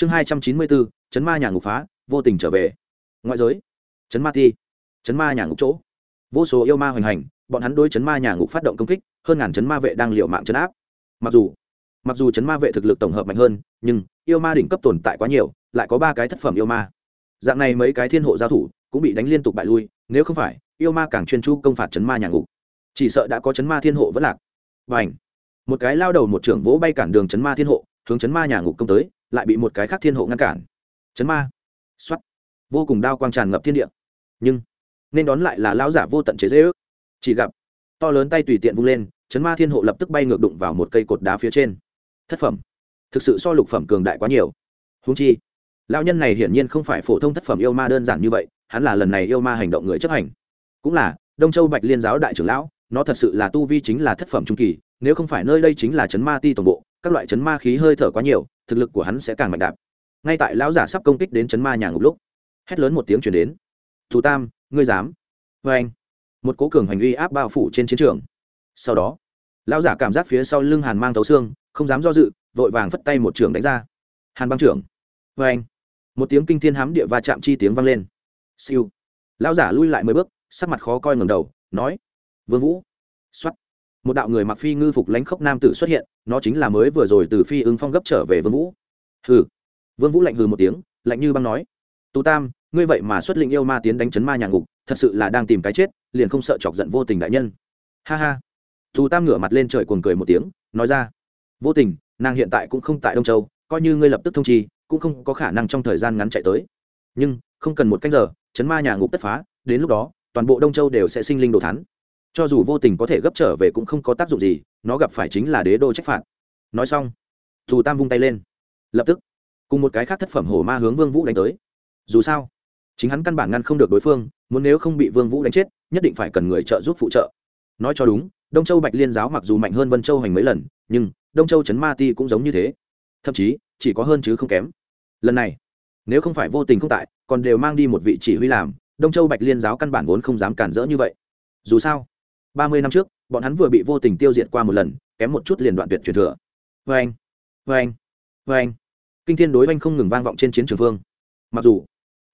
chương hai trăm chín mươi bốn chấn ma nhà ngục phá vô tình trở về. Ngoại giới. Chấn ma thi, chấn ma nhà ngục chỗ. Vô số yêu ma hoành hành bọn hắn đối chấn ma nhà ngục phát động công kích hơn ngàn chấn ma vệ đang liệu mạng chấn áp. Mặc dù mặc dù chấn ma vệ thực lực tổng hợp mạnh hơn nhưng yêu ma đỉnh cấp tồn tại quá nhiều lại có ba cái thất phẩm yêu ma. Dạng này mấy cái thiên hộ giao thủ cũng bị đánh liên tục bại lui nếu không phải yêu ma càng chuyên chu công phạt chấn ma nhà ngục. Chỉ sợ đã có chấn ma thiên hộ vẫn lạc. Và ảnh một cái lao đầu một trưởng vỗ bay cản đường chấn ma thiên hộ hướng chấn ma nhà ngục công tới lại bị một cái khác thiên hộ ngăn cản. Chấn ma. X o á t vô cùng đao quang tràn ngập thiên địa. Nhưng, nên đón lại là lão giả vô tận chế dễ ước. Chỉ gặp, to lớn tay tùy tiện vung lên, chấn ma thiên hộ lập tức bay ngược đụng vào một cây cột đá phía trên. Thất phẩm. Thực sự so lục phẩm cường đại quá nhiều. Húng chi, lão nhân này hiển nhiên không phải phổ thông thất phẩm yêu ma đơn giản như vậy, hắn là lần này yêu ma hành động người chấp hành. Cũng là, đông châu bạch liên giáo đại trưởng lão, nó thật sự là tu vi chính là thất phẩm trung kỳ, nếu không phải nơi đây chính là chấn ma ti tổng bộ các loại chấn ma khí hơi thở quá nhiều, thực lực của hắn sẽ càng mạnh đạp. Ngay tại lão giả sắp công kích đến chấn ma nhà ngục lúc, hét lớn một tiếng chuyển đến. Thù tam, ngươi dám? Vê anh, một cố cường hành uy áp bao phủ trên chiến trường. Sau đó, lão giả cảm giác phía sau lưng hàn mang thấu xương, không dám do dự, vội vàng phất tay một trường đánh ra. Hàn băng trưởng. Vê anh, một tiếng kinh thiên hám địa va chạm chi tiếng vang lên. Siêu. Lão giả lui lại mười bước, sắc mặt khó coi ngầm đầu, nói, vương vũ xuất một đạo người mặc phi ngư phục lãnh khốc nam tử xuất hiện, nó chính là mới vừa rồi từ phi ứng phong gấp trở về vương vũ. Hừ. Vương vũ lạnh hừ một tiếng, lạnh như băng nói, tú tam, ngươi vậy mà xuất lĩnh yêu ma tiến đánh chấn ma nhà ngục, thật sự là đang tìm cái chết, liền không sợ chọc giận vô tình đại nhân. Ha ha. Tú tam ngửa mặt lên trời cuồng cười một tiếng, nói ra, vô tình, nàng hiện tại cũng không tại đông châu, coi như ngươi lập tức thông chi, cũng không có khả năng trong thời gian ngắn chạy tới. Nhưng, không cần một canh giờ, chấn ma nhà ngục tất phá, đến lúc đó, toàn bộ đông châu đều sẽ sinh linh đồ thán cho dù vô tình có thể gấp trở về cũng không có tác dụng gì, nó gặp phải chính là đế đô trách phạt. Nói xong, thù tam vung tay lên. Lập tức, cùng một cái khác thất phẩm hổ ma hướng vương vũ đánh tới. Dù sao, chính hắn căn bản ngăn không được đối phương, muốn nếu không bị vương vũ đánh chết, nhất định phải cần người trợ giúp phụ trợ. Nói cho đúng, đông châu bạch liên giáo mặc dù mạnh hơn vân châu hành mấy lần, nhưng đông châu chấn ma ti cũng giống như thế. Thậm chí, chỉ có hơn chứ không kém. Lần này, nếu không phải vô tình không tại, còn đều mang đi một vị chỉ huy làm, đông châu bạch liên giáo căn bản vốn không dám cản rỡ như vậy. Dù sao ba mươi năm trước, bọn hắn vừa bị vô tình tiêu diệt qua một lần, kém một chút liền đoạn tuyệt truyền thừa. Vê anh vê anh vê anh. Kinh thiên đối oanh không ngừng vang vọng trên chiến trường vương. Mặc dù,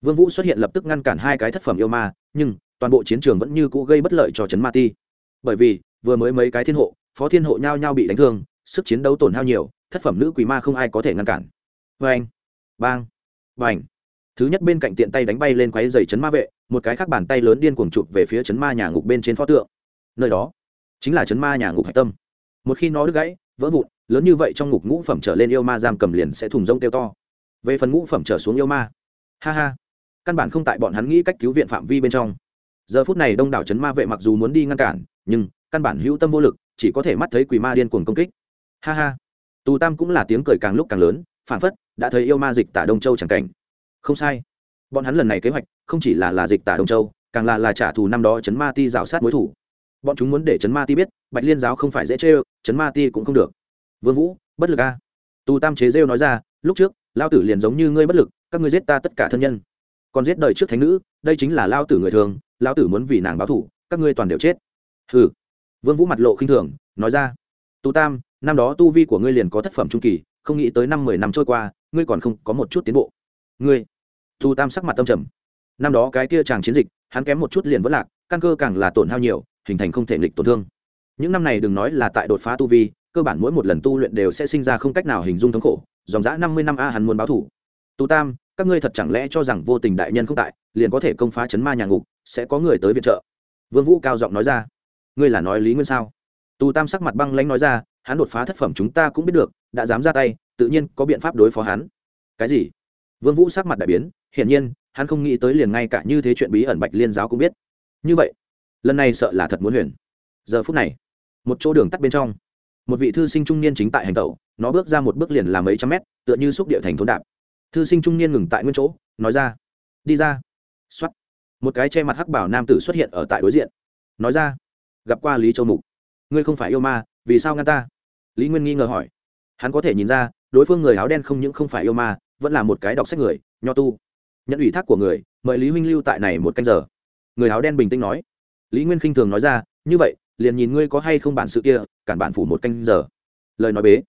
vương vũ xuất hiện lập tức ngăn cản hai cái thất phẩm yêu ma, nhưng toàn bộ chiến trường vẫn như cũ gây bất lợi cho trấn ma ti. Bởi vì, vừa mới mấy cái thiên hộ, phó thiên hộ nhao nhao bị đánh thương, sức chiến đấu tổn hao nhiều, thất phẩm nữ quỷ ma không ai có thể ngăn cản. Vê anh, bang, bành. Thứ nhất bên cạnh tiện tay đánh bay lên quái giày chấn ma vệ, một cái khác bàn tay lớn điên cuồng chụp về phía chấn ma nhà ngục bên trên pho tượng nơi đó chính là chấn ma nhà ngục hạch tâm. Một khi nó đứt gãy, vỡ vụn, lớn như vậy trong ngục ngũ phẩm trở lên yêu ma giam cầm liền sẽ thùng rông tiêu to. Về phần ngũ phẩm trở xuống yêu ma, ha ha, căn bản không tại bọn hắn nghĩ cách cứu viện phạm vi bên trong. Giờ phút này đông đảo chấn ma vệ mặc dù muốn đi ngăn cản, nhưng căn bản hữu tâm vô lực, chỉ có thể mắt thấy quỷ ma điên cuồng công kích. Ha ha, tù tam cũng là tiếng cười càng lúc càng lớn phản phất đã thấy yêu ma dịch tả đông châu chẳng cảnh. Không sai, bọn hắn lần này kế hoạch không chỉ là là dịch tả đông châu, càng là là trả thù năm đó chấn ma ti rào sát mối thủ bọn chúng muốn để chấn ma ti biết, bạch liên giáo không phải dễ chê ơ chấn ma ti cũng không được. Vương vũ, bất lực a tù tam chế rêu nói ra, lúc trước, lao tử liền giống như ngươi bất lực, các ngươi giết ta tất cả thân nhân. Còn giết đời trước thánh nữ, đây chính là lao tử người thường, lao tử muốn vì nàng báo thủ các ngươi toàn đều chết. Hừ. Vương vũ mặt lộ khinh thường, nói ra, tù tam, năm đó tu vi của ngươi liền có thất phẩm trung kỳ, không nghĩ tới năm mười năm trôi qua, ngươi còn không có một chút tiến bộ. Ngươi? Tù tam sắc mặt tâm trầm. Năm đó cái kia chàng chiến dịch, hắn kém một chút liền vẫn lạc, căn cơ càng là tổn hao nhiều hình thành không thể nghịch tổn thương. Những năm này đừng nói là tại đột phá tu vi, cơ bản mỗi một lần tu luyện đều sẽ sinh ra không cách nào hình dung thống khổ, dòng dã năm mươi năm a hắn muốn báo thủ tu tam, các ngươi thật chẳng lẽ cho rằng vô tình đại nhân không tại, liền có thể công phá chấn ma nhà ngục, sẽ có người tới viện trợ? Vương vũ cao giọng nói ra. Ngươi là nói lý nguyên sao? Tu tam sắc mặt băng lãnh nói ra, hắn đột phá thất phẩm chúng ta cũng biết được, đã dám ra tay, tự nhiên có biện pháp đối phó hắn. Cái gì? Vương vũ sắc mặt đại biến, hiển nhiên, hắn không nghĩ tới liền ngay cả như thế chuyện bí ẩn bạch liên giáo cũng biết. Như vậy lần này sợ là thật muốn huyền. Giờ phút này, một chỗ đường tắt bên trong, một vị thư sinh trung niên chính tại hành tẩu, nó bước ra một bước liền làm mấy trăm mét, tựa như xúc địa thành thôn đạp. Thư sinh trung niên ngừng tại nguyên chỗ, nói ra, đi ra. X o á t một cái che mặt hắc bảo nam tử xuất hiện ở tại đối diện. Nói ra, gặp qua lý châu mục. Ngươi không phải yêu ma, vì sao ngăn ta? Lý nguyên nghi ngờ hỏi. Hắn có thể nhìn ra, đối phương người áo đen không những không phải yêu ma, vẫn là một cái đọc sách người, nho tu. Nhận ủy thác của người, mời lý huynh lưu tại này một canh giờ. Người áo đen bình tĩnh nói lý nguyên khinh thường nói ra, như vậy, liền nhìn ngươi có hay không bản sự kia, cản bản phủ một canh giờ. Lời nói bế.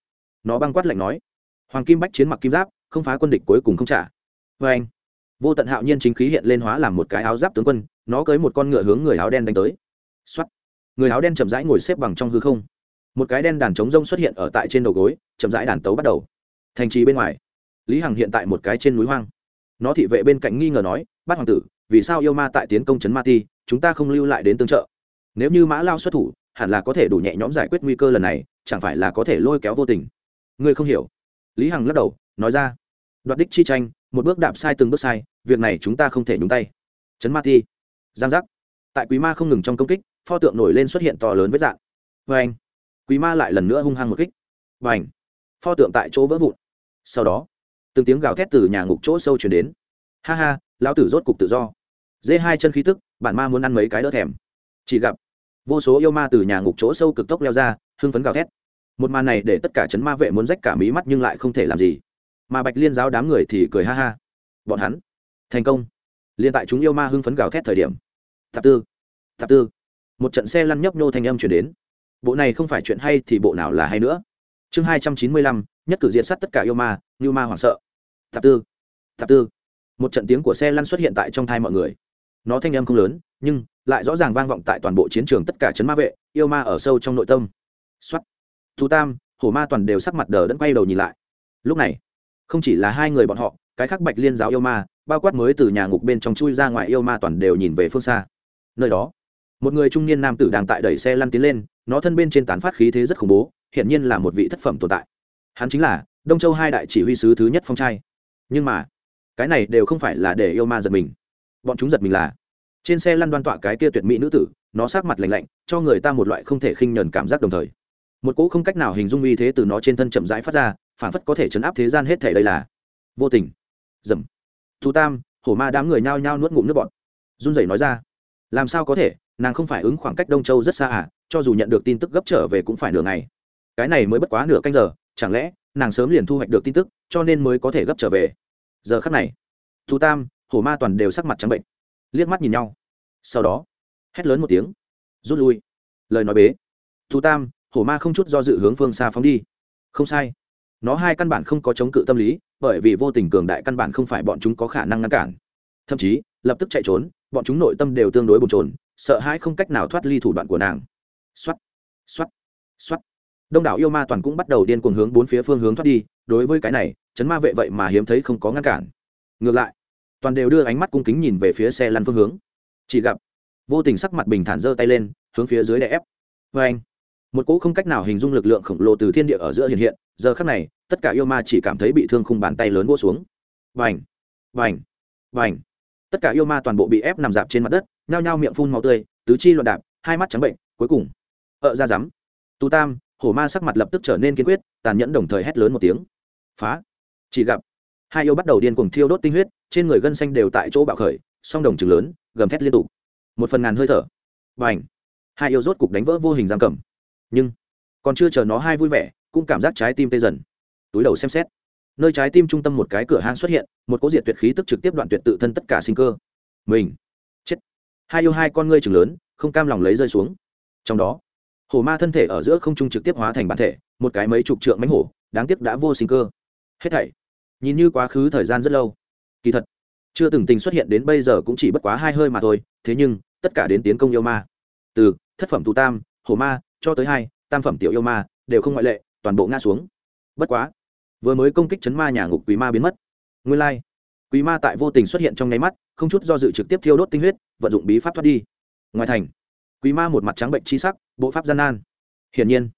Nó băng quát lạnh nói, hoàng kim bách chiến mặc kim giáp, không phá quân địch cuối cùng không trả. Vê anh, vô tận hạo nhiên chính khí hiện lên hóa làm một cái áo giáp tướng quân, nó cưới một con ngựa hướng người áo đen đánh tới. X người áo đen chậm rãi ngồi xếp bằng trong hư không. Một cái đen đàn trống rông xuất hiện ở tại trên đầu gối, chậm rãi đàn tấu bắt đầu. Thành trì bên ngoài, lý hằng hiện tại một cái trên núi hoang. Nó thị vệ bên cạnh nghi ngờ nói bắt hoàng tử, vì sao yêu ma tại tiến công trấn ma ti chúng ta không lưu lại đến tương trợ. Nếu như mã lao xuất thủ, hẳn là có thể đủ nhẹ nhõm giải quyết nguy cơ lần này, chẳng phải là có thể lôi kéo vô tình. Ngươi không hiểu. Lý hằng lắc đầu, nói ra. Đoạt đích chi tranh, một bước đạp sai từng bước sai, việc này chúng ta không thể nhúng tay. Chấn ma ti. Giang giác. Tại quý ma không ngừng trong công kích, pho tượng nổi lên xuất hiện to lớn với dạng. Vê anh. Quý ma lại lần nữa hung hăng một kích. Và ảnh pho tượng tại chỗ vỡ vụn. Sau đó, từng tiếng gào thét từ nhà ngục chỗ sâu chuyển đến. Ha ha, lão tử rốt cục tự do dê hai chân khí tức, bản ma muốn ăn mấy cái đỡ thèm. Chỉ gặp, vô số yêu ma từ nhà ngục chỗ sâu cực tốc leo ra, hưng phấn gào thét. Một màn này để tất cả chấn ma vệ muốn rách cả mí mắt nhưng lại không thể làm gì. Mà bạch liên giáo đám người thì cười ha ha. Bọn hắn, thành công. Liên tại chúng yêu ma hưng phấn gào thét thời điểm, thập tư thập tư. Một trận xe lăn nhấp nhô thanh âm chuyển đến. Bộ này không phải chuyện hay thì bộ nào là hay nữa. Chương hai trăm chín mươi lăm, nhất cử diện sát tất cả yêu ma, như ma hoảng sợ. Thập tư thập tư. Một trận tiếng của xe lăn xuất hiện tại trong thai mọi người nó thanh âm không lớn, nhưng lại rõ ràng vang vọng tại toàn bộ chiến trường tất cả chấn ma vệ, yêu ma ở sâu trong nội tâm. Xuất thu tam, hổ ma toàn đều sắc mặt đờ đẫn quay đầu nhìn lại. Lúc này, không chỉ là hai người bọn họ, cái khác bạch liên giáo yêu ma, bao quát mới từ nhà ngục bên trong chui ra ngoài yêu ma toàn đều nhìn về phương xa. Nơi đó, một người trung niên nam tử đang tại đẩy xe lăn tiến lên, nó thân bên trên tán phát khí thế rất khủng bố hiện nhiên là một vị thất phẩm tồn tại. Hắn chính là đông châu hai đại chỉ huy sứ thứ nhất phong trai. Nhưng mà, cái này đều không phải là để yêu ma giật mình bọn chúng giật mình là, trên xe lăn đoan tọa cái kia tuyệt mỹ nữ tử, nó sát mặt lạnh lạnh, cho người ta một loại không thể khinh nhờn cảm giác đồng thời. Một cỗ không cách nào hình dung uy thế từ nó trên thân chậm rãi phát ra, phản phất có thể chấn áp thế gian hết thể đây là. Vô tình. Dầm. Thu tam, hổ ma đám người nhao nhao nuốt ngụm nước bọn run rẩy nói ra. Làm sao có thể, nàng không phải ứng khoảng cách đông châu rất xa à cho dù nhận được tin tức gấp trở về cũng phải nửa ngày. Cái này mới bất quá nửa canh giờ, chẳng lẽ nàng sớm liền thu hoạch được tin tức, cho nên mới có thể gấp trở về. Giờ khắc này, thu tam hổ ma toàn đều sắc mặt trắng bệnh. Liếc mắt nhìn nhau. Sau đó, hét lớn một tiếng. Rút lui. Lời nói bế. Thu tam, hổ ma không chút do dự hướng phương xa phóng đi. Không sai. Nó hai căn bản không có chống cự tâm lý, bởi vì vô tình cường đại căn bản không phải bọn chúng có khả năng ngăn cản. Thậm chí, lập tức chạy trốn, bọn chúng nội tâm đều tương đối bồn trồn sợ hãi không cách nào thoát ly thủ đoạn của nàng. Xoắt xoắt xoắt đông đảo yêu ma toàn cũng bắt đầu điên cuồng hướng bốn phía phương hướng thoát đi, đối với cái này, chấn ma vệ vậy mà hiếm thấy không có ngăn cản. Ngược lại toàn đều đưa ánh mắt cung kính nhìn về phía xe lăn phương hướng. Chỉ gặp, vô tình sắc mặt bình thản giơ tay lên, hướng phía dưới đè ép. Vê anh, một cỗ không cách nào hình dung lực lượng khổng lồ từ thiên địa ở giữa hiện hiện, giờ khắc này, tất cả yêu ma chỉ cảm thấy bị thương khung bàn tay lớn vỗ xuống. Vành vành vành tất cả yêu ma toàn bộ bị ép nằm dạp trên mặt đất, nhao nhao miệng phun màu tươi, tứ chi loạn đạp, hai mắt trắng bệnh, cuối cùng, ợ ra rắm. Tu tam, hổ ma sắc mặt lập tức trở nên kiên quyết, tàn nhẫn đồng thời hét lớn một tiếng. Phá. Chỉ gặp, hai yêu bắt đầu điên cuồng thiêu đốt tinh huyết trên người gân xanh đều tại chỗ bạo khởi, song đồng trừng lớn, gầm thét liên tục. Một phần ngàn hơi thở. Và ảnh hai yêu rốt cục đánh vỡ vô hình giam cầm. Nhưng, còn chưa chờ nó hai vui vẻ, cũng cảm giác trái tim tê dần. Túi đầu xem xét. Nơi trái tim trung tâm một cái cửa hang xuất hiện, một cố diệt tuyệt khí tức trực tiếp đoạn tuyệt tự thân tất cả sinh cơ. Mình. Chết. Hai yêu hai con ngươi chừng lớn, không cam lòng lấy rơi xuống. Trong đó hổ ma thân thể ở giữa không trung trực tiếp hóa thành bản thể, một cái mấy chục trượng mánh hổ, đáng tiếc đã vô sinh cơ. Hết thảy. Nhìn như quá khứ thời gian rất lâu. Kỳ thật chưa từng tình xuất hiện đến bây giờ cũng chỉ bất quá hai hơi mà thôi, thế nhưng, tất cả đến tiến công yêu ma. Từ, thất phẩm tù tam, hổ ma, cho tới hai, tam phẩm tiểu yêu ma, đều không ngoại lệ, toàn bộ ngã xuống. Bất quá, vừa mới công kích chấn ma nhà ngục quý ma biến mất. Nguyên lai、like. quý ma tại vô tình xuất hiện trong nháy mắt, không chút do dự trực tiếp thiêu đốt tinh huyết, vận dụng bí pháp thoát đi. Ngoài thành quý ma một mặt trắng bệnh chi sắc, bộ pháp gian nan. Hiển nhiên,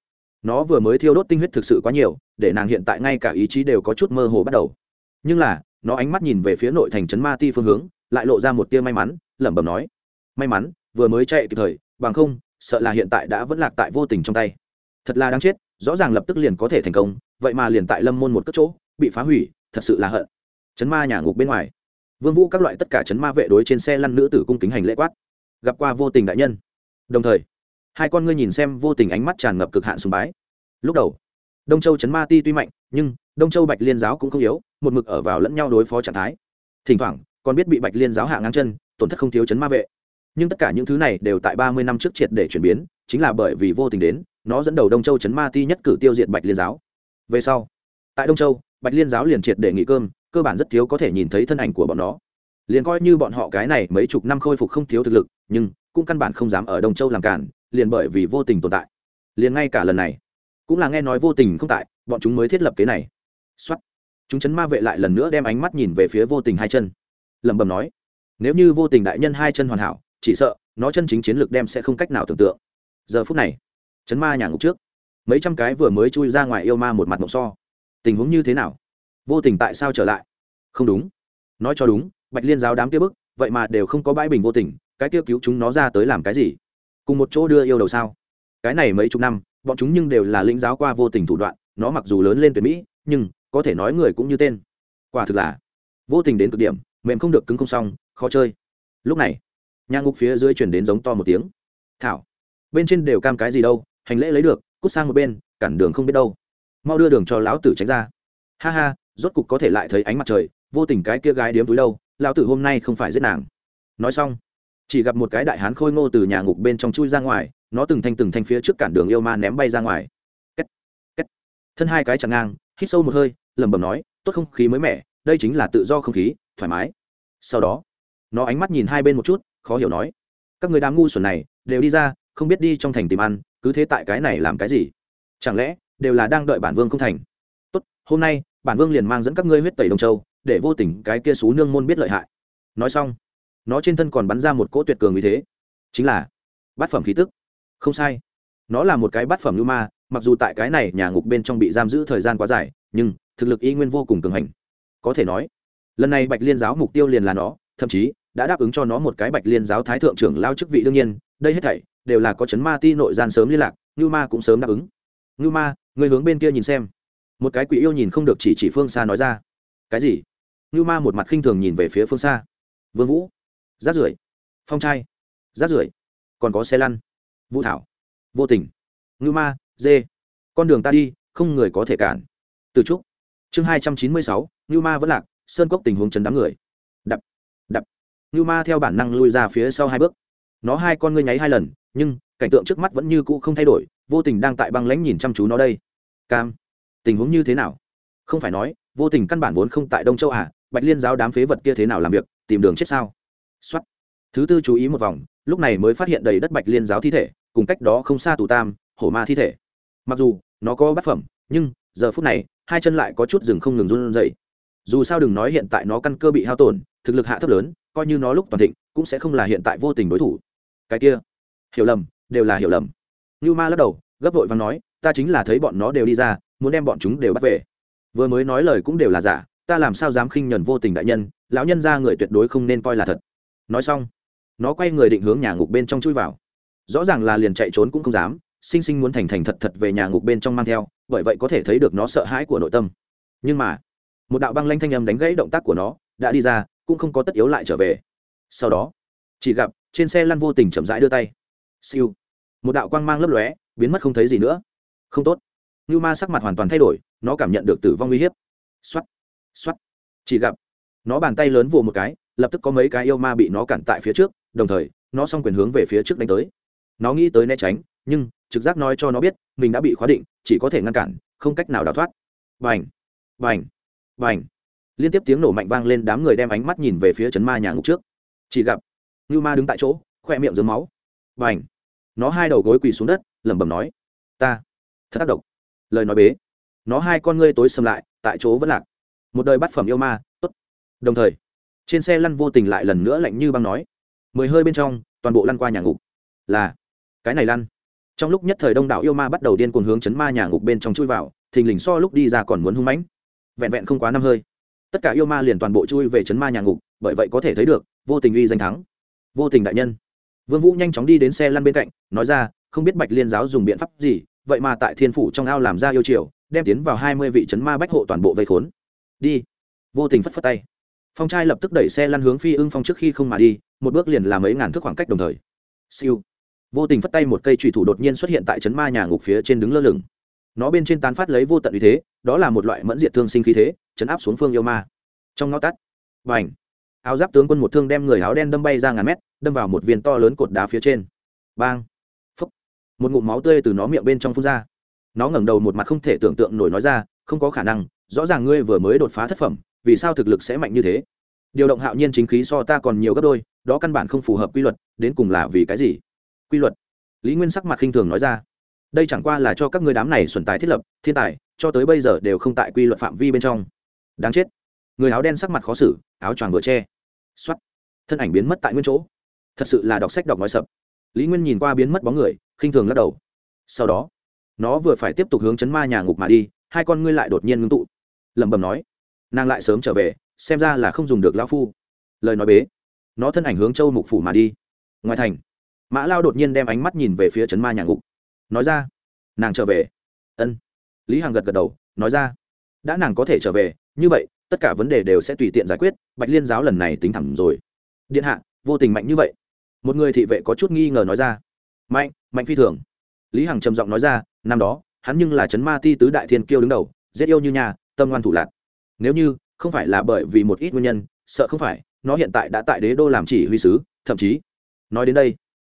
nó vừa mới thiêu đốt tinh huyết thực sự quá nhiều, để nàng hiện tại ngay cả ý chí đều có chút mơ hồ bắt đầu. Nhưng là nó ánh mắt nhìn về phía nội thành trấn ma ti phương hướng, lại lộ ra một tia may mắn, lẩm bẩm nói, may mắn, vừa mới chạy kịp thời, bằng không, sợ là hiện tại đã vẫn lạc tại vô tình trong tay. Thật là đáng chết, rõ ràng lập tức liền có thể thành công, vậy mà liền tại lâm môn một cất chỗ, bị phá hủy, thật sự là hận. Chấn ma nhà ngục bên ngoài. Vương vũ các loại tất cả chấn ma vệ đối trên xe lăn nữ tử cung kính hành lễ quát. Gặp qua vô tình đại nhân. Đồng thời, hai con ngươi nhìn xem vô tình ánh mắt tràn ngập cực hạn sùng bái. Lúc đầu, đông châu chấn ma ti tuy mạnh, nhưng đông châu bạch liên giáo cũng không yếu, một mực ở vào lẫn nhau đối phó trạng thái. Thỉnh thoảng, còn biết bị bạch liên giáo hạ ngang chân, tổn thất không thiếu chấn ma vệ. Nhưng tất cả những thứ này đều tại ba mươi năm trước triệt để chuyển biến, chính là bởi vì vô tình đến, nó dẫn đầu đông châu chấn ma ti nhất cử tiêu diệt bạch liên giáo. Về sau, tại đông châu, bạch liên giáo liền triệt để nghỉ cơm, cơ bản rất thiếu có thể nhìn thấy thân ảnh của bọn nó. Liền coi như bọn họ cái này mấy chục năm khôi phục không thiếu thực lực, nhưng cũng căn bản không dám ở đông châu làm cản, liền bởi vì vô tình tồn tại. Liền ngay cả lần này, cũng là nghe nói vô tình không tại, bọn chúng mới thiết lập kế này xuất chúng chấn ma vệ lại lần nữa đem ánh mắt nhìn về phía vô tình hai chân. Lẩm bẩm nói, nếu như vô tình đại nhân hai chân hoàn hảo, chỉ sợ nó chân chính chiến lược đem sẽ không cách nào tưởng tượng. Giờ phút này, chấn ma nhà ngục trước, mấy trăm cái vừa mới chui ra ngoài yêu ma một mặt mộng so. Tình huống như thế nào? Vô tình tại sao trở lại? Không đúng. Nói cho đúng, bạch liên giáo đám kia bức, vậy mà đều không có bãi bình vô tình, cái kia cứu chúng nó ra tới làm cái gì? Cùng một chỗ đưa yêu đầu sao? Cái này mấy chục năm, bọn chúng nhưng đều là lĩnh giáo qua vô tình thủ đoạn, nó mặc dù lớn lên tuyệt mỹ, nhưng có thể nói người cũng như tên. Quả thực là, vô tình đến cực điểm, mềm không được cứng không xong, khó chơi. Lúc này nhà ngục phía dưới chuyển đến giống to một tiếng. Thảo, bên trên đều cam cái gì đâu, hành lễ lấy được, cút sang một bên, cản đường không biết đâu. Mau đưa đường cho lão tử tránh ra. Ha ha, rốt cục có thể lại thấy ánh mặt trời, vô tình cái kia gái điếm túi đâu, lão tử hôm nay không phải giết nàng. Nói xong, chỉ gặp một cái đại hán khôi ngô từ nhà ngục bên trong chui ra ngoài, nó từng thanh từng thanh phía trước cản đường yêu ma ném bay ra ngoài. Kết. Kết. thân hai cái chặn ngang, hít sâu một hơi lẩm bẩm nói, tốt không khí mới mẻ, đây chính là tự do không khí, thoải mái. Sau đó, nó ánh mắt nhìn hai bên một chút, khó hiểu nói, các người đám ngu xuẩn này, đều đi ra, không biết đi trong thành tìm ăn, cứ thế tại cái này làm cái gì? Chẳng lẽ, đều là đang đợi bản vương không thành? Tốt, hôm nay, bản vương liền mang dẫn các ngươi huyết tẩy đông châu, để vô tình cái kia xú nương môn biết lợi hại. Nói xong, nó trên thân còn bắn ra một cỗ tuyệt cường như thế, chính là bát phẩm khí tức. Không sai, nó là một cái bát phẩm lưu ma, mặc dù tại cái này nhà ngục bên trong bị giam giữ thời gian quá dài, nhưng thực lực y nguyên vô cùng cường hành. Có thể nói, lần này bạch liên giáo mục tiêu liền là nó, thậm chí đã đáp ứng cho nó một cái bạch liên giáo thái thượng trưởng lao chức vị đương nhiên, đây hết thảy đều là có chấn ma ti nội gian sớm liên lạc, ngưu ma cũng sớm đáp ứng. Ngưu ma người hướng bên kia nhìn xem. Một cái quỷ yêu nhìn không được chỉ chỉ phương xa nói ra. Cái gì? Ngưu ma một mặt khinh thường nhìn về phía phương xa. Vương vũ rát rưởi. Phong trai rát rưởi. Còn có xe lăn. Vũ thảo, vô tình. Ngưu ma, dê. Con đường ta đi, không người có thể cản. Từ trúc chương hai trăm chín mươi sáu, ngưu ma vẫn lạc, sơn cốc tình huống chấn đám người. Đập đập. Ngưu ma theo bản năng lui ra phía sau hai bước. Nó hai con ngươi nháy hai lần, nhưng cảnh tượng trước mắt vẫn như cũ không thay đổi, vô tình đang tại băng lãnh nhìn chăm chú nó đây. Cam, tình huống như thế nào? Không phải nói, vô tình căn bản vốn không tại đông châu à bạch liên giáo đám phế vật kia thế nào làm việc, tìm đường chết sao? Xuất thứ tư chú ý một vòng, lúc này mới phát hiện đầy đất bạch liên giáo thi thể, cùng cách đó không xa tù tam, hổ ma thi thể. Mặc dù nó có bát phẩm, nhưng giờ phút này hai chân lại có chút rừng không ngừng run dậy dù sao đừng nói hiện tại nó căn cơ bị hao tổn, thực lực hạ thấp lớn, coi như nó lúc toàn thịnh, cũng sẽ không là hiện tại vô tình đối thủ. Cái kia, hiểu lầm, đều là hiểu lầm. Như ma lắc đầu, gấp vội và nói, ta chính là thấy bọn nó đều đi ra, muốn đem bọn chúng đều bắt về. Vừa mới nói lời cũng đều là giả, ta làm sao dám khinh nhuần vô tình đại nhân, lão nhân ra người tuyệt đối không nên coi là thật. Nói xong, nó quay người định hướng nhà ngục bên trong chui vào. Rõ ràng là liền chạy trốn cũng không dám sinh sinh muốn thành thành thật thật về nhà ngục bên trong mang theo, bởi vậy có thể thấy được nó sợ hãi của nội tâm. Nhưng mà, một đạo băng lanh thanh âm đánh gãy động tác của nó đã đi ra, cũng không có tất yếu lại trở về. Sau đó, chỉ gặp trên xe lăn vô tình chậm rãi đưa tay. Siêu. Một đạo quang mang lấp lóe, biến mất không thấy gì nữa. Không tốt. Như ma sắc mặt hoàn toàn thay đổi, nó cảm nhận được tử vong uy hiếp. X o á t x o á t chỉ gặp, nó bàn tay lớn vồ một cái, lập tức có mấy cái yêu ma bị nó cản tại phía trước, đồng thời, nó s o n g quyền hướng về phía trước đánh tới. Nó nghĩ tới né tránh nhưng trực giác nói cho nó biết, mình đã bị khóa định, chỉ có thể ngăn cản, không cách nào đào thoát. Vành vành vành liên tiếp tiếng nổ mạnh vang lên đám người đem ánh mắt nhìn về phía chấn ma nhà ngục trước. Chỉ gặp, ngưu ma đứng tại chỗ, khoe miệng dướng máu. Vành nó hai đầu gối quỳ xuống đất, lẩm bẩm nói, ta, thật tác động lời nói bế. Nó hai con ngươi tối xâm lại, tại chỗ vẫn lạc. Một đời bát phẩm yêu ma, tốt. Đồng thời, trên xe lăn vô tình lại lần nữa lạnh như băng nói, mười hơi bên trong, toàn bộ lăn qua nhà ngục. Là, cái này lăn trong lúc nhất thời đông đảo yêu ma bắt đầu điên cuồng hướng chấn ma nhà ngục bên trong chui vào, thình lình so lúc đi ra còn muốn hung mãnh. Vẹn vẹn không quá năm hơi, tất cả yêu ma liền toàn bộ chui về chấn ma nhà ngục, bởi vậy có thể thấy được, vô tình uy danh thắng. Vô tình đại nhân. Vương vũ nhanh chóng đi đến xe lăn bên cạnh, nói ra, không biết bạch liên giáo dùng biện pháp gì, vậy mà tại thiên phủ trong ao làm ra yêu triều, đem tiến vào hai mươi vị chấn ma bách hộ toàn bộ vây khốn. Đi. Vô tình phất phất tay. Phong trai lập tức đẩy xe lăn hướng phi ưng phong trước khi không mà đi, một bước liền làm mấy ngàn thước khoảng cách đồng thời. Siêu vô tình phất tay một cây trùy thủ đột nhiên xuất hiện tại chấn ma nhà ngục phía trên đứng lơ lửng. Nó bên trên tán phát lấy vô tận uy thế, đó là một loại mẫn diệt thương sinh khí thế, chấn áp xuống phương yêu ma. Trong ngõ tắt và ảnh áo giáp tướng quân một thương đem người áo đen đâm bay ra ngàn mét, đâm vào một viên to lớn cột đá phía trên. Bang, phúc, một ngụm máu tươi từ nó miệng bên trong phun ra. Nó ngẩng đầu một mặt không thể tưởng tượng nổi nói ra, không có khả năng, rõ ràng ngươi vừa mới đột phá thất phẩm, vì sao thực lực sẽ mạnh như thế? Điều động hạo nhiên chính khí so ta còn nhiều gấp đôi, đó căn bản không phù hợp quy luật, đến cùng là vì cái gì? Quy luật. Lý nguyên sắc mặt khinh thường nói ra, đây chẳng qua là cho các người đám này xuẩn tài thiết lập, thiên tài, cho tới bây giờ đều không tại quy luật phạm vi bên trong. Đáng chết. Người áo đen sắc mặt khó xử, áo choàng vừa che. X thân ảnh biến mất tại nguyên chỗ. Thật sự là đọc sách đọc nói sập. Lý nguyên nhìn qua biến mất bóng người, khinh thường lắc đầu. Sau đó, nó vừa phải tiếp tục hướng chấn ma nhà ngục mà đi, hai con ngươi lại đột nhiên ngưng tụ. Lẩm bẩm nói, nàng lại sớm trở về, xem ra là không dùng được lão phu. Lời nói bế, nó thân ảnh hướng châu mục phủ mà đi. Ngoài thành mã lao đột nhiên đem ánh mắt nhìn về phía chấn ma nhà ngục. Nói ra, nàng trở về. Ân. Lý hằng gật gật đầu, nói ra, đã nàng có thể trở về, như vậy, tất cả vấn đề đều sẽ tùy tiện giải quyết, bạch liên giáo lần này tính thẳng rồi. Điện hạ, vô tình mạnh như vậy. Một người thị vệ có chút nghi ngờ nói ra, mạnh mạnh phi thường. Lý hằng trầm giọng nói ra, năm đó, hắn nhưng là chấn ma ti tứ đại thiên kiêu đứng đầu, giết yêu như nhà, tâm ngoan thủ lạc. Nếu như, không phải là bởi vì một ít nguyên nhân, sợ không phải, nó hiện tại đã tại đế đô làm chỉ huy sứ, thậm chí, nói đến đây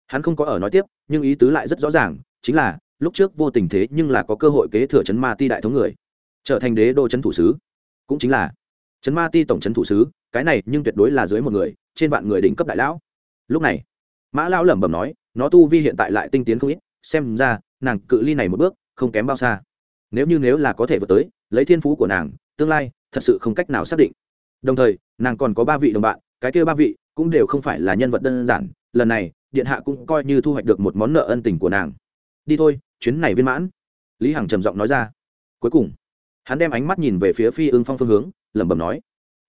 hắn không có ở nói tiếp, nhưng ý tứ lại rất rõ ràng, chính là, lúc trước vô tình thế nhưng là có cơ hội kế thừa chấn ma ti đại thống người, trở thành đế đô chấn thủ sứ. Cũng chính là chấn ma ti tổng chấn thủ sứ, cái này nhưng tuyệt đối là dưới một người, trên vạn người đỉnh cấp đại lão. Lúc này, mã lão lẩm bẩm nói, nó tu vi hiện tại lại tinh tiến không ít, xem ra, nàng cự ly này một bước, không kém bao xa. Nếu như nếu là có thể vượt tới, lấy thiên phú của nàng, tương lai, thật sự không cách nào xác định. Đồng thời, nàng còn có ba vị đồng bạn, cái kia ba vị cũng đều không phải là nhân vật đơn giản, lần này điện hạ cũng coi như thu hoạch được một món nợ ân tình của nàng. Đi thôi, chuyến này viên mãn. Lý hằng trầm giọng nói ra. Cuối cùng, hắn đem ánh mắt nhìn về phía phi ưng phong phương hướng, lẩm bẩm nói,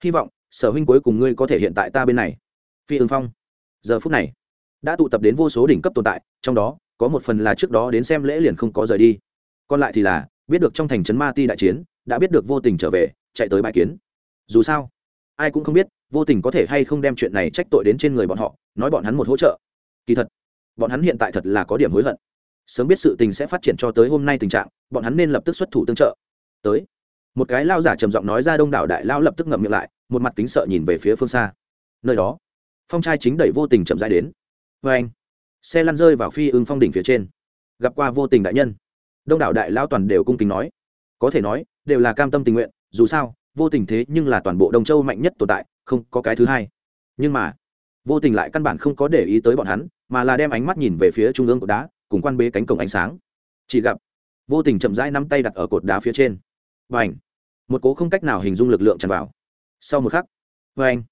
hy vọng, sở huynh cuối cùng ngươi có thể hiện tại ta bên này. Phi ưng phong, giờ phút này, đã tụ tập đến vô số đỉnh cấp tồn tại, trong đó, có một phần là trước đó đến xem lễ liền không có rời đi. Còn lại thì là, biết được trong thành trấn ma ti đại chiến, đã biết được vô tình trở về, chạy tới bãi kiến. Dù sao, ai cũng không biết, vô tình có thể hay không đem chuyện này trách tội đến trên người bọn họ, nói bọn hắn một hỗ trợ kỳ thật, bọn hắn hiện tại thật là có điểm hối hận. Sớm biết sự tình sẽ phát triển cho tới hôm nay tình trạng, bọn hắn nên lập tức xuất thủ tương trợ. Tới. Một cái lao giả trầm giọng nói ra đông đảo đại lao lập tức ngậm miệng lại, một mặt kính sợ nhìn về phía phương xa. Nơi đó, phong trai chính đẩy vô tình chậm rãi đến. Vê anh, xe lăn rơi vào phi ưng phong đỉnh phía trên. Gặp qua vô tình đại nhân. Đông đảo đại lao toàn đều cung kính nói. Có thể nói, đều là cam tâm tình nguyện, dù sao, vô tình thế nhưng là toàn bộ đông châu mạnh nhất tồn tại, không có cái thứ hai. Nhưng mà vô tình lại căn bản không có để ý tới bọn hắn, mà là đem ánh mắt nhìn về phía trung ương cột đá, cùng quan bế cánh cổng ánh sáng. Chỉ gặp, vô tình chậm rãi nắm tay đặt ở cột đá phía trên. Và ảnh một cố không cách nào hình dung lực lượng tràn vào. Sau một khắc và anh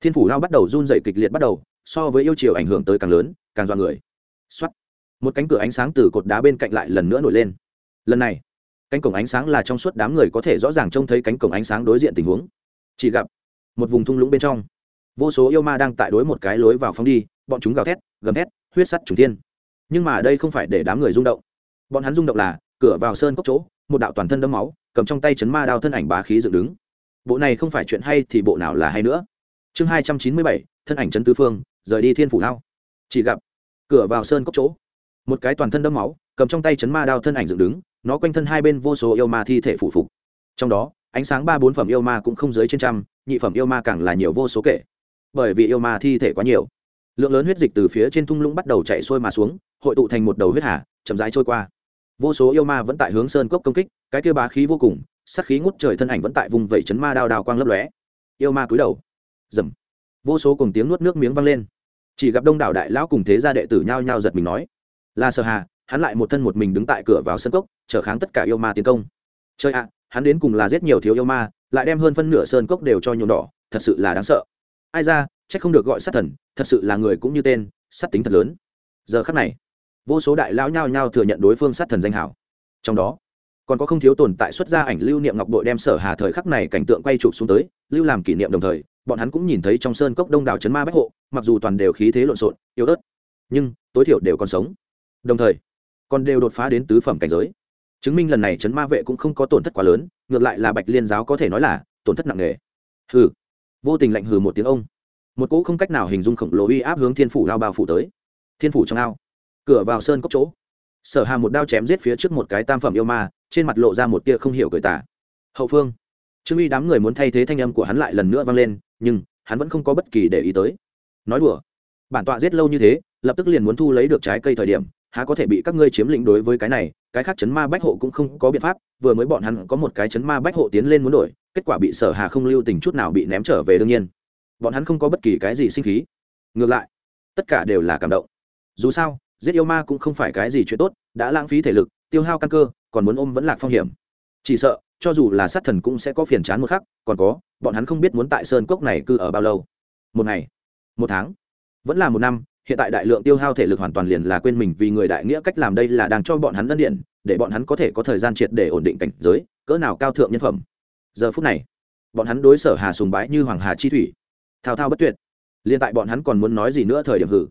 thiên phủ lao bắt đầu run dậy kịch liệt bắt đầu, so với yêu chiều ảnh hưởng tới càng lớn, càng dọa người. X một cánh cửa ánh sáng từ cột đá bên cạnh lại lần nữa nổi lên. Lần này, cánh cổng ánh sáng là trong suốt đám người có thể rõ ràng trông thấy cánh cổng ánh sáng đối diện tình huống. Chỉ gặp, một vùng thung lũng bên trong vô số yêu ma đang tại đối một cái lối vào phóng đi, bọn chúng gào thét, gầm thét, huyết sắt trùng thiên. Nhưng mà đây không phải để đám người rung động. Bọn hắn rung động là, cửa vào sơn cốc chỗ, một đạo toàn thân đấm máu, cầm trong tay chấn ma đao thân ảnh bá khí dựng đứng. Bộ này không phải chuyện hay thì bộ nào là hay nữa. Chương hai trăm chín mươi bảy, thân ảnh chấn tứ phương, rời đi thiên phủ lao. Chỉ gặp, cửa vào sơn cốc chỗ, một cái toàn thân đấm máu, cầm trong tay chấn ma đao thân ảnh dựng đứng, nó quanh thân hai bên vô số yêu ma thi thể phủ phục. Trong đó, ánh sáng ba bốn phẩm yêu ma cũng không dưới trên trăm, nhị phẩm yêu ma càng là nhiều vô số kể bởi vì yêu ma thi thể quá nhiều. Lượng lớn huyết dịch từ phía trên thung lũng bắt đầu chạy xuôi mà xuống, hội tụ thành một đầu huyết hà, chậm rãi trôi qua. Vô số yêu ma vẫn tại hướng sơn cốc công kích, cái kia bá khí vô cùng sắc khí ngút trời thân ảnh vẫn tại vùng vẩy chấn ma đao đao quang lấp lóe. Yêu ma cúi đầu. Dầm vô số cùng tiếng nuốt nước miếng vang lên. Chỉ gặp đông đảo đại lão cùng thế gia đệ tử nhao nhao giật mình nói. Là sở hà, hắn lại một thân một mình đứng tại cửa vào sân cốc trở kháng tất cả yêu ma tiến công. Chơi ạ, hắn đến cùng là giết nhiều thiếu yêu ma, lại đem hơn phân nửa sơn cốc đều cho nhuộm đỏ, thật sự là đáng sợ ai ra, chắc không được gọi sát thần, thật sự là người cũng như tên, sát tính thật lớn. Giờ khắc này, vô số đại lão nhao nhao thừa nhận đối phương sát thần danh hảo. Trong đó, còn có không thiếu tồn tại xuất ra ảnh lưu niệm ngọc đội đem sở hà thời khắc này cảnh tượng quay chụp xuống tới, lưu làm kỷ niệm đồng thời, bọn hắn cũng nhìn thấy trong sơn cốc đông đảo chấn ma bách hộ, mặc dù toàn đều khí thế lộn xộn, yếu ớt, nhưng tối thiểu đều còn sống. Đồng thời, còn đều đột phá đến tứ phẩm cảnh giới. Chứng minh lần này chấn ma vệ cũng không có tổn thất quá lớn, ngược lại là bạch liên giáo có thể nói là tổn thất nặng nề. Hừ vô tình lạnh hừ một tiếng ông. Một cỗ không cách nào hình dung khổng lồ uy áp hướng thiên phủ lao bao phủ tới. Thiên phủ trong ao, cửa vào sơn cốc chỗ. Sở hà một đao chém giết phía trước một cái tam phẩm yêu ma, trên mặt lộ ra một tia không hiểu cười tả hậu phương, trương uy đám người muốn thay thế thanh âm của hắn lại lần nữa vang lên, nhưng hắn vẫn không có bất kỳ để ý tới. Nói đùa, bản tọa giết lâu như thế, lập tức liền muốn thu lấy được trái cây thời điểm, há có thể bị các ngươi chiếm lĩnh đối với cái này, cái khác chấn ma bách hộ cũng không có biện pháp, vừa mới bọn hắn có một cái chấn ma bách hộ tiến lên muốn đổi kết quả bị sở hà không lưu tình chút nào bị ném trở về đương nhiên. Bọn hắn không có bất kỳ cái gì sinh khí. Ngược lại, tất cả đều là cảm động. Dù sao, giết yêu ma cũng không phải cái gì chuyện tốt, đã lãng phí thể lực, tiêu hao căn cơ, còn muốn ôm vẫn lạc phong hiểm. Chỉ sợ, cho dù là sát thần cũng sẽ có phiền chán một khắc, còn có, bọn hắn không biết muốn tại sơn cốc này cư ở bao lâu. Một ngày, một tháng, vẫn là một năm, hiện tại đại lượng tiêu hao thể lực hoàn toàn liền là quên mình vì người đại nghĩa cách làm đây là đang cho bọn hắn ân điện, để bọn hắn có thể có thời gian triệt để ổn định cảnh giới, cỡ nào cao thượng nhân phẩm giờ phút này, bọn hắn đối sở hà sùng bái như hoàng hà chi thủy, thao thao bất tuyệt. Liền tại bọn hắn còn muốn nói gì nữa thời điểm hử,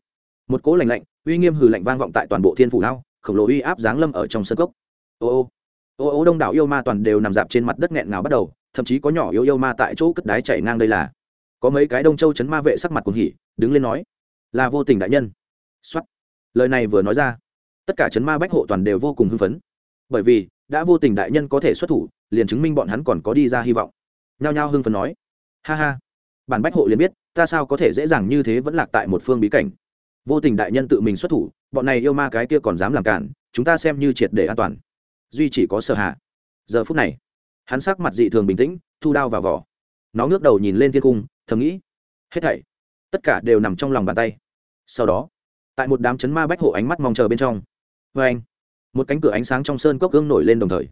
một cỗ lành lạnh, uy nghiêm hử lạnh vang vọng tại toàn bộ thiên phủ lao, khổng lồ uy áp giáng lâm ở trong sân cốc. Ô ô ô ô đông đảo yêu ma toàn đều nằm dạp trên mặt đất nghẹn ngào bắt đầu, thậm chí có nhỏ yêu yêu ma tại chỗ cất đái chảy ngang đây là. Có mấy cái đông châu chấn ma vệ sắc mặt cuồng hỉ, đứng lên nói, là vô tình đại nhân. Xuất lời này vừa nói ra, tất cả chấn ma bách hộ toàn đều vô cùng hưng phấn. Bởi vì, đã vô tình đại nhân có thể xuất thủ liền chứng minh bọn hắn còn có đi ra hy vọng. Nhao nhao hưng phấn nói, ha ha, bản bách hộ liền biết, ta sao có thể dễ dàng như thế vẫn lạc tại một phương bí cảnh. Vô tình đại nhân tự mình xuất thủ, bọn này yêu ma cái kia còn dám làm cản, chúng ta xem như triệt để an toàn. Duy chỉ có sợ hạ. Giờ phút này, hắn sắc mặt dị thường bình tĩnh, thu đao vào vỏ. Nó ngước đầu nhìn lên thiên cung, thầm nghĩ, hết thảy, tất cả đều nằm trong lòng bàn tay. Sau đó, tại một đám chấn ma bách hộ ánh mắt mong chờ bên trong. Vê anh, một cánh cửa ánh sáng trong sơn cốc gương nổi lên đồng thời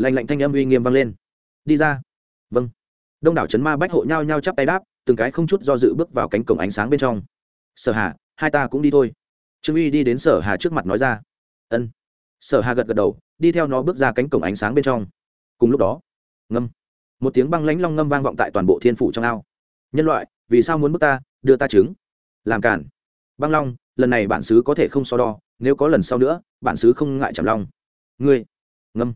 lạnh lạnh thanh âm uy nghiêm vang lên. Đi ra. Vâng. Đông đảo chấn ma bách hộ nhau nhau chắp tay đáp, từng cái không chút do dự bước vào cánh cổng ánh sáng bên trong. Sở hà, hai ta cũng đi thôi. Trương uy đi đến sở hà trước mặt nói ra. Ân. Sở hà gật gật đầu, đi theo nó bước ra cánh cổng ánh sáng bên trong. Cùng lúc đó, ngâm. Một tiếng băng lãnh long ngâm vang vọng tại toàn bộ thiên phủ trong ao. Nhân loại, vì sao muốn bước ta, đưa ta trứng? Làm cản băng long, lần này bản xứ có thể không so đo, nếu có lần sau nữa, bản xứ không ngại chạm long. Ngươi, ngâm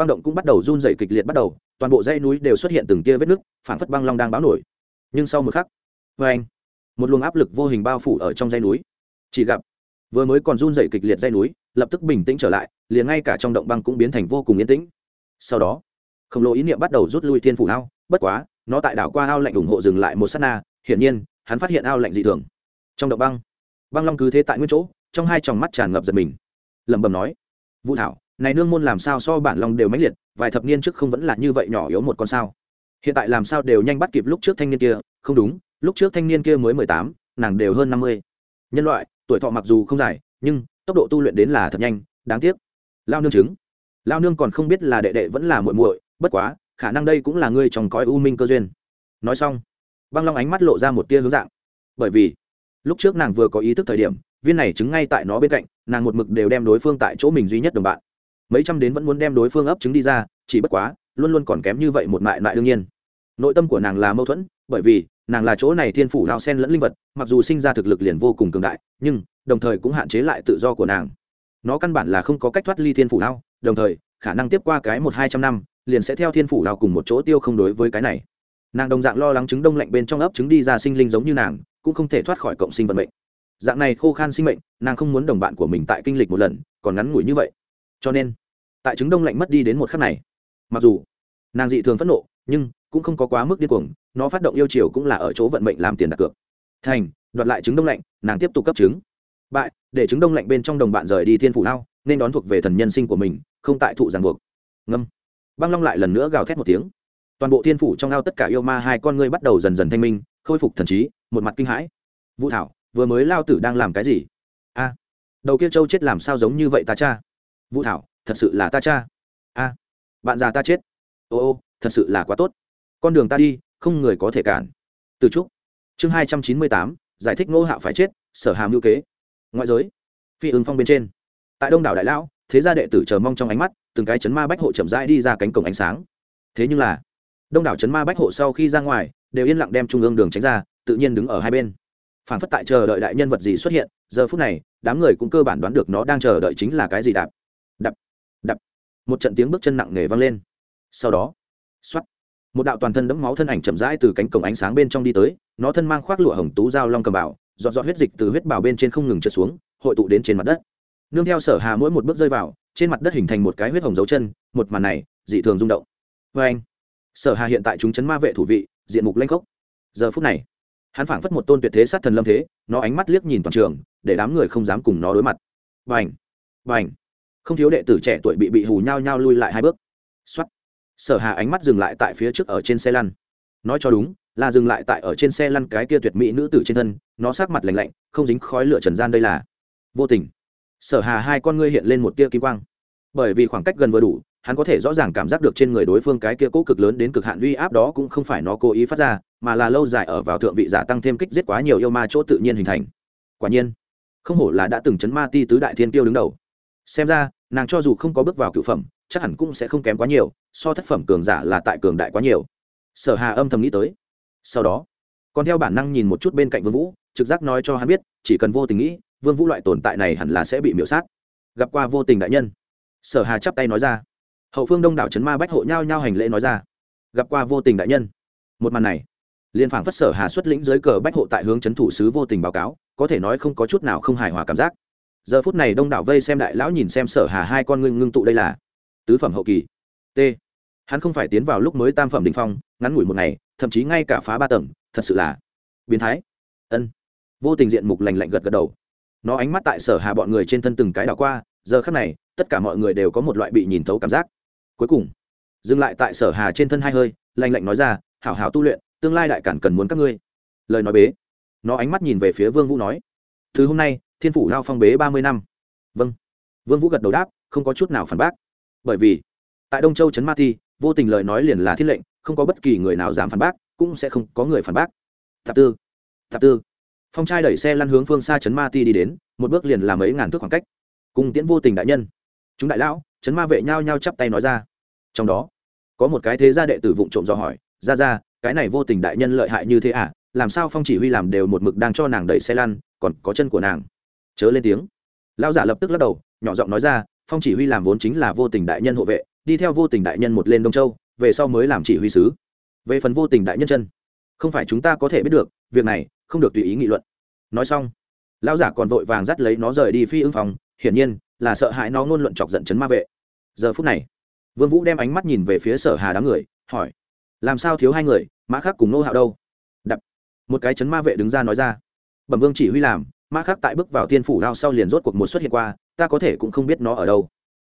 băng động cũng bắt đầu run dày kịch liệt bắt đầu, toàn bộ dãy núi đều xuất hiện từng tia vết nứt phản phất băng long đang báo nổi. Nhưng sau một khắc vê anh, một luồng áp lực vô hình bao phủ ở trong dãy núi. Chỉ gặp, vừa mới còn run dày kịch liệt dãy núi, lập tức bình tĩnh trở lại, liền ngay cả trong động băng cũng biến thành vô cùng yên tĩnh. Sau đó, khổng lồ ý niệm bắt đầu rút lui thiên phủ ao, bất quá, nó tại đảo qua ao lạnh ủng hộ dừng lại một s á t na, hiển nhiên, hắn phát hiện ao lạnh dị thường. Trong động băng băng long cứ thế tại nguyên chỗ, trong hai tròng mắt tràn ngập giật mình. Lẩm bẩm nói, vũ thảo này nương môn làm sao so bản long đều mãnh liệt, vài thập niên trước không vẫn là như vậy nhỏ yếu một con sao? Hiện tại làm sao đều nhanh bắt kịp lúc trước thanh niên kia, không đúng, lúc trước thanh niên kia mới mười tám, nàng đều hơn năm mươi. Nhân loại, tuổi thọ mặc dù không dài, nhưng tốc độ tu luyện đến là thật nhanh, đáng tiếc. Lao nương chứng. Lao nương còn không biết là đệ đệ vẫn là muội muội, bất quá, khả năng đây cũng là ngươi trong cõi u minh cơ duyên. Nói xong, băng long ánh mắt lộ ra một tia hướng dạng. Bởi vì, lúc trước nàng vừa có ý thức thời điểm, viên này chứng ngay tại nó bên cạnh, nàng một mực đều đem đối phương tại chỗ mình duy nhất đồng bạn mấy trăm đến vẫn muốn đem đối phương ấp trứng đi ra, chỉ bất quá, luôn luôn còn kém như vậy một mại mại đương nhiên. Nội tâm của nàng là mâu thuẫn, bởi vì, nàng là chỗ này thiên phủ lao sen lẫn linh vật, mặc dù sinh ra thực lực liền vô cùng cường đại, nhưng, đồng thời cũng hạn chế lại tự do của nàng. Nó căn bản là không có cách thoát ly thiên phủ lao đồng thời, khả năng tiếp qua cái một hai trăm năm, liền sẽ theo thiên phủ lao cùng một chỗ tiêu không đối với cái này. Nàng đồng dạng lo lắng trứng đông lạnh bên trong ấp trứng đi ra sinh linh giống như nàng, cũng không thể thoát khỏi cộng sinh vận mệnh. Dạng này khô khan sinh mệnh, nàng không muốn đồng bạn của mình tại kinh lịch một lần, còn ngắn ngủi như vậy. Cho nên tại trứng đông lạnh mất đi đến một khắc này. Mặc dù nàng dị thường phẫn nộ, nhưng cũng không có quá mức điên cuồng, nó phát động yêu chiều cũng là ở chỗ vận mệnh làm tiền đặt cược. Thành, đoạt lại trứng đông lạnh, nàng tiếp tục cấp trứng. Bại, để trứng đông lạnh bên trong đồng bạn rời đi thiên phủ lao nên đón thuộc về thần nhân sinh của mình, không tại thụ ràng buộc. Ngâm. Băng long lại lần nữa gào thét một tiếng. Toàn bộ thiên phủ trong ao tất cả yêu ma hai con ngươi bắt đầu dần dần thanh minh, khôi phục thần trí, một mặt kinh hãi. Vũ thảo, vừa mới lao tử đang làm cái gì? A, đầu kia châu chết làm sao giống như vậy ta cha? Vũ thảo thật sự là ta cha. A, bạn già ta chết. Ô ô, thật sự là quá tốt. Con đường ta đi, không người có thể cản. Từ trúc, chương hai trăm chín mươi tám, giải thích ngô hạo phải chết, sở hàm hữu kế. Ngoại giới, phi ứng phong bên trên. Tại đông đảo đại lão, thế gia đệ tử chờ mong trong ánh mắt, từng cái chấn ma bách hộ chậm rãi đi ra cánh cổng ánh sáng. Thế nhưng là, đông đảo chấn ma bách hộ sau khi ra ngoài, đều yên lặng đem trung ương đường tránh ra, tự nhiên đứng ở hai bên. Phản phất tại chờ đợi đại nhân vật gì xuất hiện, giờ phút này, đám người cũng cơ bản đoán được nó đang chờ đợi chính là cái gì đạp đập. Một trận tiếng bước chân nặng nề vang lên. Sau đó xoắt một đạo toàn thân đẫm máu thân ảnh chậm rãi từ cánh cổng ánh sáng bên trong đi tới, nó thân mang khoác lụa hồng tú dao long cầm bảo dọn dọn huyết dịch từ huyết bảo bên trên không ngừng trượt xuống, hội tụ đến trên mặt đất. Nương theo sở hà mỗi một bước rơi vào, trên mặt đất hình thành một cái huyết hồng dấu chân, một màn này, dị thường rung động. Vê anh, sở hà hiện tại chúng chấn ma vệ thủ vị, diện mục lanh khốc. Giờ phút này, hắn phảng phất một tôn tuyệt thế sát thần lâm thế, nó ánh mắt liếc nhìn toàn trường, để đám người không dám cùng nó đối mặt. Vành vành không thiếu đệ tử trẻ tuổi bị bị hù nhau nhau lui lại hai bước. Xuất sở hà ánh mắt dừng lại tại phía trước ở trên xe lăn. Nói cho đúng, là dừng lại tại ở trên xe lăn cái kia tuyệt mỹ nữ tử trên thân, nó sát mặt lạnh lạnh, không dính khói lửa trần gian đây là. Vô tình. Sở hà hai con ngươi hiện lên một tia kim quang. Bởi vì khoảng cách gần vừa đủ, hắn có thể rõ ràng cảm giác được trên người đối phương cái kia cố cực lớn đến cực hạn uy áp đó cũng không phải nó cố ý phát ra, mà là lâu dài ở vào thượng vị giả tăng thêm kích giết quá nhiều yêu ma chỗ tự nhiên hình thành. Quả nhiên, không hổ là đã từng chấn ma ti tứ đại thiên tiêu đứng đầu. Xem ra nàng cho dù không có bước vào cựu phẩm, chắc hẳn cũng sẽ không kém quá nhiều, so thất phẩm cường giả là tại cường đại quá nhiều. Sở hà âm thầm nghĩ tới. Sau đó, còn theo bản năng nhìn một chút bên cạnh vương vũ, trực giác nói cho hắn biết, chỉ cần vô tình nghĩ, vương vũ loại tồn tại này hẳn là sẽ bị miễu sát. Gặp qua vô tình đại nhân. Sở hà chắp tay nói ra. Hậu phương đông đảo trấn ma bách hộ nhau nhau hành lễ nói ra. Gặp qua vô tình đại nhân. Một màn này liên phảng phất sở hà xuất lĩnh dưới cờ bách hộ tại hướng trấn thủ sứ vô tình báo cáo, có thể nói không có chút nào không hài hòa cảm giác giờ phút này đông đảo vây xem đại lão nhìn xem sở hà hai con ngưng ngưng tụ đây là tứ phẩm hậu kỳ, t. Hắn không phải tiến vào lúc mới tam phẩm đình phong, ngắn ngủi một ngày, thậm chí ngay cả phá ba tầng, thật sự là biến thái. Ân. Vô tình diện mục lành lạnh gật gật đầu. Nó ánh mắt tại sở hà bọn người trên thân từng cái đảo qua, giờ khắc này, tất cả mọi người đều có một loại bị nhìn thấu cảm giác. Cuối cùng, dừng lại tại sở hà trên thân hai hơi lành lạnh nói ra, hảo hảo tu luyện, tương lai đại cản cần muốn các ngươi. Lời nói bế. Nó ánh mắt nhìn về phía vương vũ nói, thứ hôm nay thiên phủ lao phong bế ba mươi năm. Vâng. Vương vũ gật đầu đáp, không có chút nào phản bác. Bởi vì, tại đông châu trấn ma thi, vô tình lời nói liền là thiên lệnh, không có bất kỳ người nào dám phản bác, cũng sẽ không có người phản bác. Thập tư thập tư. Phong trai đẩy xe lăn hướng phương xa trấn ma ti đi đến, một bước liền làm mấy ngàn thước khoảng cách. Cùng tiễn vô tình đại nhân. Chúng đại lão, trấn ma vệ nhao nhao chắp tay nói ra. Trong đó, có một cái thế gia đệ tử vụng trộm dò hỏi, ra ra, cái này vô tình đại nhân lợi hại như thế à? Làm sao phong chỉ huy làm đều một mực đang cho nàng đẩy xe lăn, còn có chân của nàng? Chớ lên tiếng. Lão giả lập tức lắc đầu, nhỏ giọng nói ra, phong chỉ huy làm vốn chính là vô tình đại nhân hộ vệ, đi theo vô tình đại nhân một lên đông châu, về sau mới làm chỉ huy sứ. Về phần vô tình đại nhân chân, không phải chúng ta có thể biết được, việc này không được tùy ý nghị luận. Nói xong, lão giả còn vội vàng dắt lấy nó rời đi phi ưng phòng, hiển nhiên là sợ hãi nó ngôn luận chọc giận chấn ma vệ. Giờ phút này, vương vũ đem ánh mắt nhìn về phía sở hà đám người, hỏi, làm sao thiếu hai người, mã khắc cùng nô hạo đâu? Đập, một cái chấn ma vệ đứng ra nói ra, bẩm vương chỉ huy làm mã khác tại bước vào thiên phủ lao sau liền rốt cuộc một xuất hiện qua, ta có thể cũng không biết nó ở đâu.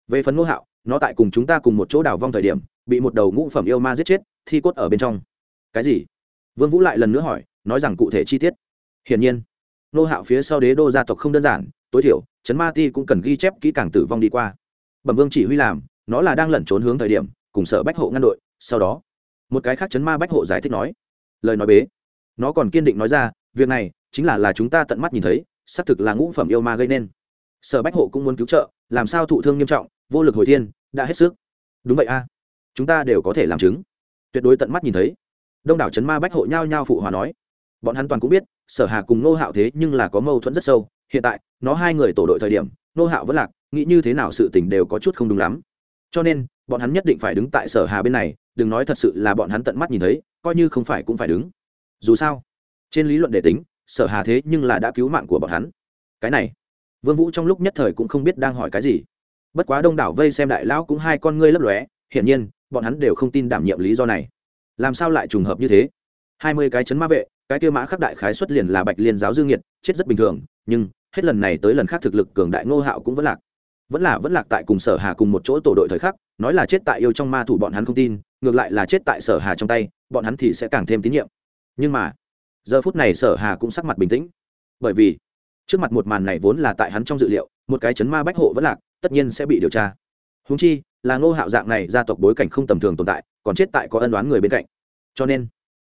Về phần nô hạo, nó tại cùng chúng ta cùng một chỗ đào vong thời điểm, bị một đầu ngũ phẩm yêu ma giết chết, thi cốt ở bên trong. Cái gì? Vương vũ lại lần nữa hỏi, nói rằng cụ thể chi tiết. Hiển nhiên nô hạo phía sau đế đô gia tộc không đơn giản, tối thiểu, trấn ma ti cũng cần ghi chép kỹ càng tử vong đi qua. Bẩm vương chỉ huy làm, nó là đang lẩn trốn hướng thời điểm, cùng sở bách hộ ngăn đội, sau đó, một cái khác chấn ma bách hộ giải thích nói. Lời nói bế. Nó còn kiên định nói ra, việc này, chính là là chúng ta tận mắt nhìn thấy xác thực là ngũ phẩm yêu ma gây nên. Sở bách hộ cũng muốn cứu trợ, làm sao thụ thương nghiêm trọng, vô lực hồi thiên, đã hết sức. Đúng vậy a. Chúng ta đều có thể làm chứng. Tuyệt đối tận mắt nhìn thấy. Đông đảo chấn ma bách hộ nhao nhao phụ hòa nói. Bọn hắn toàn cũng biết, sở hà cùng nô hạo thế nhưng là có mâu thuẫn rất sâu. Hiện tại, nó hai người tổ đội thời điểm nô hạo vẫn lạc, nghĩ như thế nào sự tình đều có chút không đúng lắm. Cho nên, bọn hắn nhất định phải đứng tại sở hà bên này, đừng nói thật sự là bọn hắn tận mắt nhìn thấy, coi như không phải cũng phải đứng. Dù sao, trên lý luận để tính sở hà thế nhưng là đã cứu mạng của bọn hắn. Cái này, vương vũ trong lúc nhất thời cũng không biết đang hỏi cái gì. Bất quá đông đảo vây xem đại lão cũng hai con ngươi lấp lóe, hiển nhiên, bọn hắn đều không tin đảm nhiệm lý do này. Làm sao lại trùng hợp như thế? Hai mươi cái chấn ma vệ, cái kia mã khắc đại khái xuất liền là bạch liên giáo dương nhiệt chết rất bình thường, nhưng hết lần này tới lần khác thực lực cường đại ngô hạo cũng vẫn lạc. Vẫn là vẫn lạc tại cùng sở hà cùng một chỗ tổ đội thời khắc, nói là chết tại yêu trong ma thủ bọn hắn không tin, ngược lại là chết tại sở hà trong tay, bọn hắn thì sẽ càng thêm tín nhiệm. Nhưng mà giờ phút này sở hà cũng sắc mặt bình tĩnh. Bởi vì, trước mặt một màn này vốn là tại hắn trong dự liệu, một cái chấn ma bách hộ vẫn lạc, tất nhiên sẽ bị điều tra. Húng chi, là ngô hạo dạng này gia tộc bối cảnh không tầm thường tồn tại, còn chết tại có ân đoán người bên cạnh. Cho nên,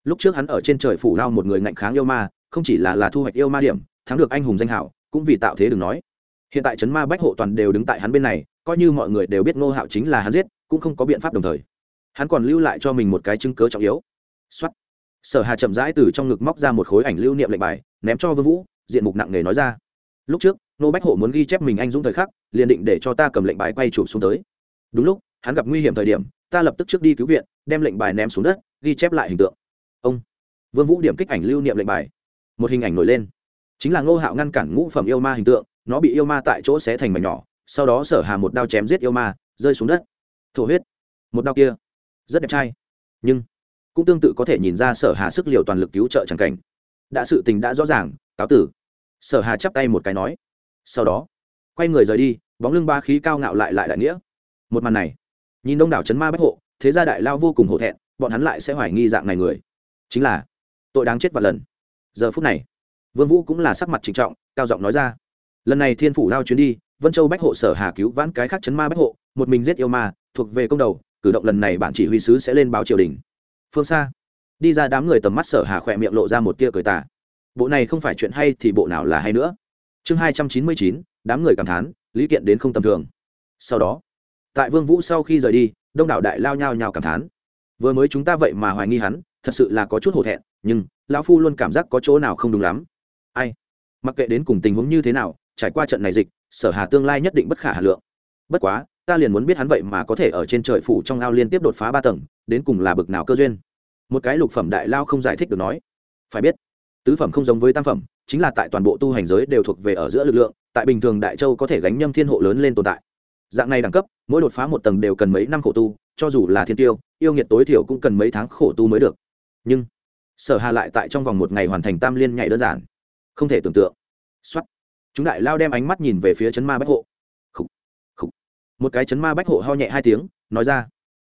lúc trước hắn ở trên trời phủ lao một người ngạnh kháng yêu ma, không chỉ là là thu hoạch yêu ma điểm, thắng được anh hùng danh hảo, cũng vì tạo thế đừng nói. Hiện tại chấn ma bách hộ toàn đều đứng tại hắn bên này, coi như mọi người đều biết ngô hạo chính là hắn giết, cũng không có biện pháp đồng thời. Hắn còn lưu lại cho mình một cái chứng cớ trọng yếu. Xuất sở hà chậm rãi từ trong ngực móc ra một khối ảnh lưu niệm lệnh bài, ném cho vương vũ, diện mục nặng nề nói ra. Lúc trước, nô bách hộ muốn ghi chép mình anh dũng thời khắc, liền định để cho ta cầm lệnh bài quay chụp xuống tới. Đúng lúc, hắn gặp nguy hiểm thời điểm, ta lập tức trước đi cứu viện, đem lệnh bài ném xuống đất, ghi chép lại hình tượng. Ông. Vương vũ điểm kích ảnh lưu niệm lệnh bài. Một hình ảnh nổi lên. Chính là ngô hạo ngăn cản ngũ phẩm yêu ma hình tượng, nó bị yêu ma tại chỗ xé thành mảnh nhỏ, sau đó sở hà một đao chém giết yêu ma, rơi xuống đất. Thổ huyết. Một đao kia. Rất đẹp trai. Nhưng cũng tương tự có thể nhìn ra sở hà sức liều toàn lực cứu trợ chẳng cảnh. Đã sự tình đã rõ ràng, cáo tử. Sở hà chắp tay một cái nói. Sau đó, quay người rời đi, bóng lưng ba khí cao ngạo lại lại đại nghĩa. Một màn này, nhìn đông đảo chấn ma bách hộ, thế gia đại lao vô cùng hổ thẹn, bọn hắn lại sẽ hoài nghi dạng này người. Chính là, tội đáng chết vạn lần. Giờ phút này, vương vũ cũng là sắc mặt trịnh trọng, cao giọng nói ra. Lần này thiên phủ lao chuyến đi, vân châu bách hộ sở hà cứu vãn cái khác chấn ma bách hộ, một mình giết yêu ma, thuộc về công đầu, cử động lần này bản chỉ huy sứ sẽ lên báo triều đình phương xa. Đi ra đám người tầm mắt sở hà khỏe miệng lộ ra một tia cười tà. Bộ này không phải chuyện hay thì bộ nào là hay nữa. Chương hai trăm chín mươi chín, đám người cảm thán, lý kiện đến không tầm thường. Sau đó, tại vương vũ sau khi rời đi, đông đảo đại lao nhao nhao cảm thán. Vừa mới chúng ta vậy mà hoài nghi hắn, thật sự là có chút hổ thẹn, nhưng lão phu luôn cảm giác có chỗ nào không đúng lắm. Ai? Mặc kệ đến cùng tình huống như thế nào, trải qua trận này dịch, sở hà tương lai nhất định bất khả hà lượng. Bất quá, ta liền muốn biết hắn vậy mà có thể ở trên trời phủ trong ao liên tiếp đột phá ba tầng, đến cùng là bực nào cơ duyên một cái lục phẩm đại lao không giải thích được nói. Phải biết tứ phẩm không giống với tam phẩm chính là tại toàn bộ tu hành giới đều thuộc về ở giữa lực lượng tại bình thường đại châu có thể gánh nhâm thiên hộ lớn lên tồn tại. Dạng này đẳng cấp mỗi đột phá một tầng đều cần mấy năm khổ tu cho dù là thiên tiêu yêu nghiệt tối thiểu cũng cần mấy tháng khổ tu mới được. Nhưng sở hà lại tại trong vòng một ngày hoàn thành tam liên nhảy đơn giản. Không thể tưởng tượng. Xuất chúng đại lao đem ánh mắt nhìn về phía chấn ma bách hộ. Khủ, khủ. một cái chấn ma bách hộ ho nhẹ hai tiếng nói ra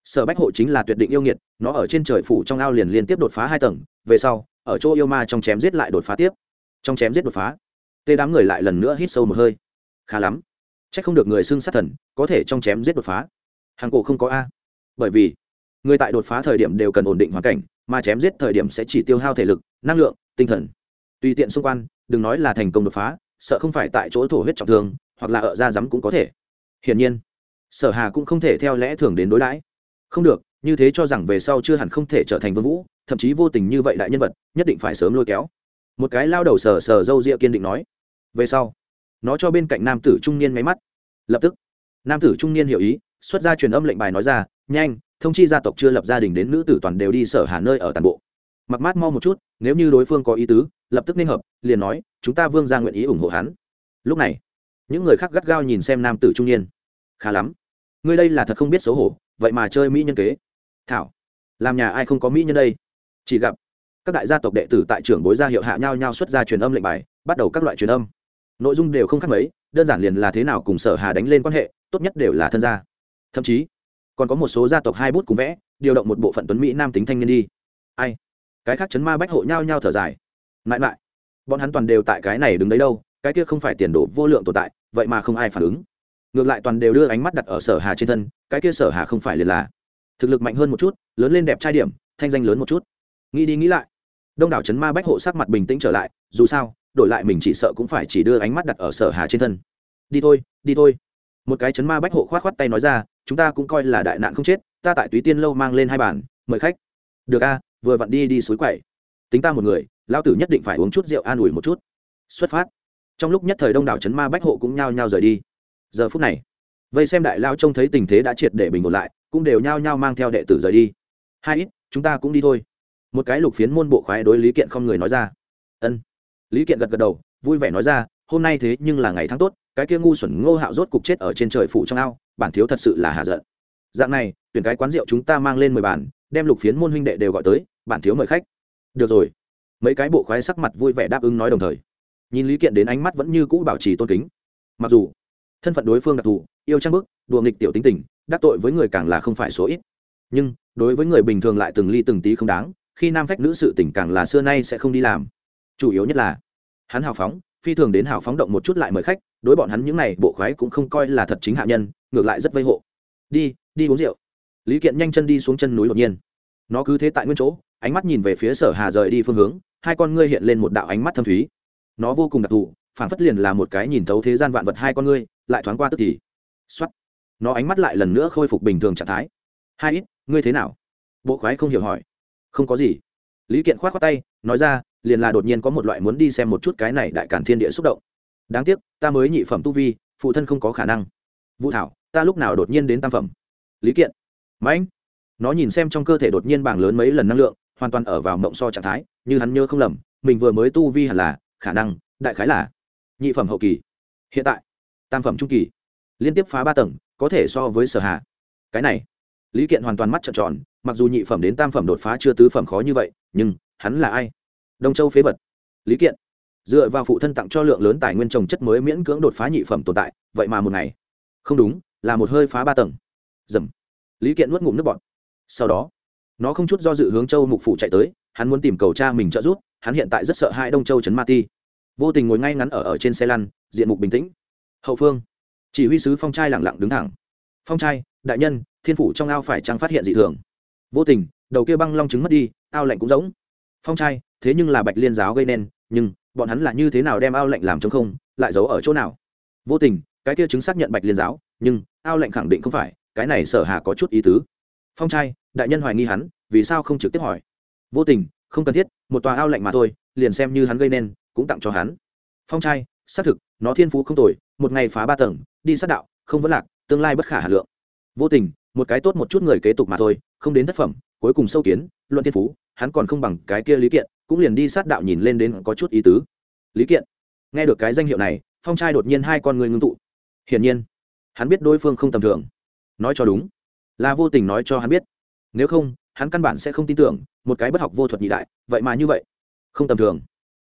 sở bách hộ chính là tuyệt định yêu nghiệt, nó ở trên trời phủ trong ao liền liên tiếp đột phá hai tầng, về sau, ở chỗ yêu ma trong chém giết lại đột phá tiếp. Trong chém giết đột phá, tê đám người lại lần nữa hít sâu một hơi. Khá lắm. C h ắ c không được người xưng sát thần, có thể trong chém giết đột phá. Hàng cổ không có a. Bởi vì, người tại đột phá thời điểm đều cần ổn định hoàn cảnh, mà chém giết thời điểm sẽ chỉ tiêu hao thể lực, năng lượng, tinh thần. Tùy tiện xung quanh, đừng nói là thành công đột phá, sợ không phải tại chỗ thổ huyết trọng thương, hoặc là ở da rắm cũng có thể. Hiển nhiên, sở hà cũng không thể theo lẽ thường đến đối đãi không được, như thế cho rằng về sau chưa hẳn không thể trở thành vương vũ, thậm chí vô tình như vậy đại nhân vật, nhất định phải sớm lôi kéo. Một cái lao đầu sờ sờ dâu dịa kiên định nói. Về sau, nó cho bên cạnh nam tử trung niên máy mắt. Lập tức, nam tử trung niên hiểu ý, xuất ra truyền âm lệnh bài nói ra, nhanh, thông chi gia tộc chưa lập gia đình đến nữ tử toàn đều đi sở hà nơi ở toàn bộ. Mặc mát mau một chút, nếu như đối phương có ý tứ, lập tức nên hợp, liền nói, chúng ta vương ra nguyện ý ủng hộ hắn. Lúc này, những người khác gắt gao nhìn xem nam tử trung niên. Khá lắm. Ngươi đây là thật không biết xấu hổ vậy mà chơi mỹ nhân kế. Thảo, làm nhà ai không có mỹ nhân đây? Chỉ gặp các đại gia tộc đệ tử tại trưởng bối gia hiệu hạ nhau nhau xuất ra truyền âm lệnh bài, bắt đầu các loại truyền âm. Nội dung đều không khác mấy, đơn giản liền là thế nào cùng sở hà đánh lên quan hệ, tốt nhất đều là thân gia. Thậm chí, còn có một số gia tộc hai bút cùng vẽ, điều động một bộ phận tuấn mỹ nam tính thanh niên đi. Ai? Cái khác chấn ma bách hộ nhau nhau thở dài. Mãi mãi, bọn hắn toàn đều tại cái này đứng đấy đâu, cái kia không phải tiền đồ vô lượng tồn tại, vậy mà không ai phản ứng ngược lại toàn đều đưa ánh mắt đặt ở sở hà trên thân, cái kia sở hà không phải liền là thực lực mạnh hơn một chút, lớn lên đẹp trai điểm, thanh danh lớn một chút. Nghĩ đi nghĩ lại, đông đảo chấn ma bách hộ sắc mặt bình tĩnh trở lại, dù sao, đổi lại mình chỉ sợ cũng phải chỉ đưa ánh mắt đặt ở sở hà trên thân. Đi thôi đi thôi. Một cái chấn ma bách hộ khoát khoát tay nói ra, chúng ta cũng coi là đại nạn không chết, ta tại túy tiên lâu mang lên hai bàn, mời khách. Được a, vừa vặn đi đi suối quậy tính ta một người lao tử nhất định phải uống chút rượu an ủi một chút. Xuất phát. Trong lúc nhất thời đông đảo chấn ma bách hộ cũng nhao nhao rời đi giờ phút này, vây xem đại lao trông thấy tình thế đã triệt để bình ổn lại, cũng đều nhao nhao mang theo đệ tử rời đi. Hai ít, chúng ta cũng đi thôi. Một cái lục phiến môn bộ khoái đối lý kiện không người nói ra. Ân. Lý kiện gật gật đầu, vui vẻ nói ra, hôm nay thế nhưng là ngày tháng tốt, cái kia ngu xuẩn ngô hạo rốt cục chết ở trên trời phủ trong ao, bản thiếu thật sự là hạ giận. Dạng này, tuyển cái quán rượu chúng ta mang lên mười bàn, đem lục phiến môn huynh đệ đều gọi tới, bản thiếu mời khách. Được rồi. Mấy cái bộ khoái sắc mặt vui vẻ đáp ứng nói đồng thời. Nhìn lý kiện đến ánh mắt vẫn như cũ bảo trì tôn kính. Mặc dù thân phận đối phương đặc thù, yêu trang bức, đùa nghịch tiểu tính tình, đắc tội với người càng là không phải số ít. Nhưng, đối với người bình thường lại từng ly từng tí không đáng, khi nam phách nữ sự tình càng là xưa nay sẽ không đi làm. Chủ yếu nhất là, hắn hào phóng, phi thường đến hào phóng động một chút lại mời khách, đối bọn hắn những n à y bộ khoái cũng không coi là thật chính hạ nhân, ngược lại rất vây hộ. Đi đi uống rượu. Lý kiện nhanh chân đi xuống chân núi đột nhiên. Nó cứ thế tại nguyên chỗ, ánh mắt nhìn về phía sở hà rời đi phương hướng, hai con ngươi hiện lên một đạo ánh mắt thâm thúy. Nó vô cùng đặc thù phản phất liền là một cái nhìn thấu thế gian vạn vật hai con ngươi, lại thoáng qua tức thì. Xuất nó ánh mắt lại lần nữa khôi phục bình thường trạng thái. Hai ít, ngươi thế nào? Bộ khoái không hiểu hỏi. Không có gì. Lý kiện k h o á t tay, nói ra, liền là đột nhiên có một loại muốn đi xem một chút cái này đại cản thiên địa xúc động. Đáng tiếc, ta mới nhị phẩm tu vi, phụ thân không có khả năng. Vũ thảo, ta lúc nào đột nhiên đến tam phẩm? Lý kiện. Mãnh nó nhìn xem trong cơ thể đột nhiên bảng lớn mấy lần năng lượng, hoàn toàn ở vào mộng so trạng thái, như hắn nhớ không lầm, mình vừa mới tu vi hẳn là, khả năng, đại khái là nhị phẩm hậu kỳ. Hiện tại, tam phẩm trung kỳ. Liên tiếp phá ba tầng, có thể so với sở hạ cái này, lý kiện hoàn toàn mắt trợn tròn, mặc dù nhị phẩm đến tam phẩm đột phá chưa tứ phẩm khó như vậy, nhưng hắn là ai? Đông châu phế vật. Lý kiện, dựa vào phụ thân tặng cho lượng lớn tài nguyên trồng chất mới miễn cưỡng đột phá nhị phẩm tồn tại, vậy mà một ngày, không đúng, là một hơi phá ba tầng. Dầm. Lý kiện nuốt ngụm nước bọt. Sau đó, nó không chút do dự hướng châu mục phủ chạy tới, hắn muốn tìm cầu cha mình trợ giúp, hắn hiện tại rất sợ hai đông châu trấn ma ti vô tình ngồi ngay ngắn ở ở trên xe lăn, diện mục bình tĩnh. Hậu phương, chỉ huy sứ phong trai lẳng lặng đứng thẳng. Phong trai, đại nhân, thiên phủ trong ao phải chăng phát hiện dị thường. Vô tình, đầu kia băng long trứng mất đi, ao lạnh cũng giống phong trai, thế nhưng là bạch liên giáo gây nên, nhưng bọn hắn là như thế nào đem ao lạnh làm chống không, lại giấu ở chỗ nào? Vô tình, cái kia chứng xác nhận bạch liên giáo, nhưng ao lạnh khẳng định không phải, cái này sở hà có chút ý tứ. Phong trai, đại nhân hoài nghi hắn, vì sao không trực tiếp hỏi? Vô tình, không cần thiết, một tòa ao lạnh mà thôi, liền xem như hắn gây nên cũng tặng cho hắn. Phong trai, xác thực, nó thiên phú không tồi, một ngày phá ba tầng, đi sát đạo, không vấn lạc, tương lai bất khả hà lượng. Vô tình, một cái tốt một chút người kế tục mà thôi, không đến thất phẩm, cuối cùng sâu kiến, luận thiên phú, hắn còn không bằng cái kia lý kiện, cũng liền đi sát đạo nhìn lên đến có chút ý tứ. Lý kiện, nghe được cái danh hiệu này, phong trai đột nhiên hai con người ngưng tụ. Hiển nhiên, hắn biết đối phương không tầm thường. Nói cho đúng, là vô tình nói cho hắn biết. Nếu không, hắn căn bản sẽ không tin tưởng, một cái bất học vô thuật nhị đại, vậy mà như vậy, không tầm thường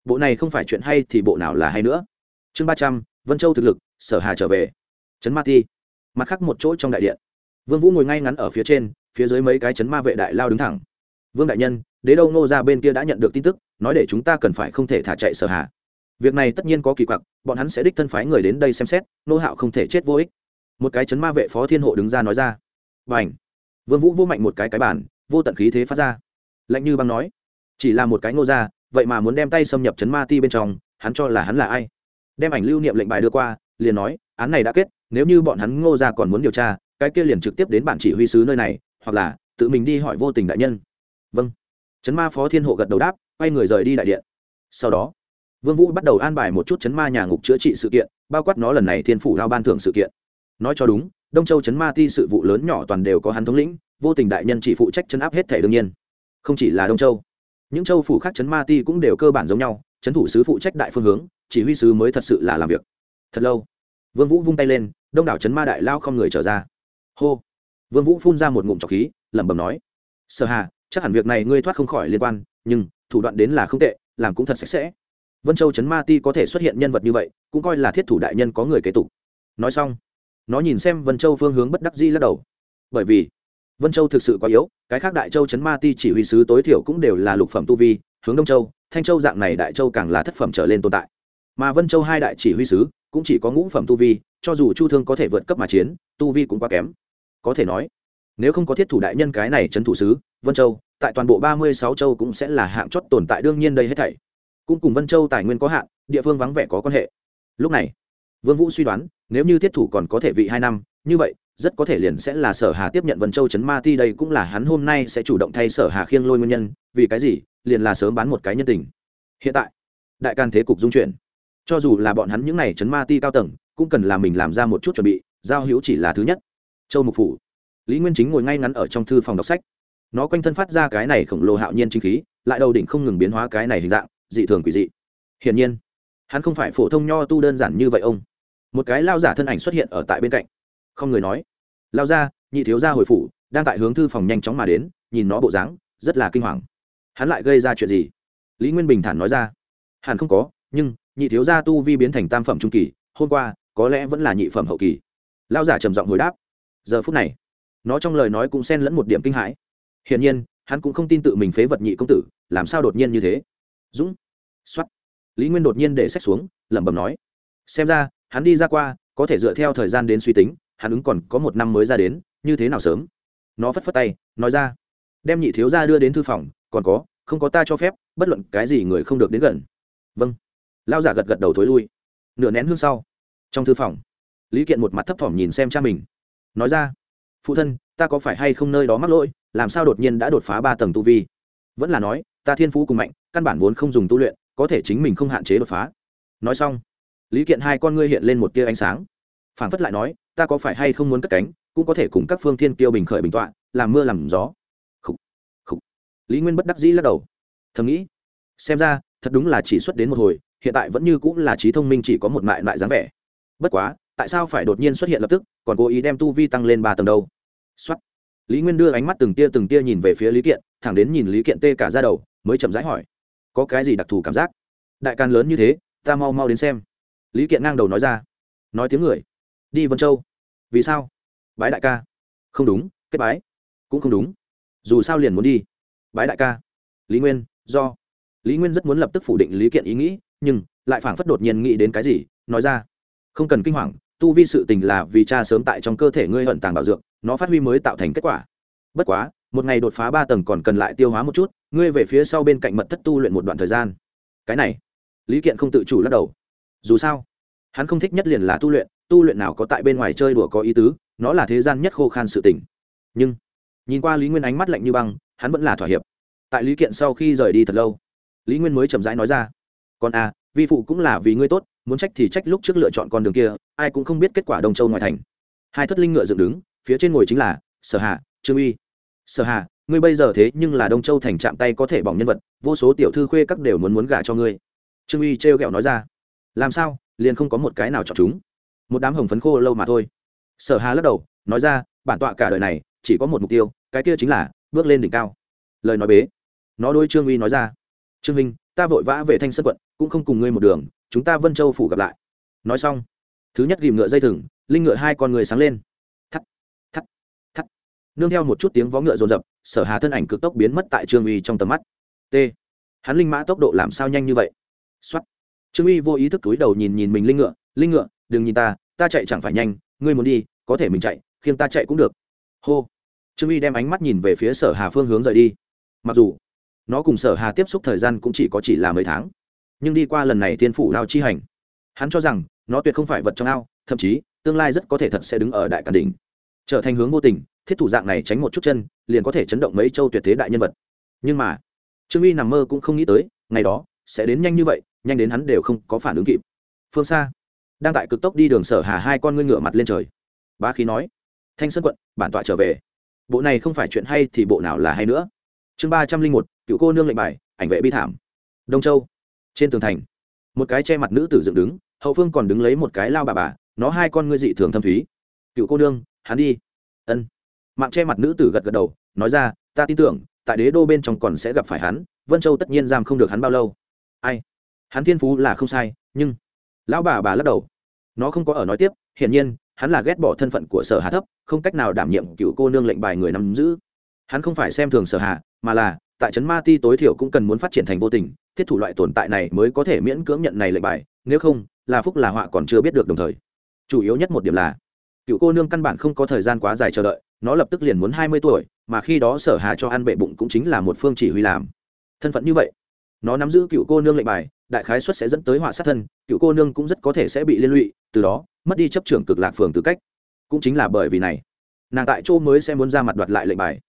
bộ này không phải chuyện hay thì bộ nào là hay nữa. Chương ba trăm, vân châu thực lực, sở hà trở về. Trấn ma ti. Mặt khác một chỗ trong đại điện. Vương vũ ngồi ngay ngắn ở phía trên, phía dưới mấy cái chấn ma vệ đại lao đứng thẳng. Vương đại nhân, đế đâu ngô ra bên kia đã nhận được tin tức, nói để chúng ta cần phải không thể thả chạy sở hà. Việc này tất nhiên có kỳ quặc, bọn hắn sẽ đích thân phái người đến đây xem xét, nô hạo không thể chết vô ích. Một cái chấn ma vệ phó thiên hộ đứng ra nói ra. Và ảnh vương vũ vô mạnh một cái cái bản vô tận khí thế phát ra. Lạnh như băng nói. Chỉ là một cái ngô ra vậy mà muốn đem tay xâm nhập chấn ma ti bên trong, hắn cho là hắn là ai? Đem ảnh lưu niệm lệnh bài đưa qua, liền nói, án này đã kết, nếu như bọn hắn ngô ra còn muốn điều tra, cái kia liền trực tiếp đến bản chỉ huy sứ nơi này, hoặc là tự mình đi hỏi vô tình đại nhân. Vâng. Chấn ma phó thiên hộ gật đầu đáp, quay người rời đi đại điện. Sau đó, vương vũ bắt đầu an bài một chút chấn ma nhà ngục chữa trị sự kiện, bao quát nó lần này thiên phủ lao ban thưởng sự kiện. Nói cho đúng, đông châu chấn ma ti sự vụ lớn nhỏ toàn đều có hắn thống lĩnh, vô tình đại nhân chỉ phụ trách chấn áp hết thể đương nhiên. Không chỉ là đông châu những châu phủ khác chấn ma ti cũng đều cơ bản giống nhau, chấn thủ sứ phụ trách đại phương hướng, chỉ huy sứ mới thật sự là làm việc. Thật lâu, vương vũ vung tay lên, đông đảo chấn ma đại lao không người trở ra. Hô! Vương vũ phun ra một ngụm trọc khí, lẩm bẩm nói, sở hà, chắc hẳn việc này ngươi thoát không khỏi liên quan, nhưng thủ đoạn đến là không tệ, làm cũng thật sạch sẽ. Vân châu chấn ma ti có thể xuất hiện nhân vật như vậy, cũng coi là thiết thủ đại nhân có người kế tục. Nói xong, nó nhìn xem vân châu phương hướng bất đắc di lắc đầu. Bởi vì vân châu thực sự quá yếu, cái khác đại châu chấn ma ti chỉ huy sứ tối thiểu cũng đều là lục phẩm tu vi, hướng đông châu, thanh châu dạng này đại châu càng là thất phẩm trở lên tồn tại. Mà vân châu hai đại chỉ huy sứ cũng chỉ có ngũ phẩm tu vi, cho dù chu thương có thể vượt cấp mà chiến, tu vi cũng quá kém. Có thể nói, nếu không có thiết thủ đại nhân cái này trấn thủ sứ, vân châu, tại toàn bộ ba mươi sáu châu cũng sẽ là hạng chót tồn tại đương nhiên đây hết thảy. Cũng cùng vân châu tài nguyên có hạn, địa phương vắng vẻ có quan hệ. Lúc này, vương vũ suy đoán, nếu như thiết thủ còn có thể vị hai năm như vậy, rất có thể liền sẽ là sở hà tiếp nhận vân châu chấn ma ti đây cũng là hắn hôm nay sẽ chủ động thay sở hà khiêng lôi nguyên nhân, vì cái gì? Liền là sớm bán một cái nhân tình. Hiện tại, đại can thế cục dung chuyển. Cho dù là bọn hắn những này chấn ma ti cao tầng, cũng cần là mình làm ra một chút chuẩn bị, giao hữu chỉ là thứ nhất. Châu mục phủ. Lý nguyên chính ngồi ngay ngắn ở trong thư phòng đọc sách. Nó quanh thân phát ra cái này khổng lồ hạo nhiên chính khí, lại đầu đỉnh không ngừng biến hóa cái này hình dạng, dị thường quỷ dị. Hiển nhiên, hắn không phải phổ thông nho tu đơn giản như vậy ông. Một cái lao giả thân ảnh xuất hiện ở tại bên cạnh không người nói. Lao ra, nhị thiếu gia hồi phủ, đang tại hướng thư phòng nhanh chóng mà đến, nhìn nó bộ dáng, rất là kinh hoàng. Hắn lại gây ra chuyện gì? Lý nguyên bình thản nói ra. Hẳn không có, nhưng, nhị thiếu gia tu vi biến thành tam phẩm trung kỳ, hôm qua, có lẽ vẫn là nhị phẩm hậu kỳ. Lao giả trầm giọng hồi đáp. Giờ phút này, nó trong lời nói cũng xen lẫn một điểm kinh hãi. Hiển nhiên, hắn cũng không tin tự mình phế vật nhị công tử, làm sao đột nhiên như thế? Dũng. X o á t lý nguyên đột nhiên để sách xuống, lẩm bẩm nói. Xem ra, hắn đi ra qua, có thể dựa theo thời gian đến suy tính hắn ứng còn có một năm mới ra đến, như thế nào sớm? Nó phất phất tay, nói ra. Đem nhị thiếu ra đưa đến thư phòng, còn có, không có ta cho phép, bất luận cái gì người không được đến gần. Vâng. Lao giả gật gật đầu thối lui. Nửa nén hương sau, trong thư phòng, lý kiện một mặt thấp thỏm nhìn xem cha mình. Nói ra, phụ thân, ta có phải hay không nơi đó mắc lỗi, làm sao đột nhiên đã đột phá ba tầng tu vi? Vẫn là nói, ta thiên phú cùng mạnh, căn bản vốn không dùng tu luyện, có thể chính mình không hạn chế đột phá. Nói xong, lý kiện hai con ngươi hiện lên một tia ánh sáng. Phản phất lại nói ta có phải hay không muốn cất cánh cũng có thể cùng các phương thiên tiêu bình khởi bình tọa làm mưa làm gió. Khủ, khủ. lý nguyên bất đắc dĩ lắc đầu. Thầm nghĩ xem ra thật đúng là chỉ xuất đến một hồi hiện tại vẫn như cũng là trí thông minh chỉ có một mại mại dáng vẻ. Bất quá tại sao phải đột nhiên xuất hiện lập tức còn cố ý đem tu vi tăng lên ba tầng đâu? Xuất lý nguyên đưa ánh mắt từng tia từng tia nhìn về phía lý kiện thẳng đến nhìn lý kiện tê cả ra đầu mới chậm rãi hỏi có cái gì đặc thù cảm giác? Đại can lớn như thế ta mau mau đến xem. Lý kiện ngang đầu nói ra nói tiếng người đi vân châu. Vì sao? Bái đại ca. Không đúng, kết bái. Cũng không đúng. Dù sao liền muốn đi. Bái đại ca. Lý nguyên, do. Lý nguyên rất muốn lập tức phủ định lý kiện ý nghĩ, nhưng lại phảng phất đột nhiên nghĩ đến cái gì, nói ra. Không cần kinh hoàng, tu vi sự tình là vì cha sớm tại trong cơ thể ngươi hận tàng bảo dược, nó phát huy mới tạo thành kết quả. Bất quá, một ngày đột phá ba tầng còn cần lại tiêu hóa một chút, ngươi về phía sau bên cạnh mật thất tu luyện một đoạn thời gian. Cái này, lý kiện không tự chủ lắc đầu. Dù sao, hắn không thích nhất liền là tu luyện tu luyện nào có tại bên ngoài chơi đùa có ý tứ, nó là thế gian nhất khô khan sự tình. Nhưng, nhìn qua lý nguyên ánh mắt lạnh như băng, hắn vẫn là thỏa hiệp. Tại lý kiện sau khi rời đi thật lâu, lý nguyên mới chậm rãi nói ra, còn à vi phụ cũng là vì ngươi tốt, muốn trách thì trách lúc trước lựa chọn con đường kia, ai cũng không biết kết quả đông châu ngoại thành. Hai thất linh ngựa dựng đứng, phía trên ngồi chính là, sở hạ trương uy. Sở hạ ngươi bây giờ thế nhưng là đông châu thành chạm tay có thể bỏng nhân vật, vô số tiểu thư khuê các đều muốn muốn gả cho ngươi. Trương uy trêu ghẹo nói ra, làm sao, liền không có một cái nào chọn chúng? Một đám hồng phấn khô lâu mà thôi. Sở hà lắc đầu, nói ra, bản tọa cả đời này chỉ có một mục tiêu, cái kia chính là bước lên đỉnh cao. Lời nói bế. Nó đôi trương uy nói ra, trương minh, ta vội vã về thanh sơn quận, cũng không cùng ngươi một đường, chúng ta vân châu phủ gặp lại. Nói xong, thứ nhất ghìm ngựa dây thừng, linh ngựa hai con người sáng lên. Thắt thắt thắt. Nương theo một chút tiếng vó ngựa rồn rập sở hà thân ảnh cực tốc biến mất tại trương uy trong tầm mắt. T. Hắn linh mã tốc độ làm sao nhanh như vậy? Xuất trương uy vô ý thức túi đầu nhìn nhìn mình linh ngựa linh ngựa đừng nhìn ta ta chạy chẳng phải nhanh, ngươi muốn đi, có thể mình chạy, khiêng ta chạy cũng được. Hô. Trương uy đem ánh mắt nhìn về phía sở hà phương hướng rời đi. Mặc dù, nó cùng sở hà tiếp xúc thời gian cũng chỉ có chỉ là mấy tháng, nhưng đi qua lần này thiên phủ lao chi hành, hắn cho rằng nó tuyệt không phải vật trong ao, thậm chí, tương lai rất có thể thật sẽ đứng ở đại cản đỉnh. Trở thành hướng vô tình, thiết thủ dạng này tránh một chút chân, liền có thể chấn động mấy châu tuyệt thế đại nhân vật. Nhưng mà, trương uy nằm mơ cũng không nghĩ tới, ngày đó, sẽ đến nhanh như vậy, nhanh đến hắn đều không có phản ứng kịp. Phương xa đang tại cực tốc đi đường sở hà hai con ngươi ngựa mặt lên trời. Ba khí nói, thanh sơn quận, bản tọa trở về. Bộ này không phải chuyện hay thì bộ nào là hay nữa. Chương ba trăm linh một, cựu cô nương lệnh bài, ảnh vệ bi thảm. Đông châu, trên tường thành, một cái che mặt nữ tử dựng đứng, hậu phương còn đứng lấy một cái lao bà bà, nó hai con ngươi dị thường thâm thúy. Cựu cô nương, hắn đi. Ân. Mạng che mặt nữ tử gật gật đầu, nói ra, ta tin tưởng, tại đế đô bên trong còn sẽ gặp phải hắn, vân châu tất nhiên giam không được hắn bao lâu. Ai? Hắn thiên phú là không sai, nhưng lão bà bà lắc đầu nó không có ở nói tiếp, hiển nhiên, hắn là ghét bỏ thân phận của sở hà thấp, không cách nào đảm nhiệm cựu cô nương lệnh bài người nắm giữ. Hắn không phải xem thường sở hà, mà là, tại trấn ma ti tối thiểu cũng cần muốn phát triển thành vô tình, thiết thủ loại tồn tại này mới có thể miễn cưỡng nhận này lệnh bài, nếu không, là phúc là họa còn chưa biết được đồng thời. Chủ yếu nhất một điểm là, cựu cô nương căn bản không có thời gian quá dài chờ đợi, nó lập tức liền muốn hai mươi tuổi, mà khi đó sở hà cho ăn bệ bụng cũng chính là một phương chỉ huy làm. Thân phận như vậy, nó nắm giữ cựu cô nương lệnh bài đại khái xuất sẽ dẫn tới họa sát thân, cựu cô nương cũng rất có thể sẽ bị liên lụy, từ đó, mất đi chấp trưởng cực lạc phường tư cách. Cũng chính là bởi vì này, nàng tại chỗ mới sẽ muốn ra mặt đoạt lại lệnh bài.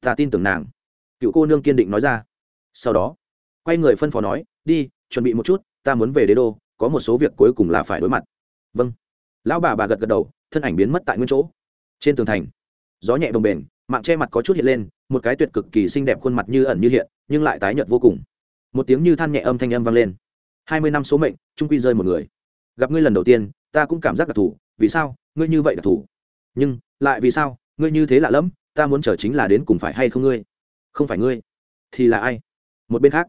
Ta tin tưởng nàng. Cựu cô nương kiên định nói ra. Sau đó, quay người phân phó nói, đi, chuẩn bị một chút, ta muốn về đế đô, có một số việc cuối cùng là phải đối mặt. Vâng. Lão bà bà gật gật đầu, thân ảnh biến mất tại nguyên chỗ. Trên tường thành, gió nhẹ bồng bềnh, mạng che mặt có chút hiện lên, một cái tuyệt cực kỳ xinh đẹp khuôn mặt như ẩn như hiện, nhưng lại tái nhợt vô cùng. Một tiếng như than nhẹ âm thanh âm vang lên hai mươi năm số mệnh trung quy rơi một người. Gặp ngươi lần đầu tiên, ta cũng cảm giác đặc thù, vì sao, ngươi như vậy đặc thù? Nhưng, lại vì sao, ngươi như thế lạ lẫm, ta muốn chờ chính là đến cùng phải hay không ngươi? Không phải ngươi, thì là ai? Một bên khác,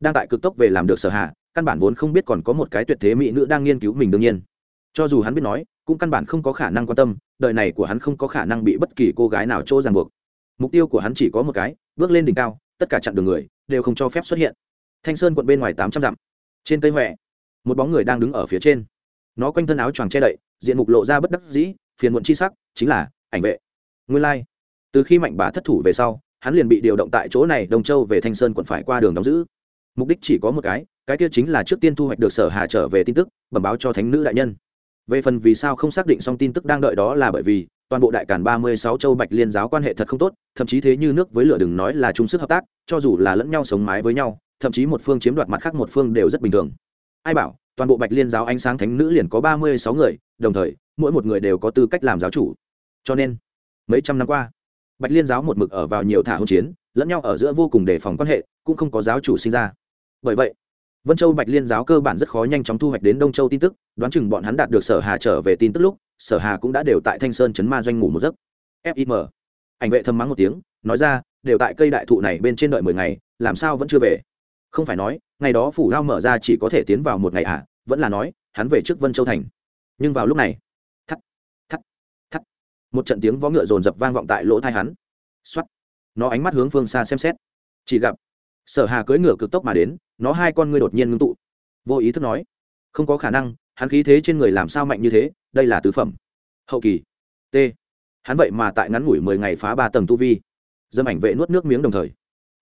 đang tại cực tốc về làm được sở hạ, căn bản vốn không biết còn có một cái tuyệt thế mỹ nữ đang nghiên cứu mình đương nhiên. Cho dù hắn biết nói, cũng căn bản không có khả năng quan tâm, đời này của hắn không có khả năng bị bất kỳ cô gái nào chỗ ràng buộc. Mục tiêu của hắn chỉ có một cái, bước lên đỉnh cao, tất cả chặn đường người, đều không cho phép xuất hiện. Thanh sơn quận bên ngoài tám trăm dặm trên cây huệ một bóng người đang đứng ở phía trên. Nó quanh thân áo choàng che đậy, diện mục lộ ra bất đắc dĩ, phiền muộn chi sắc, chính là ảnh vệ. Nguyên lai、like. từ khi mạnh bà thất thủ về sau, hắn liền bị điều động tại chỗ này đồng châu về thanh sơn quận phải qua đường đóng giữ. Mục đích chỉ có một cái cái kia chính là trước tiên thu hoạch được sở hà trở về tin tức, bẩm báo cho thánh nữ đại nhân. Về phần vì sao không xác định xong tin tức đang đợi đó là bởi vì, toàn bộ đại cản ba mươi sáu châu bạch liên giáo quan hệ thật không tốt, thậm chí thế như nước với lửa đừng nói là chung sức hợp tác, cho dù là lẫn nhau sống mái với nhau thậm chí một phương chiếm đoạt mặt khác một phương đều rất bình thường. Ai bảo, toàn bộ bạch liên giáo ánh sáng thánh nữ liền có ba mươi sáu người, đồng thời, mỗi một người đều có tư cách làm giáo chủ. Cho nên, mấy trăm năm qua, bạch liên giáo một mực ở vào nhiều thả hỗn chiến, lẫn nhau ở giữa vô cùng đề phòng quan hệ, cũng không có giáo chủ sinh ra. Bởi vậy, vân châu bạch liên giáo cơ bản rất khó nhanh chóng thu hoạch đến đông châu tin tức, đoán chừng bọn hắn đạt được sở hà trở về tin tức lúc, sở hà cũng đã đều tại thanh sơn chấn ma doanh ngủ một giấc. Fim ảnh vệ thầm mắng một tiếng, nói ra, đều tại cây đại thụ này bên trên đợi mười ngày, làm sao vẫn chưa về? Không phải nói, ngày đó phủ lao mở ra chỉ có thể tiến vào một ngày à vẫn là nói, hắn về trước vân châu thành. Nhưng vào lúc này, thắt thắt thắt, một trận tiếng vó ngựa rồn rập vang vọng tại lỗ thai hắn. X nó ánh mắt hướng phương xa xem xét. Chỉ gặp, sở hà cưỡi ngựa cực tốc mà đến, nó hai con ngươi đột nhiên ngưng tụ. Vô ý thức nói, không có khả năng, hắn khí thế trên người làm sao mạnh như thế, đây là tứ phẩm. Hậu kỳ, t. Hắn vậy mà tại ngắn ngủi mười ngày phá ba tầng tu vi. Dâm ảnh vệ nuốt nước miếng đồng thời,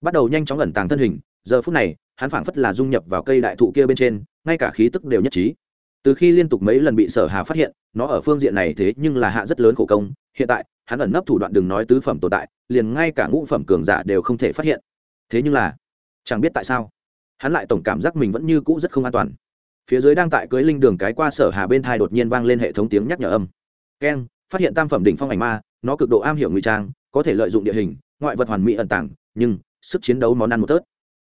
bắt đầu nhanh chóng ẩn tàng thân hình giờ phút này, hắn phảng phất là dung nhập vào cây đại thụ kia bên trên, ngay cả khí tức đều nhất trí. Từ khi liên tục mấy lần bị sở hà phát hiện, nó ở phương diện này thế nhưng là hạ rất lớn khổ công, hiện tại, hắn ẩn nấp thủ đoạn đừng nói tứ phẩm tồn tại, liền ngay cả ngũ phẩm cường giả đều không thể phát hiện. Thế nhưng là, chẳng biết tại sao, hắn lại tổng cảm giác mình vẫn như cũ rất không an toàn. Phía dưới đang tại cưới linh đường cái qua sở hà bên thai đột nhiên vang lên hệ thống tiếng nhắc nhở âm. Keng, phát hiện tam phẩm đỉnh phong ảnh ma, nó cực độ am hiểu ngụy trang, có thể lợi dụng địa hình, ngoại vật hoàn mỹ ẩn tàng, nhưng sức chiến đấu món ăn một tớt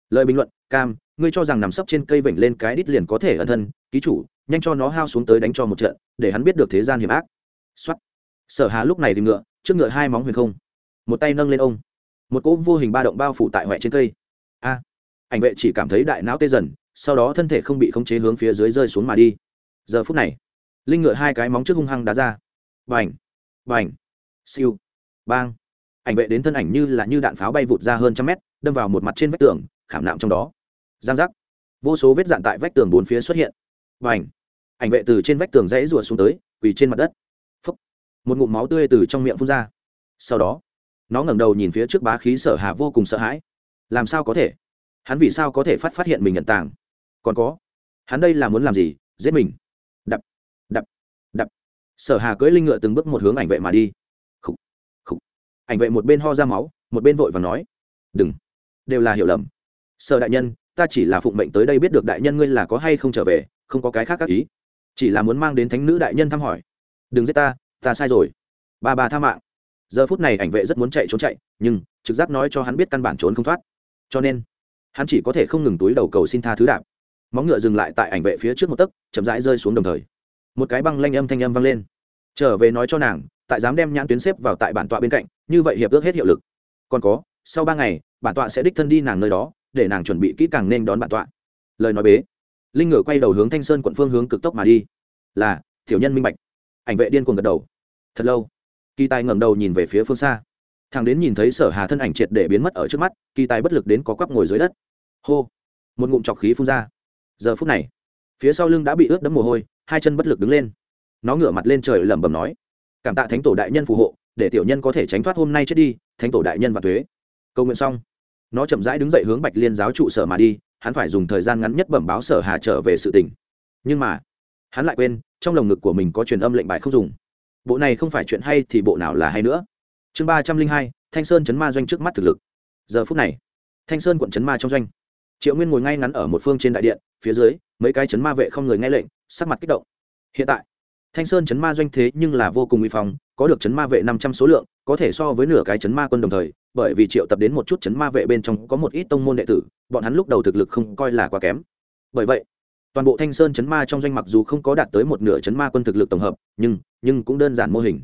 lời bình luận, cam, ngươi cho rằng nằm sấp trên cây vểnh lên cái đít liền có thể ẩn thân, ký chủ, nhanh cho nó hao xuống tới đánh cho một trận, để hắn biết được thế gian hiểm ác. Xuất sở hà lúc này tìm ngựa, trước ngựa hai móng huyền không. Một tay nâng lên ông. Một cỗ vô hình ba động bao phủ tại huệ trên cây. A. Ảnh vệ chỉ cảm thấy đại não tê dần, sau đó thân thể không bị khống chế hướng phía dưới rơi xuống mà đi. Giờ phút này, linh ngựa hai cái móng trước hung hăng đá ra. Vành vành siêu. Bang. Ảnh vệ đến thân ảnh như là như đạn pháo bay vụt ra hơn trăm mét, đâm vào một mặt trên vách tường khảm nạm trong đó. Giang giác. Vô số vết dạn tại vách tường bốn phía xuất hiện. Và ảnh ảnh vệ từ trên vách tường rẽ rùa xuống tới quỳ trên mặt đất. Phúc. một ngụm máu tươi từ trong miệng phun ra. Sau đó nó ngẩng đầu nhìn phía trước bá khí sở hà vô cùng sợ hãi. Làm sao có thể? Hắn vì sao có thể phát phát hiện mình nhận tàng? Còn có hắn đây là muốn làm gì? Giết mình. Đập. Đập. Đập. Sở hà cưỡi linh ngựa từng bước một hướng ảnh vệ mà đi. Khủ, khủ. ảnh vệ một bên ho ra máu một bên vội và nói. Đừng. Đều là hiểu lầm sở đại nhân, ta chỉ là phụng mệnh tới đây biết được đại nhân ngươi là có hay không trở về, không có cái khác các ý. Chỉ là muốn mang đến thánh nữ đại nhân thăm hỏi. Đừng giết ta ta sai rồi. Ba bà tha mạng. Giờ phút này ảnh vệ rất muốn chạy trốn chạy, nhưng trực giác nói cho hắn biết căn bản trốn không thoát. Cho nên, hắn chỉ có thể không ngừng túi đầu cầu xin tha thứ đạp móng ngựa dừng lại tại ảnh vệ phía trước một tấc, chậm rãi rơi xuống đồng thời. Một cái băng lanh âm thanh âm vang lên. Trở về nói cho nàng, tại dám đem nhãn tuyến xếp vào tại bản tọa bên cạnh, như vậy hiệp ước hết hiệu lực. Còn có, sau ba ngày, bản tọa sẽ đích thân đi nàng nơi đó để nàng chuẩn bị kỹ càng nên đón bản tọa. Lời nói bế, linh ngựa quay đầu hướng thanh sơn quận phương hướng cực tốc mà đi. Là, tiểu nhân minh bạch. Ảnh vệ điên cuồng gật đầu. Thật lâu, kỳ tài ngẩng đầu nhìn về phía phương xa. Thằng đến nhìn thấy sở hà thân ảnh triệt để biến mất ở trước mắt, kỳ tài bất lực đến có quắp ngồi dưới đất. Hô, một ngụm chọc khí phun ra. Giờ phút này, phía sau lưng đã bị ướt đẫm mồ hôi, hai chân bất lực đứng lên. Nó ngửa mặt lên trời lẩm bẩm nói, cảm tạ thánh tổ đại nhân phù hộ, để tiểu nhân có thể tránh thoát hôm nay chết đi, thánh tổ đại nhân và thuế. Câu nguyện xong nó chậm rãi đứng dậy hướng bạch liên giáo trụ sở mà đi, hắn phải dùng thời gian ngắn nhất bẩm báo sở hà trở về sự tình. Nhưng mà, hắn lại quên, trong lồng ngực của mình có truyền âm lệnh bài không dùng. Bộ này không phải chuyện hay thì bộ nào là hay nữa? Chương ba trăm linh hai, thanh sơn chấn ma doanh trước mắt thực lực. Giờ phút này, thanh sơn quận chấn ma trong doanh. Triệu nguyên ngồi ngay ngắn ở một phương trên đại điện, phía dưới, mấy cái chấn ma vệ không người nghe lệnh, sắc mặt kích động. Hiện tại, thanh sơn chấn ma doanh thế nhưng là vô cùng uy phong, có được chấn ma vệ năm trăm số lượng có thể so với nửa cái chấn ma quân đồng thời, bởi vì triệu tập đến một chút chấn ma vệ bên trong có một ít tông môn đệ tử, bọn hắn lúc đầu thực lực không coi là quá kém. Bởi vậy, toàn bộ thanh sơn chấn ma trong doanh mặc dù không có đạt tới một nửa chấn ma quân thực lực tổng hợp, nhưng nhưng cũng đơn giản mô hình.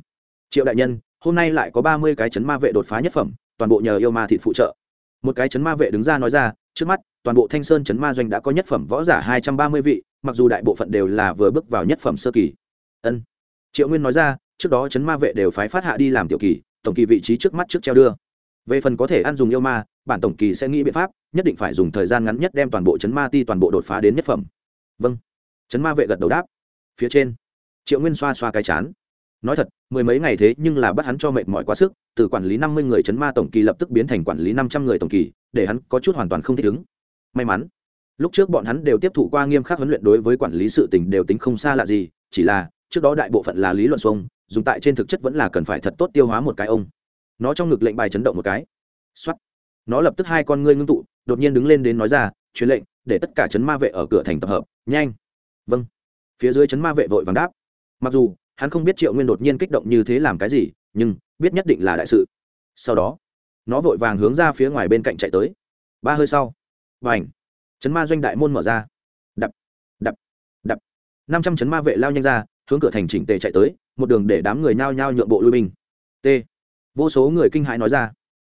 Triệu đại nhân, hôm nay lại có ba mươi cái chấn ma vệ đột phá nhất phẩm, toàn bộ nhờ yêu ma thịt phụ trợ. Một cái chấn ma vệ đứng ra nói ra, trước mắt, toàn bộ thanh sơn chấn ma doanh đã có nhất phẩm võ giả hai trăm ba mươi vị, mặc dù đại bộ phận đều là vừa bước vào nhất phẩm sơ kỳ. Ân. Triệu nguyên nói ra, trước đó chấn ma vệ đều phái phát hạ đi làm tiểu kỳ tổng kỳ vị trí trước mắt trước treo đưa. Về phần có thể ăn dùng yêu ma, bản tổng kỳ sẽ nghĩ biện pháp, nhất định phải dùng thời gian ngắn nhất đem toàn bộ chấn ma ti toàn bộ đột phá đến nhất phẩm. Vâng. Chấn ma vệ gật đầu đáp. Phía trên, triệu nguyên xoa xoa cái chán. Nói thật, mười mấy ngày thế nhưng là bắt hắn cho mệt mỏi quá sức, từ quản lý năm mươi người chấn ma tổng kỳ lập tức biến thành quản lý năm trăm người tổng kỳ, để hắn có chút hoàn toàn không thích ứng. May mắn, lúc trước bọn hắn đều tiếp thụ qua nghiêm khắc huấn luyện đối với quản lý sự tình đều tính không xa lạ gì, chỉ là, trước đó đại bộ phận là lý luận xuông dùng tại trên thực chất vẫn là cần phải thật tốt tiêu hóa một cái ông. Nó trong ngực lệnh bài chấn động một cái. X nó lập tức hai con ngươi ngưng tụ, đột nhiên đứng lên đến nói ra, truyền lệnh, để tất cả chấn ma vệ ở cửa thành tập hợp, nhanh. Vâng. Phía dưới chấn ma vệ vội vàng đáp. Mặc dù, hắn không biết triệu nguyên đột nhiên kích động như thế làm cái gì, nhưng, biết nhất định là đại sự. Sau đó, nó vội vàng hướng ra phía ngoài bên cạnh chạy tới. Ba hơi sau và ảnh chấn ma doanh đại môn mở ra. Đập đập đập. Năm trăm chấn ma vệ lao nhanh ra, hướng cửa thành chỉnh tề chạy tới một đường để đám người nhao nhao nhượng bộ lui binh. T. Vô số người kinh hãi nói ra.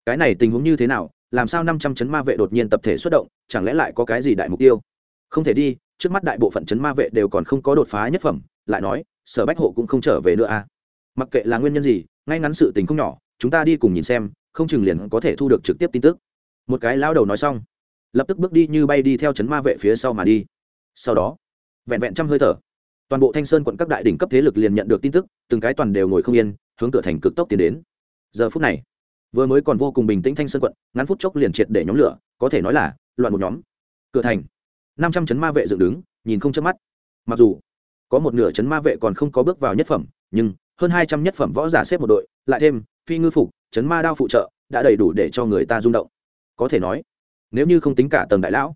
Cái này tình huống như thế nào, làm sao năm trăm chấn ma vệ đột nhiên tập thể xuất động, chẳng lẽ lại có cái gì đại mục tiêu? Không thể đi, trước mắt đại bộ phận chấn ma vệ đều còn không có đột phá nhất phẩm, lại nói, sở bách hộ cũng không trở về nữa à? Mặc kệ là nguyên nhân gì, ngay ngắn sự tình không nhỏ, chúng ta đi cùng nhìn xem, không chừng liền có thể thu được trực tiếp tin tức. Một cái lao đầu nói xong, lập tức bước đi như bay đi theo chấn ma vệ phía sau mà đi. Sau đó, vẹn vẹn trăm hơi thở toàn bộ thanh sơn quận các đại đỉnh cấp thế lực liền nhận được tin tức, từng cái toàn đều ngồi không yên, hướng cửa thành cực tốc tiến đến. Giờ phút này, vừa mới còn vô cùng bình tĩnh thanh sơn quận, ngắn phút chốc liền triệt để nhóm lửa, có thể nói là loạn một nhóm. Cửa thành, năm trăm chấn ma vệ dựng đứng, nhìn không chớp mắt. Mặc dù, có một nửa chấn ma vệ còn không có bước vào nhất phẩm, nhưng hơn hai trăm nhất phẩm võ giả xếp một đội, lại thêm phi ngư phục, chấn ma đao phụ trợ, đã đầy đủ để cho người ta rung động. Có thể nói, nếu như không tính cả tầng đại lão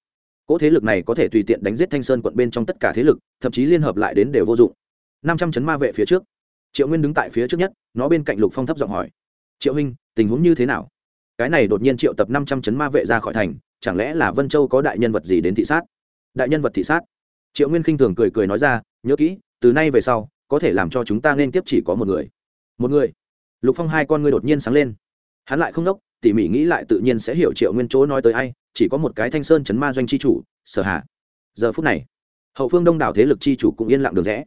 cỗ thế lực này có thể tùy tiện đánh giết thanh sơn quận bên trong tất cả thế lực, thậm chí liên hợp lại đến đều vô dụng. Năm trăm chấn ma vệ phía trước. Triệu nguyên đứng tại phía trước nhất, nó bên cạnh lục phong thấp giọng hỏi. Triệu huynh, tình huống như thế nào? Cái này đột nhiên triệu tập năm trăm chấn ma vệ ra khỏi thành, chẳng lẽ là vân châu có đại nhân vật gì đến thị sát? Đại nhân vật thị sát? Triệu nguyên khinh thường cười cười nói ra, nhớ kỹ, từ nay về sau, có thể làm cho chúng ta nên tiếp chỉ có một người. Một người? Lục phong hai con ngươi đột nhiên sáng lên. Hắn lại không đốc, tỉ mỉ nghĩ lại tự nhiên sẽ hiểu triệu nguyên chỗ nói tới ai chỉ có một cái thanh sơn chấn ma doanh chi chủ, sở hạ giờ phút này, hậu phương đông đảo thế lực chi chủ cũng yên lặng được rẽ.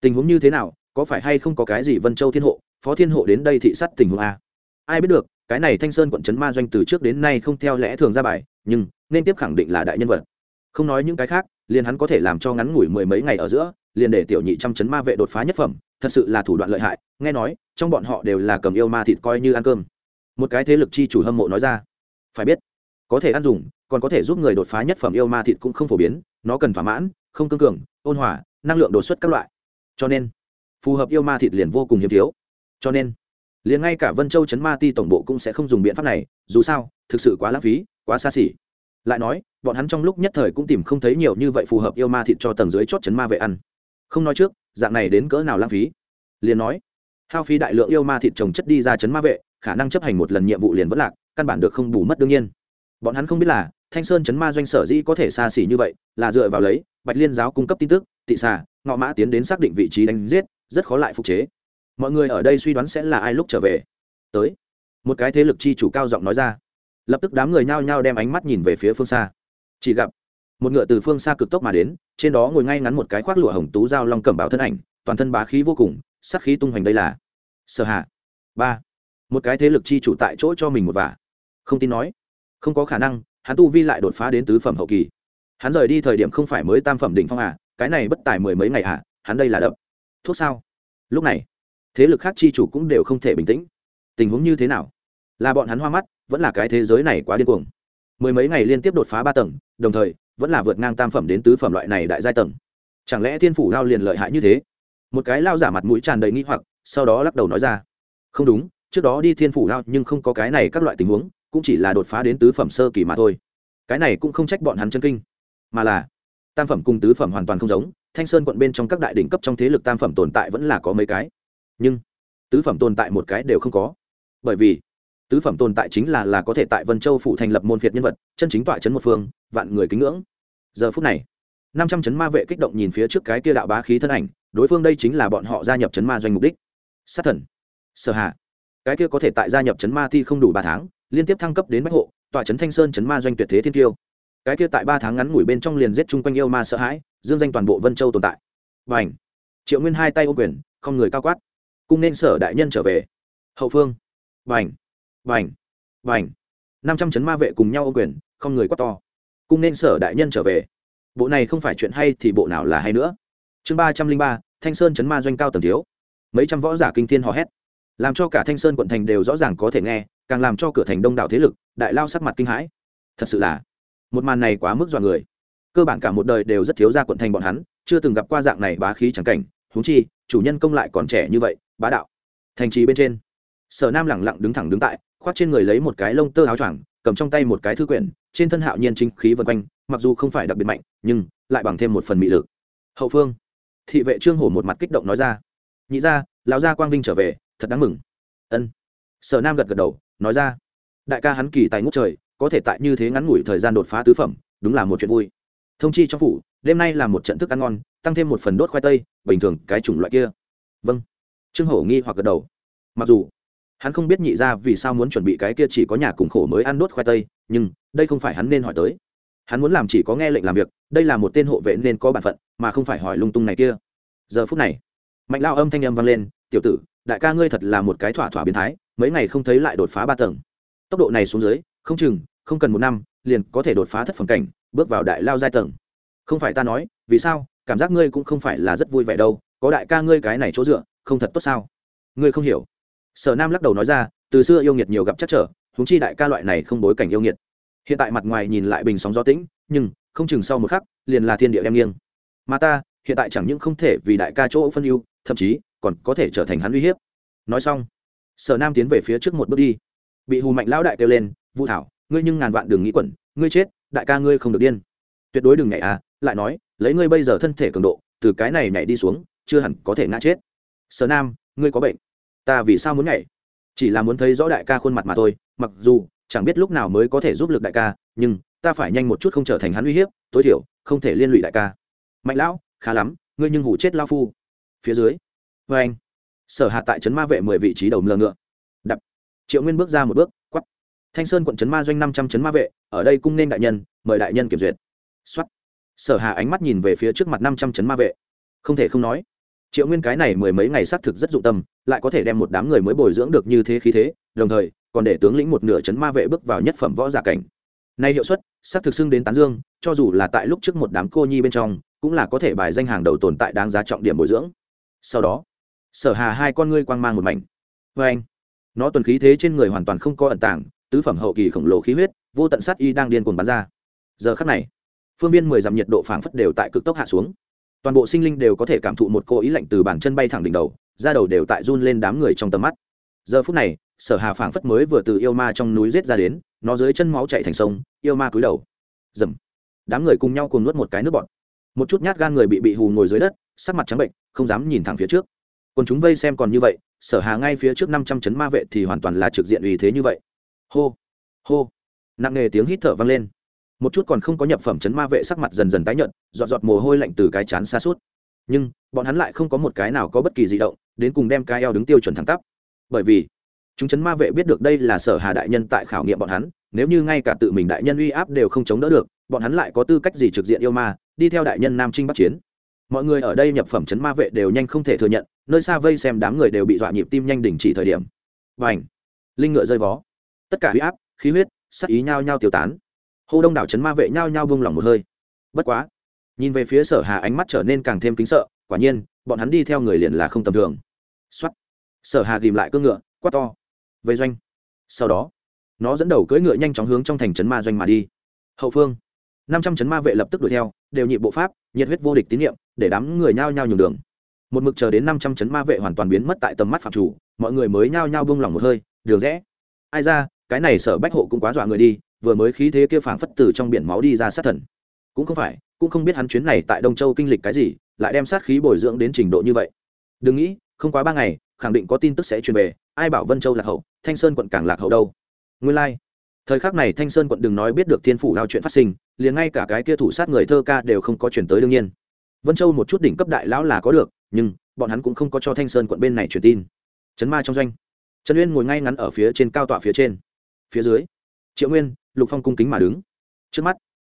Tình huống như thế nào, có phải hay không có cái gì vân châu thiên hộ, phó thiên hộ đến đây thị sát tình huống a? Ai biết được, cái này thanh sơn quận trấn ma doanh từ trước đến nay không theo lẽ thường ra bài, nhưng nên tiếp khẳng định là đại nhân vật. Không nói những cái khác, liền hắn có thể làm cho ngắn ngủi mười mấy ngày ở giữa, liền để tiểu nhị trăm chấn ma vệ đột phá nhất phẩm, thật sự là thủ đoạn lợi hại, nghe nói, trong bọn họ đều là cầm yêu ma thịt coi như ăn cơm. Một cái thế lực chi chủ hâm mộ nói ra. Phải biết có thể ăn dùng, còn có thể giúp người đột phá nhất phẩm yêu ma thịt cũng không phổ biến, nó cần thỏa mãn, không cương cường, ôn hòa, năng lượng đột xuất các loại. Cho nên, phù hợp yêu ma thịt liền vô cùng hiếm thiếu. Cho nên, liền ngay cả vân châu chấn ma ti tổng bộ cũng sẽ không dùng biện pháp này, dù sao, thực sự quá lãng phí, quá xa xỉ. Lại nói, bọn hắn trong lúc nhất thời cũng tìm không thấy nhiều như vậy phù hợp yêu ma thịt cho tầng dưới chót chấn ma vệ ăn. Không nói trước, dạng này đến cỡ nào lãng phí? Liền nói, hao phí đại lượng yêu ma thịt trồng chất đi ra chấn ma vệ, khả năng chấp hành một lần nhiệm vụ liền vẫn lạc, căn bản được không bù mất đương nhiên bọn hắn không biết là, thanh sơn chấn ma doanh sở dĩ có thể xa xỉ như vậy, là dựa vào lấy, bạch liên giáo cung cấp tin tức, tị xà, ngọ mã tiến đến xác định vị trí đánh giết, rất khó lại phục chế. Mọi người ở đây suy đoán sẽ là ai lúc trở về. Tới. Một cái thế lực chi chủ cao giọng nói ra. Lập tức đám người nhao nhao đem ánh mắt nhìn về phía phương xa. Chỉ gặp, một ngựa từ phương xa cực tốc mà đến, trên đó ngồi ngay ngắn một cái khoác lụa hồng tú dao long cẩm báo thân ảnh, toàn thân bá khí vô cùng sắc khí tung hoành đây là. Sở hạ. Ba. Một cái thế lực chi chủ tại chỗ cho mình một vả. Không tin nói không có khả năng, hắn tu vi lại đột phá đến tứ phẩm hậu kỳ. Hắn rời đi thời điểm không phải mới tam phẩm đỉnh phong à cái này bất tài mười mấy ngày à hắn đây là đập. Thuốc sao? Lúc này, thế lực khác chi chủ cũng đều không thể bình tĩnh. Tình huống như thế nào? Là bọn hắn hoa mắt, vẫn là cái thế giới này quá điên cuồng. Mười mấy ngày liên tiếp đột phá ba tầng, đồng thời, vẫn là vượt ngang tam phẩm đến tứ phẩm loại này đại giai tầng. Chẳng lẽ thiên phủ lao liền lợi hại như thế? Một cái lao giả mặt mũi tràn đầy nghi hoặc, sau đó lắc đầu nói ra. Không đúng, trước đó đi thiên phủ lao nhưng không có cái này các loại tình huống cũng chỉ là đột phá đến tứ phẩm sơ kỳ mà thôi. Cái này cũng không trách bọn hắn chân kinh, mà là tam phẩm cùng tứ phẩm hoàn toàn không giống. Thanh sơn quận bên trong các đại đỉnh cấp trong thế lực tam phẩm tồn tại vẫn là có mấy cái, nhưng tứ phẩm tồn tại một cái đều không có. Bởi vì tứ phẩm tồn tại chính là là có thể tại vân châu phủ thành lập môn phiệt nhân vật, chân chính tọa chấn một phương, vạn người kính ngưỡng. Giờ phút này, năm trăm chấn ma vệ kích động nhìn phía trước cái kia đạo bá khí thân ảnh, đối phương đây chính là bọn họ gia nhập chấn ma doanh mục đích. Sát thần, sở hạ, cái kia có thể tại gia nhập chấn ma thi không đủ ba tháng liên tiếp thăng cấp đến bách hộ tọa chấn thanh sơn chấn ma doanh tuyệt thế thiên tiêu cái kia tại ba tháng ngắn ngủi bên trong liền giết chung quanh yêu ma sợ hãi, dương danh toàn bộ vân châu tồn tại. Và ảnh triệu nguyên hai tay ô quyền, không người cao quát. Cung nên sở đại nhân trở về. Hậu phương. Và ảnh và ảnh và ảnh năm trăm chấn ma vệ cùng nhau ô quyền, không người quát to. Cung nên sở đại nhân trở về. Bộ này không phải chuyện hay thì bộ nào là hay nữa. Chương ba trăm linh ba, thanh sơn chấn ma doanh cao tầng thiếu. Mấy trăm võ giả kinh thiên hò hét. Làm cho cả thanh sơn quận thành đều rõ ràng có thể nghe càng làm cho cửa thành đông đảo thế lực, đại lao sắc mặt kinh hãi. Thật sự là, một màn này quá mức dọa người. Cơ bản cả một đời đều rất thiếu ra quận thành bọn hắn, chưa từng gặp qua dạng này bá khí chẳng cảnh. Huống chi, chủ nhân công lại còn trẻ như vậy, bá đạo. Thành trì bên trên, sở nam lẳng lặng đứng thẳng đứng tại, khoác trên người lấy một cái lông tơ áo choàng, cầm trong tay một cái thư quyển, trên thân hạo nhiên chính khí vân quanh, mặc dù không phải đặc biệt mạnh, nhưng lại bằng thêm một phần mị lực. Hậu phương, thị vệ trương hổ một mặt kích động nói ra, nhị ra lão gia quang vinh trở về, thật đáng mừng. Ân sở nam gật gật đầu, nói ra, đại ca hắn kỳ tài ngút trời, có thể tại như thế ngắn ngủi thời gian đột phá tứ phẩm, đúng là một chuyện vui. Thông chi cho phủ, đêm nay là một trận thức ăn ngon, tăng thêm một phần đốt khoai tây, bình thường cái chủng loại kia. Vâng. Trương hổ nghi hoặc gật đầu. Mặc dù hắn không biết nhị ra vì sao muốn chuẩn bị cái kia chỉ có nhà cùng khổ mới ăn đốt khoai tây, nhưng đây không phải hắn nên hỏi tới. Hắn muốn làm chỉ có nghe lệnh làm việc, đây là một tên hộ vệ nên có bản phận, mà không phải hỏi lung tung này kia. Giờ phút này, mạnh lao âm thanh âm vang lên, tiểu tử, đại ca ngươi thật là một cái thỏa thỏa biến thái mấy ngày không thấy lại đột phá ba tầng. Tốc độ này xuống dưới, không chừng, không cần một năm, liền có thể đột phá thất phẩm cảnh, bước vào đại lao giai tầng. Không phải ta nói, vì sao? Cảm giác ngươi cũng không phải là rất vui vẻ đâu, có đại ca ngươi cái này chỗ dựa, không thật tốt sao? Ngươi không hiểu. Sở nam lắc đầu nói ra, từ xưa yêu nghiệt nhiều gặp chắc trở húng chi đại ca loại này không bối cảnh yêu nghiệt. Hiện tại mặt ngoài nhìn lại bình sóng gió tĩnh, nhưng không chừng sau một khắc, liền là thiên địa đem nghiêng. Mà ta, hiện tại chẳng những không thể vì đại ca chỗ phân ưu, thậm chí còn có thể trở thành hắn uy hiếp. Nói xong sở nam tiến về phía trước một bước đi. Bị hù mạnh lão đại kêu lên, vũ thảo, ngươi nhưng ngàn vạn đừng nghĩ quẩn, ngươi chết, đại ca ngươi không được điên. Tuyệt đối đừng nhảy à lại nói, lấy ngươi bây giờ thân thể cường độ, từ cái này nhảy đi xuống, chưa hẳn có thể ngã chết. Sở nam, ngươi có bệnh, ta vì sao muốn nhảy? Chỉ là muốn thấy rõ đại ca khuôn mặt mà thôi, mặc dù chẳng biết lúc nào mới có thể giúp lực đại ca, nhưng ta phải nhanh một chút không trở thành hắn uy hiếp, tối thiểu không thể liên lụy đại ca. Mạnh lão, khá lắm, ngươi nhưng hủ chết lao phu. Phía dưới vê anh sở hạ tại trấn ma vệ mười vị trí đầu mưa ngựa. Đập. Triệu nguyên bước ra một bước, quắp. Thanh sơn quận trấn ma doanh năm trăm trấn ma vệ, ở đây cung nên đại nhân, mời đại nhân kiểm duyệt. Xuất sở hà ánh mắt nhìn về phía trước mặt năm trăm trấn ma vệ. Không thể không nói, triệu nguyên cái này mười mấy ngày xác thực rất dụng tâm, lại có thể đem một đám người mới bồi dưỡng được như thế khí thế, đồng thời, còn để tướng lĩnh một nửa trấn ma vệ bước vào nhất phẩm võ giả cảnh. Nay hiệu suất, xác thực xưng đến tán dương, cho dù là tại lúc trước một đám cô nhi bên trong, cũng là có thể bài danh hàng đầu tồn tại đáng giá trọng điểm bồi dưỡng. Sau đó sở hà hai con ngươi quang mang một mảnh. Vê anh, nó tuần khí thế trên người hoàn toàn không có ẩn tàng, tứ phẩm hậu kỳ khổng lồ khí huyết, vô tận sát y đang điên cuồng bắn ra. Giờ khắc này, phương viên mười dặm nhiệt độ phảng phất đều tại cực tốc hạ xuống. Toàn bộ sinh linh đều có thể cảm thụ một cô ý lạnh từ bàn chân bay thẳng đỉnh đầu, da đầu đều tại run lên đám người trong tầm mắt. Giờ phút này, sở hà phảng phất mới vừa từ yêu ma trong núi giết ra đến, nó dưới chân máu chạy thành sông, yêu ma cúi đầu. Dầm. Đám người cùng nhau cùng nuốt một cái nước bọt. Một chút nhát gan người bị bị hù ngồi dưới đất, sắc mặt trắng bệnh, không dám nhìn thẳng phía trước còn chúng vây xem còn như vậy, sở hà ngay phía trước năm trăm chấn ma vệ thì hoàn toàn là trực diện uy thế như vậy. Hô hô. Nặng nề tiếng hít thở vang lên. Một chút còn không có nhập phẩm chấn ma vệ sắc mặt dần dần tái nhợt, giọt giọt mồ hôi lạnh từ cái chán xa suốt. Nhưng, bọn hắn lại không có một cái nào có bất kỳ di động, đến cùng đem cái eo đứng tiêu chuẩn thẳng tắp. Bởi vì, chúng chấn ma vệ biết được đây là sở hà đại nhân tại khảo nghiệm bọn hắn, nếu như ngay cả tự mình đại nhân uy áp đều không chống đỡ được, bọn hắn lại có tư cách gì trực diện yêu ma, đi theo đại nhân nam trinh bắc chiến. Mọi người ở đây nhập phẩm chấn ma vệ đều nhanh không thể thừa nhận nơi xa vây xem đám người đều bị dọa nhịp tim nhanh đình chỉ thời điểm. Và ảnh linh ngựa rơi vó. Tất cả huy áp, khí huyết sắc ý nhao nhao tiêu tán. Hô đông đảo chấn ma vệ nhao nhao vung lòng một hơi. Bất quá, nhìn về phía sở hà ánh mắt trở nên càng thêm kính sợ, quả nhiên, bọn hắn đi theo người liền là không tầm thường. Xuất sở hà ghìm lại cương ngựa, quát to. Vây doanh. Sau đó, nó dẫn đầu cưỡi ngựa nhanh chóng hướng trong thành trấn ma doanh mà đi. Hậu phương, năm trăm trấn ma vệ lập tức đuổi theo, đều nhị bộ pháp, nhiệt huyết vô địch tín nhiệm, để đám người nhao nhao nhường đường một mực chờ đến năm trăm chấn ma vệ hoàn toàn biến mất tại tầm mắt phạm chủ, mọi người mới nhao nhao bông lỏng một hơi, đường rẽ. Ai ra, cái này sở bách hộ cũng quá dọa người đi, vừa mới khí thế kia phảng phất từ trong biển máu đi ra sát thần. Cũng không phải, cũng không biết hắn chuyến này tại đông châu kinh lịch cái gì, lại đem sát khí bồi dưỡng đến trình độ như vậy. Đừng nghĩ, không quá ba ngày, khẳng định có tin tức sẽ truyền về, ai bảo vân châu lạc hậu, thanh sơn quận càng lạc hậu đâu. Nguyên lai、like. thời khắc này thanh sơn quận đừng nói biết được thiên phủ lao chuyện phát sinh, liền ngay cả cái kia thủ sát người thơ ca đều không có chuyển tới đương nhiên. Vân châu một chút đỉnh cấp đại lão là có được nhưng bọn hắn cũng không có cho thanh sơn quận bên này truyền tin chấn ma trong doanh trần uyên ngồi ngay ngắn ở phía trên cao tọa phía trên phía dưới triệu nguyên lục phong cung kính mà đứng trước mắt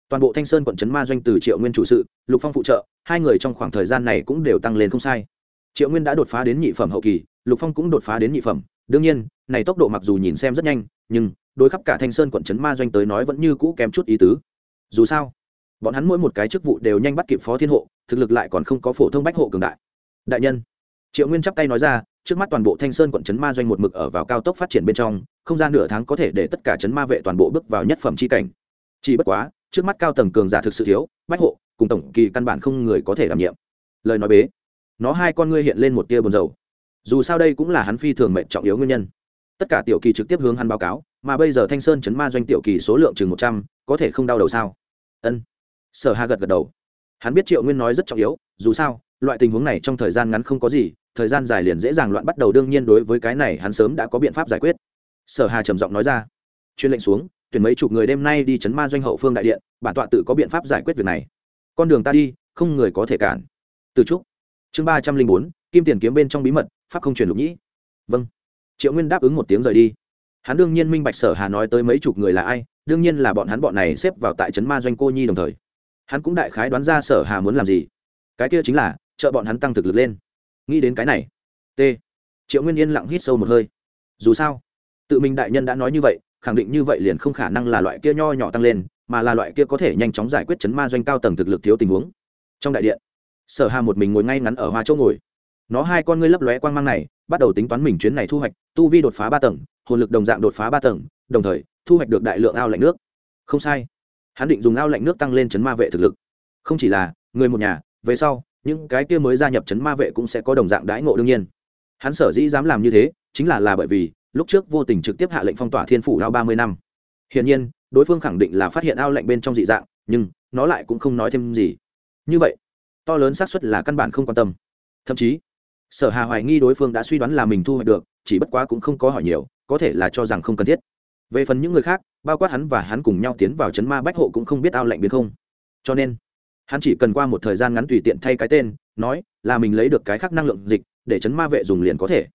toàn bộ thanh sơn quận trấn ma doanh từ triệu nguyên chủ sự lục phong phụ trợ hai người trong khoảng thời gian này cũng đều tăng lên không sai triệu nguyên đã đột phá đến nhị phẩm hậu kỳ lục phong cũng đột phá đến nhị phẩm đương nhiên này tốc độ mặc dù nhìn xem rất nhanh nhưng đối khắp cả thanh sơn quận trấn ma doanh tới nói vẫn như cũ kém chút ý tứ dù sao bọn hắn mỗi một cái chức vụ đều nhanh bắt kịp phó thiên hộ thực lực lại còn không có phổ thông bách hộ cường đại đại nhân. Triệu nguyên chắp tay nói ra, trước mắt toàn bộ thanh sơn quận trấn ma doanh một mực ở vào cao tốc phát triển bên trong, không gian nửa tháng có thể để tất cả trấn ma vệ toàn bộ bước vào nhất phẩm c h i cảnh. Chỉ bất quá, trước mắt cao tầng cường giả thực sự thiếu, bách hộ, cùng tổng kỳ căn bản không người có thể đảm nhiệm. Lời nói bế, nó hai con ngươi hiện lên một tia buồn dầu dù sao đây cũng là hắn phi thường mệnh trọng yếu nguyên nhân. Tất cả tiểu kỳ trực tiếp hướng hắn báo cáo, mà bây giờ thanh sơn chấn ma doanh tiểu kỳ số lượng chừng một trăm, có thể không đau đầu sao? Ân. Sở hà gật gật đầu hắn biết triệu nguyên nói rất trọng yếu, dù sao, loại tình huống này trong thời gian ngắn không có gì, thời gian dài liền dễ dàng loạn bắt đầu đương nhiên đối với cái này hắn sớm đã có biện pháp giải quyết. Sở hà trầm giọng nói ra. Chuyên lệnh xuống, tuyển mấy chục người đêm nay đi chấn ma doanh hậu phương đại điện, bản tọa tự có biện pháp giải quyết việc này. Con đường ta đi, không người có thể cản. Từ trúc. Chương ba trăm linh bốn, kim tiền kiếm bên trong bí mật, pháp không truyền lục nhĩ. Vâng. Triệu nguyên đáp ứng một tiếng rời đi. Hắn đương nhiên minh bạch sở hà nói tới mấy chục người là ai, đương nhiên là bọn hắn bọn này xếp vào tại trấn ma doanh cô nhi đồng thời hắn cũng đại khái đoán ra sở hà muốn làm gì. Cái kia chính là, trợ bọn hắn tăng thực lực lên. Nghĩ đến cái này, t. Triệu nguyên yên lặng hít sâu một hơi. Dù sao, tự mình đại nhân đã nói như vậy, khẳng định như vậy liền không khả năng là loại kia nho nhỏ tăng lên, mà là loại kia có thể nhanh chóng giải quyết chấn ma doanh cao tầng thực lực thiếu tình huống. Trong đại điện, sở hà một mình ngồi ngay ngắn ở hoa chỗ ngồi. Nó hai con ngươi lấp lóe quang mang này, bắt đầu tính toán mình chuyến này thu hoạch, tu vi đột phá ba tầng, hồn lực đồng dạng đột phá ba tầng, đồng thời, thu hoạch được đại lượng ao lạnh nước. Không sai hắn định dùng ao lạnh nước tăng lên chấn ma vệ thực lực. Không chỉ là người một nhà, về sau, những cái kia mới gia nhập chấn ma vệ cũng sẽ có đồng dạng đãi ngộ đương nhiên. Hắn sở dĩ dám làm như thế, chính là là bởi vì, lúc trước vô tình trực tiếp hạ lệnh phong tỏa thiên phủ ao ba mươi năm. Hiển nhiên, đối phương khẳng định là phát hiện ao lạnh bên trong dị dạng, nhưng nó lại cũng không nói thêm gì. Như vậy, to lớn xác suất là căn bản không quan tâm. Thậm chí, sở hà hoài nghi đối phương đã suy đoán là mình thu hoạch được, chỉ bất quá cũng không có hỏi nhiều, có thể là cho rằng không cần thiết về phần những người khác, bao quát hắn và hắn cùng nhau tiến vào chấn ma bách hộ cũng không biết ao lạnh biến không. Cho nên, hắn chỉ cần qua một thời gian ngắn tùy tiện thay cái tên, nói là mình lấy được cái khác năng lượng dịch, để chấn ma vệ dùng liền có thể.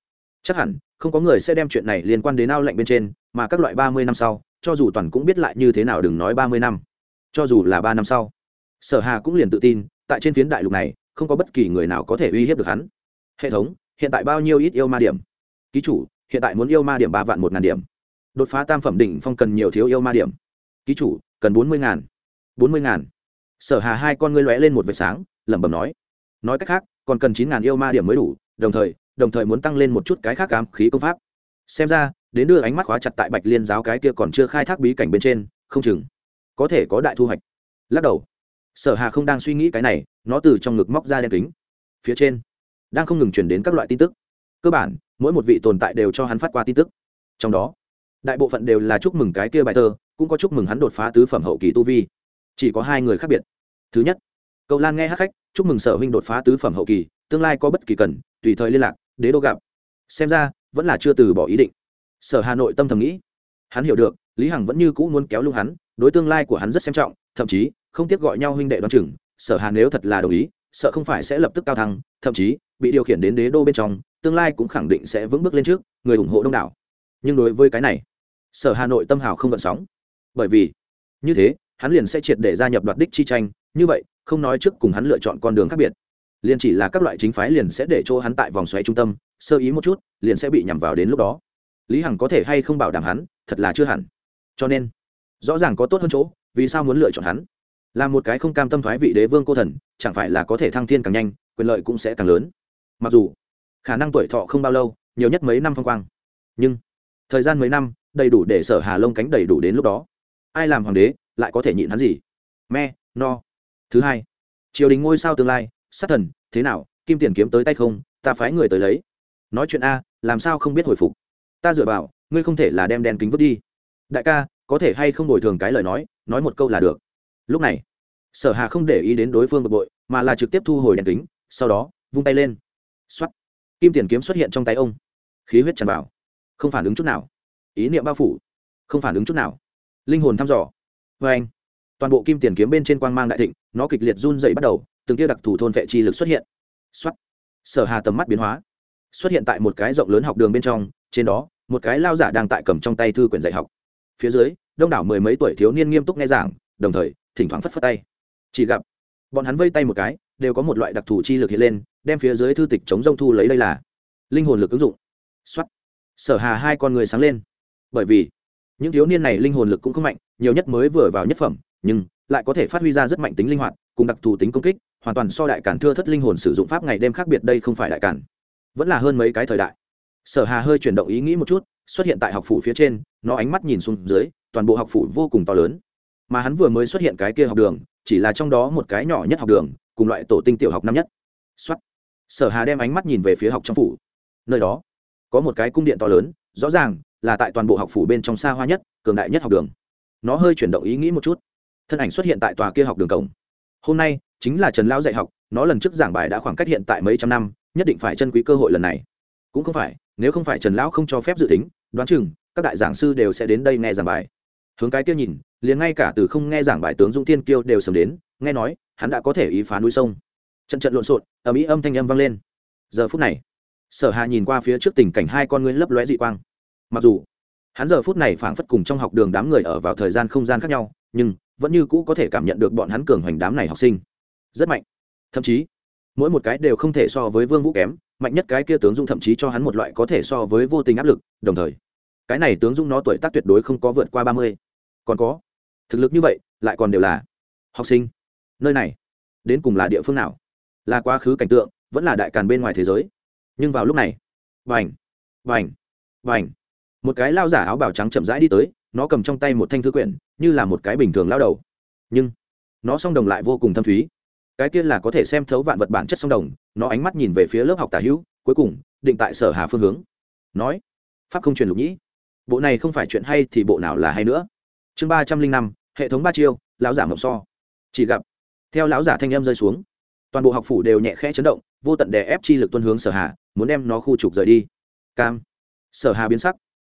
Chắc hẳn, không có người sẽ đem chuyện này liên quan đến ao lạnh bên trên, mà các loại ba mươi năm sau, cho dù toàn cũng biết lại như thế nào đừng nói ba mươi năm. Cho dù là ba năm sau, sở hà cũng liền tự tin, tại trên phiến đại lục này, không có bất kỳ người nào có thể uy hiếp được hắn. Hệ thống, hiện tại bao nhiêu ít yêu ma điểm? Ký chủ, hiện tại muốn yêu ma điểm ba vạn một ngàn điểm đột phá tam phẩm đỉnh phong cần nhiều thiếu yêu ma điểm. Ký chủ, cần bốn mươi ngàn. Bốn mươi ngàn. Sở hà hai con ngươi lóe lên một vệt sáng, lẩm bẩm nói. Nói cách khác, còn cần chín ngàn yêu ma điểm mới đủ, đồng thời đồng thời muốn tăng lên một chút cái khác cám khí công pháp. Xem ra, đến đưa ánh mắt khóa chặt tại bạch liên giáo cái kia còn chưa khai thác bí cảnh bên trên, không chừng có thể có đại thu hoạch. Lắc đầu. Sở hà không đang suy nghĩ cái này, nó từ trong ngực móc ra đen kính. Phía trên, đang không ngừng chuyển đến các loại tin tức. Cơ bản, mỗi một vị tồn tại đều cho hắn phát qua tin tức. Trong đó đại bộ phận đều là chúc mừng cái kia bài thơ, cũng có chúc mừng hắn đột phá tứ phẩm hậu kỳ tu vi. Chỉ có hai người khác biệt. Thứ nhất, cầu lan nghe hát khách, chúc mừng sở huynh đột phá tứ phẩm hậu kỳ, tương lai có bất kỳ cần, tùy thời liên lạc, đế đô gặp. Xem ra, vẫn là chưa từ bỏ ý định. Sở hà nội tâm thầm nghĩ. Hắn hiểu được, lý hằng vẫn như cũ muốn kéo lung hắn, đối tương lai của hắn rất xem trọng, thậm chí, không tiếc gọi nhau huynh đệ đoán chừng, sở hà nếu thật là đồng ý, sợ không phải sẽ lập tức cao thăng, thậm chí, bị điều khiển đến đế đô bên trong, tương lai cũng khẳng định sẽ vững bước lên trước, người ủng hộ đông đảo. Nhưng đối với cái này sở hà nội tâm hào không gợn sóng. Bởi vì, như thế, hắn liền sẽ triệt để gia nhập đoạt đích chi tranh, như vậy, không nói trước cùng hắn lựa chọn con đường khác biệt. Liền chỉ là các loại chính phái liền sẽ để cho hắn tại vòng xoáy trung tâm, sơ ý một chút, liền sẽ bị nhằm vào đến lúc đó. Lý hằng có thể hay không bảo đảm hắn, thật là chưa hẳn. Cho nên, rõ ràng có tốt hơn chỗ, vì sao muốn lựa chọn hắn? Là một cái không cam tâm thoái vị đế vương cô thần, chẳng phải là có thể thăng thiên càng nhanh, quyền lợi cũng sẽ càng lớn. Mặc dù, khả năng tuổi thọ không bao lâu, nhiều nhất mấy năm phong quang. Nhưng, thời gian mấy năm đầy đủ để sở hà lông cánh đầy đủ đến lúc đó. Ai làm hoàng đế, lại có thể nhịn hắn gì? Me, no. Thứ hai, triều đình ngôi sao tương lai, sát thần, thế nào, kim tiền kiếm tới tay không, ta phái người tới lấy. Nói chuyện a, làm sao không biết hồi phục? Ta dựa vào, ngươi không thể là đem đen kính vứt đi. Đại ca, có thể hay không đổi thường cái lời nói nói một câu là được. Lúc này, sở hà không để ý đến đối phương bực bội, mà là trực tiếp thu hồi đèn kính, sau đó, vung tay lên. Xoắt kim tiền kiếm xuất hiện trong tay ông. Khí huyết tràn vào. Không phản ứng chút nào ý niệm bao phủ, không phản ứng chút nào. Linh hồn thăm dò. Vê anh, toàn bộ kim tiền kiếm bên trên quang mang đại thịnh, nó kịch liệt run dậy bắt đầu, từng tia đặc thù thôn vệ chi lực xuất hiện. Xuất sở hà tầm mắt biến hóa. Xuất hiện tại một cái rộng lớn học đường bên trong, trên đó, một cái lao giả đang tại cầm trong tay thư quyển dạy học. Phía dưới, đông đảo mười mấy tuổi thiếu niên nghiêm túc nghe giảng, đồng thời, thỉnh thoảng phất phất tay. Chỉ gặp, bọn hắn vây tay một cái, đều có một loại đặc thù chi lực hiện lên, đem phía dưới thư tịch chống rông thu lấy đây là linh hồn lực ứng dụng. Xuất sở hà hai con người sáng lên bởi vì những thiếu niên này linh hồn lực cũng không mạnh, nhiều nhất mới vừa vào nhất phẩm, nhưng lại có thể phát huy ra rất mạnh tính linh hoạt, cùng đặc thù tính công kích, hoàn toàn so đại cản thưa thất linh hồn sử dụng pháp ngày đêm khác biệt đây không phải đại cản vẫn là hơn mấy cái thời đại. Sở hà hơi chuyển động ý nghĩ một chút, xuất hiện tại học phủ phía trên, nó ánh mắt nhìn xuống dưới, toàn bộ học phủ vô cùng to lớn. Mà hắn vừa mới xuất hiện cái kia học đường, chỉ là trong đó một cái nhỏ nhất học đường, cùng loại tổ tinh tiểu học năm nhất. Xuất sở hà đem ánh mắt nhìn về phía học trong phủ. Nơi đó, có một cái cung điện to lớn, rõ ràng là tại toàn bộ học phủ bên trong xa hoa nhất, cường đại nhất học đường. Nó hơi chuyển động ý nghĩ một chút. Thân ảnh xuất hiện tại tòa kia học đường cổng. Hôm nay, chính là trần lão dạy học, nó lần trước giảng bài đã khoảng cách hiện tại mấy trăm năm, nhất định phải chân quý cơ hội lần này. Cũng không phải, nếu không phải trần lão không cho phép dự tính, đoán chừng, các đại giảng sư đều sẽ đến đây nghe giảng bài. Hướng cái kia nhìn, liền ngay cả từ không nghe giảng bài tướng dũng tiên kiêu đều sớm đến, nghe nói, hắn đã có thể ý phá núi sông. Trận trận lộn xộn ở mỹ âm thanh âm vang lên. Giờ phút này, sở hà nhìn qua phía trước tình cảnh hai con ngươi lấp lóe dị quang mặc dù, hắn giờ phút này phảng phất cùng trong học đường đám người ở vào thời gian không gian khác nhau, nhưng vẫn như cũ có thể cảm nhận được bọn hắn cường hoành đám này học sinh. Rất mạnh. Thậm chí, mỗi một cái đều không thể so với vương vũ kém, mạnh nhất cái kia tướng dung thậm chí cho hắn một loại có thể so với vô tình áp lực, đồng thời, cái này tướng dung nó tuổi tác tuyệt đối không có vượt qua ba mươi. Còn có, thực lực như vậy, lại còn đều là học sinh. Nơi này, đến cùng là địa phương nào? Là quá khứ cảnh tượng, vẫn là đại càn bên ngoài thế giới. Nhưng vào lúc này, vành vành vành một cái lao giả áo bào trắng chậm rãi đi tới, nó cầm trong tay một thanh thư quyển, như là một cái bình thường lao đầu. Nhưng, nó song đồng lại vô cùng thâm thúy. Cái kia là có thể xem thấu vạn vật bản chất song đồng, nó ánh mắt nhìn về phía lớp học tả hữu, cuối cùng, định tại sở hà phương hướng. Nói, pháp không truyền lục nhĩ. Bộ này không phải chuyện hay thì bộ nào là hay nữa. Chương ba trăm linh năm, hệ thống ba chiêu, lão giả mộng so. Chỉ gặp, theo lão giả thanh em rơi xuống, toàn bộ học phủ đều nhẹ khẽ chấn động, vô tận đè ép chi lực tuân hướng sở hà, muốn đem nó khu trục rời đi. Cam. Sở hà biến sắc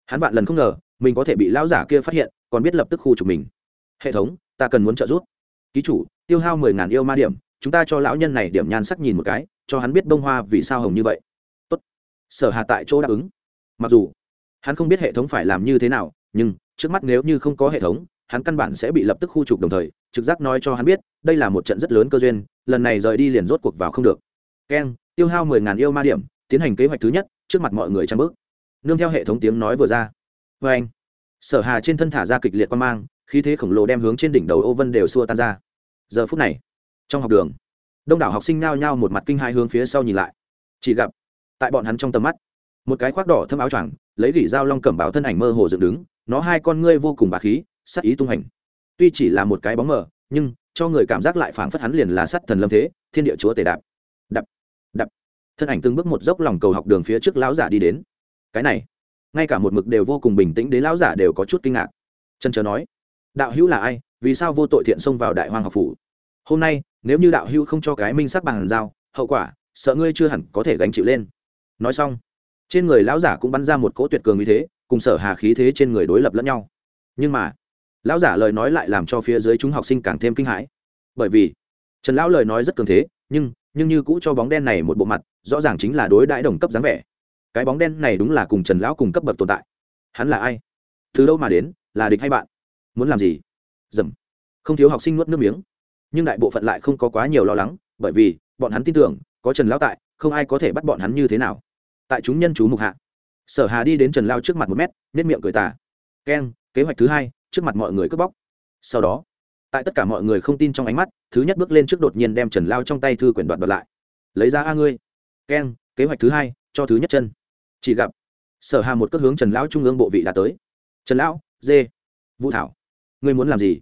hắn vạn lần không ngờ, mình có thể bị lão giả kia phát hiện, còn biết lập tức khu trục mình. Hệ thống, ta cần muốn trợ giúp. Ký chủ, tiêu hao mười ngàn yêu ma điểm, chúng ta cho lão nhân này điểm nhan sắc nhìn một cái, cho hắn biết bông hoa vì sao hồng như vậy. Tốt. sở hà tại chỗ đáp ứng. Mặc dù, hắn không biết hệ thống phải làm như thế nào, nhưng, trước mắt nếu như không có hệ thống, hắn căn bản sẽ bị lập tức khu trục đồng thời, trực giác nói cho hắn biết, đây là một trận rất lớn cơ duyên, lần này rời đi liền rốt cuộc vào không được. Keng tiêu hao mười ngàn yêu ma điểm, tiến hành kế hoạch thứ nhất, trước mặt mọi người trang bước nương theo hệ thống tiếng nói vừa ra. Vê anh, sở hà trên thân thả ra kịch liệt quan mang, khí thế khổng lồ đem hướng trên đỉnh đầu ô vân đều xua tan ra. Giờ phút này, trong học đường, đông đảo học sinh nao nhao một mặt kinh hai hướng phía sau nhìn lại. Chỉ gặp, tại bọn hắn trong tầm mắt, một cái khoác đỏ thâm áo choàng, lấy gỉ dao long cẩm báo thân ảnh mơ hồ dựng đứng, nó hai con ngươi vô cùng bà khí, sắc ý tung hành tuy chỉ là một cái bóng mờ, nhưng cho người cảm giác lại phảng phất hắn liền là sắt thần lâm thế, thiên địa chúa tể đạp. Đập đập thân ảnh từng bước một dốc lòng cầu học đường phía trước lão giả đi đến cái này. Ngay cả một mực đều vô cùng bình tĩnh đến lão giả đều có chút kinh ngạc. Chân chớ nói, đạo hữu là ai, vì sao vô tội thiện xông vào đại hoang học phủ? Hôm nay, nếu như đạo hữu không cho cái minh sắc bằng giao, hậu quả, sợ ngươi chưa hẳn có thể gánh chịu lên. Nói xong, trên người lão giả cũng bắn ra một cỗ tuyệt cường như thế, cùng sở hà khí thế trên người đối lập lẫn nhau. Nhưng mà, lão giả lời nói lại làm cho phía dưới chúng học sinh càng thêm kinh hãi. Bởi vì, trần lão lời nói rất cường thế, nhưng nhưng như cũ cho bóng đen này một bộ mặt, rõ ràng chính là đối đãi đồng cấp dáng vẻ cái bóng đen này đúng là cùng trần lão cùng cấp bậc tồn tại. Hắn là ai? Từ đâu mà đến? Là địch hay bạn? Muốn làm gì? Dầm. Không thiếu học sinh nuốt nước miếng. Nhưng đại bộ phận lại không có quá nhiều lo lắng, bởi vì bọn hắn tin tưởng, có trần lão tại, không ai có thể bắt bọn hắn như thế nào. Tại chúng nhân chú mục hạ. Sở hà đi đến trần lao trước mặt một mét nết miệng cười tà. Keng kế hoạch thứ hai, trước mặt mọi người cướp bóc. Sau đó, tại tất cả mọi người không tin trong ánh mắt, thứ nhất bước lên trước đột nhiên đem trần lao trong tay thư quyển đoạt đoạt lại. Lấy ra a ngươi. Keng kế hoạch thứ hai, cho thứ nhất chân chỉ gặp, sở hà một cước hướng trần lão trung ương bộ vị đã tới. Trần lão, dê, vũ thảo, ngươi muốn làm gì?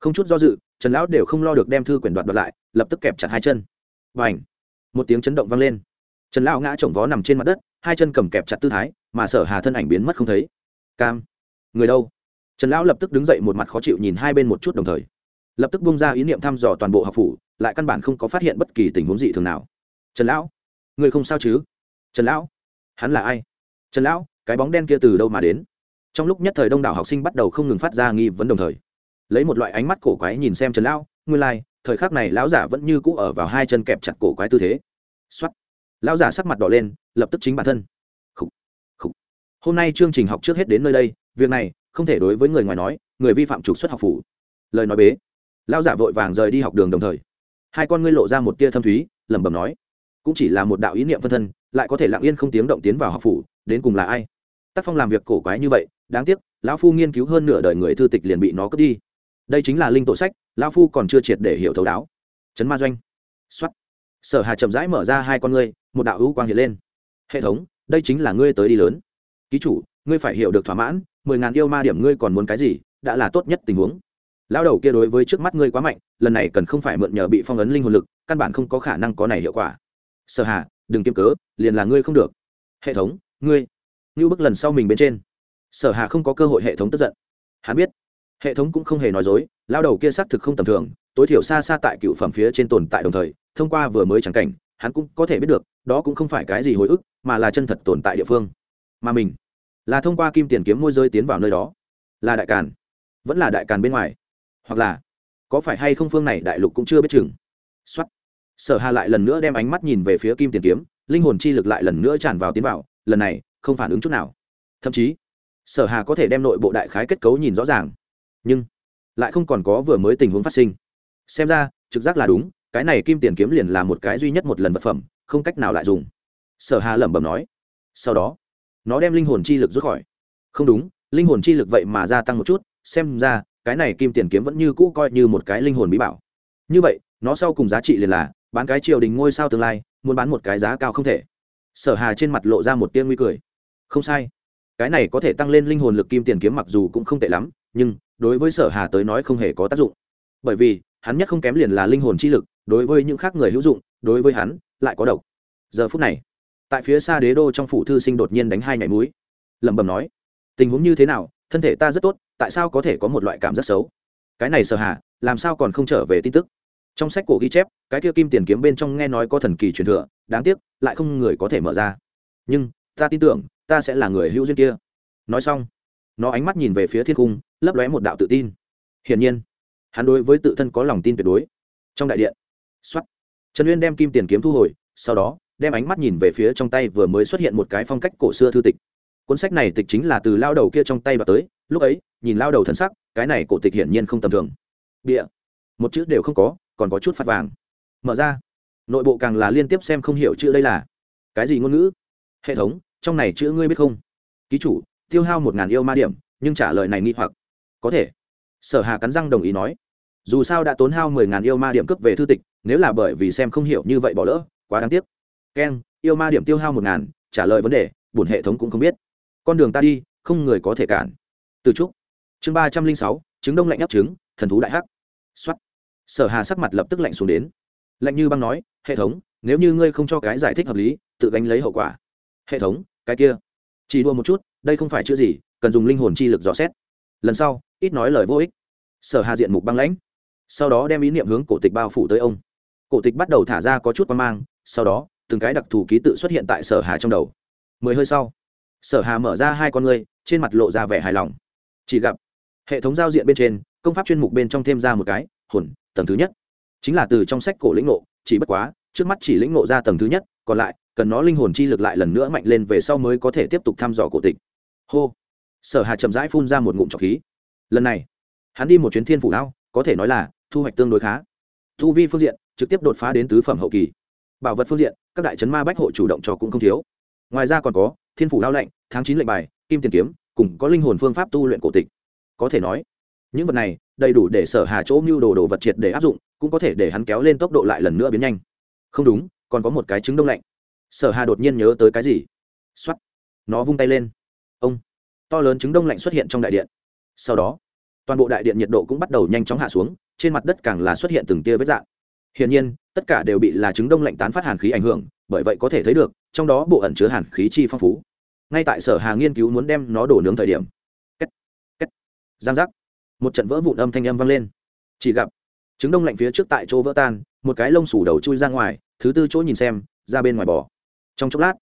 Không chút do dự, trần lão đều không lo được đem thư quyển đoạt đoạt lại, lập tức kẹp chặt hai chân. Và ảnh một tiếng chấn động vang lên. Trần lão ngã chồng vó nằm trên mặt đất, hai chân cầm kẹp chặt tư thái, mà sở hà thân ảnh biến mất không thấy. Cam, người đâu? Trần lão lập tức đứng dậy một mặt khó chịu nhìn hai bên một chút đồng thời, lập tức bung ra ý niệm thăm dò toàn bộ học phủ, lại căn bản không có phát hiện bất kỳ tình huống gì thường nào. Trần lão, người không sao chứ? Trần lão hắn là ai? Trần lão cái bóng đen kia từ đâu mà đến? Trong lúc nhất thời đông đảo học sinh bắt đầu không ngừng phát ra nghi vấn đồng thời lấy một loại ánh mắt cổ quái nhìn xem trần lão nguyên lai、like, thời khắc này lão giả vẫn như cũ ở vào hai chân kẹp chặt cổ quái tư thế. X o á t lão giả sắc mặt đỏ lên lập tức chính bản thân. Khủ. Khủ. hôm nay chương trình học trước hết đến nơi đây việc này không thể đối với người ngoài nói người vi phạm trục xuất học phủ. Lời nói bế. Lão giả vội vàng rời đi học đường đồng thời. Hai con ngươi lộ ra một tia thâm thúy lẩm bẩm nói. Cũng chỉ là một đạo ý niệm phân thân lại có thể lặng yên không tiếng động tiến vào học phủ, đến cùng là ai? Tác phong làm việc cổ quái như vậy, đáng tiếc, lão phu nghiên cứu hơn nửa đời người thư tịch liền bị nó cướp đi. Đây chính là linh tổ sách, lão phu còn chưa triệt để hiểu thấu đáo. Chấn ma doanh. Xuất sở hà chậm rãi mở ra hai con ngươi, một đạo hữu quang hiện lên. Hệ thống, đây chính là ngươi tới đi lớn. Ký chủ, ngươi phải hiểu được thỏa mãn, mười ngàn yêu ma điểm ngươi còn muốn cái gì, đã là tốt nhất tình huống. Lao đầu kia đối với trước mắt ngươi quá mạnh, lần này cần không phải mượn nhờ bị phong ấn linh hồn lực, căn bản không có khả năng có này hiệu quả. Sở hà đừng kiếm cớ, liền là ngươi không được. Hệ thống, ngươi như bức lần sau mình bên trên. Sở hà không có cơ hội hệ thống tức giận. Hắn biết, hệ thống cũng không hề nói dối, lao đầu kia xác thực không tầm thường, tối thiểu xa xa tại cựu phẩm phía trên tồn tại đồng thời, thông qua vừa mới trắng cảnh, hắn cũng có thể biết được, đó cũng không phải cái gì hồi ức, mà là chân thật tồn tại địa phương. Mà mình, là thông qua kim tiền kiếm môi giới tiến vào nơi đó. Là đại càn, vẫn là đại càn bên ngoài. Hoặc là, có phải hay không phương này đại lục cũng chưa biết chừng. Xuất sở hà lại lần nữa đem ánh mắt nhìn về phía kim tiền kiếm, linh hồn chi lực lại lần nữa tràn vào tiến vào, lần này, không phản ứng chút nào. Thậm chí, sở hà có thể đem nội bộ đại khái kết cấu nhìn rõ ràng. Nhưng, lại không còn có vừa mới tình huống phát sinh. Xem ra, trực giác là đúng, cái này kim tiền kiếm liền là một cái duy nhất một lần vật phẩm, không cách nào lại dùng. Sở hà lẩm bẩm nói. Sau đó, nó đem linh hồn chi lực rút khỏi. Không đúng, linh hồn chi lực vậy mà gia tăng một chút, xem ra, cái này kim tiền kiếm vẫn như cũ coi như một cái linh hồn bí bảo. Như vậy, nó sau cùng giá trị liền là bán cái triều đình ngôi sao tương lai, muốn bán một cái giá cao không thể. Sở hà trên mặt lộ ra một tia nguy cười. Không sai. Cái này có thể tăng lên linh hồn lực kim tiền kiếm mặc dù cũng không tệ lắm, nhưng đối với sở hà tới nói không hề có tác dụng. Bởi vì, hắn nhất không kém liền là linh hồn chi lực, đối với những khác người hữu dụng, đối với hắn, lại có độc. Giờ phút này, tại phía xa đế đô trong phủ thư sinh đột nhiên đánh hai nhảy múi. Lẩm bẩm nói, tình huống như thế nào? Thân thể ta rất tốt, tại sao có thể có một loại cảm giác xấu? Cái này sở Hà, làm sao còn không trở về tin tức? Trong sách cổ ghi chép, cái kia kim tiền kiếm bên trong nghe nói có thần kỳ truyền thừa, đáng tiếc, lại không người có thể mở ra. Nhưng, ta tin tưởng, ta sẽ là người hữu duyên kia. Nói xong, nó ánh mắt nhìn về phía thiên cung, lấp lóe một đạo tự tin. Hiển nhiên, hắn đối với tự thân có lòng tin tuyệt đối. Trong đại điện xuất trần uyên đem kim tiền kiếm thu hồi, sau đó, đem ánh mắt nhìn về phía trong tay vừa mới xuất hiện một cái phong cách cổ xưa thư tịch. Cuốn sách này tịch chính là từ lao đầu kia trong tay và tới, lúc ấy, nhìn lao đầu thân sắc, cái này cổ tịch hiển nhiên không tầm thường. Bịa, một chữ đều không có còn có chút phát vàng. Mở ra. Nội bộ càng là liên tiếp xem không hiểu chữ đây là. Cái gì ngôn ngữ? Hệ thống, trong này chữ ngươi biết không? Ký chủ, tiêu hao một ngàn yêu ma điểm, nhưng trả lời này nghi hoặc. Có thể. Sở hà cắn răng đồng ý nói. Dù sao đã tốn hao mười ngàn yêu ma điểm cướp về thư tịch, nếu là bởi vì xem không hiểu như vậy bỏ lỡ, quá đáng tiếc. Keng yêu ma điểm tiêu hao một ngàn, trả lời vấn đề, bổn hệ thống cũng không biết. Con đường ta đi, không người có thể cản. Từ trúc. Chương ba trăm linh sáu trứng đông lạnh ấp trứng, thần thú đại hắc. Xuất sở hà sắc mặt lập tức lạnh xuống đến. Lạnh như băng nói, hệ thống, nếu như ngươi không cho cái giải thích hợp lý, tự gánh lấy hậu quả. Hệ thống, cái kia, chỉ đua một chút, đây không phải chữ gì, cần dùng linh hồn chi lực dò xét. Lần sau, ít nói lời vô ích. Sở hà diện mục băng lãnh. Sau đó đem ý niệm hướng cổ tịch bao phủ tới ông. Cổ tịch bắt đầu thả ra có chút quan mang, sau đó, từng cái đặc thù ký tự xuất hiện tại sở hà trong đầu. Mười hơi sau, sở hà mở ra hai con ngươi, trên mặt lộ ra vẻ hài lòng. Chỉ gặp, hệ thống giao diện bên trên, công pháp chuyên mục bên trong thêm ra một cái, hồn tầng thứ nhất. Chính là từ trong sách cổ lĩnh ngộ, chỉ bất quá, trước mắt chỉ lĩnh ngộ ra tầng thứ nhất, còn lại, cần nó linh hồn chi lực lại lần nữa mạnh lên về sau mới có thể tiếp tục thăm dò cổ tịch. Hô. Sở hà chậm rãi phun ra một ngụm trọc khí. Lần này, hắn đi một chuyến thiên phủ lao, có thể nói là, thu hoạch tương đối khá. Thu vi phương diện, trực tiếp đột phá đến tứ phẩm hậu kỳ. Bảo vật phương diện, các đại chấn ma bách hộ chủ động cho cũng không thiếu. Ngoài ra còn có, thiên phủ lao lệnh, tháng chín lệnh bài, kim tiền kiếm, cùng có linh hồn phương pháp tu luyện cổ tịch. Có thể nói, những vật này đầy đủ để sở hà chỗ mưu đồ đồ vật triệt để áp dụng, cũng có thể để hắn kéo lên tốc độ lại lần nữa biến nhanh. Không đúng, còn có một cái trứng đông lạnh. Sở hà đột nhiên nhớ tới cái gì? Xoắt nó vung tay lên. Ông. To lớn trứng đông lạnh xuất hiện trong đại điện. Sau đó, toàn bộ đại điện nhiệt độ cũng bắt đầu nhanh chóng hạ xuống, trên mặt đất càng là xuất hiện từng tia vết dạng. Hiển nhiên, tất cả đều bị là trứng đông lạnh tán phát hàn khí ảnh hưởng, bởi vậy có thể thấy được, trong đó bộ ẩn chứa hàn khí chi phong phú. Ngay tại sở hà nghiên cứu muốn đem nó đổ nướng thời điểm. Kết. Kết. giang giác một trận vỡ vụn âm thanh âm vang lên. Chỉ gặp, trứng đông lạnh phía trước tại chỗ vỡ tan, một cái lông sủ đầu chui ra ngoài, thứ tư chỗ nhìn xem, ra bên ngoài bò. Trong chốc lát,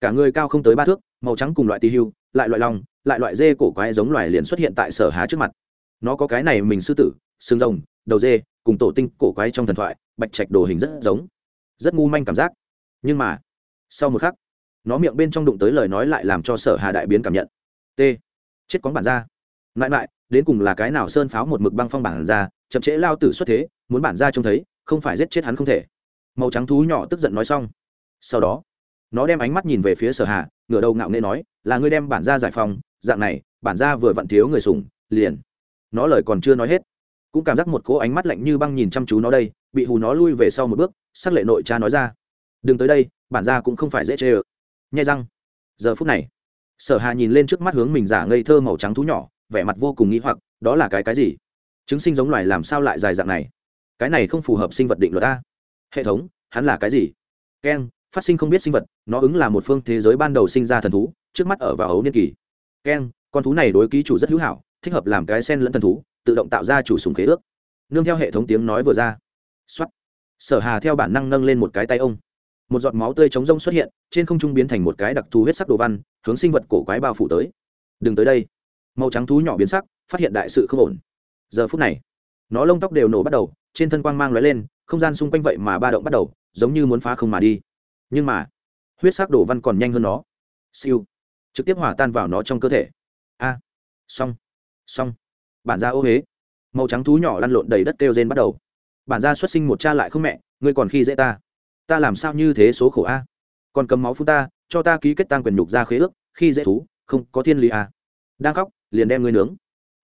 cả người cao không tới ba thước, màu trắng cùng loại tì hưu, lại loại lòng lại loại dê cổ quái giống loài liền xuất hiện tại sở há trước mặt. Nó có cái này mình sư tử, xương rồng, đầu dê, cùng tổ tinh cổ quái trong thần thoại, bạch trạch đồ hình rất giống. Rất ngu manh cảm giác. Nhưng mà, sau một khắc, nó miệng bên trong đụng tới lời nói lại làm cho sở hà đại biến cảm nhận. T. Chết quán bản ra. Lại lại đến cùng là cái nào sơn pháo một mực băng phong bản ra, chậm trễ lao tử xuất thế, muốn bản ra trông thấy, không phải giết chết hắn không thể. Màu trắng thú nhỏ tức giận nói xong. Sau đó, nó đem ánh mắt nhìn về phía sở hà, ngửa đầu ngạo nghễ nói, là ngươi đem bản ra giải phóng, dạng này, bản ra vừa vặn thiếu người sủng, liền. Nó lời còn chưa nói hết, cũng cảm giác một cỗ ánh mắt lạnh như băng nhìn chăm chú nó đây, bị hù nó lui về sau một bước, sắc lệ nội cha nói ra, đừng tới đây, bản ra cũng không phải dễ chê ơ. Nhai răng. Giờ phút này, sở hà nhìn lên trước mắt hướng mình giả ngây thơ màu trắng thú nhỏ vẻ mặt vô cùng nghĩ hoặc, đó là cái cái gì? Chứng sinh giống loài làm sao lại dài dạng này? Cái này không phù hợp sinh vật định luật a hệ thống, hắn là cái gì? Keng phát sinh không biết sinh vật, nó ứng là một phương thế giới ban đầu sinh ra thần thú, trước mắt ở vào ấu niên kỳ. Keng con thú này đối ký chủ rất hữu hảo, thích hợp làm cái sen lẫn thần thú, tự động tạo ra chủ sùng khế ước. Nương theo hệ thống tiếng nói vừa ra. X sở hà theo bản năng nâng lên một cái tay ông. Một giọt máu tươi chống rông xuất hiện, trên không trung biến thành một cái đặc thù huyết sắc đồ văn, hướng sinh vật cổ quái bao phủ tới. Đừng tới đây màu trắng thú nhỏ biến sắc, phát hiện đại sự không ổn. Giờ phút này, nó lông tóc đều nổ bắt đầu, trên thân quang mang lóe lên, không gian xung quanh vậy mà ba động bắt đầu, giống như muốn phá không mà đi. Nhưng mà, huyết sắc đổ văn còn nhanh hơn nó. Siêu. Trực tiếp hòa tan vào nó trong cơ thể. A. Xong. Xong. Bản da ô huế màu trắng thú nhỏ lăn lộn đầy đất kêu rên bắt đầu. Bản da xuất sinh một cha lại không mẹ, ngươi còn khi dễ ta. Ta làm sao như thế số khổ a? Còn cầm máu phun ta, cho ta ký kết tăng quyền nhục ra khế ước, khi dễ thú, không có thiên lý à. đang khóc liền đem ngươi nướng.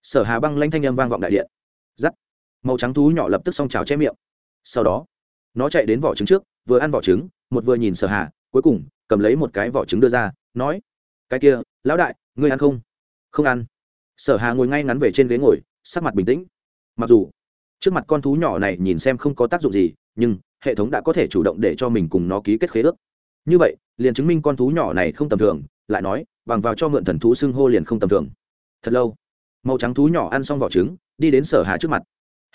Sở hà băng lanh thanh âm vang vọng đại điện. Giắt. Màu trắng thú nhỏ lập tức xong trào che miệng. Sau đó, nó chạy đến vỏ trứng trước, vừa ăn vỏ trứng, một vừa nhìn sở hà, cuối cùng, cầm lấy một cái vỏ trứng đưa ra, nói, cái kia, lão đại, ngươi ăn không? Không ăn. Sở hà ngồi ngay ngắn về trên ghế ngồi, sắc mặt bình tĩnh. Mặc dù, trước mặt con thú nhỏ này nhìn xem không có tác dụng gì, nhưng hệ thống đã có thể chủ động để cho mình cùng nó ký kết khế ước. Như vậy, liền chứng minh con thú nhỏ này không tầm thường, lại nói, bằng vào cho mượn thần thú xưng hô liền không tầm thường thật lâu. Màu trắng thú nhỏ ăn xong vỏ trứng đi đến sở hà trước mặt.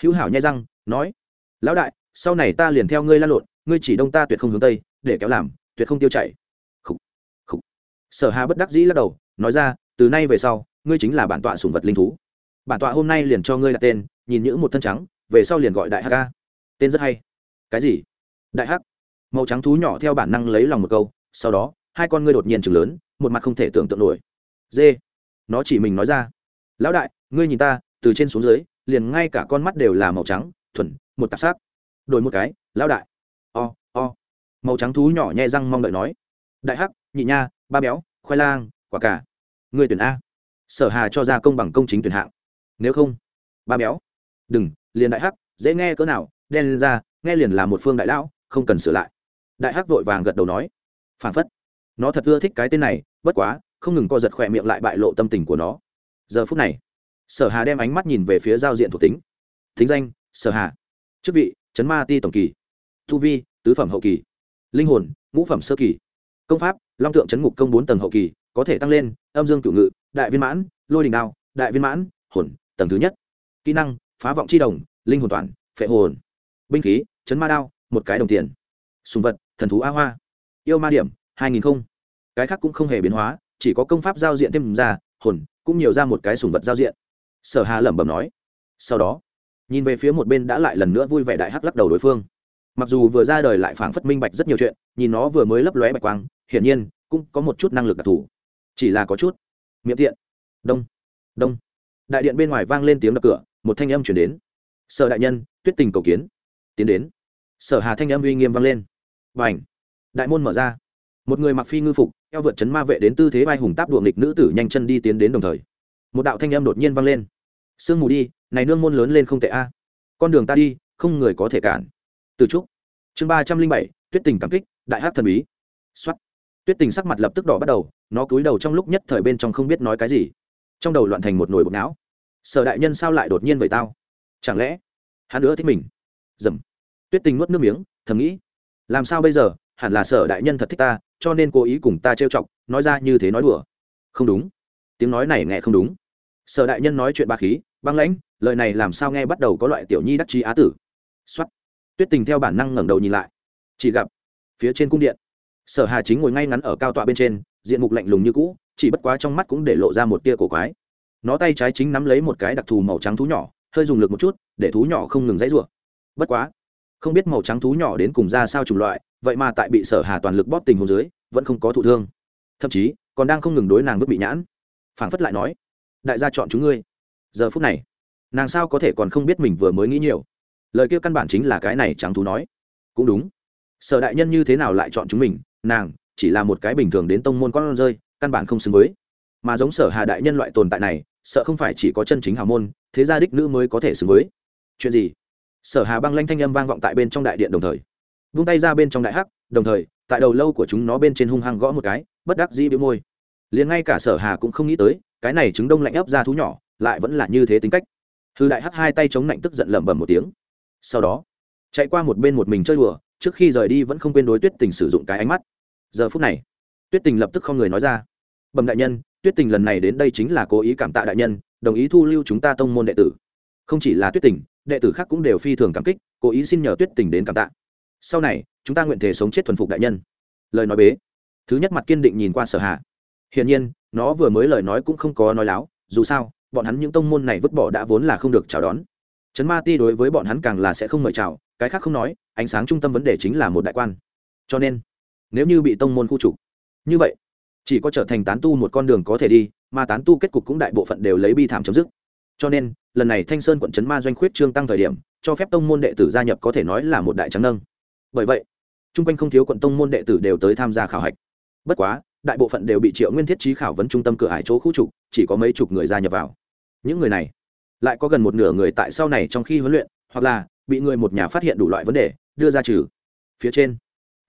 Hữu hảo nhai răng nói lão đại sau này ta liền theo ngươi lan lộn ngươi chỉ đông ta tuyệt không hướng tây để kéo làm tuyệt không tiêu chảy. Khủ, khủ. sở hà bất đắc dĩ lắc đầu nói ra từ nay về sau ngươi chính là bản tọa sủng vật linh thú. Bản tọa hôm nay liền cho ngươi đặt tên nhìn những một thân trắng về sau liền gọi đại hắc ca tên rất hay. Cái gì? Đại hắc. Màu trắng thú nhỏ theo bản năng lấy lòng một câu sau đó hai con ngươi đột nhiên chừng lớn một mặt không thể tưởng tượng nổi. Dê nó chỉ mình nói ra. Lão đại, ngươi nhìn ta, từ trên xuống dưới, liền ngay cả con mắt đều là màu trắng, thuần, một tạp sắc. Đổi một cái, lão đại. O o. Màu trắng thú nhỏ nhẹ răng mong đợi nói. Đại hắc, nhị nha, ba béo, khoai lang, quả cả. Người tuyển a. Sở hà cho ra công bằng công chính tuyển hạng. Nếu không, ba béo. Đừng, liền đại hắc, dễ nghe cỡ nào, đen lên ra, nghe liền là một phương đại lão, không cần sửa lại. Đại hắc vội vàng gật đầu nói. Phản phất, nó thật ưa thích cái tên này, bất quá không ngừng co giật khỏe miệng lại bại lộ tâm tình của nó. Giờ phút này, sở hà đem ánh mắt nhìn về phía giao diện thuộc tính. Thính danh, sở hà. Chức vị, chấn ma ti tổng kỳ. Thu vi, tứ phẩm hậu kỳ. Linh hồn, ngũ phẩm sơ kỳ. Công pháp, long tượng chấn ngục công bốn tầng hậu kỳ, có thể tăng lên, âm dương cửu ngự, đại viên mãn, lôi đình đao, đại viên mãn, hồn, tầng thứ nhất. Kỹ năng, phá vọng c h i đồng, linh hồn toàn, phệ hồn. Binh khí, chấn ma đao, một cái đồng tiền. Sùng vật, thần thú a hoa. Yêu ma điểm, hai nghìn không. Cái khác cũng không hề biến hóa chỉ có công pháp giao diện thêm ra, hồn, cũng nhiều ra một cái sùng vật giao diện. Sở hà lẩm bẩm nói. Sau đó, nhìn về phía một bên đã lại lần nữa vui vẻ đại hắc lắc đầu đối phương. Mặc dù vừa ra đời lại phảng phất minh bạch rất nhiều chuyện, nhìn nó vừa mới lấp lóe bạch quang, hiển nhiên, cũng có một chút năng lực đặc thù. Chỉ là có chút. Miệng tiện. Đông. Đông. Đại điện bên ngoài vang lên tiếng đập cửa, một thanh âm chuyển đến. Sở đại nhân, tuyết tình cầu kiến. Tiến đến. Sở hà thanh âm uy nghiêm vang lên. Và ảnh đại môn mở ra một người mặc phi ngư phục, eo vượt chấn ma vệ đến tư thế vai hùng táp đuộng nghịch nữ tử nhanh chân đi tiến đến đồng thời. Một đạo thanh âm đột nhiên vang lên. Sương mù đi, này nương môn lớn lên không tệ a. Con đường ta đi, không người có thể cản. Từ trúc. Chương ba trăm linh bảy, tuyết tình cảm kích, đại hát thần bí. Xuất tuyết tình sắc mặt lập tức đỏ bắt đầu, nó cúi đầu trong lúc nhất thời bên trong không biết nói cái gì. Trong đầu loạn thành một nồi bột não. Sở đại nhân sao lại đột nhiên vậy tao? Chẳng lẽ hắn nữa thích mình? Dầm. Tuyết tình nuốt nước miếng, thầm nghĩ. Làm sao bây giờ? Hẳn là sở đại nhân thật thích ta cho nên cố ý cùng ta trêu chọc, nói ra như thế nói đùa. Không đúng. Tiếng nói này nghe không đúng. Sở đại nhân nói chuyện ba khí, băng lãnh, lời này làm sao nghe bắt đầu có loại tiểu nhi đắc chí á tử. Xuất tuyết tình theo bản năng ngẩng đầu nhìn lại. Chỉ gặp, phía trên cung điện, sở hà chính ngồi ngay ngắn ở cao tọa bên trên, diện mục lạnh lùng như cũ, chỉ bất quá trong mắt cũng để lộ ra một tia cổ quái. Nó tay trái chính nắm lấy một cái đặc thù màu trắng thú nhỏ, hơi dùng lực một chút, để thú nhỏ không ngừng dãy rủa. Bất quá, không biết màu trắng thú nhỏ đến cùng ra sao chủng loại vậy mà tại bị sở hà toàn lực bóp tình hồ dưới, vẫn không có thụ thương. Thậm chí, còn đang không ngừng đối nàng vứt bị nhãn. Phảng phất lại nói, đại gia chọn chúng ngươi. Giờ phút này, nàng sao có thể còn không biết mình vừa mới nghĩ nhiều? Lời kia căn bản chính là cái này trắng thú nói. Cũng đúng. Sở đại nhân như thế nào lại chọn chúng mình? Nàng, chỉ là một cái bình thường đến tông môn con rơi, căn bản không xứng với. Mà giống sở hà đại nhân loại tồn tại này, sợ không phải chỉ có chân chính hào môn, thế gia đích nữ mới có thể xứng với. Chuyện gì? Sở hà băng lanh thanh âm vang vọng tại bên trong đại điện đồng thời vung tay ra bên trong đại hắc, đồng thời, tại đầu lâu của chúng nó bên trên hung hăng gõ một cái, bất đắc dĩ bị môi. Liền ngay cả sở hà cũng không nghĩ tới, cái này trứng đông lạnh ấp ra thú nhỏ, lại vẫn là như thế tính cách. Hư đại hắc hai tay chống lạnh tức giận lẩm bẩm một tiếng. Sau đó, chạy qua một bên một mình chơi đùa, trước khi rời đi vẫn không quên đối tuyết tình sử dụng cái ánh mắt. Giờ phút này, tuyết tình lập tức không người nói ra. Bẩm đại nhân, tuyết tình lần này đến đây chính là cố ý cảm tạ đại nhân, đồng ý thu lưu chúng ta tông môn đệ tử. Không chỉ là tuyết tình, đệ tử khác cũng đều phi thường cảm kích, cố ý xin nhờ tuyết tình đến cảm tạ sau này, chúng ta nguyện thể sống chết thuần phục đại nhân. Lời nói bế. Thứ nhất mặt kiên định nhìn qua sở hạ hiển nhiên, nó vừa mới lời nói cũng không có nói láo, dù sao, bọn hắn những tông môn này vứt bỏ đã vốn là không được chào đón. Trấn ma ti đối với bọn hắn càng là sẽ không mời chào, cái khác không nói, ánh sáng trung tâm vấn đề chính là một đại quan. Cho nên, nếu như bị tông môn khu trục, như vậy, chỉ có trở thành tán tu một con đường có thể đi, mà tán tu kết cục cũng đại bộ phận đều lấy bi thảm chấm dứt. Cho nên, lần này thanh sơn quận trấn ma doanh khuyết trương tăng thời điểm, cho phép tông môn đệ tử gia nhập có thể nói là một đại trắng nâng bởi vậy, chung quanh không thiếu quận tông môn đệ tử đều tới tham gia khảo hạch. Bất quá, đại bộ phận đều bị triệu nguyên thiết trí khảo vấn trung tâm cửa hải chỗ khu trục, chỉ có mấy chục người gia nhập vào. Những người này, lại có gần một nửa người tại sau này trong khi huấn luyện, hoặc là bị người một nhà phát hiện đủ loại vấn đề, đưa ra trừ. Phía trên,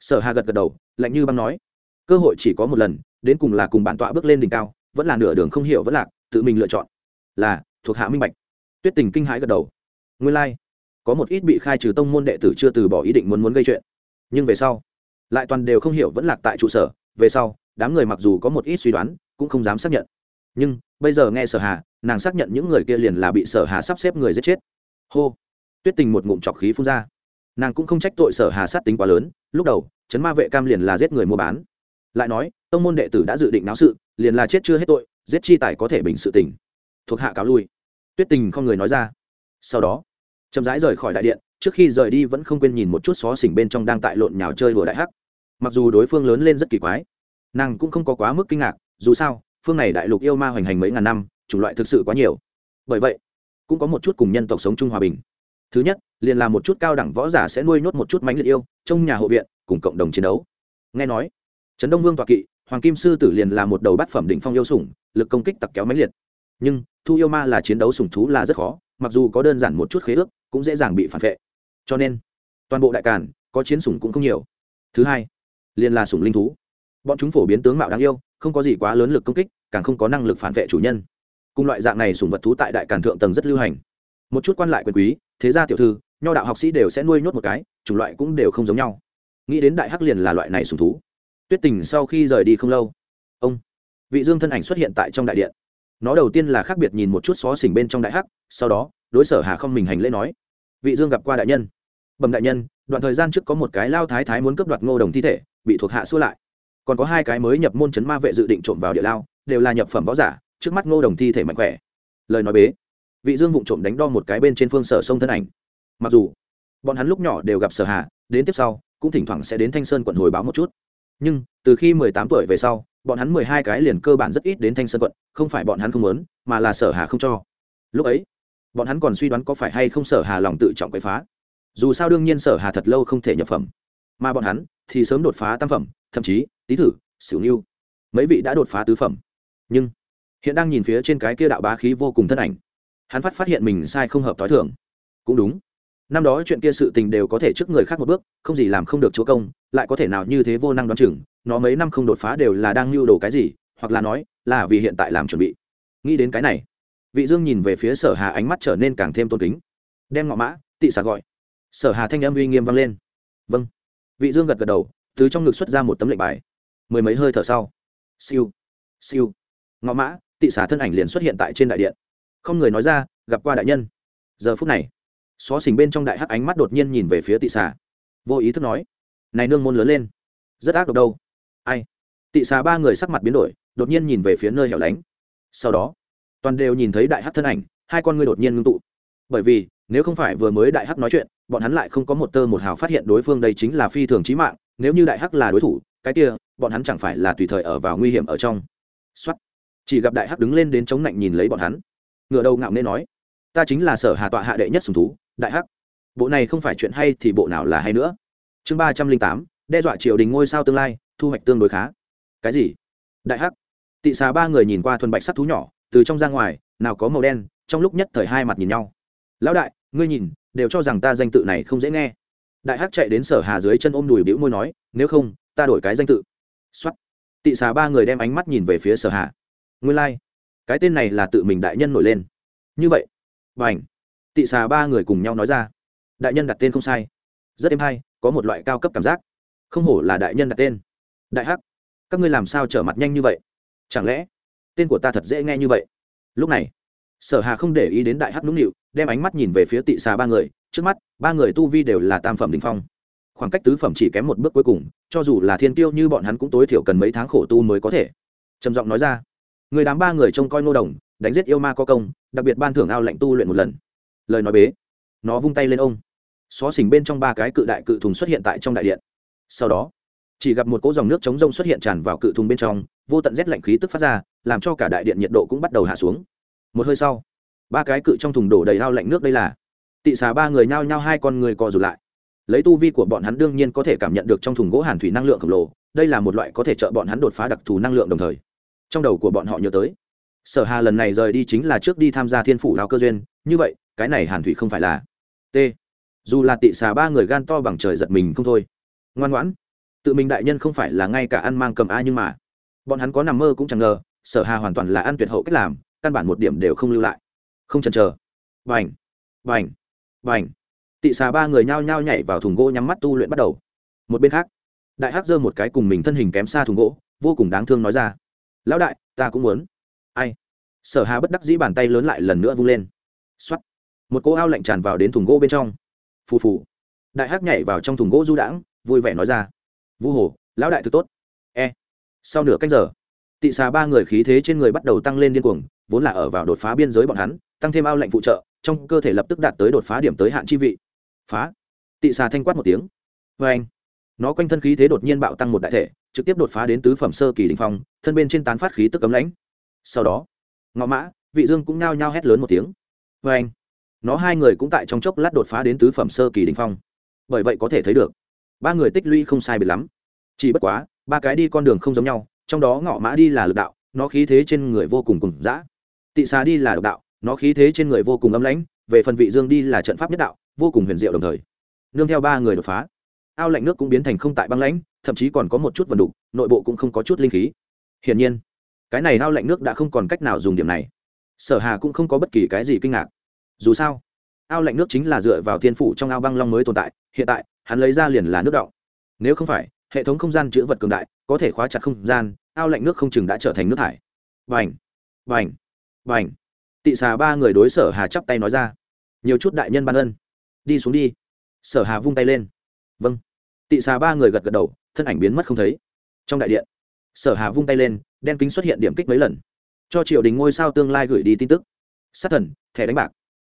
sở hà gật gật đầu, lạnh như băng nói, cơ hội chỉ có một lần, đến cùng là cùng bản tọa bước lên đỉnh cao, vẫn là nửa đường không hiểu vẫn lạc, tự mình lựa chọn, là thuộc hạ minh bạch. Tuyết tình kinh hãi gật đầu, nguyên lai、like có một ít bị khai trừ tông môn đệ tử chưa từ bỏ ý định muốn muốn gây chuyện. Nhưng về sau, lại toàn đều không hiểu vẫn lạc tại trụ sở, về sau, đám người mặc dù có một ít suy đoán, cũng không dám xác nhận. Nhưng, bây giờ nghe sở hà, nàng xác nhận những người kia liền là bị sở hà sắp xếp người giết chết. Hô! Tuyết tình một ngụm trọc khí phun ra. Nàng cũng không trách tội sở hà sát tính quá lớn, lúc đầu chấn ma vệ cam liền là giết người mua bán. Lại nói, tông môn đệ tử đã dự định náo sự, liền là chết chưa hết tội, giết chi tài có thể bình sự tình. Thuộc hạ cáo lui. Tuyết tình không người nói ra. Sau đó chậm rãi rời khỏi đại điện, trước khi rời đi vẫn không quên nhìn một chút xó xỉnh bên trong đang tại lộn nhào chơi đùa đại hắc. Mặc dù đối phương lớn lên rất kỳ quái, nàng cũng không có quá mức kinh ngạc, dù sao, phương này đại lục yêu ma hoành hành mấy ngàn năm, chủng loại thực sự quá nhiều. Bởi vậy, cũng có một chút cùng nhân tộc sống chung hòa bình. Thứ nhất, liền là một chút cao đẳng võ giả sẽ nuôi nhốt một chút mánh liệt yêu, trong nhà hộ viện, cùng cộng đồng chiến đấu. Nghe nói, trấn đông vương toạc kỵ, hoàng kim sư tử liền là một đầu bát phẩm đỉnh phong yêu sủng, lực công kích tặc kéo mánh liệt. Nhưng, thu yêu ma là chiến đấu sủng thú là rất khó, mặc dù có đơn giản một chút khế ước cũng dễ dàng bị phản vệ. Cho nên, toàn bộ đại càn, có chiến sủng cũng không nhiều. Thứ hai, liền là sủng linh thú. Bọn chúng phổ biến tướng mạo đáng yêu, không có gì quá lớn lực công kích, càng không có năng lực phản vệ chủ nhân. Cùng loại dạng này sủng vật thú tại đại càn thượng tầng rất lưu hành. Một chút quan lại quyền quý, thế gia tiểu thư, nho đạo học sĩ đều sẽ nuôi nhốt một cái, chủng loại cũng đều không giống nhau. Nghĩ đến đại hắc liền là loại này sùng thú. Tuyết tình sau khi rời đi không lâu, ông, vị dương thân ảnh xuất hiện tại trong đại điện. Nó đầu tiên là khác biệt nhìn một chút xó xỉnh bên trong đại hắc, sau đó, đối sở hà không mình hành lễ nói vị dương gặp qua đại nhân. Bẩm đại nhân đoạn thời gian trước có một cái lao thái thái muốn cướp đoạt ngô đồng thi thể bị thuộc hạ xua lại. Còn có hai cái mới nhập môn chấn ma vệ dự định trộm vào địa lao đều là nhập phẩm võ giả trước mắt ngô đồng thi thể mạnh khỏe. Lời nói bế vị dương vụng trộm đánh đo một cái bên trên phương sở sông thân ảnh. Mặc dù bọn hắn lúc nhỏ đều gặp sở hạ, đến tiếp sau cũng thỉnh thoảng sẽ đến thanh sơn quận hồi báo một chút. Nhưng từ khi mười tám tuổi về sau bọn hắn mười hai cái liền cơ bản rất ít đến thanh sơn quận không phải bọn hắn không muốn mà là sở hà không cho. Lúc ấy bọn hắn còn suy đoán có phải hay không sở hà lòng tự trọng quậy phá. Dù sao đương nhiên sở hà thật lâu không thể nhập phẩm. Mà bọn hắn thì sớm đột phá tam phẩm, thậm chí, tý thử, xỉu niu mấy vị đã đột phá tứ phẩm. Nhưng, hiện đang nhìn phía trên cái kia đạo bá khí vô cùng thân ảnh. Hắn phát phát hiện mình sai không hợp t h o i thưởng cũng đúng. Năm đó chuyện kia sự tình đều có thể trước người khác một bước, không gì làm không được chúa công, lại có thể nào như thế vô năng đoán chừng, nó mấy năm không đột phá đều là đang lưu đồ cái gì, hoặc là nói, là vì hiện tại làm chuẩn bị. Nghĩ đến cái này vị dương nhìn về phía sở hà ánh mắt trở nên càng thêm tôn kính. Đem ngọ mã, tị xà gọi. Sở hà thanh âm uy nghiêm vang lên. Vâng. Vị dương gật gật đầu, từ trong ngực xuất ra một tấm lệnh bài. Mười mấy hơi thở sau. Siêu. Siêu. Ngọ mã, tị xà thân ảnh liền xuất hiện tại trên đại điện. Không người nói ra, gặp qua đại nhân. Giờ phút này, xó xỉnh bên trong đại hắc ánh mắt đột nhiên nhìn về phía tị xà. Vô ý thức nói, này nương môn lớn lên, rất ác độc đâu. Ai? Tị xà ba người sắc mặt biến đổi, đột nhiên nhìn về phía nơi hẻo lánh. Sau đó toàn đều nhìn thấy đại hắc thân ảnh, hai con ngươi đột nhiên ngưng tụ. Bởi vì, nếu không phải vừa mới đại hắc nói chuyện, bọn hắn lại không có một tơ một hào phát hiện đối phương đây chính là phi thường trí mạng, nếu như đại hắc là đối thủ, cái kia, bọn hắn chẳng phải là tùy thời ở vào nguy hiểm ở trong. Xuất chỉ gặp đại hắc đứng lên đến chống lạnh nhìn lấy bọn hắn. Ngựa đầu ngạo nghễ nói, ta chính là sở hà tọa hạ đệ nhất sùng thú, đại hắc. Bộ này không phải chuyện hay thì bộ nào là hay nữa. Chương ba trăm linh tám, đe dọa triều đình ngôi sao tương lai, thu hoạch tương đối khá. Cái gì? Đại hắc. Tị xà ba người nhìn qua thuần bạch sắc thú nhỏ từ trong ra ngoài, nào có màu đen, trong lúc nhất thời hai mặt nhìn nhau. Lão đại, ngươi nhìn, đều cho rằng ta danh tự này không dễ nghe. Đại hắc chạy đến sở hà dưới chân ôm đùi bĩu môi nói, nếu không, ta đổi cái danh tự. Xuất tị xà ba người đem ánh mắt nhìn về phía sở hà. Nguyên lai、like cái tên này là tự mình đại nhân nổi lên. Như vậy. Và ảnh tị xà ba người cùng nhau nói ra. Đại nhân đặt tên không sai. Rất êm hay, có một loại cao cấp cảm giác. Không hổ là đại nhân đặt tên. Đại hắc, các ngươi làm sao trở mặt nhanh như vậy? Chẳng lẽ tên của ta thật dễ nghe như vậy. Lúc này, sở hà không để ý đến đại hắc nũng nịu, đem ánh mắt nhìn về phía tị xà ba người. Trước mắt, ba người tu vi đều là tam phẩm đình phong. Khoảng cách tứ phẩm chỉ kém một bước cuối cùng, cho dù là thiên tiêu như bọn hắn cũng tối thiểu cần mấy tháng khổ tu mới có thể. Trầm giọng nói ra, người đám ba người trông coi nô đồng, đánh giết yêu ma có công, đặc biệt ban thưởng ao lạnh tu luyện một lần. Lời nói bế, nó vung tay lên ông. Xó xỉnh bên trong ba cái cự đại cự thùng xuất hiện tại trong đại điện. Sau đó, chỉ gặp một cỗ dòng nước chống rông xuất hiện tràn vào cự thùng bên trong, vô tận rét lạnh khí tức phát ra làm cho cả đại điện nhiệt độ cũng bắt đầu hạ xuống. Một hơi sau, ba cái cự trong thùng đổ đầy ao lạnh nước đây là, tị xà ba người nhao nhao hai con người co rụt lại. Lấy tu vi của bọn hắn đương nhiên có thể cảm nhận được trong thùng gỗ hàn thủy năng lượng khổng lồ, đây là một loại có thể trợ bọn hắn đột phá đặc thù năng lượng đồng thời. Trong đầu của bọn họ nhớ tới, sở hà lần này rời đi chính là trước đi tham gia thiên phủ đào cơ duyên, như vậy, cái này hàn thủy không phải là t. Dù là tị xà ba người gan to bằng trời giật mình không thôi. Ngoan ngoãn, tự mình đại nhân không phải là ngay cả ăn mang cầm a nhưng mà, bọn hắn có nằm mơ cũng chẳng ngờ sở hà hoàn toàn là ăn tuyệt hậu cách làm, căn bản một điểm đều không lưu lại. Không chần chờ. Vành vành vành tị xà ba người nhao nhao nhảy vào thùng gỗ nhắm mắt tu luyện bắt đầu. Một bên khác, đại hắc giơ một cái cùng mình thân hình kém xa thùng gỗ, vô cùng đáng thương nói ra. Lão đại, ta cũng muốn. Ai? Sở hà bất đắc dĩ bàn tay lớn lại lần nữa vung lên. Xoắt một cỗ ao lạnh tràn vào đến thùng gỗ bên trong. Phù phù. Đại hắc nhảy vào trong thùng gỗ du đãng, vui vẻ nói ra. Vu hồ, lão đại thực tốt. E. Sau nửa canh giờ tị xà ba người khí thế trên người bắt đầu tăng lên điên cuồng, vốn là ở vào đột phá biên giới bọn hắn, tăng thêm ao lạnh phụ trợ, trong cơ thể lập tức đạt tới đột phá điểm tới hạn chi vị. Phá! Tị xà thanh quát một tiếng. Vê anh, nó quanh thân khí thế đột nhiên bạo tăng một đại thể, trực tiếp đột phá đến tứ phẩm sơ kỳ đình phong, thân bên trên tán phát khí tức cấm lãnh. Sau đó, ngọ mã, vị dương cũng nao nhao hét lớn một tiếng. Vê anh, nó hai người cũng tại trong chốc lát đột phá đến tứ phẩm sơ kỳ đình phong. Bởi vậy có thể thấy được, ba người tích lũy không sai biệt lắm. Chỉ bất quá, ba cái đi con đường không giống nhau trong đó ngọ mã đi là lực đạo, nó khí thế trên người vô cùng cùng dã. Tị xà đi là độc đạo, nó khí thế trên người vô cùng ấm lãnh, về phần vị dương đi là trận pháp nhất đạo, vô cùng huyền diệu đồng thời. Nương theo ba người đột phá, ao lạnh nước cũng biến thành không tại băng lãnh, thậm chí còn có một chút vần đục, nội bộ cũng không có chút linh khí. Hiển nhiên, cái này ao lạnh nước đã không còn cách nào dùng điểm này. Sở hà cũng không có bất kỳ cái gì kinh ngạc. Dù sao, ao lạnh nước chính là dựa vào thiên phủ trong ao băng long mới tồn tại, hiện tại, hắn lấy ra liền là nước động. Nếu không phải, hệ thống không gian chữ vật cường đại có thể khóa chặt không gian, ao lạnh nước không chừng đã trở thành nước thải. Vành vành vành tị xà ba người đối sở hà chắp tay nói ra. Nhiều chút đại nhân ban ân. Đi xuống đi. Sở hà vung tay lên. Vâng. Tị xà ba người gật gật đầu, thân ảnh biến mất không thấy. Trong đại điện, sở hà vung tay lên, đen kính xuất hiện điểm kích mấy lần. Cho triều đình ngôi sao tương lai gửi đi tin tức. Sát thần, thẻ đánh bạc.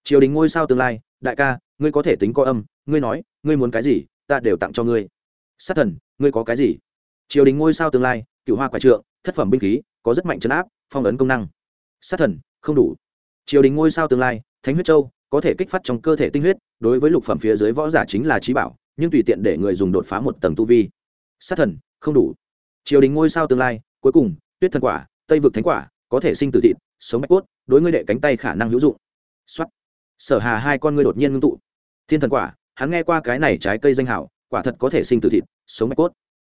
Triều đình ngôi sao tương lai, đại ca, ngươi có thể tính co âm, ngươi nói, ngươi muốn cái gì, ta đều tặng cho ngươi. Sát thần, ngươi có cái gì? Triều đình ngôi sao tương lai cựu hoa quả trượng, thất phẩm binh khí, có rất mạnh chấn áp, phong ấn công năng. Sát thần, không đủ. Triều đình ngôi sao tương lai, thánh huyết châu, có thể kích phát trong cơ thể tinh huyết, đối với lục phẩm phía dưới võ giả chính là trí bảo, nhưng tùy tiện để người dùng đột phá một tầng tu vi. Sát thần, không đủ. Triều đình ngôi sao tương lai, cuối cùng, tuyết thần quả, tây vực thánh quả, có thể sinh từ thịt, sống bạch cốt, đối ngươi đệ cánh tay khả năng hữu dụng. Xuất sở hà hai con ngươi đột nhiên ngưng tụ. Thiên thần quả, hắn nghe qua cái này trái cây danh hảo, quả thật có thể sinh từ thịt, sống bạch cốt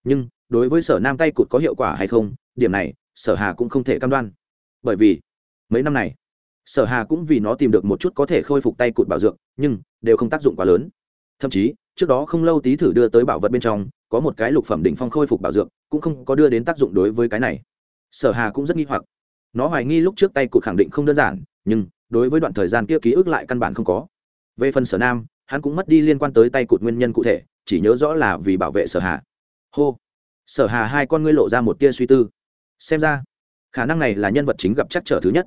nhưng đối với sở nam tay cụt có hiệu quả hay không, điểm này, sở hà cũng không thể cam đoan. Bởi vì, mấy năm này, sở hà cũng vì nó tìm được một chút có thể khôi phục tay cụt bảo dược, nhưng đều không tác dụng quá lớn. Thậm chí, trước đó không lâu tí thử đưa tới bảo vật bên trong, có một cái lục phẩm đỉnh phong khôi phục bảo dược, cũng không có đưa đến tác dụng đối với cái này. Sở hà cũng rất nghi hoặc. Nó hoài nghi lúc trước tay cụt khẳng định không đơn giản, nhưng đối với đoạn thời gian kia ký ức lại căn bản không có. Về phần sở nam, hắn cũng mất đi liên quan tới tay cụt nguyên nhân cụ thể, chỉ nhớ rõ là vì bảo vệ sở hà hô. Sở hà hai con ngươi lộ ra một tia suy tư. Xem ra, khả năng này là nhân vật chính gặp chắc trở thứ nhất.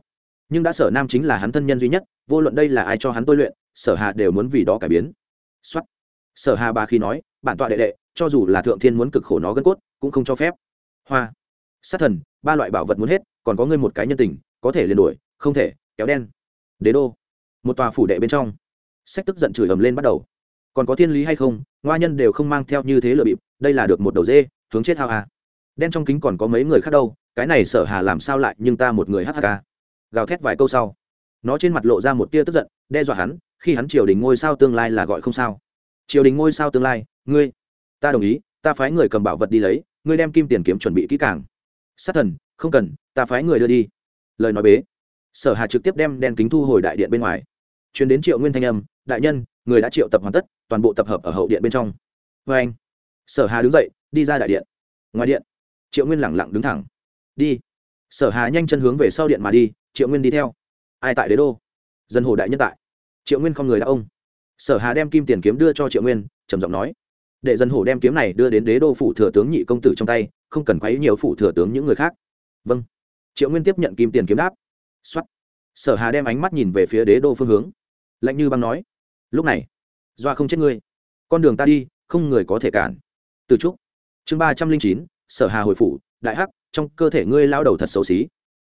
Nhưng đã sở nam chính là hắn thân nhân duy nhất, vô luận đây là ai cho hắn tôi luyện, sở hà đều muốn vì đó cải biến. Xuất sở hà ba khi nói, bản tọa đệ đệ, cho dù là thượng thiên muốn cực khổ nó gân cốt, cũng không cho phép. Hoa. Sát thần, ba loại bảo vật muốn hết, còn có ngươi một cái nhân tình, có thể liền đuổi, không thể, kéo đen. Đế đô. Một tòa phủ đệ bên trong. Sách tức giận chửi ầm lên bắt đầu. Còn có thiên lý hay không, ngoa nhân đều không mang theo như thế lựa bịp đây là được một đầu dê, hướng chết hao à. đen trong kính còn có mấy người khác đâu, cái này sở hà làm sao lại nhưng ta một người hắc ca? Gào thét vài câu sau, nó trên mặt lộ ra một tia tức giận, đe dọa hắn, khi hắn triều đình ngôi sao tương lai là gọi không sao. Triều đình ngôi sao tương lai, ngươi, ta đồng ý, ta phái người cầm bảo vật đi lấy, ngươi đem kim tiền kiếm chuẩn bị kỹ càng. Sát thần, không cần, ta phái người đưa đi. Lời nói bế, sở hà trực tiếp đem đen kính thu hồi đại điện bên ngoài. Chuyến đến triệu nguyên thanh âm, đại nhân, người đã triệu tập hoàn tất, toàn bộ tập hợp ở hậu điện bên trong. Vê anh sở hà đứng dậy, đi ra đại điện. Ngoài điện, triệu nguyên lẳng lặng đứng thẳng. Đi. Sở hà nhanh chân hướng về sau điện mà đi, triệu nguyên đi theo. Ai tại đế đô? Dân hồ đại nhân tại. Triệu nguyên không người đã ông. Sở hà đem kim tiền kiếm đưa cho triệu nguyên, trầm giọng nói. Để dân hồ đem kiếm này đưa đến đế đô phủ thừa tướng nhị công tử trong tay, không cần quấy nhiều phủ thừa tướng những người khác. Vâng. Triệu nguyên tiếp nhận kim tiền kiếm đáp. Xuất sở hà đem ánh mắt nhìn về phía đế đô phương hướng. Lạnh như băng nói. Lúc này, doa không chết ngươi. Con đường ta đi, không người có thể cản từ trúc. Chương ba trăm linh chín sở hà hồi phủ đại hắc trong cơ thể ngươi lao đầu thật xấu xí.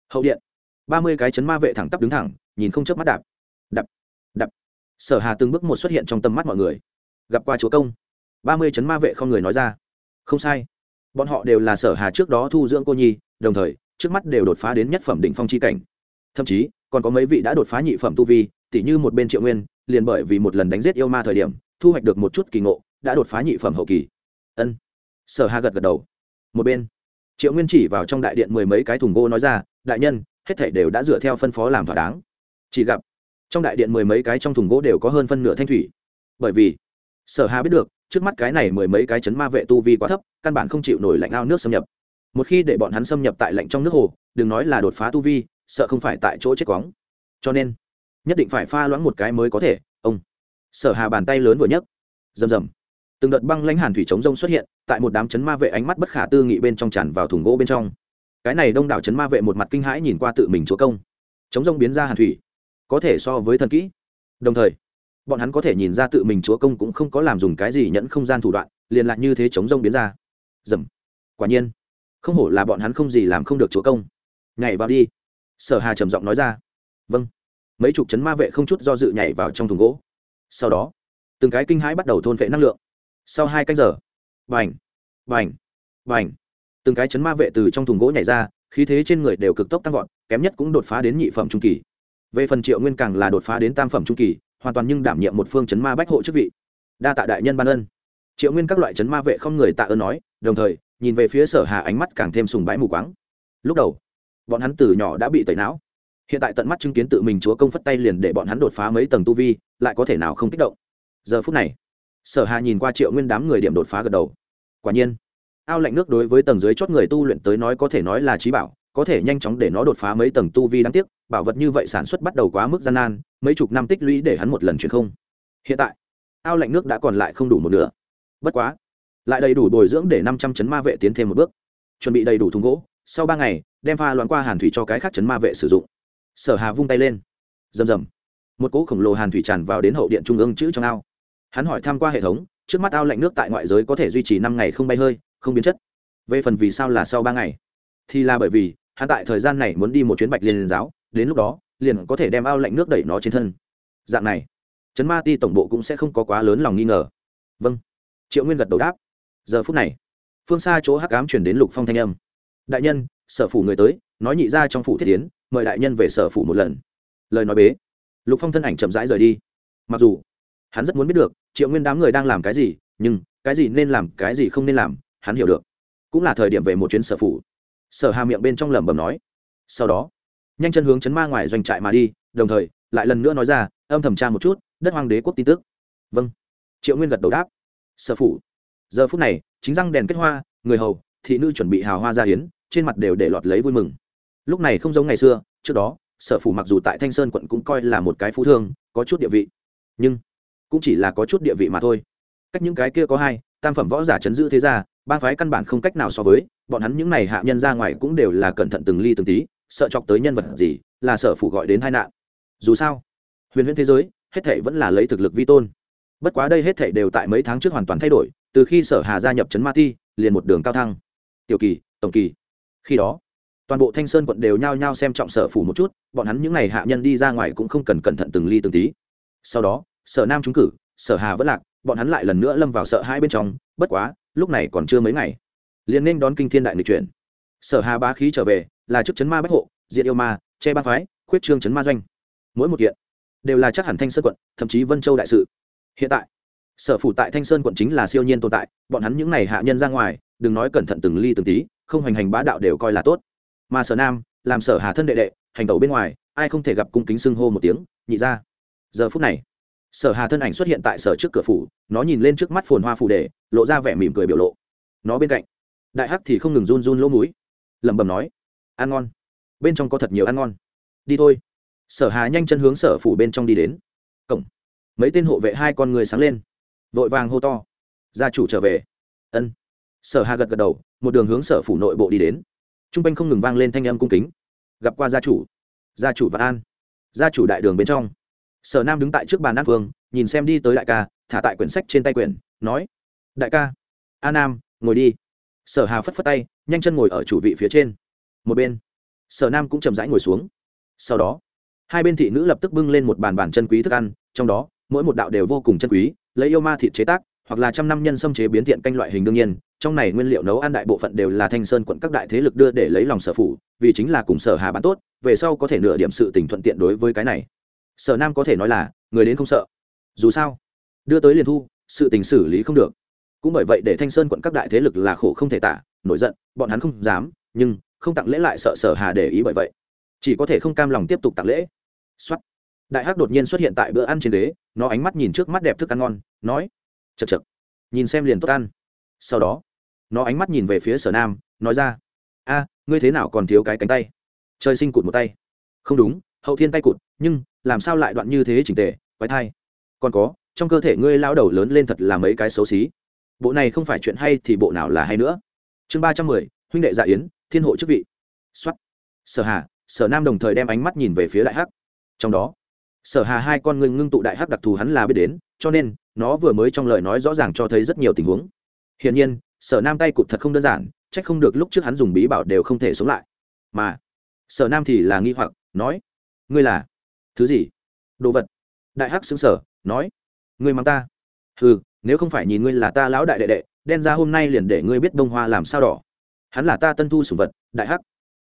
Hậu điện. Ba mươi cái chấn ma vệ thẳng tắp đứng thẳng nhìn không chớp mắt đạp. Đập, đập. sở hà từng bước một xuất hiện trong tầm mắt mọi người. Gặp qua chúa công. Ba mươi chấn ma vệ không người nói ra. Không sai. Bọn họ đều là sở hà trước đó thu dưỡng cô nhi đồng thời trước mắt đều đột phá đến nhất phẩm đỉnh phong chi cảnh. Thậm chí còn có mấy vị đã đột phá nhị phẩm tu vi tỉ như một bên triệu nguyên liền bởi vì một lần đánh giết yêu ma thời điểm thu hoạch được một chút kỳ ngộ đã đột phá nhị phẩm hậu kỳ ân sở hà gật gật đầu một bên triệu nguyên chỉ vào trong đại điện mười mấy cái thùng gỗ nói ra đại nhân hết thảy đều đã dựa theo phân phó làm thỏa đáng chỉ gặp trong đại điện mười mấy cái trong thùng gỗ đều có hơn phân nửa thanh thủy bởi vì sở hà biết được trước mắt cái này mười mấy cái chấn ma vệ tu vi quá thấp căn bản không chịu nổi lạnh ao nước xâm nhập một khi để bọn hắn xâm nhập tại lạnh trong nước hồ đừng nói là đột phá tu vi sợ không phải tại chỗ chết quóng cho nên nhất định phải pha loãng một cái mới có thể ông sở hà bàn tay lớn vừa nhấc rầm rầm từng đợt băng lãnh hàn thủy chống rông xuất hiện, tại một đám chấn ma vệ ánh mắt bất khả tư nghị bên trong tràn vào thùng gỗ bên trong. Cái này đông đảo chấn ma vệ một mặt kinh hãi nhìn qua tự mình chúa công. Chống rông biến ra hàn thủy, có thể so với thần kỹ. Đồng thời, bọn hắn có thể nhìn ra tự mình chúa công cũng không có làm dùng cái gì nhẫn không gian thủ đoạn, liền lạc như thế chống rông biến ra. Dầm. Quả nhiên, không hổ là bọn hắn không gì làm không được chúa công. Nhảy vào đi. Sở hà trầm giọng nói ra. Vâng. Mấy chục chấn ma vệ không chút do dự nhảy vào trong thùng gỗ. Sau đó, từng cái kinh hãi bắt đầu thôn vệ năng lượng sau hai canh giờ vành vành vành từng cái chấn ma vệ từ trong thùng gỗ nhảy ra, khí thế trên người đều cực tốc tăng vọt, kém nhất cũng đột phá đến nhị phẩm trung kỳ. Về phần triệu nguyên càng là đột phá đến tam phẩm trung kỳ, hoàn toàn nhưng đảm nhiệm một phương chấn ma bách hộ chức vị. Đa tạ đại nhân ban ân. Triệu nguyên các loại chấn ma vệ không người tạ ơn nói, đồng thời, nhìn về phía sở hà ánh mắt càng thêm sùng bái mù quáng. Lúc đầu, bọn hắn từ nhỏ đã bị tẩy não. Hiện tại tận mắt chứng kiến tự mình chúa công phất tay liền để bọn hắn đột phá mấy tầng tu vi, lại có thể nào không kích động. Giờ phút này sở hà nhìn qua triệu nguyên đám người điểm đột phá gật đầu. Quả nhiên, ao lạnh nước đối với tầng dưới chót người tu luyện tới nói có thể nói là trí bảo, có thể nhanh chóng để nó đột phá mấy tầng tu vi đáng tiếc, bảo vật như vậy sản xuất bắt đầu quá mức gian nan, mấy chục năm tích lũy để hắn một lần chuyển không. Hiện tại, ao lạnh nước đã còn lại không đủ một nửa. Bất quá, lại đầy đủ bồi dưỡng để năm trăm chấn ma vệ tiến thêm một bước. Chuẩn bị đầy đủ thùng gỗ, sau ba ngày, đem pha loạn qua hàn thủy cho cái khác chấn ma vệ sử dụng. Sở hà vung tay lên. Rầm rầm. Một cỗ khổng lồ hàn thủy tràn vào đến hậu điện trung ương chữ trong ao hắn hỏi tham q u a hệ thống, trước mắt ao lạnh nước tại ngoại giới có thể duy trì năm ngày không bay hơi, không biến chất. Về phần vì sao là sau ba ngày? Thì là bởi vì, hắn tại thời gian này muốn đi một chuyến bạch liên giáo, đến lúc đó, liền có thể đem ao lạnh nước đẩy nó trên thân. Dạng này chấn ma ti tổng bộ cũng sẽ không có quá lớn lòng nghi ngờ. Vâng. Triệu nguyên gật đầu đáp. Giờ phút này, phương xa chỗ hắc ám chuyển đến lục phong thanh âm. Đại nhân, sở phủ người tới, nói nhị ra trong phủ thiết tiến, mời đại nhân về sở phủ một lần. Lời nói bế, lục phong thân ảnh chậm rãi rời đi. Mặc dù hắn rất muốn biết được, triệu nguyên đám người đang làm cái gì, nhưng cái gì nên làm, cái gì không nên làm, hắn hiểu được. Cũng là thời điểm về một chuyến sở phủ. Sở hà miệng bên trong lẩm bẩm nói. Sau đó, nhanh chân hướng chấn ma ngoài doanh trại mà đi, đồng thời, lại lần nữa nói ra, âm thầm tra một chút, đất hoàng đế quốc tin tức. Vâng. Triệu nguyên gật đầu đáp. Sở phủ. Giờ phút này, chính răng đèn kết hoa, người hầu, thị nữ chuẩn bị hào hoa ra hiến, trên mặt đều để lọt lấy vui mừng. Lúc này không giống ngày xưa, trước đó, sở phủ mặc dù tại thanh sơn quận cũng coi là một cái phú thương, có chút địa vị. Nhưng cũng chỉ là có chút địa vị mà thôi. Cách những cái kia có hai, tam phẩm võ giả chấn giữ thế ra ba phái căn bản không cách nào so với, bọn hắn những này hạ nhân ra ngoài cũng đều là cẩn thận từng ly từng tí, sợ chọc tới nhân vật gì, là sở phủ gọi đến tai nạn. Dù sao, huyền huyễn thế giới, hết thảy vẫn là lấy thực lực vi tôn. Bất quá đây hết thảy đều tại mấy tháng trước hoàn toàn thay đổi, từ khi sở hà gia nhập trấn ma ti liền một đường cao thăng. Tiểu kỳ, tổng kỳ. Khi đó, toàn bộ thanh sơn quận đều nhao nhao xem trọng sở phủ một chút, bọn hắn những n à y hạ nhân đi ra ngoài cũng không cần cẩn thận từng ly từng tí. Sau đó sở nam trúng cử, sở hà vẫn lạc, bọn hắn lại lần nữa lâm vào sợ hai bên trong, bất quá, lúc này còn chưa mấy ngày, liền nên đón kinh thiên đại nghịch chuyển. Sở hà ba khí trở về, là chức chấn ma bách hộ diện yêu ma, che ba phái, khuyết trương chấn ma doanh. Mỗi một kiện đều là chắc hẳn thanh sơn quận, thậm chí vân châu đại sự. Hiện tại, sở phủ tại thanh sơn quận chính là siêu nhiên tồn tại, bọn hắn những n à y hạ nhân ra ngoài, đừng nói cẩn thận từng ly từng tí, không hoành hành bá đạo đều coi là tốt. Mà sở nam, làm sở hà thân đệ đệ, hành tẩu bên ngoài, ai không thể gặp cung kính xưng hô một tiếng, nhị ra. Giờ phút này sở hà thân ảnh xuất hiện tại sở trước cửa phủ, nó nhìn lên trước mắt phồn hoa phủ đề, lộ ra vẻ mỉm cười biểu lộ. Nó bên cạnh, đại hắc thì không ngừng run run lỗ múi lẩm bẩm nói, ăn ngon, bên trong có thật nhiều ăn ngon. Đi thôi. Sở hà nhanh chân hướng sở phủ bên trong đi đến. Cổng, mấy tên hộ vệ hai con người sáng lên, vội vàng hô to, gia chủ trở về. Ân. Sở hà gật gật đầu, một đường hướng sở phủ nội bộ đi đến. T r u n g quanh không ngừng vang lên thanh âm cung kính. Gặp qua gia chủ gia chủ vạn an, gia chủ đại đường bên trong sở nam đứng tại trước bàn an phương nhìn xem đi tới đại ca, thả tại quyển sách trên tay quyển, nói, đại ca, a nam, ngồi đi. Sở hà phất phất tay, nhanh chân ngồi ở chủ vị phía trên. Một bên, sở nam cũng chậm rãi ngồi xuống. Sau đó, hai bên thị nữ lập tức bưng lên một bàn bàn chân quý thức ăn, trong đó, mỗi một đạo đều vô cùng chân quý, lấy yêu ma thịt chế tác, hoặc là trăm năm nhân xâm chế biến thiện canh loại hình đương nhiên, trong này nguyên liệu nấu ăn đại bộ phận đều là thanh sơn quận các đại thế lực đưa để lấy lòng sở phủ, vì chính là cùng sở hà bán tốt, về sau có thể nửa điểm sự tình thuận tiện đối với cái này sở nam có thể nói là người đến không sợ. Dù sao, đưa tới liền thu, sự tình xử lý không được. Cũng bởi vậy để thanh sơn quận các đại thế lực là khổ không thể tả, nổi giận, bọn hắn không dám, nhưng không tặng lễ lại sợ sở hà để ý bởi vậy. Chỉ có thể không cam lòng tiếp tục tặng lễ. Xuất đại hắc đột nhiên xuất hiện tại bữa ăn trên ghế, nó ánh mắt nhìn trước mắt đẹp thức ăn ngon, nói chật chật nhìn xem liền tốt ăn. Sau đó, nó ánh mắt nhìn về phía sở nam, nói ra, a, ngươi thế nào còn thiếu cái cánh tay? Trời sinh cụt một tay. Không đúng hậu thiên tay cụt, nhưng làm sao lại đoạn như thế chỉnh tề, quái thai? Còn có, trong cơ thể ngươi lao đầu lớn lên thật là mấy cái xấu xí. Bộ này không phải chuyện hay thì bộ nào là hay nữa. Chương ba trăm mười, huynh đệ dạ yến, thiên hộ chức vị. Xuất sở hà, sở nam đồng thời đem ánh mắt nhìn về phía đại hắc. Trong đó, sở hà hai con ngươi ngưng tụ đại hắc đặc thù hắn là biết đến, cho nên nó vừa mới trong lời nói rõ ràng cho thấy rất nhiều tình huống. Hiển nhiên, sở nam tay cụt thật không đơn giản trách không được lúc trước hắn dùng bí bảo đều không thể sống lại. Mà, sở nam thì là nghi hoặc, nói ngươi là thứ gì? Đồ vật. Đại hắc xứng sở nói, ngươi mang ta. Ừ nếu không phải nhìn ngươi là ta lão đại đệ đệ, đen ra hôm nay liền để ngươi biết bông hoa làm sao đỏ. Hắn là ta tân thu sủng vật, đại hắc.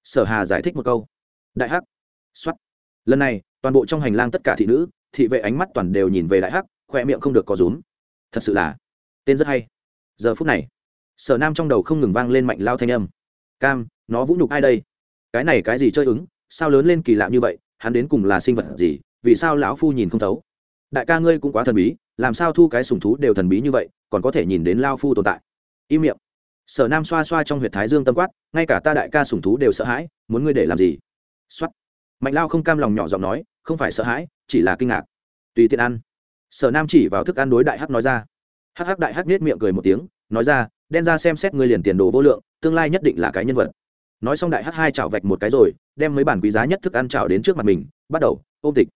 Sở hà giải thích một câu. Đại hắc. Xuất lần này, toàn bộ trong hành lang tất cả thị nữ, thị vệ ánh mắt toàn đều nhìn về đại hắc, khoe miệng không được có rúm. Thật sự là, tên rất hay. Giờ phút này, sở nam trong đầu không ngừng vang lên mạnh lao thanh âm. Cam, nó vũ nhục ai đây? Cái này cái gì chơi ứng? Sao lớn lên kỳ lạ như vậy? Hắn đến cùng là sinh vật gì, vì sao lão phu nhìn không thấu? Đại ca ngươi cũng quá thần bí, làm sao thu cái sùng thú đều thần bí như vậy, còn có thể nhìn đến lao phu tồn tại? Im miệng. Sở nam xoa xoa trong h u y ệ t thái dương tâm quát, ngay cả ta đại ca sùng thú đều sợ hãi, muốn ngươi để làm gì? X o á t mạnh lao không cam lòng nhỏ giọng nói, không phải sợ hãi, chỉ là kinh ngạc. Tùy tiện ăn. Sở nam chỉ vào thức ăn đối đại hắc nói ra. Hắc hắc đại hắc nết miệng cười một tiếng, nói ra, đen ra xem xét ngươi liền tiền đồ vô lượng, tương lai nhất định là cái nhân vật nói xong đại hát hai chảo vạch một cái rồi, đem mấy bản quý giá nhất thức ăn chảo đến trước mặt mình, bắt đầu, ôm tịch.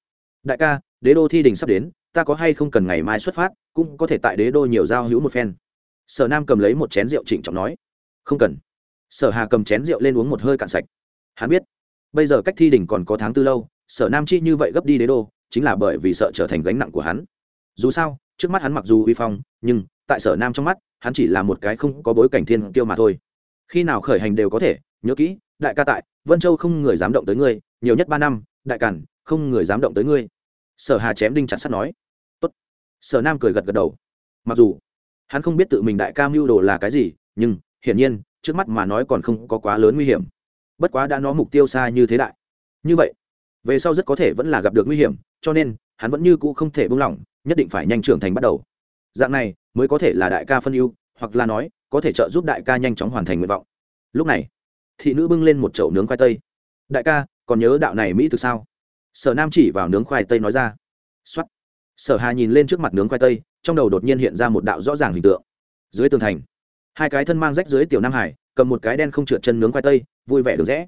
Đại ca, đế đô thi đình sắp đến, ta có hay không cần ngày mai xuất phát, cũng có thể tại đế đô nhiều giao hữu một phen. Sở nam cầm lấy một chén rượu trịnh trọng nói. Không cần. Sở hà cầm chén rượu lên uống một hơi cạn sạch. Hắn biết, bây giờ cách thi đình còn có tháng tư lâu, sở nam chi như vậy gấp đi đế đô, chính là bởi vì sợ trở thành gánh nặng của hắn. Dù sao, trước mắt hắn mặc dù uy phong, nhưng tại sở nam trong mắt, hắn chỉ là một cái không có bối cảnh thiên kiêu mà thôi. Khi nào khởi hành đều có thể nhớ kỹ, đại ca tại, vân châu không người dám động tới ngươi, nhiều nhất ba năm, đại cản, không người dám động tới ngươi. Sở hà chém đinh chặt sắt nói. Tốt. sở nam cười gật gật đầu. Mặc dù, hắn không biết tự mình đại ca mưu đồ là cái gì, nhưng, hiển nhiên, trước mắt mà nói còn không có quá lớn nguy hiểm. Bất quá đã nó mục tiêu xa như thế đại. Như vậy, về sau rất có thể vẫn là gặp được nguy hiểm, cho nên, hắn vẫn như cũ không thể buông lỏng, nhất định phải nhanh trưởng thành bắt đầu. Dạng này, mới có thể là đại ca phân ưu, hoặc là nói, có thể trợ giúp đại ca nhanh chóng hoàn thành nguyện vọng. Lúc này thị nữ bưng lên một chậu nướng khoai tây. Đại ca, còn nhớ đạo này mỹ thực sao? Sở nam chỉ vào nướng khoai tây nói ra. X o á t sở hà nhìn lên trước mặt nướng khoai tây, trong đầu đột nhiên hiện ra một đạo rõ ràng hình tượng. Dưới tường thành, hai cái thân mang rách dưới tiểu nam hải, cầm một cái đen không trượt chân nướng khoai tây, vui vẻ được rẽ.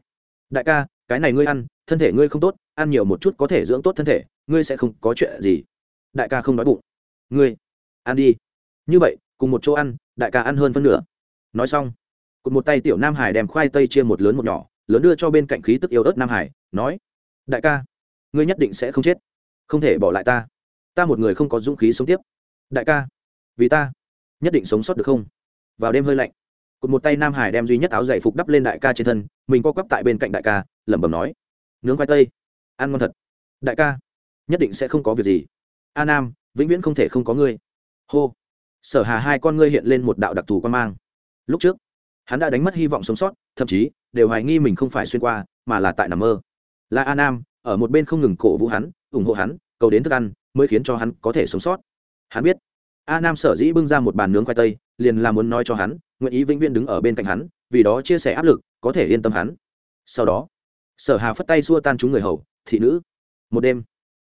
Đại ca, cái này ngươi ăn, thân thể ngươi không tốt, ăn nhiều một chút có thể dưỡng tốt thân thể, ngươi sẽ không có chuyện gì. Đại ca không đói bụng. Ngươi, ăn đi. Như vậy, cùng một chỗ ăn, đại ca ăn hơn phân nửa. Nói xong cụt một tay tiểu nam hải đem khoai tây chia một lớn một nhỏ, lớn đưa cho bên cạnh khí tức yêu ớt nam hải, nói, đại ca, ngươi nhất định sẽ không chết, không thể bỏ lại ta. Ta một người không có dũng khí sống tiếp. Đại ca, vì ta, nhất định sống sót được không? Vào đêm hơi lạnh, cụt một tay nam hải đem duy nhất áo dày phục đắp lên đại ca trên thân, mình co quắp tại bên cạnh đại ca, lẩm bẩm nói, nướng khoai tây, ăn ngon thật. Đại ca, nhất định sẽ không có việc gì. A nam, vĩnh viễn không thể không có ngươi. Hô. Sở hà hai con ngươi hiện lên một đạo đặc thù quan mang. Lúc trước hắn đã đánh mất hy vọng sống sót, thậm chí, đều hoài nghi mình không phải xuyên qua, mà là tại nằm mơ. Là a nam, ở một bên không ngừng cổ vũ hắn, ủng hộ hắn, cầu đến thức ăn, mới khiến cho hắn có thể sống sót. Hắn biết, a nam sở dĩ bưng ra một bàn nướng khoai tây, liền là muốn nói cho hắn, nguyện ý vĩnh viễn đứng ở bên cạnh hắn, vì đó chia sẻ áp lực, có thể yên tâm hắn. Sau đó, sở hà phất tay xua tan chúng người hầu, thị nữ. Một đêm,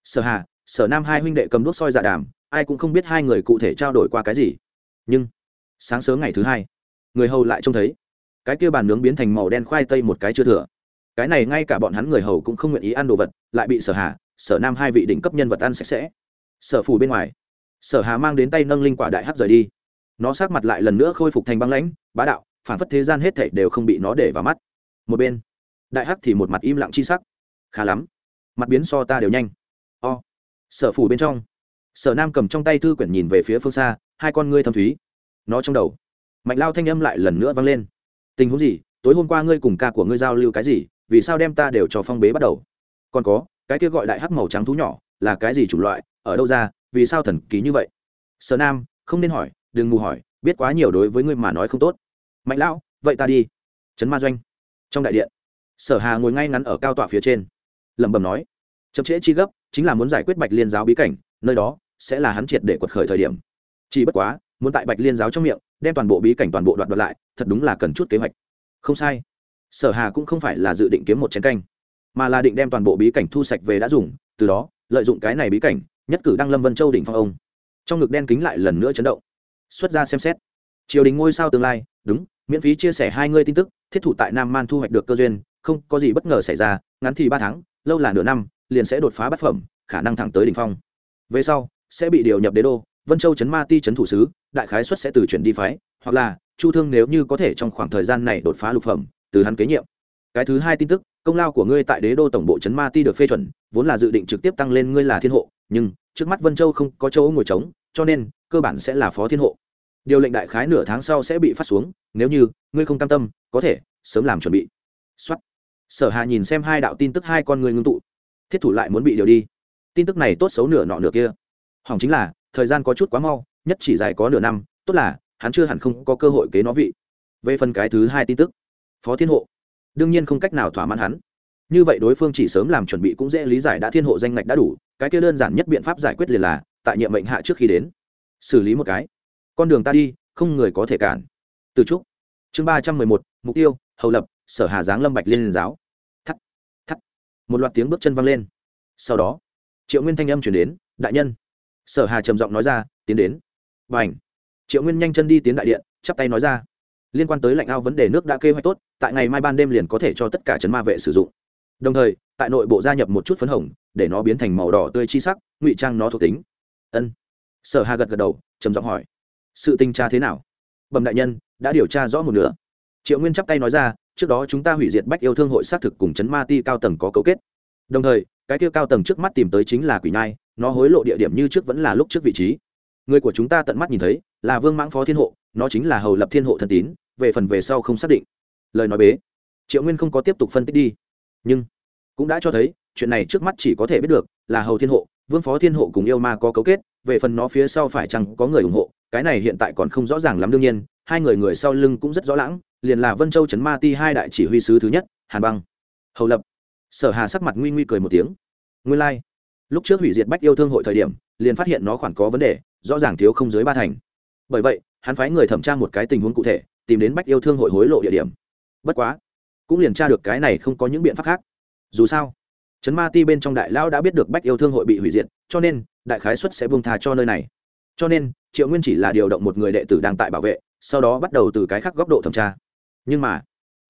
sở hà, sở nam hai huynh đệ cầm đuốc soi dạ đàm, ai cũng không biết hai người cụ thể trao đổi qua cái gì. Nhưng, sáng sớm ngày thứ hai người hầu lại trông thấy. Cái kia bàn nướng biến thành màu đen khoai tây một cái chưa thừa. Cái này ngay cả bọn hắn người hầu cũng không nguyện ý ăn đồ vật, lại bị sở hà, sở nam hai vị đỉnh cấp nhân vật ăn sạch sẽ. Sở phủ bên ngoài, sở hà mang đến tay nâng linh quả đại hắc rời đi. Nó sát mặt lại lần nữa khôi phục thành băng lãnh, bá đạo, phản phất thế gian hết thảy đều không bị nó để vào mắt. Một bên, đại hắc thì một mặt im lặng chi sắc. Khá lắm, mặt biến so ta đều nhanh. O, sở phủ bên trong, sở nam cầm trong tay thư quyển nhìn về phía phương xa, hai con ngươi thâm thúy. Nó trong đầu mạnh lao thanh âm lại lần nữa vang lên. Tình huống gì? Tối hôm qua ngươi cùng ca của ngươi giao lưu cái gì? Vì sao đem ta đều cho phong bế bắt đầu? Còn có, cái kia gọi đại hắc màu trắng thú nhỏ, là cái gì chủng loại? Ở đâu ra? Vì sao thần kỳ như vậy? Sở nam không nên hỏi, đừng mù hỏi, biết quá nhiều đối với ngươi mà nói không tốt. Mạnh lão vậy ta đi. Trấn ma doanh, trong đại điện, sở hà ngồi ngay ngắn ở cao tọa phía trên, lẩm bẩm nói, chậm trễ chi gấp, chính là muốn giải quyết bạch liên giáo bí cảnh, nơi đó sẽ là hắn triệt để quật khởi thời điểm. Chỉ bất quá muốn tại bạch liên giáo trong miệng, đem toàn bộ bí cảnh toàn bộ đoạn đoạt lại, thật đúng là cần chút kế hoạch. Không sai. Sở hà cũng không phải là dự định kiếm một chén canh, mà là định đem toàn bộ bí cảnh thu sạch về đã dùng, từ đó, lợi dụng cái này bí cảnh, nhất cử đăng lâm vân châu đỉnh phong ông. Trong ngực đen kính lại lần nữa chấn động. Xuất ra xem xét. Triều đình ngôi sao tương lai, đúng, miễn phí chia sẻ hai ngươi tin tức, thiết thủ tại nam man thu hoạch được cơ duyên, không có gì bất ngờ xảy ra, ngắn thì ba tháng, lâu là nửa năm, liền sẽ đột phá bát phẩm, khả năng thẳng tới đỉnh phong. Về sau, sẽ bị điều nhập đế đô vân châu chấn ma ti chấn thủ sứ, đại khái xuất sẽ từ chuyển đi phái, hoặc là, chu thương nếu như có thể trong khoảng thời gian này đột phá lục phẩm, từ hắn kế nhiệm. Cái thứ hai tin tức, công lao của ngươi tại đế đô tổng bộ chấn ma ti được phê chuẩn, vốn là dự định trực tiếp tăng lên ngươi là thiên hộ, nhưng, trước mắt vân châu không có chỗ ngồi trống, cho nên, cơ bản sẽ là phó thiên hộ. Điều lệnh đại khái nửa tháng sau sẽ bị phát xuống, nếu như, ngươi không cam tâm, có thể, sớm làm chuẩn bị. Xuất sở hà nhìn xem hai đạo tin tức hai con người ngưng tụ. Thiết thủ lại muốn bị điều đi. Tin tức này tốt xấu nửa nọ nửa kia. Hỏng chính là thời gian có chút quá mau, nhất chỉ dài có nửa năm, tốt là, hắn chưa hẳn không có cơ hội kế nó vị. Về phần cái thứ hai tin tức, phó thiên hộ. Đương nhiên không cách nào thỏa mãn hắn. Như vậy đối phương chỉ sớm làm chuẩn bị cũng dễ lý giải đã thiên hộ danh ngạch đã đủ, cái kia đơn giản nhất biện pháp giải quyết liền là, tại nhiệm mệnh hạ trước khi đến. Xử lý một cái. Con đường ta đi, không người có thể cản. Từ trúc. Chương ba trăm mười một, mục tiêu, hầu lập, sở hà giáng lâm bạch liên giáo. Thắt thắt. Một loạt tiếng bước chân văng lên. Sau đó, triệu nguyên thanh âm chuyển đến, đại nhân sở hà trầm giọng nói ra, tiến đến. Và ảnh triệu nguyên nhanh chân đi tiến đại điện, chắp tay nói ra. Liên quan tới lạnh ao vấn đề nước đã kế hoạch tốt, tại ngày mai ban đêm liền có thể cho tất cả chấn ma vệ sử dụng. Đồng thời, tại nội bộ gia nhập một chút phấn hồng, để nó biến thành màu đỏ tươi chi sắc, ngụy trang nó thuộc tính. Ân. Sở hà gật gật đầu, trầm giọng hỏi, sự tình tra thế nào? Bẩm đại nhân, đã điều tra rõ một nửa. Triệu nguyên chắp tay nói ra, trước đó chúng ta hủy diệt bách yêu thương hội xác thực cùng chấn ma ti cao tầng có cấu kết. Đồng thời cái kia cao tầng trước mắt tìm tới chính là quỷ nhai, nó hối lộ địa điểm như trước vẫn là lúc trước vị trí. Người của chúng ta tận mắt nhìn thấy, là vương mãng phó thiên hộ, nó chính là hầu lập thiên hộ thân tín, về phần về sau không xác định. Lời nói bế. Triệu nguyên không có tiếp tục phân tích đi, nhưng cũng đã cho thấy, chuyện này trước mắt chỉ có thể biết được, là hầu thiên hộ, vương phó thiên hộ cùng yêu ma có cấu kết, về phần nó phía sau phải chăng có người ủng hộ, cái này hiện tại còn không rõ ràng lắm đương nhiên, hai người người sau lưng cũng rất rõ lãng, liền là vân châu trấn ma ti hai đại chỉ huy sứ thứ nhất, hàn băng. Hầu lập sở hà sắc mặt nguy nguy cười một tiếng. Nguyên lai、like. lúc trước hủy diệt bách yêu thương hội thời điểm, liền phát hiện nó khoản có vấn đề, rõ ràng thiếu không dưới ba thành. Bởi vậy, hắn phái người thẩm tra một cái tình huống cụ thể, tìm đến bách yêu thương hội hối lộ địa điểm. Bất quá, cũng liền tra được cái này không có những biện pháp khác. Dù sao, trấn ma ti bên trong đại lão đã biết được bách yêu thương hội bị hủy diệt, cho nên, đại khái xuất sẽ buông thà cho nơi này. Cho nên, triệu nguyên chỉ là điều động một người đệ tử đang tại bảo vệ, sau đó bắt đầu từ cái khác góc độ thẩm tra. Nhưng mà,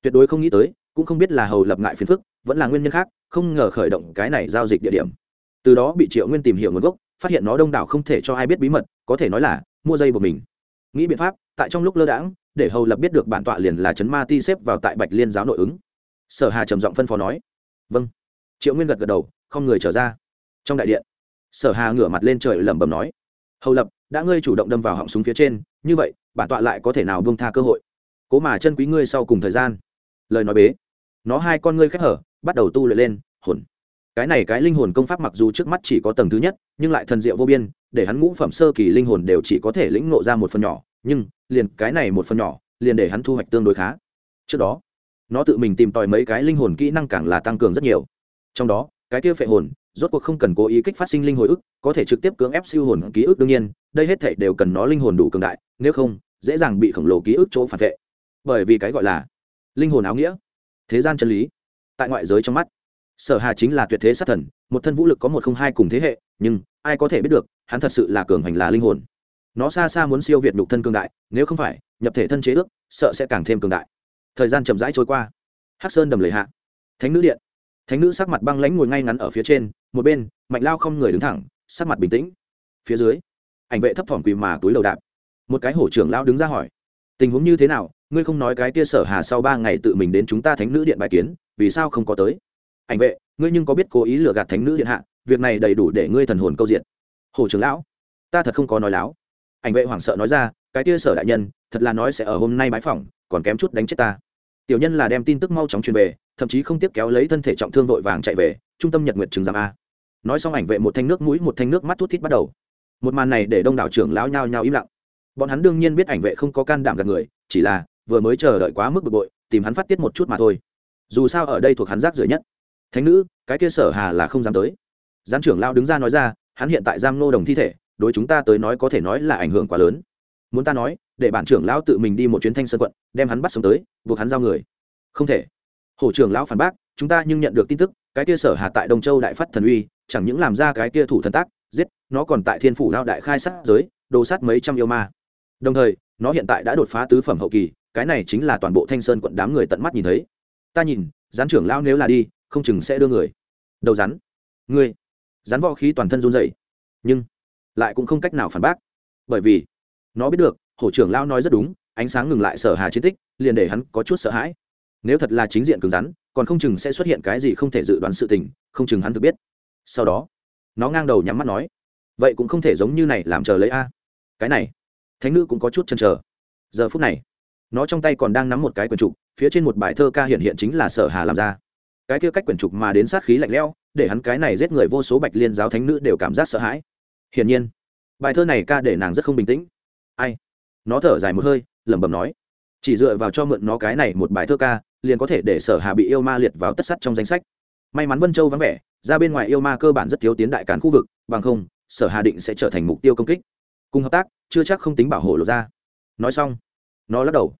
tuyệt đối không nghĩ tới, cũng không biết là hầu lập ngại phiền phức vẫn là nguyên nhân khác, không ngờ khởi động cái này giao dịch địa điểm. Từ đó bị triệu nguyên tìm hiểu nguồn gốc, phát hiện nó đông đảo không thể cho ai biết bí mật, có thể nói là mua dây của mình. Nghĩ biện pháp, tại trong lúc lơ đãng, để hầu lập biết được bản tọa liền là chấn ma ti xếp vào tại bạch liên giáo nội ứng. Sở hà trầm giọng phân phó nói vâng. Triệu nguyên gật gật đầu, không người trở ra. Trong đại điện, sở hà ngửa mặt lên trời lẩm bẩm nói, hầu lập, đã ngươi chủ động đâm vào họng súng phía trên, như vậy, bản tọa lại có thể nào buông tha cơ hội? Cố mà chân quý ngươi sau cùng thời gian. Lời nói bế, nó hai con ngươi khép hở bắt đầu tu luyện lên, hồn. Cái này cái linh hồn công pháp mặc dù trước mắt chỉ có tầng thứ nhất, nhưng lại thần diệu vô biên, để hắn ngũ phẩm sơ kỳ linh hồn đều chỉ có thể lĩnh ngộ ra một phần nhỏ, nhưng, liền cái này một phần nhỏ, liền để hắn thu hoạch tương đối khá. Trước đó, nó tự mình tìm tòi mấy cái linh hồn kỹ năng càng là tăng cường rất nhiều. Trong đó, cái kia phệ hồn, rốt cuộc không cần cố ý kích phát sinh linh hồi ức, có thể trực tiếp cưỡng ép siêu hồn ký ức đương nhiên, đây hết thể đều cần nó linh hồn đủ cường đại, nếu không, dễ dàng bị khổng lồ ký ức chỗ phản vệ. Bởi vì cái gọi là linh hồn áo nghĩa, thế gian chân lý tại ngoại giới trong mắt. Sở hà chính là tuyệt thế sát thần, một thân vũ lực có một không hai cùng thế hệ, nhưng ai có thể biết được, hắn thật sự là cường hành là linh hồn. Nó xa xa muốn siêu việt nhục thân cường đại, nếu không phải nhập thể thân chế ước, sợ sẽ càng thêm cường đại. Thời gian chậm rãi trôi qua. Hắc sơn đầm lầy hạ. Thánh nữ điện. Thánh nữ sắc mặt băng lãnh ngồi ngay ngắn ở phía trên, một bên, mạnh lao không người đứng thẳng, sắc mặt bình tĩnh. Phía dưới, ảnh vệ thấp thỏm quỳ mà túi đầu đạp. Một cái hổ trưởng lao đứng ra hỏi, tình huống như thế nào? Ngươi không nói cái tia sở hà sau ba ngày tự mình đến chúng ta thánh nữ điện bài kiến, vì sao không có tới? Ảnh vệ, ngươi nhưng có biết cố ý lừa gạt thánh nữ điện hạ, việc này đầy đủ để ngươi thần hồn câu diện hổ trưởng lão, ta thật không có nói láo. Ảnh vệ hoảng sợ nói ra, cái kia sở đại nhân, thật là nói sẽ ở hôm nay bãi phỏng, còn kém chút đánh chết ta. Tiểu nhân là đem tin tức mau chóng truyền về, thậm chí không tiếp kéo lấy thân thể trọng thương vội vàng chạy về, trung tâm nhật nguyệt trường giam a. Nói xong ảnh vệ một thanh nước mũi, một thanh nước mắt thút thít bắt đầu. Một màn này để đông đảo trưởng lão nhao nhao im lặng. Bọn hắn đương nhiên biết ảnh vệ không có can đảm gạt người, chỉ là vừa mới chờ đợi quá mức bực bội, tìm hắn phát tiết một chút mà thôi. Dù sao ở đây thuộc hắn rác rưởi nhất. Thánh nữ, cái kia sở hà là không dám tới. Giám trưởng lao đứng ra nói ra, hắn hiện tại giam nô đồng thi thể, đối chúng ta tới nói có thể nói là ảnh hưởng quá lớn. Muốn ta nói, để bản trưởng lão tự mình đi một chuyến thanh sơn quận, đem hắn bắt sống tới, buộc hắn giao người. Không thể. Hổ trưởng lão phản bác, chúng ta nhưng nhận được tin tức, cái kia sở hà tại đông châu đại phát thần uy, chẳng những làm ra cái kia thủ thần tác, giết, nó còn tại thiên phủ lao đại khai sát giới, đồ sát mấy trăm yêu ma. Đồng thời, nó hiện tại đã đột phá tứ phẩm hậu kỳ cái này chính là toàn bộ thanh sơn quận đám người tận mắt nhìn thấy. Ta nhìn, gián trưởng lao nếu là đi, không chừng sẽ đưa người. Đầu rắn. Ngươi. Rắn võ khí toàn thân run dậy nhưng, lại cũng không cách nào phản bác. Bởi vì, nó biết được, hổ trưởng lao nói rất đúng, ánh sáng ngừng lại sở hà chiến tích, liền để hắn có chút sợ hãi. Nếu thật là chính diện cứng rắn, còn không chừng sẽ xuất hiện cái gì không thể dự đoán sự tình, không chừng hắn thực biết. Sau đó, nó ngang đầu nhắm mắt nói, vậy cũng không thể giống như này làm chờ lấy a. Cái này. Thánh nữ cũng có chút chần chờ. Giờ phút này nó trong tay còn đang nắm một cái quyển trục, phía trên một bài thơ ca hiện hiện chính là sở hà làm ra. Cái kia cách quyển trục mà đến sát khí lạnh lẽo, để hắn cái này giết người vô số bạch liên giáo thánh nữ đều cảm giác sợ hãi. Hiển nhiên, bài thơ này ca để nàng rất không bình tĩnh. Ai? Nó thở dài một hơi, lẩm bẩm nói, chỉ dựa vào cho mượn nó cái này một bài thơ ca, liền có thể để sở hà bị yêu ma liệt vào tất sắt trong danh sách. May mắn vân châu vắng vẻ, ra bên ngoài yêu ma cơ bản rất thiếu tiến đại cản khu vực, bằng không, sở hà định sẽ trở thành mục tiêu công kích. Cùng hợp tác, chưa chắc không tính bảo hộ lộ ra. Nói xong, nó lắc đầu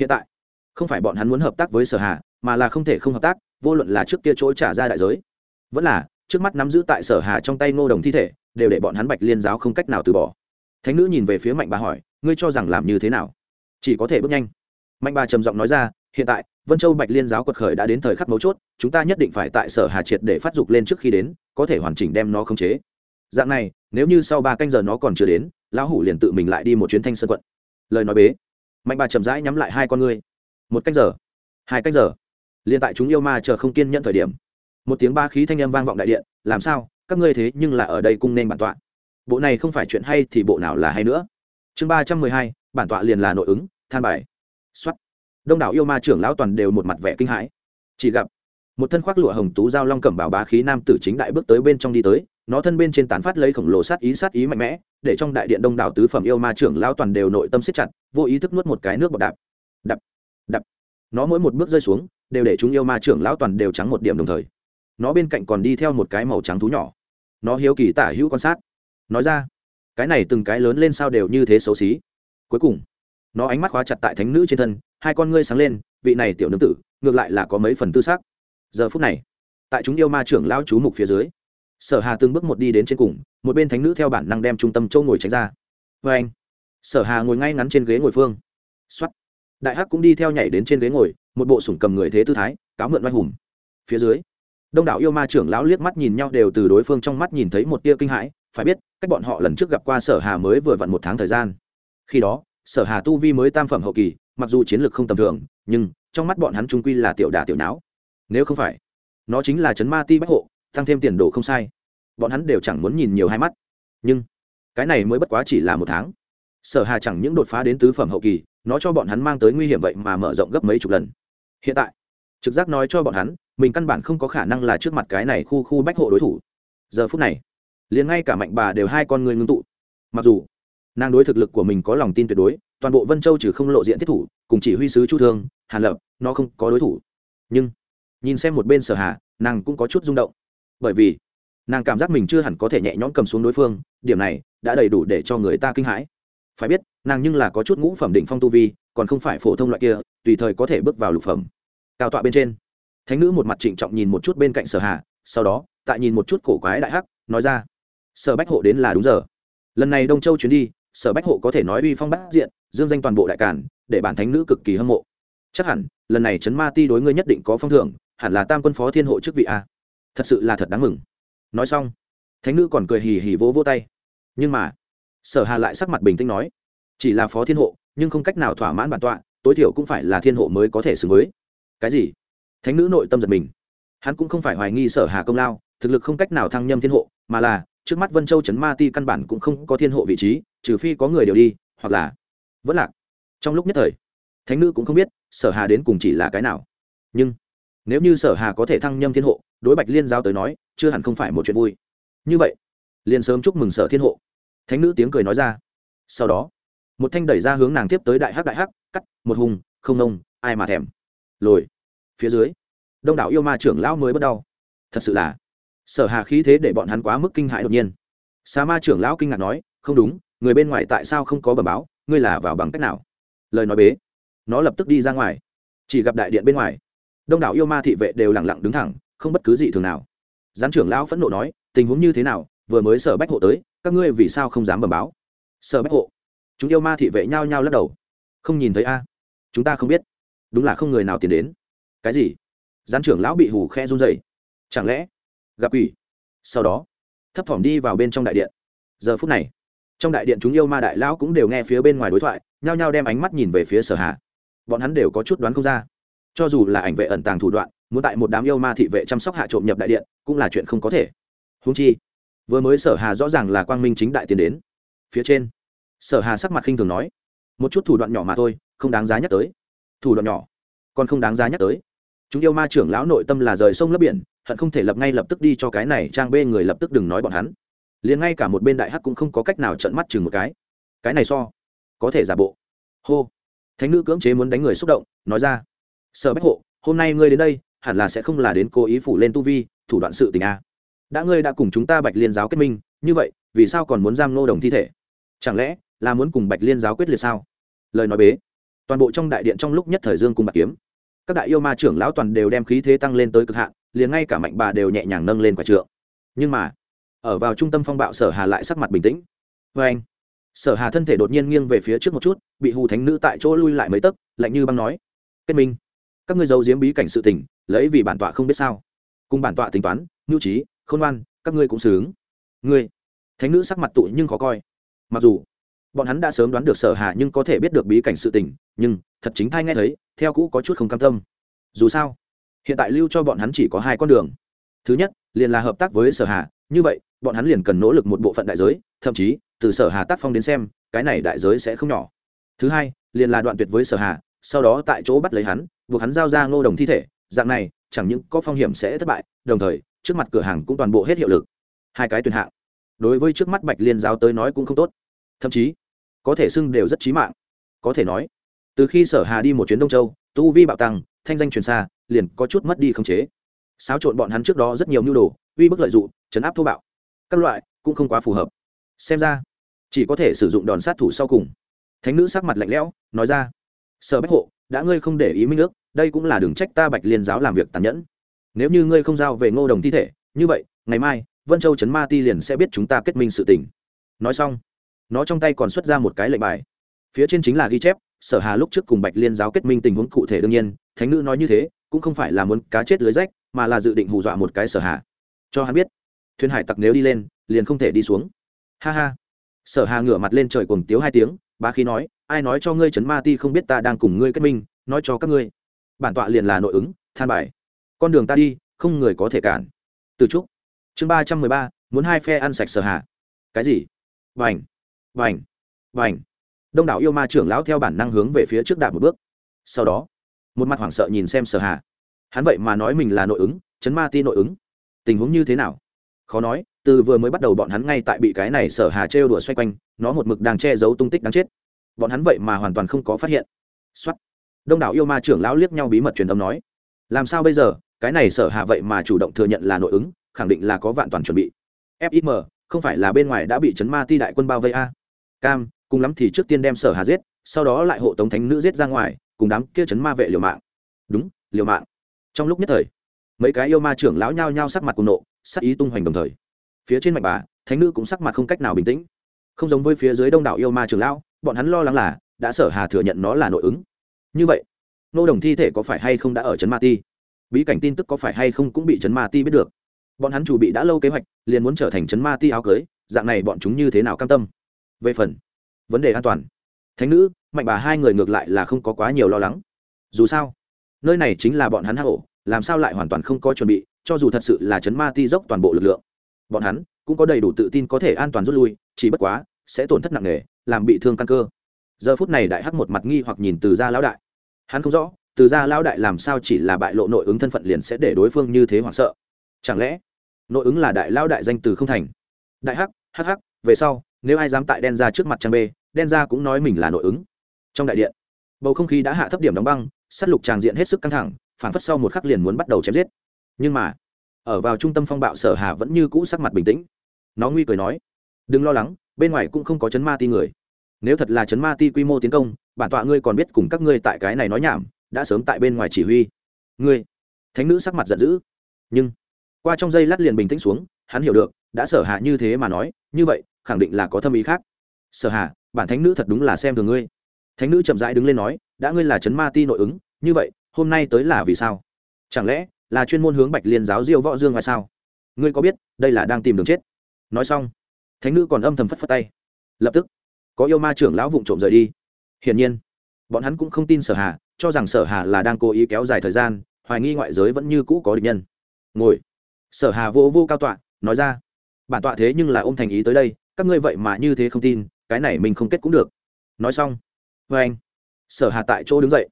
hiện tại, không phải bọn hắn muốn hợp tác với sở hà, mà là không thể không hợp tác, vô luận là trước kia chỗ trả ra đại giới. Vẫn là, trước mắt nắm giữ tại sở hà trong tay ngô đồng thi thể, đều để bọn hắn bạch liên giáo không cách nào từ bỏ. Thánh nữ nhìn về phía mạnh bà hỏi, ngươi cho rằng làm như thế nào? Chỉ có thể bước nhanh. Mạnh bà trầm giọng nói ra, hiện tại, vân châu bạch liên giáo quật khởi đã đến thời khắc mấu chốt, chúng ta nhất định phải tại sở hà triệt để phát dục lên trước khi đến, có thể hoàn chỉnh đem nó khống chế. Dạng này, nếu như sau ba canh giờ nó còn chưa đến, lão hủ liền tự mình lại đi một chuyến thanh sơn quận. Lời nói bế mạnh bà chậm rãi nhắm lại hai con ngươi. Một canh giờ. Hai canh giờ. Liền tại chúng yêu ma chờ không kiên nhận thời điểm, một tiếng ba khí thanh âm vang vọng đại điện, làm sao? Các ngươi thế nhưng là ở đây cung nên bản tọa. Bộ này không phải chuyện hay thì bộ nào là hay nữa. Chương ba trăm mười hai, bản tọa liền là nội ứng, than bài. Xuất đông đảo yêu ma trưởng lão toàn đều một mặt vẻ kinh hãi. Chỉ gặp, một thân khoác lụa hồng tú giao long cẩm bảo bá khí nam tử chính đại bước tới bên trong đi tới nó thân bên trên tán phát lấy khổng lồ sát ý sát ý mạnh mẽ, để trong đại điện đông đảo tứ phẩm yêu ma trưởng lão toàn đều nội tâm siết chặt, vô ý thức nuốt một cái nước bọt đạp. Đập đập. Nó mỗi một bước rơi xuống, đều để chúng yêu ma trưởng lão toàn đều trắng một điểm đồng thời. Nó bên cạnh còn đi theo một cái màu trắng thú nhỏ. Nó hiếu kỳ tả hữu quan sát. Nói ra, cái này từng cái lớn lên sao đều như thế xấu xí? Cuối cùng, nó ánh mắt khóa chặt tại thánh nữ trên thân, hai con ngươi sáng lên, vị này tiểu nương tử, ngược lại là có mấy phần tư xác giờ phút này, tại chúng yêu ma trưởng lao chú mục phía dưới sở hà từng bước một đi đến trên cùng, một bên thánh nữ theo bản năng đem trung tâm châu ngồi tránh ra. Vê anh, sở hà ngồi ngay ngắn trên ghế ngồi phương. Xuất đại hắc cũng đi theo nhảy đến trên ghế ngồi, một bộ sủng cầm người thế tư thái, cáo mượn oai hùng. Phía dưới, đông đảo yêu ma trưởng lão liếc mắt nhìn nhau đều từ đối phương trong mắt nhìn thấy một tia kinh hãi. Phải biết, cách bọn họ lần trước gặp qua sở hà mới vừa vặn một tháng thời gian. Khi đó, sở hà tu vi mới tam phẩm hậu kỳ, mặc dù chiến lược không tầm thường, nhưng trong mắt bọn hắn trung quy là tiểu đà tiểu não nếu không phải, nó chính là chấn ma ti bách hộ tăng thêm tiền đồ không sai. Bọn hắn đều chẳng muốn nhìn nhiều hai mắt. Nhưng, cái này mới bất quá chỉ là một tháng. Sở hà chẳng những đột phá đến tứ phẩm hậu kỳ, nó cho bọn hắn mang tới nguy hiểm vậy mà mở rộng gấp mấy chục lần. Hiện tại, trực giác nói cho bọn hắn, mình căn bản không có khả năng là trước mặt cái này khu khu bách hộ đối thủ. Giờ phút này, liền ngay cả mạnh bà đều hai con người ngưng tụ. Mặc dù, nàng đối thực lực của mình có lòng tin tuyệt đối, toàn bộ vân châu trừ không lộ diện thiết thủ, cùng chỉ huy sứ chu thương, hàn lập, nó không có đối thủ. Nhưng, nhìn xem một bên sở hà, nàng cũng có chút rung động bởi vì nàng cảm giác mình chưa hẳn có thể nhẹ nhõm cầm xuống đối phương, điểm này đã đầy đủ để cho người ta kinh hãi. Phải biết, nàng nhưng là có chút ngũ phẩm định phong tu vi, còn không phải phổ thông loại kia, tùy thời có thể bước vào lục phẩm. Cao tọa bên trên, thánh nữ một mặt trịnh trọng nhìn một chút bên cạnh sở hà, sau đó, tại nhìn một chút cổ quái đại hắc, nói ra, sở bách hộ đến là đúng giờ. Lần này đông châu chuyến đi, sở bách hộ có thể nói uy phong bát diện, dương danh toàn bộ đại cản để bản thánh nữ cực kỳ hâm mộ. Chắc hẳn, lần này trấn ma ti đối ngươi nhất định có phong thưởng, hẳn là tam quân phó thiên hộ chức vị a thật sự là thật đáng mừng. Nói xong, thánh nữ còn cười hì hì vỗ vỗ tay. Nhưng mà, sở hà lại sắc mặt bình tĩnh nói, chỉ là phó thiên hộ, nhưng không cách nào thỏa mãn bản tọa, tối thiểu cũng phải là thiên hộ mới có thể xứng với. Cái gì? Thánh nữ nội tâm giật mình. Hắn cũng không phải hoài nghi sở hà công lao, thực lực không cách nào thăng nhâm thiên hộ, mà là, trước mắt vân châu trấn ma ti căn bản cũng không có thiên hộ vị trí, trừ phi có người điều đi, hoặc là vẫn lạc. Trong lúc nhất thời, thánh nữ cũng không biết sở hà đến cùng chỉ là cái nào. Nhưng, nếu như sở hà có thể thăng nhâm thiên hộ đối bạch liên giáo tới nói, chưa hẳn không phải một chuyện vui. Như vậy, liền sớm chúc mừng sở thiên hộ. Thánh nữ tiếng cười nói ra. Sau đó, một thanh đẩy ra hướng nàng tiếp tới đại hắc đại hắc, cắt, một hùng, không nông, ai mà thèm. Lồi, phía dưới, đông đảo yêu ma trưởng lão mới bất đau thật sự là, sở hà khí thế để bọn hắn quá mức kinh hại đột nhiên. Sa ma trưởng lão kinh ngạc nói, không đúng, người bên ngoài tại sao không có bờ báo, ngươi là vào bằng cách nào? Lời nói bế, nó lập tức đi ra ngoài. Chỉ gặp đại điện bên ngoài, đông đảo yêu ma thị vệ đều lẳng lặng đứng thẳng không bất cứ gì thường nào. Gián trưởng lão phẫn nộ nói, tình huống như thế nào? Vừa mới sở bách hộ tới, các ngươi vì sao không dám bẩm báo? Sở bách hộ? Chúng yêu ma thị vệ nhao nhao lắc đầu. Không nhìn thấy a? Chúng ta không biết. Đúng là không người nào tiến đến. Cái gì? Gián trưởng lão bị hù khe run dày chẳng lẽ gặp ủy sau đó, thấp thỏm đi vào bên trong đại điện. Giờ phút này, trong đại điện chúng yêu ma đại lão cũng đều nghe phía bên ngoài đối thoại, nhao nhao đem ánh mắt nhìn về phía sở hà. Bọn hắn đều có chút đoán không ra. Cho dù là ảnh vệ ẩn tàng thủ đoạn muốn tại một đám yêu ma thị vệ chăm sóc hạ trộm nhập đại điện, cũng là chuyện không có thể. Húng chi, vừa mới sở hà rõ ràng là quang minh chính đại tiến đến. Phía trên, sở hà sắc mặt khinh thường nói, một chút thủ đoạn nhỏ mà thôi, không đáng giá nhắc tới. Thủ đoạn nhỏ, còn không đáng giá nhắc tới. Chúng yêu ma trưởng lão nội tâm là rời sông lấp biển, hận không thể lập ngay lập tức đi cho cái này trang bê người lập tức đừng nói bọn hắn. Liền ngay cả một bên đại hắc cũng không có cách nào trận mắt chừng một cái. Cái này so, có thể giả bộ. Hô, thánh nữ cưỡng chế muốn đánh người xúc động, nói ra, sở bách hộ, hôm nay ngươi đến đây hẳn là sẽ không là đến cố ý phủ lên tu vi, thủ đoạn sự tình a. Đã ngươi đã cùng chúng ta bạch liên giáo kết minh, như vậy, vì sao còn muốn giam nô đồng thi thể? Chẳng lẽ là muốn cùng bạch liên giáo quyết liệt sao? Lời nói bế. Toàn bộ trong đại điện trong lúc nhất thời dương cùng bạc kiếm. Các đại yêu ma trưởng lão toàn đều đem khí thế tăng lên tới cực hạn, liền ngay cả mạnh bà đều nhẹ nhàng nâng lên quả trượng. Nhưng mà, ở vào trung tâm phong bạo sở hà lại sắc mặt bình tĩnh. Vê anh, sở hà thân thể đột nhiên nghiêng về phía trước một chút, bị hù thánh nữ tại chỗ lui lại mấy tấc, lạnh như băng nói, kết minh các ngươi giấu giếm bí cảnh sự tình, lấy vì bản tọa không biết sao. Cùng bản tọa tính toán, nhu trí, khôn ngoan, các ngươi cũng sướng ngươi, thánh nữ sắc mặt tụ nhưng khó coi. Mặc dù, bọn hắn đã sớm đoán được sở hà nhưng có thể biết được bí cảnh sự tình, nhưng, thật chính thay nghe thấy, theo cũ có chút không cam tâm. Dù sao, hiện tại lưu cho bọn hắn chỉ có hai con đường. Thứ nhất, liền là hợp tác với sở hà, như vậy, bọn hắn liền cần nỗ lực một bộ phận đại giới, thậm chí, từ sở hà tác phong đến xem, cái này đại giới sẽ không nhỏ. Thứ hai, liền là đoạn tuyệt với sở hà, sau đó tại chỗ bắt lấy hắn buộc hắn giao ra ngô đồng thi thể, dạng này, chẳng những có phong hiểm sẽ thất bại, đồng thời, trước mặt cửa hàng cũng toàn bộ hết hiệu lực. Hai cái tuyển hạng. Đối với trước mắt bạch liên giao tới nói cũng không tốt. Thậm chí, có thể xưng đều rất chí mạng. Có thể nói, từ khi sở hà đi một chuyến đông châu, tu vi bạo tăng, thanh danh truyền xa, liền có chút mất đi khống chế. Xáo trộn bọn hắn trước đó rất nhiều mưu đồ, uy bức lợi dụng chấn áp thô bạo. Các loại cũng không quá phù hợp. Xem ra, chỉ có thể sử dụng đòn sát thủ sau cùng. Thánh nữ sắc mặt lạnh lẽo, nói ra, sở bách hộ, đã ngươi không để ý minh ước đây cũng là đường trách ta bạch liên giáo làm việc tàn nhẫn. Nếu như ngươi không giao về ngô đồng thi thể, như vậy, ngày mai, vân châu trấn ma ti liền sẽ biết chúng ta kết minh sự tình. Nói xong, nó trong tay còn xuất ra một cái lệnh bài. Phía trên chính là ghi chép, sở hà lúc trước cùng bạch liên giáo kết minh tình huống cụ thể đương nhiên, thánh nữ nói như thế, cũng không phải là muốn cá chết lưới rách, mà là dự định hù dọa một cái sở hà. Cho hắn biết, thuyền hải tặc nếu đi lên, liền không thể đi xuống. Ha ha. Sở hà ngửa mặt lên trời cuồng tiếu hai tiếng ba khi nói, ai nói cho ngươi trấn ma ti không biết ta đang cùng ngươi kết minh, nói cho các ngươi bản tọa liền là nội ứng, than bài. Con đường ta đi, không người có thể cản. Từ trúc. Chương ba trăm mười ba, muốn hai phe ăn sạch sở hà cái gì? Vành. Vành. Vành. Đông đảo yêu ma trưởng lão theo bản năng hướng về phía trước đạp một bước. Sau đó, một mặt hoảng sợ nhìn xem sở hà hắn vậy mà nói mình là nội ứng, chấn ma ti nội ứng. Tình huống như thế nào? Khó nói, từ vừa mới bắt đầu bọn hắn ngay tại bị cái này sở hà trêu đùa xoay quanh, nó một mực đang che giấu tung tích đáng chết. Bọn hắn vậy mà hoàn toàn không có phát hiện. Xuất đông đảo yêu ma trưởng lão liếc nhau bí mật truyền âm nói, làm sao bây giờ? Cái này sở hà vậy mà chủ động thừa nhận là nội ứng, khẳng định là có vạn toàn chuẩn bị. Fim không phải là bên ngoài đã bị chấn ma ti đại quân bao vây a? Cam, cùng lắm thì trước tiên đem sở hà giết, sau đó lại hộ tống thánh nữ giết ra ngoài, cùng đám kia chấn ma vệ liều mạng. Đúng, liều mạng. Trong lúc nhất thời, mấy cái yêu ma trưởng lão nhao nhao sắc mặt cùng nộ, sắc ý tung hoành đồng thời. Phía trên mạch bà, thánh nữ cũng sắc mặt không cách nào bình tĩnh. Không giống với phía dưới đông đảo yêu ma trưởng lão, bọn hắn lo lắng là, đã sở hà thừa nhận nó là nội ứng như vậy, nô đồng thi thể có phải hay không đã ở trấn ma ti? Bí cảnh tin tức có phải hay không cũng bị trấn ma ti biết được? Bọn hắn chủ bị đã lâu kế hoạch, liền muốn trở thành trấn ma ti áo cưới, dạng này bọn chúng như thế nào cam tâm? Về phần, vấn đề an toàn. Thánh nữ, mạnh bà hai người ngược lại là không có quá nhiều lo lắng. Dù sao, nơi này chính là bọn hắn hạ ổ, làm sao lại hoàn toàn không có chuẩn bị, cho dù thật sự là chấn ma ti dốc toàn bộ lực lượng. Bọn hắn cũng có đầy đủ tự tin có thể an toàn rút lui, chỉ bất quá, sẽ tổn thất nặng nề, làm bị thương căn cơ giờ phút này đại hắc một mặt nghi hoặc nhìn từ gia lão đại. Hắn không rõ, từ gia lão đại làm sao chỉ là bại lộ nội ứng thân phận liền sẽ để đối phương như thế hoảng sợ. Chẳng lẽ, nội ứng là đại lão đại danh từ không thành? Đại hắc hắc hắc, về sau, nếu ai dám tại đen ra trước mặt trang bê, đen ra cũng nói mình là nội ứng. Trong đại điện, bầu không khí đã hạ thấp điểm đóng băng s á t lục tràng diện hết sức căng thẳng phản phất sau một khắc liền muốn bắt đầu chém giết. Nhưng mà, ở vào trung tâm phong bạo sở hà vẫn như cũ sắc mặt bình tĩnh. Nó nguy cười nói, đừng lo lắng, bên ngoài cũng không có chấn ma ti người nếu thật là chấn ma ti quy mô tiến công, bản tọa ngươi còn biết cùng các ngươi tại cái này nói nhảm, đã sớm tại bên ngoài chỉ huy. Ngươi. Thánh nữ sắc mặt giận dữ. Nhưng, qua trong giây lát liền bình tĩnh xuống, hắn hiểu được, đã sở hạ như thế mà nói, như vậy, khẳng định là có thâm ý khác. Sở hạ bản thánh nữ thật đúng là xem thường ngươi. Thánh nữ chậm rãi đứng lên nói, đã ngươi là chấn ma ti nội ứng, như vậy, hôm nay tới là vì sao? Chẳng lẽ là chuyên môn hướng bạch liên giáo diêu võ dương ngoài sao? Ngươi có biết, đây là đang tìm đường chết. Nói xong, thánh nữ còn âm thầm phất phất tay. Lập tức có yêu ma trưởng lão vụng trộm rời đi. Hiển nhiên, bọn hắn cũng không tin sở hà, cho rằng sở hà là đang cố ý kéo dài thời gian, hoài nghi ngoại giới vẫn như cũ có địch nhân. Ngồi. Sở hà vô vô cao tọa, nói ra, bản tọa thế nhưng là ôm thành ý tới đây, các ngươi vậy mà như thế không tin, cái này mình không kết cũng được. Nói xong vê anh. Sở hà tại chỗ đứng dậy.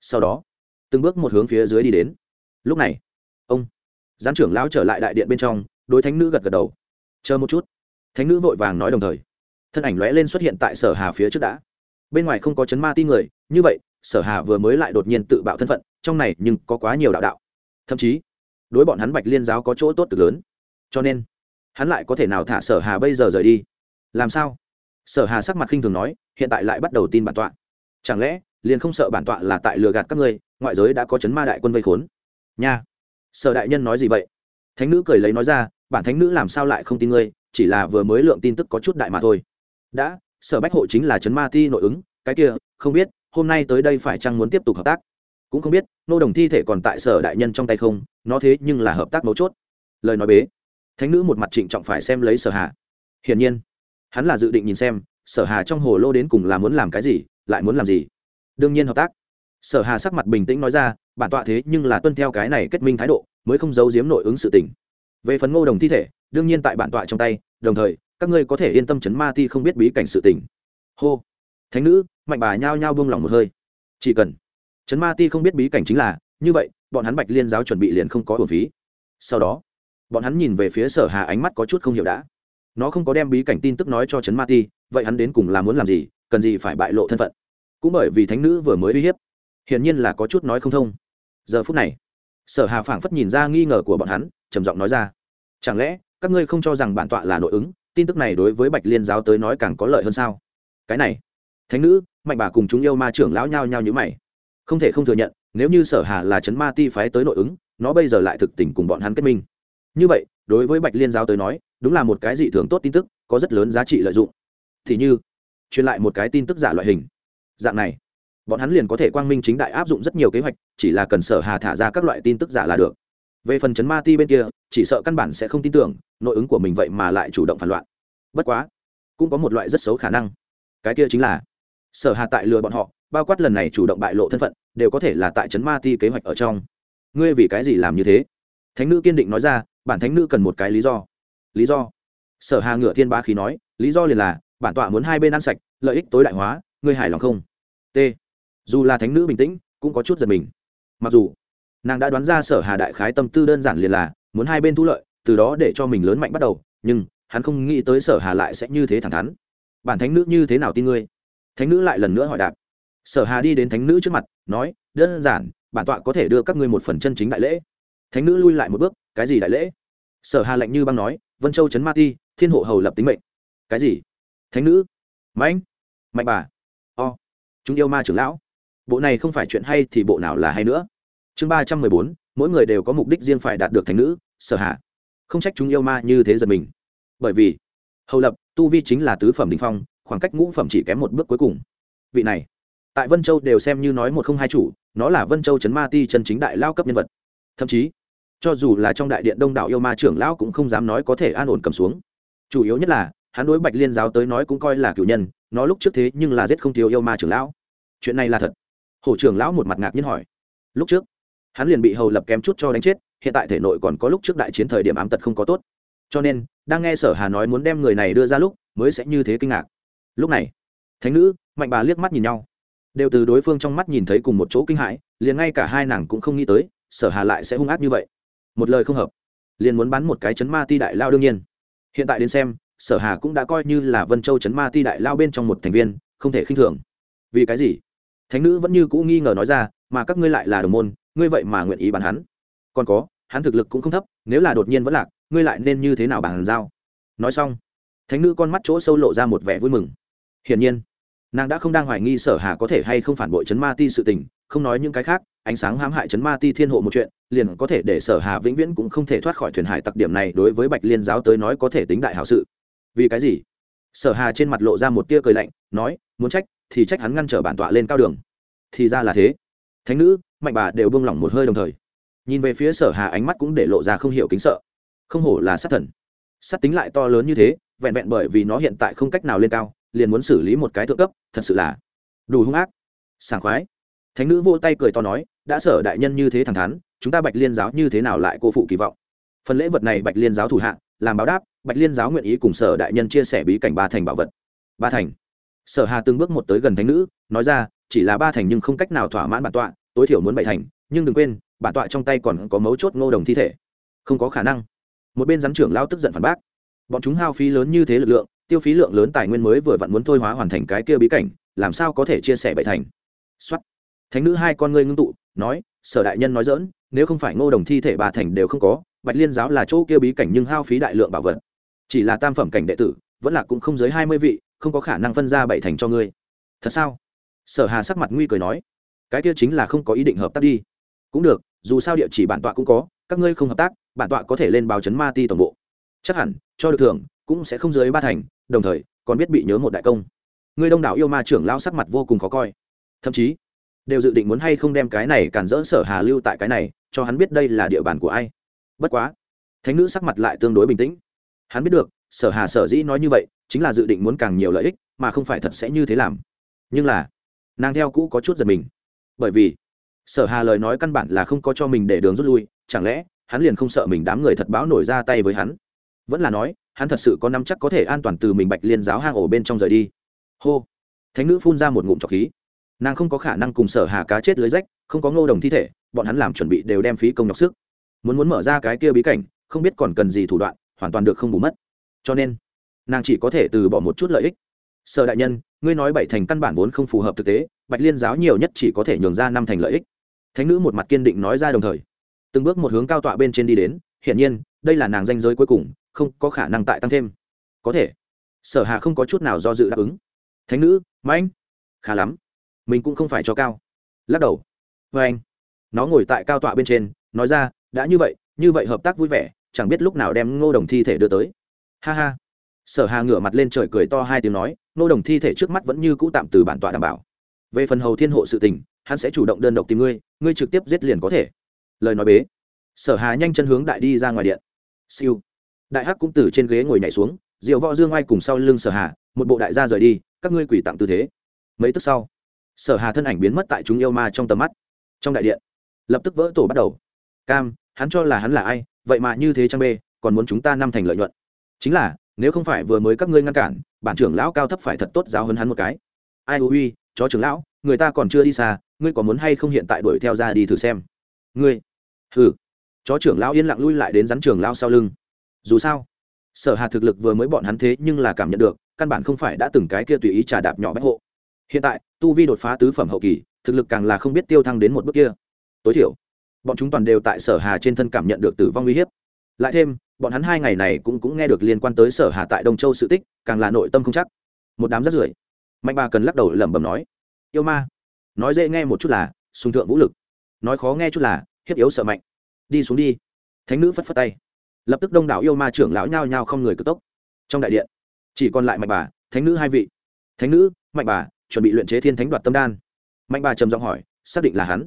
Sau đó, từng bước một hướng phía dưới đi đến. Lúc này, ông giám trưởng lão trở lại đại điện bên trong, đối thánh nữ gật gật đầu. Chờ một chút. Thánh nữ vội vàng nói đồng thời thân ảnh lóe lên xuất hiện tại sở hà phía trước đã. Bên ngoài không có chấn ma ti người, như vậy, sở hà vừa mới lại đột nhiên tự bạo thân phận, trong này nhưng có quá nhiều đạo đạo. Thậm chí, đối bọn hắn bạch liên giáo có chỗ tốt cực lớn. Cho nên, hắn lại có thể nào thả sở hà bây giờ rời đi? Làm sao? Sở hà sắc mặt khinh thường nói, hiện tại lại bắt đầu tin bản tọa. Chẳng lẽ, liền không sợ bản tọa là tại lừa gạt các ngươi, ngoại giới đã có chấn ma đại quân vây khốn? Nha! Sở đại nhân nói gì vậy? Thánh nữ cười lấy nói ra, bản thánh nữ làm sao lại không tin ngươi, chỉ là vừa mới lượng tin tức có chút đại mà thôi đã, sở bách hộ chính là chấn ma ti nội ứng, cái kia, không biết, hôm nay tới đây phải chăng muốn tiếp tục hợp tác? Cũng không biết, nô đồng thi thể còn tại sở đại nhân trong tay không, nó thế nhưng là hợp tác mấu chốt. Lời nói bế. Thánh nữ một mặt trịnh trọng phải xem lấy sở hà. Hiển nhiên, hắn là dự định nhìn xem, sở hà trong hồ lô đến cùng là muốn làm cái gì, lại muốn làm gì. Đương nhiên hợp tác. Sở hà sắc mặt bình tĩnh nói ra, bản tọa thế nhưng là tuân theo cái này kết minh thái độ, mới không giấu giếm nội ứng sự tình. Về phần ngô đồng thi thể, đương nhiên tại bản tọa trong tay, đồng thời các ngươi có thể yên tâm chấn ma ti không biết bí cảnh sự tình. Hô. Thánh nữ, mạnh bà nhao nhao buông lỏng một hơi. Chỉ cần chấn ma ti không biết bí cảnh chính là như vậy, bọn hắn bạch liên giáo chuẩn bị liền không có hồn phí. Sau đó, bọn hắn nhìn về phía sở hà ánh mắt có chút không hiểu đã. Nó không có đem bí cảnh tin tức nói cho chấn ma ti, vậy hắn đến cùng là muốn làm gì, cần gì phải bại lộ thân phận? Cũng bởi vì thánh nữ vừa mới uy hiếp, hiển nhiên là có chút nói không thông. Giờ phút này, sở hà phảng phất nhìn ra nghi ngờ của bọn hắn, trầm giọng nói ra, chẳng lẽ các ngươi không cho rằng bản tọa là nội ứng tin tức này đối với bạch liên giáo tới nói càng có lợi hơn sao? Cái này, thánh nữ, mạnh bà cùng chúng yêu ma trưởng lão nhao nhao như mày. Không thể không thừa nhận, nếu như sở hà là chấn ma ti phái tới nội ứng, nó bây giờ lại thực tình cùng bọn hắn kết minh. Như vậy, đối với bạch liên giáo tới nói, đúng là một cái dị thường tốt tin tức, có rất lớn giá trị lợi dụng. Thì như, truyền lại một cái tin tức giả loại hình. Dạng này, bọn hắn liền có thể quang minh chính đại áp dụng rất nhiều kế hoạch, chỉ là cần sở hà thả ra các loại tin tức giả là được về phần chấn ma ti bên kia, chỉ sợ căn bản sẽ không tin tưởng, nội ứng của mình vậy mà lại chủ động phản loạn. Bất quá, cũng có một loại rất xấu khả năng. Cái kia chính là, sở hà tại lừa bọn họ, bao quát lần này chủ động bại lộ thân phận, đều có thể là tại chấn ma ti kế hoạch ở trong. Ngươi vì cái gì làm như thế? Thánh nữ kiên định nói ra, bản thánh nữ cần một cái lý do. Lý do? Sở hà ngựa thiên bá khí nói, lý do liền là, bản tọa muốn hai bên ăn sạch, lợi ích tối đại hóa, ngươi hài lòng không? T. Dù là thánh nữ bình tĩnh, cũng có chút giật mình. Mặc dù nàng đã đoán ra sở hà đại khái tâm tư đơn giản liền là muốn hai bên thu lợi, từ đó để cho mình lớn mạnh bắt đầu, nhưng hắn không nghĩ tới sở hà lại sẽ như thế thẳng thắn. Bản thánh nữ như thế nào tin ngươi? Thánh nữ lại lần nữa hỏi đạp sở hà đi đến thánh nữ trước mặt, nói, đơn giản, bản tọa có thể đưa các ngươi một phần chân chính đại lễ. Thánh nữ lui lại một bước, cái gì đại lễ? Sở hà lạnh như băng nói, vân châu trấn ma ti, thiên hộ hầu lập tính mệnh. Cái gì? Thánh nữ. Mạnh. Mạnh bà. O. Chúng yêu ma trưởng lão. Bộ này không phải chuyện hay thì bộ nào là hay nữa chương ba trăm mười bốn, mỗi người đều có mục đích riêng phải đạt được thành nữ, sở hạ không trách chúng yêu ma như thế giật mình. Bởi vì, hầu lập, tu vi chính là tứ phẩm đình phong, khoảng cách ngũ phẩm chỉ kém một bước cuối cùng. Vị này, tại vân châu đều xem như nói một không hai chủ, nó là vân châu chấn ma ti chân chính đại lao cấp nhân vật. Thậm chí, cho dù là trong đại điện đông đảo yêu ma trưởng lão cũng không dám nói có thể an ổn cầm xuống. Chủ yếu nhất là, hắn đối bạch liên giáo tới nói cũng coi là cựu nhân, nó lúc trước thế nhưng là giết không thiếu yêu ma trưởng lão. Chuyện này là thật? Hổ trưởng lão một mặt ngạc nhiên hỏi. Lúc trước hắn liền bị hầu lập kém chút cho đánh chết, hiện tại thể nội còn có lúc trước đại chiến thời điểm ám tật không có tốt. Cho nên, đang nghe sở hà nói muốn đem người này đưa ra lúc, mới sẽ như thế kinh ngạc. Lúc này, thánh nữ, mạnh bà liếc mắt nhìn nhau. Đều từ đối phương trong mắt nhìn thấy cùng một chỗ kinh hãi, liền ngay cả hai nàng cũng không nghĩ tới, sở hà lại sẽ hung ác như vậy. Một lời không hợp, liền muốn bắn một cái chấn ma ti đại lao đương nhiên. Hiện tại đến xem, sở hà cũng đã coi như là vân châu chấn ma ti đại lao bên trong một thành viên, không thể khinh thường. Vì cái gì? Thánh nữ vẫn như cũ nghi ngờ nói ra, mà các ngươi lại là đồng môn ngươi vậy mà nguyện ý bán hắn. Còn có, hắn thực lực cũng không thấp, nếu là đột nhiên vẫn lạc, ngươi lại nên như thế nào bàn giao? Nói xong, thánh nữ con mắt chỗ sâu lộ ra một vẻ vui mừng. Hiển nhiên, nàng đã không đang hoài nghi sở hà có thể hay không phản bội chấn ma ti sự tình, không nói những cái khác, ánh sáng hãm hại chấn ma ti thiên hộ một chuyện, liền có thể để sở hà vĩnh viễn cũng không thể thoát khỏi thuyền hải tặc điểm này đối với bạch liên giáo tới nói có thể tính đại hảo sự. Vì cái gì? Sở hà trên mặt lộ ra một tia cười lạnh, nói, muốn trách, thì trách hắn ngăn trở bản tọa lên cao đường. Thì ra là thế. Thánh nữ mạnh bà đều buông lỏng một hơi đồng thời. Nhìn về phía sở hà ánh mắt cũng để lộ ra không hiểu kính sợ. Không hổ là sát thần. Sát tính lại to lớn như thế, vẹn vẹn bởi vì nó hiện tại không cách nào lên cao, liền muốn xử lý một cái thượng cấp, thật sự là đủ hung ác. Sảng khoái. Thánh nữ vô tay cười to nói, đã sở đại nhân như thế thẳng thắn, chúng ta bạch liên giáo như thế nào lại cô phụ kỳ vọng? Phần lễ vật này bạch liên giáo thủ hạ, làm báo đáp, bạch liên giáo nguyện ý cùng sở đại nhân chia sẻ bí cảnh ba thành bảo vật. Ba thành. Sở hà từng bước một tới gần thánh nữ, nói ra, chỉ là ba thành nhưng không cách nào thỏa mãn bản tọa tối thiểu muốn bảy thành, nhưng đừng quên, bản tọa trong tay còn có mấu chốt ngô đồng thi thể. Không có khả năng. Một bên rắn trưởng lao tức giận phản bác. Bọn chúng hao phí lớn như thế lực lượng, tiêu phí lượng lớn tài nguyên mới vừa vặn muốn thôi hóa hoàn thành cái kia bí cảnh, làm sao có thể chia sẻ bảy thành? Xuất thánh nữ hai con ngươi ngưng tụ, nói, sở đại nhân nói dỡn nếu không phải ngô đồng thi thể bà thành đều không có, bạch liên giáo là chỗ kia bí cảnh nhưng hao phí đại lượng bảo vật. Chỉ là tam phẩm cảnh đệ tử, vẫn là cũng không dưới hai mươi vị, không có khả năng phân ra bảy thành cho ngươi. Thật sao? Sở hà sắc mặt nguy cười nói cái kia chính là không có ý định hợp tác đi. Cũng được, dù sao địa chỉ bản tọa cũng có, các ngươi không hợp tác, bản tọa có thể lên báo chấn ma ti tổng bộ. Chắc hẳn, cho được thưởng, cũng sẽ không dưới ba thành, đồng thời, còn biết bị nhớ một đại công. Người đông đảo yêu ma trưởng lao sắc mặt vô cùng khó coi. Thậm chí, đều dự định muốn hay không đem cái này cản rỡ sở hà lưu tại cái này, cho hắn biết đây là địa bàn của ai. Bất quá, thánh nữ sắc mặt lại tương đối bình tĩnh. Hắn biết được, sở hà sở dĩ nói như vậy, chính là dự định muốn càng nhiều lợi ích, mà không phải thật sẽ như thế làm. Nhưng là, nàng theo cũ có chút giật mình bởi vì sở hà lời nói căn bản là không có cho mình để đường rút lui, chẳng lẽ hắn liền không sợ mình đám người thật báo nổi ra tay với hắn? Vẫn là nói, hắn thật sự có nắm chắc có thể an toàn từ mình bạch liên giáo hang ổ bên trong rời đi. Hô! Thánh nữ phun ra một ngụm trọc khí. Nàng không có khả năng cùng sở hà cá chết lưới rách, không có ngô đồng thi thể, bọn hắn làm chuẩn bị đều đem phí công nhọc sức. Muốn muốn mở ra cái kia bí cảnh, không biết còn cần gì thủ đoạn, hoàn toàn được không bù mất. Cho nên, nàng chỉ có thể từ bỏ một chút lợi ích. Sở đại nhân, ngươi nói bảy thành căn bản vốn không phù hợp thực tế bạch liên giáo nhiều nhất chỉ có thể nhường ra năm thành lợi ích. Thánh nữ một mặt kiên định nói ra đồng thời, từng bước một hướng cao tọa bên trên đi đến, hiển nhiên, đây là nàng danh giới cuối cùng, không có khả năng tại tăng thêm. Có thể, sở hà không có chút nào do dự đáp ứng. Thánh nữ mạnh khá lắm, mình cũng không phải cho cao. Lắc đầu vê anh nó ngồi tại cao tọa bên trên, nói ra, đã như vậy như vậy hợp tác vui vẻ, chẳng biết lúc nào đem ngô đồng thi thể đưa tới. Ha ha. Sở hà ngửa mặt lên trời cười to hai tiếng nói, ngô đồng thi thể trước mắt vẫn như cũ tạm từ bản tọa đảm bảo về phần hầu thiên hộ sự tình, hắn sẽ chủ động đơn độc tìm ngươi ngươi trực tiếp giết liền có thể. Lời nói bế, sở hà nhanh chân hướng đại đi ra ngoài điện. Siêu. Đại hắc cũng từ trên ghế ngồi nhảy xuống, diệu võ dương oai cùng sau lưng sở hà, một bộ đại gia rời đi, các ngươi quỷ tặng tư thế. Mấy tức sau, sở hà thân ảnh biến mất tại chúng yêu ma trong tầm mắt. Trong đại điện, lập tức vỡ tổ bắt đầu. Cam, hắn cho là hắn là ai, vậy mà như thế trang bê, còn muốn chúng ta năm thành lợi nhuận. Chính là, nếu không phải vừa mới các ngươi ngăn cản, bản trưởng lão cao thấp phải thật tốt giáo hơn hắn một cái. Ai uy chó trưởng lão, người ta còn chưa đi xa, ngươi có muốn hay không hiện tại đuổi theo ra đi thử xem? Ngươi? Hừ. Chó trưởng lão yên lặng lui lại đến rắn trưởng lão sau lưng. Dù sao, sở hà thực lực vừa mới bọn hắn thế nhưng là cảm nhận được, căn bản không phải đã từng cái kia tùy ý trà đạp nhỏ bách hộ. Hiện tại, tu vi đột phá tứ phẩm hậu kỳ, thực lực càng là không biết tiêu thăng đến một bước kia. Tối thiểu, bọn chúng toàn đều tại sở hà trên thân cảm nhận được tử vong uy hiếp. Lại thêm, bọn hắn hai ngày này cũng cũng nghe được liên quan tới sở hà tại đông châu sự tích, càng là nội tâm không chắc. Một đám rất rưởi mạnh bà cần lắc đầu lẩm bẩm nói, yêu ma. Nói dễ nghe một chút là, sùng thượng vũ lực. Nói khó nghe chút là, hiếp yếu sợ mạnh. Đi xuống đi. Thánh nữ phất phất tay. Lập tức đông đảo yêu ma trưởng lão nhao nhao không người cực tốc. Trong đại điện, chỉ còn lại mạnh bà, thánh nữ hai vị. Thánh nữ, mạnh bà, chuẩn bị luyện chế thiên thánh đoạt tâm đan. Mạnh bà trầm giọng hỏi, xác định là hắn?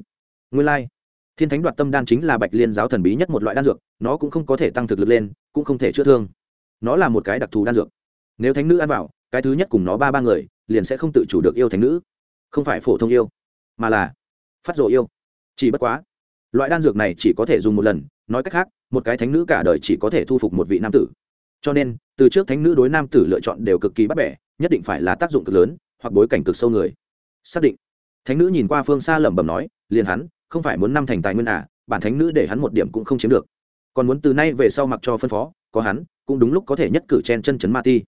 Nguyên lai、like. thiên thánh đoạt tâm đan chính là bạch liên giáo thần bí nhất một loại đan dược, nó cũng không có thể tăng thực lực lên, cũng không thể chữa thương. Nó là một cái đặc thù đan dược. Nếu thánh nữ ăn vào cái thứ nhất cùng nó ba ba người, liền sẽ không tự chủ được yêu thánh nữ. Không phải phổ thông yêu, mà là phát rộ yêu. Chỉ bất quá, loại đan dược này chỉ có thể dùng một lần, nói cách khác, một cái thánh nữ cả đời chỉ có thể thu phục một vị nam tử. Cho nên, từ trước thánh nữ đối nam tử lựa chọn đều cực kỳ bắt bẻ, nhất định phải là tác dụng cực lớn, hoặc bối cảnh cực sâu người. Xác định. Thánh nữ nhìn qua phương xa lẩm bẩm nói, liền hắn, không phải muốn năm thành tài nguyên à bản thánh nữ để hắn một điểm cũng không chiếm được. Còn muốn từ nay về sau mặc cho phân phó, có hắn, cũng đúng lúc có thể nhất cử chen chân chấn ma ti.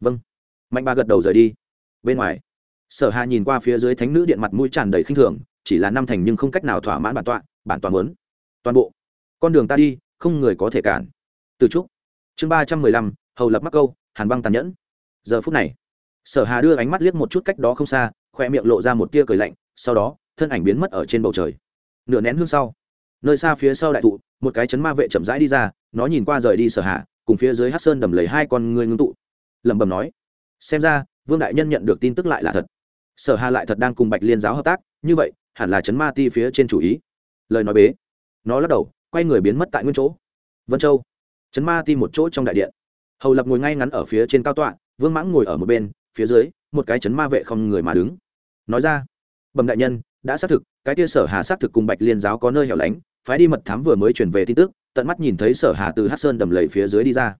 Vâng mạnh ba gật đầu rời đi. Bên ngoài, sở hà nhìn qua phía dưới thánh nữ điện mặt mũi tràn đầy khinh thường, chỉ là năm thành nhưng không cách nào thỏa mãn bản tọa bản tọa muốn. Toàn bộ, con đường ta đi, không người có thể cản. Từ trúc, chương ba trăm mười lăm, hầu lập mắc câu, hàn băng tàn nhẫn. Giờ phút này, sở hà đưa ánh mắt liếc một chút cách đó không xa, khoe miệng lộ ra một tia cười lạnh, sau đó, thân ảnh biến mất ở trên bầu trời. Nửa nén hương sau, nơi xa phía sau đại thụ, một cái chấn ma vệ chậm rãi đi ra, nó nhìn qua rời đi sở hà, cùng phía dưới hát sơn đầm lấy hai con người ngưng tụ. Lẩm bẩm nói xem ra, vương đại nhân nhận được tin tức lại là thật. Sở hà lại thật đang cùng bạch liên giáo hợp tác, như vậy, hẳn là chấn ma ti phía trên chủ ý. Lời nói bế. Nó lắc đầu, quay người biến mất tại nguyên chỗ. Vân châu. Chấn ma ti một chỗ trong đại điện. Hầu lập ngồi ngay ngắn ở phía trên cao tọa, vương mãng ngồi ở một bên, phía dưới, một cái chấn ma vệ không người mà đứng. Nói ra, bẩm đại nhân, đã xác thực, cái tia sở hà xác thực cùng bạch liên giáo có nơi hẻo lánh, phái đi mật thám vừa mới chuyển về tin tức, tận mắt nhìn thấy sở hà từ hát sơn đầm lầy phía dưới đi ra.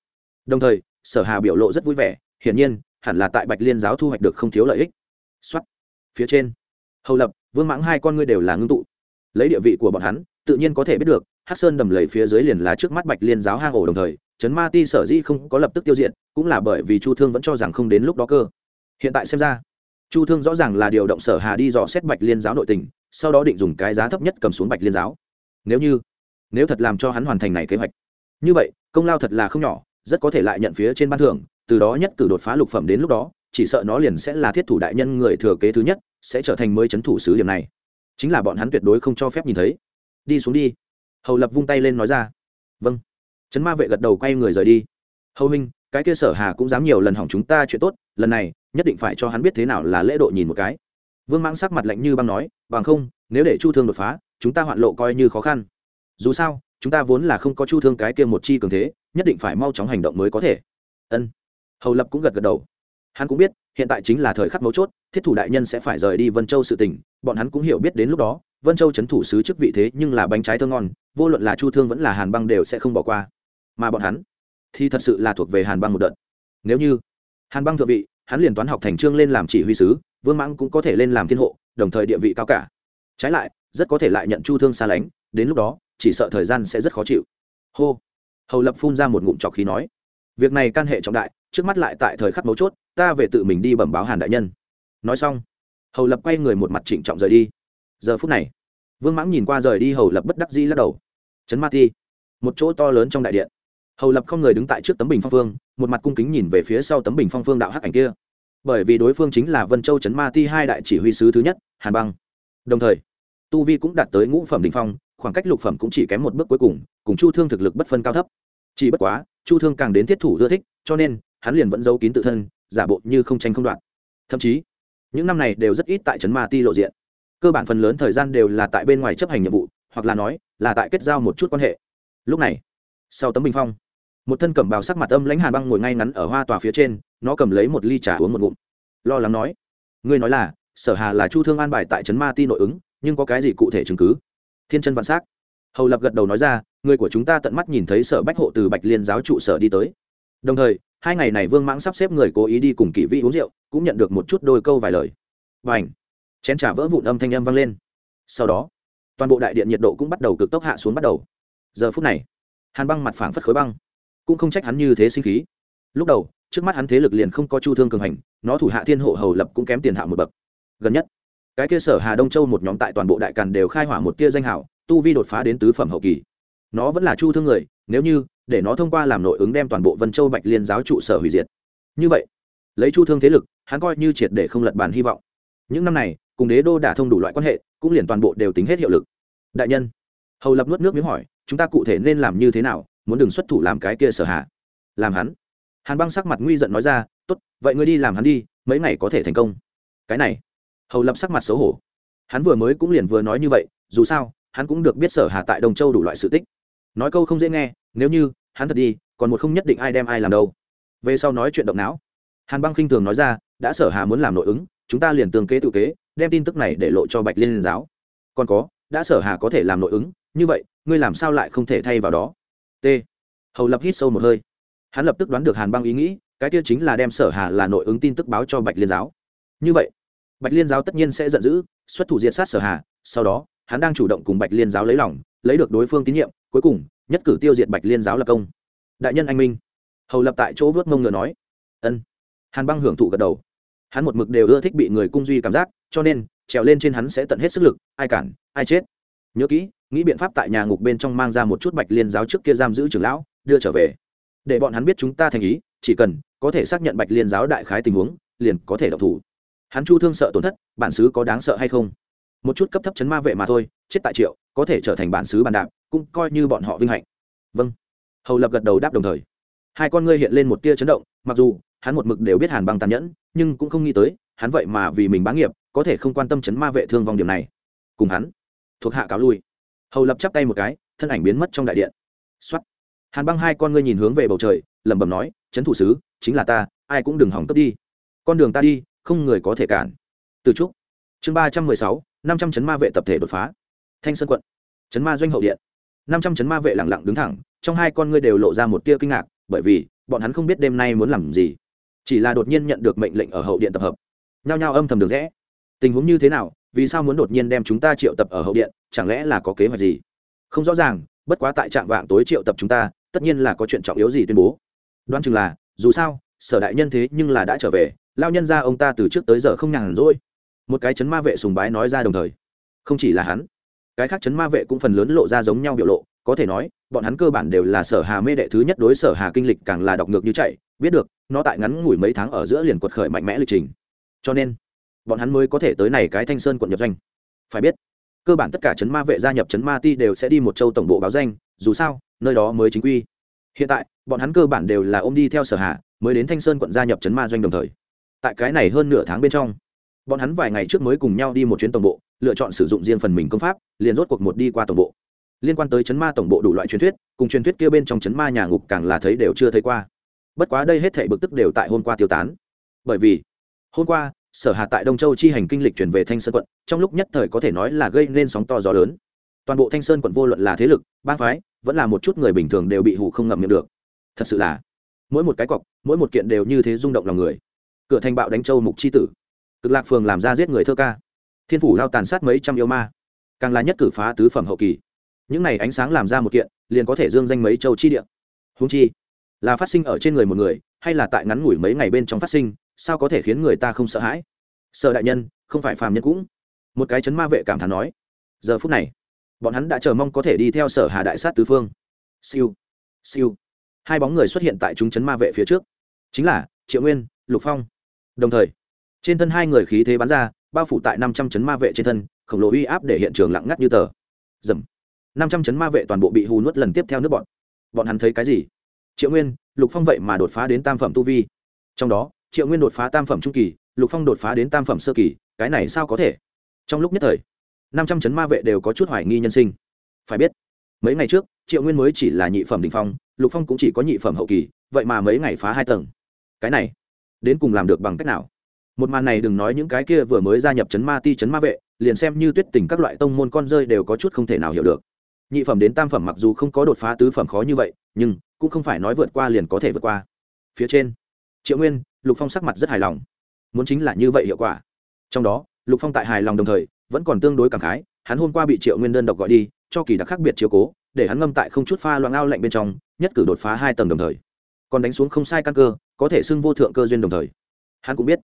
Đồng thời, sở hà biểu lộ rất vui vẻ, hiển nhiên hẳn là tại bạch liên giáo thu hoạch được không thiếu lợi ích. Xuất phía trên. Hầu lập, vương mãng hai con ngươi đều là ngưng tụ. Lấy địa vị của bọn hắn, tự nhiên có thể biết được hát sơn đầm lầy phía dưới liền là trước mắt bạch liên giáo hang ổ đồng thời, trấn ma ti sở dĩ không có lập tức tiêu diệt, cũng là bởi vì chu thương vẫn cho rằng không đến lúc đó cơ. Hiện tại xem ra, chu thương rõ ràng là điều động sở hà đi dò xét bạch liên giáo nội tình, sau đó định dùng cái giá thấp nhất cầm xuống bạch liên giáo. Nếu như, nếu thật làm cho hắn hoàn thành này kế hoạch. Như vậy, công lao thật là không nhỏ, rất có thể lại nhận phía trên ban thưởng từ đó nhất cử đột phá lục phẩm đến lúc đó, chỉ sợ nó liền sẽ là thiết thủ đại nhân người thừa kế thứ nhất, sẽ trở thành mới c h ấ n thủ sứ điểm này. Chính là bọn hắn tuyệt đối không cho phép nhìn thấy. Đi xuống đi. Hầu lập vung tay lên nói ra. Vâng. Trấn ma vệ gật đầu quay người rời đi. Hầu minh cái kia sở hà cũng dám nhiều lần hỏng chúng ta chuyện tốt, lần này, nhất định phải cho hắn biết thế nào là lễ độ nhìn một cái. Vương mãng sắc mặt lạnh như băng nói, bằng không, nếu để chu thương đột phá, chúng ta hoạn lộ coi như khó khăn. Dù sao, chúng ta vốn là không có chu thương cái kia một chi cường thế, nhất định phải mau chóng hành động mới có thể. Ân hầu lập cũng gật gật đầu. Hắn cũng biết, hiện tại chính là thời khắc mấu chốt, thiết thủ đại nhân sẽ phải rời đi vân châu sự tình, bọn hắn cũng hiểu biết đến lúc đó, vân châu c h ấ n thủ sứ chức vị thế nhưng là bánh trái thơ ngon, vô luận là chu thương vẫn là hàn băng đều sẽ không bỏ qua. Mà bọn hắn thì thật sự là thuộc về hàn băng một đợt. Nếu như hàn băng thượng vị, hắn liền toán học thành trương lên làm chỉ huy sứ, vương mãng cũng có thể lên làm thiên hộ, đồng thời địa vị cao cả. Trái lại, rất có thể lại nhận chu thương xa lánh, đến lúc đó, chỉ sợ thời gian sẽ rất khó chịu. Hô. Hầu lập phun ra một ngụm trọc khí nói, việc này can hệ trọng đại trước mắt lại tại thời khắc mấu chốt, ta về tự mình đi bẩm báo hàn đại nhân. Nói xong, hầu lập quay người một mặt trịnh trọng rời đi. Giờ phút này, vương mãng nhìn qua rời đi hầu lập bất đắc dĩ lắc đầu. Trấn ma ti, một chỗ to lớn trong đại điện. Hầu lập không người đứng tại trước tấm bình phong phương, một mặt cung kính nhìn về phía sau tấm bình phong phương đạo hắc ảnh kia. Bởi vì đối phương chính là vân châu trấn ma ti hai đại chỉ huy sứ thứ nhất, hàn băng. Đồng thời, tu vi cũng đạt tới ngũ phẩm đình phong, khoảng cách lục phẩm cũng chỉ kém một bước cuối cùng cùng chu thương thực lực bất phân cao thấp. Chỉ bất quá, chu thương càng đến thiết thủ ưa thích, cho nên hắn liền vẫn giấu kín tự thân, giả bộ như không tranh không đoạn thậm chí, những năm này đều rất ít tại trấn ma ti lộ diện. Cơ bản phần lớn thời gian đều là tại bên ngoài chấp hành nhiệm vụ, hoặc là nói, là tại kết giao một chút quan hệ. Lúc này, sau tấm bình phong, một thân cẩm bào sắc mặt âm lãnh hàn băng ngồi ngay ngắn ở hoa tòa phía trên, nó cầm lấy một ly trà uống một ngụm. Lo lắng nói, ngươi nói là, sở hà là chu thương an bài tại trấn ma ti nội ứng, nhưng có cái gì cụ thể chứng cứ? Thiên chân vạn s á c hầu lập gật đầu nói ra, người của chúng ta tận mắt nhìn thấy sở bách hộ từ bạch liên giáo trụ sở đi tới. Đồng thời hai ngày này vương mãng sắp xếp người cố ý đi cùng kỷ vi uống rượu, cũng nhận được một chút đôi câu vài lời. Và ảnh chén t r à vỡ vụn âm thanh âm vang lên. Sau đó, toàn bộ đại điện nhiệt độ cũng bắt đầu cực tốc hạ xuống bắt đầu. Giờ phút này, hàn băng mặt phảng phất khối băng. Cũng không trách hắn như thế sinh khí. Lúc đầu, trước mắt hắn thế lực liền không có chu thương cường hành, nó thủ hạ thiên hộ hầu lập cũng kém tiền hạ một bậc. Gần nhất, cái kia sở hà đông châu một nhóm tại toàn bộ đại càn đều khai hỏa một tia danh hảo tu vi đột phá đến tứ phẩm hậu kỳ. Nó vẫn là chu thương người, nếu như để nó thông qua làm nội ứng đem toàn bộ vân châu bạch liên giáo trụ sở hủy diệt. Như vậy, lấy chu thương thế lực, hắn coi như triệt để không lật bàn hy vọng. Những năm này, cùng đế đô đả thông đủ loại quan hệ, cũng liền toàn bộ đều tính hết hiệu lực. Đại nhân, hầu lập nuốt nước miếng hỏi, chúng ta cụ thể nên làm như thế nào, muốn đừng xuất thủ làm cái kia sở hạ? Làm hắn. Hàn băng sắc mặt nguy giận nói ra, tốt, vậy ngươi đi làm hắn đi, mấy ngày có thể thành công. Cái này, hầu lập sắc mặt xấu hổ. Hắn vừa mới cũng liền vừa nói như vậy, dù sao, hắn cũng được biết sở hà tại đông châu đủ loại sự tích. Nói câu không dễ nghe nếu như, hắn thật đi, còn một không nhất định ai đem ai làm đâu. Về sau nói chuyện động não. Hàn băng khinh thường nói ra, đã sở hà muốn làm nội ứng, chúng ta liền tương kế tự kế, đem tin tức này để lộ cho bạch liên giáo. Còn có, đã sở hà có thể làm nội ứng, như vậy, ngươi làm sao lại không thể thay vào đó? T. Hầu lập hít sâu một hơi. Hắn lập tức đoán được hàn băng ý nghĩ, cái kia chính là đem sở hà là nội ứng tin tức báo cho bạch liên giáo. Như vậy, bạch liên giáo tất nhiên sẽ giận dữ, xuất thủ diệt sát sở hà, sau đó, hắn đang chủ động cùng bạch liên giáo lấy lòng, lấy được đối phương tín nhiệm, cuối cùng nhất cử tiêu diệt bạch liên giáo lập công. Đại nhân anh minh. Hầu lập tại chỗ vớt mông ngựa nói. Ân. Hàn băng hưởng thụ gật đầu. Hắn một mực đều ưa thích bị người cung duy cảm giác, cho nên, trèo lên trên hắn sẽ tận hết sức lực, ai cản, ai chết. Nhớ kỹ, nghĩ biện pháp tại nhà ngục bên trong mang ra một chút bạch liên giáo trước kia giam giữ trưởng lão, đưa trở về. Để bọn hắn biết chúng ta thành ý, chỉ cần, có thể xác nhận bạch liên giáo đại khái tình huống, liền có thể độc thủ. Hắn chu thương sợ tổn thất, bản xứ có đáng sợ hay không? Một chút cấp thấp chấn ma vệ mà thôi, chết tại triệu, có thể trở thành bản xứ bàn đạp cũng coi như bọn họ vinh hạnh. Vâng. Hầu lập gật đầu đáp đồng thời. Hai con ngươi hiện lên một tia chấn động, mặc dù, hắn một mực đều biết hàn băng tàn nhẫn, nhưng cũng không nghĩ tới, hắn vậy mà vì mình bá nghiệp, có thể không quan tâm chấn ma vệ thương vong điểm này. Cùng hắn, thuộc hạ cáo lui. Hầu lập chắp tay một cái, thân ảnh biến mất trong đại điện. Xuất hàn băng hai con ngươi nhìn hướng về bầu trời, lẩm bẩm nói, chấn thủ sứ, chính là ta, ai cũng đừng hỏng cấp đi. Con đường ta đi, không người có thể cản. Từ trúc chương ba trăm mười sáu năm trăm chấn ma vệ tập thể đột phá. Thanh sơn quận, chấn ma doanh hậu điện. năm trăm chấn ma vệ lẳng lặng đứng thẳng, trong hai con ngươi đều lộ ra một tia kinh ngạc, bởi vì, bọn hắn không biết đêm nay muốn làm gì. Chỉ là đột nhiên nhận được mệnh lệnh ở hậu điện tập hợp. Nhao nhao âm thầm được rẽ. Tình huống như thế nào, vì sao muốn đột nhiên đem chúng ta triệu tập ở hậu điện, chẳng lẽ là có kế hoạch gì? Không rõ ràng, bất quá tại trạm vạng tối triệu tập chúng ta, tất nhiên là có chuyện trọng yếu gì tuyên bố. Đoán chừng là, dù sao, sở đại nhân thế nhưng là đã trở về, lao nhân ra ông ta từ trước tới giờ không nhàn rỗi một cái chấn ma vệ sùng bái nói ra đồng thời. Không chỉ là hắn cái khác chấn ma vệ cũng phần lớn lộ ra giống nhau biểu lộ có thể nói bọn hắn cơ bản đều là sở hà mê đệ thứ nhất đối sở hà kinh lịch càng là đọc ngược như chạy biết được nó tại ngắn ngủi mấy tháng ở giữa liền quật khởi mạnh mẽ lịch trình. Cho nên bọn hắn mới có thể tới này cái thanh sơn quận nhập danh phải biết cơ bản tất cả chấn ma vệ gia nhập chấn ma ti đều sẽ đi một châu tổng bộ báo danh dù sao nơi đó mới chính quy. Hiện tại bọn hắn cơ bản đều là ôm đi theo sở hà, mới đến thanh sơn quận gia nhập chấn ma doanh đồng thời. Tại cái này hơn nửa tháng bên trong bọn hắn vài ngày trước mới cùng nhau đi một chuyến tổng bộ, lựa chọn sử dụng riêng phần mình công pháp, liền rốt cuộc một đi qua tổng bộ. Liên quan tới chấn ma tổng bộ đủ loại truyền thuyết, cùng truyền thuyết kia bên trong chấn ma nhà ngục càng là thấy đều chưa thấy qua. Bất quá đây hết thảy bực tức đều tại hôm qua tiêu tán. Bởi vì, hôm qua, sở hạ tại đông châu chi hành kinh lịch chuyển về thanh sơn quận, trong lúc nhất thời có thể nói là gây nên sóng to gió lớn. Toàn bộ thanh sơn quận vô luận là thế lực, bang phái, vẫn là một chút người bình thường đều bị hủ không ngậm miệng được. Thật sự là, mỗi một cái cọc, mỗi một kiện đều như thế rung động lòng người. Cửa thành bạo đánh châu mục chi tử cực lạc phường làm ra giết người thơ ca. Thiên phủ lao tàn sát mấy trăm yêu ma. Càng là nhất cử phá tứ phẩm hậu kỳ. Những này ánh sáng làm ra một kiện, liền có thể dương danh mấy châu chi địa. Húng chi, là phát sinh ở trên người một người, hay là tại ngắn ngủi mấy ngày bên trong phát sinh, sao có thể khiến người ta không sợ hãi? Sợ đại nhân, không phải phàm nhân cũng. Một cái chấn ma vệ cảm thán nói. Giờ phút này, bọn hắn đã chờ mong có thể đi theo sở hà đại sát tứ phương. Siêu siêu. Hai bóng người xuất hiện tại chúng chấn ma vệ phía trước. Chính là triệu nguyên, lục phong. Đồng thời trên thân hai người khí thế bắn ra, bao phủ tại năm trăm chấn ma vệ trên thân, khổng lồ uy áp để hiện trường lặng ngắt như tờ. Dầm năm trăm chấn ma vệ toàn bộ bị hù nuốt lần tiếp theo nước bọn. Bọn hắn thấy cái gì? Triệu nguyên, lục phong vậy mà đột phá đến tam phẩm tu vi. Trong đó, triệu nguyên đột phá tam phẩm trung kỳ, lục phong đột phá đến tam phẩm sơ kỳ, cái này sao có thể? Trong lúc nhất thời, năm trăm chấn ma vệ đều có chút hoài nghi nhân sinh. Phải biết, mấy ngày trước, triệu nguyên mới chỉ là nhị phẩm đình phong, lục phong cũng chỉ có nhị phẩm hậu kỳ, vậy mà mấy ngày phá hai tầng. Cái này, đến cùng làm được bằng cách nào? Một màn này đừng nói những cái kia vừa mới gia nhập chấn ma ti, chấn ma vệ, liền xem như tuyết tình các loại tông môn con rơi đều có chút không thể nào hiểu được. Nhị phẩm đến tam phẩm mặc dù không có đột phá tứ phẩm khó như vậy, nhưng cũng không phải nói vượt qua liền có thể vượt qua. Phía trên, triệu nguyên, lục phong sắc mặt rất hài lòng. Muốn chính là như vậy hiệu quả. Trong đó, lục phong tại hài lòng đồng thời, vẫn còn tương đối cảm khái, hắn hôm qua bị triệu nguyên đơn độc gọi đi, cho kỳ đặc khác biệt chiếu cố, để hắn ngâm tại không chút pha loãng ao lạnh bên trong, nhất cử đột phá hai tầng đồng thời. Còn đánh xuống không sai căn cơ, có thể xưng vô thượng cơ duyên đồng thời. Hắn cũng biết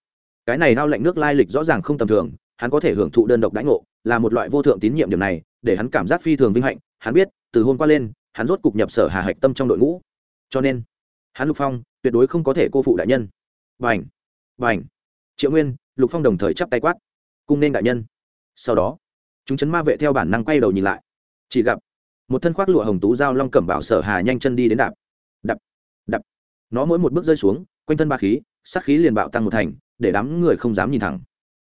cái này ao lạnh nước lai lịch rõ ràng không tầm thường, hắn có thể hưởng thụ đơn độc đãi ngộ, là một loại vô thượng tín nhiệm điểm này, để hắn cảm giác phi thường vinh hạnh. Hắn biết, từ hôm qua lên, hắn rốt cục nhập sở hà hạch tâm trong đội ngũ. Cho nên, hắn lục phong, tuyệt đối không có thể cô phụ đại nhân. Bành! Bành! Triệu nguyên, lục phong đồng thời chắp tay quát. Cung nên đại nhân. Sau đó, chúng chấn ma vệ theo bản năng quay đầu nhìn lại. Chỉ gặp, một thân khoác lụa hồng tú giao long cẩm bảo sở hà nhanh chân đi đến đạp. Đập đập nó mỗi một bước rơi xuống, quanh thân ba khí, sát khí liền bạo tăng một thành để đám người không dám nhìn thẳng.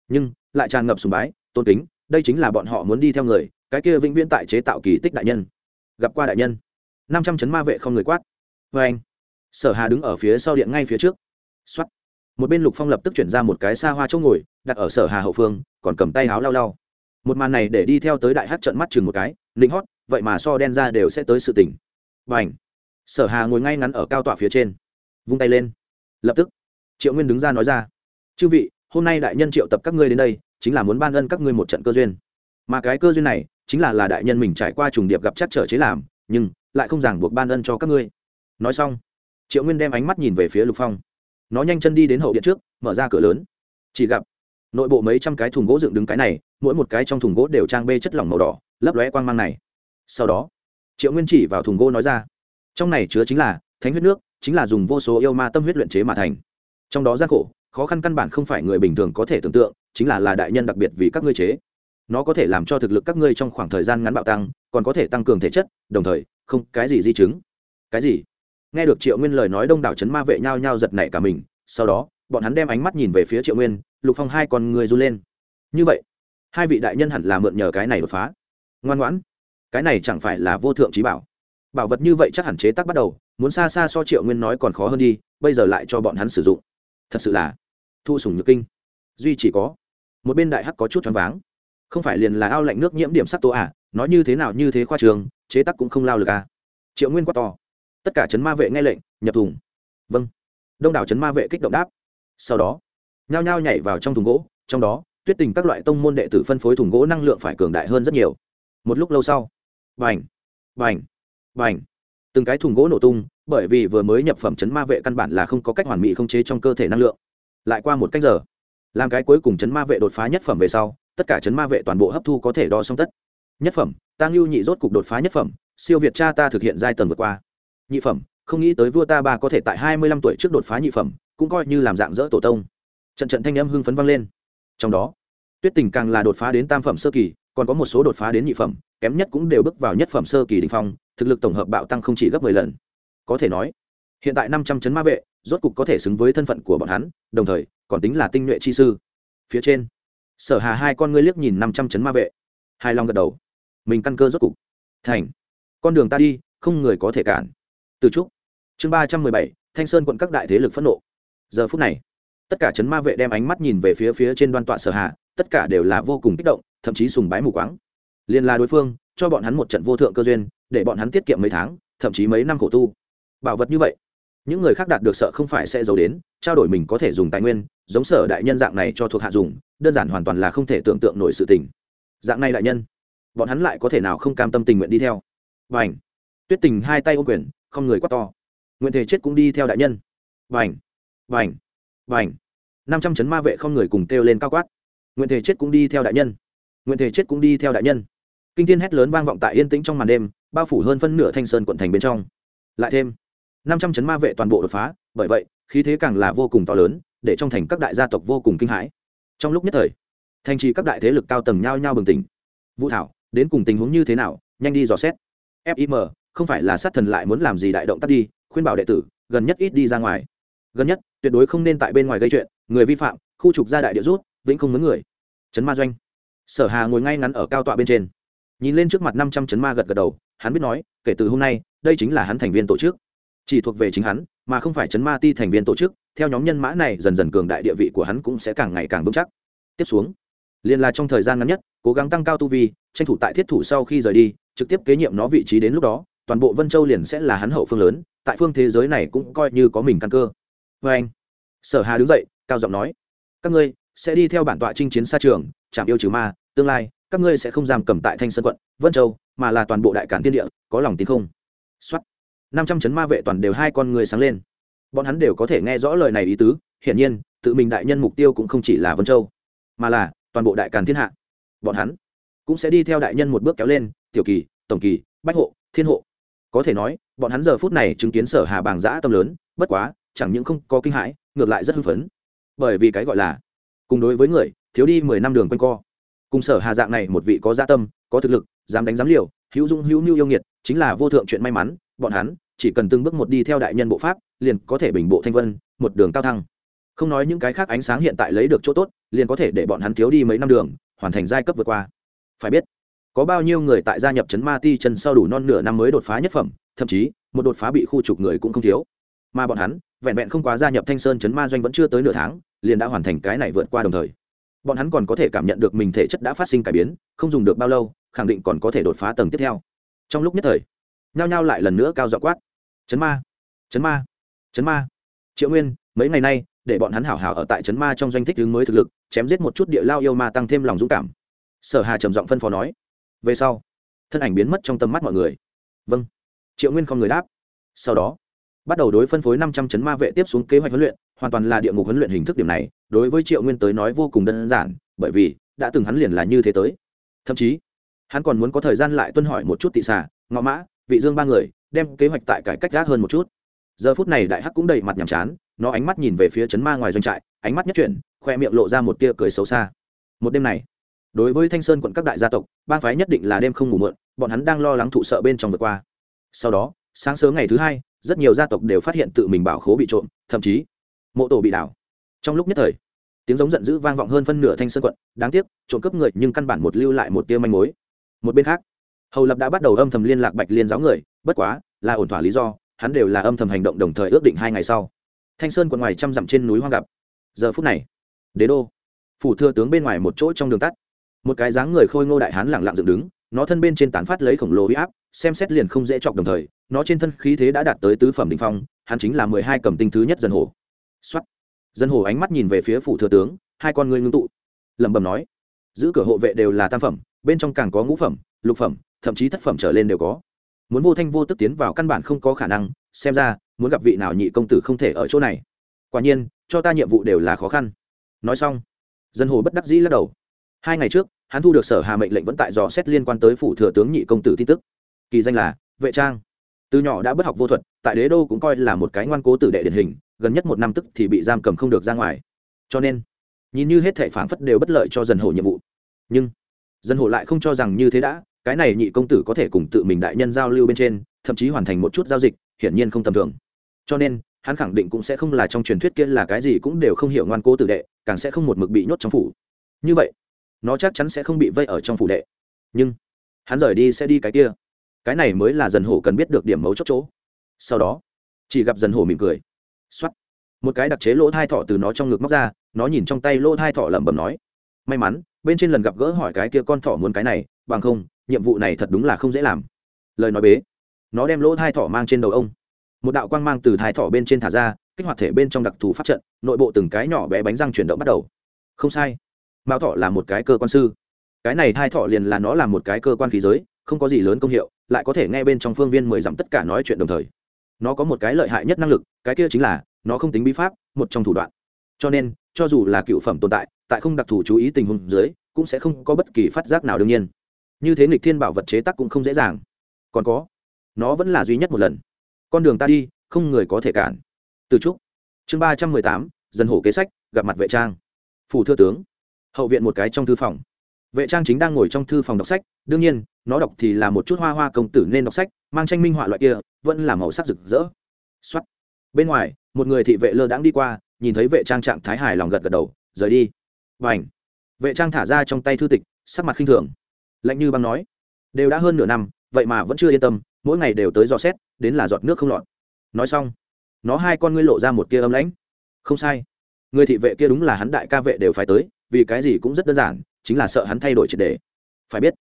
Nhưng, lại tràn ngập sùng bái, tôn kính, đây chính là bọn họ muốn đi theo người, cái kia vĩnh viễn tại chế tạo kỳ tích đại nhân. Gặp qua đại nhân. Năm trăm chấn ma vệ không người quát. Vê anh. Sở hà đứng ở phía sau điện ngay phía trước. Xuất một bên lục phong lập tức chuyển ra một cái xa hoa chỗ ngồi, đặt ở sở hà hậu phương, còn cầm tay áo lau lau. Một màn này để đi theo tới đại hát trận mắt chừng một cái linh hót, vậy mà so đen ra đều sẽ tới sự tỉnh và ảnh. Sở hà ngồi ngay ngắn ở cao tọa phía trên. Vung tay lên. Lập tức. Triệu nguyên đứng ra nói ra chư vị, hôm nay đại nhân triệu tập các ngươi đến đây, chính là muốn ban ân các ngươi một trận cơ duyên. Mà cái cơ duyên này, chính là là đại nhân mình trải qua trùng điệp gặp chắc trở chế làm, nhưng lại không ràng buộc ban ân cho các ngươi. Nói xong, triệu nguyên đem ánh mắt nhìn về phía lục phong. Nó nhanh chân đi đến hậu điện trước, mở ra cửa lớn. Chỉ gặp, nội bộ mấy trăm cái thùng gỗ dựng đứng cái này, mỗi một cái trong thùng gỗ đều trang bê chất lỏng màu đỏ, lấp lóe quang mang này. Sau đó, triệu nguyên chỉ vào thùng gỗ nói ra, trong này chứa chính là thánh huyết nước, chính là dùng vô số yêu ma tâm huyết luyện chế mà thành. Trong đó gian khổ khó khăn căn bản không phải người bình thường có thể tưởng tượng, chính là là đại nhân đặc biệt vì các ngươi chế. Nó có thể làm cho thực lực các ngươi trong khoảng thời gian ngắn bạo tăng, còn có thể tăng cường thể chất, đồng thời, không, cái gì di chứng? Cái gì? Nghe được triệu nguyên lời nói đông đảo c ma vệ nhao nhao giật nảy cả mình, sau đó, bọn hắn đem ánh mắt nhìn về phía triệu nguyên, lục phong hai con người run lên. Như vậy, hai vị đại nhân hẳn là mượn nhờ cái này đột phá. Ngoan ngoãn, cái này chẳng phải là vô thượng trí bảo. Bảo vật như vậy chắc hẳn chế tác bắt đầu, muốn xa xa so triệu nguyên nói còn khó hơn đi, bây giờ lại cho bọn hắn sử dụng. Thật sự là thu sủng nhược kinh. Duy chỉ có, một bên đại hắc có chút choáng váng. Không phải liền là ao lạnh nước nhiễm điểm sắc tố à nói như thế nào như thế khoa trường, chế tác cũng không lao lực à. Triệu nguyên quát to. Tất cả chấn ma vệ nghe lệnh, nhập thùng. Vâng. Đông đảo chấn ma vệ kích động đáp. Sau đó, nhao nhao nhảy vào trong thùng gỗ, trong đó, tuyết tình các loại tông môn đệ tử phân phối thùng gỗ năng lượng phải cường đại hơn rất nhiều. Một lúc lâu sau vành vành vành từng cái thùng gỗ nổ tung, bởi vì vừa mới nhập phẩm chấn ma vệ căn bản là không có cách hoàn mỹ không chế trong cơ thể năng lượng lại qua một cách giờ. Làm cái cuối cùng chấn ma vệ đột phá nhất phẩm về sau, tất cả chấn ma vệ toàn bộ hấp thu có thể đo xong tất. Nhất phẩm tăng lưu nhị rốt cục đột phá nhất phẩm, siêu việt cha ta thực hiện giai tầng vượt qua. Nhị phẩm, không nghĩ tới vua ta ba có thể tại hai mươi lăm tuổi trước đột phá nhị phẩm, cũng coi như làm dạng dỡ tổ tông. Trận trận thanh âm hưng phấn vang lên. Trong đó, tuyết tình càng là đột phá đến tam phẩm sơ kỳ, còn có một số đột phá đến nhị phẩm, kém nhất cũng đều bước vào nhất phẩm sơ kỳ đình phong, thực lực tổng hợp bạo tăng không chỉ gấp mười lần. Có thể nói hiện tại năm trăm chấn ma vệ, rốt cục có thể xứng với thân phận của bọn hắn, đồng thời, còn tính là tinh nhuệ chi sư. Phía trên, sở hà hai con ngươi liếc nhìn năm trăm chấn ma vệ. Hai long gật đầu. Mình căn cơ rốt cục. Thành. Con đường ta đi, không người có thể cản. Từ trúc. Chương ba trăm mười bảy, thanh sơn quận các đại thế lực phẫn nộ. Giờ phút này, tất cả chấn ma vệ đem ánh mắt nhìn về phía phía trên đoan tọa sở hà, tất cả đều là vô cùng kích động, thậm chí sùng bái mù quáng. Liên là đối phương, cho bọn hắn một trận vô thượng cơ duyên, để bọn hắn tiết kiệm mấy tháng, thậm chí mấy năm khổ tu. Bảo vật như vậy những người khác đạt được sợ không phải sẽ giấu đến, trao đổi mình có thể dùng tài nguyên, giống sở đại nhân dạng này cho thuộc hạ dùng, đơn giản hoàn toàn là không thể tưởng tượng nổi sự tình. Dạng này đại nhân, bọn hắn lại có thể nào không cam tâm tình nguyện đi theo? Và ảnh tuyết tình hai tay ô quyền, không người quát to. Nguyện thể chết cũng đi theo đại nhân. Và ảnh và ảnh và ảnh năm trăm chấn ma vệ không người cùng kêu lên cao quát. Nguyện thể chết cũng đi theo đại nhân. Nguyện thể chết cũng đi theo đại nhân. Kinh thiên hét lớn vang vọng tại yên tĩnh trong màn đêm, bao phủ hơn phân nửa thanh sơn quận thành bên trong. Lại thêm năm trăm chấn ma vệ toàn bộ đột phá, bởi vậy, khí thế càng là vô cùng to lớn, để trong thành các đại gia tộc vô cùng kinh hãi. Trong lúc nhất thời, thành trì các đại thế lực cao tầng nhao nhao bừng tỉnh. Vũ thảo, đến cùng tình huống như thế nào? Nhanh đi dò xét. Fim không phải là sát thần lại muốn làm gì đại động tắt đi, khuyên bảo đệ tử, gần nhất ít đi ra ngoài. Gần nhất, tuyệt đối không nên tại bên ngoài gây chuyện, người vi phạm, khu trục gia đại địa rút, vĩnh không mướn người. Chấn ma doanh. Sở hà ngồi ngay ngắn ở cao tọa bên trên. Nhìn lên trước mặt năm trăm chấn ma gật gật đầu, hắn biết nói, kể từ hôm nay, đây chính là hắn thành viên tổ chức chỉ thuộc về chính hắn, mà không phải chấn ma ti thành viên tổ chức, theo nhóm nhân mã này dần dần cường đại địa vị của hắn cũng sẽ càng ngày càng vững chắc. Tiếp xuống, liền là trong thời gian ngắn nhất, cố gắng tăng cao tu vi, tranh thủ tại thiết thủ sau khi rời đi, trực tiếp kế nhiệm nó vị trí đến lúc đó, toàn bộ vân châu liền sẽ là hắn hậu phương lớn, tại phương thế giới này cũng coi như có mình căn cơ. Vê anh, sở hà đứng dậy, cao giọng nói, các ngươi sẽ đi theo bản tọa chinh chiến xa trường, chạm yêu trừ ma, tương lai, các ngươi sẽ không giam cầm tại thanh sơn quận, vân châu, mà là toàn bộ đại cản tiên địa, có lòng tin không? Xuất năm trăm chấn ma vệ toàn đều hai con người sáng lên. Bọn hắn đều có thể nghe rõ lời này ý tứ, hiển nhiên, tự mình đại nhân mục tiêu cũng không chỉ là vân châu, mà là toàn bộ đại càn thiên hạ. Bọn hắn cũng sẽ đi theo đại nhân một bước kéo lên, tiểu kỳ, tổng kỳ, bách hộ, thiên hộ. Có thể nói, bọn hắn giờ phút này chứng kiến sở hà bàng giã tâm lớn, bất quá, chẳng những không có kinh hãi, ngược lại rất hưng phấn. Bởi vì cái gọi là cùng đối với người, thiếu đi mười năm đường quanh co. Cùng sở hà dạng này một vị có gia tâm, có thực lực, dám đánh dám liều, hữu dung hữu mưu yêu nghiệt, chính là vô thượng chuyện may mắn, bọn hắn chỉ cần từng bước một đi theo đại nhân bộ pháp, liền có thể bình bộ thanh vân, một đường cao thăng. Không nói những cái khác ánh sáng hiện tại lấy được chỗ tốt, liền có thể để bọn hắn thiếu đi mấy năm đường, hoàn thành giai cấp vượt qua. Phải biết, có bao nhiêu người tại gia nhập trấn ma ti chân sau đủ non nửa năm mới đột phá nhất phẩm, thậm chí, một đột phá bị khu trục người cũng không thiếu. Mà bọn hắn, vẹn vẹn không quá gia nhập thanh sơn trấn ma doanh vẫn chưa tới nửa tháng, liền đã hoàn thành cái này vượt qua đồng thời. Bọn hắn còn có thể cảm nhận được mình thể chất đã phát sinh cải biến, không dùng được bao lâu, khẳng định còn có thể đột phá tầng tiếp theo. Trong lúc nhất thời nhao nhao lại lần nữa cao dọ quát. Chấn ma chấn ma chấn ma. Triệu nguyên, mấy ngày nay, để bọn hắn hảo hảo ở tại chấn ma trong doanh thích hướng mới thực lực, chém giết một chút địa lao yêu ma tăng thêm lòng dũng cảm. Sở hà trầm giọng phân phó nói. Về sau, thân ảnh biến mất trong tầm mắt mọi người. Vâng. Triệu nguyên không người đáp. Sau đó, bắt đầu đối phân phối năm trăm chấn ma vệ tiếp xuống kế hoạch huấn luyện, hoàn toàn là địa ngục huấn luyện hình thức điểm này, đối với triệu nguyên tới nói vô cùng đơn giản, bởi vì, đã từng hắn liền là như thế tới. Thậm chí, hắn còn muốn có thời gian lại tuân hỏi một chút tị xà, ngọ mã vị dương ba người đem kế hoạch tại cải cách gác hơn một chút. Giờ phút này đại hắc cũng đầy mặt nhàm chán, nó ánh mắt nhìn về phía chấn ma ngoài doanh trại, ánh mắt nhất chuyển, khoe miệng lộ ra một tia cười xấu xa. Một đêm này, đối với thanh sơn quận các đại gia tộc ban phái nhất định là đêm không ngủ mượn bọn hắn đang lo lắng thụ sợ bên trong vượt qua. Sau đó, sáng sớm ngày thứ hai, rất nhiều gia tộc đều phát hiện tự mình bảo khố bị trộm, thậm chí, mộ tổ bị đảo. Trong lúc nhất thời, tiếng giống giận dữ vang vọng hơn phân nửa thanh sơn quận, đáng tiếc, trộm cướp người nhưng căn bản một lưu lại một tia manh mối. Một bên khác hầu lập đã bắt đầu âm thầm liên lạc bạch liên giáo người, bất quá, là ổn thỏa lý do, hắn đều là âm thầm hành động đồng thời ước định hai ngày sau. Thanh sơn còn ngoài trăm dặm trên núi hoang gặp. Giờ phút này, đế đô, phủ thừa tướng bên ngoài một chỗ trong đường tắt. Một cái dáng người khôi ngô đại hán lẳng lặng dựng đứng, nó thân bên trên tán phát lấy khổng lồ huy áp, xem xét liền không dễ chọc đồng thời, nó trên thân khí thế đã đạt tới tứ phẩm đình phong, hắn chính là mười hai cầm tinh thứ nhất dân hồ. Xuất dân hồ ánh mắt nhìn về phía phủ thừa tướng, hai con ngươi ngưng tụ. Lẩm bẩm nói, giữ cửa hộ vệ đều là tam phẩm, bên trong càng có ngũ phẩm, lục phẩm thậm chí thất phẩm trở lên đều có. Muốn vô thanh vô tức tiến vào căn bản không có khả năng, xem ra, muốn gặp vị nào nhị công tử không thể ở chỗ này. Quả nhiên, cho ta nhiệm vụ đều là khó khăn. Nói xong, dân hồ bất đắc dĩ lắc đầu. Hai ngày trước, hắn thu được sở hà mệnh lệnh vẫn tại dò xét liên quan tới phủ thừa tướng nhị công tử tin tức. Kỳ danh là vệ trang. Từ nhỏ đã bất học vô thuật, tại đế đô cũng coi là một cái ngoan cố tử đệ điển hình, gần nhất một năm tức thì bị giam cầm không được ra ngoài. Cho nên, nhìn như hết thể phản phất đều bất lợi cho dân hồ nhiệm vụ. Nhưng, dân hồ lại không cho rằng như thế đã cái này nhị công tử có thể cùng tự mình đại nhân giao lưu bên trên, thậm chí hoàn thành một chút giao dịch, hiển nhiên không tầm thường. Cho nên, hắn khẳng định cũng sẽ không là trong truyền thuyết kia là cái gì cũng đều không hiểu ngoan cố tử đệ, càng sẽ không một mực bị nhốt trong phủ. Như vậy, nó chắc chắn sẽ không bị vây ở trong phủ đệ. Nhưng, hắn rời đi sẽ đi cái kia. Cái này mới là dần hổ cần biết được điểm mấu chốt chỗ. Sau đó, chỉ gặp dần hổ mỉm cười. X o á t một cái đặc chế lỗ thai thọ từ nó trong ngực móc ra, nó nhìn trong tay lỗ thai thọ lẩm bẩm nói. May mắn, bên trên lần gặp gỡ hỏi cái kia con thỏ muốn cái này, bằng không nhiệm vụ này thật đúng là không dễ làm. Lời nói bế, nó đem lỗ thai thỏ mang trên đầu ông. Một đạo quang mang từ thai thỏ bên trên thả ra, kích hoạt thể bên trong đặc thù pháp trận, nội bộ từng cái nhỏ bé bánh răng chuyển động bắt đầu. Không sai, mao thọ là một cái cơ quan sư. Cái này thai thọ liền là nó là một cái cơ quan khí giới, không có gì lớn công hiệu, lại có thể nghe bên trong phương viên mười dặm tất cả nói chuyện đồng thời. Nó có một cái lợi hại nhất năng lực, cái kia chính là, nó không tính bí pháp, một trong thủ đoạn. Cho nên, cho dù là cựu phẩm tồn tại tại không đặc thù chú ý tình huống dưới, cũng sẽ không có bất kỳ phát giác nào đương nhiên như thế nghịch thiên bảo vật chế tắc cũng không dễ dàng. Còn có, nó vẫn là duy nhất một lần. Con đường ta đi, không người có thể cản. Từ trúc, chương ba trăm mười tám dân hổ kế sách, gặp mặt vệ trang. Phủ thưa tướng, hậu viện một cái trong thư phòng. Vệ trang chính đang ngồi trong thư phòng đọc sách, đương nhiên, nó đọc thì là một chút hoa hoa công tử nên đọc sách, mang tranh minh họa loại kia, vẫn là màu sắc rực rỡ. Xuất bên ngoài, một người thị vệ lơ đãng đi qua, nhìn thấy vệ trang trạng thái hài lòng gật gật đầu, rời đi. Và ảnh vệ trang thả ra trong tay thư tịch, sắc mặt khinh thường lạnh như băng nói, đều đã hơn nửa năm, vậy mà vẫn chưa yên tâm, mỗi ngày đều tới dò xét, đến là giọt nước không lọt. Nói xong, nó hai con ngươi lộ ra một tia âm lãnh. Không sai, người thị vệ kia đúng là hắn đại ca vệ đều phải tới, vì cái gì cũng rất đơn giản, chính là sợ hắn thay đổi triệt đề phải biết,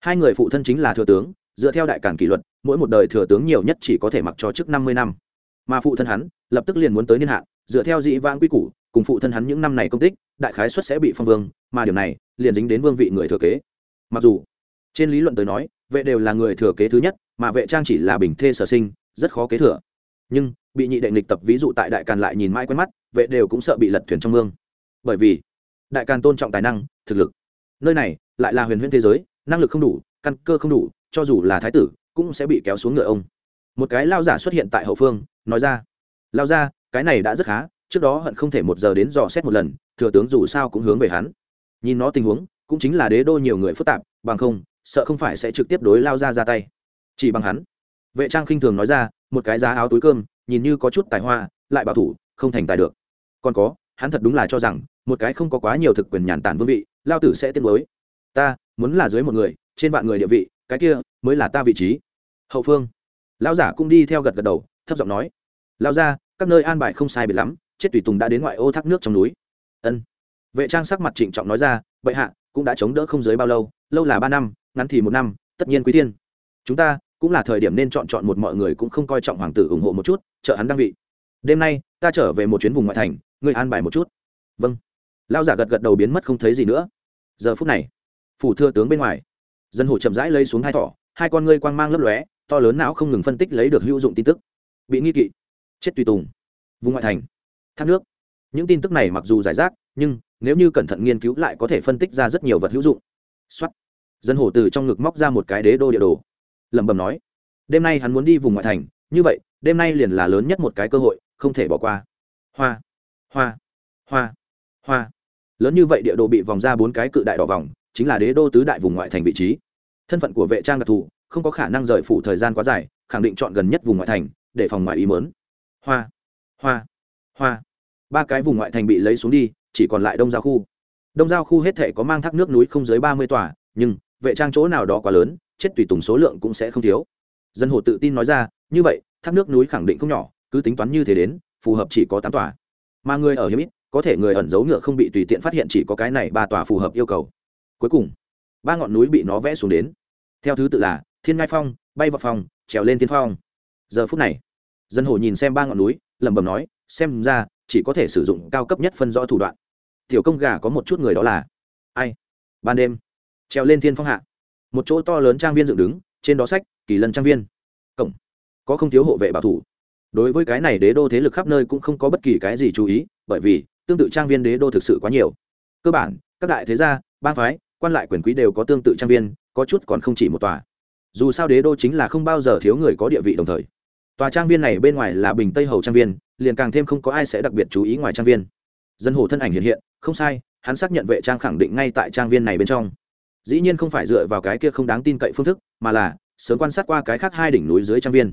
hai người phụ thân chính là thừa tướng, dựa theo đại cản kỷ luật, mỗi một đời thừa tướng nhiều nhất chỉ có thể mặc cho trước năm mươi năm. Mà phụ thân hắn, lập tức liền muốn tới niên hạn, dựa theo dị vãng quy củ, cùng phụ thân hắn những năm này công tích, đại khái xuất sẽ bị phong vương, mà điều này, liền dính đến vương vị người thừa kế. Mặc dù trên lý luận tới nói, vệ đều là người thừa kế thứ nhất, mà vệ trang chỉ là bình thê sở sinh, rất khó kế thừa. Nhưng, bị nhị đệ nghịch tập ví dụ tại đại càn lại nhìn mãi quen mắt, vệ đều cũng sợ bị lật thuyền trong mương. Bởi vì, đại càn tôn trọng tài năng, thực lực. Nơi này, lại là huyền huyễn thế giới, năng lực không đủ, căn cơ không đủ, cho dù là thái tử, cũng sẽ bị kéo xuống ngựa ông. Một cái lao giả xuất hiện tại hậu phương, nói ra, lao ra cái này đã rất khá, trước đó hận không thể một giờ đến dò xét một lần, thừa tướng dù sao cũng hướng về hắn. Nhìn nó tình huống, cũng chính là đế đô nhiều người phức tạp, bằng không sợ không phải sẽ trực tiếp đối lao ra ra tay. Chỉ bằng hắn. Vệ trang khinh thường nói ra, một cái giá áo túi cơm, nhìn như có chút tài hoa, lại bảo thủ, không thành tài được. Còn có, hắn thật đúng là cho rằng, một cái không có quá nhiều thực quyền nhàn tản vương vị, lao tử sẽ tiết mới ta, muốn là dưới một người, trên vạn người địa vị, cái kia, mới là ta vị trí. Hậu phương. Lao giả cũng đi theo gật gật đầu, thấp giọng nói. Lao ra các nơi an bài không sai biệt lắm, chết tùy tùng đã đến ngoại ô thác nước trong núi. Ân. Vệ trang sắc mặt trịnh trọng nói ra, bệ hạ, cũng đã chống đỡ không dưới bao lâu lâu là ba năm ngắn thì một năm, tất nhiên quý thiên. Chúng ta cũng là thời điểm nên chọn chọn một mọi người cũng không coi trọng hoàng tử ủng hộ một chút, trợ hắn đăng vị. Đêm nay, ta trở về một chuyến vùng ngoại thành, ngươi an bài một chút. Vâng. Lao giả gật gật đầu biến mất không thấy gì nữa. Giờ phút này, phủ thưa tướng bên ngoài, dân hồ chậm rãi lấy xuống hai thỏ, hai con ngươi quang mang lấp lóe, to lớn não không ngừng phân tích lấy được hữu dụng tin tức. Bị nghi kỵ, chết tùy tùng. Vùng ngoại thành, thác nước. Những tin tức này mặc dù giải rác, nhưng nếu như cẩn thận nghiên cứu lại có thể phân tích ra rất nhiều vật hữu dụng. Xuất dân hổ từ trong ngực móc ra một cái đế đô địa đồ. Lẩm bẩm nói, đêm nay hắn muốn đi vùng ngoại thành, như vậy, đêm nay liền là lớn nhất một cái cơ hội, không thể bỏ qua. Hoa hoa hoa hoa. Lớn như vậy địa đồ bị vòng ra bốn cái cự đại đỏ vòng, chính là đế đô tứ đại vùng ngoại thành vị trí. Thân phận của vệ trang đặc thù, không có khả năng rời phủ thời gian quá dài, khẳng định chọn gần nhất vùng ngoại thành, để phòng ngoại ý mớn hoa hoa hoa. Ba cái vùng ngoại thành bị lấy xuống đi, chỉ còn lại đông giao khu. Đông giao khu hết thể có mang thác nước núi không dưới ba mươi tòa, nhưng vệ trang chỗ nào đó quá lớn, chết tùy tùng số lượng cũng sẽ không thiếu. Dân hồ tự tin nói ra, như vậy, thác nước núi khẳng định không nhỏ, cứ tính toán như thế đến, phù hợp chỉ có tám tòa. Mà người ở hiếm ít, có thể người ẩn giấu ngựa không bị tùy tiện phát hiện chỉ có cái này ba tòa phù hợp yêu cầu. Cuối cùng, ba ngọn núi bị nó vẽ xuống đến. Theo thứ tự là, thiên ngai phong, bay vào phòng trèo lên thiên phong. Giờ phút này, dân hồ nhìn xem ba ngọn núi, lẩm bẩm nói, xem ra, chỉ có thể sử dụng cao cấp nhất phân rõ thủ đoạn. Tiểu công gà có một chút người đó là ai? Ban đêm trèo lên thiên phong hạ. Một chỗ to lớn trang viên dựng đứng, trên đó sách, kỳ lân trang viên. Cổng. Có không thiếu hộ vệ bảo thủ. Đối với cái này đế đô thế lực khắp nơi cũng không có bất kỳ cái gì chú ý, bởi vì tương tự trang viên đế đô thực sự quá nhiều. Cơ bản, các đại thế gia, bang phái, quan lại quyền quý đều có tương tự trang viên, có chút còn không chỉ một tòa. Dù sao đế đô chính là không bao giờ thiếu người có địa vị đồng thời. Tòa trang viên này bên ngoài là bình tây hầu trang viên, liền càng thêm không có ai sẽ đặc biệt chú ý ngoài trang viên. Dân hồ thân ảnh hiện hiện, không sai, hắn xác nhận vệ trang khẳng định ngay tại trang viên này bên trong dĩ nhiên không phải dựa vào cái kia không đáng tin cậy phương thức, mà là sớm quan sát qua cái khác hai đỉnh núi dưới trang viên.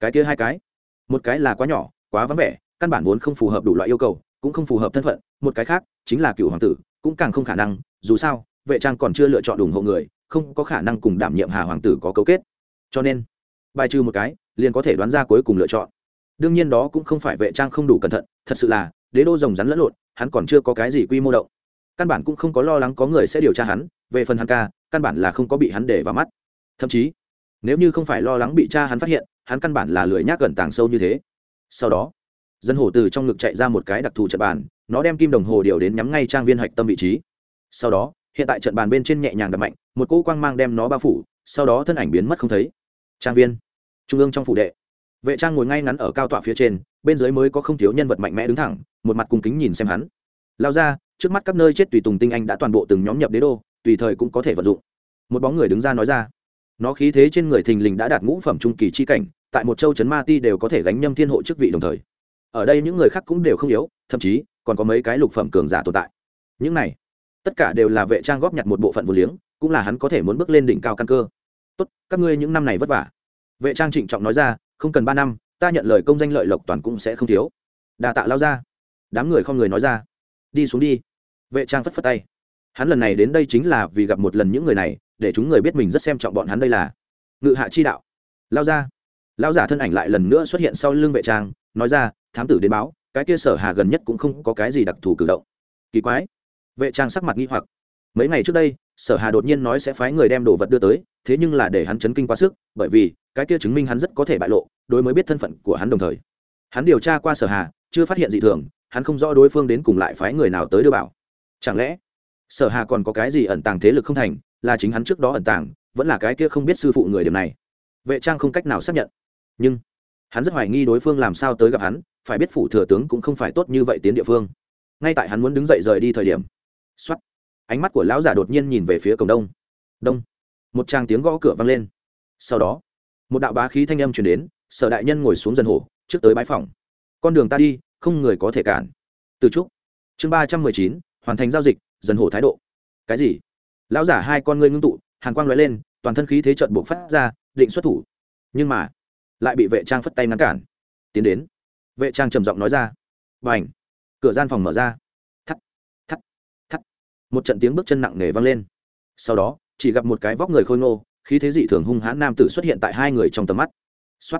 Cái kia hai cái, một cái là quá nhỏ, quá vắng vẻ, căn bản vốn không phù hợp đủ loại yêu cầu, cũng không phù hợp thân phận, một cái khác chính là cựu hoàng tử, cũng càng không khả năng, dù sao, vệ trang còn chưa lựa chọn ủng hộ người, không có khả năng cùng đảm nhiệm hà hoàng tử có cấu kết. Cho nên, bài trừ một cái, liền có thể đoán ra cuối cùng lựa chọn. Đương nhiên đó cũng không phải vệ trang không đủ cẩn thận, thật sự là, đế đô rồng rắn lẫn lộn, hắn còn chưa có cái gì quy mô động căn bản cũng không có lo lắng có người sẽ điều tra hắn, về phần hắn ca, căn bản là không có bị hắn để vào mắt. Thậm chí, nếu như không phải lo lắng bị cha hắn phát hiện, hắn căn bản là lười nhác gần tàng sâu như thế. Sau đó, dân hổ từ trong ngực chạy ra một cái đặc thù trận bàn, nó đem kim đồng hồ điều đến nhắm ngay trang viên hạch tâm vị trí. Sau đó, hiện tại trận bàn bên trên nhẹ nhàng đập mạnh, một cỗ quang mang đem nó bao phủ, sau đó thân ảnh biến mất không thấy. Trang viên, trung ương trong phủ đệ. Vệ trang ngồi ngay ngắn ở cao tọa phía trên, bên dưới mới có không thiếu nhân vật mạnh mẽ đứng thẳng, một mặt cung kính nhìn xem hắn. Lao ra trước mắt các nơi chết tùy tùng tinh anh đã toàn bộ từng nhóm nhập đế đô, tùy thời cũng có thể vận dụng. Một bóng người đứng ra nói ra. Nó khí thế trên người thình lình đã đạt ngũ phẩm trung kỳ chi cảnh, tại một châu chấn ma ti đều có thể gánh nhâm thiên hộ chức vị đồng thời. Ở đây những người khác cũng đều không yếu, thậm chí, còn có mấy cái lục phẩm cường giả tồn tại. Những này, tất cả đều là vệ trang góp nhặt một bộ phận vô liếng, cũng là hắn có thể muốn bước lên đỉnh cao căn cơ. Tốt, các ngươi những năm này vất vả. Vệ trang trịnh trọng nói ra, không cần ba năm, ta nhận lời công danh lợi lộc toàn cũng sẽ không thiếu. Đà tạ lao ra đám người không người nói ra đi xuống đi. Vệ trang phất phất tay. Hắn lần này đến đây chính là vì gặp một lần những người này, để chúng người biết mình rất xem trọng bọn hắn đây là ngự hạ chi đạo. Lao ra. Lao giả thân ảnh lại lần nữa xuất hiện sau lưng vệ trang, nói ra, thám tử đến báo, cái kia sở hà gần nhất cũng không có cái gì đặc thù cử động. Kỳ quái. Vệ trang sắc mặt nghi hoặc. Mấy ngày trước đây, sở hà đột nhiên nói sẽ phái người đem đồ vật đưa tới, thế nhưng là để hắn chấn kinh quá sức, bởi vì, cái kia chứng minh hắn rất có thể bại lộ, đối mới biết thân phận của hắn đồng thời. Hắn điều tra qua sở hà, chưa phát hiện gì thường hắn không rõ đối phương đến cùng lại phái người nào tới đưa bảo. Chẳng lẽ, sở hà còn có cái gì ẩn tàng thế lực không thành, là chính hắn trước đó ẩn tàng, vẫn là cái kia không biết sư phụ người điểm này? Vệ trang không cách nào xác nhận. Nhưng, hắn rất hoài nghi đối phương làm sao tới gặp hắn, phải biết phủ thừa tướng cũng không phải tốt như vậy tiến địa phương. Ngay tại hắn muốn đứng dậy rời đi thời điểm xuất ánh mắt của lão giả đột nhiên nhìn về phía cổng đông. Đông. Một tràng tiếng gõ cửa vang lên. Sau đó, một đạo bá khí thanh âm truyền đến, sở đại nhân ngồi xuống dần hổ trước tới bãi phòng con đường ta đi không người có thể cản. Từ trúc. Chương ba trăm mười chín, hoàn thành giao dịch, dần hổ thái độ. Cái gì? Lão giả hai con ngươi ngưng tụ, hàn quang lóe lên, toàn thân khí thế trận buộc phát ra, định xuất thủ. Nhưng mà, lại bị vệ trang phất tay ngăn cản. Tiến đến. Vệ trang trầm giọng nói ra. Và ảnh cửa gian phòng mở ra. Thắt thắt thắt. Một trận tiếng bước chân nặng nề vang lên. Sau đó, chỉ gặp một cái vóc người khôi ngô, khí thế dị thường hung hãn nam tử xuất hiện tại hai người trong tầm mắt. Xuất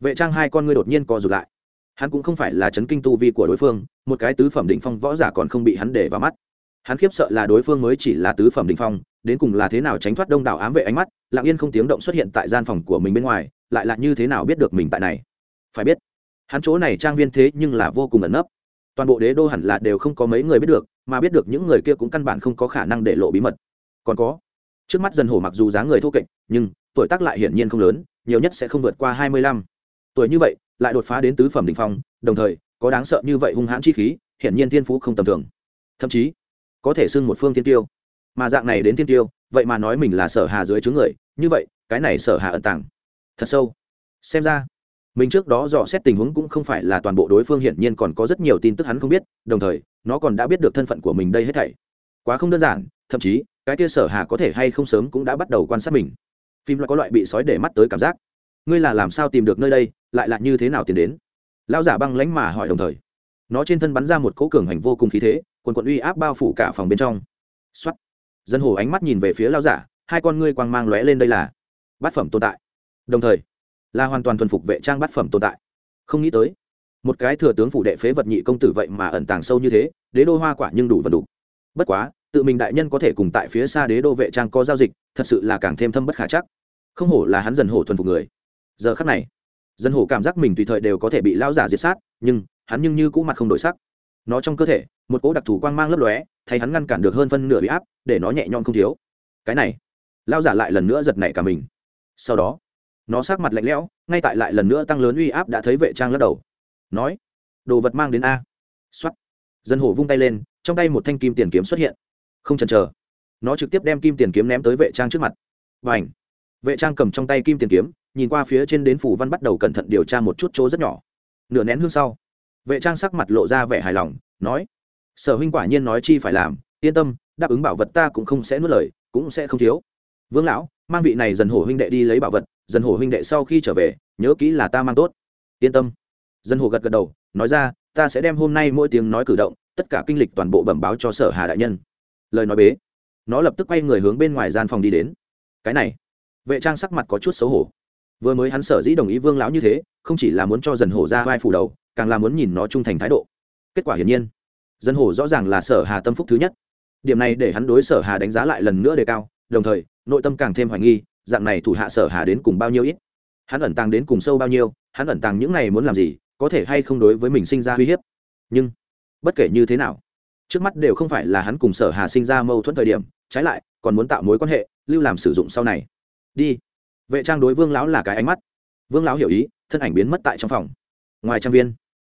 vệ trang hai con ngươi đột nhiên co rụt lại hắn cũng không phải là chấn kinh tu vi của đối phương, một cái tứ phẩm định phong võ giả còn không bị hắn để vào mắt. Hắn khiếp sợ là đối phương mới chỉ là tứ phẩm định phong, đến cùng là thế nào tránh thoát đông đảo ám vệ ánh mắt, lặng yên không tiếng động xuất hiện tại gian phòng của mình bên ngoài, lại là như thế nào biết được mình tại này? Phải biết, hắn chỗ này trang viên thế nhưng là vô cùng ẩn nấp. Toàn bộ đế đô hẳn là đều không có mấy người biết được, mà biết được những người kia cũng căn bản không có khả năng để lộ bí mật. Còn có, trước mắt dân hổ mặc dù dáng người thô kệch, nhưng tuổi tác lại hiển nhiên không lớn, nhiều nhất sẽ không vượt qua hai mươi lăm. Tuổi như vậy lại đột phá đến tứ phẩm đ ỉ n h phong, đồng thời, có đáng sợ như vậy hung hãn chi khí, hiển nhiên thiên phú không tầm thường. Thậm chí, có thể xưng một phương thiên tiêu. Mà dạng này đến thiên tiêu, vậy mà nói mình là sở hà dưới chướng người, như vậy, cái này sở hà ẩn tàng. Thật sâu. Xem ra, mình trước đó dò xét tình huống cũng không phải là toàn bộ đối phương hiển nhiên còn có rất nhiều tin tức hắn không biết, đồng thời, nó còn đã biết được thân phận của mình đây hết thảy. Quá không đơn giản, thậm chí, cái kia sở hà có thể hay không sớm cũng đã bắt đầu quan sát mình. Phim loại có loại bị sói để mắt tới cảm giác. Ngươi là làm sao tìm được nơi đây? Lại là như thế nào tiến đến? Lão giả băng lánh mà hỏi đồng thời. Nó trên thân bắn ra một cỗ cường hành vô cùng khí thế, quần quận uy áp bao phủ cả phòng bên trong. Xuất dân hồ ánh mắt nhìn về phía lão giả, hai con ngươi quang mang lóe lên đây là bát phẩm tồn tại. Đồng thời, là hoàn toàn thuần phục vệ trang bát phẩm tồn tại. Không nghĩ tới, một cái thừa tướng phủ đệ phế vật nhị công tử vậy mà ẩn tàng sâu như thế, đế đô hoa quả nhưng đủ và đủ. Bất quá, tự mình đại nhân có thể cùng tại phía xa đế đô vệ trang có giao dịch, thật sự là càng thêm thâm bất khả chắc. Không hổ là hắn dần hổ thuần phục người. Giờ khắc này dân hổ cảm giác mình tùy thời đều có thể bị lao giả diệt sát, nhưng hắn nhưng như cũ mặt không đổi sắc. Nó trong cơ thể, một cỗ đặc thù quang mang lấp lóe, thay hắn ngăn cản được hơn phân nửa bị áp, để nó nhẹ nhõm không thiếu. Cái này lao giả lại lần nữa giật nảy cả mình. Sau đó, nó sát mặt lạnh lẽo, ngay tại lại lần nữa tăng lớn uy áp đã thấy vệ trang lắc đầu. Nói, đồ vật mang đến a. Xuất dân hổ vung tay lên, trong tay một thanh kim tiền kiếm xuất hiện. Không chần chờ, nó trực tiếp đem kim tiền kiếm ném tới vệ trang trước mặt. Và ảnh vệ trang cầm trong tay kim tiền kiếm nhìn qua phía trên đến phủ văn bắt đầu cẩn thận điều tra một chút chỗ rất nhỏ. Nửa nén hương sau, vệ trang sắc mặt lộ ra vẻ hài lòng, nói, sở huynh quả nhiên nói chi phải làm, yên tâm, đáp ứng bảo vật ta cũng không sẽ nuốt lời, cũng sẽ không thiếu. Vương lão, mang vị này dần hổ huynh đệ đi lấy bảo vật, dần hổ huynh đệ sau khi trở về, nhớ kỹ là ta mang tốt. Yên tâm. Dân hổ gật gật đầu, nói ra, ta sẽ đem hôm nay mỗi tiếng nói cử động, tất cả kinh lịch toàn bộ bẩm báo cho sở hà đại nhân. Lời nói bế, nó lập tức quay người hướng bên ngoài gian phòng đi đến. Cái này, vệ trang sắc mặt có chút xấu hổ vừa mới hắn sở dĩ đồng ý vương lão như thế, không chỉ là muốn cho dần hổ ra vai phủ đầu, càng là muốn nhìn nó trung thành thái độ. Kết quả hiển nhiên dân hổ rõ ràng là sở hà tâm phúc thứ nhất. Điểm này để hắn đối sở hà đánh giá lại lần nữa đề cao, đồng thời, nội tâm càng thêm hoài nghi, dạng này thủ hạ sở hà đến cùng bao nhiêu ít? Hắn ẩn tàng đến cùng sâu bao nhiêu, hắn ẩn tàng những này muốn làm gì, có thể hay không đối với mình sinh ra uy hiếp? Nhưng, bất kể như thế nào, trước mắt đều không phải là hắn cùng sở hà sinh ra mâu thuẫn thời điểm, trái lại, còn muốn tạo mối quan hệ, lưu làm sử dụng sau này. Đi vệ trang đối vương lão là cái ánh mắt. Vương lão hiểu ý, thân ảnh biến mất tại trong phòng. Ngoài trang viên,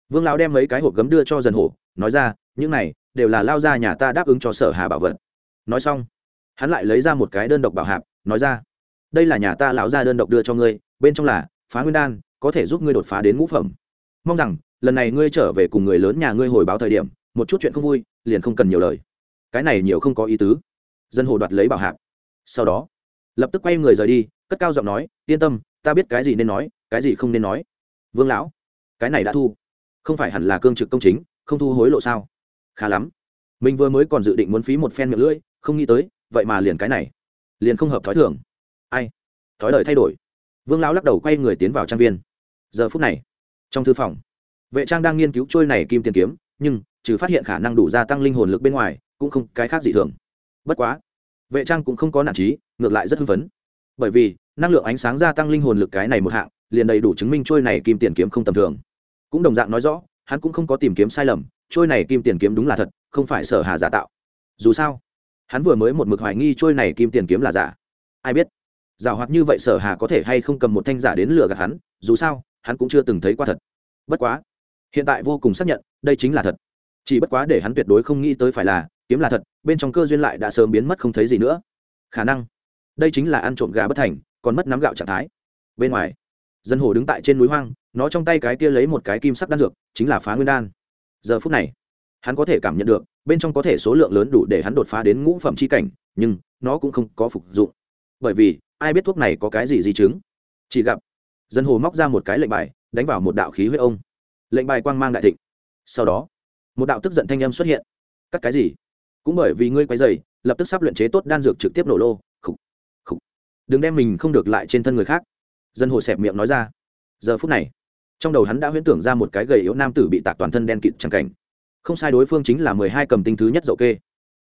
vương lão đem mấy cái hộp gấm đưa cho dần hổ, nói ra, những này đều là lao ra nhà ta đáp ứng cho sở hà bảo vật. Nói xong, hắn lại lấy ra một cái đơn độc bảo hạp, nói ra, đây là nhà ta lão gia đơn độc đưa cho ngươi, bên trong là phá nguyên đan, có thể giúp ngươi đột phá đến ngũ phẩm. Mong rằng, lần này ngươi trở về cùng người lớn nhà ngươi hồi báo thời điểm, một chút chuyện không vui, liền không cần nhiều lời. Cái này nhiều không có ý tứ. Dân hồ đoạt lấy bảo hạp. Sau đó, lập tức quay người rời đi cất cao giọng nói, yên tâm, ta biết cái gì nên nói, cái gì không nên nói. Vương lão, cái này đã thu. Không phải hẳn là cương trực công chính, không thu hối lộ sao? Khá lắm. Mình vừa mới còn dự định muốn phí một phen miệng lưỡi, không nghĩ tới, vậy mà liền cái này. Liền không hợp thói thường. Ai? Thói đời thay đổi. Vương lão lắc đầu quay người tiến vào trang viên. Giờ phút này, trong thư phòng, vệ trang đang nghiên cứu trôi này kim tiền kiếm, nhưng, trừ phát hiện khả năng đủ gia tăng linh hồn lực bên ngoài, cũng không cái khác gì thường. Bất quá, vệ trang cũng không có nản trí, ngược lại rất hưng phấn bởi vì năng lượng ánh sáng gia tăng linh hồn lực cái này một hạng, liền đầy đủ chứng minh trôi này kim tiền kiếm không tầm thường. Cũng đồng dạng nói rõ, hắn cũng không có tìm kiếm sai lầm, trôi này kim tiền kiếm đúng là thật, không phải sở hà giả tạo. Dù sao, hắn vừa mới một mực hoài nghi trôi này kim tiền kiếm là giả. Ai biết giảo hoạt như vậy sở hà có thể hay không cầm một thanh giả đến lừa gạt hắn, dù sao, hắn cũng chưa từng thấy qua thật. Bất quá, hiện tại vô cùng xác nhận, đây chính là thật. Chỉ bất quá để hắn tuyệt đối không nghĩ tới phải là, kiếm là thật, bên trong cơ duyên lại đã sớm biến mất không thấy gì nữa. Khả năng đây chính là ăn trộm gà bất thành, còn mất nắm gạo trạng thái. Bên ngoài, dân hồ đứng tại trên núi hoang, nó trong tay cái kia lấy một cái kim sắc đan dược, chính là phá nguyên đan. Giờ phút này, hắn có thể cảm nhận được, bên trong có thể số lượng lớn đủ để hắn đột phá đến ngũ phẩm c h i cảnh, nhưng nó cũng không có phục dụng. Bởi vì, ai biết thuốc này có cái gì di chứng. Chỉ gặp, dân hồ móc ra một cái lệnh bài, đánh vào một đạo khí huyết ông. Lệnh bài quang mang đại thịnh. Sau đó, một đạo tức giận thanh âm xuất hiện. Cắt cái gì? Cũng bởi vì ngươi quay dày lập tức sắp luyện chế tốt đan dược trực tiếp nổ lô đừng đem mình không được lại trên thân người khác. Dân hồ xẹp miệng nói ra. Giờ phút này, trong đầu hắn đã huyễn tưởng ra một cái gầy yếu nam tử bị tạc toàn thân đen kịt trắng cảnh. Không sai đối phương chính là mười hai cầm tinh thứ nhất dậu kê.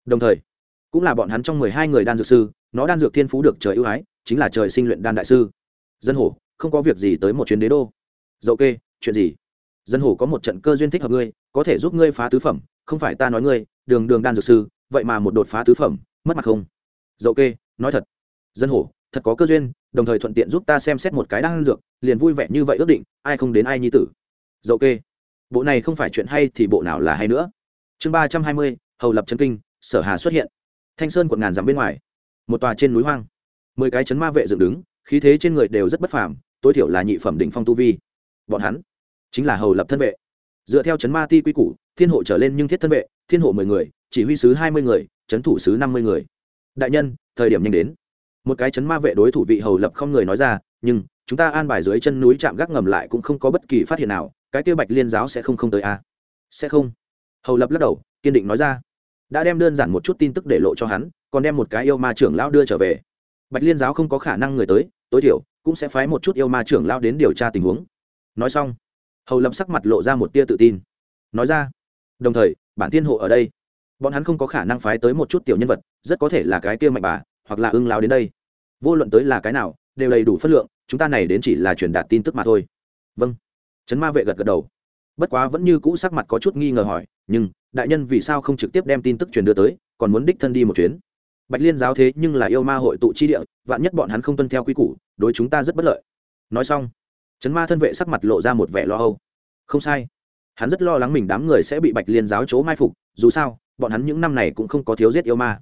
Đồng thời, cũng là bọn hắn trong mười hai người đan dược sư, nó đan dược thiên phú được trời ưu ái, chính là trời sinh luyện đan đại sư. Dân hổ không có việc gì tới một chuyến đế đô. Dậu kê, chuyện gì? Dân hồ có một trận cơ duyên thích hợp ngươi, có thể giúp ngươi phá tứ phẩm, không phải ta nói ngươi, đường đường đan dược sư, vậy mà một đột phá tứ phẩm, mất mặt không? Dậu kê, nói thật. Dân hồ thật có cơ duyên, đồng thời thuận tiện giúp ta xem xét một cái đang dược, liền vui vẻ như vậy ước định, ai không đến ai nhi tử. Dậu kê. Bộ này không phải chuyện hay thì bộ nào là hay nữa. Chương ba trăm hai mươi, hầu lập trấn kinh, sở hà xuất hiện. Thanh sơn quận ngàn dặm bên ngoài. Một tòa trên núi hoang. Mười cái chấn ma vệ dựng đứng, khí thế trên người đều rất bất phàm, tối thiểu là nhị phẩm đỉnh phong tu vi. Bọn hắn chính là hầu lập thân vệ. Dựa theo chấn ma ti quy củ, thiên hộ trở lên nhưng thiết thân vệ, thiên hộ mười người, chỉ huy sứ hai mươi người, chấn thủ sứ năm mươi người. Đại nhân, thời điểm nhanh đến một cái chấn ma vệ đối thủ vị hầu lập không người nói ra, nhưng, chúng ta an bài dưới chân núi chạm gác ngầm lại cũng không có bất kỳ phát hiện nào, cái kia bạch liên giáo sẽ không không tới a à? sẽ không. Hầu lập lắc đầu, kiên định nói ra. Đã đem đơn giản một chút tin tức để lộ cho hắn, còn đem một cái yêu ma trưởng lão đưa trở về. Bạch liên giáo không có khả năng người tới, tối thiểu cũng sẽ phái một chút yêu ma trưởng lão đến điều tra tình huống. Nói xong, hầu lập sắc mặt lộ ra một tia tự tin. Nói ra, đồng thời, bản thiên hộ ở đây, bọn hắn không có khả năng phái tới một chút tiểu nhân vật, rất có thể là cái kia mạnh bà hoặc là ưng lao đến đây. Vô luận tới là cái nào, đều đầy đủ phất lượng, chúng ta này đến chỉ là truyền đạt tin tức mà thôi. Vâng. Trấn ma vệ gật gật đầu. Bất quá vẫn như cũ sắc mặt có chút nghi ngờ hỏi, nhưng, đại nhân vì sao không trực tiếp đem tin tức truyền đưa tới, còn muốn đích thân đi một chuyến? Bạch liên giáo thế nhưng là yêu ma hội tụ chi địa, vạn nhất bọn hắn không tuân theo quy củ, đối chúng ta rất bất lợi. Nói xong, trấn ma thân vệ sắc mặt lộ ra một vẻ lo âu. Không sai. Hắn rất lo lắng mình đám người sẽ bị bạch liên giáo chỗ mai phục, dù sao, bọn hắn những năm này cũng không có thiếu giết yêu ma.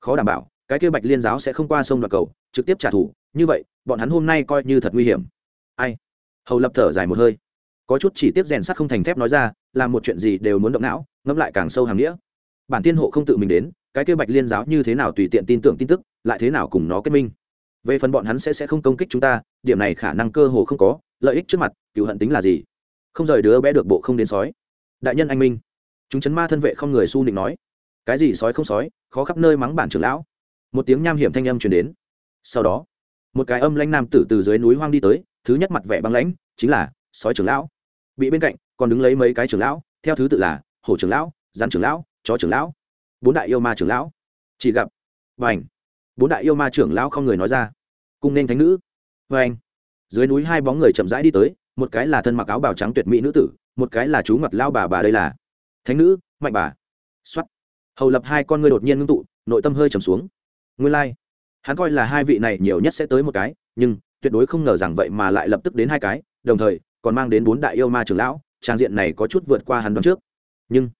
Khó đảm bảo cái kia bạch liên giáo sẽ không qua sông đoạt cầu, trực tiếp trả thù, như vậy, bọn hắn hôm nay coi như thật nguy hiểm. Ai? Hầu lập thở dài một hơi. Có chút chỉ tiếp rèn sắt không thành thép nói ra, làm một chuyện gì đều muốn động não, ngẫm lại càng sâu hàm nghĩa. Bản tiên hộ không tự mình đến, cái kia bạch liên giáo như thế nào tùy tiện tin tưởng tin tức, lại thế nào cùng nó kết minh? Về phần bọn hắn sẽ sẽ không công kích chúng ta, điểm này khả năng cơ hồ không có, lợi ích trước mặt, cựu hận tính là gì? Không rời đứa bé được bộ không đến sói. Đại nhân anh minh. Chúng chấn ma thân vệ không người su nịnh nói. Cái gì sói không sói, khó khắp nơi mắng bản trưởng lão một tiếng nham hiểm thanh âm truyền đến. Sau đó, một cái âm lãnh nam tử từ dưới núi hoang đi tới, thứ nhất mặt vẻ băng lãnh chính là sói trưởng lão. Bị bên cạnh còn đứng lấy mấy cái trưởng lão, theo thứ tự là hổ trưởng lão, rắn trưởng lão, chó trưởng lão, bốn đại yêu ma trưởng lão. Chỉ gặp và ảnh bốn đại yêu ma trưởng lão không người nói ra, cùng nên thánh nữ. Và anh dưới núi hai bóng người chậm rãi đi tới, một cái là thân mặc áo bào trắng tuyệt mỹ nữ tử, một cái là chú ngặt lao bà bà đây là. Thánh nữ, mạnh bà. Xuất hầu lập hai con ngươi đột nhiên ngưng tụ, nội tâm hơi trầm xuống nguyên lai、like. hắn coi là hai vị này nhiều nhất sẽ tới một cái, nhưng tuyệt đối không ngờ rằng vậy mà lại lập tức đến hai cái, đồng thời còn mang đến bốn đại yêu ma trưởng lão, trang diện này có chút vượt qua hắn đoán trước. Nhưng,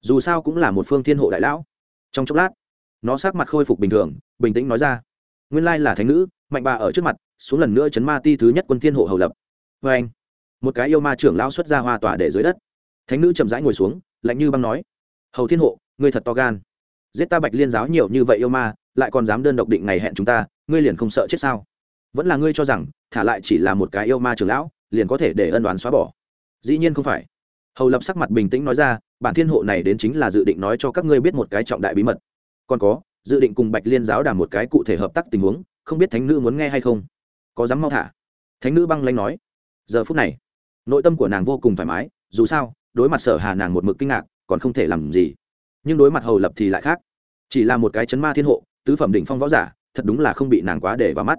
dù sao cũng là một phương thiên hộ đại lão. Trong chốc lát, nó sát mặt khôi phục bình thường, bình tĩnh nói ra, nguyên lai là thánh nữ, mạnh bà ở trước mặt, xuống lần nữa chấn ma ti thứ nhất quân thiên hộ hầu lập. Vê anh, một cái yêu ma trưởng lão xuất ra hoa tỏa để dưới đất. Thánh nữ chậm rãi ngồi xuống, lạnh như băng nói, hầu thiên hộ, ngươi thật to gan. Giết ta bạch liên giáo nhiều như vậy yêu ma lại còn dám đơn độc định ngày hẹn chúng ta, ngươi liền không sợ chết sao? Vẫn là ngươi cho rằng, thả lại chỉ là một cái yêu ma trưởng lão, liền có thể để ân đoán xóa bỏ. Dĩ nhiên không phải. Hầu lập sắc mặt bình tĩnh nói ra, bản thiên hộ này đến chính là dự định nói cho các ngươi biết một cái trọng đại bí mật. Còn có, dự định cùng bạch liên giáo đàm một cái cụ thể hợp tác tình huống, không biết thánh nữ muốn nghe hay không? Có dám mau thả? Thánh nữ băng lanh nói. Giờ phút này, nội tâm của nàng vô cùng thoải mái, dù sao, đối mặt sở hà nàng một mực kinh ngạc, còn không thể làm gì. Nhưng đối mặt hầu lập thì lại khác. Chỉ là một cái chấn ma thiên hộ tứ phẩm đỉnh phong võ giả, thật đúng là không bị nàng quá để vào mắt.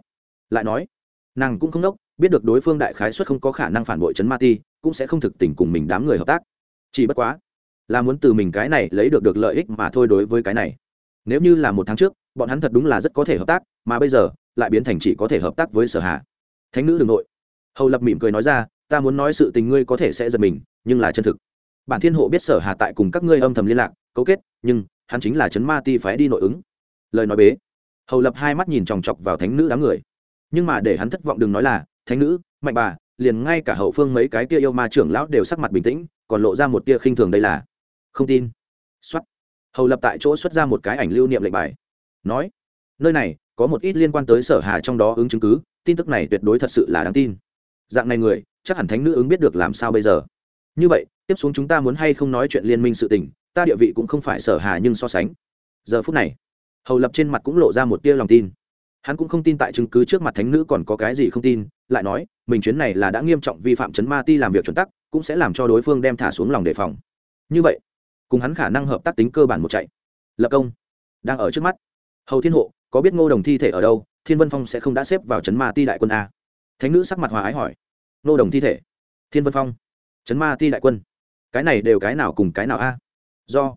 Lại nói, nàng cũng không đốc, biết được đối phương đại khái xuất không có khả năng phản bội chấn ma ti, cũng sẽ không thực tình cùng mình đám người hợp tác. Chỉ bất quá, là muốn từ mình cái này lấy được được lợi ích mà thôi đối với cái này. Nếu như là một tháng trước, bọn hắn thật đúng là rất có thể hợp tác, mà bây giờ, lại biến thành chỉ có thể hợp tác với sở hạ thánh nữ đường nội. Hầu lập mỉm cười nói ra, ta muốn nói sự tình ngươi có thể sẽ giật mình, nhưng là chân thực. Bản thiên hộ biết sở hà tại cùng các ngươi âm thầm liên lạc, cấu kết, nhưng hắn chính là chấn ma ti phái đi nội ứng lời nói bế. Hầu lập hai mắt nhìn chòng chọc vào thánh nữ đám người. Nhưng mà để hắn thất vọng đừng nói là, thánh nữ, mạnh bà, liền ngay cả hậu phương mấy cái kia yêu ma trưởng lão đều sắc mặt bình tĩnh, còn lộ ra một tia khinh thường đây là. Không tin. Xuất hầu lập tại chỗ xuất ra một cái ảnh lưu niệm lệnh bài. Nói, nơi này, có một ít liên quan tới sở hà trong đó ứng chứng cứ, tin tức này tuyệt đối thật sự là đáng tin. Dạng này người, chắc hẳn thánh nữ ứng biết được làm sao bây giờ. Như vậy, tiếp xuống chúng ta muốn hay không nói chuyện liên minh sự tình, ta địa vị cũng không phải sở hà nhưng so sánh. Giờ phút này hầu lập trên mặt cũng lộ ra một tia lòng tin. Hắn cũng không tin tại chứng cứ trước mặt thánh nữ còn có cái gì không tin, lại nói, mình chuyến này là đã nghiêm trọng vi phạm chấn ma ti làm việc chuẩn tắc, cũng sẽ làm cho đối phương đem thả xuống lòng đề phòng. Như vậy, cùng hắn khả năng hợp tác tính cơ bản một chạy. Lập công, đang ở trước mắt. Hầu thiên hộ, có biết ngô đồng thi thể ở đâu? Thiên vân phong sẽ không đã xếp vào chấn ma ti đại quân a. Thánh nữ sắc mặt hòa ái hỏi. Ngô đồng thi thể? Thiên vân phong. Chấn ma ti đại quân. Cái này đều cái nào cùng cái nào a? Do,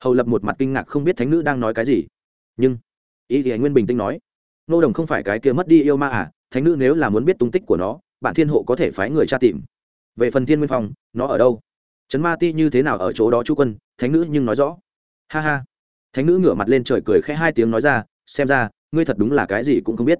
hầu lập một mặt kinh ngạc không biết thánh nữ đang nói cái gì nhưng ý thì anh nguyên bình tĩnh nói, nô đồng không phải cái kia mất đi yêu ma à thánh nữ nếu là muốn biết tung tích của nó, bạn thiên hộ có thể phái người tra tìm. Về phần thiên nguyên phong, nó ở đâu? Trấn ma ti như thế nào ở chỗ đó chú quân, thánh nữ nhưng nói rõ. Ha ha. Thánh nữ ngửa mặt lên trời cười khẽ hai tiếng nói ra, xem ra, ngươi thật đúng là cái gì cũng không biết.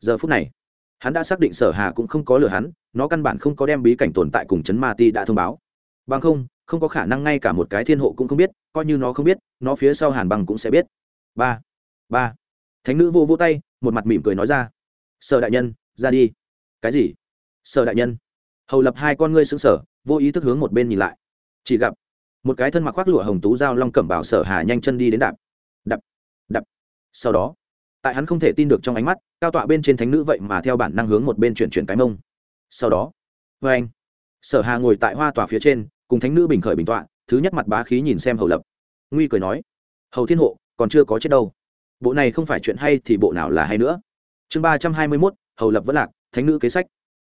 Giờ phút này, hắn đã xác định sở hà cũng không có lừa hắn, nó căn bản không có đem bí cảnh tồn tại cùng trấn ma ti đã thông báo. Bằng không không có khả năng ngay cả một cái thiên hộ cũng không biết, coi như nó không biết, nó phía sau hàn bằng cũng sẽ biết. Ba ba thánh nữ vô vô tay một mặt mỉm cười nói ra sở đại nhân ra đi cái gì sở đại nhân hầu lập hai con ngươi xứng sở vô ý thức hướng một bên nhìn lại chỉ gặp một cái thân mặc khoác lụa hồng tú giao long cẩm bảo sở hà nhanh chân đi đến đạp đập đập sau đó tại hắn không thể tin được trong ánh mắt cao tọa bên trên thánh nữ vậy mà theo bản năng hướng một bên chuyển chuyển cái mông sau đó vê anh sở hà ngồi tại hoa tòa phía trên cùng thánh nữ bình khởi bình tọa thứ nhất mặt bá khí nhìn xem hầu lập nguy cười nói hầu thiên hộ còn chưa có chết đâu bộ này không phải chuyện hay thì bộ nào là hay nữa. Chương ba trăm hai mươi mốt, hầu lập vẫn lạc, thánh nữ kế sách.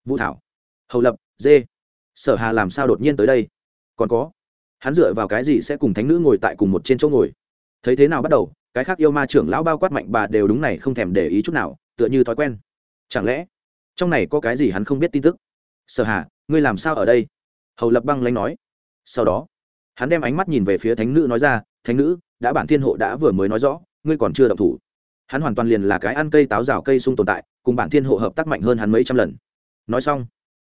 Vũ thảo. Hầu lập dê sở hà làm sao đột nhiên tới đây? Còn có, hắn dựa vào cái gì sẽ cùng thánh nữ ngồi tại cùng một trên chỗ ngồi? Thấy thế nào bắt đầu, cái khác yêu ma trưởng lão bao quát mạnh bà đều đúng này không thèm để ý chút nào, tựa như thói quen. Chẳng lẽ, trong này có cái gì hắn không biết tin tức? Sở hà, ngươi làm sao ở đây? Hầu lập băng lanh nói. Sau đó, hắn đem ánh mắt nhìn về phía thánh nữ nói ra, thánh nữ, đã bản thiên hộ đã vừa mới nói rõ ngươi còn chưa động thủ. Hắn hoàn toàn liền là cái ăn cây táo rào cây sung tồn tại, cùng bản thiên hộ hợp tác mạnh hơn hắn mấy trăm lần. Nói xong,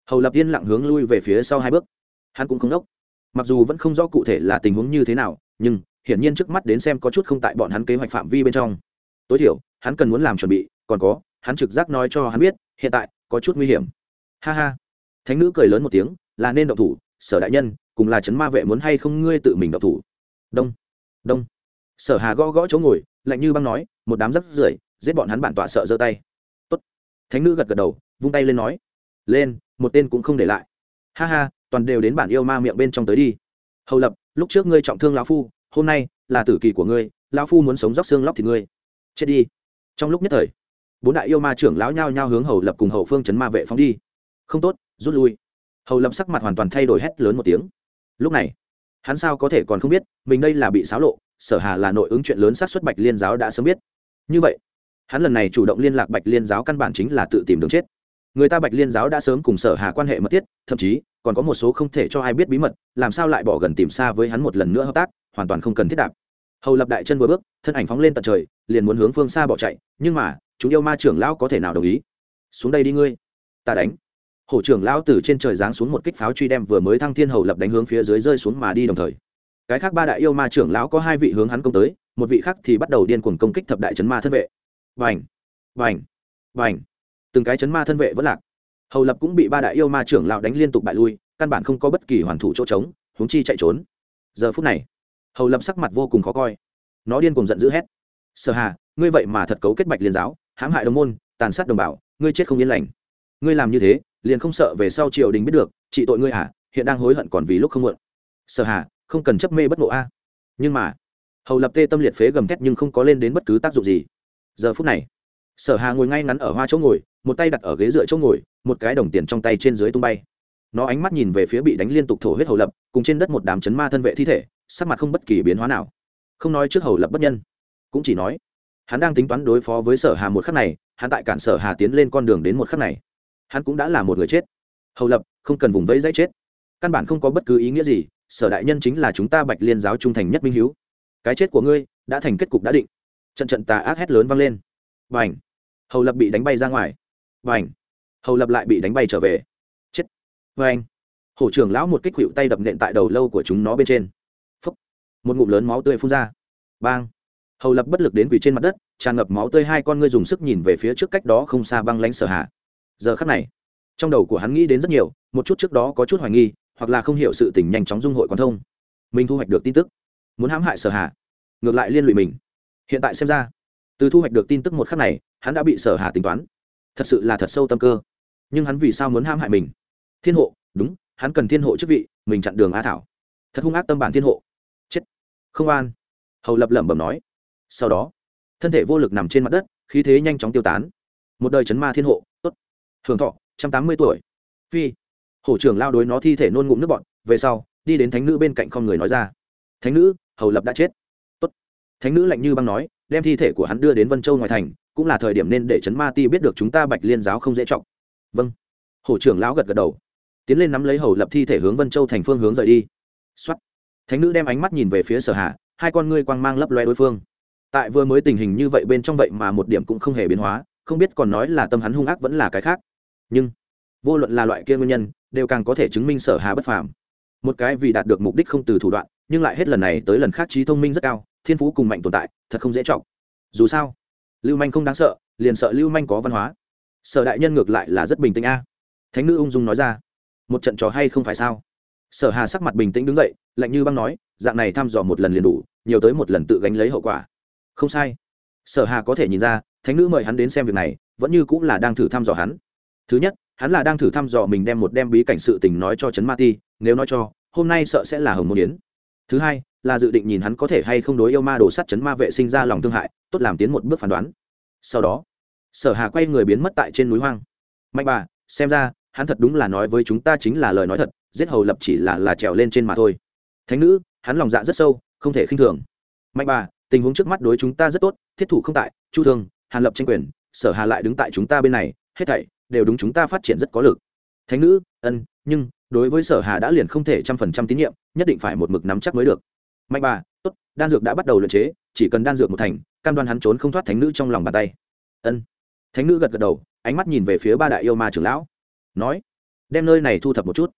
hầu lập yên lặng hướng lui về phía sau hai bước. Hắn cũng không đốc. Mặc dù vẫn không rõ cụ thể là tình huống như thế nào, nhưng hiển nhiên trước mắt đến xem có chút không tại bọn hắn kế hoạch phạm vi bên trong. Tối thiểu, hắn cần muốn làm chuẩn bị, còn có, hắn trực giác nói cho hắn biết, hiện tại có chút nguy hiểm. Ha ha. Thánh nữ cười lớn một tiếng, là nên động thủ, sở đại nhân, cùng là chấn ma vệ muốn hay không ngươi tự mình động thủ? Đông. Đông sở hà gõ gõ chỗ ngồi, lạnh như băng nói, một đám rắp rưởi, giết bọn hắn bản tọa sợ giơ tay. Tốt. Thánh nữ gật gật đầu, vung tay lên nói, lên, một tên cũng không để lại. Ha ha, toàn đều đến bản yêu ma miệng bên trong tới đi. Hầu lập, lúc trước ngươi trọng thương lão phu, hôm nay là tử kỳ của ngươi, lão phu muốn sống róc xương lóc thì ngươi. Chết đi. Trong lúc nhất thời, bốn đại yêu ma trưởng lão nhao nhao hướng hầu lập cùng hậu phương chấn ma vệ phóng đi. Không tốt, rút lui. Hầu lập sắc mặt hoàn toàn thay đổi hét lớn một tiếng. Lúc này, hắn sao có thể còn không biết, mình đây là bị xáo lộ sở hà là nội ứng chuyện lớn sát xuất bạch liên giáo đã sớm biết. Như vậy, hắn lần này chủ động liên lạc bạch liên giáo căn bản chính là tự tìm đường chết. Người ta bạch liên giáo đã sớm cùng sở hà quan hệ mật thiết, thậm chí, còn có một số không thể cho ai biết bí mật, làm sao lại bỏ gần tìm xa với hắn một lần nữa hợp tác, hoàn toàn không cần thiết đạp. Hầu lập đại chân vừa bước, thân ảnh phóng lên tận trời, liền muốn hướng phương xa bỏ chạy, nhưng mà, chúng yêu ma trưởng lão có thể nào đồng ý? Xuống đây đi ngươi. Ta đánh. Hổ trưởng lão từ trên trời giáng xuống một kích pháo truy đem vừa mới thăng thiên hầu lập đánh hướng phía dưới rơi xuống mà đi đồng thời cái khác ba đại yêu ma trưởng lão có hai vị hướng hắn công tới, một vị khác thì bắt đầu điên cuồng công kích thập đại chấn ma thân vệ. Vành vành vành. Từng cái chấn ma thân vệ vẫn lạc. Hầu lập cũng bị ba đại yêu ma trưởng lão đánh liên tục bại lui, căn bản không có bất kỳ hoàn thủ chỗ trống, huống chi chạy trốn. Giờ phút này, hầu lập sắc mặt vô cùng khó coi. Nó điên cuồng giận dữ hét. Sở hà, ngươi vậy mà thật cấu kết bạch liên giáo, hãm hại đồng môn, tàn sát đồng bào, ngươi chết không yên lành. Ngươi làm như thế, liền không sợ về sau triều đình biết được, trị tội ngươi à hiện đang hối hận còn vì lúc không muộn. Sở hà không cần chấp mê bất ngộ a. Nhưng mà, hầu lập tê tâm liệt phế gầm thét nhưng không có lên đến bất cứ tác dụng gì. Giờ phút này, sở hà ngồi ngay ngắn ở hoa chỗ ngồi, một tay đặt ở ghế dựa chỗ ngồi, một cái đồng tiền trong tay trên dưới tung bay. Nó ánh mắt nhìn về phía bị đánh liên tục thổ huyết hầu lập, cùng trên đất một đám chấn ma thân vệ thi thể, sắc mặt không bất kỳ biến hóa nào. Không nói trước hầu lập bất nhân, cũng chỉ nói, hắn đang tính toán đối phó với sở hà một khắc này, hắn tại cản sở hà tiến lên con đường đến một khắc này. Hắn cũng đã là một người chết. Hầu lập, không cần vùng vẫy dãy chết. Căn bản không có bất cứ ý nghĩa gì sở đại nhân chính là chúng ta bạch liên giáo trung thành nhất minh hiếu. Cái chết của ngươi đã thành kết cục đã định. Trận trận tà ác hét lớn vang lên. Và h hầu lập bị đánh bay ra ngoài. Và h hầu lập lại bị đánh bay trở về. Chết! Và h hổ trưởng lão một kích hiệu tay đập nện tại đầu lâu của chúng nó bên trên. Phúc. một ngụm lớn máu tươi phun ra. Bang! Hầu lập bất lực đến quỳ trên mặt đất, tràn ngập máu tươi hai con ngươi dùng sức nhìn về phía trước cách đó không xa băng lánh sở hạ. Giờ khắc này, trong đầu của hắn nghĩ đến rất nhiều, một chút trước đó có chút hoài nghi hoặc là không hiểu sự tình nhanh chóng dung hội quan thông. Mình thu hoạch được tin tức. Muốn hãm hại sở hà, ngược lại liên lụy mình. Hiện tại xem ra, từ thu hoạch được tin tức một khắc này, hắn đã bị sở hà tính toán. Thật sự là thật sâu tâm cơ. Nhưng hắn vì sao muốn hãm hại mình? Thiên hộ, đúng, hắn cần thiên hộ chức vị, mình chặn đường á thảo. Thật hung ác tâm bản thiên hộ. Chết. Không an. Hầu lập lẩm bẩm nói. Sau đó, thân thể vô lực nằm trên mặt đất, khí thế nhanh chóng tiêu tán. Một đời chấn ma thiên hộ, tốt. Hưởng thọ, trăm tám mươi tuổi. Phi hổ trưởng lao đối nó thi thể nôn ngụm nước bọn về sau, đi đến thánh nữ bên cạnh con người nói ra. Thánh nữ, hầu lập đã chết. Tốt. thánh nữ lạnh như băng nói, đem thi thể của hắn đưa đến vân châu ngoài thành, cũng là thời điểm nên để trấn ma ti biết được chúng ta bạch liên giáo không dễ trọng. Vâng. Hổ trưởng lão gật gật đầu. Tiến lên nắm lấy hầu lập thi thể hướng vân châu thành phương hướng rời đi. Xuất thánh nữ đem ánh mắt nhìn về phía sở hạ hai con ngươi quang mang lấp loe đối phương. Tại vừa mới tình hình như vậy bên trong vậy mà một điểm cũng không hề biến hóa, không biết còn nói là tâm hắn hung ác vẫn là cái khác. Nhưng vô luận là loại kia nguyên nhân, đều càng có thể chứng minh sở hà bất phàm. Một cái vì đạt được mục đích không từ thủ đoạn, nhưng lại hết lần này tới lần khác trí thông minh rất cao, thiên phú cùng mạnh tồn tại, thật không dễ trọng dù sao, lưu manh không đáng sợ, liền sợ lưu manh có văn hóa. Sở đại nhân ngược lại là rất bình tĩnh a. Thánh nữ ung dung nói ra, một trận trò hay không phải sao? Sở hà sắc mặt bình tĩnh đứng dậy, lạnh như băng nói, dạng này thăm dò một lần liền đủ, nhiều tới một lần tự gánh lấy hậu quả. Không sai. Sở hà có thể nhìn ra, thánh nữ mời hắn đến xem việc này, vẫn như cũng là đang thử thăm dò hắn. Thứ nhất hắn là đang thử thăm dò mình đem một đem bí cảnh sự tình nói cho trấn ma ti, nếu nói cho, hôm nay sợ sẽ là hồng môn yến. Thứ hai, là dự định nhìn hắn có thể hay không đối yêu ma đồ sắt chấn ma vệ sinh ra lòng thương hại, tốt làm tiến một bước phán đoán. Sau đó, sở hà quay người biến mất tại trên núi hoang. Mạnh bà, xem ra, hắn thật đúng là nói với chúng ta chính là lời nói thật, giết hầu lập chỉ là là trèo lên trên mà thôi. Thánh nữ, hắn lòng dạ rất sâu, không thể khinh thường. Mạnh bà, tình huống trước mắt đối chúng ta rất tốt, thiết thủ không tại, chu thương, hàn lập tranh quyền, sở hà lại đứng tại chúng ta bên này, hết thảy đều đúng chúng ta phát triển rất có lực. Thánh nữ, ân, nhưng, đối với sở hà đã liền không thể trăm phần trăm tín nhiệm, nhất định phải một mực nắm chắc mới được. Mạnh bà, tốt, đan dược đã bắt đầu luyện chế, chỉ cần đan dược một thành, cam đoan hắn trốn không thoát thánh nữ trong lòng bàn tay. Ân. Thánh nữ gật gật đầu, ánh mắt nhìn về phía ba đại yêu ma trưởng lão. Nói, đem nơi này thu thập một chút.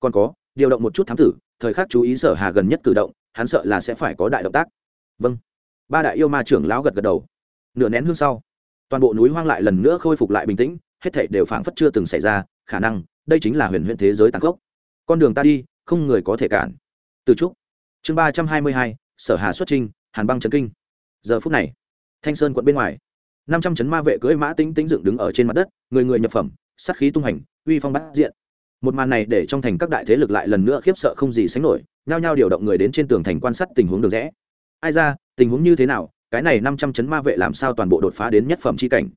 Còn có, điều động một chút thám tử, thời khắc chú ý sở hà gần nhất cử động, hắn sợ là sẽ phải có đại động tác. Vâng. Ba đại yêu ma trưởng lão gật gật đầu. Nửa nén hương sau, toàn bộ núi hoang lại lần nữa khôi phục lại bình tĩnh hết thảy đều phảng phất chưa từng xảy ra, khả năng, đây chính là huyền huyền thế giới tàn khốc. Con đường ta đi, không người có thể cản. Từ trúc. Chương ba trăm hai mươi hai, sở hà xuất trình, hàn băng trấn kinh. Giờ phút này, thanh sơn quận bên ngoài, năm trăm chấn ma vệ cưỡi mã tính tính dựng đứng ở trên mặt đất, người người nhập phẩm, sát khí tung hành, uy phong bát diện. Một màn này để trong thành các đại thế lực lại lần nữa khiếp sợ không gì sánh nổi, nhao nhao điều động người đến trên tường thành quan sát tình huống đường rẽ. Ai ra, tình huống như thế nào, cái này năm trăm chấn ma vệ làm sao toàn bộ đột phá đến nhất phẩm c h i cảnh?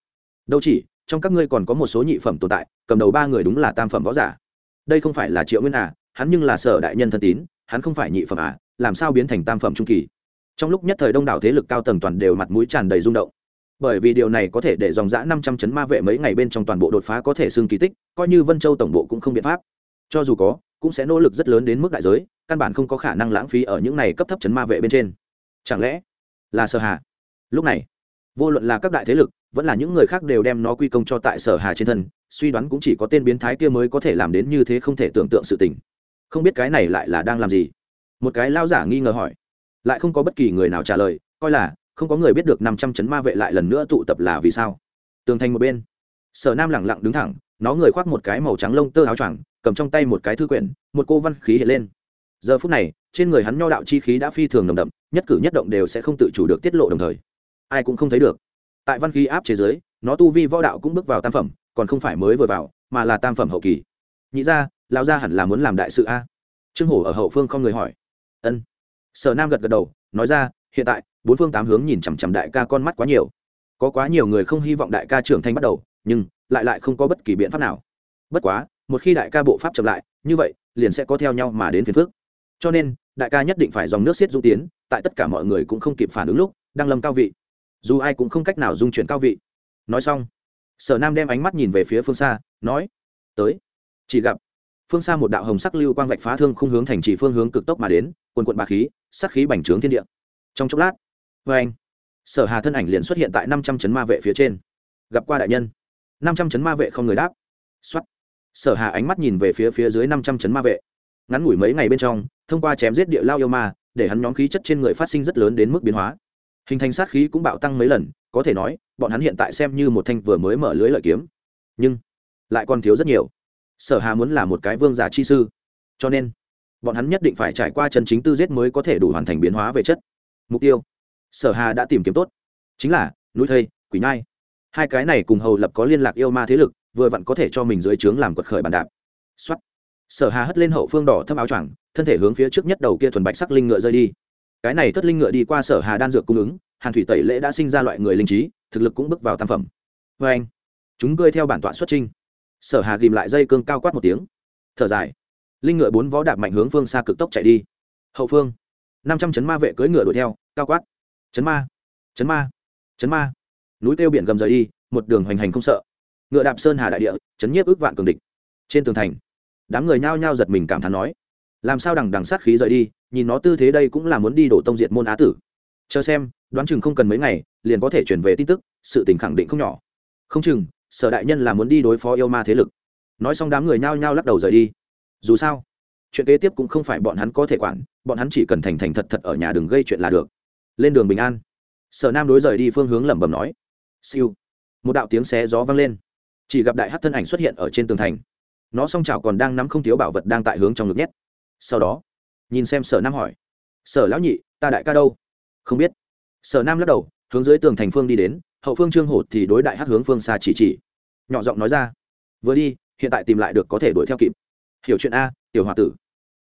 Đâu chỉ trong các ngươi còn có một số nhị phẩm tồn tại, cầm đầu ba người đúng là tam phẩm võ giả. Đây không phải là triệu nguyên à hắn nhưng là sở đại nhân thân tín, hắn không phải nhị phẩm à làm sao biến thành tam phẩm trung kỳ? Trong lúc nhất thời đông đảo thế lực cao tầng toàn đều mặt mũi tràn đầy rung động. Bởi vì điều này có thể để dòng giã năm trăm chấn ma vệ mấy ngày bên trong toàn bộ đột phá có thể xưng kỳ tích, coi như vân châu tổng bộ cũng không biện pháp. Cho dù có, cũng sẽ nỗ lực rất lớn đến mức đại giới, căn bản không có khả năng lãng phí ở những này cấp thấp chấn ma vệ bên trên. Chẳng lẽ là sợ hạ lúc này, vô luận là các đại thế lực vẫn là những người khác đều đem nó quy công cho tại sở hà trên thân, suy đoán cũng chỉ có tên biến thái kia mới có thể làm đến như thế không thể tưởng tượng sự tình. Không biết cái này lại là đang làm gì? Một cái lao giả nghi ngờ hỏi. Lại không có bất kỳ người nào trả lời, coi là, không có người biết được năm trăm chấn ma vệ lại lần nữa tụ tập là vì sao. Tường thành một bên, sở nam lẳng lặng đứng thẳng, nó người khoác một cái màu trắng lông tơ áo choàng, cầm trong tay một cái thư quyển, một cô văn khí hiện lên. Giờ phút này, trên người hắn nho đạo chi khí đã phi thường nồng đậm, nhất cử nhất động đều sẽ không tự chủ được tiết lộ đồng thời. Ai cũng không thấy được tại văn khí áp chế giới nó tu vi võ đạo cũng bước vào tam phẩm, còn không phải mới vừa vào, mà là tam phẩm hậu kỳ. Nhị ra lão gia hẳn là muốn làm đại sự a. Trương hổ ở hậu phương không người hỏi. Ân. Sở nam gật gật đầu, nói ra, hiện tại, bốn phương tám hướng nhìn chằm chằm đại ca con mắt quá nhiều. Có quá nhiều người không hy vọng đại ca trưởng thành bắt đầu, nhưng lại lại không có bất kỳ biện pháp nào. Bất quá, một khi đại ca bộ pháp chậm lại, như vậy, liền sẽ có theo nhau mà đến phiền phước cho nên, đại ca nhất định phải dòng nước xiết dung tiến, tại tất cả mọi người cũng không kịp phản ứng lúc đang lâm cao vị dù ai cũng không cách nào dung chuyển cao vị. Nói xong, sở nam đem ánh mắt nhìn về phía phương xa, nói, tới, chỉ gặp phương xa một đạo hồng sắc lưu quang vạch phá thương không hướng thành trì phương hướng cực tốc mà đến, quần quận bà khí sắc khí bành trướng thiên địa. Trong chốc lát vê anh, sở hà thân ảnh liền xuất hiện tại năm trăm chấn ma vệ phía trên. Gặp qua đại nhân, năm trăm chấn ma vệ không người đáp. Xuất sở hà ánh mắt nhìn về phía phía dưới năm trăm chấn ma vệ. Ngắn ngủi mấy ngày bên trong, thông qua chém giết địa lao yêu ma, để hắn nhóm khí chất trên người phát sinh rất lớn đến mức biến hóa hình thành sát khí cũng bạo tăng mấy lần, có thể nói, bọn hắn hiện tại xem như một thanh vừa mới mở lưới lợi kiếm. Nhưng, lại còn thiếu rất nhiều. Sở hà muốn là một cái vương giả chi sư. Cho nên, bọn hắn nhất định phải trải qua chân chính tư giết mới có thể đủ hoàn thành biến hóa về chất. Mục tiêu, sở hà đã tìm kiếm tốt. Chính là, núi thây, quỷ nhai. Hai cái này cùng hầu lập có liên lạc yêu ma thế lực, vừa vặn có thể cho mình dưới trướng làm quật khởi bàn đạp. Xuất sở hà hất lên hậu phương đỏ thâm áo choàng, thân thể hướng phía trước nhất đầu kia thuần bạch sắc linh ngựa rơi đi cái này thất linh ngựa đi qua sở hà đan dược cung ứng, hàn thủy tẩy lễ đã sinh ra loại người linh trí, thực lực cũng bước vào tam phẩm. Vê anh, chúng ngươi theo bản tọa xuất trinh sở hà ghìm lại dây cương cao quát một tiếng. Thở dài. Linh ngựa bốn vó đạp mạnh hướng phương xa cực tốc chạy đi. Hậu phương, năm trăm chấn ma vệ cưỡi ngựa đuổi theo, cao quát. Chấn ma chấn ma chấn ma. Núi tiêu biển gầm rời đi, một đường hoành hành không sợ. Ngựa đạp sơn hà đại địa, chấn nhiếp ước vạn cường địch. Trên tường thành, đám người nhao nhao giật mình cảm thán nói làm sao đằng đằng sát khí rời đi, nhìn nó tư thế đây cũng là muốn đi đổ tông diệt môn á tử. Chờ xem, đoán chừng không cần mấy ngày, liền có thể chuyển về tin tức, sự tình khẳng định không nhỏ. Không chừng, sở đại nhân là muốn đi đối phó yêu ma thế lực. Nói xong đám người nhao nhao lắc đầu rời đi. Dù sao, chuyện kế tiếp cũng không phải bọn hắn có thể quản, bọn hắn chỉ cần thành thành thật thật ở nhà đừng gây chuyện là được. Lên đường bình an. Sở nam đối rời đi phương hướng lẩm bẩm nói. Siêu. Một đạo tiếng xé gió vang lên. Chỉ gặp đại hát thân ảnh xuất hiện ở trên tường thành. Nó song trào còn đang nắm không thiếu bảo vật đang tại hướng trong ngực nhét sau đó, nhìn xem sở nam hỏi. Sở lão nhị, ta đại ca đâu? Không biết. Sở nam lắc đầu, hướng dưới tường thành phương đi đến, hậu phương trương hổ thì đối đại hát hướng phương xa chỉ chỉ. Nhỏ giọng nói ra. Vừa đi, hiện tại tìm lại được có thể đuổi theo kịp. Hiểu chuyện a, tiểu h o a tử.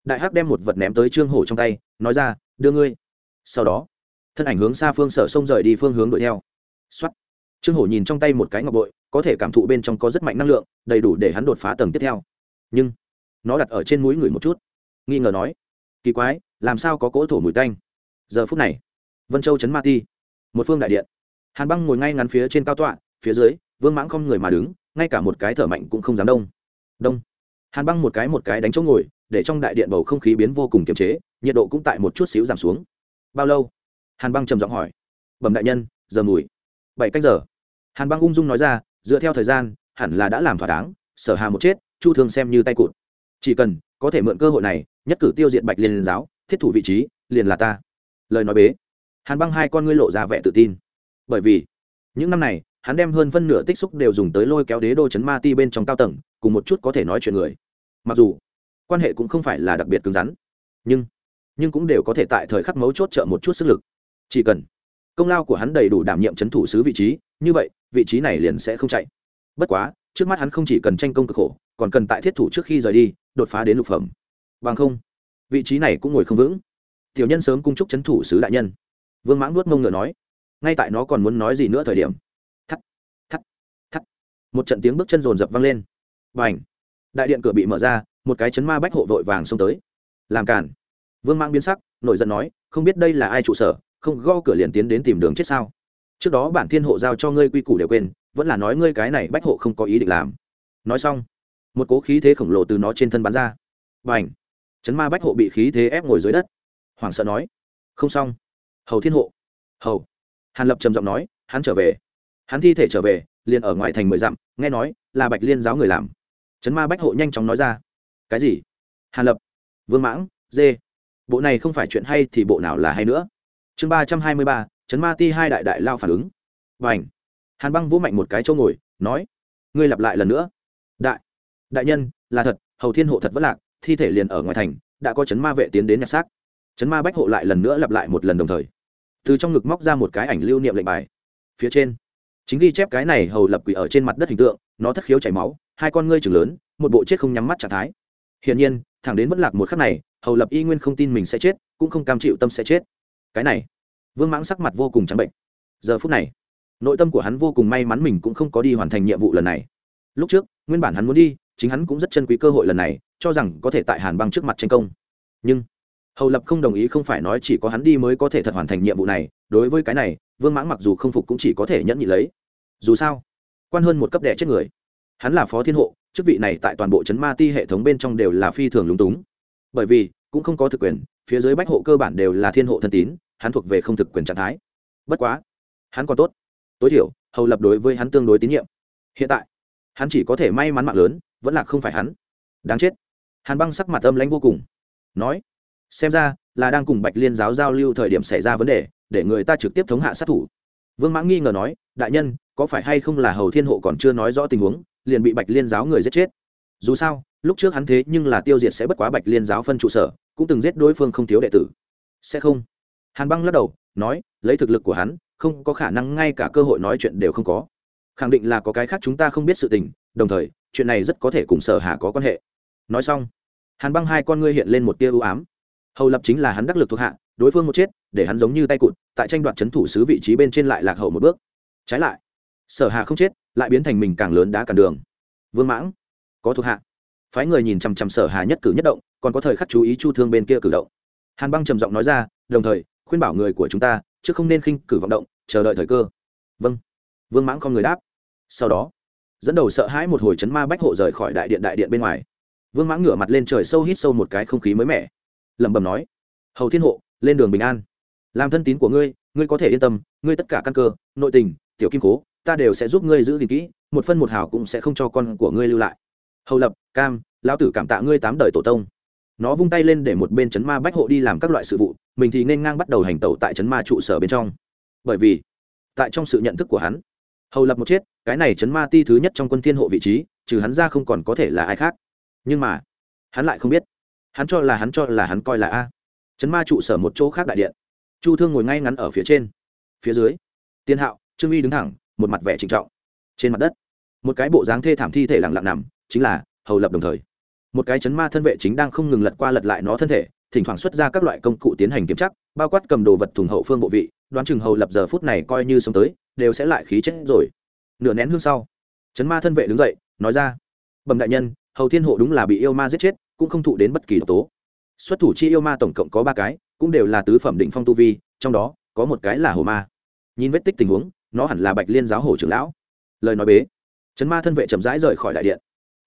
Đại hắc đem một vật ném tới trương hổ trong tay, nói ra, đưa ngươi. Sau đó, thân ảnh hướng xa phương sở sông rời đi phương hướng đuổi theo. X o á t trương hổ nhìn trong tay một cái ngọc bội, có thể cảm thụ bên trong có rất mạnh năng lượng, đầy đủ để hắn đột phá tầng tiếp theo. Nhưng, nó đặt ở trên mũi người một chút nghi ngờ nói, kỳ quái, làm sao có cỗ thổ mùi tanh? Giờ phút này, vân châu chấn ma ti, một phương đại điện. Hàn băng ngồi ngay ngắn phía trên cao tọa, phía dưới, vương mãng không người mà đứng, ngay cả một cái thở mạnh cũng không dám đông. Đông. Hàn băng một cái một cái đánh chỗ ngồi, để trong đại điện bầu không khí biến vô cùng kiềm chế, nhiệt độ cũng tại một chút xíu giảm xuống. Bao lâu? Hàn băng trầm giọng hỏi. Bẩm đại nhân, giờ mùi. Bảy canh giờ. Hàn băng ung dung nói ra, dựa theo thời gian, hẳn là đã làm thỏa đáng, sở hà một chết, chu thương xem như tay cụt. Chỉ cần có thể mượn cơ hội này nhất cử tiêu diệt bạch liên giáo, thiết thủ vị trí, liền là ta. Lời nói bế. Hàn băng hai con ngươi lộ ra vẻ tự tin. Bởi vì, những năm này, hắn đem hơn phân nửa tích xúc đều dùng tới lôi kéo đế đô chấn ma ti bên trong cao tầng, cùng một chút có thể nói chuyện người. Mặc dù, quan hệ cũng không phải là đặc biệt cứng rắn, nhưng nhưng cũng đều có thể tại thời khắc mấu chốt trợ một chút sức lực. Chỉ cần công lao của hắn đầy đủ đảm nhiệm c h ấ n thủ sứ vị trí, như vậy, vị trí này liền sẽ không chạy. Bất quá, trước mắt hắn không chỉ cần tranh công cực khổ, còn cần tại thiết thủ trước khi rời đi, đột phá đến lục phẩm bằng không, vị trí này cũng ngồi không vững. Tiểu nhân sớm cung trúc c h ấ n thủ sứ đại nhân. Vương mãng nuốt mông ngựa nói, ngay tại nó còn muốn nói gì nữa thời điểm, thắt thắt thắt, một trận tiếng bước chân rồn rập vang lên. Và ảnh đại điện cửa bị mở ra, một cái chấn ma bách hộ vội vàng xông tới. Làm cản vương mãng biến sắc, nổi giận nói, không biết đây là ai trụ sở, không go cửa liền tiến đến tìm đường chết sao? Trước đó bản thiên hộ giao cho ngươi quy củ đều quên, vẫn là nói ngươi cái này bách hộ không có ý định làm. Nói xong, một cố khí thế khổng lồ từ nó trên thân bắn ra. Và ảnh chấn ma bách hộ bị khí thế ép ngồi dưới đất. Hoảng sợ nói, không xong. Hầu thiên hộ. Hầu. Hàn lập trầm giọng nói, hắn trở về. Hắn thi thể trở về, liền ở ngoài thành mười dặm, nghe nói là bạch liên giáo người làm. Chấn ma bách hộ nhanh chóng nói ra, cái gì? Hàn lập, vương mãng, dê. Bộ này không phải chuyện hay thì bộ nào là hay nữa? Chương ba trăm hai mươi ba chấn ma ti hai đại đại lao phản ứng. Và ảnh hàn băng vỗ mạnh một cái chỗ ngồi, nói, ngươi lặp lại lần nữa. Đại đại nhân, là thật, hầu thiên hộ thật vất lạc thi thể liền ở ngoài thành, đã có chấn ma vệ tiến đến nhặt xác. Chấn ma bách hộ lại lần nữa lặp lại một lần đồng thời. Từ trong ngực móc ra một cái ảnh lưu niệm lệnh bài. Phía trên, chính ghi chép cái này hầu lập quỷ ở trên mặt đất hình tượng, nó thất khiếu chảy máu, hai con ngươi chừng lớn, một bộ chết không nhắm mắt trạng thái. Hiển nhiên, thẳng đến vẫn lạc một khắc này, hầu lập y nguyên không tin mình sẽ chết, cũng không cam chịu tâm sẽ chết. Cái này, vương mãng sắc mặt vô cùng trắng bệnh. Giờ phút này, nội tâm của hắn vô cùng may mắn mình cũng không có đi hoàn thành nhiệm vụ lần này. Lúc trước, nguyên bản hắn muốn đi, chính hắn cũng rất chân quý cơ hội lần này cho rằng có thể tại hàn băng trước mặt tranh công. Nhưng, hầu lập không đồng ý không phải nói chỉ có hắn đi mới có thể thật hoàn thành nhiệm vụ này, đối với cái này, vương mãng mặc dù không phục cũng chỉ có thể nhẫn nhị lấy. Dù sao, quan hơn một cấp đẻ chết người. Hắn là phó thiên hộ, chức vị này tại toàn bộ chấn ma ti hệ thống bên trong đều là phi thường lúng túng. Bởi vì, cũng không có thực quyền, phía dưới bách hộ cơ bản đều là thiên hộ thân tín, hắn thuộc về không thực quyền trạng thái. Bất quá, hắn còn tốt. Tối thiểu, hầu lập đối với hắn tương đối tín nhiệm. Hiện tại, hắn chỉ có thể may mắn mạng lớn, vẫn là không phải hắn. Đáng chết hàn băng sắc mặt âm lãnh vô cùng. Nói, xem ra là đang cùng bạch liên giáo giao lưu thời điểm xảy ra vấn đề, để người ta trực tiếp thống hạ sát thủ. Vương mãng nghi ngờ nói, đại nhân, có phải hay không là hầu thiên hộ còn chưa nói rõ tình huống, liền bị bạch liên giáo người giết chết? Dù sao, lúc trước hắn thế nhưng là tiêu diệt sẽ bất quá bạch liên giáo phân trụ sở, cũng từng giết đối phương không thiếu đệ tử. Sẽ không? Hàn băng lắc đầu, nói, lấy thực lực của hắn, không có khả năng ngay cả cơ hội nói chuyện đều không có. Khẳng định là có cái khác chúng ta không biết sự tình, đồng thời, chuyện này rất có thể cùng sở hà có quan hệ. Nói xong hàn băng hai con ngươi hiện lên một tia ưu ám. Hầu lập chính là hắn đắc lực thuộc hạ, đối phương một chết, để hắn giống như tay cụt, tại tranh đoạt c h ấ n thủ sứ vị trí bên trên lại lạc hậu một bước. Trái lại, sở hà không chết, lại biến thành mình càng lớn đá cản đường. Vương mãng, có thuộc hạ. Phái người nhìn chằm chằm sở hà nhất cử nhất động, còn có thời khắc chú ý chu thương bên kia cử động. Hàn băng trầm giọng nói ra, đồng thời, khuyên bảo người của chúng ta, chứ không nên khinh cử vọng động, chờ đợi thời cơ. Vâng. Vương mãng con người đáp. Sau đó, dẫn đầu sợ hãi một hồi chấn ma bách hộ rời khỏi đại điện đại điện bên ngoài vương mãng ngửa mặt lên trời sâu hít sâu một cái không khí mới mẻ. Lẩm bẩm nói, hầu thiên hộ, lên đường bình an. Làm thân tín của ngươi ngươi có thể yên tâm, ngươi tất cả căn cơ, nội tình, tiểu kim cố, ta đều sẽ giúp ngươi giữ gìn kỹ, một phân một hào cũng sẽ không cho con của ngươi lưu lại. Hầu lập, cam, lão tử cảm tạ ngươi tám đời tổ tông. Nó vung tay lên để một bên chấn ma bách hộ đi làm các loại sự vụ, mình thì nên ngang bắt đầu hành tẩu tại chấn ma trụ sở bên trong. Bởi vì, tại trong sự nhận thức của hắn, hầu lập một chết, cái này chấn ma ti thứ nhất trong quân thiên hộ vị trí, trừ hắn ra không còn có thể là ai khác nhưng mà, hắn lại không biết. Hắn cho là hắn cho là hắn coi là a. Chấn ma trụ sở một chỗ khác đại điện. Chu thương ngồi ngay ngắn ở phía trên. Phía dưới, tiên hạo, trương uy đứng thẳng, một mặt vẻ trịnh trọng. Trên mặt đất, một cái bộ dáng thê thảm thi thể lặng lặng nằm, chính là hầu lập đồng thời. Một cái chấn ma thân vệ chính đang không ngừng lật qua lật lại nó thân thể, thỉnh thoảng xuất ra các loại công cụ tiến hành kiểm tra, bao quát cầm đồ vật thùng hậu phương bộ vị, đoán chừng hầu lập giờ phút này coi như sống tới, đều sẽ lại khí chết rồi. Nửa nén hương sau, chấn ma thân vệ đứng dậy, nói ra, bẩm đại nhân hầu thiên hộ đúng là bị yêu ma giết chết, cũng không thụ đến bất kỳ độc tố. Xuất thủ chi yêu ma tổng cộng có ba cái, cũng đều là tứ phẩm định phong tu vi, trong đó, có một cái là hồ ma. Nhìn vết tích tình huống, nó hẳn là bạch liên giáo hồ trưởng lão. Lời nói bế. Trấn ma thân vệ chậm rãi rời khỏi đại điện.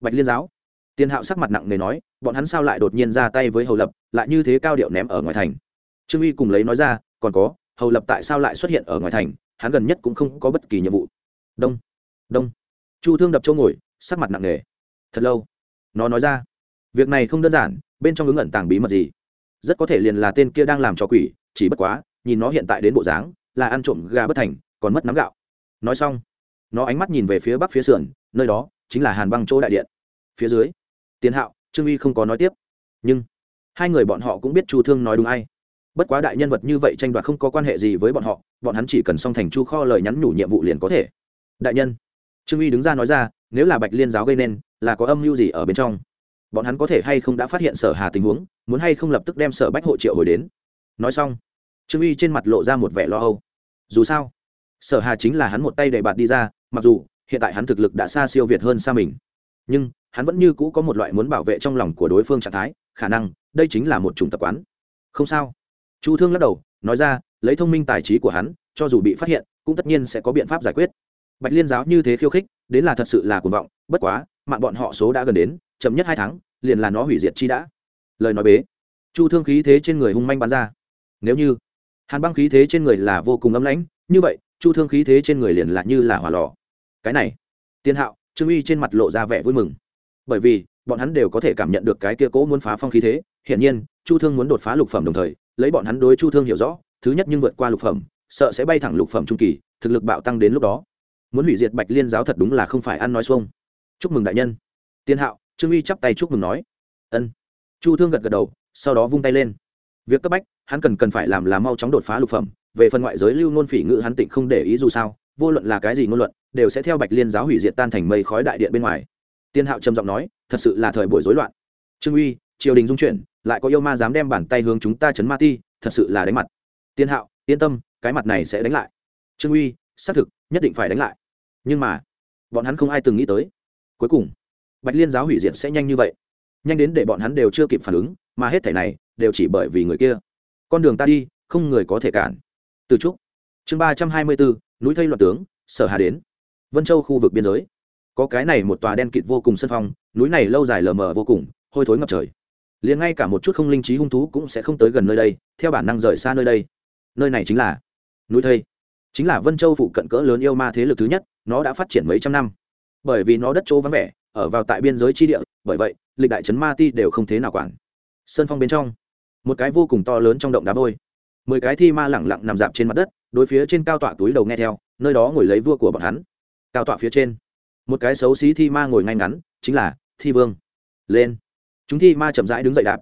Bạch liên giáo. Tiên hạo sắc mặt nặng nề nói, bọn hắn sao lại đột nhiên ra tay với hầu lập, lại như thế cao điệu ném ở ngoài thành? Trương uy cùng lấy nói ra, còn có, hầu lập tại sao lại xuất hiện ở ngoài thành? Hắn gần nhất cũng không có bất kỳ nhiệm vụ. Đông. Đông. Chu thương đập châu ngồi, sắc mặt nặng nề. Thật lâu nó nói ra. Việc này không đơn giản, bên trong ứng ẩn tàng bí mật gì? Rất có thể liền là tên kia đang làm cho quỷ, chỉ bất quá, nhìn nó hiện tại đến bộ dáng, là ăn trộm gà bất thành, còn mất nắm gạo. Nói xong, nó ánh mắt nhìn về phía bắc phía sườn, nơi đó chính là hàn băng chỗ đại điện. Phía dưới tiến hạo, trương uy không có nói tiếp. Nhưng, hai người bọn họ cũng biết chu thương nói đúng ai. Bất quá đại nhân vật như vậy tranh đoạt không có quan hệ gì với bọn họ, bọn hắn chỉ cần song thành chu kho lời nhắn nhủ nhiệm vụ liền có thể. Đại nhân, trương uy đứng ra nói ra, nếu là bạch liên giáo gây nên là có âm mưu gì ở bên trong? Bọn hắn có thể hay không đã phát hiện sở hà tình huống, muốn hay không lập tức đem sở bách hộ triệu hồi đến? Nói xong, trương uy trên mặt lộ ra một vẻ lo âu. Dù sao, sở hà chính là hắn một tay để bạt đi ra, mặc dù hiện tại hắn thực lực đã xa siêu việt hơn xa mình. Nhưng, hắn vẫn như cũ có một loại muốn bảo vệ trong lòng của đối phương trạng thái, khả năng, đây chính là một chủng tập quán. Không sao. Chu thương lắc đầu, nói ra, lấy thông minh tài trí của hắn, cho dù bị phát hiện, cũng tất nhiên sẽ có biện pháp giải quyết. Bạch liên giáo như thế khiêu khích, đến là thật sự là cuồng vọng, bất quá mạng bọn họ số đã gần đến, chậm nhất hai tháng, liền là nó hủy diệt chi đã. Lời nói bế. Chu thương khí thế trên người hung manh bắn ra. Nếu như hàn băng khí thế trên người là vô cùng ấm lãnh, như vậy, chu thương khí thế trên người liền là như là hỏa lò. Cái này, tiên hạo, trương uy trên mặt lộ ra vẻ vui mừng. Bởi vì, bọn hắn đều có thể cảm nhận được cái kia cố muốn phá phong khí thế. Hiển nhiên, chu thương muốn đột phá lục phẩm đồng thời, lấy bọn hắn đối chu thương hiểu rõ, thứ nhất nhưng vượt qua lục phẩm, sợ sẽ bay thẳng lục phẩm trung kỳ, thực lực bạo tăng đến lúc đó. Muốn hủy diệt bạch liên giáo thật đúng là không phải ăn nói xuông chúc mừng đại nhân. Tiên hạo, trương uy chắp tay chúc mừng nói. Ân. Chu thương gật gật đầu, sau đó vung tay lên. Việc cấp bách, hắn cần cần phải làm là mau chóng đột phá lục phẩm. Về phần ngoại giới lưu ngôn phỉ ngự hắn tịnh không để ý dù sao, vô luận là cái gì ngôn luận, đều sẽ theo bạch liên giáo hủy diệt tan thành mây khói đại điện bên ngoài. Tiên hạo trầm giọng nói, thật sự là thời buổi rối loạn. Trương uy, triều đình dung chuyển, lại có yêu ma dám đem bàn tay hướng chúng ta chấn ma ti, thật sự là đánh mặt. Tiên hạo, yên tâm, cái mặt này sẽ đánh lại. Trương uy, xác thực, nhất định phải đánh lại. Nhưng mà, bọn hắn không ai từng nghĩ tới cuối cùng, bạch liên giáo hủy diệt sẽ nhanh như vậy. Nhanh đến để bọn hắn đều chưa kịp phản ứng, mà hết thảy này đều chỉ bởi vì người kia. Con đường ta đi, không người có thể cản. Từ trúc, chương ba trăm hai mươi bốn, núi thây loạn tướng, sở hà đến. Vân châu khu vực biên giới. Có cái này một tòa đen kịt vô cùng sân phong, núi này lâu dài lờ mờ vô cùng, hôi thối ngập trời. Liền ngay cả một chút không linh trí hung thú cũng sẽ không tới gần nơi đây, theo bản năng rời xa nơi đây. Nơi này chính là núi thây. Chính là vân châu phụ cận cỡ lớn yêu ma thế lực thứ nhất, nó đã phát triển mấy trăm năm bởi vì nó đất chỗ vắng vẻ, ở vào tại biên giới tri địa, bởi vậy, lịch đại trấn ma ti đều không thế nào quản. Sơn phong bên trong, một cái vô cùng to lớn trong động đá vôi. Mười cái thi ma lẳng lặng nằm dạp trên mặt đất, đối phía trên cao tọa túi đầu nghe theo, nơi đó ngồi lấy vua của bọn hắn. Cao tọa phía trên, một cái xấu xí thi ma ngồi ngay ngắn, chính là thi vương. Lên. Chúng thi ma chậm rãi đứng dậy đạp.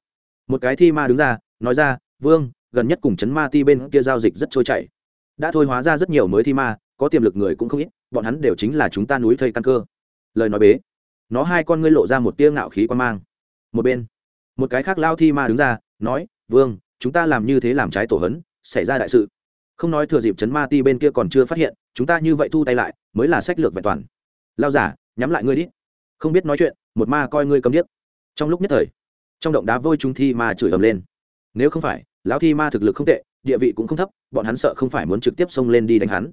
Một cái thi ma đứng ra, nói ra, vương, gần nhất cùng chấn ma ti bên kia giao dịch rất trôi chảy. Đã thôi hóa ra rất nhiều mới thi ma, có tiềm lực người cũng không ít bọn hắn đều chính là chúng ta núi thây căn cơ. Lời nói bế, nó hai con ngươi lộ ra một tia ngạo khí quan mang. Một bên, một cái khác lao thi ma đứng ra, nói, vương, chúng ta làm như thế làm trái tổ hấn, xảy ra đại sự. Không nói thừa dịp chấn ma ti bên kia còn chưa phát hiện, chúng ta như vậy thu tay lại, mới là sách lược vẹn toàn. Lao giả, nhắm lại ngươi đi. Không biết nói chuyện, một ma coi ngươi cầm điếc. Trong lúc nhất thời, trong động đá vôi trung thi ma chửi ầm lên. Nếu không phải, lão thi ma thực lực không tệ, địa vị cũng không thấp, bọn hắn sợ không phải muốn trực tiếp xông lên đi đánh hắn.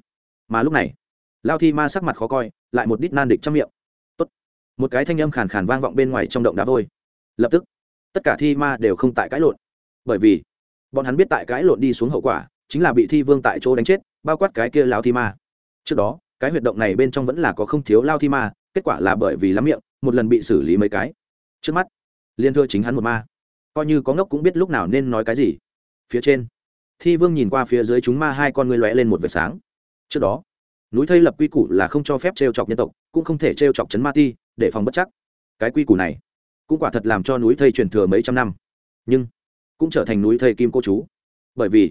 Mà lúc này lao thi ma sắc mặt khó coi, lại một đít nan địch trong miệng. Tốt. một cái thanh âm khàn khàn vang vọng bên ngoài trong động đá vôi. Lập tức, tất cả thi ma đều không tại cãi lộn. Bởi vì, bọn hắn biết tại cãi lộn đi xuống hậu quả, chính là bị thi vương tại chỗ đánh chết, bao quát cái kia lao thi ma. Trước đó, cái huyệt động này bên trong vẫn là có không thiếu lao thi ma, kết quả là bởi vì lắm miệng, một lần bị xử lý mấy cái. Trước mắt liên thưa chính hắn một ma. Coi như có ngốc cũng biết lúc nào nên nói cái gì. Phía trên, thi vương nhìn qua phía dưới chúng ma hai con ngươi lóe lên một vệt sáng. Trước đó núi thây lập quy củ là không cho phép t r e o chọc nhân tộc, cũng không thể t r e o chọc chấn ma ti, để phòng bất chắc. Cái quy củ này, cũng quả thật làm cho núi thây truyền thừa mấy trăm năm. Nhưng, cũng trở thành núi thây kim cô chú. Bởi vì,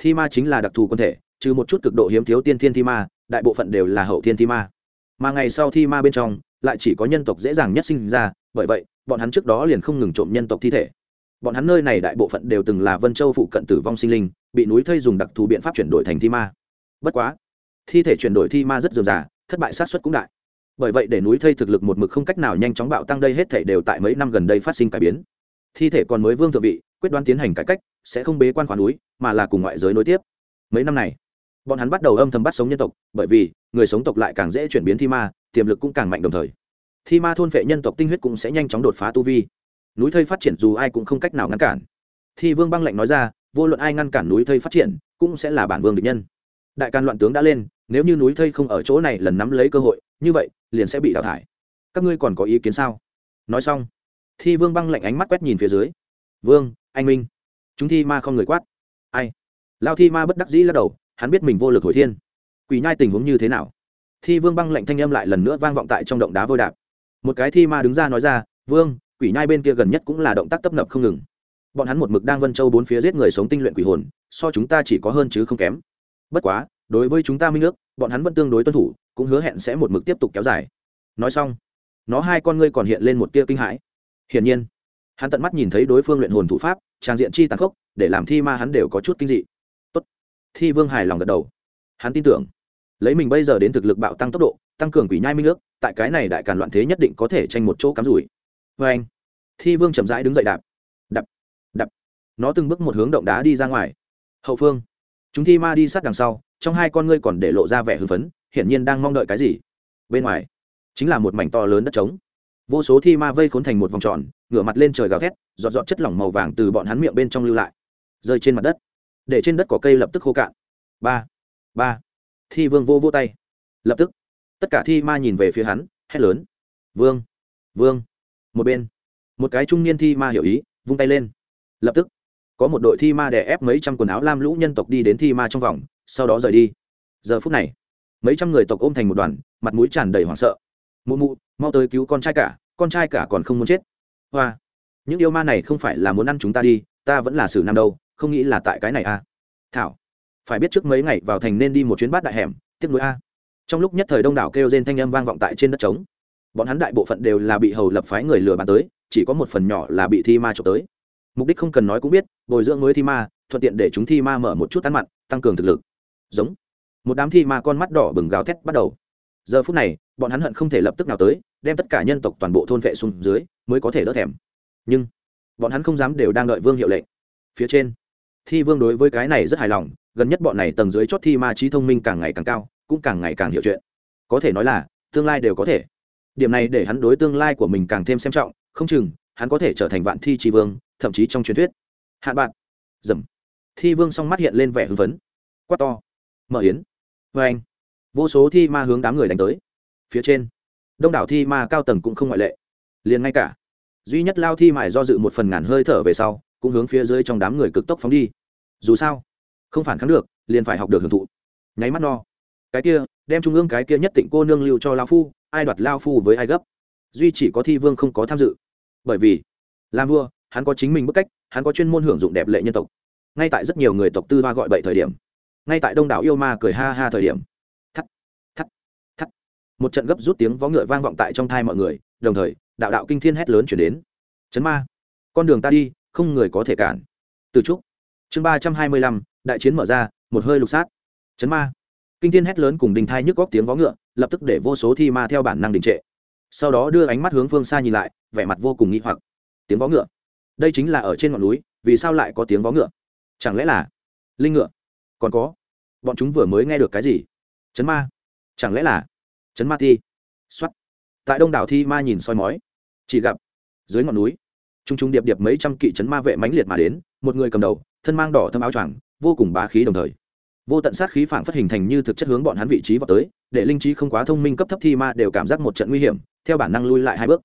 thi ma chính là đặc thù quân thể, trừ một chút cực độ hiếm thiếu tiên thiên thi ma, đại bộ phận đều là hậu thiên thi ma. Mà ngày sau thi ma bên trong, lại chỉ có nhân tộc dễ dàng nhất sinh ra, bởi vậy, bọn hắn trước đó liền không ngừng trộm nhân tộc thi thể. Bọn hắn nơi này đại bộ phận đều từng là vân châu phụ cận tử vong sinh linh, bị núi thây dùng đặc thù biện pháp chuyển đổi thành thi ma. Bất quá thi thể chuyển đổi thi ma rất dườm già, thất bại sát xuất cũng đại. Bởi vậy để núi thây thực lực một mực không cách nào nhanh chóng bạo tăng đây hết thể đều tại mấy năm gần đây phát sinh cải biến. Thi thể còn mới vương thượng vị, quyết đoán tiến hành cải cách, sẽ không bế quan khoản núi, mà là cùng ngoại giới nối tiếp. Mấy năm này, bọn hắn bắt đầu âm thầm bắt sống nhân tộc, bởi vì người sống tộc lại càng dễ chuyển biến thi ma, tiềm lực cũng càng mạnh đồng thời. Thi ma thôn vệ nhân tộc tinh huyết cũng sẽ nhanh chóng đột phá tu vi. Núi thây phát triển dù ai cũng không cách nào ngăn cản. Thi vương băng lệnh nói ra, vô luận ai ngăn cản núi thây phát triển, cũng sẽ là bản vương địch nhân. Đại can loạn tướng đã lên nếu như núi thây không ở chỗ này lần nắm lấy cơ hội, như vậy, liền sẽ bị đào thải. Các ngươi còn có ý kiến sao? Nói xong, thi vương băng lạnh ánh mắt quét nhìn phía dưới. Vương, anh minh. Chúng thi ma không người quát. Ai? Lao thi ma bất đắc dĩ lắc đầu, hắn biết mình vô lực hồi thiên. Quỷ nhai tình huống như thế nào? Thi vương băng lạnh thanh âm lại lần nữa vang vọng tại trong động đá vôi đạp. Một cái thi ma đứng ra nói ra, vương, quỷ nhai bên kia gần nhất cũng là động tác tấp nập không ngừng. Bọn hắn một mực đang vân châu bốn phía giết người sống tinh luyện quỷ hồn, so chúng ta chỉ có hơn chứ không kém. Bất quá đối với chúng ta minh ước, bọn hắn vẫn tương đối tuân thủ, cũng hứa hẹn sẽ một mực tiếp tục kéo dài. Nói xong, nó hai con ngươi còn hiện lên một tia kinh hãi. Hiển nhiên, hắn tận mắt nhìn thấy đối phương luyện hồn thủ pháp, trang diện chi tàn khốc, để làm thi ma hắn đều có chút kinh dị. Tốt. thi vương hài lòng gật đầu. Hắn tin tưởng, lấy mình bây giờ đến thực lực bạo tăng tốc độ, tăng cường quỷ nhai minh ước, tại cái này đại càn loạn thế nhất định có thể tranh một chỗ cắm rủi. Vê anh, thi vương chậm rãi đứng dậy đạp. Đập đập. Nó từng bước một hướng động đá đi ra ngoài. Hậu phương, chúng thi ma đi sát đằng sau trong hai con ngươi còn để lộ ra vẻ hưng phấn, hiển nhiên đang mong đợi cái gì. Bên ngoài, chính là một mảnh to lớn đất trống. Vô số thi ma vây khốn thành một vòng tròn, ngửa mặt lên trời gào thét, giọt giọt chất lỏng màu vàng từ bọn hắn miệng bên trong lưu lại, rơi trên mặt đất. Để trên đất có cây lập tức khô cạn. Ba ba. Thi vương vô vô tay. Lập tức, tất cả thi ma nhìn về phía hắn, hét lớn. Vương vương. Một bên, một cái trung niên thi ma hiểu ý, vung tay lên. Lập tức, có một đội thi ma đè ép mấy trăm quần áo lam lũ nhân tộc đi đến thi ma trong vòng sau đó rời đi. Giờ phút này, mấy trăm người tộc ôm thành một đoàn, mặt mũi tràn đầy hoảng sợ. Mụ mụ, mau tới cứu con trai cả, con trai cả còn không muốn chết. Hoa, những yêu ma này không phải là muốn ăn chúng ta đi, ta vẫn là xử nam đâu, không nghĩ là tại cái này à. Thảo, phải biết trước mấy ngày vào thành nên đi một chuyến bát đại hẻm tiếp nối a. Trong lúc nhất thời đông đảo kêu trên thanh âm vang vọng tại trên đất trống. Bọn hắn đại bộ phận đều là bị hầu lập phái người lừa bán tới, chỉ có một phần nhỏ là bị thi ma trộm tới. Mục đích không cần nói cũng biết, bồi dưỡng mới thi ma, thuận tiện để chúng thi ma mở một chút ăn mặn tăng cường thực lực giống. Một đám thi ma con mắt đỏ bừng gào thét bắt đầu. Giờ phút này, bọn hắn hận không thể lập tức nào tới, đem tất cả nhân tộc toàn bộ thôn vệ xuống dưới, mới có thể đỡ thèm. Nhưng, bọn hắn không dám đều đang đợi vương hiệu lệnh. Phía trên, thi vương đối với cái này rất hài lòng, gần nhất bọn này tầng dưới chót thi ma trí thông minh càng ngày càng cao, cũng càng ngày càng hiểu chuyện. Có thể nói là, tương lai đều có thể. Điểm này để hắn đối tương lai của mình càng thêm xem trọng, không chừng, hắn có thể trở thành vạn thi tri vương, thậm chí trong truyền thuyết. Hạn bạn. Dầm. Thi vương song mắt hiện lên vẻ hưng phấn. Quát to mở yến. Vê anh. Vô số thi ma hướng đám người đánh tới. Phía trên, đông đảo thi ma cao tầng cũng không ngoại lệ. Liền ngay cả, duy nhất lao thi mải do dự một phần ngàn hơi thở về sau, cũng hướng phía dưới trong đám người cực tốc phóng đi. Dù sao, không phản kháng được, liền phải học được hưởng thụ. Nháy mắt no. Cái kia, đem trung ương cái kia nhất định cô nương lưu cho lao phu, ai đoạt lao phu với ai gấp? Duy chỉ có thi vương không có tham dự. Bởi vì, làm vua, hắn có chính mình bức cách, hắn có chuyên môn hưởng dụng đẹp lệ nhân tộc. Ngay tại rất nhiều người tộc tư hoa gọi bậy thời điểm ngay tại đông đảo yêu ma cười ha ha thời điểm. Thắt thắt thắt. Một trận gấp rút tiếng vó ngựa vang vọng tại trong thai mọi người, đồng thời, đạo đạo kinh thiên hét lớn chuyển đến. Chấn ma, con đường ta đi, không người có thể cản. Từ trúc, chương ba trăm hai mươi lăm, đại chiến mở ra, một hơi lục sát. Chấn ma, kinh thiên hét lớn cùng đình thai nhức góc tiếng vó ngựa, lập tức để vô số thi ma theo bản năng đình trệ. Sau đó đưa ánh mắt hướng phương xa nhìn lại, vẻ mặt vô cùng nghĩ hoặc. Tiếng vó ngựa. Đây chính là ở trên ngọn núi, vì sao lại có tiếng vó ngựa? Chẳng lẽ là linh ngựa? Còn có bọn chúng vừa mới nghe được cái gì? Chấn ma. Chẳng lẽ là chấn ma ti xuất tại đông đảo thi ma nhìn soi mói. Chỉ gặp dưới ngọn núi t r u n g t r u n g điệp điệp mấy trăm kỵ chấn ma vệ mãnh liệt mà đến, một người cầm đầu, thân mang đỏ thâm áo choàng, vô cùng bá khí đồng thời. Vô tận sát khí phảng phất hình thành như thực chất hướng bọn hắn vị trí vào tới, để linh trí không quá thông minh cấp thấp thi ma đều cảm giác một trận nguy hiểm, theo bản năng lui lại hai bước.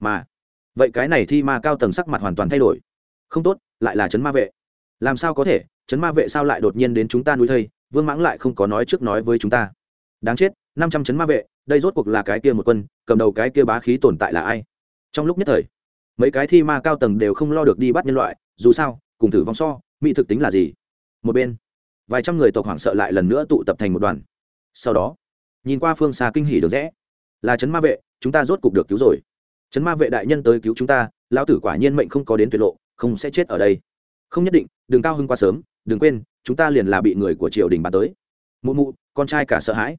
Mà, vậy cái này thi ma cao tầng sắc mặt hoàn toàn thay đổi. Không tốt, lại là chấn ma vệ. Làm sao có thể? Chấn ma vệ sao lại đột nhiên đến chúng ta núi thây? Vương mãng lại không có nói trước nói với chúng ta đáng chết năm trăm chấn ma vệ đây rốt cuộc là cái kia một quân cầm đầu cái kia bá khí tồn tại là ai trong lúc nhất thời mấy cái thi ma cao tầng đều không lo được đi bắt nhân loại dù sao cùng thử vong so mỹ thực tính là gì một bên vài trăm người tộc hoảng sợ lại lần nữa tụ tập thành một đoàn sau đó nhìn qua phương xa kinh hỉ được rẽ là trấn ma vệ chúng ta rốt cục được cứu rồi trấn ma vệ đại nhân tới cứu chúng ta lão tử quả nhiên mệnh không có đến tuyệt lộ không sẽ chết ở đây không nhất định đừng cao hưng quá sớm đừng quên chúng ta liền là bị người của triều đình bàn tới. Mụ mụ, con trai cả sợ hãi.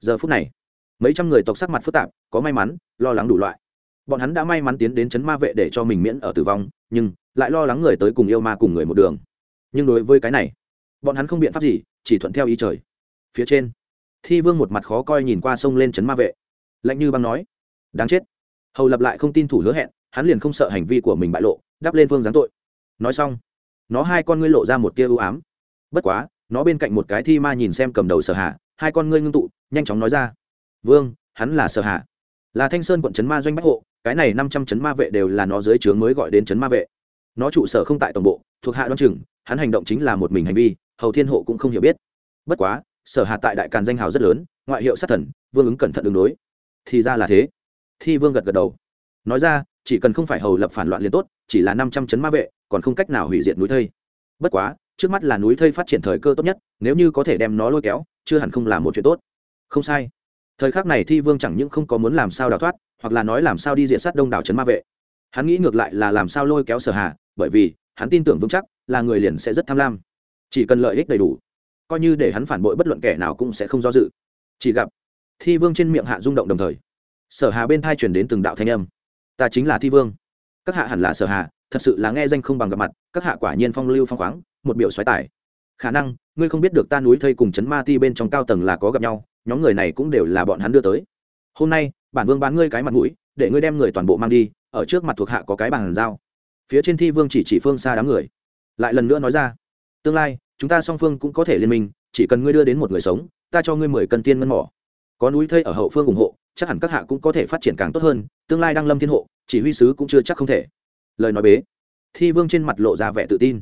Giờ phút này, mấy trăm người tộc sắc mặt phức tạp, có may mắn, lo lắng đủ loại. Bọn hắn đã may mắn tiến đến chấn ma vệ để cho mình miễn ở tử vong, nhưng lại lo lắng người tới cùng yêu ma cùng người một đường. Nhưng đối với cái này, bọn hắn không biện pháp gì, chỉ thuận theo ý trời. Phía trên, thi vương một mặt khó coi nhìn qua sông lên chấn ma vệ. Lạnh như băng nói, đáng chết. Hầu lập lại không tin thủ hứa hẹn, hắn liền không sợ hành vi của mình bại lộ đắp lên vương giáng tội. Nói xong, nó hai con ngươi lộ ra một tia ưu ám bất quá, nó bên cạnh một cái thi ma nhìn xem cầm đầu sở hạ hai con ngươi ngưng tụ, nhanh chóng nói ra. Vương, hắn là sở hạ là thanh sơn quận trấn ma doanh bách hộ, cái này năm trăm trấn ma vệ đều là nó dưới trướng mới gọi đến trấn ma vệ. Nó trụ sở không tại tổng bộ, thuộc hạ đoan chừng, hắn hành động chính là một mình hành vi, hầu thiên hộ cũng không hiểu biết. Bất quá, sở hạ tại đại càn danh hào rất lớn, ngoại hiệu sát thần, vương ứng cẩn thận đường đối. Thì ra là thế. Thi vương gật gật đầu. Nói ra, chỉ cần không phải hầu lập phản loạn liền tốt, chỉ là năm trăm trấn ma vệ, còn không cách nào hủy diệt núi thây. Bất quá trước mắt là núi thây phát triển thời cơ tốt nhất, nếu như có thể đem nó lôi kéo, chưa hẳn không là một chuyện tốt. Không sai. Thời khắc này thi vương chẳng những không có muốn làm sao đào thoát, hoặc là nói làm sao đi diện sát đông đảo trấn ma vệ. Hắn nghĩ ngược lại là làm sao lôi kéo sở hà, bởi vì, hắn tin tưởng vững chắc là người liền sẽ rất tham lam. Chỉ cần lợi ích đầy đủ, coi như để hắn phản bội bất luận kẻ nào cũng sẽ không do dự. Chỉ gặp, thi vương trên miệng hạ rung động đồng thời. Sở hà bên thai chuyển đến từng đạo thanh âm. Ta chính là thi vương. Các hạ hẳn là sở hà, thật sự là nghe danh không bằng gặp mặt, các hạ quả nhiên phong lưu phong khoáng một biểu xoáy tải khả năng, ngươi không biết được ta núi thây cùng chấn ma ti bên trong cao tầng là có gặp nhau, nhóm người này cũng đều là bọn hắn đưa tới. Hôm nay, bản vương bán ngươi cái mặt mũi, để ngươi đem người toàn bộ mang đi, ở trước mặt thuộc hạ có cái bàn giao. Phía trên thi vương chỉ chỉ phương xa đám người. Lại lần nữa nói ra, tương lai, chúng ta song phương cũng có thể liên minh, chỉ cần ngươi đưa đến một người sống, ta cho ngươi mười cân tiên ngân mỏ. Có núi thây ở hậu phương ủng hộ, chắc hẳn các hạ cũng có thể phát triển càng tốt hơn, tương lai đang lâm thiên hộ, chỉ huy sứ cũng chưa chắc không thể. Lời nói bế, thi vương trên mặt lộ ra vẻ tự tin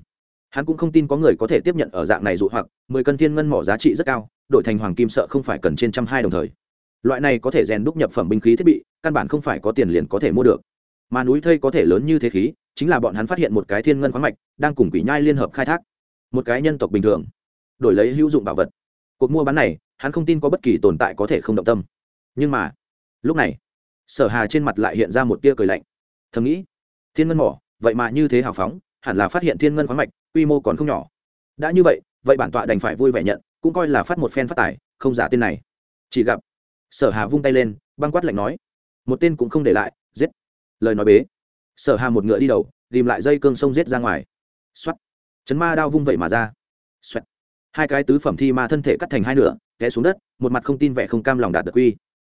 hắn cũng không tin có người có thể tiếp nhận ở dạng này dụ hoặc, mười cân thiên ngân mỏ giá trị rất cao, đổi thành hoàng kim sợ không phải cần trên trăm hai đồng thời. Loại này có thể rèn đúc nhập phẩm binh khí thiết bị, căn bản không phải có tiền liền có thể mua được. Mà núi thây có thể lớn như thế khí, chính là bọn hắn phát hiện một cái thiên ngân khoáng mạch, đang cùng quỷ nhai liên hợp khai thác. Một cái nhân tộc bình thường, đổi lấy hữu dụng bảo vật. Cuộc mua bán này, hắn không tin có bất kỳ tồn tại có thể không động tâm. Nhưng mà, lúc này, sở hà trên mặt lại hiện ra một tia cười lạnh. Thầm nghĩ, thiên ngân mỏ, vậy mà như thế hào phóng, hẳn là phát hiện thiên ngân khoáng mạch quy mô còn không nhỏ. Đã như vậy vậy bản tọa đành phải vui vẻ nhận, cũng coi là phát một phen phát tài, không giả tên này. Chỉ gặp, sở hà vung tay lên, băng quát lạnh nói, một tên cũng không để lại, giết. Lời nói bế. Sở hà một ngựa đi đầu tìm lại dây cương sông giết ra ngoài. Xoắt chấn ma đao vung vậy mà ra. Xoẹt. Hai cái tứ phẩm thi ma thân thể cắt thành hai nửa, té xuống đất, một mặt không tin vẻ không cam lòng đạt được quy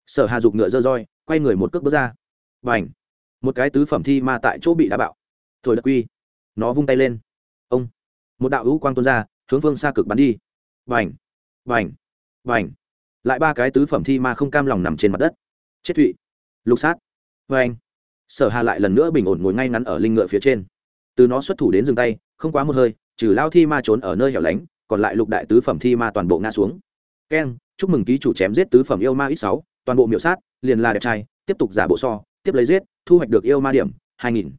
sở hà giục ngựa dơ roi, quay người một cước bước ra. Và ảnh một cái tứ phẩm thi ma tại chỗ bị đá bạo. Thổi đất quy nó vung tay lên ông. Một đạo hữu quang tuôn ra, hướng phương xa cực bắn đi. Vành vành vành lại ba cái tứ phẩm thi ma không cam lòng nằm trên mặt đất. Chết thụy! Lục sát! Vành sở hà lại lần nữa bình ổn ngồi ngay ngắn ở linh ngựa phía trên. Từ nó xuất thủ đến dừng tay, không quá một hơi, trừ lao thi ma trốn ở nơi hẻo lánh, còn lại lục đại tứ phẩm thi ma toàn bộ ngã xuống. Keng! Chúc mừng ký chủ chém giết tứ phẩm yêu ma ít sáu, toàn bộ miểu sát, liền là đẹp trai, tiếp tục giả bộ so, tiếp lấy giết, thu hoạch được yêu ma điểm, hai nghìn.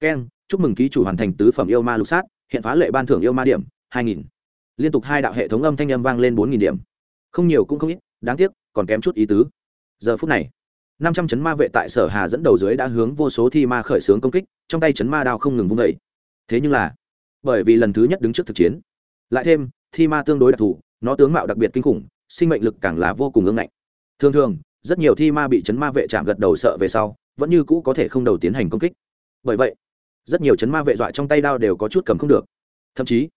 Keng! Chúc mừng ký chủ hoàn thành tứ phẩm yêu ma lục sát hiện phá lệ ban thưởng yêu ma điểm, hai nghìn. Liên tục hai đạo hệ thống âm thanh âm vang lên bốn nghìn điểm. Không nhiều cũng không ít, đáng tiếc, còn kém chút ý tứ. Giờ phút này, năm trăm chấn ma vệ tại sở hà dẫn đầu dưới đã hướng vô số thi ma khởi xướng công kích, trong tay chấn ma đao không ngừng vung vẩy thế nhưng là, bởi vì lần thứ nhất đứng trước thực chiến, lại thêm, thi ma tương đối đặc thù, nó tướng mạo đặc biệt kinh khủng, sinh mệnh lực càng là vô cùng ương ngạnh. Thường thường, rất nhiều thi ma bị chấn ma vệ chạm gật đầu sợ về sau, vẫn như cũ có thể không đầu tiến hành công kích. Bởi vậy rất nhiều chấn ma vệ dọa trong tay đao đều có chút cầm không được. Thậm chí,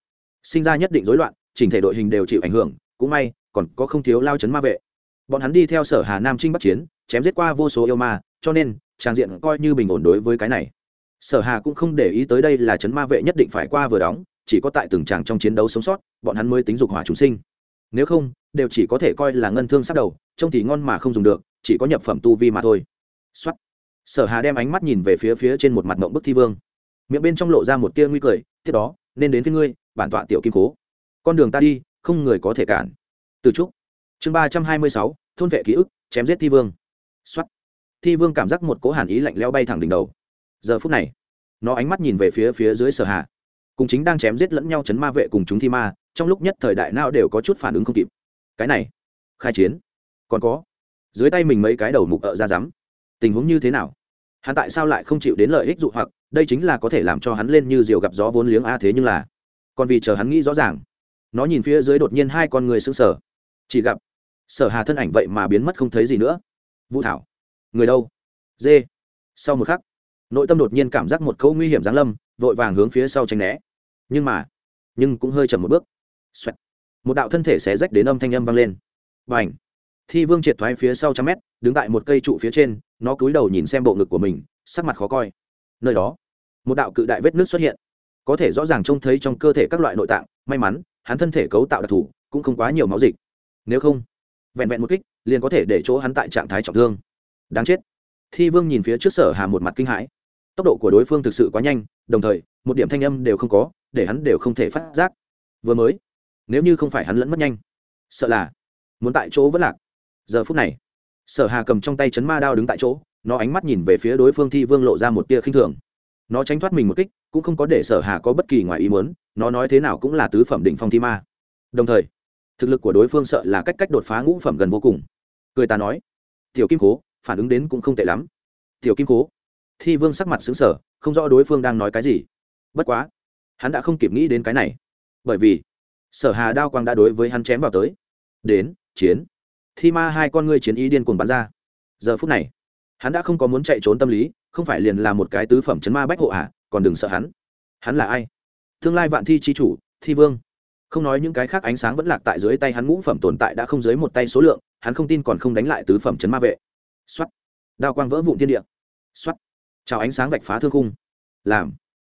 sinh ra nhất định rối loạn, chỉnh thể đội hình đều chịu ảnh hưởng, cũng may, còn có không thiếu lao chấn ma vệ. Bọn hắn đi theo sở hà nam trinh bắc chiến, chém giết qua vô số yêu ma, cho nên trang diện coi như bình ổn đối với cái này. Sở hà cũng không để ý tới đây là chấn ma vệ nhất định phải qua vừa đóng, chỉ có tại từng tràng trong chiến đấu sống sót, bọn hắn mới tính dục hỏa chúng sinh. Nếu không, đều chỉ có thể coi là ngân thương sắp đầu, trông thì ngon mà không dùng được, chỉ có nhập phẩm tu vi mà thôi. Soát. sở hà đem ánh mắt nhìn về phía phía trên một mặt mộng bức thi vương miệng bên trong lộ ra một tia nguy cười tiếp đó nên đến với ngươi bản tọa tiểu kim cố. Con đường ta đi không người có thể cản. Từ trúc. Chương ba trăm hai mươi sáu thôn vệ ký ức chém giết thi vương. Xuất thi vương cảm giác một cố hàn ý lạnh leo bay thẳng đỉnh đầu. Giờ phút này nó ánh mắt nhìn về phía phía dưới sở hạ, cùng chính đang chém giết lẫn nhau chấn ma vệ cùng chúng thi ma trong lúc nhất thời đại nào đều có chút phản ứng không kịp. Cái này khai chiến. Còn có dưới tay mình mấy cái đầu mục ợ ra rắm. Tình huống như thế nào? Hắn tại sao lại không chịu đến lợi ích dụ hoặc đây chính là có thể làm cho hắn lên như diều gặp gió vốn liếng a thế nhưng là, còn vì chờ hắn nghĩ rõ ràng, nó nhìn phía dưới đột nhiên hai con người sững sờ. Chỉ gặp, sở hà thân ảnh vậy mà biến mất không thấy gì nữa. Vũ thảo, người đâu? Dê sau một khắc, nội tâm đột nhiên cảm giác một câu nguy hiểm giáng lâm, vội vàng hướng phía sau tránh né. Nhưng mà, nhưng cũng hơi chậm một bước. Xoẹt. một đạo thân thể xé rách đến âm thanh âm vang lên. Và ảnh thi vương triệt thoái phía sau trăm mét, đứng tại một cây trụ phía trên, nó cúi đầu nhìn xem bộ ngực của mình, sắc mặt khó coi nơi đó. Một đạo cự đại vết nước xuất hiện. Có thể rõ ràng trông thấy trong cơ thể các loại nội tạng, may mắn, hắn thân thể cấu tạo đặc thù, cũng không quá nhiều máu dịch. Nếu không, vẹn vẹn một kích, liền có thể để chỗ hắn tại trạng thái trọng thương. Đáng chết. Thi vương nhìn phía trước sở hà một mặt kinh hãi. Tốc độ của đối phương thực sự quá nhanh, đồng thời, một điểm thanh âm đều không có, để hắn đều không thể phát giác. Vừa mới, nếu như không phải hắn lẫn mất nhanh, sợ là muốn tại chỗ vẫn lạc. Giờ phút này, sở hà cầm trong tay chấn ma đao đứng tại chỗ nó ánh mắt nhìn về phía đối phương thi vương lộ ra một tia khinh thường. Nó tránh thoát mình một kích, cũng không có để sở hà có bất kỳ ngoài ý muốn, nó nói thế nào cũng là tứ phẩm định phong thi ma. Đồng thời, thực lực của đối phương sợ là cách cách đột phá ngũ phẩm gần vô cùng. Cười ta nói, tiểu kim cố phản ứng đến cũng không tệ lắm. Tiểu kim cố thi vương sắc mặt xứng sở không rõ đối phương đang nói cái gì. Bất quá, hắn đã không kịp nghĩ đến cái này. Bởi vì, sở hà đao quang đã đối với hắn chém vào tới. Đến, chiến. Thi ma hai con ngươi chiến ý điên cuồng bắn ra. Giờ phút này hắn đã không có muốn chạy trốn tâm lý, không phải liền là một cái tứ phẩm chấn ma bách hộ ả còn đừng sợ hắn. Hắn là ai? Tương lai vạn thi chi chủ, thi vương. Không nói những cái khác, ánh sáng vẫn lạc tại dưới tay hắn, ngũ phẩm tồn tại đã không dưới một tay số lượng, hắn không tin còn không đánh lại tứ phẩm chấn ma vệ. X o á t đao quang vỡ vụn thiên địa. X o á t chào ánh sáng vạch phá thương khung. Làm.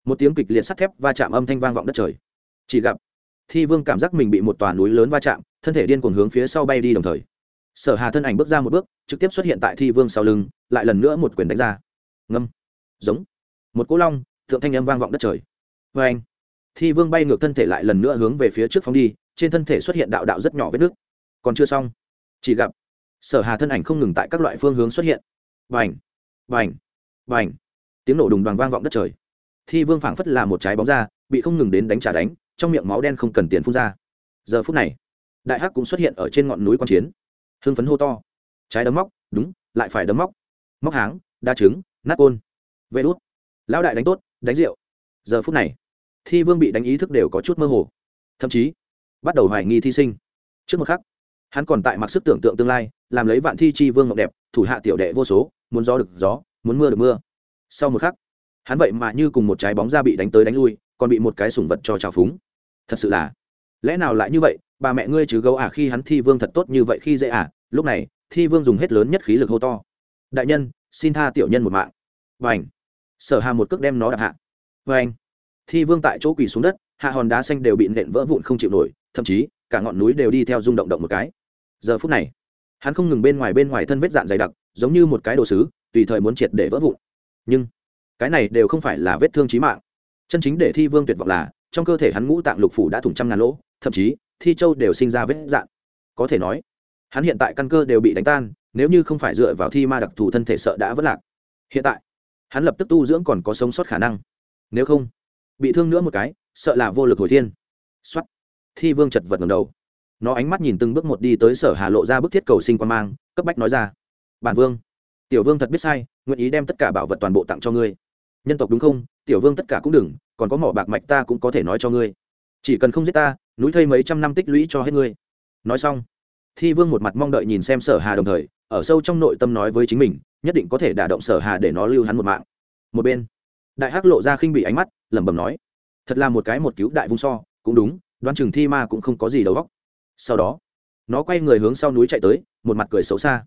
Một tiếng kịch liệt sắt thép va chạm âm thanh vang vọng đất trời. Chỉ gặp, thi vương cảm giác mình bị một tòa núi lớn va chạm, thân thể điên cuồng hướng phía sau bay đi đồng thời sở hà thân ảnh bước ra một bước, trực tiếp xuất hiện tại thi vương sau lưng, lại lần nữa một quyền đánh ra. Ngâm. Giống. Một cỗ long, thượng thanh âm vang vọng đất trời. Vê anh, thi vương bay ngược thân thể lại lần nữa hướng về phía trước phóng đi, trên thân thể xuất hiện đạo đạo rất nhỏ vết nước còn chưa xong. Chỉ gặp, sở hà thân ảnh không ngừng tại các loại phương hướng xuất hiện. Vành vành vành tiếng nổ đùng đoàn vang vọng đất trời. Thi vương phảng phất là một trái bóng ra, bị không ngừng đến đánh trả đánh, trong miệng máu đen không cần tiền phun ra. Giờ phút này, đại hắc cũng xuất hiện ở trên ngọn núi quan chiến hưng phấn hô to trái đấm móc đúng lại phải đấm móc móc háng đa trứng nát côn vê đốt lão đại đánh tốt đánh rượu giờ phút này thi vương bị đánh ý thức đều có chút mơ hồ thậm chí bắt đầu hoài nghi thi sinh trước một khắc hắn còn tại mặc sức tưởng tượng tương lai làm lấy vạn thi chi vương ngọc đẹp thủ hạ tiểu đệ vô số muốn gió được gió muốn mưa được mưa sau một khắc hắn vậy mà như cùng một trái bóng ra bị đánh tới đánh lui còn bị một cái sủng vật cho trào phúng thật sự là lẽ nào lại như vậy? Bà mẹ ngươi chứ gấu à khi hắn thi vương thật tốt như vậy khi dễ à? Lúc này, thi vương dùng hết lớn nhất khí lực hô to. Đại nhân, xin tha tiểu nhân một mạng. Và ảnh sở hà một cước đem nó đạp hạ. Và anh thi vương tại chỗ quỳ xuống đất, hạ hòn đá xanh đều bị nện vỡ vụn không chịu nổi, thậm chí, cả ngọn núi đều đi theo rung động động một cái. Giờ phút này, hắn không ngừng bên ngoài bên ngoài thân vết dạn dày đặc, giống như một cái đồ sứ, tùy thời muốn triệt để vỡ vụn. Nhưng, cái này đều không phải là vết thương chí mạng. Chân chính để thi vương tuyệt vọng là, trong cơ thể hắn ngũ tạng lục phủ đã thủng trăm ngàn lỗ thậm chí, thi châu đều sinh ra vết dạn. Có thể nói, hắn hiện tại căn cơ đều bị đánh tan, nếu như không phải dựa vào thi ma đặc thù thân thể sợ đã vất lạc. Hiện tại, hắn lập tức tu dưỡng còn có sống sót khả năng. Nếu không, bị thương nữa một cái, sợ là vô lực hồi thiên. Xuất thi vương chật vật ngầm đầu. Nó ánh mắt nhìn từng bước một đi tới sở hà lộ ra bức thiết cầu sinh quan mang, cấp bách nói ra. Bản vương, tiểu vương thật biết sai, nguyện ý đem tất cả bảo vật toàn bộ tặng cho ngươi. Nhân tộc đúng không? Tiểu vương tất cả cũng đừng, còn có mỏ bạc mạch ta cũng có thể nói cho ngươi. Chỉ cần không giết ta núi thây mấy trăm năm tích lũy cho hết ngươi. Nói xong, thi vương một mặt mong đợi nhìn xem sở hà đồng thời, ở sâu trong nội tâm nói với chính mình, nhất định có thể đả động sở hà để nó lưu hắn một mạng. Một bên, đại hắc lộ ra khinh bị ánh mắt, lẩm bẩm nói, thật là một cái một cứu đại vung so, cũng đúng Đoan chừng thi ma cũng không có gì đầu góc sau đó, nó quay người hướng sau núi chạy tới, một mặt cười xấu xa.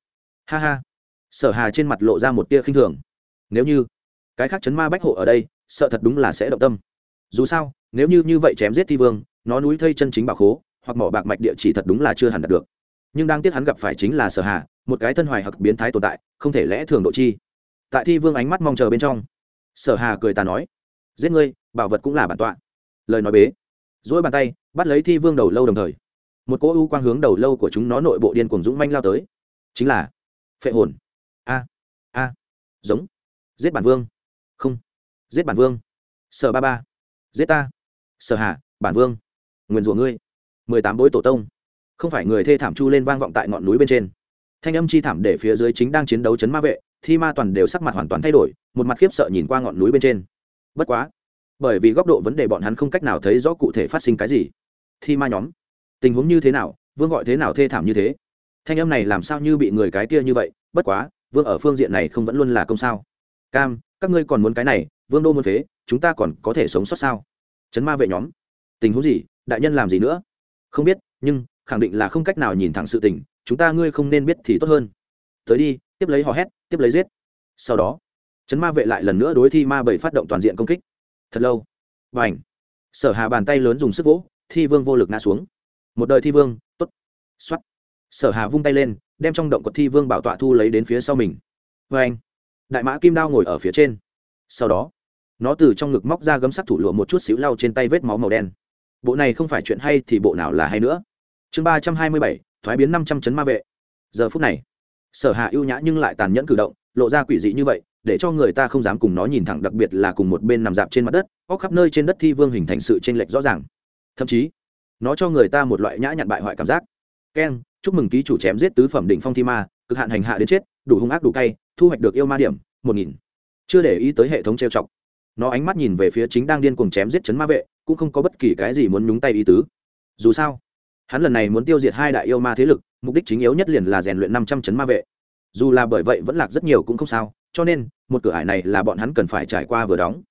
Ha ha. Sở hà trên mặt lộ ra một tia khinh thường. Nếu như cái khác chấn ma bách hộ ở đây, sợ thật đúng là sẽ động tâm. Dù sao, nếu như như vậy chém giết thi vương nó núi thây chân chính bảo khố, hoặc mỏ bạc mạch địa chỉ thật đúng là chưa hẳn đạt được. Nhưng đang tiếc hắn gặp phải chính là sở hà, một cái thân hoài hặc biến thái tồn tại, không thể lẽ thường độ chi. Tại thi vương ánh mắt mong chờ bên trong, sở hà cười tà nói, giết ngươi, bảo vật cũng là bản tọa. Lời nói bế dỗi bàn tay, bắt lấy thi vương đầu lâu đồng thời, một cỗ u quang hướng đầu lâu của chúng nó nội bộ điên cuồng dũng manh lao tới. Chính là, phệ hồn. A a, giống, giết bản vương. Không, giết bản vương. Sở ba ba, giết ta. Sở hà, bản vương nguyền rủa ngươi. Mười tám bối tổ tông. Không phải người thê thảm chu lên vang vọng tại ngọn núi bên trên. Thanh âm chi thảm để phía dưới chính đang chiến đấu chấn ma vệ, thi ma toàn đều sắc mặt hoàn toàn thay đổi, một mặt khiếp sợ nhìn qua ngọn núi bên trên. Bất quá, bởi vì góc độ vấn đề bọn hắn không cách nào thấy rõ cụ thể phát sinh cái gì. Thi ma nhóm, tình huống như thế nào, vương gọi thế nào thê thảm như thế? Thanh âm này làm sao như bị người cái kia như vậy? Bất quá, vương ở phương diện này không vẫn luôn là công sao. Cam, các ngươi còn muốn cái này, vương đô muốn phế, chúng ta còn có thể sống sót sao? Chấn ma vệ nhóm, tình huống gì? Đại nhân làm gì nữa? Không biết, nhưng khẳng định là không cách nào nhìn thẳng sự tình, chúng ta ngươi không nên biết thì tốt hơn. Tới đi, tiếp lấy hò hét, tiếp lấy giết. Sau đó chấn ma vệ lại lần nữa đối thi ma bảy phát động toàn diện công kích. Thật lâu và ảnh sở hà bàn tay lớn dùng sức vỗ, thi vương vô lực ngã xuống. Một đời thi vương t ố t x o á t sở hà vung tay lên, đem trong động quật thi vương bảo tọa thu lấy đến phía sau mình. Vê anh đại mã kim đao ngồi ở phía trên. Sau đó, nó từ trong ngực móc ra gấm sắc thủ lụa một chút xíu lau trên tay vết máu màu đen bộ này không phải chuyện hay thì bộ nào là hay nữa. Chương ba trăm hai mươi bảy, thoái biến năm trăm chấn ma vệ. Giờ phút này, sở hạ ưu nhã nhưng lại tàn nhẫn cử động, lộ ra quỷ dị như vậy, để cho người ta không dám cùng nó nhìn thẳng, đặc biệt là cùng một bên nằm dạp trên mặt đất, óc khắp nơi trên đất thi vương hình thành sự t r ê n lệch rõ ràng. Thậm chí, nó cho người ta một loại nhã nhặn bại hoại cảm giác. Keng, chúc mừng ký chủ chém giết tứ phẩm đỉnh phong thi ma, cực hạn hành hạ đến chết, đủ hung ác đủ cay, thu hoạch được yêu ma điểm, một nghìn. Chưa để ý tới hệ thống trêu chọc. Nó ánh mắt nhìn về phía chính đang điên cuồng chém giết chấn ma vệ cũng không có bất kỳ cái gì muốn nhúng tay ý tứ. Dù sao, hắn lần này muốn tiêu diệt hai đại yêu ma thế lực, mục đích chính yếu nhất liền là rèn luyện năm trăm chấn ma vệ. Dù là bởi vậy vẫn lạc rất nhiều cũng không sao, cho nên, một cửa ải này là bọn hắn cần phải trải qua vừa đóng.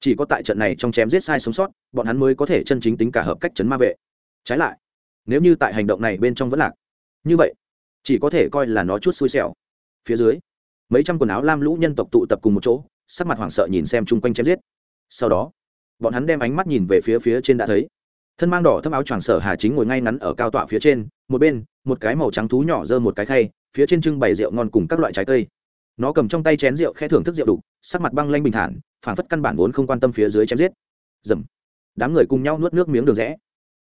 Chỉ có tại trận này trong chém giết sai sống sót, bọn hắn mới có thể chân chính tính cả hợp cách chấn ma vệ. Trái lại, nếu như tại hành động này bên trong vẫn lạc, như vậy, chỉ có thể coi là nó chút xui xẻo. Phía dưới, mấy trăm quần áo lam lũ nhân tộc tụ tập cùng một chỗ, sắc mặt hoảng sợ nhìn xem chung quanh chém giết. Sau đó bọn hắn đem ánh mắt nhìn về phía phía trên đã thấy. Thân mang đỏ thâm áo choàng sở hà chính ngồi ngay ngắn ở cao tọa phía trên, một bên, một cái màu trắng thú nhỏ giơ một cái khay, phía trên trưng bày rượu ngon cùng các loại trái cây. Nó cầm trong tay chén rượu khẽ thưởng thức rượu đục, sắc mặt băng lanh bình thản phản phất căn bản vốn không quan tâm phía dưới chém giết. Dầm. Đám người cùng nhau nuốt nước miếng đường rẽ.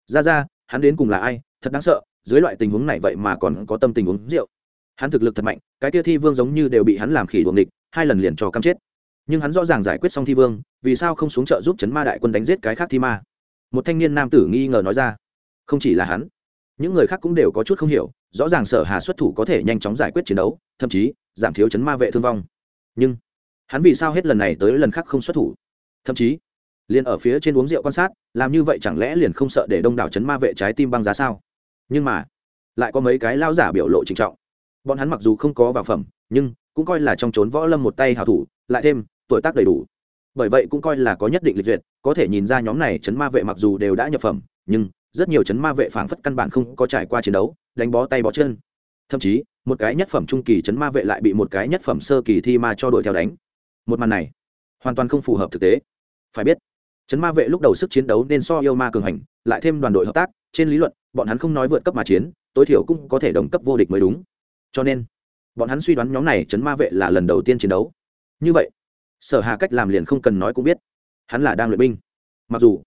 Ra ra, hắn đến cùng là ai? Thật đáng sợ, dưới loại tình huống này vậy mà còn có tâm tình uống rượu. Hắn thực lực thật mạnh, cái kia thi vương giống như đều bị hắn làm khỉ đuồng địch hai lần liền cho căm chết nhưng hắn rõ ràng giải quyết xong thi vương, vì sao không xuống trợ giúp chấn ma đại quân đánh giết cái khác thi ma? Một thanh niên nam tử nghi ngờ nói ra. Không chỉ là hắn, những người khác cũng đều có chút không hiểu, rõ ràng sở hà xuất thủ có thể nhanh chóng giải quyết chiến đấu, thậm chí giảm thiếu chấn ma vệ thương vong. Nhưng hắn vì sao hết lần này tới lần khác không xuất thủ? Thậm chí liền ở phía trên uống rượu quan sát, làm như vậy chẳng lẽ liền không sợ để đông đảo chấn ma vệ trái tim băng giá sao? Nhưng mà lại có mấy cái lao giả biểu lộ trịnh trọng. Bọn hắn mặc dù không có vào phẩm, nhưng cũng coi là trong trốn võ lâm một tay hào thủ, lại thêm tuổi tác đầy đủ. Bởi vậy cũng coi là có nhất định lịch duyệt, có thể nhìn ra nhóm này chấn ma vệ mặc dù đều đã nhập phẩm, nhưng rất nhiều chấn ma vệ phảng phất căn bản không có trải qua chiến đấu, đánh bó tay bó chân. Thậm chí, một cái nhất phẩm trung kỳ chấn ma vệ lại bị một cái nhất phẩm sơ kỳ thi ma cho đuổi theo đánh. Một màn này, hoàn toàn không phù hợp thực tế. Phải biết, chấn ma vệ lúc đầu sức chiến đấu nên so yêu ma cường hành, lại thêm đoàn đội hợp tác, trên lý luận, bọn hắn không nói vượt cấp mà chiến, tối thiểu cũng có thể đồng cấp vô địch mới đúng. Cho nên, bọn hắn suy đoán nhóm này chấn ma vệ là lần đầu tiên chiến đấu. Như vậy sở hà cách làm liền không cần nói cũng biết. Hắn là đang luyện binh. Mặc dù,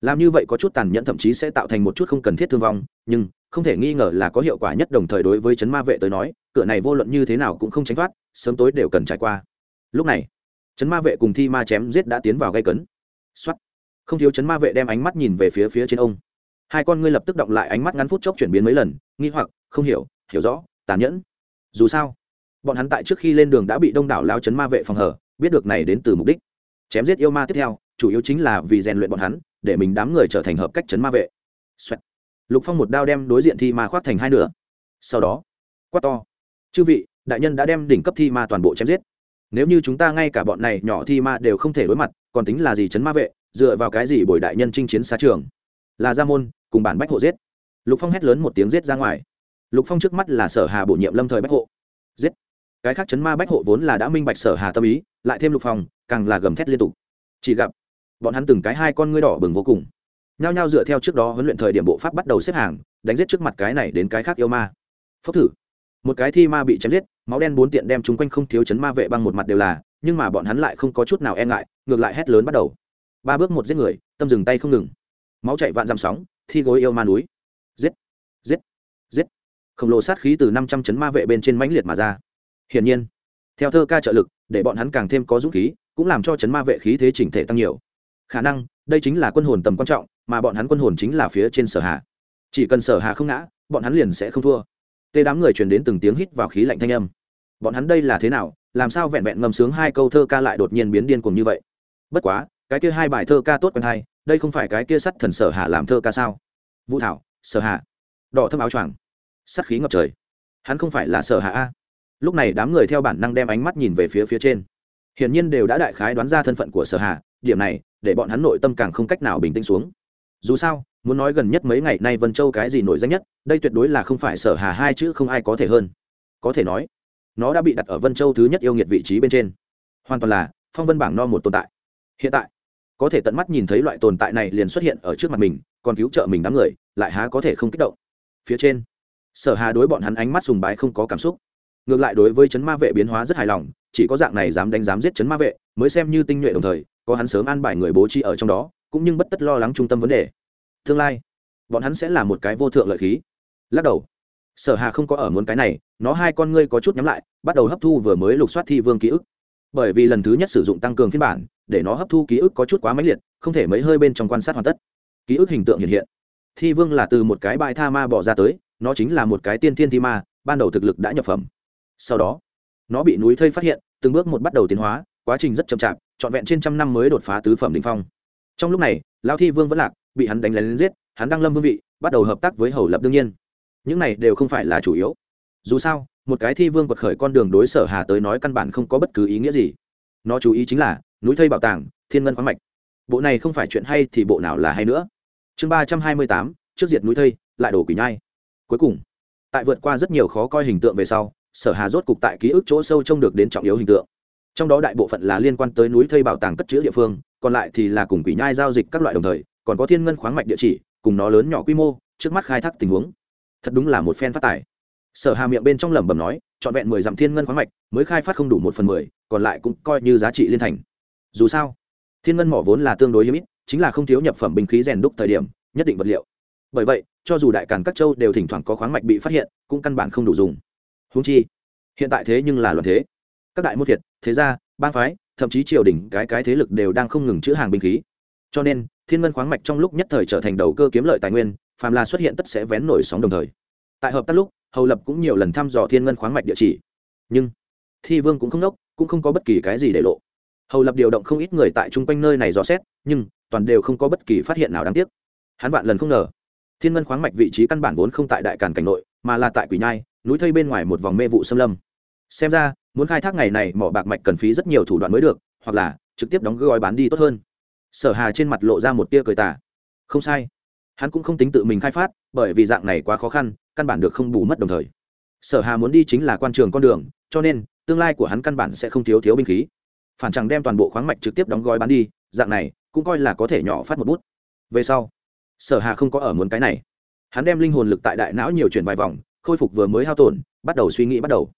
làm như vậy có chút tàn nhẫn thậm chí sẽ tạo thành một chút không cần thiết thương vong, nhưng không thể nghi ngờ là có hiệu quả nhất đồng thời đối với chấn ma vệ tới nói, cửa này vô luận như thế nào cũng không tránh thoát, sớm tối đều cần trải qua. Lúc này, chấn ma vệ cùng thi ma chém giết đã tiến vào gây cấn. Xuất không thiếu chấn ma vệ đem ánh mắt nhìn về phía phía trên ông. Hai con ngươi lập tức động lại ánh mắt ngắn phút chốc chuyển biến mấy lần, nghi hoặc, không hiểu hiểu rõ, tàn nhẫn. Dù sao, bọn hắn tại trước khi lên đường đã bị đông đảo lao chấn ma vệ phòng hở biết được này đến từ mục đích. Chém giết yêu ma tiếp theo, chủ yếu chính là vì rèn luyện bọn hắn, để mình đám người trở thành hợp cách chấn ma vệ. Xoẹt. lục phong một đao đem đối diện thi ma khoác thành hai nửa. Sau đó, quát to. Chư vị, đại nhân đã đem đỉnh cấp thi ma toàn bộ chém giết. Nếu như chúng ta ngay cả bọn này nhỏ thi ma đều không thể đối mặt, còn tính là gì chấn ma vệ, dựa vào cái gì bồi đại nhân chinh chiến xa trường? Là gia môn, cùng bản bách hộ giết. Lục phong hét lớn một tiếng giết ra ngoài. Lục phong trước mắt là sở hà bổ nhiệm lâm thời bách hộ. Giết cái khác chấn ma bách hộ vốn là đã minh bạch sở hà tâm ý lại thêm lục phòng, càng là gầm thét liên tục. Chỉ gặp bọn hắn từng cái hai con ngươi đỏ bừng vô cùng. Nhao nhao dựa theo trước đó huấn luyện thời điểm bộ pháp bắt đầu xếp hàng đánh giết trước mặt cái này đến cái khác yêu ma. Phốc thử. Một cái thi ma bị chém giết máu đen bốn tiện đem chúng quanh không thiếu chấn ma vệ băng một mặt đều là nhưng mà bọn hắn lại không có chút nào e ngại ngược lại hét lớn bắt đầu. Ba bước một giết người tâm dừng tay không ngừng. Máu chạy vạn dằm sóng thi gối yêu ma núi. Giết giết giết. Khổng lồ sát khí từ năm trăm chấn ma vệ bên trên mãnh liệt mà ra hiển nhiên, theo thơ ca trợ lực, để bọn hắn càng thêm có dũng khí, cũng làm cho chấn ma vệ khí thế chỉnh thể tăng nhiều. Khả năng, đây chính là quân hồn tầm quan trọng, mà bọn hắn quân hồn chính là phía trên sở hạ. Chỉ cần sở hạ không ngã, bọn hắn liền sẽ không thua. Tê đám người truyền đến từng tiếng hít vào khí lạnh thanh âm. Bọn hắn đây là thế nào, làm sao vẹn vẹn ngầm sướng hai câu thơ ca lại đột nhiên biến điên cuồng như vậy? Bất quá, cái kia hai bài thơ ca tốt quen hay, đây không phải cái kia sắt thần sở hạ làm thơ ca sao? Vũ thảo, sở hạ. Đỏ thâm áo choàng. Sắt khí ngập trời. Hắn không phải là sở hạ a lúc này đám người theo bản năng đem ánh mắt nhìn về phía phía trên. Hiển nhiên đều đã đại khái đoán ra thân phận của sở Hà. điểm này, để bọn hắn nội tâm càng không cách nào bình tĩnh xuống. Dù sao, muốn nói gần nhất mấy ngày nay vân châu cái gì nổi danh nhất, đây tuyệt đối là không phải sở hà hai chữ không ai có thể hơn. Có thể nói, nó đã bị đặt ở vân châu thứ nhất yêu nghiệt vị trí bên trên. Hoàn toàn là, phong vân bảng no một tồn tại. Hiện tại, có thể tận mắt nhìn thấy loại tồn tại này liền xuất hiện ở trước mặt mình, còn cứu trợ mình đám người, lại há có thể không kích động. Phía trên, sở hà đối bọn hắn ánh mắt sùng bái không có cảm xúc ngược lại đối với chấn ma vệ biến hóa rất hài lòng, chỉ có dạng này dám đánh dám giết chấn ma vệ, mới xem như tinh nhuệ đồng thời, có hắn sớm an bài người bố trí ở trong đó, cũng nhưng bất tất lo lắng trung tâm vấn đề. Tương lai, bọn hắn sẽ là một cái vô thượng lợi khí. Lắc đầu. Sở hà không có ở muốn cái này, nó hai con ngươi có chút nhắm lại, bắt đầu hấp thu vừa mới lục soát thi vương ký ức. Bởi vì lần thứ nhất sử dụng tăng cường phiên bản, để nó hấp thu ký ức có chút quá mãnh liệt, không thể mấy hơi bên trong quan sát hoàn tất. Ký ức hình tượng hiện hiện. Thi vương là từ một cái bãi tha ma bỏ ra tới, nó chính là một cái tiên thiên thi ma, ban đầu thực lực đã nhập phẩm sau đó, nó bị núi thây phát hiện, từng bước một bắt đầu tiến hóa, quá trình rất chậm chạp, trọn vẹn trên trăm năm mới đột phá tứ phẩm đình phong. Trong lúc này, lao thi vương vẫn lạc, bị hắn đánh lén giết, hắn đang lâm vương vị, bắt đầu hợp tác với hầu lập đương nhiên. Những này đều không phải là chủ yếu. Dù sao, một cái thi vương quật khởi con đường đối sở hà tới nói căn bản không có bất cứ ý nghĩa gì. Nó chú ý chính là, núi thây bảo tàng, thiên ngân khoáng mạch. Bộ này không phải chuyện hay thì bộ nào là hay nữa. Chương ba trăm hai mươi tám, trước diệt núi thây, lại đổ quỷ nhai. Cuối cùng, tại vượt qua rất nhiều khó coi hình tượng về sau sở hà rốt cục tại ký ức chỗ sâu trông được đến trọng yếu hình tượng. Trong đó đại bộ phận là liên quan tới núi thây bảo tàng cất chứa địa phương, còn lại thì là cùng quỷ nhai giao dịch các loại đồng thời, còn có thiên ngân khoáng mạch địa chỉ, cùng nó lớn nhỏ quy mô, trước mắt khai thác tình huống. Thật đúng là một phen phát tài. Sở hà miệng bên trong lẩm bẩm nói, trọn vẹn mười dặm thiên ngân khoáng mạch, mới khai phát không đủ một phần mười, còn lại cũng coi như giá trị liên thành. Dù sao, thiên ngân mỏ vốn là tương đối hiếm ít, chính là không thiếu nhập phẩm binh khí rèn đúc thời điểm, nhất định vật liệu. Bởi vậy, cho dù đại càn các châu đều thỉnh thoảng có khoáng mạch bị phát hiện, cũng căn bản không đủ dùng húng chi, hiện tại thế nhưng là luận thế. Các đại môn thiệt thế gia, bang phái, thậm chí triều đình, cái cái thế lực đều đang không ngừng chữ hàng binh khí. Cho nên, thiên ngân khoáng mạch trong lúc nhất thời trở thành đầu cơ kiếm lợi tài nguyên, phàm là xuất hiện tất sẽ vén nổi sóng đồng thời. Tại hợp tác lúc, hầu lập cũng nhiều lần thăm dò thiên ngân khoáng mạch địa chỉ. Nhưng, thi vương cũng không nốc, cũng không có bất kỳ cái gì để lộ. Hầu lập điều động không ít người tại chung quanh nơi này dò xét, nhưng, toàn đều không có bất kỳ phát hiện nào đáng tiếc. Hắn vạn lần không ngờ, thiên ngân khoáng mạch vị trí căn bản vốn không tại đại càn cảnh nội, mà là tại quỷ nhai núi thây bên ngoài một vòng mê vụ xâm lâm. Xem ra, muốn khai thác ngày này mỏ bạc mạch cần phí rất nhiều thủ đoạn mới được, hoặc là trực tiếp đóng gói bán đi tốt hơn. Sở hà trên mặt lộ ra một tia cười tả không sai. Hắn cũng không tính tự mình khai phát, bởi vì dạng này quá khó khăn, căn bản được không bù mất đồng thời. Sở hà muốn đi chính là quan trường con đường, cho nên, tương lai của hắn căn bản sẽ không thiếu thiếu binh khí. Phản chẳng đem toàn bộ khoáng mạch trực tiếp đóng gói bán đi, dạng này, cũng coi là có thể nhỏ phát một bút. Về sau, sở hà không có ở muốn cái này. Hắn đem linh hồn lực tại đại não nhiều chuyển vài vòng khôi phục vừa mới hao tổn, bắt đầu suy nghĩ bắt đầu.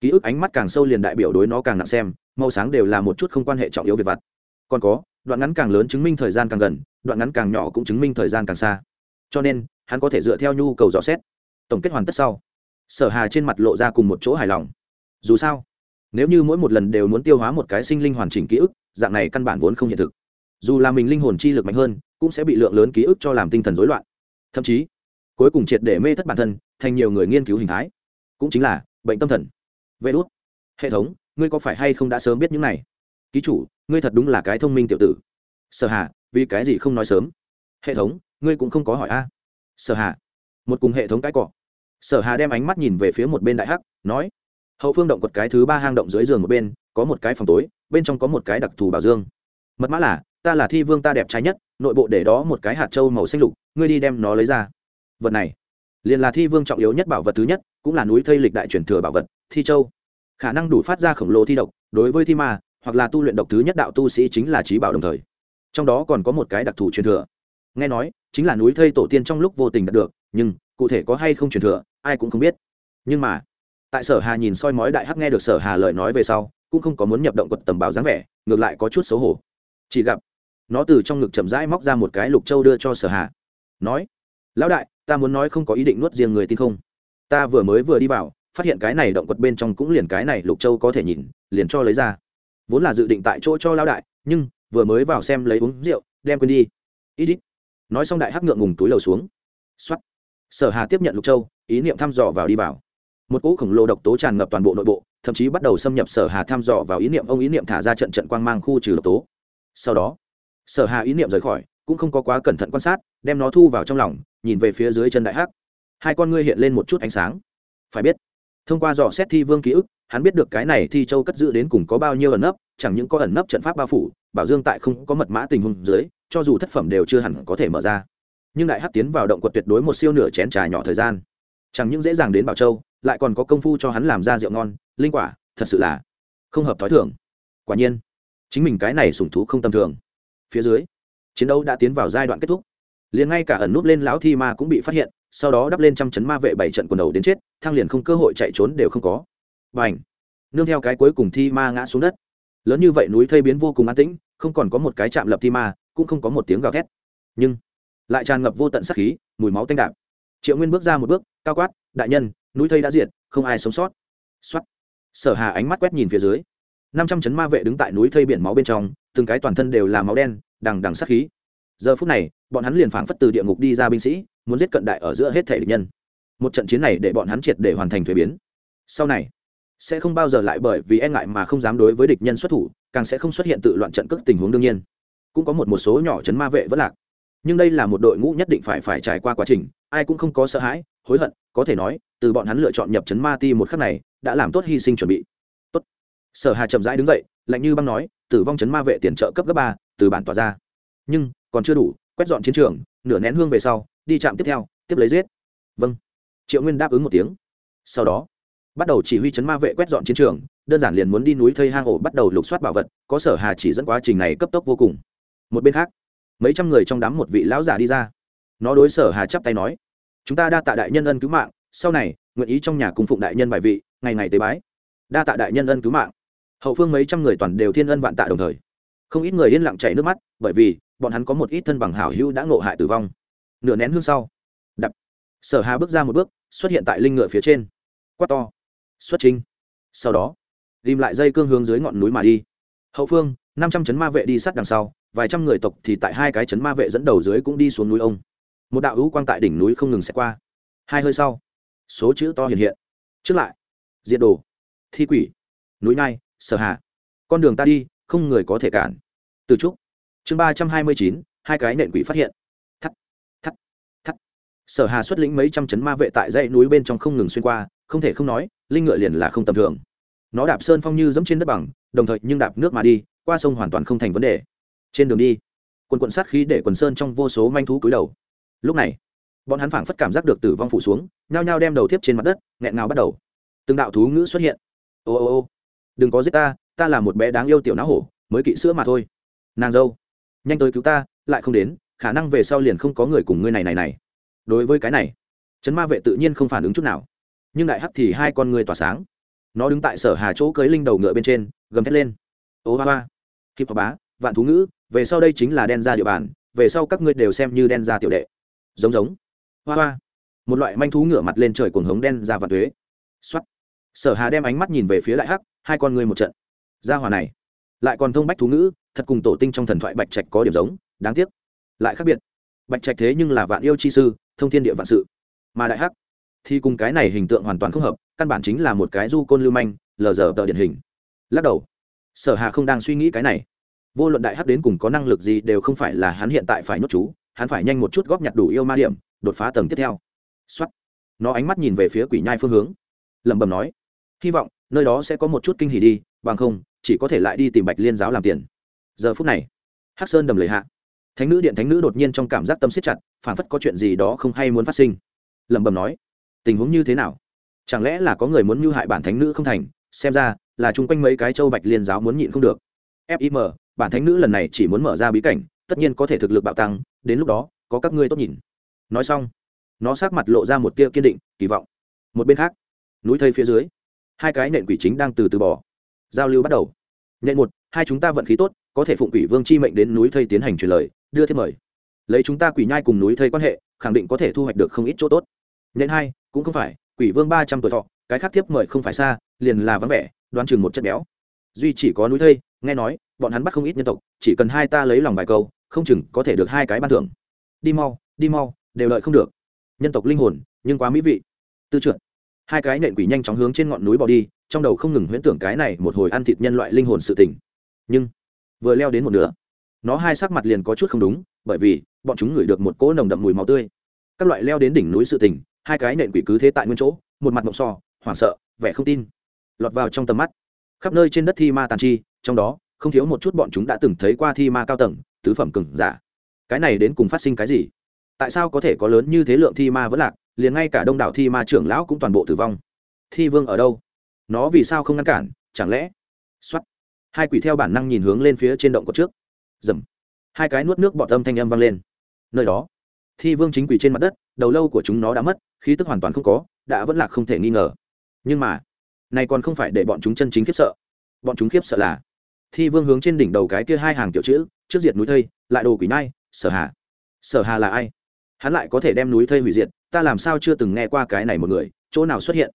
Ký ức ánh mắt càng sâu liền đại biểu đối nó càng nặng xem, màu sáng đều là một chút không quan hệ trọng yếu về vặt. Còn có, đoạn ngắn càng lớn chứng minh thời gian càng gần, đoạn ngắn càng nhỏ cũng chứng minh thời gian càng xa. Cho nên, hắn có thể dựa theo nhu cầu dò xét. Tổng kết hoàn tất sau, sở hà trên mặt lộ ra cùng một chỗ hài lòng. Dù sao, nếu như mỗi một lần đều muốn tiêu hóa một cái sinh linh hoàn chỉnh ký ức, dạng này căn bản vốn không hiện thực. Dù là mình linh hồn chi lực mạnh hơn, cũng sẽ bị lượng lớn ký ức cho làm tinh thần rối loạn. Thậm chí cuối cùng triệt để mê thất bản thân, thành nhiều người nghiên cứu hình thái. Cũng chính là, bệnh tâm thần. Vê đốt hệ thống, ngươi có phải hay không đã sớm biết những này? Ký chủ, ngươi thật đúng là cái thông minh tiểu tử. Sở hà, vì cái gì không nói sớm? Hệ thống, ngươi cũng không có hỏi a. Sở hà. Một cùng hệ thống cái cọ. Sở hà đem ánh mắt nhìn về phía một bên đại hắc, nói. Hậu phương động quật cái thứ ba hang động dưới giường một bên, có một cái phòng tối, bên trong có một cái đặc thù bảo dương. Mật mã là, ta là thi vương ta đẹp trai nhất, nội bộ để đó một cái hạt trâu màu xanh lục, ngươi đi đem nó lấy ra vật này. Liền là thi vương trọng yếu nhất bảo vật thứ nhất, cũng là núi thây lịch đại truyền thừa bảo vật, thi châu. Khả năng đủ phát ra khổng lồ thi độc, đối với thi ma, hoặc là tu luyện độc thứ nhất đạo tu sĩ chính là trí bảo đồng thời. Trong đó còn có một cái đặc thù truyền thừa. Nghe nói, chính là núi thây tổ tiên trong lúc vô tình đạt được, nhưng, cụ thể có hay không truyền thừa, ai cũng không biết. Nhưng mà, tại sở hà nhìn soi mói đại hắc nghe được sở hà lời nói về sau, cũng không có muốn nhập động quật tầm bảo dáng vẻ, ngược lại có chút xấu hổ. Chỉ gặp, nó từ trong ngực chậm rãi móc ra một cái lục châu đưa cho sở hà. Nói lão đại, ta muốn nói không có ý định nuốt riêng người tin không? Ta vừa mới vừa đi vào, phát hiện cái này động quật bên trong cũng liền cái này lục châu có thể nhìn, liền cho lấy ra. Vốn là dự định tại chỗ cho lão đại, nhưng vừa mới vào xem lấy uống rượu, đem quên đi. Ít ít nói xong đại hắc ngượng ngùng túi lầu xuống. Xuất sở hà tiếp nhận lục châu, ý niệm thăm dò vào đi vào. Một cỗ khổng lồ độc tố tràn ngập toàn bộ nội bộ, thậm chí bắt đầu xâm nhập sở hà thăm dò vào ý niệm, ông ý niệm thả ra trận trận quang mang khu trừ độc tố. Sau đó, sở hà ý niệm rời khỏi, cũng không có quá cẩn thận quan sát, đem nó thu vào trong lòng nhìn về phía dưới chân đại hắc. Hai con ngươi hiện lên một chút ánh sáng. Phải biết, thông qua dò xét thi vương ký ức, hắn biết được cái này thi châu cất giữ đến cùng có bao nhiêu ẩn nấp, chẳng những có ẩn nấp trận pháp bao phủ, bảo dương tại không có mật mã tình huống dưới, cho dù thất phẩm đều chưa hẳn có thể mở ra. Nhưng đại hắc tiến vào động quật tuyệt đối một siêu nửa chén trà nhỏ thời gian. Chẳng những dễ dàng đến bảo châu, lại còn có công phu cho hắn làm ra rượu ngon, linh quả, thật sự là không hợp thói thường. Quả nhiên, chính mình cái này sủng thú không tầm thường. Phía dưới, chiến đấu đã tiến vào giai đoạn kết thúc liền ngay cả ẩn núp lên lão thi ma cũng bị phát hiện, sau đó đắp lên trăm chấn ma vệ bảy trận quần đầu đến chết, thang liền không cơ hội chạy trốn đều không có. Và ảnh nương theo cái cuối cùng thi ma ngã xuống đất. Lớn như vậy núi thây biến vô cùng an tĩnh, không còn có một cái chạm lập thi ma, cũng không có một tiếng gào thét. Nhưng, lại tràn ngập vô tận sắc khí, mùi máu tanh đạp triệu nguyên bước ra một bước, cao quát, đại nhân, núi thây đã diệt, không ai sống sót. Xuất sở hà ánh mắt quét nhìn phía dưới. Năm trăm chấn ma vệ đứng tại núi thây biển máu bên trong, từng cái toàn thân đều là máu đen, đằng đằng sắc khí. Giờ phút này bọn hắn liền phảng phất từ địa ngục đi ra binh sĩ, muốn giết cận đại ở giữa hết thể địch nhân. Một trận chiến này để bọn hắn triệt để hoàn thành thuế biến. Sau này, sẽ không bao giờ lại bởi vì e ngại mà không dám đối với địch nhân xuất thủ, càng sẽ không xuất hiện tự loạn trận cước tình huống đương nhiên. Cũng có một một số nhỏ chấn ma vệ vẫn lạc. Nhưng đây là một đội ngũ nhất định phải phải trải qua quá trình, ai cũng không có sợ hãi, hối hận, có thể nói, từ bọn hắn lựa chọn nhập chấn ma ti một khắc này, đã làm tốt hy sinh chuẩn bị. Tốt. Sở hà chậm rãi đứng dậy, lạnh như băng nói, tử vong chấn ma vệ tiền trợ cấp cấp ba, từ bản tỏa ra. Nhưng, còn chưa đủ quét dọn chiến trường, nửa nén hương về sau, đi trạm tiếp theo, tiếp lấy giết. Vâng. Triệu nguyên đáp ứng một tiếng. Sau đó, bắt đầu chỉ huy chấn ma vệ quét dọn chiến trường, đơn giản liền muốn đi núi thây hang ổ bắt đầu lục soát bảo vật, có sở hà chỉ dẫn quá trình này cấp tốc vô cùng. Một bên khác, mấy trăm người trong đám một vị lão giả đi ra. Nó đối sở hà chắp tay nói, chúng ta đa tạ đại nhân ân cứu mạng, sau này, nguyện ý trong nhà cung phụng đại nhân bài vị, ngày ngày tế bái. Đa tạ đại nhân ân cứu mạng. Hậu phương mấy trăm người toàn đều thiên ân vạn tạ đồng thời không ít người yên lặng chảy nước mắt, bởi vì bọn hắn có một ít thân bằng hảo hữu đã ngộ hại tử vong. Nửa nén hương sau, đập. Sở hà bước ra một bước, xuất hiện tại linh ngựa phía trên. Quát to. Xuất trình sau đó tìm lại dây cương hướng dưới ngọn núi mà đi. Hậu phương, năm trăm chấn ma vệ đi sát đằng sau, vài trăm người tộc thì tại hai cái chấn ma vệ dẫn đầu dưới cũng đi xuống núi ông. Một đạo hữu quang tại đỉnh núi không ngừng sẽ qua. Hai hơi sau, số chữ to hiện hiện. Trước lại, diệt đồ, thi quỷ, núi nai, sở hạ con đường ta đi không người có thể cản. Từ trúc. Chương ba trăm hai mươi chín, hai cái nện quỷ phát hiện. Thắt thắt thắt. Sở hà xuất lĩnh mấy trăm chấn ma vệ tại dãy núi bên trong không ngừng xuyên qua, không thể không nói, linh ngựa liền là không tầm thường. Nó đạp sơn phong như dẫm trên đất bằng, đồng thời nhưng đạp nước mà đi, qua sông hoàn toàn không thành vấn đề. Trên đường đi, quần quận sát khí để quần sơn trong vô số manh thú cúi đầu. Lúc này, bọn hắn phảng phất cảm giác được tử vong phủ xuống, nhao nhao đem đầu tiếp trên mặt đất, nghẹn ngào bắt đầu. Từng đạo thú ngữ xuất hiện. Ô ô ô, đừng có giết ta ta là một bé đáng yêu tiểu não hổ, mới kỵ sữa mà thôi. Nàng dâu, nhanh tới cứu ta, lại không đến, khả năng về sau liền không có người cùng ngươi này này này. Đối với cái này, trấn ma vệ tự nhiên không phản ứng chút nào. Nhưng đại hắc thì hai con người tỏa sáng. Nó đứng tại sở hà chỗ cưới linh đầu ngựa bên trên, gầm thét lên. Ô ba ba hip bá, vạn thú ngữ, về sau đây chính là đen ra địa bàn, về sau các ngươi đều xem như đen ra tiểu đệ. Giống giống. Hoa hoa. Một loại manh thú ngửa mặt lên trời cuồng hống đen ra vạn thuế xuất sở hà đem ánh mắt nhìn về phía đại hắc, hai con ngươi một trận gia hòa này lại còn thông bách thú ngữ, thật cùng tổ tinh trong thần thoại bạch trạch có điểm giống, đáng tiếc. Lại khác biệt. Bạch trạch thế nhưng là vạn yêu chi sư, thông thiên địa vạn sự. Mà đại hắc thì cùng cái này hình tượng hoàn toàn không hợp, căn bản chính là một cái du côn lưu manh, lờ giờ tờ điển hình. Lắc đầu. Sở hà không đang suy nghĩ cái này. Vô luận đại hắc đến cùng có năng lực gì đều không phải là hắn hiện tại phải nhốt chú, hắn phải nhanh một chút góp nhặt đủ yêu ma điểm, đột phá tầng tiếp theo. Xuất nó ánh mắt nhìn về phía quỷ nhai phương hướng. Lẩm bẩm nói, hy vọng nơi đó sẽ có một chút kinh hỉ đi bằng không, chỉ có thể lại đi tìm bạch liên giáo làm tiền. Giờ phút này, hắc sơn đầm lầy hạ. Thánh nữ điện thánh nữ đột nhiên trong cảm giác tâm siết chặt phản phất có chuyện gì đó không hay muốn phát sinh. Lẩm bẩm nói, tình huống như thế nào? Chẳng lẽ là có người muốn mưu hại bản thánh nữ không thành? Xem ra là chung quanh mấy cái châu bạch liên giáo muốn nhịn không được. Fim bản thánh nữ lần này chỉ muốn mở ra bí cảnh, tất nhiên có thể thực lực bạo tăng, đến lúc đó, có các ngươi tốt nhìn. Nói xong, nó sát mặt lộ ra một tia kiên định, kỳ vọng. Một bên khác, núi thây phía dưới, hai cái nện quỷ chính đang từ từ bỏ giao lưu bắt đầu. Nhện một, hai chúng ta vận khí tốt, có thể phụng quỷ vương chi mệnh đến núi thây tiến hành truyền lời, đưa thêm mời. Lấy chúng ta quỷ nhai cùng núi thây quan hệ, khẳng định có thể thu hoạch được không ít chỗ tốt. Nhện hai, cũng không phải, quỷ vương ba trăm tuổi thọ, cái khác tiếp mời không phải xa, liền là vắng vẻ, đoán chừng một chất béo. Duy chỉ có núi thây, nghe nói, bọn hắn bắt không ít nhân tộc, chỉ cần hai ta lấy lòng vài câu, không chừng có thể được hai cái ban thưởng. Đi mau đi mau, đều lợi không được. Nhân tộc linh hồn, nhưng quá mỹ vị. Tư trượt hai cái nện quỷ nhanh chóng hướng trên ngọn núi bỏ đi trong đầu không ngừng huyễn tưởng cái này một hồi ăn thịt nhân loại linh hồn sự tình. nhưng vừa leo đến một nửa nó hai sắc mặt liền có chút không đúng bởi vì bọn chúng ngửi được một cỗ nồng đậm mùi máu tươi. Các loại leo đến đỉnh núi sự tình, hai cái nện quỷ cứ thế tại nguyên chỗ một mặt mộng so hoảng sợ vẻ không tin. Lọt vào trong tầm mắt khắp nơi trên đất thi ma tàn chi trong đó không thiếu một chút bọn chúng đã từng thấy qua thi ma cao tầng tứ phẩm cừng giả. Cái này đến cùng phát sinh cái gì? Tại sao có thể có lớn như thế lượng thi ma vẫn lạc? Liền ngay cả đông đảo thi ma trưởng lão cũng toàn bộ tử vong. Thi vương ở đâu? Nó vì sao không ngăn cản? Chẳng lẽ? X o á t hai quỷ theo bản năng nhìn hướng lên phía trên động cột trước. Dầm. Hai cái nuốt nước bọt âm thanh âm vang lên. Nơi đó, thi vương chính quỷ trên mặt đất, đầu lâu của chúng nó đã mất, khí tức hoàn toàn không có, đã vẫn là không thể nghi ngờ. Nhưng mà, này còn không phải để bọn chúng chân chính khiếp sợ. Bọn chúng khiếp sợ là, thi vương hướng trên đỉnh đầu cái kia hai hàng kiểu chữ, trước diệt núi thây, lại đồ quỷ nai sở hà. Sở hà là ai? Hắn lại có thể đem núi thây hủy diệt, ta làm sao chưa từng nghe qua cái này một người, chỗ nào xuất hiện?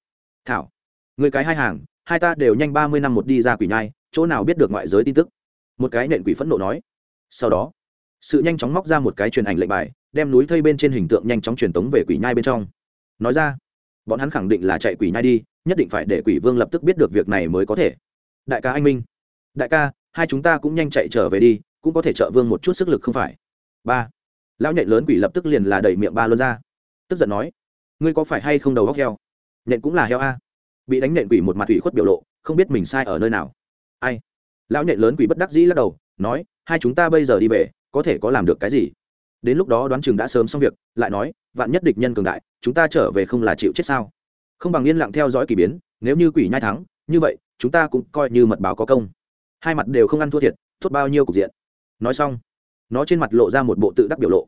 Thảo, người cái hai hàng, hai ta đều nhanh ba mươi năm một đi ra quỷ nhai, chỗ nào biết được ngoại giới tin tức? Một cái nện quỷ phẫn nộ nói. Sau đó, sự nhanh chóng móc ra một cái truyền ảnh lệnh bài, đem núi thây bên trên hình tượng nhanh chóng truyền tống về quỷ nhai bên trong. Nói ra, bọn hắn khẳng định là chạy quỷ nhai đi, nhất định phải để quỷ vương lập tức biết được việc này mới có thể. Đại ca anh minh, đại ca, hai chúng ta cũng nhanh chạy trở về đi, cũng có thể trợ vương một chút sức lực không phải. Ba lão nhện lớn quỷ lập tức liền là đẩy miệng ba luôn ra. Tức giận nói, ngươi có phải hay không đầu góc heo? Nhện cũng là heo a. Bị đánh nện quỷ một mặt ủy khuất biểu lộ, không biết mình sai ở nơi nào. Ai? Lão nhện lớn quỷ bất đắc dĩ lắc đầu, nói, hai chúng ta bây giờ đi về, có thể có làm được cái gì? Đến lúc đó đoán chừng đã sớm xong việc, lại nói, vạn nhất địch nhân cường đại, chúng ta trở về không là chịu chết sao? Không bằng yên lặng theo dõi k ỳ biến, nếu như quỷ nhai thắng, như vậy, chúng ta cũng coi như mật báo có công. Hai mặt đều không ăn thua thiệt, thốt bao nhiêu cục diện. Nói xong nó trên mặt lộ ra một bộ tự đắc biểu lộ.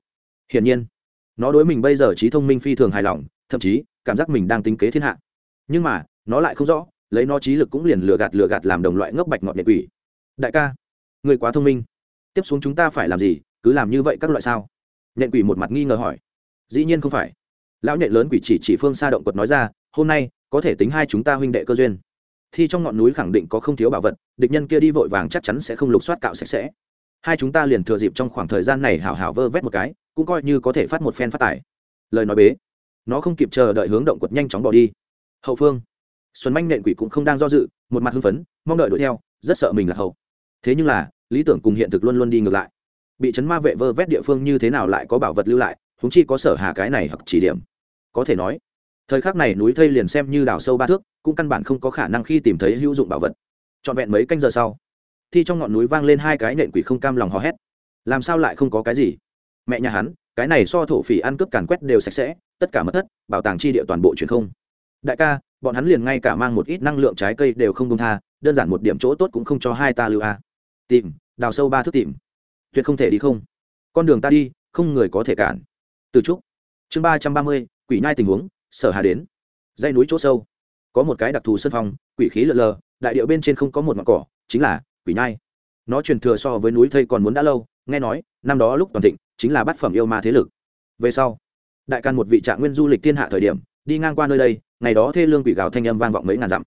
Hiển nhiên, nó đối mình bây giờ trí thông minh phi thường hài lòng, thậm chí, cảm giác mình đang tính kế thiên hạ. Nhưng mà, nó lại không rõ, lấy nó trí lực cũng liền lừa gạt lừa gạt làm đồng loại ngốc bạch ngọt nhật quỷ. Đại ca, người quá thông minh. Tiếp xuống chúng ta phải làm gì, cứ làm như vậy các loại sao? Nhện quỷ một mặt nghi ngờ hỏi. Dĩ nhiên không phải. Lão nhện lớn quỷ chỉ chỉ phương xa động quật nói ra, hôm nay, có thể tính hai chúng ta huynh đệ cơ duyên. Thì trong ngọn núi khẳng định có không thiếu bảo vật, địch nhân kia đi vội vàng chắc chắn sẽ không lục soát cạo sạch sẽ hai chúng ta liền thừa dịp trong khoảng thời gian này hảo hảo vơ vét một cái, cũng coi như có thể phát một phen phát tải lời nói bế, nó không kịp chờ đợi hướng động quật nhanh chóng bỏ đi. Hậu phương, xuân manh nện quỷ cũng không đang do dự, một mặt hưng phấn, mong đợi đuổi theo, rất sợ mình là hậu. Thế nhưng là, lý tưởng cùng hiện thực luôn luôn đi ngược lại. Bị chấn ma vệ vơ vét địa phương như thế nào lại có bảo vật lưu lại húng chi có sở hà cái này hoặc chỉ điểm. Có thể nói, thời khắc này núi thây liền xem như đào sâu ba thước, cũng căn bản không có khả năng khi tìm thấy hữu dụng bảo vật. Trọn vẹn mấy canh giờ sau thì trong ngọn núi vang lên hai cái nện quỷ không cam lòng hò hét. Làm sao lại không có cái gì? Mẹ nhà hắn, cái này so thổ phỉ ăn cướp càn quét đều sạch sẽ, tất cả mất thất, bảo tàng chi địa toàn bộ truyền không. Đại ca, bọn hắn liền ngay cả mang một ít năng lượng trái cây đều không công tha, đơn giản một điểm chỗ tốt cũng không cho hai ta lưu a. Tìm, đào sâu ba thước tìm. Tuyệt không thể đi không. Con đường ta đi, không người có thể cản. Từ trúc. Chương ba trăm ba mươi, quỷ nhai tình huống, sở hà đến. Dây núi chỗ sâu. Có một cái đặc thù sân phong quỷ khí lờ lờ, đại điệu bên trên không có một mặt cỏ, chính là quỷ nhai. Nó truyền thừa so với núi thây còn muốn đã lâu, nghe nói, năm đó lúc toàn thịnh, chính là bát phẩm yêu ma thế lực. Về sau, đại can một vị trạng nguyên du lịch thiên hạ thời điểm, đi ngang qua nơi đây, ngày đó thê lương quỷ gào thanh âm vang vọng mấy ngàn dặm.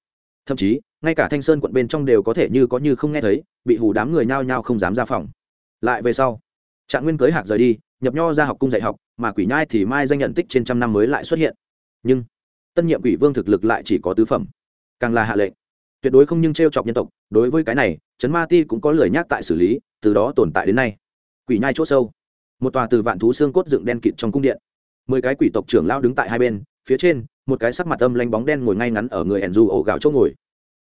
Thậm chí, ngay cả thanh sơn quận bên trong đều có thể như có như không nghe thấy, bị hù đám người nhao nhao không dám ra phòng. Lại về sau, trạng nguyên cưới hạc rời đi, nhập nho ra học cung dạy học, mà quỷ nhai thì mai danh nhận tích trên trăm năm mới lại xuất hiện. Nhưng, tân nhiệm quỷ vương thực lực lại chỉ có tứ phẩm, càng là hạ lệnh tuyệt đối không nhưng t r e o chọc nhân tộc, đối với cái này, trấn ma ti cũng có lời nhắc tại xử lý, từ đó tồn tại đến nay. Quỷ nhai c h ỗ sâu. Một tòa từ vạn thú xương cốt dựng đen kịt trong cung điện. Mười cái quỷ tộc trưởng lao đứng tại hai bên, phía trên, một cái sắc mặt âm lanh bóng đen ngồi ngay ngắn ở người ẻn dù ổ gạo chỗ ngồi.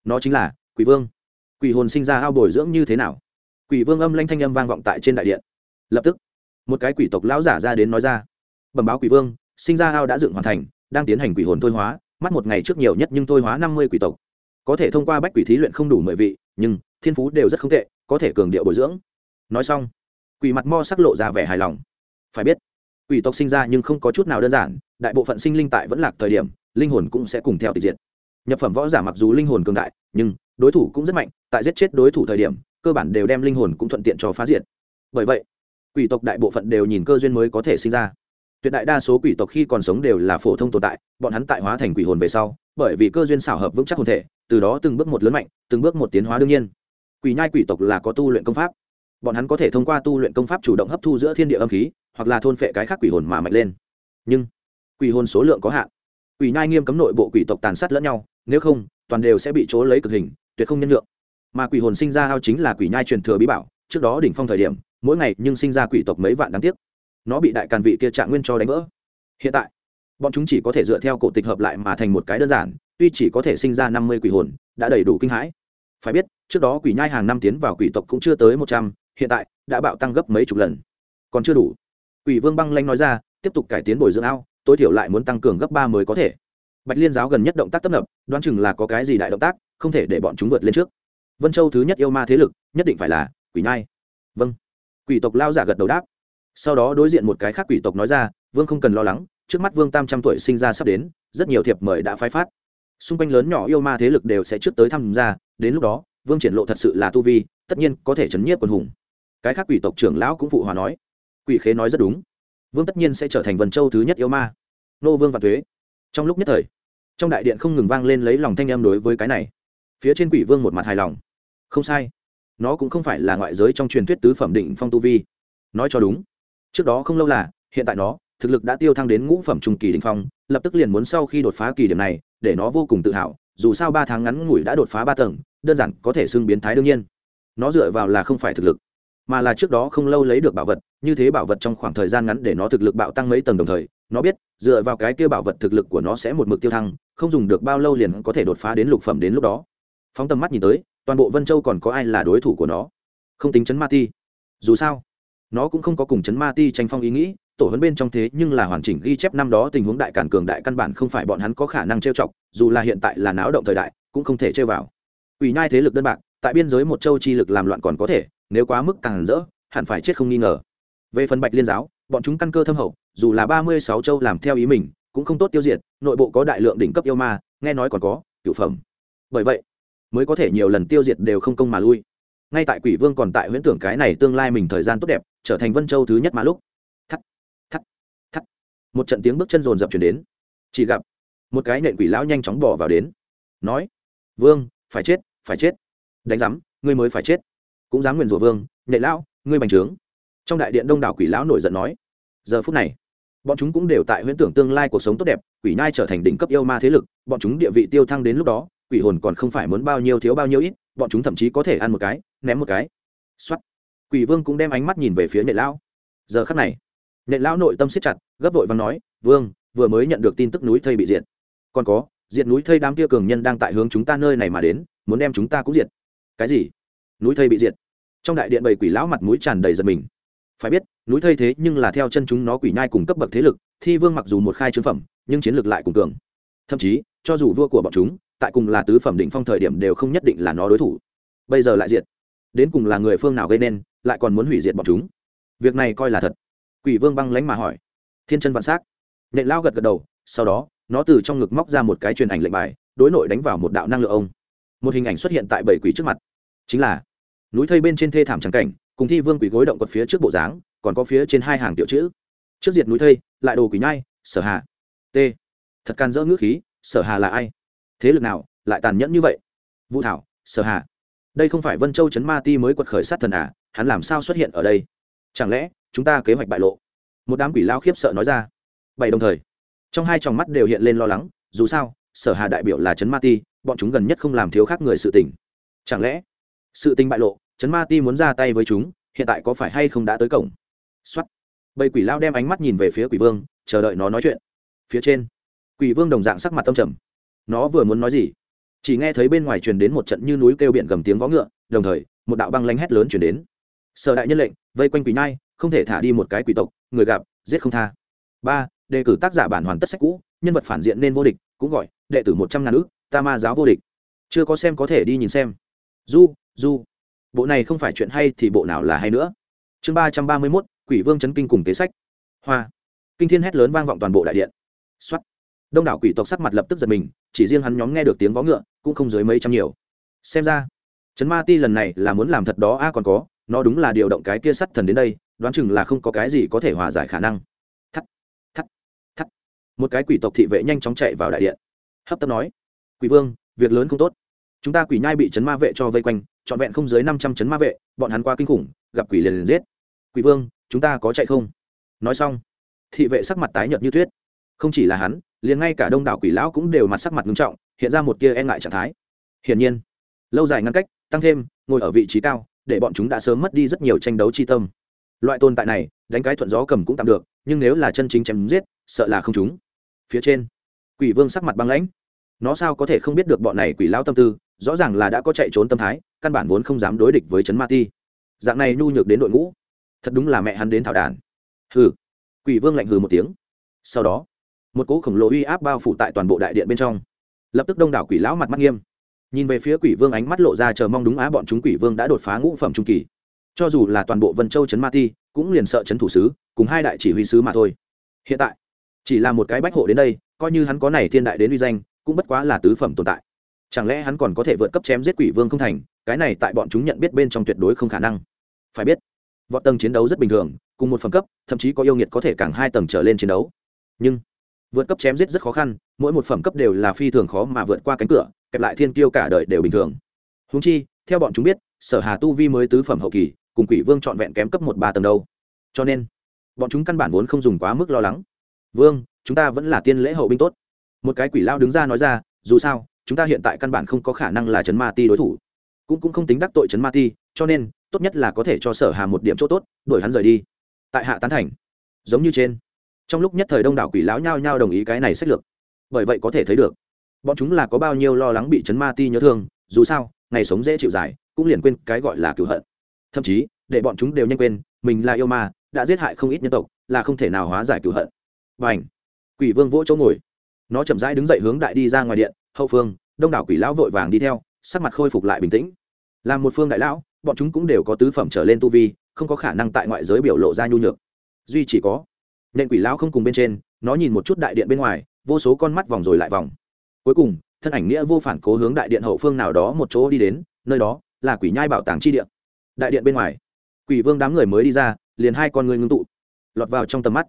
Nó chính là quỷ vương. Quỷ hồn sinh ra ao bồi dưỡng như thế nào? Quỷ vương âm lanh thanh âm vang vọng tại trên đại điện. Lập tức, một cái quỷ tộc lão giả ra đến nói ra. Bẩm báo quỷ vương, sinh ra ao đã dựng hoàn thành, đang tiến hành quỷ hồn thôi hóa, mắt một ngày trước nhiều nhất nhưng thôi hóa năm mươi quỷ tộc có thể thông qua bách quỷ thí luyện không đủ mười vị, nhưng thiên phú đều rất không tệ, có thể cường điệu bồi dưỡng. Nói xong, quỷ mặt mo sắc lộ ra vẻ hài lòng. Phải biết, quỷ tộc sinh ra nhưng không có chút nào đơn giản, đại bộ phận sinh linh tại vẫn lạc thời điểm, linh hồn cũng sẽ cùng theo tịch diệt. Nhập phẩm võ giả mặc dù linh hồn cường đại, nhưng đối thủ cũng rất mạnh, tại giết chết đối thủ thời điểm, cơ bản đều đem linh hồn cũng thuận tiện cho phá diệt. Bởi vậy, quỷ tộc đại bộ phận đều nhìn cơ duyên mới có thể sinh ra. Tuyệt đại đa số quỷ tộc khi còn sống đều là phổ thông tồn tại, bọn hắn tại hóa thành quỷ hồn về sau, bởi vì cơ duyên xảo hợp vững chắc hồn thể từ đó từng bước một lớn mạnh, từng bước một tiến hóa đương nhiên. Quỷ nhai quỷ tộc là có tu luyện công pháp. Bọn hắn có thể thông qua tu luyện công pháp chủ động hấp thu giữa thiên địa âm khí, hoặc là thôn phệ cái khác quỷ hồn mà mạnh lên. Nhưng, quỷ hồn số lượng có hạn. Quỷ nhai nghiêm cấm nội bộ quỷ tộc tàn sát lẫn nhau, nếu không, toàn đều sẽ bị chỗ lấy cực hình, tuyệt không nhân lượng mà quỷ hồn sinh ra ao chính là quỷ nhai truyền thừa bí bảo, trước đó đỉnh phong thời điểm, mỗi ngày nhưng sinh ra quỷ tộc mấy vạn đáng tiếc. Nó bị đại càn vị kia trạng nguyên cho đánh vỡ. Hiện tại bọn chúng chỉ có thể dựa theo cổ tịch hợp lại mà thành một cái đơn giản, tuy chỉ có thể sinh ra năm mươi quỷ hồn, đã đầy đủ kinh hãi. Phải biết, trước đó quỷ nhai hàng năm tiến vào quỷ tộc cũng chưa tới một trăm, hiện tại đã bạo tăng gấp mấy chục lần. Còn chưa đủ. Quỷ vương băng lanh nói ra, tiếp tục cải tiến bồi dưỡng ao, tối thiểu lại muốn tăng cường gấp ba mới có thể. Bạch liên giáo gần nhất động tác tấp nập, đoán chừng là có cái gì đại động tác, không thể để bọn chúng vượt lên trước. Vân châu thứ nhất yêu ma thế lực, nhất định phải là quỷ nhai. Vâng. Quỷ tộc lao giả gật đầu đáp. Sau đó đối diện một cái khác quỷ tộc nói ra, vương không cần lo lắng trước mắt vương tam trăm tuổi sinh ra sắp đến, rất nhiều thiệp mời đã phái phát. Xung quanh lớn nhỏ yêu ma thế lực đều sẽ trước tới tham gia đến lúc đó, vương triển lộ thật sự là tu vi, tất nhiên có thể chấn nhiếp quân hùng. Cái khác quỷ tộc trưởng lão cũng phụ hòa nói. Quỷ khế nói rất đúng. Vương tất nhiên sẽ trở thành vần châu thứ nhất yêu ma. Nô vương và thuế. Trong lúc nhất thời, trong đại điện không ngừng vang lên lấy lòng thanh em đối với cái này. Phía trên quỷ vương một mặt hài lòng. Không sai. Nó cũng không phải là ngoại giới trong truyền thuyết tứ phẩm định phong tu vi. Nói cho đúng. Trước đó không lâu là, hiện tại nó thực lực đã tiêu thăng đến ngũ phẩm trung kỳ đình phong, lập tức liền muốn sau khi đột phá kỳ điểm này, để nó vô cùng tự hào, dù sao ba tháng ngắn ngủi đã đột phá ba tầng, đơn giản có thể xưng biến thái đương nhiên. Nó dựa vào là không phải thực lực, mà là trước đó không lâu lấy được bảo vật, như thế bảo vật trong khoảng thời gian ngắn để nó thực lực bạo tăng mấy tầng đồng thời, nó biết, dựa vào cái kia bảo vật thực lực của nó sẽ một mực tiêu thăng, không dùng được bao lâu liền có thể đột phá đến lục phẩm đến lúc đó. Phóng tầm mắt nhìn tới, toàn bộ vân châu còn có ai là đối thủ của nó? Không tính chấn ma ti. Dù sao, nó cũng không có cùng chấn ma ti tranh phong ý nghĩ tổ huấn bên trong thế nhưng là hoàn chỉnh ghi chép năm đó tình huống đại cản cường đại căn bản không phải bọn hắn có khả năng trêu chọc, dù là hiện tại là náo động thời đại, cũng không thể trêu vào. Quỷ nhai thế lực đơn bạc, tại biên giới một châu chi lực làm loạn còn có thể, nếu quá mức càng rỡ, hẳn phải chết không nghi ngờ. Về phần bạch liên giáo, bọn chúng căn cơ thâm hậu, dù là ba mươi sáu châu làm theo ý mình, cũng không tốt tiêu diệt, nội bộ có đại lượng đỉnh cấp yêu ma, nghe nói còn có cửu phẩm. Bởi vậy, mới có thể nhiều lần tiêu diệt đều không công mà lui. Ngay tại quỷ vương còn tại huyễn tưởng cái này tương lai mình thời gian tốt đẹp, trở thành vân châu thứ nhất mà lúc một trận tiếng bước chân rồn rập chuyển đến. Chỉ gặp, một cái nện quỷ lão nhanh chóng bỏ vào đến. Nói, vương, phải chết phải chết. Đánh giám, ngươi mới phải chết. Cũng dám nguyền rủa vương nệ lão, ngươi bành trướng. Trong đại điện đông đảo quỷ lão nổi giận nói. Giờ phút này, bọn chúng cũng đều tại huyễn tưởng tương lai cuộc sống tốt đẹp, quỷ nhai trở thành đỉnh cấp yêu ma thế lực, bọn chúng địa vị tiêu thăng đến lúc đó, quỷ hồn còn không phải muốn bao nhiêu thiếu bao nhiêu ít, bọn chúng thậm chí có thể ăn một cái, ném một cái. X quỷ vương cũng đem ánh mắt nhìn về phía nệ lão. Giờ khắc này nệ lão nội tâm siết chặt, gấp vội và nói, vương, vừa mới nhận được tin tức núi thây bị diệt. Còn có, diệt núi thây đám kia cường nhân đang tại hướng chúng ta nơi này mà đến, muốn đem chúng ta cũng diệt. Cái gì? Núi thây bị diệt? Trong đại điện bầy quỷ lão mặt mũi tràn đầy giật mình. Phải biết, núi thây thế nhưng là theo chân chúng nó quỷ nhai cùng cấp bậc thế lực, thi vương mặc dù một khai trương phẩm, nhưng chiến lược lại cùng cường. Thậm chí, cho dù vua của bọn chúng, tại cùng là tứ phẩm định phong thời điểm đều không nhất định là nó đối thủ. Bây giờ lại diệt. Đến cùng là người phương nào gây nên, lại còn muốn hủy diệt bọn chúng? Việc này coi là thật quỷ vương băng lánh mà hỏi. Thiên chân vạn s á c nệ lao gật gật đầu, sau đó, nó từ trong ngực móc ra một cái truyền ảnh lệnh bài, đối nội đánh vào một đạo năng lượng ông. Một hình ảnh xuất hiện tại bảy quỷ trước mặt. Chính là, núi thây bên trên thê thảm trắng cảnh, cùng thi vương quỷ gối động quật phía trước bộ dáng, còn có phía trên hai hàng tiểu chữ. Trước diệt núi thây, lại đồ quỷ nhai, sở hà. T. Thật can dỡ ngữ khí, sở hà là ai? Thế lực nào, lại tàn nhẫn như vậy? Vũ thảo, sở hà. Đây không phải vân châu trấn ma ti mới quật khởi sát thần à hắn làm sao xuất hiện ở đây? Chẳng lẽ chúng ta kế hoạch bại lộ. Một đám quỷ lao khiếp sợ nói ra. Bảy đồng thời, trong hai tròng mắt đều hiện lên lo lắng, dù sao, sở hà đại biểu là trấn ma ti, bọn chúng gần nhất không làm thiếu khác người sự tình. Chẳng lẽ, sự tình bại lộ, trấn ma ti muốn ra tay với chúng, hiện tại có phải hay không đã tới cổng? Xuất bầy quỷ lao đem ánh mắt nhìn về phía quỷ vương, chờ đợi nó nói chuyện. Phía trên, quỷ vương đồng dạng sắc mặt tâm trầm. Nó vừa muốn nói gì? Chỉ nghe thấy bên ngoài truyền đến một trận như núi kêu biển gầm tiếng vó ngựa, đồng thời, một đạo băng lanh hét lớn chuyển đến. Sở đại nhân lệnh, vây quanh quỷ nhai không thể thả đi một cái quỷ tộc, người gặp, giết không tha. Ba, đề cử tác giả bản hoàn tất sách cũ, nhân vật phản diện nên vô địch, cũng gọi, đệ tử một trăm ngàn ước ta ma giáo vô địch. Chưa có xem có thể đi nhìn xem. Du du. Bộ này không phải chuyện hay thì bộ nào là hay nữa. Chương ba trăm ba mươi mốt, quỷ vương chấn kinh cùng kế sách. Hoa. Kinh thiên hét lớn vang vọng toàn bộ đại điện. Xuất đông đảo quỷ tộc sắc mặt lập tức giật mình, chỉ riêng hắn nhóm nghe được tiếng vó ngựa, cũng không dưới mấy trăm nhiều. Xem ra, chấn ma ti lần này là muốn làm thật đó, a, còn có nó đúng là điều động cái kia sắt thần đến đây, đoán chừng là không có cái gì có thể hòa giải khả năng. Thắt thắt thắt. Một cái quỷ tộc thị vệ nhanh chóng chạy vào đại điện. Hấp tấp nói, quỷ vương, việc lớn không tốt. Chúng ta quỷ nhai bị chấn ma vệ cho vây quanh, trọn vẹn không dưới năm trăm chấn ma vệ, bọn hắn qua kinh khủng, gặp quỷ liền liền giết. Quỷ vương, chúng ta có chạy không? Nói xong, thị vệ sắc mặt tái nhợt như tuyết. Không chỉ là hắn, liền ngay cả đông đảo quỷ lão cũng đều mặt sắc mặt nghiêm trọng, hiện ra một tia e ngại trạng thái. Hiển nhiên, lâu dài ngăn cách, tăng thêm, ngồi ở vị trí cao để bọn chúng đã sớm mất đi rất nhiều tranh đấu chi tâm. Loại tồn tại này, đánh cái thuận gió cầm cũng tạm được, nhưng nếu là chân chính chém giết, sợ là không chúng phía trên, quỷ vương sắc mặt băng lãnh. Nó sao có thể không biết được bọn này quỷ lão tâm tư, rõ ràng là đã có chạy trốn tâm thái, căn bản vốn không dám đối địch với trấn ma ti. Dạng này nhu nhược đến đội ngũ, thật đúng là mẹ hắn đến thảo đàn. Hừ, quỷ vương lạnh hừ một tiếng. Sau đó, một cỗ khổng lồ uy áp bao phủ tại toàn bộ đại điện bên trong. Lập tức đông đảo quỷ lão mặt mắt nghiêm nhìn về phía quỷ vương ánh mắt lộ ra chờ mong đúng á, bọn chúng quỷ vương đã đột phá ngũ phẩm trung kỳ. Cho dù là toàn bộ vân châu trấn ma ti, cũng liền sợ trấn thủ sứ, cùng hai đại chỉ huy sứ mà thôi. Hiện tại, chỉ là một cái bách hộ đến đây, coi như hắn có này thiên đại đến uy danh, cũng bất quá là tứ phẩm tồn tại. Chẳng lẽ hắn còn có thể vượt cấp chém giết quỷ vương không thành? Cái này tại bọn chúng nhận biết bên trong tuyệt đối không khả năng. Phải biết, vọt tầng chiến đấu rất bình thường, cùng một phẩm cấp, thậm chí có yêu nghiệt có thể càng hai tầng trở lên chiến đấu. Nhưng vượt cấp chém giết rất khó khăn, mỗi một phẩm cấp đều là phi thường khó mà vượt qua cánh cửa, kẹp lại thiên kiêu cả đời đều bình thường. Húng chi, theo bọn chúng biết, sở hà tu vi mới tứ phẩm hậu kỳ, cùng quỷ vương trọn vẹn kém cấp một ba tầng đâu. Cho nên, bọn chúng căn bản vốn không dùng quá mức lo lắng. Vương, chúng ta vẫn là tiên lễ hậu binh tốt. Một cái quỷ lao đứng ra nói ra, dù sao, chúng ta hiện tại căn bản không có khả năng là chấn ma ti đối thủ, cũng cũng không tính đắc tội chấn ma ti, cho nên, tốt nhất là có thể cho sở hà một điểm chỗ tốt, đuổi hắn rời đi. Tại hạ tán thành, giống như trên trong lúc nhất thời đông đảo quỷ lão nhao nhao đồng ý cái này sách lược. Bởi vậy có thể thấy được, bọn chúng là có bao nhiêu lo lắng bị chấn ma ti nhớ thương, dù sao, ngày sống dễ chịu dài, cũng liền quên cái gọi là cựu hận. Thậm chí, để bọn chúng đều nhanh quên, mình là yêu ma, đã giết hại không ít nhân tộc, là không thể nào hóa giải cựu hận. Và ảnh quỷ vương vỗ chỗ ngồi. Nó chậm rãi đứng dậy hướng đại đi ra ngoài điện, hậu phương, đông đảo quỷ lão vội vàng đi theo, sắc mặt khôi phục lại bình tĩnh. Làm một phương đại lão, bọn chúng cũng đều có tứ phẩm trở lên tu vi, không có khả năng tại ngoại giới biểu lộ ra nhu nhược. Duy chỉ có nện quỷ lão không cùng bên trên, nó nhìn một chút đại điện bên ngoài, vô số con mắt vòng rồi lại vòng. Cuối cùng, thân ảnh nghĩa vô phản cố hướng đại điện hậu phương nào đó một chỗ đi đến, nơi đó là quỷ nhai bảo tàng chi điện đại điện bên ngoài, quỷ vương đám người mới đi ra, liền hai con người ngưng tụ, lọt vào trong tầm mắt.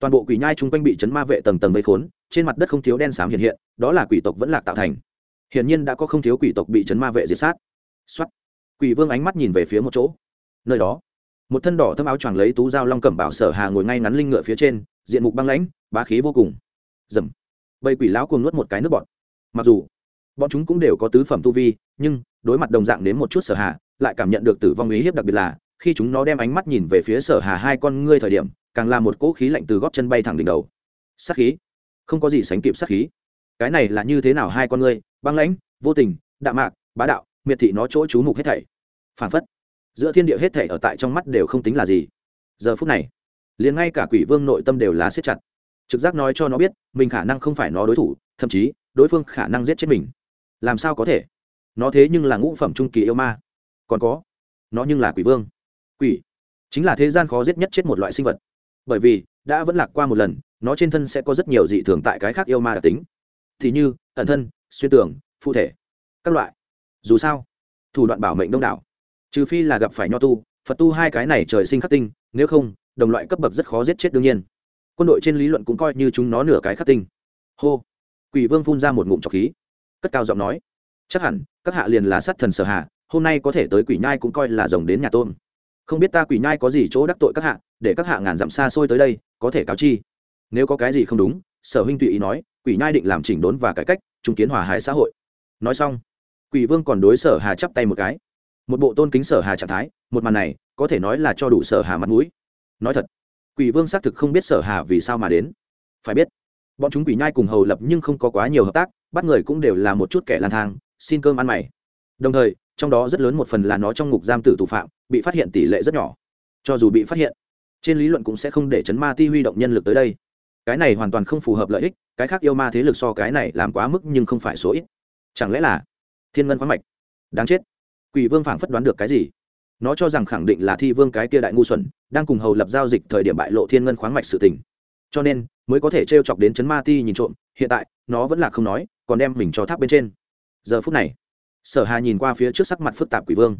Toàn bộ quỷ nhai chung quanh bị chấn ma vệ tầng tầng vây khốn, trên mặt đất không thiếu đen xám hiện hiện, đó là quỷ tộc vẫn lạc tạo thành. Hiển nhiên đã có không thiếu quỷ tộc bị chấn ma vệ diệt sát. Xuất quỷ vương ánh mắt nhìn về phía một chỗ. Nơi đó một thân đỏ thâm áo choàng lấy tú dao long cẩm bảo sở hà ngồi ngay ngắn linh ngựa phía trên, diện mục băng lãnh, bá khí vô cùng. Dầm bầy quỷ lão cùng nuốt một cái nước bọt. Mặc dù, bọn chúng cũng đều có tứ phẩm tu vi, nhưng đối mặt đồng dạng đến một chút sở hà, lại cảm nhận được tử vong ý hiếp đặc biệt là, khi chúng nó đem ánh mắt nhìn về phía sở hà hai con ngươi thời điểm, càng là một cỗ khí lạnh từ góp chân bay thẳng đỉnh đầu. Sát khí. Không có gì sánh kịp sát khí. Cái này là như thế nào hai con ngươi? Băng lãnh, vô tình, đạm mạc, bá đạo, miệt thị nó chỗ chú mục hết thảy. Phản phất giữa thiên địa hết thảy ở tại trong mắt đều không tính là gì. Giờ phút này, liền ngay cả quỷ vương nội tâm đều lá siết chặt. Trực giác nói cho nó biết, mình khả năng không phải nó đối thủ, thậm chí, đối phương khả năng giết chết mình. Làm sao có thể? Nó thế nhưng là ngũ phẩm trung kỳ yêu ma. Còn có, nó nhưng là quỷ vương. Quỷ, chính là thế gian khó giết nhất chết một loại sinh vật. Bởi vì, đã vẫn lạc qua một lần, nó trên thân sẽ có rất nhiều dị thường tại cái khác yêu ma đặc tính. Thì như, ẩn thân, xuyên tưởng phụ thể, các loại. Dù sao, thủ đoạn bảo mệnh đông đảo trừ phi là gặp phải nho tu, phật tu hai cái này trời sinh khắc tinh, nếu không, đồng loại cấp bậc rất khó giết chết đương nhiên. Quân đội trên lý luận cũng coi như chúng nó nửa cái khắc tinh. Hô. Quỷ vương phun ra một ngụm trọc khí. Cất cao giọng nói. Chắc hẳn, các hạ liền là sát thần sở hạ, hôm nay có thể tới quỷ nhai cũng coi là rồng đến nhà tôn. Không biết ta quỷ nhai có gì chỗ đắc tội các hạ, để các hạ ngàn dặm xa xôi tới đây, có thể cáo chi. Nếu có cái gì không đúng, sở huynh tùy ý nói, quỷ nhai định làm chỉnh đốn và cải cách trung kiến hòa hải xã hội. Nói xong, quỷ vương còn đối sở hà chắp tay một cái một bộ tôn kính sở hà trạng thái, một màn này có thể nói là cho đủ sở hà mặt mũi. Nói thật, quỷ vương xác thực không biết sở hà vì sao mà đến. Phải biết, bọn chúng quỷ nhai cùng hầu lập nhưng không có quá nhiều hợp tác, bắt người cũng đều là một chút kẻ lang thang, xin cơm ăn mày. Đồng thời, trong đó rất lớn một phần là nó trong ngục giam tử thủ phạm, bị phát hiện tỷ lệ rất nhỏ. Cho dù bị phát hiện, trên lý luận cũng sẽ không để chấn ma ti huy động nhân lực tới đây. Cái này hoàn toàn không phù hợp lợi ích, cái khác yêu ma thế lực so cái này làm quá mức nhưng không phải số ít. Chẳng lẽ là thiên ngân khoáng mạch? Đáng chết quỷ vương phảng phất đoán được cái gì. Nó cho rằng khẳng định là thi vương cái kia đại ngu xuẩn, đang cùng hầu lập giao dịch thời điểm bại lộ thiên ngân khoáng mạch sự tình. Cho nên, mới có thể t r e o chọc đến chấn ma ti nhìn trộm, hiện tại, nó vẫn là không nói, còn đem mình cho tháp bên trên. Giờ phút này, sở hà nhìn qua phía trước sắc mặt phức tạp quỷ vương.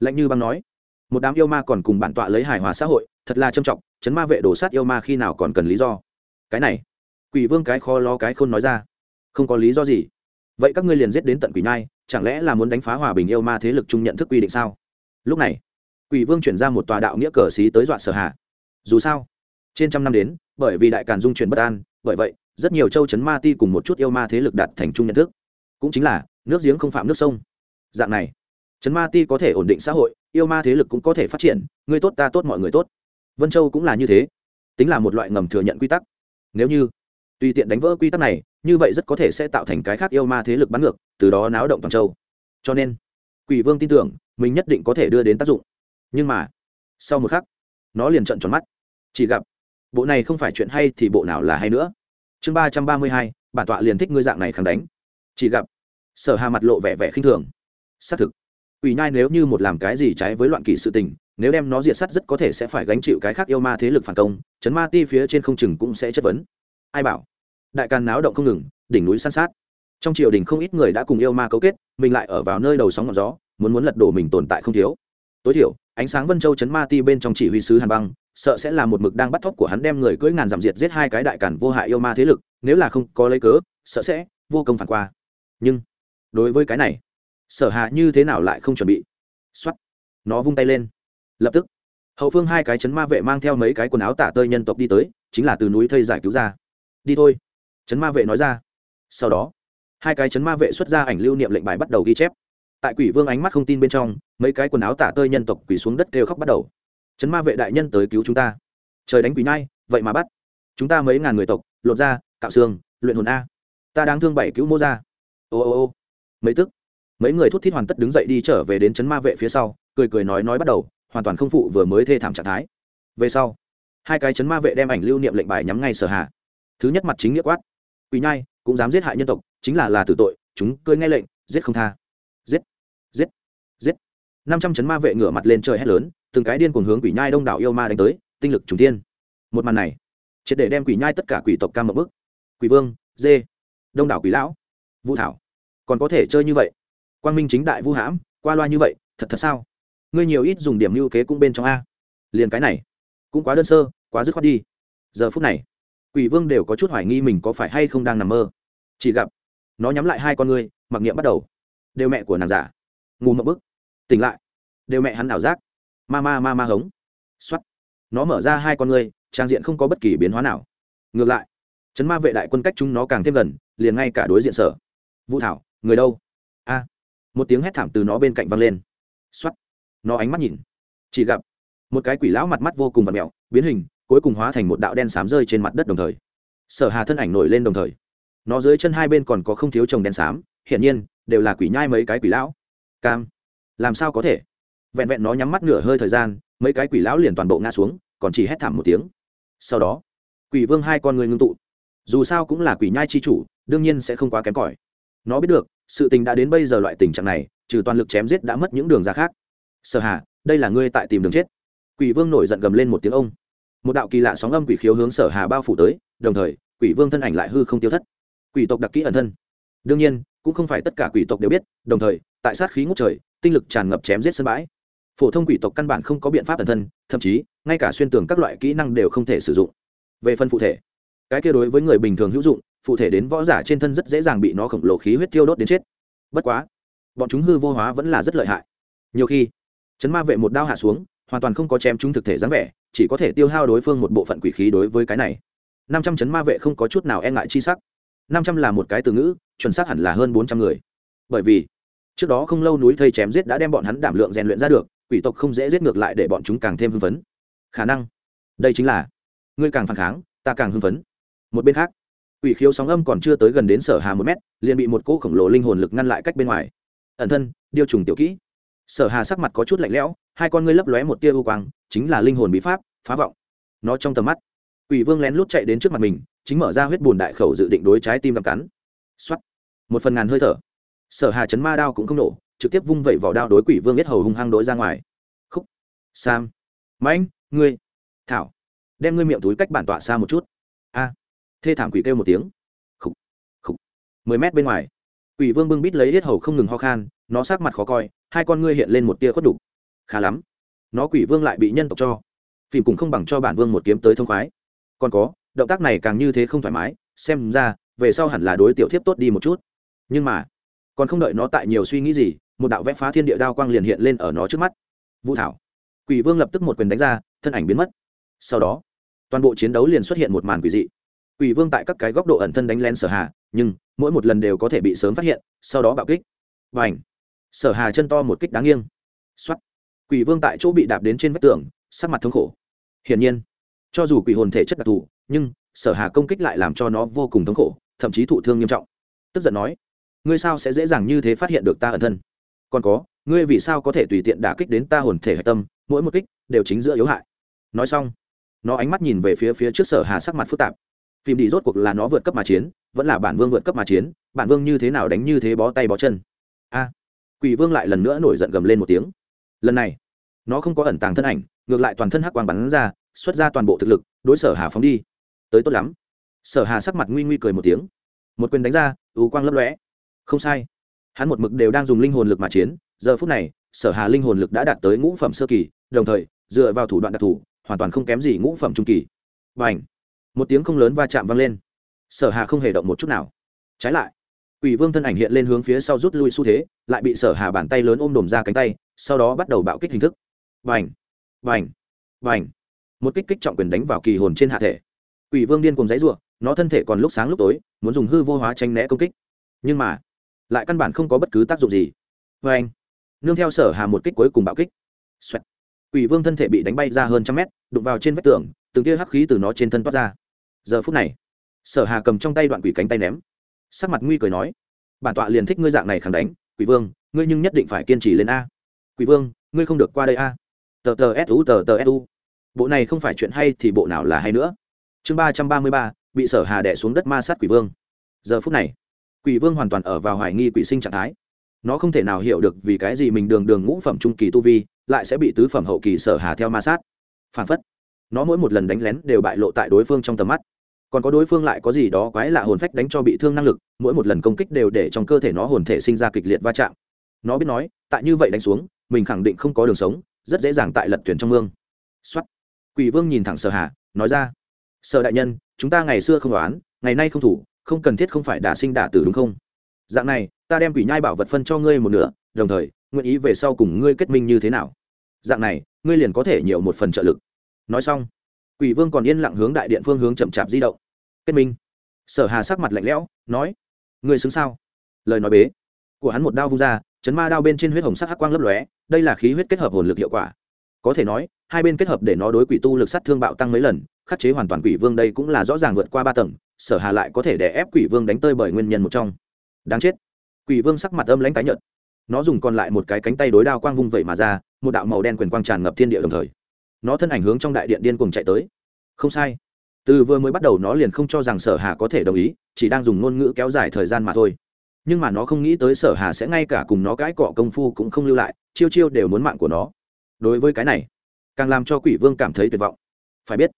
Lạnh như băng nói, một đám yêu ma còn cùng bản tọa lấy hài hòa xã hội, thật là trâm trọng, chấn ma vệ đổ sát yêu ma khi nào còn cần lý do? Cái này, quỷ vương cái khó lo cái khôn nói ra, không có lý do gì. Vậy các ngươi liền giết đến tận quỷ nhai chẳng lẽ là muốn đánh phá hòa bình yêu ma thế lực chung nhận thức quy định sao? Lúc này, quỷ vương chuyển ra một tòa đạo nghĩa cờ xí tới dọa sở hạ dù sao, trên trăm năm đến, bởi vì đại càn dung chuyển bất an, bởi vậy, rất nhiều châu chấn ma ti cùng một chút yêu ma thế lực đạt thành chung nhận thức. Cũng chính là, nước giếng không phạm nước sông. Dạng này, chấn ma ti có thể ổn định xã hội, yêu ma thế lực cũng có thể phát triển người tốt ta tốt mọi người tốt. Vân châu cũng là như thế. Tính là một loại ngầm thừa nhận quy tắc. Nếu như tùy tiện đánh vỡ quy tắc này, như vậy rất có thể sẽ tạo thành cái khác yêu ma thế lực bắn ngược, từ đó náo động toàn châu. Cho nên, quỷ vương tin tưởng, mình nhất định có thể đưa đến tác dụng. Nhưng mà, sau một khắc, nó liền trận tròn mắt. Chỉ gặp, bộ này không phải chuyện hay thì bộ nào là hay nữa. Chương ba trăm ba mươi hai, bản tọa liền thích ngươi dạng này khẳng đánh. Chỉ gặp, sở hà mặt lộ vẻ vẻ khinh thường. Xác thực, quỷ nhai nếu như một làm cái gì trái với loạn kỷ sự tình, nếu đem nó diệt sát rất có thể sẽ phải gánh chịu cái khác yêu ma thế lực phản công, chấn ma ti phía trên không chừng cũng sẽ chất vấn. Ai bảo? Đại càn náo động không ngừng, đỉnh núi san sát. Trong triều đình không ít người đã cùng yêu ma cấu kết, mình lại ở vào nơi đầu sóng ngọn gió, muốn muốn lật đổ mình tồn tại không thiếu. Tối thiểu, ánh sáng vân châu chấn ma ti bên trong chỉ huy sứ hàn băng, sợ sẽ là một mực đang bắt thóc của hắn đem người cưỡi ngàn giảm diệt giết hai cái đại cản vô hại yêu ma thế lực, nếu là không có lấy cớ, sợ sẽ vô công phản qua. Nhưng, đối với cái này, sở hạ như thế nào lại không chuẩn bị? Xuất nó vung tay lên. Lập tức, hậu phương hai cái chấn ma vệ mang theo mấy cái quần áo tả tơi nhân tộc đi tới, chính là từ núi thây giải cứu ra. Đi thôi chấn ma vệ nói ra. Sau đó, hai cái chấn ma vệ xuất ra ảnh lưu niệm lệnh bài bắt đầu ghi chép. Tại quỷ vương ánh mắt không tin bên trong, mấy cái quần áo tả tơi nhân tộc quỷ xuống đất kêu khóc bắt đầu. Chấn ma vệ đại nhân tới cứu chúng ta. Trời đánh quỷ nhai, vậy mà bắt. Chúng ta mấy ngàn người tộc, lột ra cạo xương, luyện hồn a. Ta đang thương bảy cứu mô ra. Ô ô ô. Mấy tức. Mấy người thút thít hoàn tất đứng dậy đi trở về đến chấn ma vệ phía sau, cười cười nói nói bắt đầu, hoàn toàn không phụ vừa mới thê thảm trạng thái. Về sau, hai cái chấn ma vệ đem ảnh lưu niệm lệnh bài nhắm ngay sở hạ. Thứ nhất mặt chính nghĩa quát quỷ nhai, cũng dám giết hại nhân tộc, chính là là tử tội, chúng cơi nghe lệnh, giết không tha. Giết giết giết. Năm trăm chấn ma vệ ngửa mặt lên trời hét lớn, từng cái điên cuồng hướng quỷ nhai đông đảo yêu ma đánh tới, tinh lực trùng thiên. Một màn này, triệt để đem quỷ nhai tất cả quỷ tộc cam một bức. Quỷ vương, dê, đông đảo quỷ lão, vũ thảo, còn có thể chơi như vậy? Quang minh chính đại vu hãm, qua loa như vậy, thật thật sao? Ngươi nhiều ít dùng điểm lưu kế cũng bên trong a. Liền cái này, cũng quá đơn sơ, quá dứt khoát đi. Giờ phút này quỷ vương đều có chút hoài nghi mình có phải hay không đang nằm mơ. Chỉ gặp, nó nhắm lại hai con ngươi, mặc niệm bắt đầu. Đều mẹ của nàng giả. Ngủ mậm bức. Tỉnh lại. Đều mẹ hắn ảo giác. Ma ma ma ma hống. X o á t nó mở ra hai con ngươi, trang diện không có bất kỳ biến hóa nào. Ngược lại, chấn ma vệ đại quân cách chúng nó càng thêm gần, liền ngay cả đối diện sở. Vũ thảo, người đâu? A. Một tiếng hét thảm từ nó bên cạnh văng lên. X o á t nó ánh mắt nhìn. Chỉ gặp, một cái quỷ lão mặt mắt vô cùng và mẹo biến hình cuối cùng hóa thành một đạo đen xám rơi trên mặt đất đồng thời. Sở hà thân ảnh nổi lên đồng thời. Nó dưới chân hai bên còn có không thiếu chồng đen xám, hiển nhiên, đều là quỷ nhai mấy cái quỷ lão. Cam, làm sao có thể? Vẹn vẹn nó nhắm mắt nửa hơi thời gian, mấy cái quỷ lão liền toàn bộ ngã xuống, còn chỉ hét thảm một tiếng. Sau đó, quỷ vương hai con người ngưng tụ. Dù sao cũng là quỷ nhai chi chủ, đương nhiên sẽ không quá kém cỏi. Nó biết được, sự tình đã đến bây giờ loại tình trạng này, trừ toàn lực chém giết đã mất những đường ra khác. Sở hà, đây là ngươi tại tìm đường chết. Quỷ vương nổi giận gầm lên một tiếng ông một đạo kỳ lạ sóng âm quỷ khiếu hướng sở hà bao phủ tới, đồng thời, quỷ vương thân ảnh lại hư không tiêu thất. Quỷ tộc đặc kỹ ẩn thân. Đương nhiên, cũng không phải tất cả quỷ tộc đều biết, đồng thời, tại sát khí ngút trời, tinh lực tràn ngập chém giết sân bãi. Phổ thông quỷ tộc căn bản không có biện pháp ẩn thân, thậm chí, ngay cả xuyên tường các loại kỹ năng đều không thể sử dụng. Về phần phụ thể, cái kia đối với người bình thường hữu dụng, phụ thể đến võ giả trên thân rất dễ dàng bị nó khổng lồ khí huyết tiêu đốt đến chết. Bất quá, bọn chúng hư vô hóa vẫn là rất lợi hại. Nhiều khi, chấn ma vệ một đao hạ xuống, hoàn toàn không có chém chúng thực thể dáng vẻ chỉ có thể tiêu hao đối phương một bộ phận quỷ khí đối với cái này. Năm trăm chấn ma vệ không có chút nào e ngại chi sắc. Năm trăm là một cái từ ngữ, chuẩn xác hẳn là hơn bốn trăm người. Bởi vì, trước đó không lâu núi thây chém giết đã đem bọn hắn đảm lượng rèn luyện ra được, quỷ tộc không dễ giết ngược lại để bọn chúng càng thêm hưng phấn. Khả năng, đây chính là, ngươi càng phản kháng, ta càng hưng phấn. Một bên khác, quỷ khiếu sóng âm còn chưa tới gần đến sở hà một mét, liền bị một cỗ khổng lồ linh hồn lực ngăn lại cách bên ngoài. Ẩn thân, điêu trùng tiểu kỹ sở hà sắc mặt có chút lạnh lẽo, hai con ngươi lấp lóe một tia u quang, chính là linh hồn bí pháp, phá vọng. Nó trong tầm mắt, quỷ vương lén lút chạy đến trước mặt mình, chính mở ra huyết bùn đại khẩu dự định đối trái tim đập cắn. X một phần ngàn hơi thở. Sở hà chấn ma đao cũng không nổ, trực tiếp vung vẩy vỏ đao đối quỷ vương biết hầu hung hăng đối ra ngoài. Khúc. Sam. Mãnh, ngươi. Thảo. Đem ngươi miệng túi cách bản tọa xa một chút. A. Thê thảm quỷ kêu một tiếng. Khúc khúc mười mét bên ngoài quỷ vương bưng bít lấy hết hầu không ngừng ho khan, nó sát mặt khó coi, hai con ngươi hiện lên một tia khuất đục. Khá lắm. Nó quỷ vương lại bị nhân tộc cho. Phim cũng không bằng cho bản vương một kiếm tới thông khoái. Còn có, động tác này càng như thế không thoải mái, xem ra, về sau hẳn là đối tiểu thiếp tốt đi một chút. Nhưng mà, còn không đợi nó tại nhiều suy nghĩ gì, một đạo vẽ phá thiên địa đao quang liền hiện lên ở nó trước mắt. Vũ thảo. Quỷ vương lập tức một quyền đánh ra, thân ảnh biến mất. Sau đó, toàn bộ chiến đấu liền xuất hiện một màn quỷ dị quỷ vương tại các cái góc độ ẩn thân đánh lén sở hà, nhưng mỗi một lần đều có thể bị sớm phát hiện, sau đó bạo kích. Và ảnh sở hà chân to một kích đáng nghiêng. Xuất quỷ vương tại chỗ bị đạp đến trên vách tường, sắc mặt thống khổ. Hiển nhiên, cho dù quỷ hồn thể chất đặc thù, nhưng sở hà công kích lại làm cho nó vô cùng thống khổ, thậm chí thụ thương nghiêm trọng. Tức giận nói, ngươi sao sẽ dễ dàng như thế phát hiện được ta ẩn thân? Còn có, ngươi vì sao có thể tùy tiện đả kích đến ta hồn thể hạch tâm, mỗi một kích đều chính giữa yếu hại. Nói xong, nó ánh mắt nhìn về phía phía trước sở hà sắc mặt phức tạp phim đi rốt cuộc là nó vượt cấp mà chiến, vẫn là bản vương vượt cấp mà chiến, bản vương như thế nào đánh như thế bó tay bó chân. A. Quỷ vương lại lần nữa nổi giận gầm lên một tiếng. Lần này, nó không có ẩn tàng thân ảnh, ngược lại toàn thân hắc quang bắn ra, xuất ra toàn bộ thực lực, đối sở hà phóng đi. Tới tốt lắm. Sở hà sắc mặt nguy nguy cười một tiếng. Một quyền đánh ra, ưu quang lấp lóe. Không sai. Hắn một mực đều đang dùng linh hồn lực mà chiến, giờ phút này, sở hà linh hồn lực đã đạt tới ngũ phẩm sơ kỳ, đồng thời, dựa vào thủ đoạn đặc thù, hoàn toàn không kém gì ngũ phẩm trung kỳ. Và ảnh một tiếng không lớn va chạm vang lên. Sở hà không hề động một chút nào. Trái lại, quỷ vương thân ảnh hiện lên hướng phía sau rút lui xu thế, lại bị sở hà bàn tay lớn ôm đồm ra cánh tay, sau đó bắt đầu bạo kích hình thức. Vành vành vành một kích kích trọng quyền đánh vào kỳ hồn trên hạ thể. Quỷ vương điên cùng giấy ruộng nó thân thể còn lúc sáng lúc tối, muốn dùng hư vô hóa tranh né công kích. Nhưng mà, lại căn bản không có bất cứ tác dụng gì. Vành nương theo sở hà một kích cuối cùng bạo kích. Xoẹt. quỷ vương thân thể bị đánh bay ra hơn trăm mét, đụng vào trên vách tường, từng tia hắc khí từ nó trên thân toát ra giờ phút này, sở hà cầm trong tay đoạn quỷ cánh tay ném. Sắc mặt nguy cười nói, bản tọa liền thích ngươi dạng này khẳng đánh. Quỷ vương, ngươi nhưng nhất định phải kiên trì lên a. Quỷ vương, ngươi không được qua đây a. Tờ tờ su tờ tờ su bộ này không phải chuyện hay thì bộ nào là hay nữa. Chương ba trăm ba mươi ba, bị sở hà đẻ xuống đất ma sát quỷ vương. Giờ phút này, quỷ vương hoàn toàn ở vào hoài nghi quỷ sinh trạng thái. Nó không thể nào hiểu được vì cái gì mình đường đường ngũ phẩm trung kỳ tu vi lại sẽ bị tứ phẩm hậu kỳ sở hà theo ma sát. Phản phất, nó mỗi một lần đánh lén đều bại lộ tại đối phương trong tầm mắt còn có đối phương lại có gì đó quái lạ hồn phách đánh cho bị thương năng lực, mỗi một lần công kích đều để trong cơ thể nó hồn thể sinh ra kịch liệt va chạm. Nó biết nói, tại như vậy đánh xuống, mình khẳng định không có đường sống, rất dễ dàng tại lật thuyền trong mương. Xuất quỷ vương nhìn thẳng sở hà, nói ra, sở đại nhân, chúng ta ngày xưa không đoán, ngày nay không thủ, không cần thiết không phải đả sinh đả tử đúng không? Dạng này, ta đem quỷ nhai bảo vật phân cho ngươi một nửa, đồng thời, nguyện ý về sau cùng ngươi kết minh như thế nào? Dạng này, ngươi liền có thể nhiều một phần trợ lực. Nói xong, quỷ vương còn yên lặng hướng đại điện phương hướng chậm chạp di động kết minh. Sở hà sắc mặt lạnh lẽo, nói, ngươi xứng sao? Lời nói bế của hắn một đao vung ra, chấn ma đao bên trên huyết hồng sắc hắc quang lấp lóe, đây là khí huyết kết hợp hồn lực hiệu quả. Có thể nói, hai bên kết hợp để nó đối quỷ tu lực sát thương bạo tăng mấy lần, khắc chế hoàn toàn quỷ vương đây cũng là rõ ràng vượt qua ba tầng, sở hà lại có thể đè ép quỷ vương đánh tơi bởi nguyên nhân một trong. Đáng chết. Quỷ vương sắc mặt âm lãnh tái nhợt. Nó dùng còn lại một cái cánh tay đối đao quang vung vậy mà ra, một đạo màu đen quyền quang tràn ngập thiên địa đồng thời. Nó thân ảnh hướng trong đại điện điên cùng chạy tới. Không sai từ vừa mới bắt đầu nó liền không cho rằng sở hà có thể đồng ý, chỉ đang dùng ngôn ngữ kéo dài thời gian mà thôi. Nhưng mà nó không nghĩ tới sở hà sẽ ngay cả cùng nó cãi cọ công phu cũng không lưu lại, chiêu chiêu đều muốn mạng của nó. Đối với cái này, càng làm cho quỷ vương cảm thấy tuyệt vọng. Phải biết,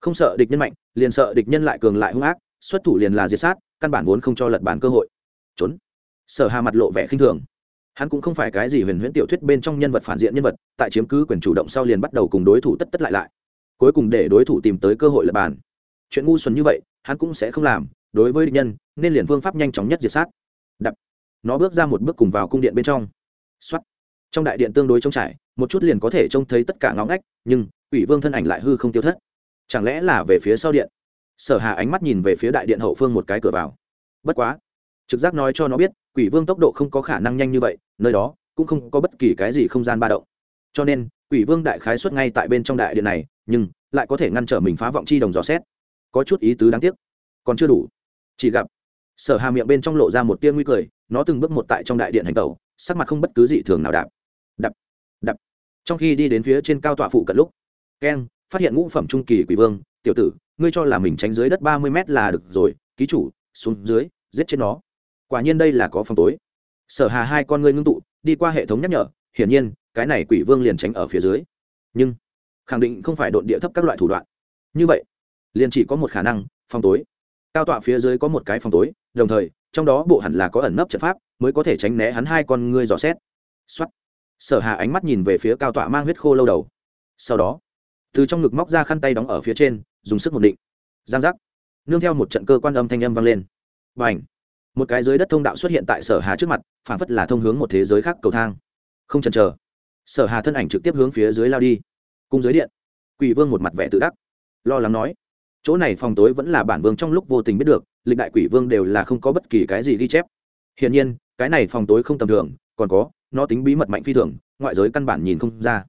không sợ địch nhân mạnh, liền sợ địch nhân lại cường lại hung ác, xuất thủ liền là diệt sát, căn bản vốn không cho lật bản cơ hội. Trốn. Sở hà mặt lộ vẻ khinh thường. Hắn cũng không phải cái gì huyền huyễn tiểu thuyết bên trong nhân vật phản diện nhân vật, tại chiếm cứ quyền chủ động sau liền bắt đầu cùng đối thủ tất tất lại lại. Cuối cùng để đối thủ tìm tới cơ hội lật bàn chuyện ngu xuẩn như vậy, hắn cũng sẽ không làm, đối với địch nhân, nên liền phương pháp nhanh chóng nhất diệt sát. Đập. Nó bước ra một bước cùng vào cung điện bên trong. Xuất trong đại điện tương đối trống trải, một chút liền có thể trông thấy tất cả ngõ ngách, nhưng ủy vương thân ảnh lại hư không tiêu thất. Chẳng lẽ là về phía sau điện? Sở hà ánh mắt nhìn về phía đại điện hậu phương một cái cửa vào. Bất quá. Trực giác nói cho nó biết, quỷ vương tốc độ không có khả năng nhanh như vậy, nơi đó, cũng không có bất kỳ cái gì không gian ba động. Cho nên, quỷ vương đại khái xuất ngay tại bên trong đại điện này, nhưng, lại có thể ngăn trở mình phá vọng chi đồng dò xét có chút ý tứ đáng tiếc. Còn chưa đủ. Chỉ gặp, sở hà miệng bên trong lộ ra một tia nguy cười, nó từng bước một tại trong đại điện hành tẩu, sắc mặt không bất cứ gì thường nào đạp đập đập. Trong khi đi đến phía trên cao tọa phụ cận lúc keng phát hiện ngũ phẩm trung kỳ quỷ vương, tiểu tử, ngươi cho là mình tránh dưới đất ba mươi mét là được rồi, ký chủ, xuống dưới, giết chết nó. Quả nhiên đây là có phòng tối. Sở hà hai con ngươi ngưng tụ, đi qua hệ thống nhắc nhở, hiển nhiên, cái này quỷ vương liền tránh ở phía dưới. Nhưng, khẳng định không phải độn địa thấp các loại thủ đoạn. Như vậy liền chỉ có một khả năng, phòng tối. Cao tọa phía dưới có một cái phòng tối, đồng thời, trong đó bộ hẳn là có ẩn nấp trận pháp, mới có thể tránh né hắn hai con ngươi dò xét. Xuất sở hà ánh mắt nhìn về phía cao tọa mang huyết khô lâu đầu. Sau đó, từ trong ngực móc ra khăn tay đóng ở phía trên, dùng sức một định. Giang giác. Nương theo một trận cơ quan âm thanh âm vang lên. Và ảnh một cái dưới đất thông đạo xuất hiện tại sở hà trước mặt phản phất là thông hướng một thế giới khác cầu thang. Không chần chờ. Sở hà thân ảnh trực tiếp hướng phía dưới lao đi. Cung dưới điện, quỷ vương một mặt vẻ tự đắc, lo lắng nói chỗ này phòng tối vẫn là bản vương trong lúc vô tình biết được, lịch đại quỷ vương đều là không có bất kỳ cái gì ghi chép. Hiển nhiên, cái này phòng tối không tầm thường, còn có, nó tính bí mật mạnh phi thường, ngoại giới căn bản nhìn không ra.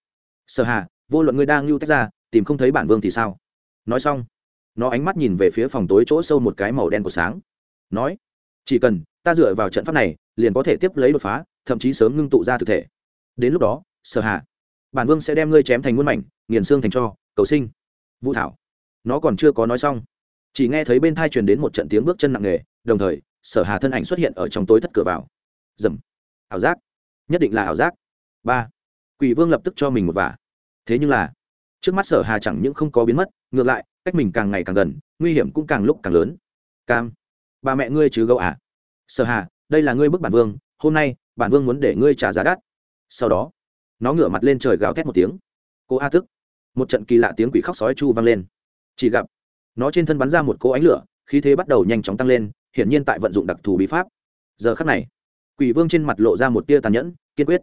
Sở hà, vô luận ngươi đang lưu tách ra, tìm không thấy bản vương thì sao? Nói xong, nó ánh mắt nhìn về phía phòng tối chỗ sâu một cái màu đen của sáng. Nói, chỉ cần ta dựa vào trận pháp này, liền có thể tiếp lấy đột phá, thậm chí sớm ngưng tụ ra thực thể. Đến lúc đó, sở hạ bản vương sẽ đem ngươi chém thành muôn mảnh, nghiền xương thành cho, cầu sinh. Vũ thảo nó còn chưa có nói xong. Chỉ nghe thấy bên thai truyền đến một trận tiếng bước chân nặng nề, đồng thời, sở hà thân ảnh xuất hiện ở trong tối thất cửa vào. Dầm. Ảo giác. Nhất định là ảo giác. Ba. Quỷ vương lập tức cho mình một vả. Thế nhưng là, trước mắt sở hà chẳng những không có biến mất, ngược lại, cách mình càng ngày càng gần, nguy hiểm cũng càng lúc càng lớn. Cam. Bà mẹ ngươi chứ gấu à? Sở hà, đây là ngươi bức bản vương, hôm nay, bản vương muốn để ngươi trả giá đắt. Sau đó, nó ngửa mặt lên trời gào thét một tiếng. Cô a tức một trận kỳ lạ tiếng quỷ khóc sói chu vang lên chỉ gặp, nó trên thân bắn ra một cỗ ánh lửa, khí thế bắt đầu nhanh chóng tăng lên, hiển nhiên tại vận dụng đặc thù bí pháp. Giờ khắc này, quỷ vương trên mặt lộ ra một tia tàn nhẫn, kiên quyết.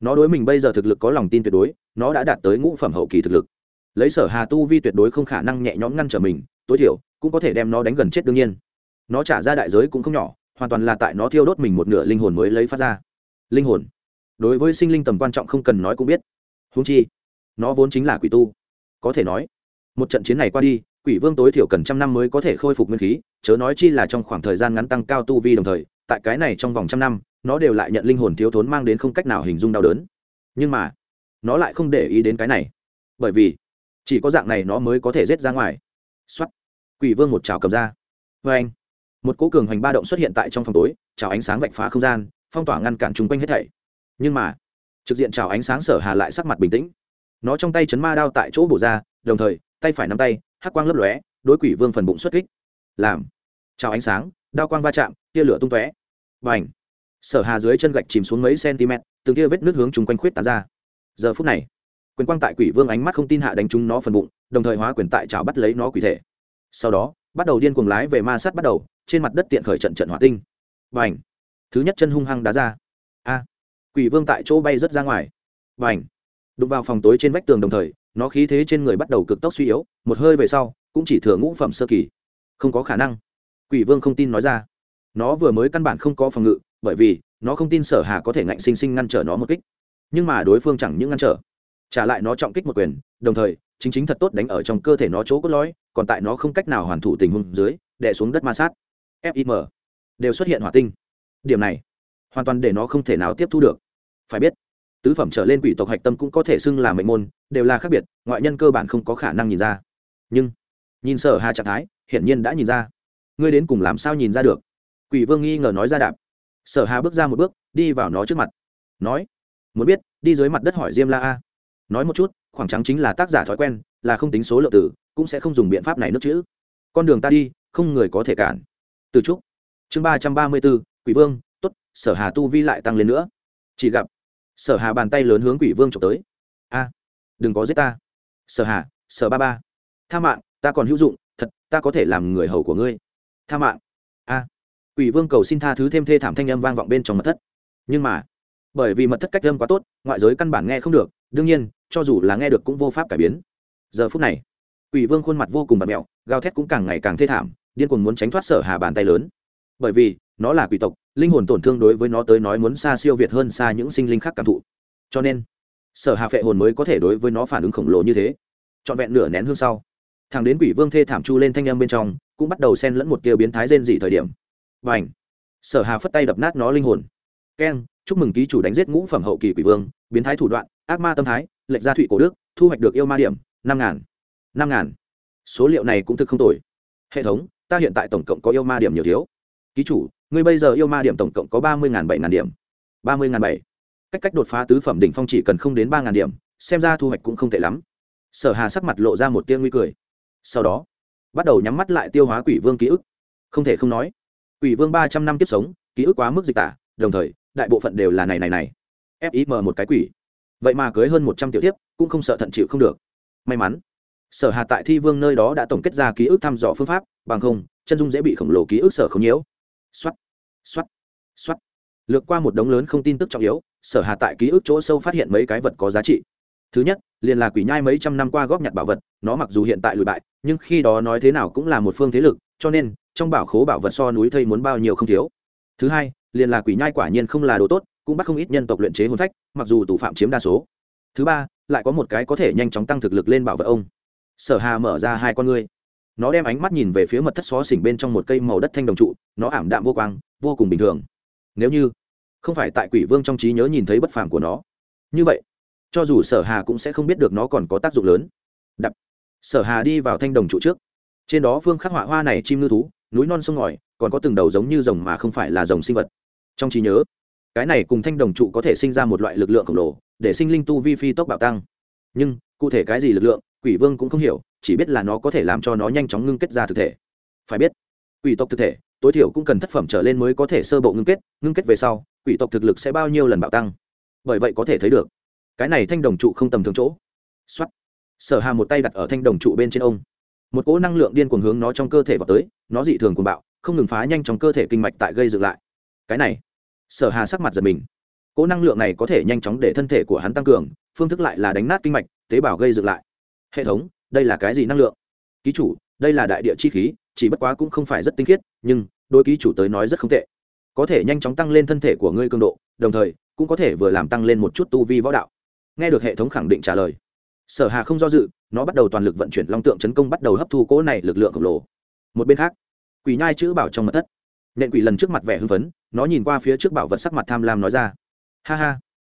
Nó đối mình bây giờ thực lực có lòng tin tuyệt đối, nó đã đạt tới ngũ phẩm hậu kỳ thực lực. Lấy sở hà tu vi tuyệt đối không khả năng nhẹ nhõm ngăn trở mình, tối thiểu, cũng có thể đem nó đánh gần chết đương nhiên. Nó trả ra đại giới cũng không nhỏ, hoàn toàn là tại nó thiêu đốt mình một nửa linh hồn mới lấy phát ra. Linh hồn. Đối với sinh linh tầm quan trọng không cần nói cũng biết. Húng chi, nó vốn chính là quỷ tu. Có thể nói một trận chiến này qua đi, quỷ vương tối thiểu cần trăm năm mới có thể khôi phục nguyên khí, chớ nói chi là trong khoảng thời gian ngắn tăng cao tu vi đồng thời, tại cái này trong vòng trăm năm, nó đều lại nhận linh hồn thiếu thốn mang đến không cách nào hình dung đau đớn. Nhưng mà, nó lại không để ý đến cái này, bởi vì chỉ có dạng này nó mới có thể rết ra ngoài. X o á t quỷ vương một trào cầm ra. Vê anh. Một cỗ cường hoành ba động xuất hiện tại trong phòng tối trào ánh sáng vạch phá không gian, phong tỏa ngăn cản chung quanh hết thảy. Nhưng mà, trực diện trào ánh sáng sở hà lại sắc mặt bình tĩnh. Nó trong tay chấn ma đao tại chỗ bổ ra, đồng thời tay phải nắm tay, hắc quang lấp lóe, đối quỷ vương phần bụng xuất kích. Làm. Chào ánh sáng, đao quang va chạm, tia lửa tung tóe. Và sở hà dưới chân gạch chìm xuống mấy cm từng tia vết nước hướng chung quanh khuyết tán ra. Giờ phút này, quyền quang tại quỷ vương ánh mắt không tin hạ đánh trúng nó phần bụng, đồng thời hóa quyền tại chảo bắt lấy nó quỷ thể. Sau đó, bắt đầu điên cuồng lái về ma sát bắt đầu, trên mặt đất tiện khởi trận trận hỏa tinh. Và thứ nhất chân hung hăng đá ra. A. Quỷ vương tại chỗ bay rớt ra ngoài. Và đụng vào phòng tối trên vách tường đồng thời nó khí thế trên người bắt đầu cực tốc suy yếu, một hơi về sau, cũng chỉ thừa ngũ phẩm sơ kỳ. Không có khả năng. Quỷ vương không tin nói ra. Nó vừa mới căn bản không có phòng ngự, bởi vì, nó không tin sở hà có thể ngạnh sinh sinh ngăn trở nó một kích. Nhưng mà đối phương chẳng những ngăn trở, trả lại nó trọng kích một quyền, đồng thời, chính chính thật tốt đánh ở trong cơ thể nó chỗ cốt lõi, còn tại nó không cách nào hoàn thủ tình huống dưới, đè xuống đất ma sát. Fim đều xuất hiện hỏa tinh. Điểm này, hoàn toàn để nó không thể nào tiếp thu được. Phải biết tứ phẩm trở lên quỷ tộc hạch tâm cũng có thể xưng là mệnh môn, đều là khác biệt, ngoại nhân cơ bản không có khả năng nhìn ra. Nhưng, nhìn sở hà trạng thái, hiển nhiên đã nhìn ra. Ngươi đến cùng làm sao nhìn ra được? Quỷ vương nghi ngờ nói ra đạp. Sở hà bước ra một bước, đi vào nó trước mặt. Nói, muốn biết, đi dưới mặt đất hỏi diêm la a. Nói một chút, khoảng trắng chính là tác giả thói quen, là không tính số lượng tử, cũng sẽ không dùng biện pháp này nước chữ. Con đường ta đi, không người có thể cản. Từ trúc. Chương ba trăm ba mươi bốn, quỷ vương t ố t sở hà tu vi lại tăng lên nữa. Chỉ gặp sở hà bàn tay lớn hướng quỷ vương trộm tới. A, đừng có giết ta. Sở hà, sở ba ba. Tha mạng, ta còn hữu dụng, thật, ta có thể làm người hầu của ngươi. Tha mạng. A, quỷ vương cầu xin tha thứ thêm thê thảm thanh âm vang vọng bên trong mật thất. Nhưng mà, bởi vì mật thất cách âm quá tốt, ngoại giới căn bản nghe không được, đương nhiên, cho dù là nghe được cũng vô pháp cải biến. Giờ phút này, quỷ vương khuôn mặt vô cùng bật mẹo gào thét cũng càng ngày càng thê thảm, điên cuồng muốn tránh thoát sở hà bàn tay lớn. Bởi vì nó là quỷ tộc, linh hồn tổn thương đối với nó tới nói muốn xa siêu việt hơn xa những sinh linh khác cảm thụ. Cho nên, sở hà phệ hồn mới có thể đối với nó phản ứng khổng lồ như thế. Trọn vẹn nửa nén hương sau, thằng đến quỷ vương thê thảm chu lên thanh âm bên trong, cũng bắt đầu xen lẫn một tiêu biến thái rên dị thời điểm. Và ảnh sở hà phất tay đập nát nó linh hồn. Keng! Chúc mừng ký chủ đánh giết ngũ phẩm hậu kỳ quỷ vương, biến thái thủ đoạn, ác ma tâm thái lệnh gia thụy cổ đức, thu hoạch được yêu ma điểm, năm ngàn. Năm ngàn. Số liệu này cũng thực không tồi. Hệ thống, ta hiện tại tổng cộng có yêu ma điểm nhiều thiếu. Ký chủ ngươi bây giờ yêu ma điểm tổng cộng có ba mươi bảy ngàn điểm. ba mươi bảy. Cách cách đột phá tứ phẩm đỉnh phong chỉ cần không đến ba ngàn điểm, xem ra thu hoạch cũng không tệ lắm. Sở hà sắc mặt lộ ra một tia nguy cười. Sau đó, bắt đầu nhắm mắt lại tiêu hóa quỷ vương ký ức. Không thể không nói, quỷ vương ba trăm năm kiếp sống, ký ức quá mức dịch tả, đồng thời, đại bộ phận đều là này này này. Fim một cái quỷ. Vậy mà cưới hơn một trăm tiểu tiếp cũng không sợ thận chịu không được. May mắn, sở hà tại thi vương nơi đó đã tổng kết ra ký ức thăm dò phương pháp, bằng không, chân dung dễ bị khổng lồ ký ức sở không nhiễu. Xoắt Soát, soát. lược qua một đống lớn không tin tức trọng yếu sở hà tại ký ức chỗ sâu phát hiện mấy cái vật có giá trị. Thứ nhất liền là quỷ nhai mấy trăm năm qua góp nhặt bảo vật nó mặc dù hiện tại lùi bại nhưng khi đó nói thế nào cũng là một phương thế lực cho nên trong bảo khố bảo vật so núi thây muốn bao nhiêu không thiếu. Thứ hai liền là quỷ nhai quả nhiên không là đồ tốt cũng bắt không ít nhân tộc luyện chế hồn phách mặc dù tù phạm chiếm đa số. Thứ ba lại có một cái có thể nhanh chóng tăng thực lực lên bảo vật ông. Sở hà mở ra hai con ngươi nó đem ánh mắt nhìn về phía mật thất xó xỉnh bên trong một cây màu đất thanh đồng trụ, nó ảm đạm vô quang, vô cùng bình thường. Nếu như không phải tại quỷ vương trong trí nhớ nhìn thấy bất phàm của nó, như vậy, cho dù sở hà cũng sẽ không biết được nó còn có tác dụng lớn. Đập. Sở hà đi vào thanh đồng trụ trước. Trên đó phương khắc họa hoa này chim ngư thú, núi non sông ngòi, còn có từng đầu giống như rồng mà không phải là rồng sinh vật. Trong trí nhớ, cái này cùng thanh đồng trụ có thể sinh ra một loại lực lượng khổng lồ, để sinh linh tu vi phi tốc bạo tăng. Nhưng, cụ thể cái gì lực lượng, quỷ vương cũng không hiểu chỉ biết là nó có thể làm cho nó nhanh chóng ngưng kết ra thực thể. Phải biết, quỷ tộc thực thể, tối thiểu cũng cần thất phẩm trở lên mới có thể sơ bộ ngưng kết ngưng kết về sau, quỷ tộc thực lực sẽ bao nhiêu lần bạo tăng? Bởi vậy có thể thấy được, cái này thanh đồng trụ không tầm thường chỗ. Xuất sở hà một tay đặt ở thanh đồng trụ bên trên ông. Một cỗ năng lượng điên cuồng hướng nó trong cơ thể vào tới, nó dị thường cuồng bạo, không ngừng phá nhanh trong cơ thể kinh mạch tại gây dựng lại. Cái này, sở hà sắc mặt giật mình. Cỗ năng lượng này có thể nhanh chóng để thân thể của hắn tăng cường, phương thức lại là đánh nát kinh mạch, tế bào gây dựng lại. Hệ thống đây là cái gì năng lượng? Ký chủ, đây là đại địa chi khí, chỉ bất quá cũng không phải rất tinh khiết, nhưng đôi ký chủ tới nói rất không tệ. Có thể nhanh chóng tăng lên thân thể của ngươi cường độ, đồng thời, cũng có thể vừa làm tăng lên một chút tu vi võ đạo. Nghe được hệ thống khẳng định trả lời, sở hà không do dự, nó bắt đầu toàn lực vận chuyển long tượng chấn công bắt đầu hấp thu cỗ này lực lượng khổng lồ. Một bên khác, quỷ nhai chữ bảo trong mật thất, nện quỷ lần trước mặt vẻ hưng phấn, nó nhìn qua phía trước bảo vật sắc mặt tham lam nói ra, ha ha,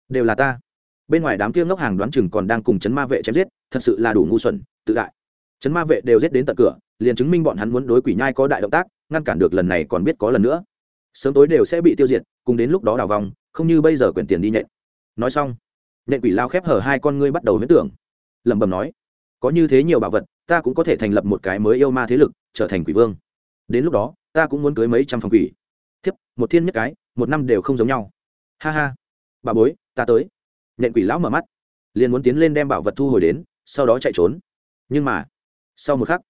đều là ta bên ngoài đám kia ngốc hàng đoán chừng còn đang cùng chấn ma vệ chém giết, thật sự là đủ ngu xuẩn, tự đại. Chấn ma vệ đều giết đến tận cửa, liền chứng minh bọn hắn muốn đối quỷ nhai có đại động tác, ngăn cản được lần này còn biết có lần nữa. Sớm tối đều sẽ bị tiêu diệt, cùng đến lúc đó đào vòng không như bây giờ quyển tiền đi nhện. Nói xong, nhện quỷ lao khép hở hai con ngươi bắt đầu huyết tưởng. Lẩm bẩm nói, có như thế nhiều bảo vật, ta cũng có thể thành lập một cái mới yêu ma thế lực, trở thành quỷ vương. Đến lúc đó, ta cũng muốn cưới mấy trăm phòng quỷ. Thiếp, một thiên nhất cái, một năm đều không giống nhau. Ha ha. Bà bối, ta tới nhện quỷ lão mở mắt, liền muốn tiến lên đem bảo vật thu hồi đến, sau đó chạy trốn. Nhưng mà, sau một khắc,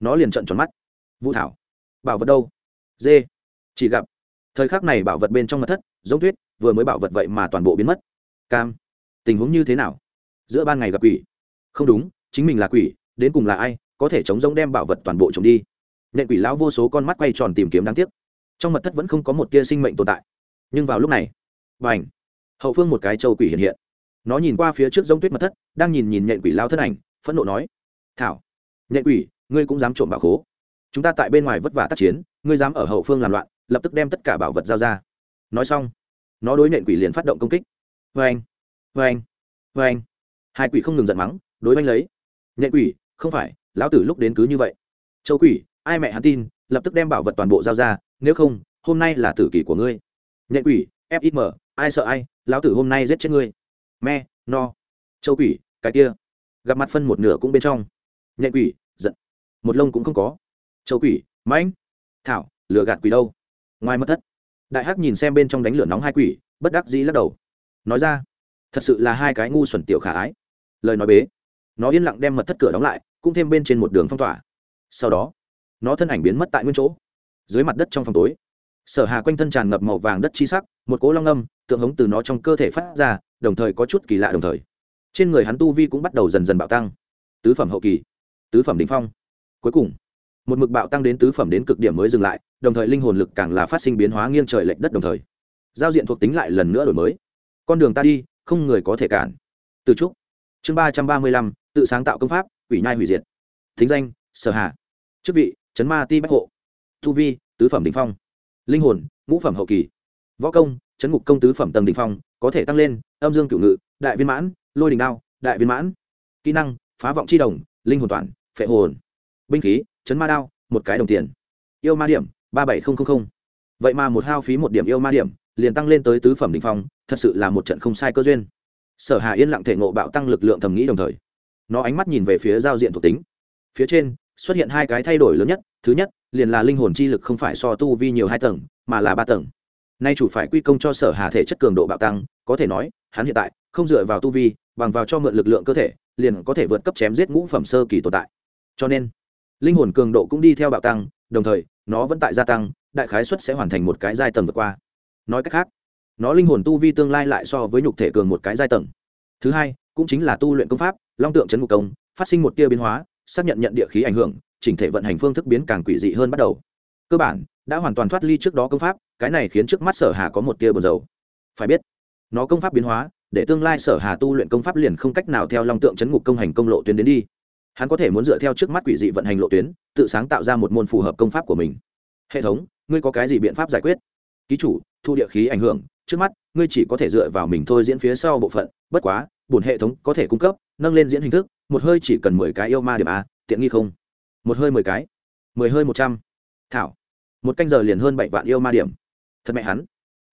nó liền trận tròn mắt. Vũ thảo, bảo vật đâu? Dê, chỉ gặp, thời khắc này bảo vật bên trong mặt thất, giống tuyết, vừa mới bảo vật vậy mà toàn bộ biến mất. Cam, tình huống như thế nào? Giữa ban ngày gặp quỷ. Không đúng, chính mình là quỷ, đến cùng là ai, có thể chống giống đem bảo vật toàn bộ trộm đi. Nện quỷ lão vô số con mắt quay tròn tìm kiếm đáng tiếc. Trong mật thất vẫn không có một tia sinh mệnh tồn tại. Nhưng vào lúc này và ảnh hậu phương một cái châu quỷ hiện hiện nó nhìn qua phía trước giống tuyết mật thất, đang nhìn nhìn nhện quỷ lao thân ảnh, phẫn nộ nói, thảo, nhện quỷ, ngươi cũng dám trộm bảo khố. Chúng ta tại bên ngoài vất vả tác chiến, ngươi dám ở hậu phương làm loạn, lập tức đem tất cả bảo vật giao ra. Nói xong, nó đối nện quỷ liền phát động công kích. Vê anh vê anh vê anh hai quỷ không ngừng giận mắng, đối oanh lấy. Nhện quỷ, không phải, lão tử lúc đến cứ như vậy. Châu quỷ, ai mẹ hắn tin, lập tức đem bảo vật toàn bộ giao ra, nếu không, hôm nay là tử kỷ của ngươi. Nhện quỷ fim ai sợ ai, lão tử hôm nay giết chết ngươi me, no. Châu quỷ, cái kia. Gặp mặt phân một nửa cũng bên trong. Nhẹ quỷ, giận. Một lông cũng không có. Châu quỷ, mãnh. Thảo, lừa gạt quỷ đâu? Ngoài mất thất. Đại hắc nhìn xem bên trong đánh lửa nóng hai quỷ, bất đắc dĩ lắc đầu. Nói ra, thật sự là hai cái ngu xuẩn tiểu khả ái. Lời nói bế. Nó yên lặng đem mật thất cửa đóng lại, cũng thêm bên trên một đường phong tỏa. Sau đó, nó thân ảnh biến mất tại nguyên chỗ. Dưới mặt đất trong phòng tối sở hà quanh thân tràn ngập màu vàng đất chi sắc, một cỗ long âm, tượng hống từ nó trong cơ thể phát ra, đồng thời có chút kỳ lạ đồng thời. Trên người hắn tu vi cũng bắt đầu dần dần bạo tăng. Tứ phẩm hậu kỳ, tứ phẩm đ ỉ n h phong. Cuối cùng, một mực bạo tăng đến tứ phẩm đến cực điểm mới dừng lại, đồng thời linh hồn lực càng là phát sinh biến hóa nghiêng trời lệch đất đồng thời. Giao diện thuộc tính lại lần nữa đổi mới. Con đường ta đi, không người có thể cản. Từ trúc. Chương ba trăm ba mươi lăm, tự sáng tạo công pháp ủy nhai hủy diệt. Thính danh, sở hạ chức vị, chấn ma ti bách hộ. Thu vi, tứ phẩm đình phong linh hồn, ngũ phẩm hậu kỳ. Võ công, chấn ngục công tứ phẩm tầng đỉnh phong, có thể tăng lên, âm dương cửu ngự, đại viên mãn, lôi đình đao, đại viên mãn. Kỹ năng, phá vọng chi đồng, linh hồn toàn, phệ hồn. Binh khí, chấn ma đao, một cái đồng tiền. Yêu ma điểm, ba bảy nghìn vậy mà một hao phí một điểm yêu ma điểm, liền tăng lên tới tứ phẩm đỉnh phong, thật sự là một trận không sai cơ duyên. Sở hà yên lặng thể ngộ bạo tăng lực lượng thầm nghĩ đồng thời. Nó ánh mắt nhìn về phía giao diện thuộc tính. Phía trên, xuất hiện hai cái thay đổi lớn nhất, thứ nhất liền là linh hồn chi lực không phải so tu vi nhiều hai tầng, mà là ba tầng. Nay chủ phải quy công cho sở hà thể chất cường độ bạo tăng, có thể nói, hắn hiện tại không dựa vào tu vi, bằng vào cho mượn lực lượng cơ thể, liền có thể vượt cấp chém giết ngũ phẩm sơ kỳ tồn tại. Cho nên, linh hồn cường độ cũng đi theo bạo tăng, đồng thời, nó vẫn tại gia tăng, đại khái suất sẽ hoàn thành một cái giai tầng vượt qua. Nói cách khác, nó linh hồn tu vi tương lai lại so với nhục thể cường một cái giai tầng. Thứ hai, cũng chính là tu luyện công pháp, long tượng c ngục công, phát sinh một tia biến hóa, xác nhận nhận địa khí ảnh hưởng chỉnh thể vận hành phương thức biến càng quỷ dị hơn bắt đầu. Cơ bản, đã hoàn toàn thoát ly trước đó công pháp, cái này khiến trước mắt sở hà có một tia buồn dầu phải biết, nó công pháp biến hóa, để tương lai sở hà tu luyện công pháp liền không cách nào theo long tượng chấn ngục công hành công lộ tuyến đến đi. Hắn có thể muốn dựa theo trước mắt quỷ dị vận hành lộ tuyến, tự sáng tạo ra một môn phù hợp công pháp của mình. Hệ thống, ngươi có cái gì biện pháp giải quyết? Ký chủ, thu địa khí ảnh hưởng, trước mắt, ngươi chỉ có thể dựa vào mình thôi diễn phía sau bộ phận, bất quá, bổn hệ thống có thể cung cấp, nâng lên diễn hình thức, một hơi chỉ cần mười cái yêu ma điểm a, tiện nghi không? Một hơi mười cái. Mười hơi một trăm. Thảo. Một canh giờ liền hơn bảy vạn yêu ma điểm. Thật mẹ hắn.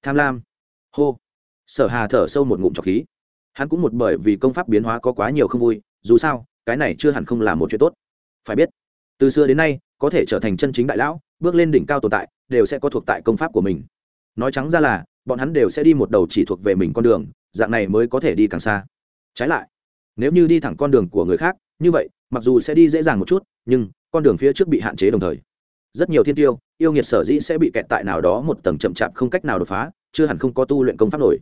Tham lam. Hô. Sở hà thở sâu một ngụm trọc khí. Hắn cũng một bởi vì công pháp biến hóa có quá nhiều không vui, dù sao, cái này chưa hẳn không là một chuyện tốt. Phải biết, từ xưa đến nay, có thể trở thành chân chính đại lão, bước lên đỉnh cao tồn tại, đều sẽ có thuộc tại công pháp của mình. Nói trắng ra là, bọn hắn đều sẽ đi một đầu chỉ thuộc về mình con đường, dạng này mới có thể đi càng xa. Trái lại, nếu như đi thẳng con đường của người khác, như vậy, mặc dù sẽ đi dễ dàng một chút, nhưng con đường phía trước bị hạn chế đồng thời. Rất nhiều thiên tiêu, yêu nghiệt sở dĩ sẽ bị kẹt tại nào đó một tầng chậm chạp không cách nào đột phá, chưa hẳn không có tu luyện công pháp nổi.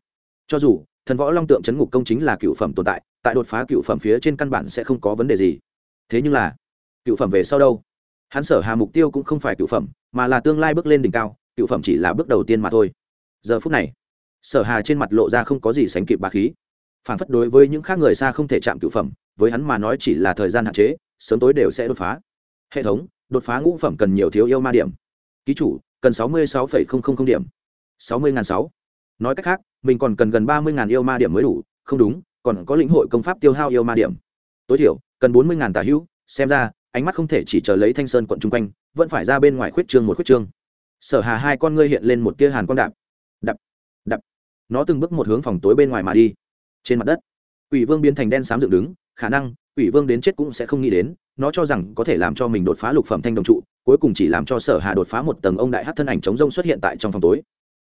Cho dù, thần võ long tượng chấn ngục công chính là cựu phẩm tồn tại tại đột phá cựu phẩm phía trên căn bản sẽ không có vấn đề gì. Thế nhưng là, cựu phẩm về sau đâu? Hắn sở hà mục tiêu cũng không phải cựu phẩm, mà là tương lai bước lên đỉnh cao, cựu phẩm chỉ là bước đầu tiên mà thôi. Giờ phút này, sở hà trên mặt lộ ra không có gì sánh kịp bà khí. Phản phất đối với những khác người xa không thể chạm cựu phẩm, với hắn mà nói chỉ là thời gian hạn chế, sớm tối đều sẽ đột phá hệ thống, đột phá ngũ phẩm cần nhiều thiếu yêu ma điểm. Ký chủ, cần sáu mươi sáu điểm. sáu mươi sáu. Nói cách khác, mình còn cần gần ba mươi yêu ma điểm mới đủ. Không đúng, còn có lĩnh hội công pháp tiêu hao yêu ma điểm. Tối thiểu, cần bốn mươi tả hữu. Xem ra, ánh mắt không thể chỉ chờ lấy thanh sơn quận chung quanh, vẫn phải ra bên ngoài khuyết trương một khuyết trương. Sở hà hai con ngươi hiện lên một tia hàn quang đạp. Đập đập nó từng bước một hướng phòng tối bên ngoài mà đi. Trên mặt đất, quỷ vương biến thành đen xám dựng đứng, khả năng quỷ vương đến chết cũng sẽ không nghĩ đến, nó cho rằng có thể làm cho mình đột phá lục phẩm thanh đồng trụ, cuối cùng chỉ làm cho sở hà đột phá một tầng ông đại hát thân ảnh chống rông xuất hiện tại trong phòng tối.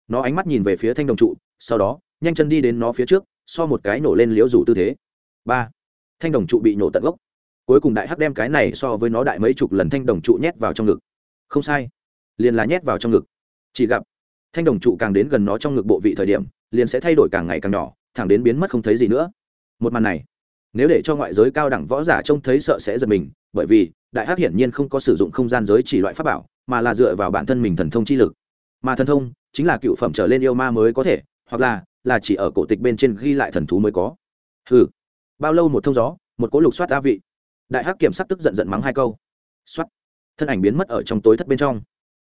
Nó ánh mắt nhìn về phía thanh đồng trụ, sau đó, nhanh chân đi đến nó phía trước, so một cái nổ lên liễu rủ tư thế. Ba. Thanh đồng trụ bị nổ tận gốc. Cuối cùng đại hắc đem cái này so với nó đại mấy chục lần thanh đồng trụ nhét vào trong ngực. Không sai. Liền là nhét vào trong ngực. Chỉ gặp, thanh đồng trụ càng đến gần nó trong ngực bộ vị thời điểm, liền sẽ thay đổi càng ngày càng nhỏ, thẳng đến biến mất không thấy gì nữa. Một màn này nếu để cho ngoại giới cao đẳng võ giả trông thấy sợ sẽ giật mình, bởi vì, đại hắc hiển nhiên không có sử dụng không gian giới chỉ loại pháp bảo, mà là dựa vào bản thân mình thần thông chi lực. Mà thần thông, chính là cựu phẩm trở lên yêu ma mới có thể, hoặc là là chỉ ở cổ tịch bên trên ghi lại thần thú mới có. Ừ bao lâu một thông gió, một cỗ lục soát đa vị. Đại hắc kiểm sắc tức giận giận mắng hai câu. Soát. Thân ảnh biến mất ở trong tối thất bên trong.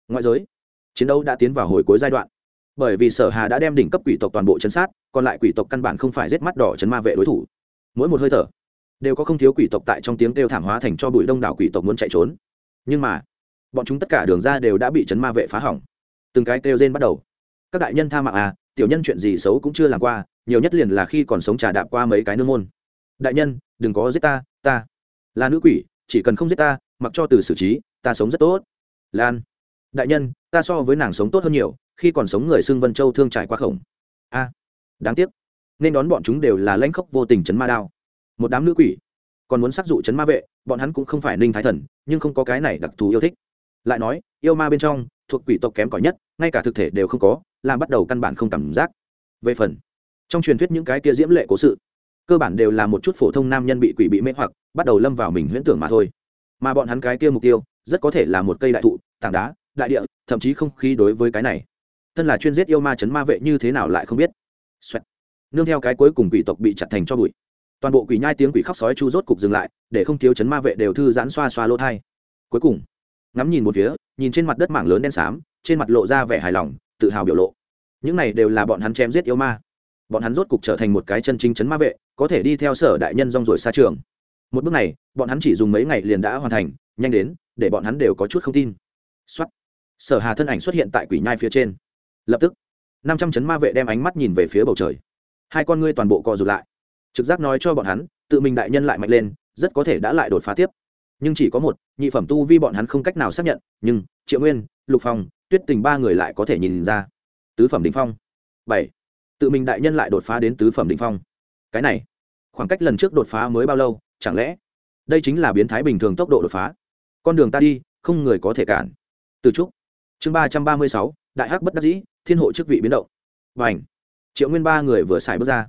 Ngoại giới. Chiến đấu đã tiến vào hồi cuối giai đoạn. Bởi vì sở hà đã đem đỉnh cấp quỷ tộc toàn bộ chấn sát, còn lại quỷ tộc căn bản không phải giết mắt đỏ chấn ma vệ đối thủ mỗi một hơi thở đều có không thiếu quỷ tộc tại trong tiếng kêu thảm hóa thành cho bụi đông đảo quỷ tộc muốn chạy trốn. Nhưng mà, bọn chúng tất cả đường ra đều đã bị chấn ma vệ phá hỏng. Từng cái kêu rên bắt đầu. Các đại nhân tha mạng à tiểu nhân chuyện gì xấu cũng chưa làm qua, nhiều nhất liền là khi còn sống trà đạp qua mấy cái nương môn. Đại nhân, đừng có giết ta ta là nữ quỷ, chỉ cần không giết ta, mặc cho từ xử trí, ta sống rất tốt. Lan, đại nhân, ta so với nàng sống tốt hơn nhiều, khi còn sống người xưng vân châu thương trải qua khổng. A, đáng tiếc nên đón bọn chúng đều là lãnh khốc vô tình chấn ma đao. Một đám nữ quỷ còn muốn sắc dụ chấn ma vệ, bọn hắn cũng không phải ninh thái thần, nhưng không có cái này đặc thù yêu thích. Lại nói, yêu ma bên trong, thuộc quỷ tộc kém cỏi nhất, ngay cả thực thể đều không có, làm bắt đầu căn bản không cảm giác. Về phần, trong truyền thuyết những cái kia diễm lệ cố sự, cơ bản đều là một chút phổ thông nam nhân bị quỷ bị mê hoặc, bắt đầu lâm vào mình huyễn tưởng mà thôi. Mà bọn hắn cái kia mục tiêu, rất có thể là một cây đại thụ, tảng đá, đại địa, thậm chí không khí đối với cái này. Thân là chuyên giết yêu ma chấn ma vệ như thế nào lại không biết. Xoẹt nương theo cái cuối cùng quỷ tộc bị chặt thành cho bụi. Toàn bộ quỷ nhai tiếng quỷ khóc sói chu rốt cục dừng lại, để không thiếu chấn ma vệ đều thư giãn xoa xoa lỗ thai. Cuối cùng, ngắm nhìn một phía, nhìn trên mặt đất mảng lớn đen xám, trên mặt lộ ra vẻ hài lòng, tự hào biểu lộ. Những này đều là bọn hắn chém giết yêu ma. Bọn hắn rốt cục trở thành một cái chân chính chấn ma vệ, có thể đi theo sở đại nhân rong rồi xa trường. Một bước này, bọn hắn chỉ dùng mấy ngày liền đã hoàn thành, nhanh đến, để bọn hắn đều có chút không tin. Xuất sở hà thân ảnh xuất hiện tại quỷ nhai phía trên. Lập tức, năm trăm chấn ma vệ đem ánh mắt nhìn về phía bầu trời hai con ngươi toàn bộ co rụt lại. Trực giác nói cho bọn hắn, tự mình đại nhân lại mạnh lên, rất có thể đã lại đột phá tiếp. Nhưng chỉ có một, nhị phẩm tu vi bọn hắn không cách nào xác nhận, nhưng, triệu nguyên, lục phong, tuyết tình ba người lại có thể nhìn ra. Tứ phẩm đ ỉ n h phong. Bảy. Tự mình đại nhân lại đột phá đến tứ phẩm đ ỉ n h phong. Cái này, khoảng cách lần trước đột phá mới bao lâu, chẳng lẽ, đây chính là biến thái bình thường tốc độ đột phá? Con đường ta đi, không người có thể cản. Từ trúc. Chương ba trăm ba mươi sáu, đại hắc bất đắc dĩ, thiên hộ chức vị biến động. Và ảnh triệu nguyên ba người vừa xài bước ra.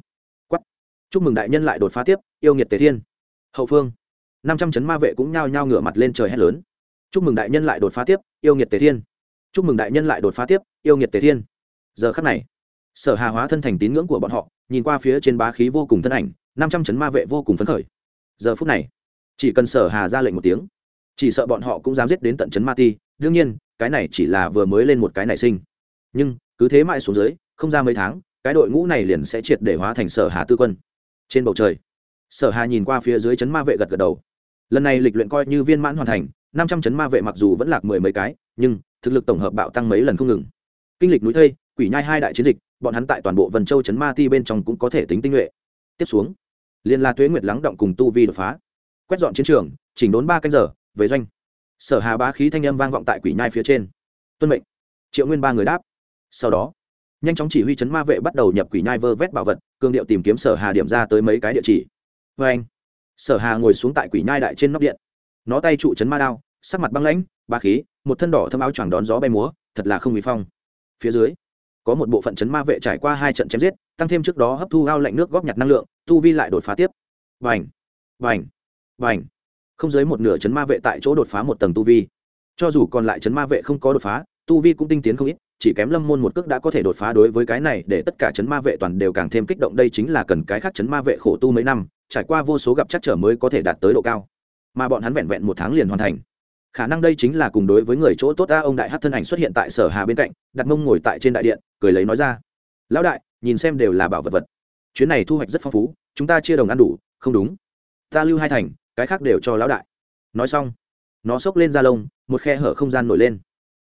Quắp chúc mừng đại nhân lại đột phá tiếp, yêu nghiệt tề thiên. Hậu phương. Năm trăm chấn ma vệ cũng nhao nhao ngửa mặt lên trời hét lớn. Chúc mừng đại nhân lại đột phá tiếp, yêu nghiệt tề thiên. Chúc mừng đại nhân lại đột phá tiếp, yêu nghiệt tề thiên. Giờ khắc này, sở hà hóa thân thành tín ngưỡng của bọn họ, nhìn qua phía trên bá khí vô cùng thân ảnh, năm trăm chấn ma vệ vô cùng phấn khởi. Giờ phút này, chỉ cần sở hà ra lệnh một tiếng, chỉ sợ bọn họ cũng dám giết đến tận chấn ma ti. Đương nhiên, cái này chỉ là vừa mới lên một cái nảy sinh. Nhưng, cứ thế mãi xuống dưới, không ra mấy tháng cái đội ngũ này liền sẽ triệt để hóa thành sở hà tư quân. Trên bầu trời, sở hà nhìn qua phía dưới chấn ma vệ gật gật đầu. Lần này lịch luyện coi như viên mãn hoàn thành, năm trăm chấn ma vệ mặc dù vẫn lạc mười mấy cái, nhưng thực lực tổng hợp bạo tăng mấy lần không ngừng. Kinh lịch núi thây, quỷ nhai hai đại chiến dịch, bọn hắn tại toàn bộ vân châu chấn ma ti bên trong cũng có thể tính tinh nhuệ. Tiếp xuống, liên la tuế nguyệt lắng động cùng tu vi đột phá. Quét dọn chiến trường, chỉnh đốn ba canh giờ, về doanh. Sở hà bá khí thanh âm vang vọng tại quỷ nhai phía trên. Tuân mệnh. Triệu nguyên ba người đáp. Sau đó nhanh chóng chỉ huy chấn ma vệ bắt đầu nhập quỷ nhai vơ vét bảo vật cương điệu tìm kiếm sở hà điểm ra tới mấy cái địa chỉ. Vê anh. Sở hà ngồi xuống tại quỷ nhai đại trên nóc điện. Nó tay trụ chấn ma đao, sắc mặt băng lãnh, ba khí, một thân đỏ thâm áo choàng đón gió bay múa, thật là không bị phong. Phía dưới, có một bộ phận chấn ma vệ trải qua hai trận chém giết, tăng thêm trước đó hấp thu gao lạnh nước góp nhặt năng lượng, tu vi lại đột phá tiếp. Vành vành vành. Không dưới một nửa chấn ma vệ tại chỗ đột phá một tầng tu vi. Cho dù còn lại chấn ma vệ không có đột phá, tu vi cũng tinh tiến không ít chỉ kém lâm môn một cước đã có thể đột phá đối với cái này, để tất cả chấn ma vệ toàn đều càng thêm kích động, đây chính là cần cái khác chấn ma vệ khổ tu mấy năm, trải qua vô số gặp chắc trở mới có thể đạt tới độ cao. Mà bọn hắn vẹn vẹn một tháng liền hoàn thành. Khả năng đây chính là cùng đối với người chỗ tốt ta ông đại hát thân ảnh xuất hiện tại sở hà bên cạnh, đặt mông ngồi tại trên đại điện, cười lấy nói ra. Lão đại, nhìn xem đều là bảo vật vật. Chuyến này thu hoạch rất phong phú, chúng ta chia đồng ăn đủ, không đúng. Ta lưu hai thành, cái khác đều cho lão đại. Nói xong, nó xốc lên da lông, một khe hở không gian nổi lên.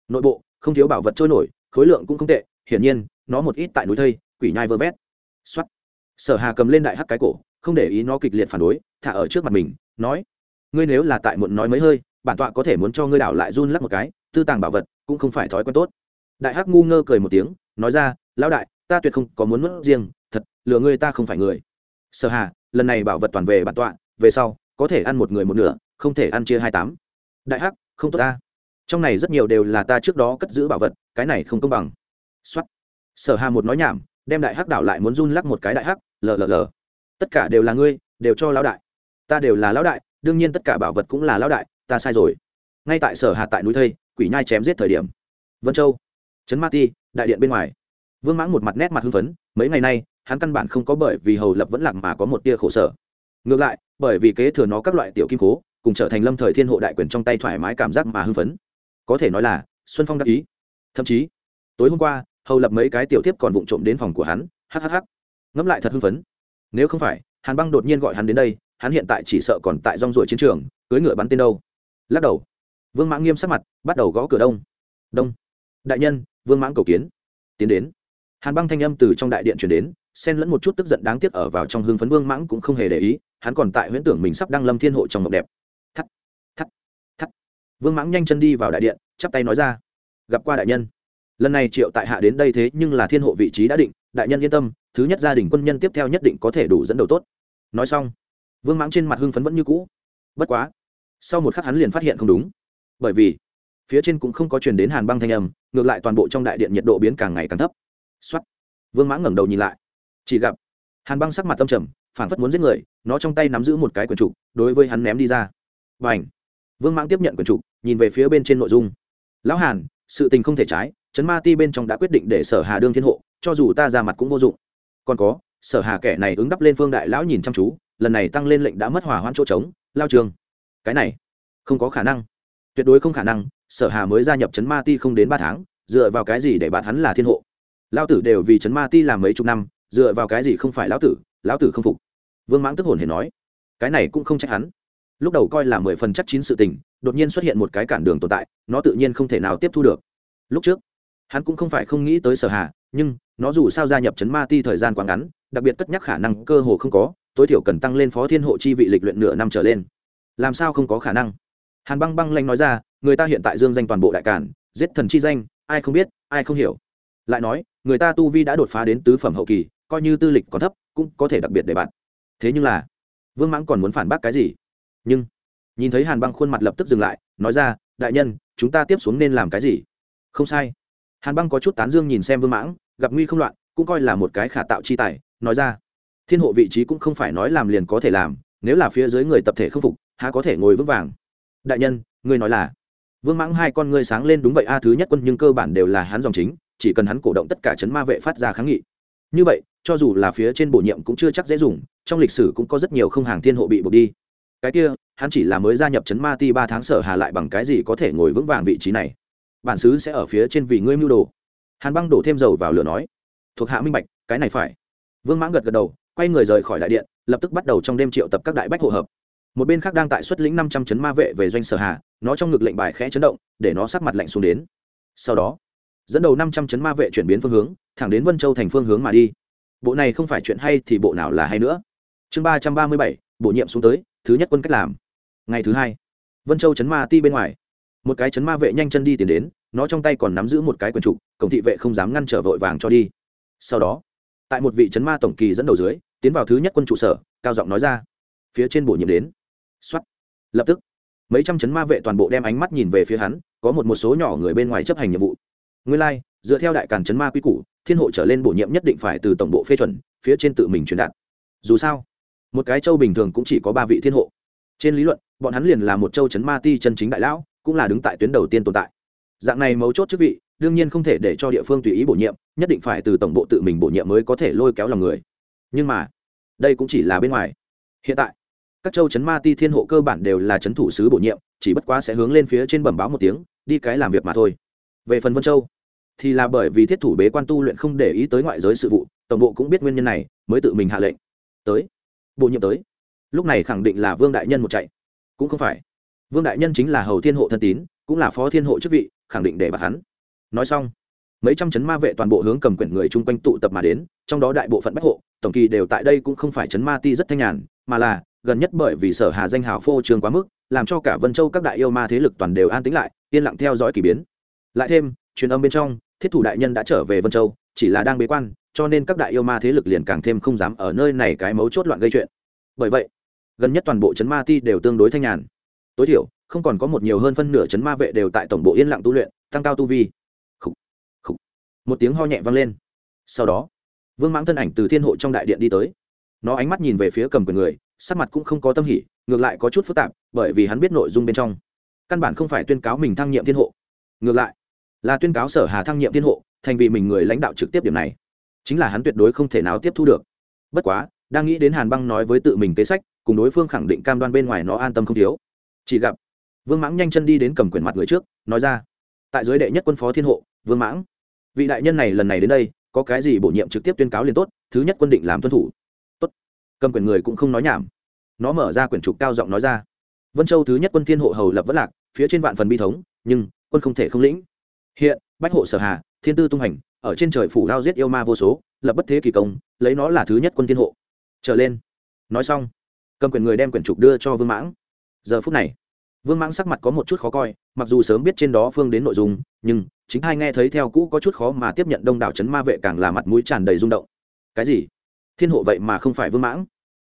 Nội bộ, không thiếu bảo vật trôi nổi khối lượng cũng không tệ, hiển nhiên, nó một ít tại núi thây, quỷ nhai vơ vét. X sở hà cầm lên đại hắc cái cổ, không để ý nó kịch liệt phản đối, thả ở trước mặt mình, nói, ngươi nếu là tại muộn nói mấy hơi, bản tọa có thể muốn cho ngươi đảo lại run lắc một cái, tư tàng bảo vật cũng không phải thói quen tốt. Đại hắc ngu ngơ cười một tiếng, nói ra, lão đại, ta tuyệt không có muốn mất riêng, thật, lừa ngươi ta không phải người. Sở hà, lần này bảo vật toàn về bản tọa, về sau, có thể ăn một người một nửa, không thể ăn chia hai tám. Đại hắc, không tốt ta trong này rất nhiều đều là ta trước đó cất giữ bảo vật, cái này không công bằng. Xuất sở hà một nói nhảm, đem đại hắc đảo lại muốn run lắc một cái đại hắc, lờ lờ lờ. Tất cả đều là ngươi, đều cho lão đại. Ta đều là lão đại, đương nhiên tất cả bảo vật cũng là lão đại, ta sai rồi. Ngay tại sở hà tại núi thây, quỷ nhai chém giết thời điểm. Vân châu. Trấn ma ti, đại điện bên ngoài. Vương mãng một mặt nét mặt hưng phấn, mấy ngày nay, hắn căn bản không có bởi vì hầu lập vẫn lạc mà có một tia khổ sở. Ngược lại, bởi vì kế thừa nó các loại tiểu kim cố, cùng trở thành lâm thời thiên hộ đại quyền trong tay thoải mái cảm giác mà hưng phấn có thể nói là, xuân phong đắc ý. Thậm chí, tối hôm qua, hầu lập mấy cái tiểu tiếp còn vụng trộm đến phòng của hắn hhh ngẫm lại thật hưng phấn. Nếu không phải, hàn băng đột nhiên gọi hắn đến đây, hắn hiện tại chỉ sợ còn tại rong ruổi chiến trường cưới ngựa bắn tên đâu. Lắc đầu. Vương mãng nghiêm sắc mặt, bắt đầu gõ cửa đông. Đông. Đại nhân, vương mãng cầu kiến. Tiến đến. Hàn băng thanh âm từ trong đại điện chuyển đến, xen lẫn một chút tức giận đáng tiếc ở vào trong hương phấn vương mãng cũng không hề để ý, hắn còn tại huyễn tưởng mình sắp đăng lâm thiên hộ trong mộng đẹp vương mãng nhanh chân đi vào đại điện, chắp tay nói ra, gặp qua đại nhân. Lần này triệu tại hạ đến đây thế nhưng là thiên hộ vị trí đã định, đại nhân yên tâm, thứ nhất gia đình quân nhân tiếp theo nhất định có thể đủ dẫn đầu tốt. Nói xong, vương mãng trên mặt hưng phấn vẫn như cũ. Bất quá, sau một khắc hắn liền phát hiện không đúng. Bởi vì, phía trên cũng không có truyền đến hàn băng thanh âm, ngược lại toàn bộ trong đại điện nhiệt độ biến càng ngày càng thấp. Xuất vương mãng ngẩng đầu nhìn lại. Chỉ gặp, hàn băng sắc mặt tâm trầm phản phất muốn giết người, nó trong tay nắm giữ một cái quần trục đối với hắn ném đi ra. Và ảnh vương mãng tiếp nhận quyển trục, nhìn về phía bên trên nội dung. Lão hàn, sự tình không thể trái, trấn ma ti bên trong đã quyết định để sở hà đương thiên hộ, cho dù ta ra mặt cũng vô dụng. Còn có, sở hà kẻ này ứng đắp lên phương đại lão nhìn chăm chú, lần này tăng lên lệnh đã mất hòa hoãn chỗ trống, lao trường. Cái này, không có khả năng. Tuyệt đối không khả năng, sở hà mới gia nhập trấn ma ti không đến ba tháng, dựa vào cái gì để bạn hắn là thiên hộ? Lão tử đều vì chấn ma ti làm mấy chục năm, dựa vào cái gì không phải lão tử lão tử không phục? Vương mãng tức hồn hề nói. Cái này cũng không trách hắn lúc đầu coi là mười phần chắc chín sự tình, đột nhiên xuất hiện một cái cản đường tồn tại, nó tự nhiên không thể nào tiếp thu được. Lúc trước, hắn cũng không phải không nghĩ tới sở hà, nhưng nó dù sao gia nhập chấn ma ti thời gian quá ngắn, đặc biệt cất nhắc khả năng cơ hồ không có, tối thiểu cần tăng lên phó thiên hộ chi vị lịch luyện nửa năm trở lên. Làm sao không có khả năng? Hàn băng băng lanh nói ra, người ta hiện tại dương danh toàn bộ đại cản, giết thần chi danh, ai không biết, ai không hiểu. Lại nói, người ta tu vi đã đột phá đến tứ phẩm hậu kỳ, coi như tư lịch còn thấp, cũng có thể đặc biệt để bạn. Thế nhưng là, vương mãng còn muốn phản bác cái gì? Nhưng nhìn thấy hàn băng khuôn mặt lập tức dừng lại nói ra đại nhân chúng ta tiếp xuống nên làm cái gì không sai hàn băng có chút tán dương nhìn xem vương mãng gặp nguy không loạn cũng coi là một cái khả tạo chi tài nói ra thiên hộ vị trí cũng không phải nói làm liền có thể làm nếu là phía dưới người tập thể không phục há có thể ngồi vững vàng đại nhân ngươi nói là vương mãng hai con ngươi sáng lên đúng vậy a thứ nhất quân nhưng cơ bản đều là hắn dòng chính chỉ cần hắn cổ động tất cả chấn ma vệ phát ra kháng nghị như vậy cho dù là phía trên bổ nhiệm cũng chưa chắc dễ dùng trong lịch sử cũng có rất nhiều không hàng thiên hộ bị buộc đi cái kia, hắn chỉ là mới gia nhập chấn ma ti ba tháng sở hà lại bằng cái gì có thể ngồi vững vàng vị trí này? Bản xứ sẽ ở phía trên vì ngươi mưu đồ. Hàn băng đổ thêm dầu vào lửa nói. Thuộc hạ minh bạch, cái này phải. Vương mãng gật gật đầu, quay người rời khỏi đại điện, lập tức bắt đầu trong đêm triệu tập các đại bách hộ hợp. Một bên khác đang tại xuất lĩnh năm trăm chấn ma vệ về doanh sở hà, nó trong ngực lệnh bài khẽ chấn động, để nó sắc mặt lạnh xuống đến. Sau đó, dẫn đầu năm trăm chấn ma vệ chuyển biến phương hướng, thẳng đến vân châu thành phương hướng mà đi. Bộ này không phải chuyện hay thì bộ nào là hay nữa. Chương ba trăm ba mươi bảy bổ nhiệm xuống tới thứ nhất quân cách làm. Ngày thứ hai vân châu chấn ma ti bên ngoài. Một cái chấn ma vệ nhanh chân đi tiến đến nó trong tay còn nắm giữ một cái quần trục cổng thị vệ không dám ngăn trở vội vàng cho đi. Sau đó tại một vị chấn ma tổng kỳ dẫn đầu dưới tiến vào thứ nhất quân trụ sở cao giọng nói ra. Phía trên bổ nhiệm đến. Xuất lập tức mấy trăm chấn ma vệ toàn bộ đem ánh mắt nhìn về phía hắn có một một số nhỏ người bên ngoài chấp hành nhiệm vụ. Nguyên lai、like, dựa theo đại càn chấn ma quy củ thiên hộ trở lên bổ nhiệm nhất định phải từ tổng bộ phê chuẩn phía trên tự mình truyền đạt. Dù sao một cái châu bình thường cũng chỉ có ba vị thiên hộ. Trên lý luận, bọn hắn liền là một châu chấn ma ti chân chính đại lão, cũng là đứng tại tuyến đầu tiên tồn tại. Dạng này mấu chốt chức vị, đương nhiên không thể để cho địa phương tùy ý bổ nhiệm, nhất định phải từ tổng bộ tự mình bổ nhiệm mới có thể lôi kéo lòng người. Nhưng mà, đây cũng chỉ là bên ngoài. Hiện tại, các châu chấn ma ti thiên hộ cơ bản đều là chấn thủ sứ bổ nhiệm, chỉ bất quá sẽ hướng lên phía trên bẩm báo một tiếng, đi cái làm việc mà thôi. Về phần vân châu, thì là bởi vì thiết thủ bế quan tu luyện không để ý tới ngoại giới sự vụ, tổng bộ cũng biết nguyên nhân này, mới tự mình hạ lệnh. Tới bổ nhiệm tới. Lúc này khẳng định là vương đại nhân một chạy. Cũng không phải. Vương đại nhân chính là hầu thiên hộ thân tín, cũng là phó thiên hộ chức vị, khẳng định để bạc hắn. Nói xong, mấy trăm chấn ma vệ toàn bộ hướng cầm quyển người chung quanh tụ tập mà đến, trong đó đại bộ phận bách hộ, tổng kỳ đều tại đây cũng không phải chấn ma ti rất thanh nhàn, mà là, gần nhất bởi vì sở hà danh hào phô trương quá mức, làm cho cả vân châu các đại yêu ma thế lực toàn đều an tĩnh lại, yên lặng theo dõi k ỳ biến. Lại thêm, truyền âm bên trong, thiết thủ đại nhân đã trở về vân châu, chỉ là đang bế quan cho nên các đại yêu ma thế lực liền càng thêm không dám ở nơi này cái mấu chốt loạn gây chuyện. Bởi vậy gần nhất toàn bộ chấn ma ti đều tương đối thanh nhàn. Tối thiểu không còn có một nhiều hơn phân nửa chấn ma vệ đều tại tổng bộ yên lặng tu luyện tăng cao tu vi. Khủ, khủ. một tiếng ho nhẹ vang lên. Sau đó vương mãng thân ảnh từ thiên hộ trong đại điện đi tới. Nó ánh mắt nhìn về phía cầm quyền người sắc mặt cũng không có tâm hỉ ngược lại có chút phức tạp bởi vì hắn biết nội dung bên trong. Căn bản không phải tuyên cáo mình thăng nhiệm thiên hộ. Ngược lại là tuyên cáo sở hà thăng nhiệm thiên hộ thành vì mình người lãnh đạo trực tiếp điểm này chính là hắn tuyệt đối không thể nào tiếp thu được. Bất quá, đang nghĩ đến hàn băng nói với tự mình kế sách, cùng đối phương khẳng định cam đoan bên ngoài nó an tâm không thiếu. Chỉ gặp, vương mãng nhanh chân đi đến cầm quyền mặt người trước, nói ra, tại giới đệ nhất quân phó thiên hộ, vương mãng, vị đại nhân này lần này đến đây, có cái gì bổ nhiệm trực tiếp tuyên cáo liền tốt, thứ nhất quân định làm tuân thủ. Tốt. Cầm quyền người cũng không nói nhảm. Nó mở ra quyển trục cao giọng nói ra, vân châu thứ nhất quân thiên hộ hầu lập vẫn lạc, phía trên vạn phần bi thống, nhưng quân không thể không lĩnh hiện, bách hộ sở hà, thiên tư tung hành, ở trên trời phủ lao giết yêu ma vô số, lập bất thế kỳ công, lấy nó là thứ nhất quân thiên hộ. Trở lên. Nói xong, cầm quyền người đem quyển trục đưa cho vương mãng. Giờ phút này, vương mãng sắc mặt có một chút khó coi, mặc dù sớm biết trên đó phương đến nội dung, nhưng chính hai nghe thấy theo cũ có chút khó mà tiếp nhận đông đảo c ma vệ càng là mặt mũi tràn đầy rung động. Cái gì? Thiên hộ vậy mà không phải vương mãng?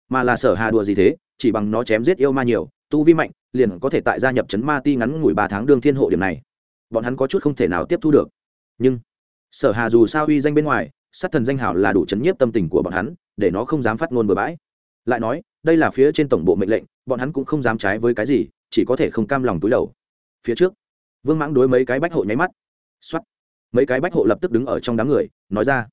Mà là sở hà đùa gì thế? Chỉ bằng nó chém giết yêu ma nhiều, tu vi mạnh, liền có thể tại gia nhập chấn ma ti ngắn ngủi ba tháng đương thiên hộ điểm này bọn hắn có chút không thể nào tiếp thu được. Nhưng, sở hà dù sao uy danh bên ngoài, sát thần danh hảo là đủ chấn nhiếp tâm tình của bọn hắn, để nó không dám phát ngôn bừa bãi. Lại nói, đây là phía trên tổng bộ mệnh lệnh, bọn hắn cũng không dám trái với cái gì, chỉ có thể không cam lòng túi đầu. Phía trước, vương mãng đối mấy cái bách hộ nháy mắt. Xoắt mấy cái bách hộ lập tức đứng ở trong đám người, nói ra.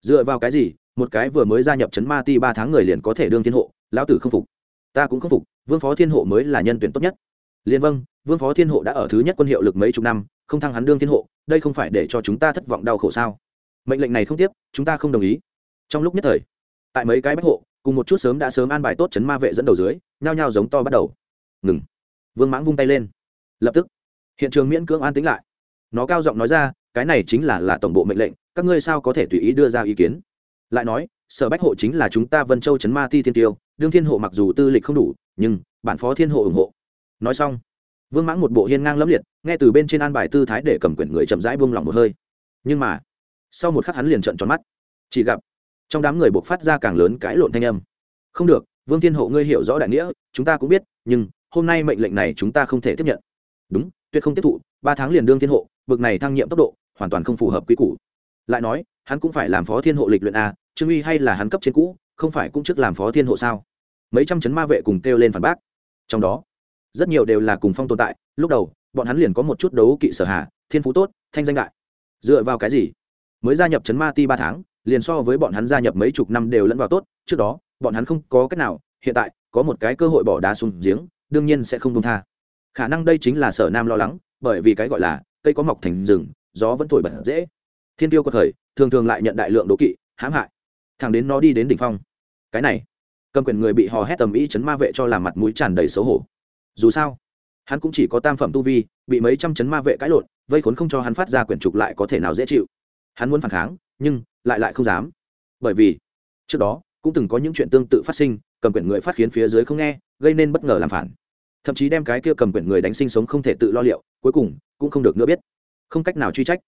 Dựa vào cái gì, một cái vừa mới gia nhập chấn ma ti ba tháng người liền có thể đương thiên hộ, lão tử không phục. Ta cũng không phục, vương phó thiên hộ mới là nhân tuyển tốt nhất. Liên vâng vương phó thiên hộ đã ở thứ nhất quân hiệu lực mấy chục năm không thăng hắn đương thiên hộ, đây không phải để cho chúng ta thất vọng đau khổ sao? Mệnh lệnh này không tiếp, chúng ta không đồng ý. Trong lúc nhất thời, tại mấy cái bách hộ, cùng một chút sớm đã sớm an bài tốt chấn ma vệ dẫn đầu dưới, nhao nhao giống to bắt đầu. Ngừng. Vương mãng vung tay lên. Lập tức, hiện trường miễn cưỡng an tính lại. Nó cao giọng nói ra, cái này chính là là tổng bộ mệnh lệnh, các ngươi sao có thể tùy ý đưa ra ý kiến? Lại nói, sở bách hộ chính là chúng ta vân châu chấn ma ti thiên tiêu, đương thiên hộ mặc dù tư lịch không đủ, nhưng bản phó thiên hộ ủng hộ. Nói xong vương mãng một bộ hiên ngang lẫm liệt, nghe từ bên trên an bài tư thái để cầm quyển người chậm rãi buông lỏng một hơi. Nhưng mà, sau một khắc hắn liền trợn tròn mắt. Chỉ gặp, trong đám người buộc phát ra càng lớn cãi lộn thanh âm. Không được, vương thiên hộ ngươi hiểu rõ đại nghĩa, chúng ta cũng biết, nhưng hôm nay mệnh lệnh này chúng ta không thể tiếp nhận. Đúng, tuyệt không tiếp thụ, ba tháng liền đương thiên hộ bực này thăng nhiệm tốc độ, hoàn toàn không phù hợp quy củ. Lại nói, hắn cũng phải làm phó thiên hộ lịch luyện a, trương uy hay là hắn cấp trên cũ, không phải cũng trước làm phó thiên hộ sao? Mấy trăm chấn ma vệ cùng kêu lên phản bác. Trong đó rất nhiều đều là cùng phong tồn tại, lúc đầu, bọn hắn liền có một chút đấu kỵ sở hạ thiên phú tốt, thanh danh đại. Dựa vào cái gì? Mới gia nhập chấn ma ti ba tháng, liền so với bọn hắn gia nhập mấy chục năm đều lẫn vào tốt, trước đó, bọn hắn không có cách nào, hiện tại, có một cái cơ hội bỏ đá xuống giếng, đương nhiên sẽ không đông tha. Khả năng đây chính là sở nam lo lắng, bởi vì cái gọi là, cây có mọc thành rừng, gió vẫn thổi bật dễ. Thiên tiêu có thời thường thường lại nhận đại lượng đố kỵ, hãm hại. Thằng đến nó đi đến đỉnh phong. Cái này, cầm quyền người bị hò hét tầm ý chấn ma vệ cho làm mặt mũi tràn đầy xấu hổ dù sao, hắn cũng chỉ có tam phẩm tu vi, bị mấy trăm chấn ma vệ cãi lộn, vây khốn không cho hắn phát ra quyển trục lại có thể nào dễ chịu. Hắn muốn phản kháng, nhưng lại lại không dám. Bởi vì, trước đó, cũng từng có những chuyện tương tự phát sinh, cầm quyển người phát khiến phía dưới không nghe, gây nên bất ngờ làm phản. Thậm chí đem cái kia cầm quyển người đánh sinh sống không thể tự lo liệu, cuối cùng cũng không được nữa biết. Không cách nào truy trách.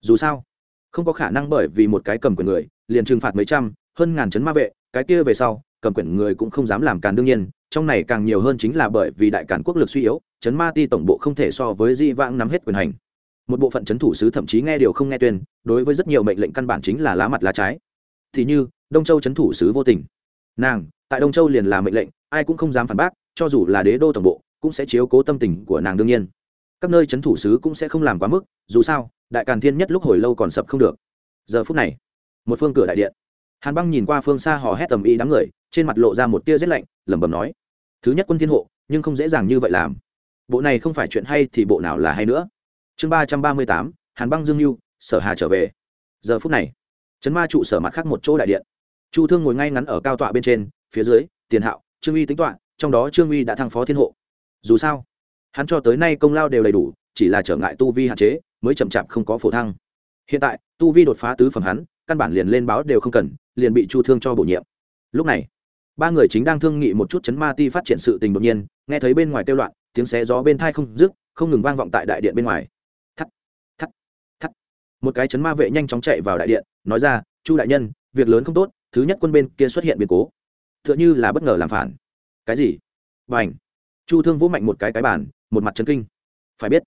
Dù sao, không có khả năng bởi vì một cái cầm quyển người, liền trừng phạt mấy trăm, hơn ngàn chấn ma vệ, cái kia về sau, cầm quyển người cũng không dám làm càn đương nhiên trong này càng nhiều hơn chính là bởi vì đại cản quốc lực suy yếu, chấn ma ti tổng bộ không thể so với di vãng nắm hết quyền hành. Một bộ phận chấn thủ sứ thậm chí nghe điều không nghe tuyên, đối với rất nhiều mệnh lệnh căn bản chính là lá mặt lá trái. Thì như, đông châu chấn thủ sứ vô tình. Nàng, tại đông châu liền là mệnh lệnh, ai cũng không dám phản bác, cho dù là đế đô tổng bộ, cũng sẽ chiếu cố tâm tình của nàng đương nhiên. Các nơi chấn thủ sứ cũng sẽ không làm quá mức, dù sao, đại càn thiên nhất lúc hồi lâu còn sập không được. Giờ phút này, một phương cửa đại điện. Hàn băng nhìn qua phương xa hò hét tầm ý đám người, trên mặt lộ ra một tia rét lạnh, lẩm bẩm nói thứ nhất quân thiên hộ, nhưng không dễ dàng như vậy làm. Bộ này không phải chuyện hay thì bộ nào là hay nữa. Chương ba trăm ba mươi tám, hàn băng dương mưu sở hà trở về. Giờ phút này, trấn ma trụ sở mặt khác một chỗ đại điện. Chu thương ngồi ngay ngắn ở cao tọa bên trên, phía dưới, tiền hạo, trương uy tính tọa trong đó trương uy đã thăng phó thiên hộ. Dù sao, hắn cho tới nay công lao đều đầy đủ, chỉ là trở ngại tu vi hạn chế, mới chậm chạp không có phổ thăng. Hiện tại, tu vi đột phá tứ phẩm hắn, căn bản liền lên báo đều không cần, liền bị chu thương cho bổ nhiệm. Lúc này ba người chính đang thương nghị một chút chấn ma ti phát triển sự tình đột nhiên nghe thấy bên ngoài kêu loạn tiếng xé gió bên thai không dứt không ngừng vang vọng tại đại điện bên ngoài. Thắt thắt thắt. Một cái chấn ma vệ nhanh chóng chạy vào đại điện nói ra chu đại nhân việc lớn không tốt thứ nhất quân bên kia xuất hiện biến cố. T h ư ợ n h ư là bất ngờ làm phản. Cái gì? Và ảnh chu thương vũ mạnh một cái cái bản, một mặt chấn kinh. Phải biết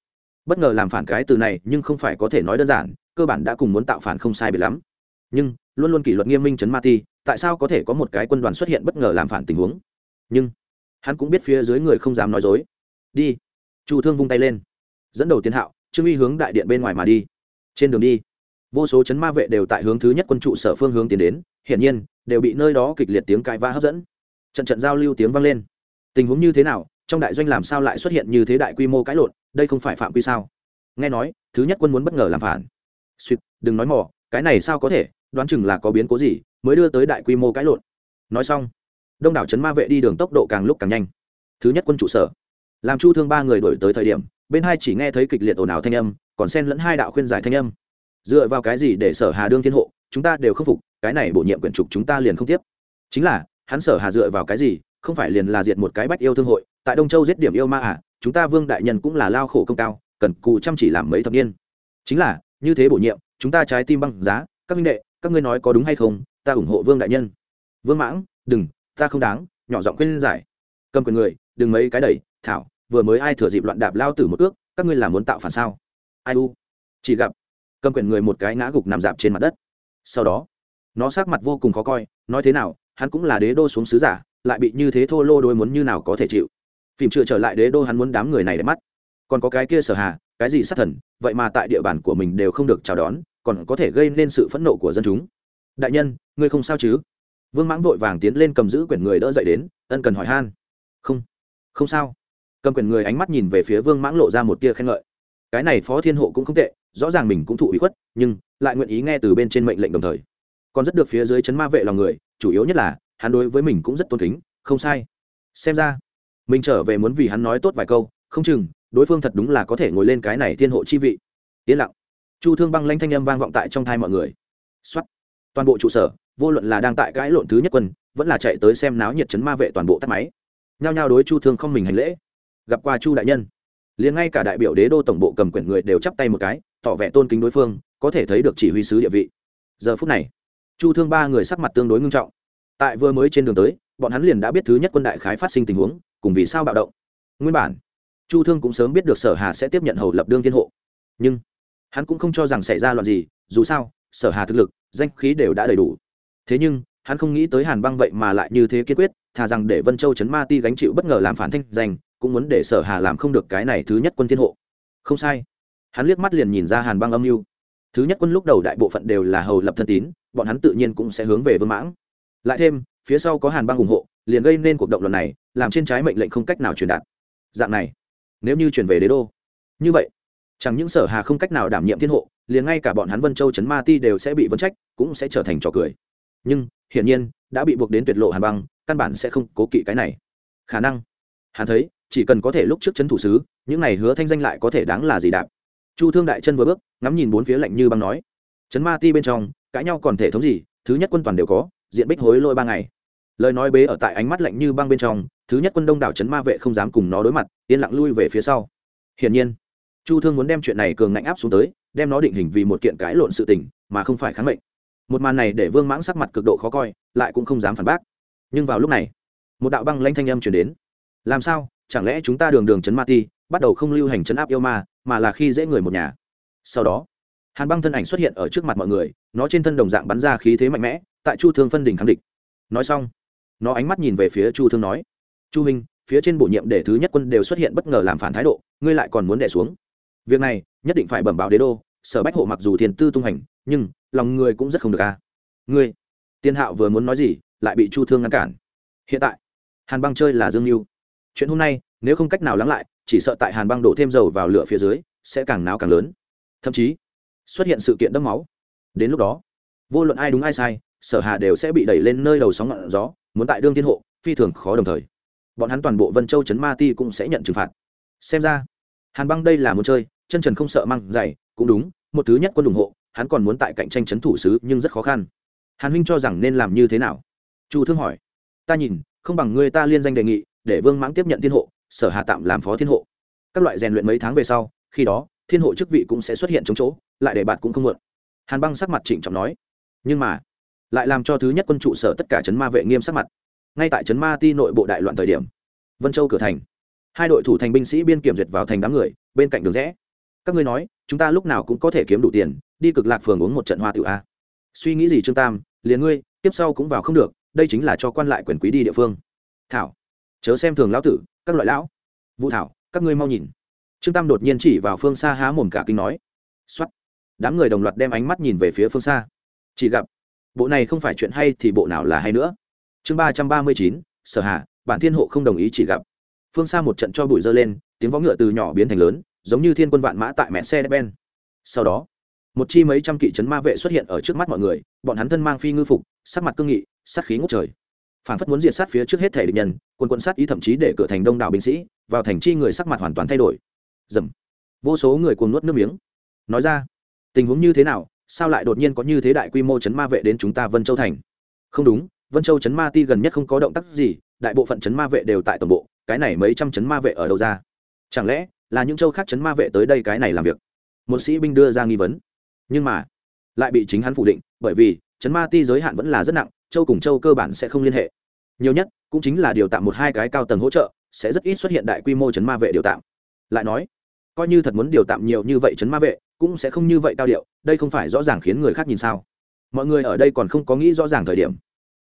bất ngờ làm phản cái từ này nhưng không phải có thể nói đơn giản cơ bản đã cùng muốn tạo phản không sai biệt lắm. Nhưng luôn luôn kỷ luật nghiêm minh chấn ma ti tại sao có thể có một cái quân đoàn xuất hiện bất ngờ làm phản tình huống? Nhưng, hắn cũng biết phía dưới người không dám nói dối. Đi. Chu thương vung tay lên, dẫn đầu tiến hạo, trương uy hướng đại điện bên ngoài mà đi. Trên đường đi, vô số chấn ma vệ đều tại hướng thứ nhất quân trụ sở phương hướng tiến đến, hiển nhiên, đều bị nơi đó kịch liệt tiếng cãi va hấp dẫn. Trận trận giao lưu tiếng vang lên. Tình huống như thế nào, trong đại doanh làm sao lại xuất hiện như thế đại quy mô cãi lộn, đây không phải phạm quy sao? Nghe nói, thứ nhất quân muốn bất ngờ làm phản. Suýt, đừng nói mỏ cái này sao có thể, đoán chừng là có biến cố gì mới đưa tới đại quy mô cãi lộn. Nói xong, đông đảo trấn ma vệ đi đường tốc độ càng lúc càng nhanh. Thứ nhất quân trụ sở, làm chu thương ba người đổi tới thời điểm, bên hai chỉ nghe thấy kịch liệt ồn ào thanh âm, còn xen lẫn hai đạo khuyên giải thanh âm. Dựa vào cái gì để sở hà đương thiên hộ, chúng ta đều không phục, cái này bổ nhiệm quyển trục chúng ta liền không tiếp. Chính là, hắn sở hà dựa vào cái gì, không phải liền là diệt một cái bách yêu thương hội, tại đông châu giết điểm yêu ma à chúng ta vương đại nhân cũng là lao khổ công cao, cần cù chăm chỉ làm mấy thập niên. Chính là, như thế bổ nhiệm, chúng ta trái tim băng giá, các minh đệ, các ngươi nói có đúng hay không ta ủng hộ vương đại nhân. Vương mãng, đừng, ta không đáng, nhỏ giọng khuyên giải. Cầm quyền người, đừng mấy cái đẩy, thảo, vừa mới ai thừa dịp loạn đạp lao tử một ước, các ngươi làm muốn tạo phản sao? Ai u? Chỉ gặp, cầm quyền người một cái ngã gục nằm dạp trên mặt đất. Sau đó, nó sát mặt vô cùng khó coi, nói thế nào, hắn cũng là đế đô xuống sứ giả, lại bị như thế thô lô đôi muốn như nào có thể chịu. Phim chưa trở lại đế đô hắn muốn đám người này để mắt. Còn có cái kia sở hà, cái gì sát thần, vậy mà tại địa bàn của mình đều không được chào đón, còn có thể gây nên sự phẫn nộ của dân chúng đại nhân, ngươi không sao chứ? Vương mãng vội vàng tiến lên cầm giữ quyển người đỡ dậy đến, ân cần hỏi han. Không không sao. Cầm quyển người ánh mắt nhìn về phía vương mãng lộ ra một tia khen ngợi. Cái này phó thiên hộ cũng không tệ, rõ ràng mình cũng thụ ủy khuất, nhưng lại nguyện ý nghe từ bên trên mệnh lệnh đồng thời. Còn rất được phía dưới chấn ma vệ lòng người, chủ yếu nhất là, hắn đối với mình cũng rất tôn kính, không sai. Xem ra, mình trở về muốn vì hắn nói tốt vài câu, không chừng, đối phương thật đúng là có thể ngồi lên cái này thiên hộ chi vị. Yên lặng. Chu thương băng lanh thanh âm vang vọng tại trong thai mọi người. Xuất toàn bộ trụ sở, vô luận là đang tại cãi lộn thứ nhất quân, vẫn là chạy tới xem náo nhiệt chấn ma vệ toàn bộ tắt máy. Nhao nhao đối chu thương không mình hành lễ. Gặp qua chu đại nhân. Liền ngay cả đại biểu đế đô tổng bộ cầm quyển người đều chắp tay một cái, tỏ vẻ tôn kính đối phương, có thể thấy được chỉ huy sứ địa vị. Giờ phút này, chu thương ba người sắc mặt tương đối ngưng trọng. Tại vừa mới trên đường tới, bọn hắn liền đã biết thứ nhất quân đại khái phát sinh tình huống, cùng vì sao bạo động. Nguyên bản, chu thương cũng sớm biết được sở hà sẽ tiếp nhận hầu lập đương thiên hộ. Nhưng, hắn cũng không cho rằng xảy ra loạn gì, dù sao sở hà thực lực, danh khí đều đã đầy đủ. Thế nhưng, hắn không nghĩ tới hàn băng vậy mà lại như thế kiên quyết, thà rằng để vân châu chấn ma ti gánh chịu bất ngờ làm phản thanh danh, cũng muốn để sở hà làm không được cái này thứ nhất quân thiên hộ. Không sai. Hắn liếc mắt liền nhìn ra hàn băng âm mưu. Thứ nhất quân lúc đầu đại bộ phận đều là hầu lập thân tín, bọn hắn tự nhiên cũng sẽ hướng về vương mãng. Lại thêm, phía sau có hàn băng ủng hộ, liền gây nên cuộc động lần này, làm trên trái mệnh lệnh không cách nào truyền đạt. Dạng này, nếu như chuyển về đế đô, như vậy, chẳng những sở hà không cách nào đảm nhiệm thiên hộ liền ngay cả bọn hắn vân châu trấn ma ti đều sẽ bị vấn trách, cũng sẽ trở thành trò cười. Nhưng, hiển nhiên, đã bị buộc đến tuyệt lộ hàn băng, căn bản sẽ không cố kỵ cái này. Khả năng, hắn thấy, chỉ cần có thể lúc trước trấn thủ sứ, những này hứa thanh danh lại có thể đáng là gì đạp. Chu thương đại chân vừa bước, ngắm nhìn bốn phía lạnh như băng nói, trấn ma ti bên trong, cãi nhau còn thể thống gì, thứ nhất quân toàn đều có, diện bích hối lôi ba ngày. Lời nói bế ở tại ánh mắt lạnh như băng bên trong, thứ nhất quân đông đảo trấn ma vệ không dám cùng nó đối mặt, yên lặng lui về phía sau. Hiển nhiên chu thương muốn đem chuyện này cường ngạnh áp xuống tới, đem nó định hình vì một kiện cãi lộn sự tình, mà không phải kháng mệnh. Một màn này để vương mãng sắc mặt cực độ khó coi, lại cũng không dám phản bác. Nhưng vào lúc này, một đạo băng lanh thanh âm chuyển đến. Làm sao? Chẳng lẽ chúng ta đường đường chấn ma ti, bắt đầu không lưu hành chấn áp yêu ma, mà là khi dễ người một nhà? Sau đó, hàn băng thân ảnh xuất hiện ở trước mặt mọi người, nó trên thân đồng dạng bắn ra khí thế mạnh mẽ, tại chu thương phân đình khẳng định nói xong, nó ánh mắt nhìn về phía chu thương nói, chu minh phía trên bổ nhiệm để thứ nhất quân đều xuất hiện bất ngờ làm phản thái độ, ngươi lại còn muốn đẻ xuống việc này, nhất định phải bẩm báo đế đô, sở bách hộ mặc dù thiền tư tung hành, nhưng lòng người cũng rất không được a. À. ngươi, tiên hạo vừa muốn nói gì, lại bị chu thương ngăn cản. Hiện tại, hàn băng chơi là dương mưu chuyện hôm nay, nếu không cách nào lắng lại, chỉ sợ tại hàn băng đổ thêm dầu vào lửa phía dưới, sẽ càng náo càng lớn. Thậm chí, xuất hiện sự kiện đẫm máu. Đến lúc đó, vô luận ai đúng ai sai, sở hà đều sẽ bị đẩy lên nơi đầu sóng ngọn gió, muốn tại đương thiên hộ, phi thường khó đồng thời. Bọn hắn toàn bộ vân châu trấn ma ti cũng sẽ nhận trừng phạt. Xem ra, hàn băng đây là muốn chơi chân trần không sợ măng dày cũng đúng, một thứ nhất quân ủng hộ, hắn còn muốn tại cạnh tranh chấn thủ sứ, nhưng rất khó khăn. Hàn huynh cho rằng nên làm như thế nào? Chu thương hỏi. Ta nhìn, không bằng người ta liên danh đề nghị, để vương mãng tiếp nhận thiên hộ, sở hà tạm làm phó thiên hộ. Các loại rèn luyện mấy tháng về sau, khi đó, thiên hộ chức vị cũng sẽ xuất hiện chống chỗ, lại để bạn cũng không mượn hàn băng sắc mặt trịnh trọng nói. Nhưng mà, lại làm cho thứ nhất quân trụ sở tất cả chấn ma vệ nghiêm sắc mặt. Ngay tại chấn ma ti nội bộ đại loạn thời điểm, vân châu cửa thành. Hai đội thủ thành binh sĩ biên kiểm duyệt vào thành đám người, bên cạnh đường rẽ các ngươi nói, chúng ta lúc nào cũng có thể kiếm đủ tiền, đi cực lạc phường uống một trận hoa tự a. Suy nghĩ gì trương tam, liền ngươi, tiếp sau cũng vào không được, đây chính là cho quan lại quyền quý đi địa phương. Thảo, chớ xem thường lão tử, các loại lão. Vũ thảo, các ngươi mau nhìn. Trương tam đột nhiên chỉ vào phương xa há mồm cả kinh nói. X đám người đồng loạt đem ánh mắt nhìn về phía phương xa. Chỉ gặp, bộ này không phải chuyện hay thì bộ nào là hay nữa. Chương ba trăm ba mươi chín, sở hạ bản thiên hộ không đồng ý chỉ gặp. Phương xa một trận cho bụi dơ lên, tiếng võ ngựa từ nhỏ biến thành lớn giống như thiên quân vạn mã tại mẹ xe ben sau đó, một chi mấy trăm kỵ trấn ma vệ xuất hiện ở trước mắt mọi người, bọn hắn thân mang phi ngư phục, sắc mặt cương nghị, sát khí ngút trời. Phản phất muốn diệt sát phía trước hết thể địch nhân quân quân sát ý thậm chí để cửa thành đông đảo binh sĩ, vào thành chi người sắc mặt hoàn toàn thay đổi. Dầm vô số người cuồng nuốt nước miếng. Nói ra, tình huống như thế nào? Sao lại đột nhiên có như thế đại quy mô chấn ma vệ đến chúng ta vân châu thành? Không đúng, vân châu chấn ma ti gần nhất không có động tác gì, đại bộ phận chấn ma vệ đều tại tổng bộ, cái này mấy trăm chấn ma vệ ở đâu ra? Chẳng lẽ là những châu khác chấn ma vệ tới đây cái này làm việc. Một sĩ binh đưa ra nghi vấn. Nhưng mà, lại bị chính hắn phủ định, bởi vì, chấn ma ti giới hạn vẫn là rất nặng, châu cùng châu cơ bản sẽ không liên hệ. Nhiều nhất, cũng chính là điều tạm một hai cái cao tầng hỗ trợ, sẽ rất ít xuất hiện đại quy mô chấn ma vệ điều tạm. Lại nói, coi như thật muốn điều tạm nhiều như vậy chấn ma vệ, cũng sẽ không như vậy cao điệu, đây không phải rõ ràng khiến người khác nhìn sao? Mọi người ở đây còn không có nghĩ rõ ràng thời điểm.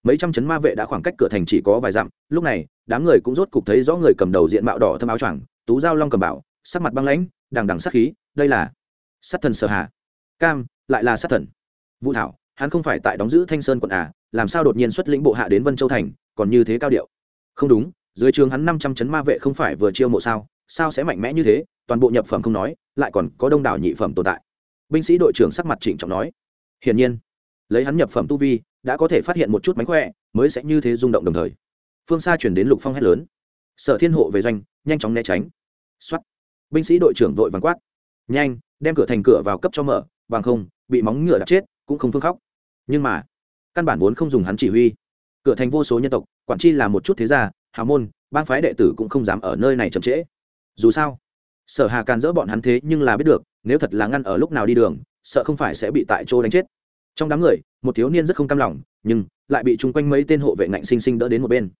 Mấy trăm chấn ma vệ đã khoảng cách cửa thành chỉ có vài dặm, lúc này, đám người cũng rốt cục thấy rõ người cầm đầu diện mạo đỏ thâm áo choàng, tú giao long cầm bảo sắc mặt băng lãnh, đằng đằng sát khí, đây là sát thần sở hà cam, lại là sát thần. Vũ thảo, hắn không phải tại đóng giữ thanh sơn quận à làm sao đột nhiên xuất lĩnh bộ hạ đến vân châu thành, còn như thế cao điệu? Không đúng, dưới trường hắn năm trăm chấn ma vệ không phải vừa chiêu mộ sao sao sẽ mạnh mẽ như thế? Toàn bộ nhập phẩm không nói, lại còn có đông đảo nhị phẩm tồn tại. Binh sĩ đội trưởng sắc mặt trịnh trọng nói. Hiển nhiên, lấy hắn nhập phẩm tu vi, đã có thể phát hiện một chút mánh khỏe, mới sẽ như thế rung động đồng thời. Phương xa chuyển đến lục phong hét lớn. Sở thiên hộ về doanh, nhanh chóng né tránh. X binh sĩ đội trưởng vội vàng quát. Nhanh, đem cửa thành cửa vào cấp cho mở, bằng không, bị móng ngựa đập chết, cũng không phương khóc. Nhưng mà, căn bản vốn không dùng hắn chỉ huy. Cửa thành vô số nhân tộc, quản chi là một chút thế gia, hào môn, bang phái đệ tử cũng không dám ở nơi này chậm trễ. Dù sao, sở hà càn dỡ bọn hắn thế nhưng là biết được, nếu thật là ngăn ở lúc nào đi đường, sợ không phải sẽ bị tại chỗ đánh chết. Trong đám người, một thiếu niên rất không cam lòng, nhưng lại bị chung quanh mấy tên hộ vệ ngạnh sinh sinh đỡ đến một bên.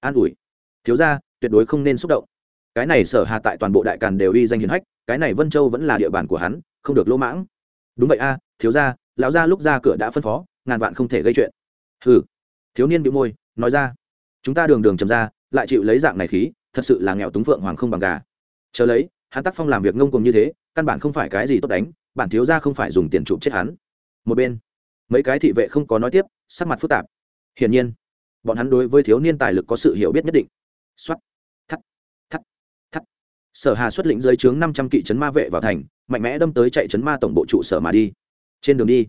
An ủi, thiếu ra tuyệt đối không nên xúc động cái này sở hà tại toàn bộ đại càn đều uy danh hiền hách cái này vân châu vẫn là địa bàn của hắn không được lỗ mãng. Đúng vậy a thiếu gia, lão gia lúc ra cửa đã phân phó ngàn vạn không thể gây chuyện. Hừ. Thiếu niên bị môi nói ra. Chúng ta đường đường trầm ra lại chịu lấy dạng này khí thật sự là nghèo túng phượng hoàng không bằng gà. Chờ lấy hắn tác phong làm việc ngông cùng như thế căn bản không phải cái gì tốt đánh bản thiếu gia không phải dùng tiền chụp chết hắn. Một bên mấy cái thị vệ không có nói tiếp sắc mặt phức tạp. Hiển nhiên bọn hắn đối với thiếu niên tài lực có sự hiểu biết nhất định. Xuất sở hà xuất lĩnh dưới trướng năm trăm kỵ trấn ma vệ vào thành, mạnh mẽ đâm tới chạy trấn ma tổng bộ trụ sở mà đi. Trên đường đi,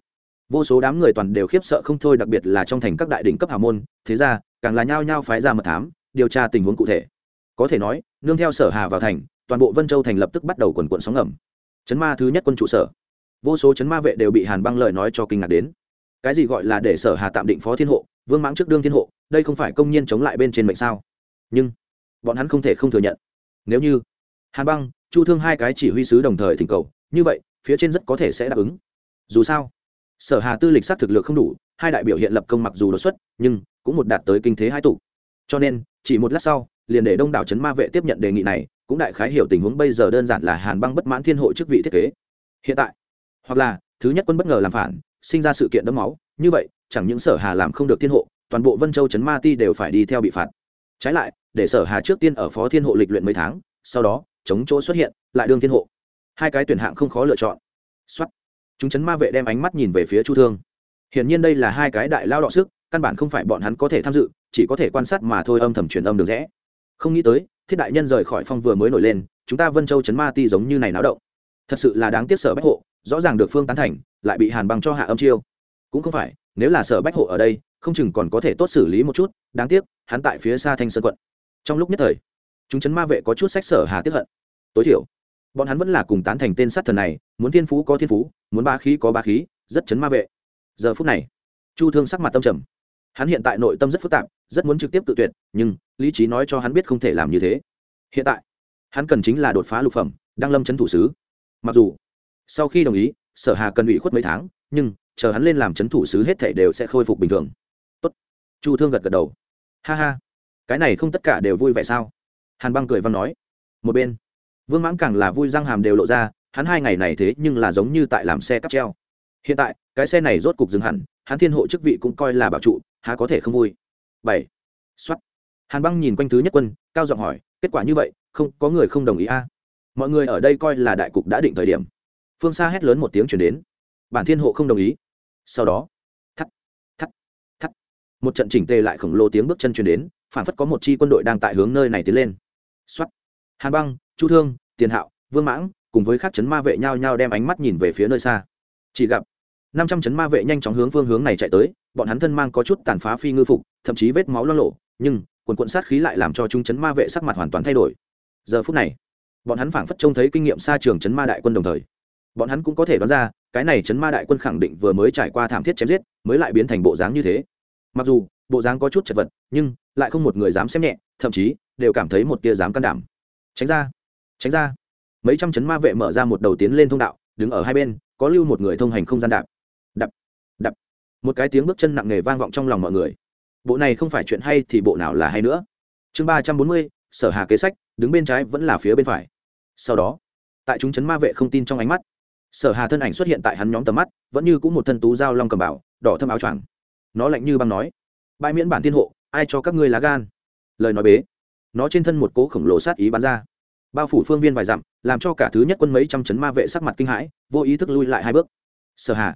vô số đám người toàn đều khiếp sợ không thôi, đặc biệt là trong thành các đại đỉnh cấp hào môn. Thế ra, càng là nhao nhao phái ra mật thám, điều tra tình huống cụ thể. Có thể nói, nương theo sở hà vào thành, toàn bộ vân châu thành lập tức bắt đầu quần quận sóng ngầm. Chấn ma thứ nhất quân trụ sở. Vô số chấn ma vệ đều bị hàn băng lời nói cho kinh ngạc đến. Cái gì gọi là để sở hà tạm định phó thiên hộ, vương mãng trước đương thiên hộ, đây không phải công nhiên chống lại bên trên mệnh sao? Nhưng, bọn hắn không thể không thừa nhận. Nếu như hàn băng, chu thương hai cái chỉ huy sứ đồng thời thỉnh cầu, như vậy, phía trên rất có thể sẽ đáp ứng. Dù sao, sở hà tư lịch sát thực lực không đủ, hai đại biểu hiện lập công mặc dù đột xuất, nhưng cũng một đạt tới kinh thế hai tụ. Cho nên, chỉ một lát sau, liền để đông đảo trấn ma vệ tiếp nhận đề nghị này, cũng đại khái hiểu tình huống bây giờ đơn giản là hàn băng bất mãn thiên hội chức vị thiết kế. Hiện tại, hoặc là thứ nhất quân bất ngờ làm phản, sinh ra sự kiện đẫm máu, như vậy, chẳng những sở hà làm không được thiên hộ, toàn bộ vân châu trấn ma ti đều phải đi theo bị phạt. Trái lại, để sở hà trước tiên ở phó thiên hộ lịch luyện mấy tháng, sau đó chống chỗ xuất hiện, lại đương thiên hộ. Hai cái tuyển hạng không khó lựa chọn. Xuất chúng chấn ma vệ đem ánh mắt nhìn về phía chu thương. Hiển nhiên đây là hai cái đại lao đọ sức, căn bản không phải bọn hắn có thể tham dự, chỉ có thể quan sát mà thôi, âm thầm truyền âm được rẽ. Không nghĩ tới, thiết đại nhân rời khỏi phong vừa mới nổi lên, chúng ta vân châu chấn ma ti giống như này náo động. Thật sự là đáng tiếc sở bách hộ, rõ ràng được phương tán thành, lại bị hàn bằng cho hạ âm chiêu. Cũng không phải, nếu là sở bách hộ ở đây, không chừng còn có thể tốt xử lý một chút, đáng tiếc, hắn tại phía xa thanh sơn quận. Trong lúc nhất thời chúng chấn ma vệ có chút sách sở hà tiếp hận. Tối thiểu, bọn hắn vẫn là cùng tán thành tên sát thần này, muốn thiên phú có thiên phú, muốn ba khí có ba khí, rất chấn ma vệ. Giờ phút này, chu thương sắc mặt tâm trầm. Hắn hiện tại nội tâm rất phức tạp, rất muốn trực tiếp tự tuyệt, nhưng lý trí nói cho hắn biết không thể làm như thế. Hiện tại, hắn cần chính là đột phá lục phẩm đang lâm chấn thủ sứ. Mặc dù, sau khi đồng ý, sở hà cần ủy khuất mấy tháng, nhưng chờ hắn lên làm chấn thủ sứ hết thể đều sẽ khôi phục bình thường. Tốt. chu thương gật gật đầu. Ha ha. Cái này không tất cả đều vui vẻ sao? Hàn băng cười văn nói, một bên. Vương mãng càng là vui răng hàm đều lộ ra, hắn hai ngày này thế nhưng là giống như tại làm xe cắp treo. Hiện tại, cái xe này rốt cục dừng hẳn, hắn thiên hộ chức vị cũng coi là bảo trụ, há có thể không vui. Bảy. Xuất hàn băng nhìn quanh thứ nhất quân, cao giọng hỏi, kết quả như vậy, không, có người không đồng ý a? Mọi người ở đây coi là đại cục đã định thời điểm. Phương xa hét lớn một tiếng chuyển đến. Bản thiên hộ không đồng ý. Sau đó, thắt thắt thắt. Một trận chỉnh tề lại khổng lồ tiếng bước chân chuyển đến, phản phất có một chi quân đội đang tại hướng nơi này tiến lên xuất hàn băng, chu thương, tiền hạo, vương mãng cùng với các chấn ma vệ nhau nhau đem ánh mắt nhìn về phía nơi xa. Chỉ gặp năm trăm chấn ma vệ nhanh chóng hướng phương hướng này chạy tới, bọn hắn thân mang có chút tàn phá phi ngư phục, thậm chí vết máu lo lộ nhưng quần quận sát khí lại làm cho chúng chấn ma vệ sắc mặt hoàn toàn thay đổi. Giờ phút này, bọn hắn phảng phất trông thấy kinh nghiệm xa trường chấn ma đại quân đồng thời. Bọn hắn cũng có thể đoán ra, cái này chấn ma đại quân khẳng định vừa mới trải qua thảm thiết chém giết, mới lại biến thành bộ dáng như thế. Mặc dù bộ dáng có chút chật vật, nhưng lại không một người dám xem nhẹ, thậm chí đều cảm thấy một tia dám can đảm. Tránh ra tránh ra. Mấy trăm chấn ma vệ mở ra một đầu tiến lên thông đạo, đứng ở hai bên, có lưu một người thông hành không gian đạp. Đập đập. Một cái tiếng bước chân nặng nề vang vọng trong lòng mọi người. Bộ này không phải chuyện hay thì bộ nào là hay nữa. Chương ba trăm bốn mươi, sở hà kế sách, đứng bên trái vẫn là phía bên phải. Sau đó, tại chúng chấn ma vệ không tin trong ánh mắt, sở hà thân ảnh xuất hiện tại hắn nhóm tầm mắt, vẫn như cũng một thân tú dao long cầm bảo, đỏ thâm áo choàng. Nó lạnh như băng nói, bãi miễn bản thiên hộ, ai cho các ngươi lá gan? Lời nói bế nó trên thân một cố khổng lồ sát ý bắn ra. Bao phủ phương viên vài dặm, làm cho cả thứ nhất quân mấy trăm chấn ma vệ sắc mặt kinh hãi, vô ý thức lui lại hai bước. Sở hà,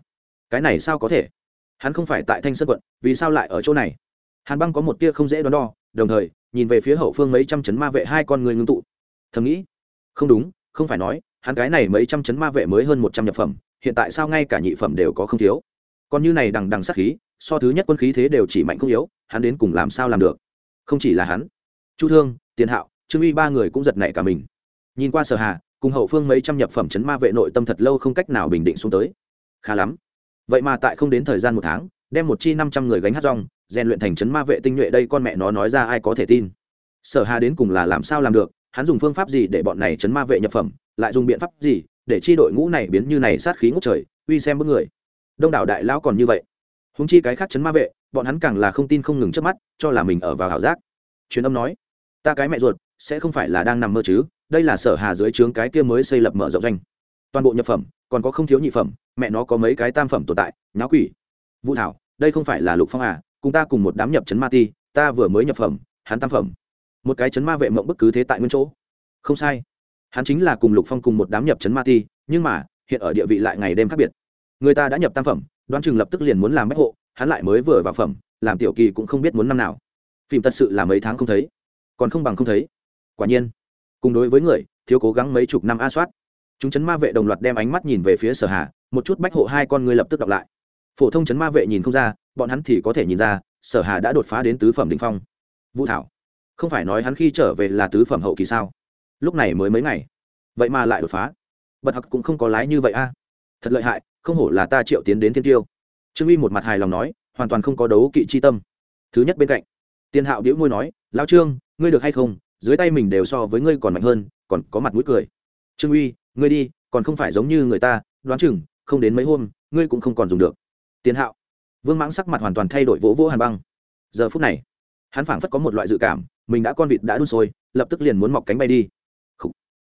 cái này sao có thể? Hắn không phải tại thanh sơn quận, vì sao lại ở chỗ này? Hàn băng có một tia không dễ đoán đo, đồng thời, nhìn về phía hậu phương mấy trăm chấn ma vệ hai con người ngưng tụ. Thầm nghĩ, không đúng, không phải nói, hắn cái này mấy trăm chấn ma vệ mới hơn một trăm nhập phẩm, hiện tại sao ngay cả nhị phẩm đều có không thiếu? Còn như này đằng đằng sát khí, so thứ nhất quân khí thế đều chỉ mạnh không yếu, hắn đến cùng làm sao làm được? Không chỉ là hắn chu thương, tiền hạo, trương uy ba người cũng giật nảy cả mình. Nhìn qua sở hà, cùng hậu phương mấy trăm nhập phẩm chấn ma vệ nội tâm thật lâu không cách nào bình định xuống tới. Khá lắm. Vậy mà tại không đến thời gian một tháng, đem một chi năm trăm người gánh hát rong, rèn luyện thành chấn ma vệ tinh nhuệ đây con mẹ nó nói ra ai có thể tin. Sở hà đến cùng là làm sao làm được, hắn dùng phương pháp gì để bọn này chấn ma vệ nhập phẩm, lại dùng biện pháp gì để chi đội ngũ này biến như này sát khí ngốc trời, uy xem bức người. Đông đảo đại lão còn như vậy. Húng chi cái khác chấn ma vệ, bọn hắn càng là không tin không ngừng trước mắt, cho là mình ở vào ảo giác. Truyền âm nói ta cái mẹ ruột, sẽ không phải là đang nằm mơ chứ, đây là sở hà dưới trướng cái kia mới xây lập mở rộng doanh. Toàn bộ nhập phẩm, còn có không thiếu nhị phẩm, mẹ nó có mấy cái tam phẩm tồn tại, nháo quỷ. Vũ thảo, đây không phải là lục phong à cùng ta cùng một đám nhập chấn ma ti, ta vừa mới nhập phẩm, hắn tam phẩm. Một cái chấn ma vệ mộng bất cứ thế tại nguyên chỗ. Không sai. Hắn chính là cùng lục phong cùng một đám nhập chấn ma ti, nhưng mà, hiện ở địa vị lại ngày đêm khác biệt. Người ta đã nhập tam phẩm, đoán chừng lập tức liền muốn làm bách hộ, hắn lại mới vừa vào phẩm, làm tiểu kỳ cũng không biết muốn năm nào. Phim thật sự là mấy tháng không thấy còn không bằng không thấy. Quả nhiên, cùng đối với người, thiếu cố gắng mấy chục năm a soát. Chúng chấn ma vệ đồng loạt đem ánh mắt nhìn về phía sở hà, một chút bách hộ hai con người lập tức đọc lại. Phổ thông chấn ma vệ nhìn không ra, bọn hắn thì có thể nhìn ra, sở hà đã đột phá đến tứ phẩm đỉnh phong. Vũ thảo, không phải nói hắn khi trở về là tứ phẩm hậu kỳ sao? Lúc này mới mấy ngày. Vậy mà lại đột phá. Bật học cũng không có lái như vậy a. Thật lợi hại, không hổ là ta triệu tiến đến thiên tiêu. Trương uy một mặt hài lòng nói, hoàn toàn không có đấu kỵ chi tâm. Thứ nhất bên cạnh, tiên hạo đĩu môi nói, lão trương ngươi được hay không? Dưới tay mình đều so với ngươi còn mạnh hơn còn có mặt mũi cười. Trương uy ngươi đi còn không phải giống như người ta đoán chừng không đến mấy hôm ngươi cũng không còn dùng được. Tiến hạo. Vương mãng sắc mặt hoàn toàn thay đổi vỗ vỗ hàn băng. Giờ phút này hắn phảng phất có một loại dự cảm mình đã con vịt đã đun sôi lập tức liền muốn mọc cánh bay đi. Khủ,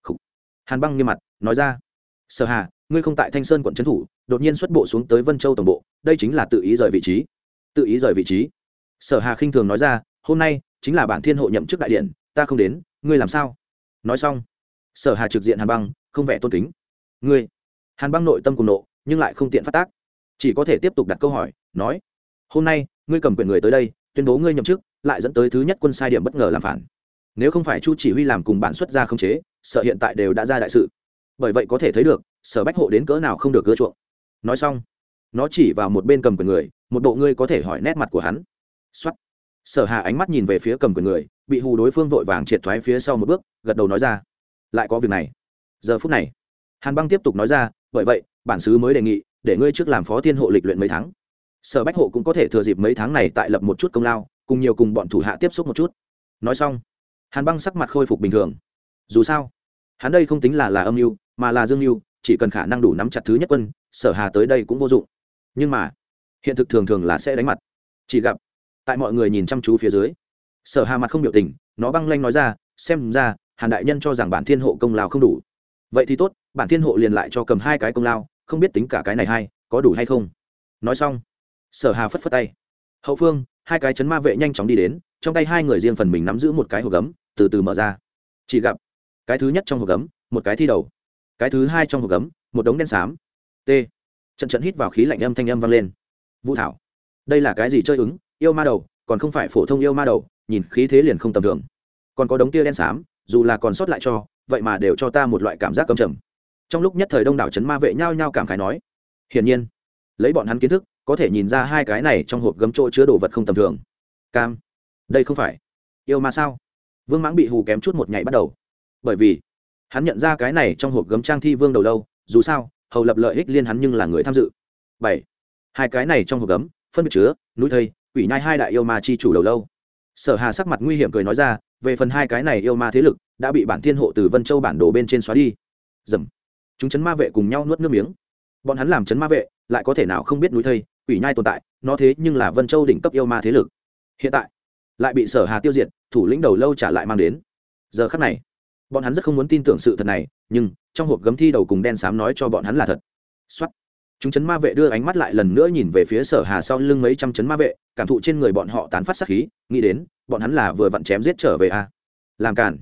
khủ. hàn băng nghiêm mặt nói ra. Sở hà ngươi không tại thanh sơn quận trấn thủ đột nhiên xuất bộ xuống tới vân châu tổng bộ đây chính là tự ý rời vị trí. Tự ý rời vị trí. Sở hà khinh thường nói ra hôm nay chính là bản thiên hộ nhậm chức đại điện, ta không đến, ngươi làm sao? Nói xong, sở hà trực diện hàn băng, không vẻ tôn kính. Ngươi, hàn băng nội tâm cùng nộ, nhưng lại không tiện phát tác. Chỉ có thể tiếp tục đặt câu hỏi, nói, hôm nay, ngươi cầm quyền người tới đây, tuyên bố ngươi nhậm chức, lại dẫn tới thứ nhất quân sai điểm bất ngờ làm phản. Nếu không phải chu chỉ huy làm cùng bản xuất ra không chế, sợ hiện tại đều đã ra đại sự. Bởi vậy có thể thấy được, sở bách hộ đến cỡ nào không được gỡ chuộng. Nói xong, nó chỉ vào một bên cầm quyền người, một bộ ngươi có thể hỏi nét mặt của hắn. Xuất sở hà ánh mắt nhìn về phía cầm quyền người, bị hù đối phương vội vàng triệt thoái phía sau một bước, gật đầu nói ra, lại có việc này. Giờ phút này, hàn băng tiếp tục nói ra, bởi vậy, bản sứ mới đề nghị, để ngươi trước làm phó thiên hộ lịch luyện mấy tháng. Sở bách hộ cũng có thể thừa dịp mấy tháng này tại lập một chút công lao, cùng nhiều cùng bọn thủ hạ tiếp xúc một chút. Nói xong, hàn băng sắc mặt khôi phục bình thường. Dù sao, hắn đây không tính là là âm mưu, mà là dương mưu, chỉ cần khả năng đủ nắm chặt thứ nhất quân, sở hà tới đây cũng vô dụng. Nhưng mà, hiện thực thường thường là sẽ đánh mặt. Chỉ gặp tại mọi người nhìn chăm chú phía dưới. Sở hà mặt không biểu tình, nó băng lanh nói ra, xem ra, hàn đại nhân cho rằng bản thiên hộ công lao không đủ. Vậy thì tốt, bản thiên hộ liền lại cho cầm hai cái công lao, không biết tính cả cái này hay, có đủ hay không? Nói xong, sở hà phất phất tay. Hậu phương, hai cái chấn ma vệ nhanh chóng đi đến, trong tay hai người riêng phần mình nắm giữ một cái hộp gấm, từ từ mở ra. Chỉ gặp, cái thứ nhất trong hộp gấm, một cái thi đầu, cái thứ hai trong hộp gấm, một đống đen xám. T. Trận trận hít vào khí lạnh âm thanh âm vang lên. Vũ thảo, đây là cái gì chơi ứng? Yêu ma đầu, còn không phải phổ thông yêu ma đầu, nhìn khí thế liền không tầm thường. Còn có đống tia đen xám, dù là còn sót lại cho, vậy mà đều cho ta một loại cảm giác cầm trầm. Trong lúc nhất thời đông đảo trấn ma vệ nhao nhao cảm khái nói, hiển nhiên, lấy bọn hắn kiến thức, có thể nhìn ra hai cái này trong hộp gấm chỗ chứa đồ vật không tầm thường. Cam, đây không phải yêu ma sao? Vương mãng bị hù kém chút một nhảy bắt đầu. Bởi vì, hắn nhận ra cái này trong hộp gấm trang thi vương đầu lâu, dù sao, hầu lập lợi ích liên hắn nhưng là người tham dự. Bảy, hai cái này trong hộp gấm, phân biệt chứa núi thây quỷ nhai hai đại yêu ma chi chủ đầu lâu. Sở hà sắc mặt nguy hiểm cười nói ra, về phần hai cái này yêu ma thế lực, đã bị bản thiên hộ từ vân châu bản đồ bên trên xóa đi. Dầm. Chúng chấn ma vệ cùng nhau nuốt nước miếng. Bọn hắn làm chấn ma vệ, lại có thể nào không biết núi thây, quỷ nhai tồn tại, nó thế nhưng là vân châu đỉnh cấp yêu ma thế lực. Hiện tại, lại bị sở hà tiêu diệt, thủ lĩnh đầu lâu trả lại mang đến. Giờ khắc này, bọn hắn rất không muốn tin tưởng sự thật này, nhưng trong hộp gấm thi đầu cùng đen xám nói cho bọn hắn là thật. Xuất chúng chấn ma vệ đưa ánh mắt lại lần nữa nhìn về phía sở hà sau lưng mấy trăm chấn ma vệ, cảm thụ trên người bọn họ tán phát sát khí, nghĩ đến, bọn hắn là vừa vặn chém giết trở về a. À. làm cản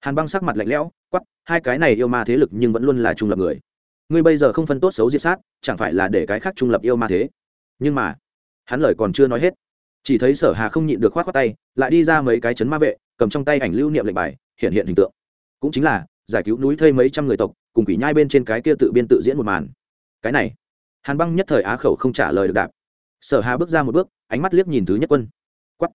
hàn băng sắc mặt lạnh lẽo quắp hai cái này yêu ma thế lực nhưng vẫn luôn là trung lập người. Ngươi bây giờ không phân tốt xấu diệt sát, chẳng phải là để cái khác trung lập yêu ma thế? Nhưng mà, hắn lời còn chưa nói hết. Chỉ thấy sở hà không nhịn được khoát khoát tay, lại đi ra mấy cái chấn ma vệ, cầm trong tay ảnh lưu niệm lệnh bài, hiện hiện hình tượng. Cũng chính là, giải cứu núi thây mấy trăm người tộc, cùng quỷ nhai bên trên cái kia tự biên tự diễn một màn. Cái này hàn băng nhất thời á khẩu không trả lời được đạp. Sở hà bước ra một bước, ánh mắt liếc nhìn thứ nhất quân. Quắp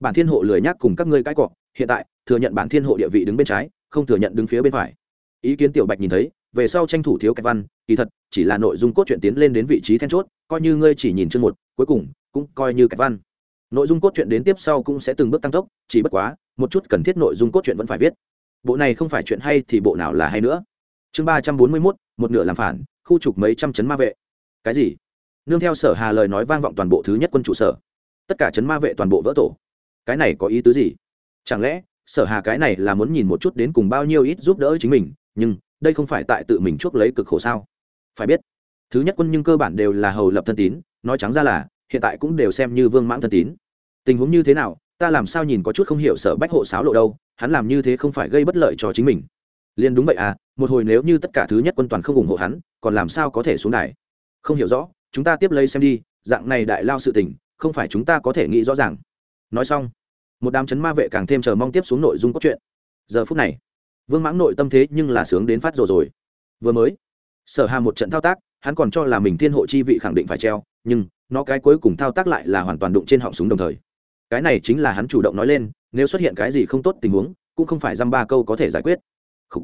bản thiên hộ lười nhác cùng các ngươi cãi cọ, hiện tại, thừa nhận bản thiên hộ địa vị đứng bên trái, không thừa nhận đứng phía bên phải. Ý kiến tiểu bạch nhìn thấy, về sau tranh thủ thiếu kẹt văn, kỳ thật, chỉ là nội dung cốt truyện tiến lên đến vị trí then chốt, coi như ngươi chỉ nhìn chương một, cuối cùng, cũng coi như kẹt văn. Nội dung cốt truyện đến tiếp sau cũng sẽ từng bước tăng tốc, chỉ bất quá, một chút cần thiết nội dung cốt truyện vẫn phải viết. Bộ này không phải chuyện hay thì bộ nào là hay nữa. Chương ba trăm bốn mươi mốt, một nửa làm phản, khu trục mấy trăm chấn ma vệ cái gì? Nương theo sở hà lời nói vang vọng toàn bộ thứ nhất quân trụ sở. Tất cả chấn ma vệ toàn bộ vỡ tổ. Cái này có ý tứ gì? Chẳng lẽ, sở hà cái này là muốn nhìn một chút đến cùng bao nhiêu ít giúp đỡ chính mình, nhưng đây không phải tại tự mình chuốc lấy cực khổ sao? Phải biết, thứ nhất quân nhưng cơ bản đều là hầu lập thân tín, nói trắng ra là, hiện tại cũng đều xem như vương mãng thân tín. Tình huống như thế nào, ta làm sao nhìn có chút không hiểu sở bách hộ sáo lộ đâu, hắn làm như thế không phải gây bất lợi cho chính mình. Liền đúng vậy à một hồi nếu như tất cả thứ nhất quân toàn không ủng hộ hắn, còn làm sao có thể xuống đài? Không hiểu rõ chúng ta tiếp lấy xem đi dạng này đại lao sự tình không phải chúng ta có thể nghĩ rõ ràng. Nói xong một đám chấn ma vệ càng thêm chờ mong tiếp xuống nội dung cốt truyện. Giờ phút này vương mãng nội tâm thế nhưng là sướng đến phát rồi rồi. Vừa mới sở hà một trận thao tác hắn còn cho là mình thiên hộ chi vị khẳng định phải treo nhưng nó cái cuối cùng thao tác lại là hoàn toàn đụng trên họng súng đồng thời. Cái này chính là hắn chủ động nói lên nếu xuất hiện cái gì không tốt tình huống cũng không phải dăm ba câu có thể giải quyết. Khủ,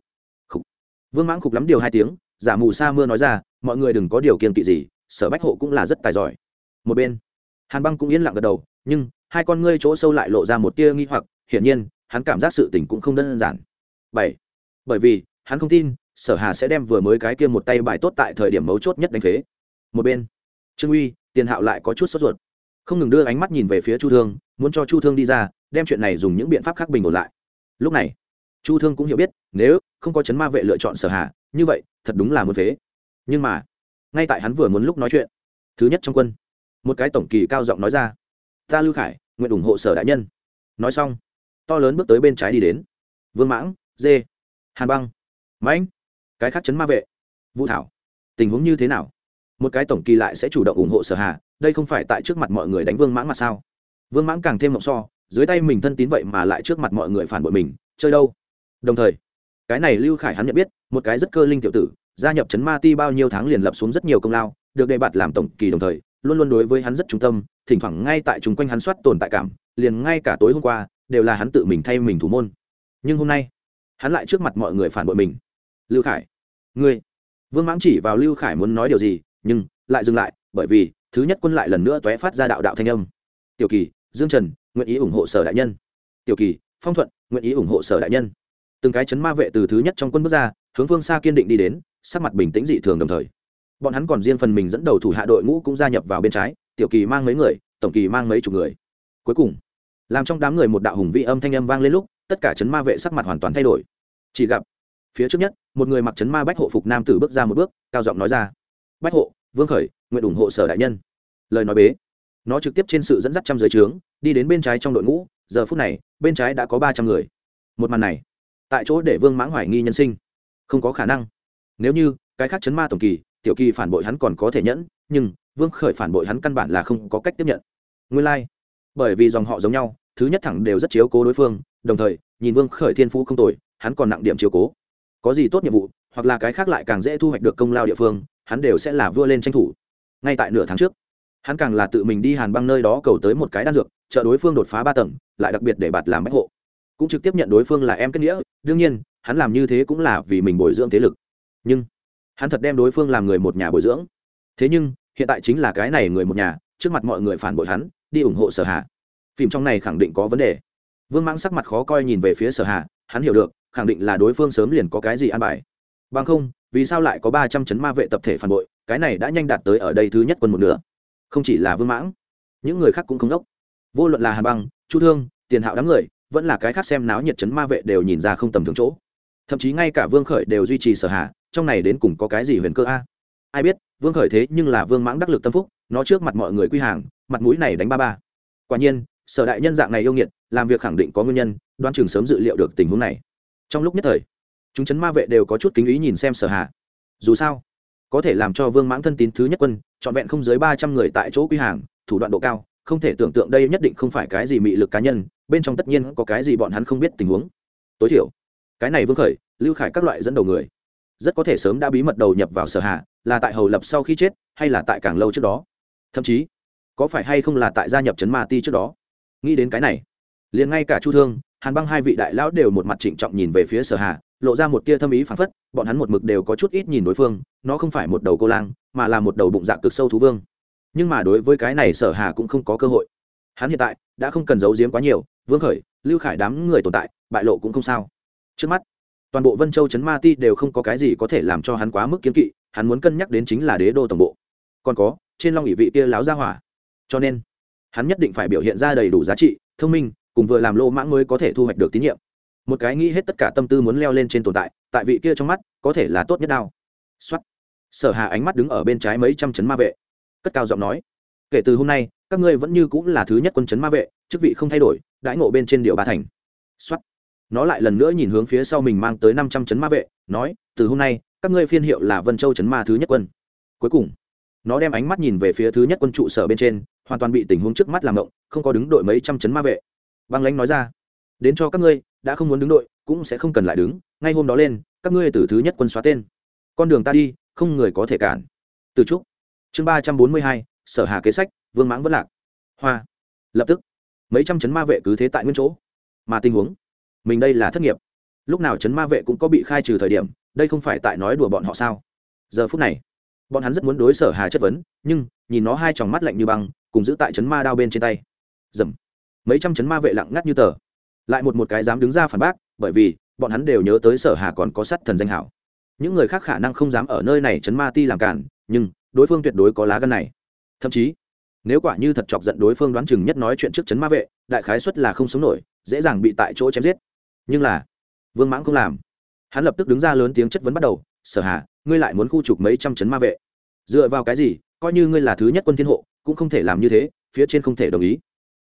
khủ. vương mãng khục lắm điều hai tiếng giả mù sa mưa nói ra mọi người đừng có điều kiện kỵ gì, sở bách hộ cũng là rất tài giỏi. Một bên, hàn băng cũng yên lặng gật đầu, nhưng hai con ngươi chỗ sâu lại lộ ra một tia nghi hoặc, hiển nhiên, hắn cảm giác sự tình cũng không đơn giản. Bảy, bởi vì, hắn không tin, sở hà sẽ đem vừa mới cái kia một tay bài tốt tại thời điểm mấu chốt nhất đánh phế. Một bên, trương uy, tiền hạo lại có chút sốt ruột. Không ngừng đưa ánh mắt nhìn về phía chu thương, muốn cho chu thương đi ra, đem chuyện này dùng những biện pháp khác bình ổn lại. Lúc này, chu thương cũng hiểu biết, nếu không có chấn ma vệ lựa chọn sở hà, như vậy, thật đúng là muốn phế nhưng mà, ngay tại hắn vừa muốn lúc nói chuyện, thứ nhất trong quân, một cái tổng kỳ cao giọng nói ra, ta lưu khải, nguyện ủng hộ sở đại nhân. Nói xong, to lớn bước tới bên trái đi đến. Vương mãng, dê, hàn băng, mãnh, cái khác chấn ma vệ, vũ thảo, tình huống như thế nào? Một cái tổng kỳ lại sẽ chủ động ủng hộ sở hà đây không phải tại trước mặt mọi người đánh vương mãng mà sao? Vương mãng càng thêm mộng so, dưới tay mình thân tín vậy mà lại trước mặt mọi người phản bội mình, chơi đâu? Đồng thời, cái này lưu khải hắn nhận biết, một cái rất cơ linh tiểu tử gia nhập chấn ma ti bao nhiêu tháng liền lập xuống rất nhiều công lao, được đề bạt làm tổng kỳ đồng thời, luôn luôn đối với hắn rất trung tâm, thỉnh thoảng ngay tại chung quanh hắn soát tồn tại cảm, liền ngay cả tối hôm qua, đều là hắn tự mình thay mình thủ môn. Nhưng hôm nay, hắn lại trước mặt mọi người phản bội mình. Lưu khải, ngươi, vương mãng chỉ vào lưu khải muốn nói điều gì, nhưng lại dừng lại, bởi vì thứ nhất quân lại lần nữa t phát ra đạo đạo thanh âm. Tiểu kỳ, dương trần, nguyện ý ủng hộ sở đại nhân. Tiểu kỳ, phong thuận, nguyện ý ủng hộ sở đại nhân. Từng cái chấn ma vệ từ thứ nhất trong quân bước ra, hướng phương xa kiên định đi đến sắc mặt bình tĩnh dị thường đồng thời. Bọn hắn còn riêng phần mình dẫn đầu thủ hạ đội ngũ cũng gia nhập vào bên trái, tiểu kỳ mang mấy người, tổng kỳ mang mấy chục người. Cuối cùng, làm trong đám người một đạo hùng vị âm thanh âm vang lên lúc, tất cả chấn ma vệ sắc mặt hoàn toàn thay đổi. Chỉ gặp, phía trước nhất, một người mặc chấn ma bách hộ phục nam tử bước ra một bước, cao giọng nói ra, bách hộ, vương khởi, nguyện ủng hộ sở đại nhân. Lời nói bế. Nó trực tiếp trên sự dẫn dắt trăm giới trướng, đi đến bên trái trong đội ngũ, giờ phút này, bên trái đã có ba trăm người. Một màn này, tại chỗ để vương mãng hoài nghi nhân sinh. Không có khả năng nếu như, cái khác chấn ma tổng kỳ, tiểu kỳ phản bội hắn còn có thể nhẫn, nhưng, vương khởi phản bội hắn căn bản là không có cách tiếp nhận. Nguyên lai、like. bởi vì dòng họ giống nhau, thứ nhất thẳng đều rất chiếu cố đối phương, đồng thời, nhìn vương khởi thiên phú không tồi, hắn còn nặng điểm chiếu cố. Có gì tốt nhiệm vụ, hoặc là cái khác lại càng dễ thu hoạch được công lao địa phương, hắn đều sẽ là vua lên tranh thủ. Ngay tại nửa tháng trước, hắn càng là tự mình đi hàn băng nơi đó cầu tới một cái đan dược, trợ đối phương đột phá ba tầng, lại đặc biệt để bạt làm bách hộ. Cũng trực tiếp nhận đối phương là em kết nghĩa, đương nhiên, hắn làm như thế cũng là vì mình bồi dưỡng thế lực nhưng hắn thật đem đối phương làm người một nhà bồi dưỡng. Thế nhưng, hiện tại chính là cái này người một nhà, trước mặt mọi người phản bội hắn, đi ủng hộ sở hạ phim trong này khẳng định có vấn đề. Vương mãng sắc mặt khó coi nhìn về phía sở hạ hắn hiểu được, khẳng định là đối phương sớm liền có cái gì an bài. Bằng không, vì sao lại có ba trăm chấn ma vệ tập thể phản bội, cái này đã nhanh đạt tới ở đây thứ nhất quân một nửa. Không chỉ là vương mãng, những người khác cũng không đốc. Vô luận là hà băng, chu thương, tiền hạo đám người, vẫn là cái khác xem náo nhiệt chấn ma vệ đều nhìn ra không tầm thường chỗ. Thậm chí ngay cả vương khởi đều duy trì sở hạ trong này đến cùng có cái gì huyền cơ a? Ai biết, vương khởi thế nhưng là vương mãng đắc lực tâm phúc, nó trước mặt mọi người quy hàng, mặt mũi này đánh ba ba. Quả nhiên, sở đại nhân dạng này yêu nghiệt, làm việc khẳng định có nguyên nhân đoan chừng sớm dự liệu được tình huống này. Trong lúc nhất thời, chúng chấn ma vệ đều có chút kính ý nhìn xem sở hạ dù sao, có thể làm cho vương mãng thân tín thứ nhất quân, trọn vẹn không dưới ba trăm người tại chỗ quy hàng, thủ đoạn độ cao, không thể tưởng tượng đây nhất định không phải cái gì mị lực cá nhân, bên trong tất nhiên có cái gì bọn hắn không biết tình huống. Tối thiểu, cái này vương khởi, lưu khải các loại dẫn đầu người rất có thể sớm đã bí mật đầu nhập vào sở hạ là tại hầu lập sau khi chết hay là tại càng lâu trước đó. Thậm chí có phải hay không là tại gia nhập trấn ma ti trước đó? Nghĩ đến cái này liền ngay cả chu thương hàn băng hai vị đại lão đều một mặt trịnh trọng nhìn về phía sở hạ, lộ ra một tia thâm ý phản phất bọn hắn một mực đều có chút ít nhìn đối phương nó không phải một đầu cô lang mà là một đầu bụng dạ cực sâu thú vương. Nhưng mà đối với cái này sở hà cũng không có cơ hội. Hắn hiện tại đã không cần giấu giếm quá nhiều vương khởi lưu khải đám người tồn tại bại lộ cũng không sao. Trước mắt toàn bộ vân châu trấn ma ti đều không có cái gì có thể làm cho hắn quá mức kiến kỵ, hắn muốn cân nhắc đến chính là đế đô tổng bộ. Còn có, trên long ỵ vị kia láo ra hỏa. Cho nên, hắn nhất định phải biểu hiện ra đầy đủ giá trị, thông minh, cùng vừa làm lô mãng mới có thể thu hoạch được tín nhiệm. Một cái nghĩ hết tất cả tâm tư muốn leo lên trên tồn tại tại vị kia trong mắt, có thể là tốt nhất đao. Xuất sở hà ánh mắt đứng ở bên trái mấy trăm chấn ma vệ. Cất cao giọng nói, kể từ hôm nay, các ngươi vẫn như cũng là thứ nhất quân chấn ma vệ, chức vị không thay đổi, đãi ngộ bên trên điều ba thành. Xuất nó lại lần nữa nhìn hướng phía sau mình mang tới năm trăm chấn ma vệ, nói, từ hôm nay, các ngươi phiên hiệu là vân châu chấn ma thứ nhất quân. Cuối cùng, nó đem ánh mắt nhìn về phía thứ nhất quân trụ sở bên trên, hoàn toàn bị tình huống trước mắt làm động không có đứng đội mấy trăm chấn ma vệ. Băng lãnh nói ra, đến cho các ngươi, đã không muốn đứng đội, cũng sẽ không cần lại đứng, ngay hôm đó lên, các ngươi từ thứ nhất quân xóa tên. Con đường ta đi, không người có thể cản. Từ trúc, chương ba trăm bốn mươi hai, sở hà kế sách, vương mãng vẫn lạc. Hoa, lập tức, mấy trăm chấn ma vệ cứ thế tại nguyên chỗ. Mà tình huống mình đây là thất nghiệp. Lúc nào chấn ma vệ cũng có bị khai trừ thời điểm, đây không phải tại nói đùa bọn họ sao? Giờ phút này, bọn hắn rất muốn đối sở hà chất vấn, nhưng, nhìn nó hai tròng mắt lạnh như băng, cùng giữ tại chấn ma đao bên trên tay. Dầm. Mấy trăm chấn ma vệ lặng ngắt như tờ. Lại một một cái dám đứng ra phản bác, bởi vì, bọn hắn đều nhớ tới sở hà còn có sắt thần danh hảo. Những người khác khả năng không dám ở nơi này chấn ma ti làm cản, nhưng, đối phương tuyệt đối có lá gân này. Thậm chí, nếu quả như thật chọc giận đối phương đoán chừng nhất nói chuyện trước chấn ma vệ, đại khái suất là không sống nổi, dễ dàng bị tại chỗ chém giết nhưng là, vương mãng không làm. Hắn lập tức đứng ra lớn tiếng chất vấn bắt đầu, sở hà, ngươi lại muốn khu trục mấy trăm chấn ma vệ? Dựa vào cái gì? Coi như ngươi là thứ nhất quân thiên hộ, cũng không thể làm như thế, phía trên không thể đồng ý.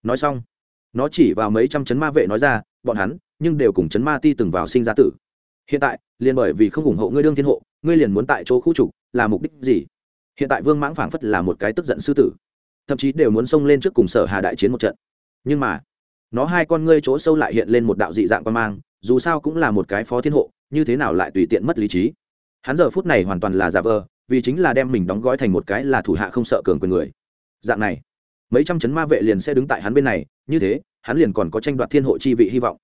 Nói xong, nó chỉ vào mấy trăm chấn ma vệ nói ra, bọn hắn, nhưng đều cùng chấn ma ti từng vào sinh ra tử. Hiện tại, liền bởi vì không ủng hộ ngươi đương thiên hộ, ngươi liền muốn tại chỗ khu trục, là mục đích gì? Hiện tại vương mãng phảng phất là một cái tức giận sư tử. Thậm chí đều muốn xông lên trước cùng sở hà đại chiến một trận. Nhưng mà nó hai con ngươi chỗ sâu lại hiện lên một đạo dị dạng quan mang, dù sao cũng là một cái phó thiên hộ, như thế nào lại tùy tiện mất lý trí? Hắn giờ phút này hoàn toàn là giả vờ, vì chính là đem mình đóng gói thành một cái là thủ hạ không sợ cường quyền người. Dạng này, mấy trăm chấn ma vệ liền sẽ đứng tại hắn bên này, như thế, hắn liền còn có tranh đoạt thiên hộ chi vị hy vọng.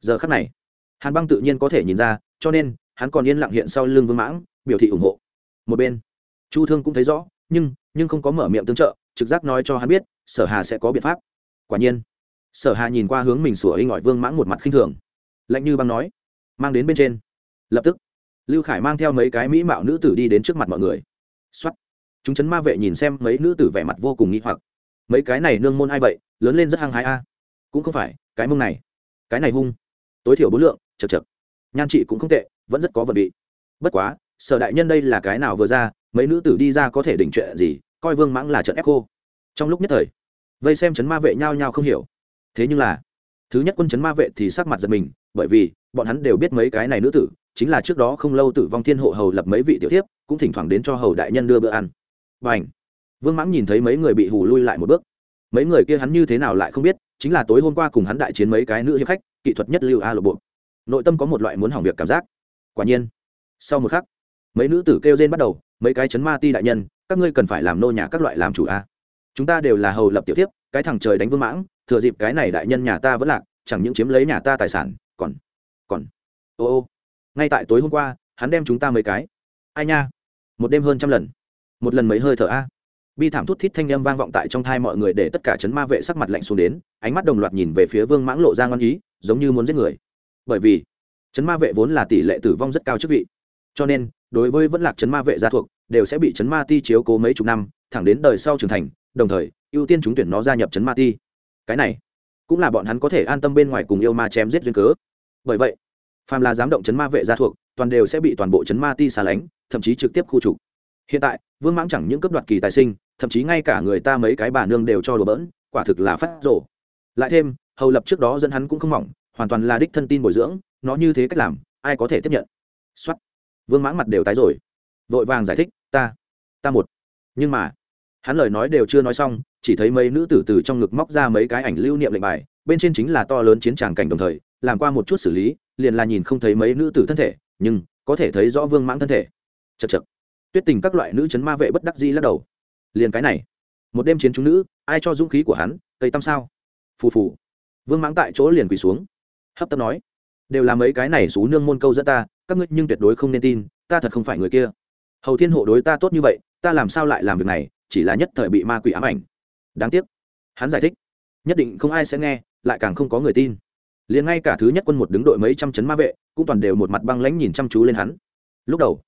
Giờ khắc này, hàn băng tự nhiên có thể nhìn ra, cho nên, hắn còn yên lặng hiện sau lưng vương mãng, biểu thị ủng hộ. Một bên, chu thương cũng thấy rõ, nhưng nhưng không có mở miệng tương trợ, trực giác nói cho hắn biết, sở hà sẽ có biện pháp. Quả nhiên sở hà nhìn qua hướng mình sủa inh ỏi vương mãng một mặt khinh thường. Lạnh như băng nói, mang đến bên trên. Lập tức, lưu khải mang theo mấy cái mỹ mạo nữ tử đi đến trước mặt mọi người. Xuất chúng chấn ma vệ nhìn xem mấy nữ tử vẻ mặt vô cùng nghĩ hoặc. Mấy cái này nương môn ai vậy? Lớn lên rất hăng hái a. Cũng không phải, cái mông này, cái này hung. Tối thiểu bốn lượng, chật chật. Nhan chị cũng không tệ, vẫn rất có vật vị. Bất quá, sở đại nhân đây là cái nào vừa ra, mấy nữ tử đi ra có thể đỉnh chuyện gì, coi vương mãng là trận ép cô trong lúc nhất thời, vây xem chấn ma vệ nhao nhao không hiểu thế nhưng là, thứ nhất quân chấn ma vệ thì sắc mặt giật mình, bởi vì bọn hắn đều biết mấy cái này nữ tử, chính là trước đó không lâu tử vong thiên hộ hầu lập mấy vị tiểu tiếp cũng thỉnh thoảng đến cho hầu đại nhân đưa bữa ăn. Và ảnh vương mãng nhìn thấy mấy người bị hù lui lại một bước. Mấy người kia hắn như thế nào lại không biết, chính là tối hôm qua cùng hắn đại chiến mấy cái nữ hiệp khách kỹ thuật nhất lưu a lộ bộ. Nội tâm có một loại muốn hỏng việc cảm giác. Quả nhiên, sau một khắc, mấy nữ tử kêu rên bắt đầu, mấy cái chấn ma ti đại nhân, các ngươi cần phải làm nô nhà các loại làm chủ a. Chúng ta đều là hầu lập tiểu tiếp cái thằng trời đánh vương mãng thừa dịp cái này đại nhân nhà ta vẫn lạc, chẳng những chiếm lấy nhà ta tài sản, còn còn, ô ô. Ngay tại tối hôm qua, hắn đem chúng ta mấy cái. Ai nha? Một đêm hơn trăm lần. Một lần mấy hơi thở a. Bi thảm thút thít thanh â m vang vọng tại trong thai mọi người để tất cả chấn ma vệ sắc mặt lạnh xuống đến, ánh mắt đồng loạt nhìn về phía vương mãng lộ ra ngon ý, giống như muốn giết người. Bởi vì, chấn ma vệ vốn là tỷ lệ tử vong rất cao chức vị. Cho nên, đối với vẫn lạc chấn ma vệ gia thuộc, đều sẽ bị chấn ma ti chiếu cố mấy chục năm, thẳng đến đời sau trưởng thành, đồng thời, ưu tiên chúng tuyển nó gia nhập chấn ma ti cái này cũng là bọn hắn có thể an tâm bên ngoài cùng yêu ma chém giết duyên cớ. Bởi vậy, phàm là dám động chấn ma vệ gia thuộc, toàn đều sẽ bị toàn bộ chấn ma ti xa lánh, thậm chí trực tiếp khu trục. Hiện tại, vương mãng chẳng những cấp đoạt kỳ tài sinh, thậm chí ngay cả người ta mấy cái bà nương đều cho đùa bỡn, quả thực là phát rổ lại thêm, hầu lập trước đó dẫn hắn cũng không mỏng, hoàn toàn là đích thân tin bồi dưỡng, nó như thế cách làm, ai có thể tiếp nhận? Xuất vương mãng mặt đều tái rồi. Vội vàng giải thích, ta ta một. Nhưng mà, hắn lời nói đều chưa nói xong chỉ thấy mấy nữ tử từ trong ngực móc ra mấy cái ảnh lưu niệm lệnh bài, bên trên chính là to lớn chiến tràng cảnh đồng thời, làm qua một chút xử lý, liền là nhìn không thấy mấy nữ tử thân thể, nhưng có thể thấy rõ vương mãng thân thể. Chật chật tuyết tình các loại nữ chấn ma vệ bất đắc dĩ lắc đầu. Liền cái này, một đêm chiến chúng nữ, ai cho dũng khí của hắn, cây tăm sao? Phù phù. Vương mãng tại chỗ liền quỳ xuống, hấp tấp nói, đều là mấy cái này xú nương môn câu dẫn ta, các ngươi nhưng tuyệt đối không nên tin, ta thật không phải người kia. Hầu thiên hộ đối ta tốt như vậy, ta làm sao lại làm việc này, chỉ là nhất thời bị ma quỷ ám ảnh đáng tiếc. Hắn giải thích. Nhất định không ai sẽ nghe, lại càng không có người tin. Liền ngay cả thứ nhất quân một đứng đội mấy trăm chấn ma vệ, cũng toàn đều một mặt băng lãnh nhìn chăm chú lên hắn. Lúc đầu,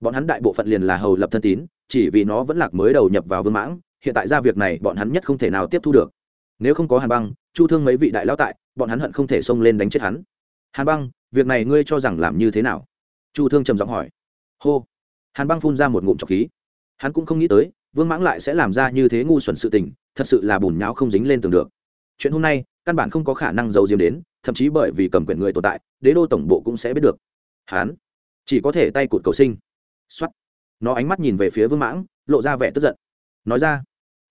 bọn hắn đại bộ phận liền là hầu lập thân tín, chỉ vì nó vẫn lạc mới đầu nhập vào vương mãng, hiện tại ra việc này bọn hắn nhất không thể nào tiếp thu được. Nếu không có hàn băng, chu thương mấy vị đại lão tại, bọn hắn hận không thể xông lên đánh chết hắn. Hàn băng, việc này ngươi cho rằng làm như thế nào? Chu thương trầm giọng hỏi. Hô. Hàn băng phun ra một ngụm trọc khí. Hắn cũng không nghĩ tới vương mãng lại sẽ làm ra như thế ngu xuẩn sự tình, thật sự là bùn nháo không dính lên tường được. Chuyện hôm nay, căn bản không có khả năng giấu diếm đến, thậm chí bởi vì cầm quyền người tồn tại, đế đô tổng bộ cũng sẽ biết được. Hán, chỉ có thể tay cụt cầu sinh. X nó ánh mắt nhìn về phía vương mãng, lộ ra vẻ tức giận. Nói ra,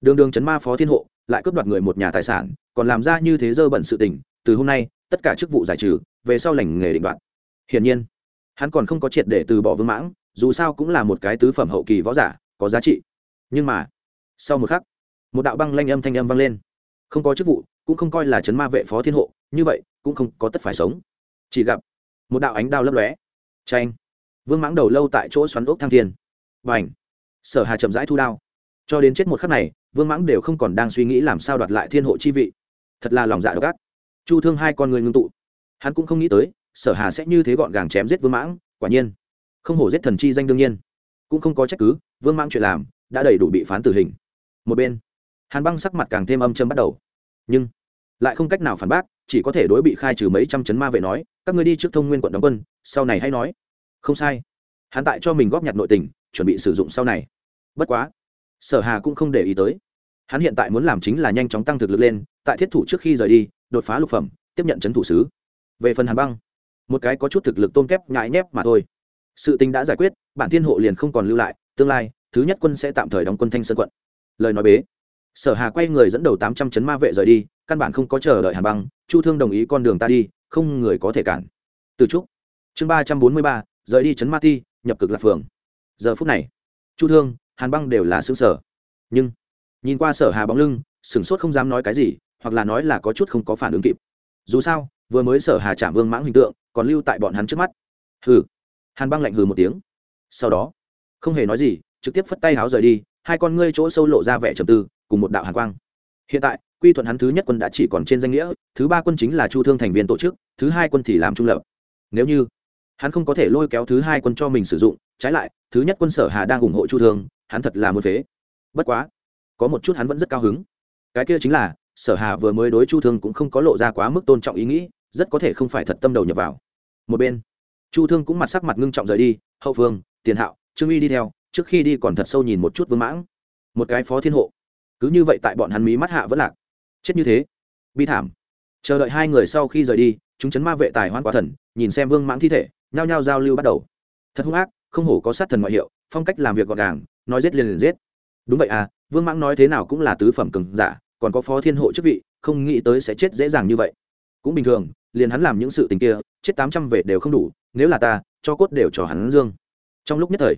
đường đường chấn ma phó thiên hộ, lại cướp đoạt người một nhà tài sản, còn làm ra như thế dơ bẩn sự tình, từ hôm nay, tất cả chức vụ giải trừ, về sau lành nghề định đoạt. Hiển nhiên, hắn còn không có triệt để từ bỏ vương mãng, dù sao cũng là một cái tứ phẩm hậu kỳ võ giả, có giá trị nhưng mà, sau một khắc, một đạo băng lanh âm thanh âm vang lên. Không có chức vụ, cũng không coi là chấn ma vệ phó thiên hộ, như vậy, cũng không có tất phải sống. Chỉ gặp, một đạo ánh đao lấp lóe. Tranh vương mãng đầu lâu tại chỗ xoắn ốc thang thiên. Và ảnh sở hà chậm rãi thu đao. Cho đến chết một khắc này, vương mãng đều không còn đang suy nghĩ làm sao đoạt lại thiên hộ chi vị. Thật là lòng dạ độc ác. Chu thương hai con người ngưng tụ. Hắn cũng không nghĩ tới, sở hà sẽ như thế gọn gàng chém giết vương mãng, quả nhiên. Không hổ giết thần chi danh đương nhiên. Cũng không có trách cứ, vương mãng chuyện làm đã đầy đủ bị phán tử hình. Một bên, hàn băng sắc mặt càng thêm âm châm bắt đầu. Nhưng, lại không cách nào phản bác, chỉ có thể đối bị khai trừ mấy trăm chấn ma vệ nói, các ngươi đi trước thông nguyên quận đóng quân, sau này hay nói. Không sai. Hắn tại cho mình góp nhặt nội tình, chuẩn bị sử dụng sau này. Bất quá, sở hà cũng không để ý tới. Hắn hiện tại muốn làm chính là nhanh chóng tăng thực lực lên, tại thiết thủ trước khi rời đi, đột phá lục phẩm, tiếp nhận chấn thủ sứ. Về phần hàn băng, một cái có chút thực lực tôm kép, nhãi nhép mà thôi. Sự tình đã giải quyết, bản thiên hộ liền không còn lưu lại, tương lai thứ nhất quân sẽ tạm thời đóng quân thanh sơn quận. Lời nói bế, sở hà quay người dẫn đầu tám trăm chấn ma vệ rời đi, căn bản không có chờ đợi hàn băng, chu thương đồng ý con đường ta đi, không người có thể cản. Từ trúc, chương ba trăm bốn mươi ba, rời đi chấn ma ti nhập cực lạc phường. Giờ phút này, chu thương, hàn băng đều là xứ sở nhưng, nhìn qua sở hà bóng lưng, sửng sốt không dám nói cái gì, hoặc là nói là có chút không có phản ứng kịp. Dù sao, vừa mới sở hà chạm vương mãng hình tượng, còn lưu tại bọn hắn trước mắt. Hừ. Hàn băng lạnh hừ một tiếng. Sau đó, không hề nói gì trực tiếp phất tay háo rời đi, hai con ngươi chỗ sâu lộ ra vẻ trầm tư, cùng một đạo hàn quang. Hiện tại, quy thuận hắn thứ nhất quân đã chỉ còn trên danh nghĩa, thứ ba quân chính là chu thương thành viên tổ chức, thứ hai quân thì làm trung lập. Nếu như hắn không có thể lôi kéo thứ hai quân cho mình sử dụng, trái lại, thứ nhất quân sở hà đang ủng hộ chu thương, hắn thật là muốn phế. Bất quá, có một chút hắn vẫn rất cao hứng. Cái kia chính là, sở hà vừa mới đối chu thương cũng không có lộ ra quá mức tôn trọng ý nghĩ, rất có thể không phải thật tâm đầu nhập vào. Một bên, chu thương cũng mặt sắc mặt ngưng trọng rời đi, hậu phương, tiền hạo, trương uy đi theo trước khi đi còn thật sâu nhìn một chút vương mãng. Một cái phó thiên hộ. Cứ như vậy tại bọn hắn mí mắt hạ vẫn lạc. Chết như thế. Bi thảm. Chờ đợi hai người sau khi rời đi, chúng chấn ma vệ tài hoan quá thần, nhìn xem vương mãng thi thể, nhao nhao giao lưu bắt đầu. Thật hung ác, không hổ có sát thần ngoại hiệu, phong cách làm việc gọn gàng, nói giết liền liền giết. Đúng vậy à vương mãng nói thế nào cũng là tứ phẩm cường giả, còn có phó thiên hộ chức vị, không nghĩ tới sẽ chết dễ dàng như vậy. Cũng bình thường, liền hắn làm những sự tình kia, chết tám trăm vệ đều không đủ, nếu là ta, cho cốt đều cho hắn dương. Trong lúc nhất thời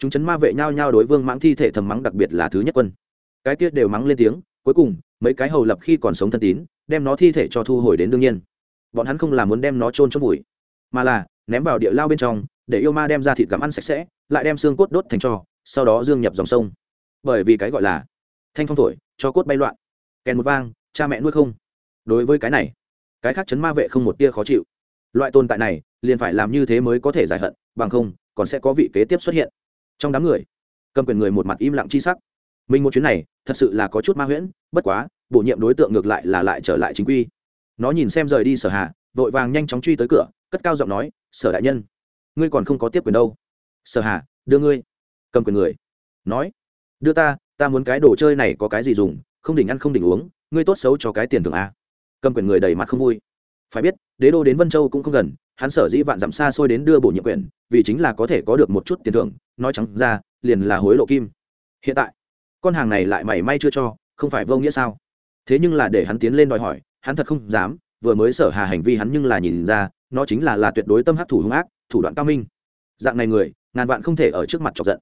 chúng chấn ma vệ nhao nhau đối vương mãng thi thể thầm mắng đặc biệt là thứ nhất quân. Cái tiết đều mắng lên tiếng, cuối cùng, mấy cái hầu lập khi còn sống thân tín, đem nó thi thể cho thu hồi đến đương nhiên. Bọn hắn không là muốn đem nó trôn trong vùi, mà là ném vào địa lao bên trong, để yêu ma đem ra thịt gặm ăn sạch sẽ, lại đem xương cốt đốt thành trò sau đó dương nhập dòng sông. Bởi vì cái gọi là thanh phong thổi, cho cốt bay loạn. Kèn một vang, cha mẹ nuôi không. Đối với cái này, cái khác chấn ma vệ không một tia khó chịu. Loại tồn tại này, liền phải làm như thế mới có thể giải hận, bằng không, còn sẽ có vị kế tiếp xuất hiện trong đám người. Cầm quyền người một mặt im lặng chi sắc. Mình một chuyến này, thật sự là có chút ma huyễn, bất quá, bổ nhiệm đối tượng ngược lại là lại trở lại chính quy. Nó nhìn xem rời đi sở hạ, vội vàng nhanh chóng truy tới cửa, cất cao giọng nói, sở đại nhân, ngươi còn không có tiếp quyền đâu. Sở hạ, đưa ngươi. Cầm quyền người, nói, đưa ta ta muốn cái đồ chơi này có cái gì dùng, không đỉnh ăn không đỉnh uống, ngươi tốt xấu cho cái tiền thưởng a. Cầm quyền người đầy mặt không vui phải biết, đế đô đến vân châu cũng không gần, hắn sở dĩ vạn dặm xa xôi đến đưa bổ nhiệm quyền, vì chính là có thể có được một chút tiền thưởng, nói trắng ra, liền là hối lộ kim. Hiện tại, con hàng này lại mảy may chưa cho, không phải vô nghĩa sao? Thế nhưng là để hắn tiến lên đòi hỏi, hắn thật không dám, vừa mới sở hà hành vi hắn nhưng là nhìn ra, nó chính là là tuyệt đối tâm hắc thủ hung ác, thủ đoạn cao minh. Dạng này người, ngàn vạn không thể ở trước mặt chọc giận.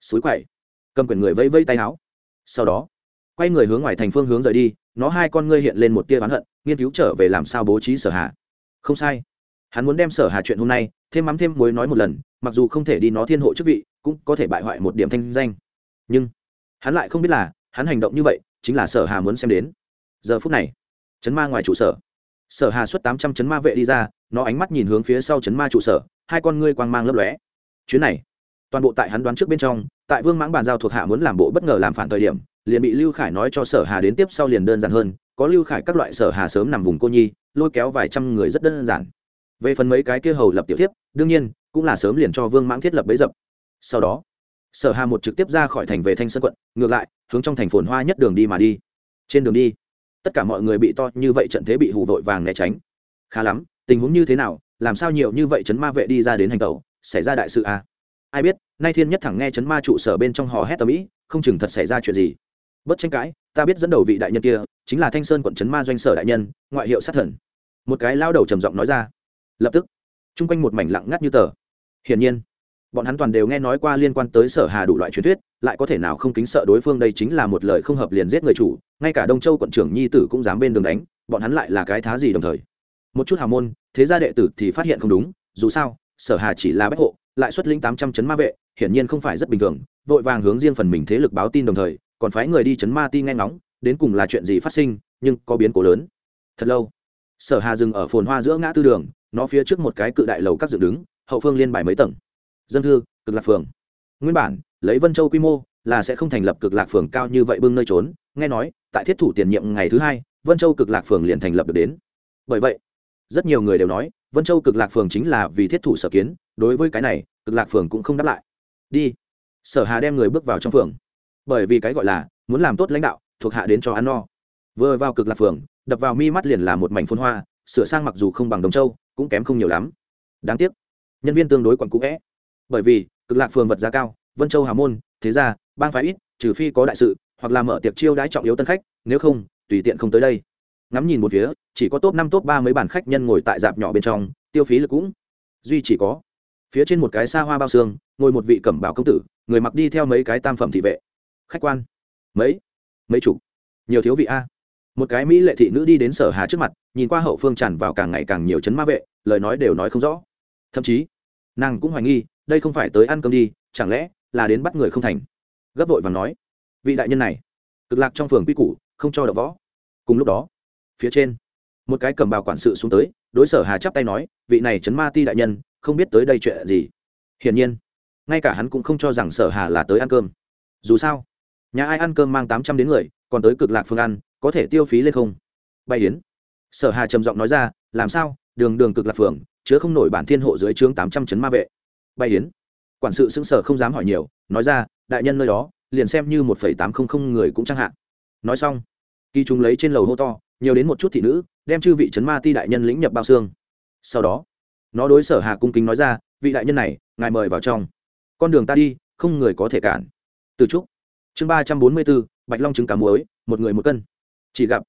Suối quậy. Cầm quyền người vây vây tay áo. Sau đó quay người hướng ngoài thành phương hướng rời đi, nó hai con ngươi hiện lên một tia oán hận, nghiên cứu trở về làm sao bố trí sở hà. Không sai. Hắn muốn đem sở hà chuyện hôm nay thêm mắm thêm muối nói một lần, mặc dù không thể đi nó thiên hộ chức vị, cũng có thể bại hoại một điểm thanh danh. Nhưng, hắn lại không biết là, hắn hành động như vậy chính là sở hà muốn xem đến. Giờ phút này, chấn ma ngoài trụ sở. Sở hà xuất tám trăm chấn ma vệ đi ra, nó ánh mắt nhìn hướng phía sau chấn ma trụ sở, hai con ngươi quang mang lấp lóe. Chuyến này, toàn bộ tại hắn đoán trước bên trong, tại vương mãng bàn giao thuộc hạ muốn làm bộ bất ngờ làm phản thời điểm liền bị lưu khải nói cho sở hà đến tiếp sau liền đơn giản hơn, có lưu khải các loại sở hà sớm nằm vùng cô nhi, lôi kéo vài trăm người rất đơn giản. Về phần mấy cái kia hầu lập tiểu tiếp đương nhiên, cũng là sớm liền cho vương mãng thiết lập bấy dập. Sau đó, sở hà một trực tiếp ra khỏi thành về thanh sơn quận, ngược lại, hướng trong thành phồn hoa nhất đường đi mà đi. Trên đường đi, tất cả mọi người bị to như vậy trận thế bị hù vội vàng né tránh. Khá lắm, tình huống như thế nào, làm sao nhiều như vậy chấn ma vệ đi ra đến hành tẩu, xảy ra đại sự à? ai biết, nay thiên nhất thẳng nghe chấn ma trụ sở bên trong hò hét tầm ĩ không chừng thật xảy ra chuyện gì bất tranh cãi, ta biết dẫn đầu vị đại nhân kia chính là thanh sơn quận chấn ma doanh sở đại nhân, ngoại hiệu sát thần. Một cái lao đầu trầm giọng nói ra. Lập tức, chung quanh một mảnh lặng ngắt như tờ. Hiển nhiên, bọn hắn toàn đều nghe nói qua liên quan tới sở hà đủ loại truyền thuyết, lại có thể nào không kính sợ đối phương đây chính là một lời không hợp liền giết người chủ, ngay cả đông châu quận trưởng nhi tử cũng dám bên đường đánh, bọn hắn lại là cái thá gì đồng thời. Một chút hào môn, thế gia đệ tử thì phát hiện không đúng, dù sao, sở hà chỉ là bách hộ, lại xuất lĩnh tám trăm chấn ma vệ, hiển nhiên không phải rất bình thường, vội vàng hướng riêng phần mình thế lực báo tin đồng thời còn phái người đi chấn ma ti nghe ngóng, đến cùng là chuyện gì phát sinh, nhưng có biến cố lớn. Thật lâu, sở hà dừng ở phồn hoa giữa ngã tư đường, nó phía trước một cái cự đại lầu các dựng đứng, hậu phương liên bài mấy tầng. Dân thư, cực lạc phường. Nguyên bản, lấy vân châu quy mô, là sẽ không thành lập cực lạc phường cao như vậy bưng nơi trốn, nghe nói, tại thiết thủ tiền nhiệm ngày thứ hai, vân châu cực lạc phường liền thành lập được đến. Bởi vậy, rất nhiều người đều nói, vân châu cực lạc phường chính là vì thiết thủ sở kiến, đối với cái này, cực lạc phường cũng không đáp lại. Đi. Sở hà đem người bước vào trong phường bởi vì cái gọi là muốn làm tốt lãnh đạo thuộc hạ đến cho ăn no. Vừa vào cực lạc phường, đập vào mi mắt liền là một mảnh phun hoa, sửa sang mặc dù không bằng đồng châu, cũng kém không nhiều lắm. Đáng tiếc, nhân viên tương đối quặn cũ vẽ bởi vì, cực lạc phường vật giá cao, vân châu hà môn, thế ra, bang phái ít, trừ phi có đại sự, hoặc là mở tiệc chiêu đãi trọng yếu tân khách, nếu không, tùy tiện không tới đây. Ngắm nhìn một phía, chỉ có top năm, top ba mấy bàn khách nhân ngồi tại dạp nhỏ bên trong, tiêu phí lực cũng duy chỉ có. Phía trên một cái xa hoa bao xương, ngồi một vị cẩm bảo công tử, người mặc đi theo mấy cái tam phẩm thị vệ khách quan. Mấy? Mấy chục? Nhiều thiếu vị a. Một cái mỹ lệ thị nữ đi đến sở hà trước mặt, nhìn qua hậu phương tràn vào càng ngày càng nhiều chấn ma vệ, lời nói đều nói không rõ. Thậm chí, nàng cũng hoài nghi, đây không phải tới ăn cơm đi, chẳng lẽ là đến bắt người không thành? Gấp vội và nói, vị đại nhân này, cực lạc trong phường quy củ, không cho đập võ. Cùng lúc đó, phía trên, một cái cầm bào quản sự xuống tới, đối sở hà chắp tay nói, vị này chấn ma ti đại nhân, không biết tới đây chuyện gì. Hiển nhiên, ngay cả hắn cũng không cho rằng sở hà là tới ăn cơm. Dù sao nhà ai ăn cơm mang tám trăm đến người, còn tới cực lạc phương ăn, có thể tiêu phí lên không? Bay yến. Sở hà trầm giọng nói ra, làm sao? Đường đường cực lạc phường, chứa không nổi bản thiên hộ dưới trướng tám trăm chấn ma vệ. Bay yến. Quản sự xưng sở không dám hỏi nhiều, nói ra, đại nhân nơi đó, liền xem như một phẩy tám không không người cũng chẳng hạn. Nói xong, kỳ chúng lấy trên lầu hô to, nhiều đến một chút thị nữ, đem chư vị chấn ma ti đại nhân lĩnh nhập bao xương. Sau đó, nó đối sở hà cung kính nói ra, vị đại nhân này, ngài mời vào trong. Con đường ta đi, không người có thể cản. Từ trúc chương ba trăm bốn mươi bốn, bạch long trứng cá muối, một người một cân. Chỉ gặp,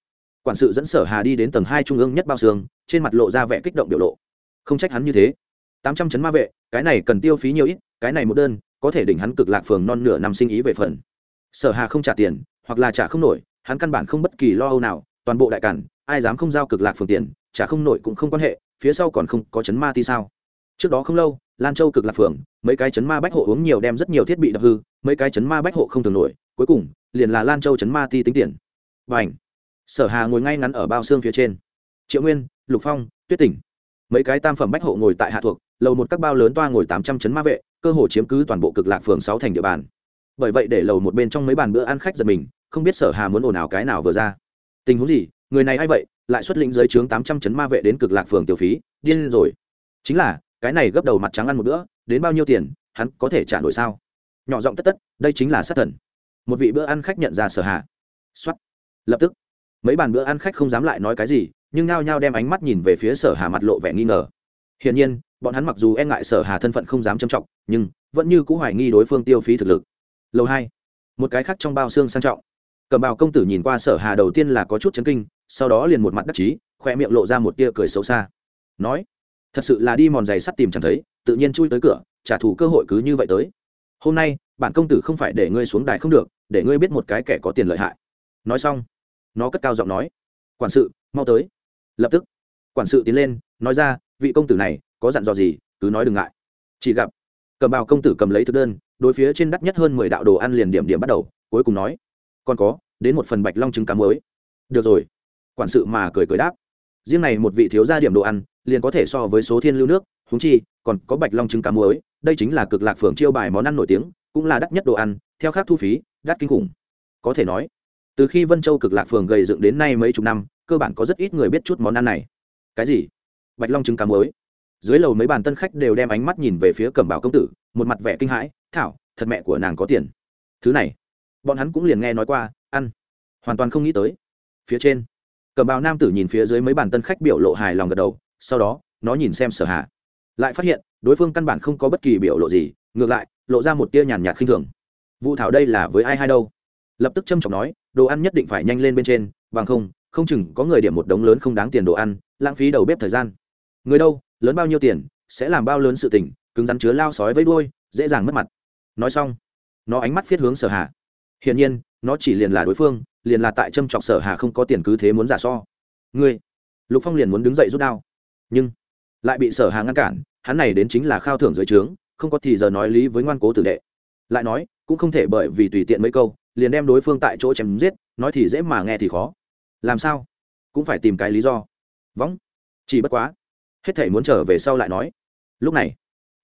quản sự dẫn sở hà đi đến tầng hai trung ương nhất bao xương, trên mặt lộ ra vẻ kích động biểu lộ. Không trách hắn như thế. Tám trăm chấn ma vệ, cái này cần tiêu phí nhiều ít, cái này một đơn, có thể đỉnh hắn cực lạc phường non nửa năm sinh ý về phần. Sở hà không trả tiền, hoặc là trả không nổi, hắn căn bản không bất kỳ lo âu nào, toàn bộ đại cản, ai dám không giao cực lạc phường tiền, trả không nổi cũng không quan hệ, phía sau còn không có chấn ma thì sao. Trước đó không lâu, lan châu cực lạc phường, mấy cái chấn ma bách hộ uống nhiều đem rất nhiều thiết bị đập hư mấy cái chấn ma bách hộ không thường nổi, cuối cùng, liền là lan châu chấn ma ti tính tiền. Và ảnh sở hà ngồi ngay ngắn ở bao xương phía trên. Triệu nguyên, lục phong, tuyết tỉnh. Mấy cái tam phẩm bách hộ ngồi tại hạ thuộc, lầu một các bao lớn toa ngồi tám trăm chấn ma vệ, cơ hồ chiếm cứ toàn bộ cực lạc phường sáu thành địa bàn. Bởi vậy để lầu một bên trong mấy bàn bữa ăn khách giật mình, không biết sở hà muốn ồn ào cái nào vừa ra. Tình huống gì? Người này a i vậy? Lại xuất lĩnh dưới trướng tám trăm chấn ma vệ đến cực lạc phường tiểu phí, điên rồi. Chính là, cái này gấp đầu mặt trắng ăn một bữa, đến bao nhiêu tiền, hắn có thể trả nổi sao? Nhỏ giọng tất tất, đây chính là sát thần. Một vị bữa ăn khách nhận ra sở hà. Xuất lập tức, mấy bàn bữa ăn khách không dám lại nói cái gì, nhưng nao nhao đem ánh mắt nhìn về phía sở hà mặt lộ vẻ nghi ngờ. Hiển nhiên, bọn hắn mặc dù e ngại sở hà thân phận không dám châm trọng, nhưng vẫn như cũ hoài nghi đối phương tiêu phí thực lực. Lâu hai. Một cái khác trong bao xương sang trọng. Cầm bào công tử nhìn qua sở hà đầu tiên là có chút chấn kinh, sau đó liền một mặt đắc chí khoe miệng lộ ra một tia cười xấu xa. Nói, thật sự là đi mòn giày sắt tìm chẳng thấy, tự nhiên chui tới cửa, trả thù cơ hội cứ như vậy tới hôm nay, bản công tử không phải để ngươi xuống đài không được, để ngươi biết một cái kẻ có tiền lợi hại. Nói xong, nó cất cao giọng nói, quản sự, mau tới. Lập tức, quản sự tiến lên, nói ra, vị công tử này, có dặn dò gì, cứ nói đừng ngại. Chỉ gặp, cầm bào công tử cầm lấy thực đơn, đối phía trên đắt nhất hơn mười đạo đồ ăn liền điểm điểm bắt đầu, cuối cùng nói, còn có, đến một phần bạch long trứng cá mới được rồi. Quản sự mà cười cười đáp, riêng này một vị thiếu gia điểm đồ ăn, liền có thể so với số thiên lưu nước húng chi, còn có bạch long trứng cá muối đây chính là cực lạc phường chiêu bài món ăn nổi tiếng, cũng là đắt nhất đồ ăn, theo khác thu phí, đắt kinh khủng. Có thể nói, từ khi vân châu cực lạc phường gầy dựng đến nay mấy chục năm, cơ bản có rất ít người biết chút món ăn này. Cái gì? Bạch long trứng cá muối. Dưới lầu mấy bàn tân khách đều đem ánh mắt nhìn về phía cẩm bảo công tử, một mặt vẻ kinh hãi, thảo, thật mẹ của nàng có tiền. Thứ này, bọn hắn cũng liền nghe nói qua, ăn. Hoàn toàn không nghĩ tới. Phía trên, cẩm bào nam tử nhìn phía dưới mấy bàn tân khách biểu lộ hài lòng gật đầu, sau đó, nó nhìn xem sở hạ lại phát hiện đối phương căn bản không có bất kỳ biểu lộ gì, ngược lại, lộ ra một tia nhàn nhạt khinh thường. Vụ thảo đây là với ai hay đâu? Lập tức trâm trọng nói, đồ ăn nhất định phải nhanh lên bên trên, bằng không không chừng có người điểm một đống lớn không đáng tiền đồ ăn, lãng phí đầu bếp thời gian. Người đâu, lớn bao nhiêu tiền, sẽ làm bao lớn sự tình, cứng rắn chứa lao sói với đuôi, dễ dàng mất mặt. Nói xong, nó ánh mắt viết hướng sở hà. Hiển nhiên, nó chỉ liền là đối phương, liền là tại châm chọc sở hà không có tiền cứ thế muốn giả so. Ngươi, lục phong liền muốn đứng dậy rút đao. Nhưng, lại bị sở hà ngăn cản hắn này đến chính là khao thưởng dưới trướng, không có thì giờ nói lý với ngoan cố tử đệ. Lại nói, cũng không thể bởi vì tùy tiện mấy câu, liền đem đối phương tại chỗ chém giết, nói thì dễ mà nghe thì khó. Làm sao? Cũng phải tìm cái lý do. Võng chỉ bất quá. Hết thể muốn trở về sau lại nói. Lúc này,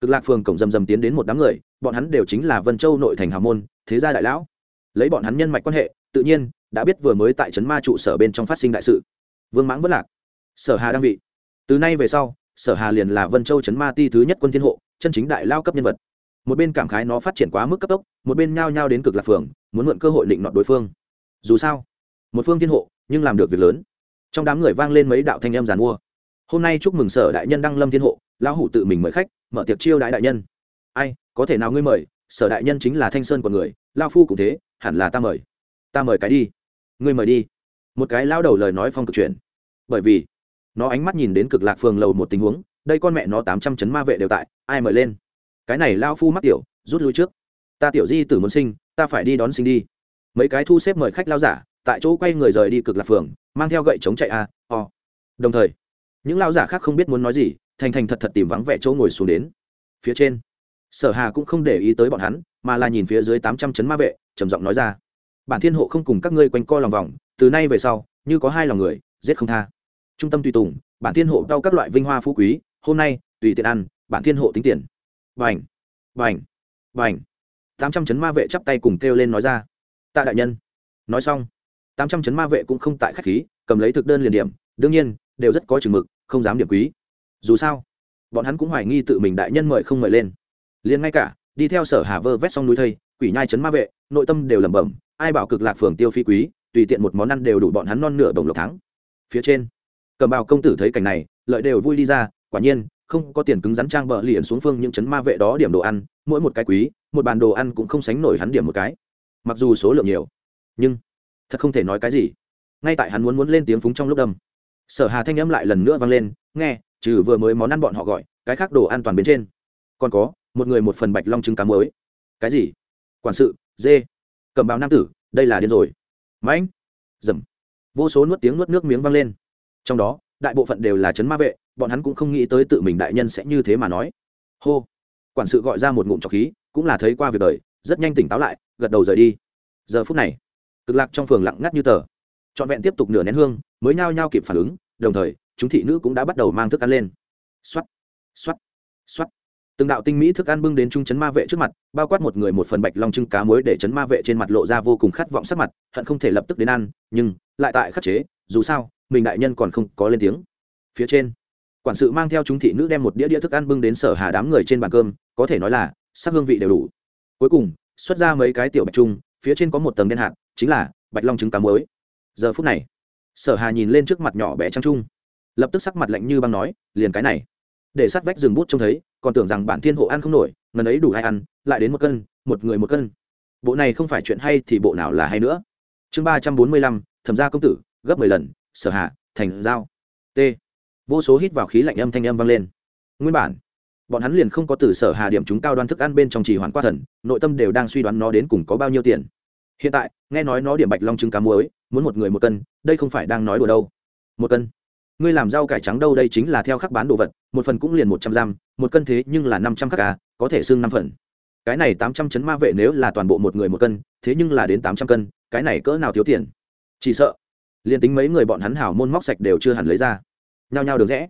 cực lạc phường cổng rầm rầm tiến đến một đám người, bọn hắn đều chính là vân châu nội thành hào môn, thế gia đại lão. Lấy bọn hắn nhân mạch quan hệ, tự nhiên, đã biết vừa mới tại trấn ma trụ sở bên trong phát sinh đại sự. Vương mãng vất lạc. Sở hà đang vị. Từ nay về sau sở hà liền là vân châu trấn ma ti thứ nhất quân thiên hộ chân chính đại lao cấp nhân vật một bên cảm khái nó phát triển quá mức cấp tốc một bên nhao nhao đến cực lạc phường muốn mượn cơ hội định nọt đối phương dù sao một phương thiên hộ nhưng làm được việc lớn trong đám người vang lên mấy đạo thanh âm giàn mua hôm nay chúc mừng sở đại nhân đăng lâm thiên hộ lão hủ tự mình mời khách mở tiệc chiêu đại đại nhân ai có thể nào ngươi mời sở đại nhân chính là thanh sơn của người lao phu cũng thế hẳn là ta mời ta mời cái đi ngươi mời đi một cái lao đầu lời nói phong cực chuyển bởi vì nó ánh mắt nhìn đến cực lạc phường lầu một tình huống, đây con mẹ nó tám trăm chấn ma vệ đều tại, ai mời lên? Cái này lao phu mắc tiểu, rút lui trước. Ta tiểu di tử muốn sinh, ta phải đi đón sinh đi. Mấy cái thu xếp mời khách lao giả, tại chỗ quay người rời đi cực lạc phường, mang theo gậy chống chạy a, o. Đồng thời, những lao giả khác không biết muốn nói gì, thành thành thật thật tìm vắng vẻ chỗ ngồi xuống đến. Phía trên, sở hà cũng không để ý tới bọn hắn, mà là nhìn phía dưới tám trăm chấn ma vệ, trầm giọng nói ra. Bản thiên hộ không cùng các ngươi quanh co lòng vòng, từ nay về sau, như có hai lòng người, giết không tha trung tâm tùy tùng, bản thiên hộ đau các loại vinh hoa phú quý, hôm nay, tùy tiện ăn, bản thiên hộ tính tiền. Vành vành vành tám trăm chấn ma vệ chắp tay cùng kêu lên nói ra. Tạ đại nhân. Nói xong, tám trăm chấn ma vệ cũng không tại khách khí, cầm lấy thực đơn liền điểm, đương nhiên, đều rất có chừng mực, không dám điểm quý. Dù sao, bọn hắn cũng hoài nghi tự mình đại nhân mời không mời lên. Liền ngay cả, đi theo sở hà vơ vét xong núi thây, quỷ nhai chấn ma vệ, nội tâm đều lẩm bẩm, ai bảo cực lạc phường tiêu phi quý, tùy tiện một món ăn đều đủ bọn hắn non nửa đồng lộc thắng. Phía trên cầm bào công tử thấy cảnh này, lợi đều vui đi ra, quả nhiên, không có tiền cứng rắn trang bờ liền xuống phương những chấn ma vệ đó điểm đồ ăn, mỗi một cái quý, một bàn đồ ăn cũng không sánh nổi hắn điểm một cái. Mặc dù số lượng nhiều, nhưng thật không thể nói cái gì. Ngay tại hắn muốn muốn lên tiếng phúng trong lúc đâm, sở hà thanh âm lại lần nữa vang lên, nghe, trừ vừa mới món ăn bọn họ gọi, cái khác đồ an toàn bên trên. Còn có, một người một phần bạch long trứng cá mới cái gì? Quản sự, dê. Cầm bào nam tử, đây là điên rồi. Mãnh dầm. Vô số nuốt tiếng nuốt nước miếng vang lên trong đó, đại bộ phận đều là chấn ma vệ, bọn hắn cũng không nghĩ tới tự mình đại nhân sẽ như thế mà nói. Hô. Quản sự gọi ra một ngụm trọc khí, cũng là thấy qua việc đời, rất nhanh tỉnh táo lại, gật đầu rời đi. Giờ phút này, cực lạc trong phường lặng ngắt như tờ. Trọn vẹn tiếp tục nửa nén hương, mới nhao nhao kịp phản ứng, đồng thời, chúng thị nữ cũng đã bắt đầu mang thức ăn lên. Xoắt xoắt xoắt từng đạo tinh mỹ thức ăn bưng đến trung chấn ma vệ trước mặt, bao quát một người một phần bạch long trưng cá muối để chấn ma vệ trên mặt lộ ra vô cùng khát vọng sắc mặt, hận không thể lập tức đến ăn, nhưng, lại tại khắc chế, dù sao mình đại nhân còn không có lên tiếng. Phía trên, quản sự mang theo chúng thị nữ đem một đĩa đĩa thức ăn bưng đến sở hà đám người trên bàn cơm, có thể nói là, sắc hương vị đều đủ. Cuối cùng, xuất ra mấy cái tiểu bạch trung, phía trên có một tầng đen hạt, chính là bạch long trứng cá muối. Giờ phút này, sở hà nhìn lên trước mặt nhỏ bé trang trung, lập tức sắc mặt lạnh như băng nói, liền cái này. Để sát vách rừng bút trông thấy, còn tưởng rằng bản thiên hộ ăn không nổi, ngần ấy đủ hai ăn, lại đến một cân, một người một cân. Bộ này không phải chuyện hay thì bộ nào là hay nữa. Chương ba trăm bốn mươi lăm, thẩm gia công tử, gấp mười lần sở hạ, thành giao. T. Vô số hít vào khí lạnh âm thanh âm vang lên. Nguyên bản, bọn hắn liền không có từ sở hà điểm chúng cao đoan thức ăn bên trong trì hoàn qua thần, nội tâm đều đang suy đoán nó đến cùng có bao nhiêu tiền. Hiện tại, nghe nói nó điểm bạch long trứng cá muối, muốn một người một cân, đây không phải đang nói đùa đâu. Một cân. Ngươi làm rau cải trắng đâu đây chính là theo khắc bán đồ vật, một phần cũng liền một trăm giam một cân thế nhưng là năm trăm khắc cá có thể xương năm phần. Cái này tám trăm chấn ma vệ nếu là toàn bộ một người một cân, thế nhưng là đến tám trăm cân, cái này cỡ nào thiếu tiền? Chỉ sợ liền tính mấy người bọn hắn hảo môn móc sạch đều chưa hẳn lấy ra. Nhao nhao được rẽ.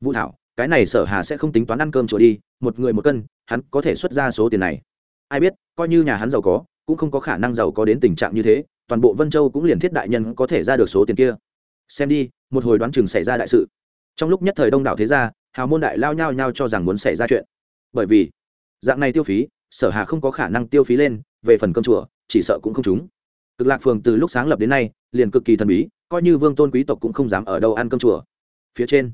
Vũ thảo, cái này sở hà sẽ không tính toán ăn cơm chùa đi, một người một cân, hắn có thể xuất ra số tiền này. Ai biết, coi như nhà hắn giàu có, cũng không có khả năng giàu có đến tình trạng như thế, toàn bộ vân châu cũng liền thiết đại nhân có thể ra được số tiền kia. Xem đi, một hồi đoán chừng xảy ra đại sự. Trong lúc nhất thời đông đảo thế gia, hào môn đại lao nhao nhao cho rằng muốn xảy ra chuyện. Bởi vì, dạng này tiêu phí, sở hà không có khả năng tiêu phí lên, về phần cơm chùa, chỉ sợ cũng không trúng cực lạc phường từ lúc sáng lập đến nay, liền cực kỳ thần bí, coi như vương tôn quý tộc cũng không dám ở đâu ăn cơm chùa. Phía trên,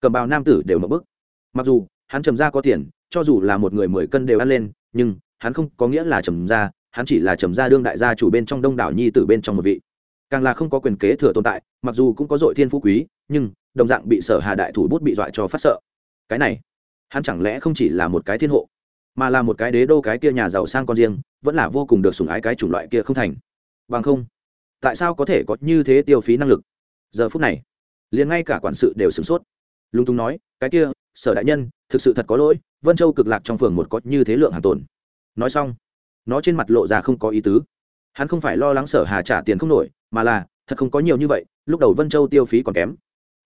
cầm bào nam tử đều mập bức. Mặc dù, hắn trầm ra có tiền, cho dù là một người mười cân đều ăn lên, nhưng, hắn không có nghĩa là trầm ra hắn chỉ là trầm ra đương đại gia chủ bên trong đông đảo nhi tử bên trong một vị. Càng là không có quyền kế thừa tồn tại, mặc dù cũng có dội thiên phú quý, nhưng, đồng dạng bị sở hà đại thủ bút bị dọa cho phát sợ. Cái này, hắn chẳng lẽ không chỉ là một cái thiên hộ, mà là một cái đế đô cái kia nhà giàu sang con riêng, vẫn là vô cùng được sủng ái cái chủng loại kia không thành bằng không, tại sao có thể có như thế tiêu phí năng lực? Giờ phút này, liền ngay cả quản sự đều sửng sốt. Lúng túng nói, cái kia, sở đại nhân, thực sự thật có lỗi, vân châu cực lạc trong phường một có như thế lượng hàng tồn. Nói xong, nó trên mặt lộ ra không có ý tứ. Hắn không phải lo lắng sở hà trả tiền không nổi, mà là, thật không có nhiều như vậy, lúc đầu vân châu tiêu phí còn kém.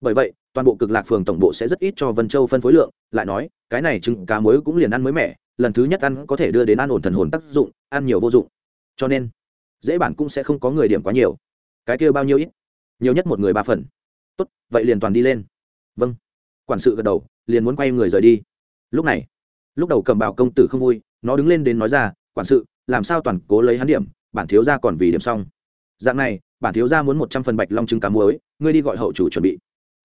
Bởi vậy, toàn bộ cực lạc phường tổng bộ sẽ rất ít cho vân châu phân phối lượng, lại nói, cái này trứng cá muối cũng liền ăn mới mẻ, lần thứ nhất ăn có thể đưa đến ăn ổn thần hồn tác dụng, ăn nhiều vô dụng. Cho nên dễ bản cũng sẽ không có người điểm quá nhiều. Cái kia bao nhiêu ít? Nhiều nhất một người ba phần. Tốt, vậy liền toàn đi lên. Vâng. Quản sự gật đầu, liền muốn quay người rời đi. Lúc này, lúc đầu cầm bào công tử không vui, nó đứng lên đến nói ra, quản sự, làm sao toàn cố lấy hắn điểm, bản thiếu ra còn vì điểm xong. Dạng này, bản thiếu ra muốn một trăm phần bạch long trứng cá muối, ngươi đi gọi hậu chủ chuẩn bị.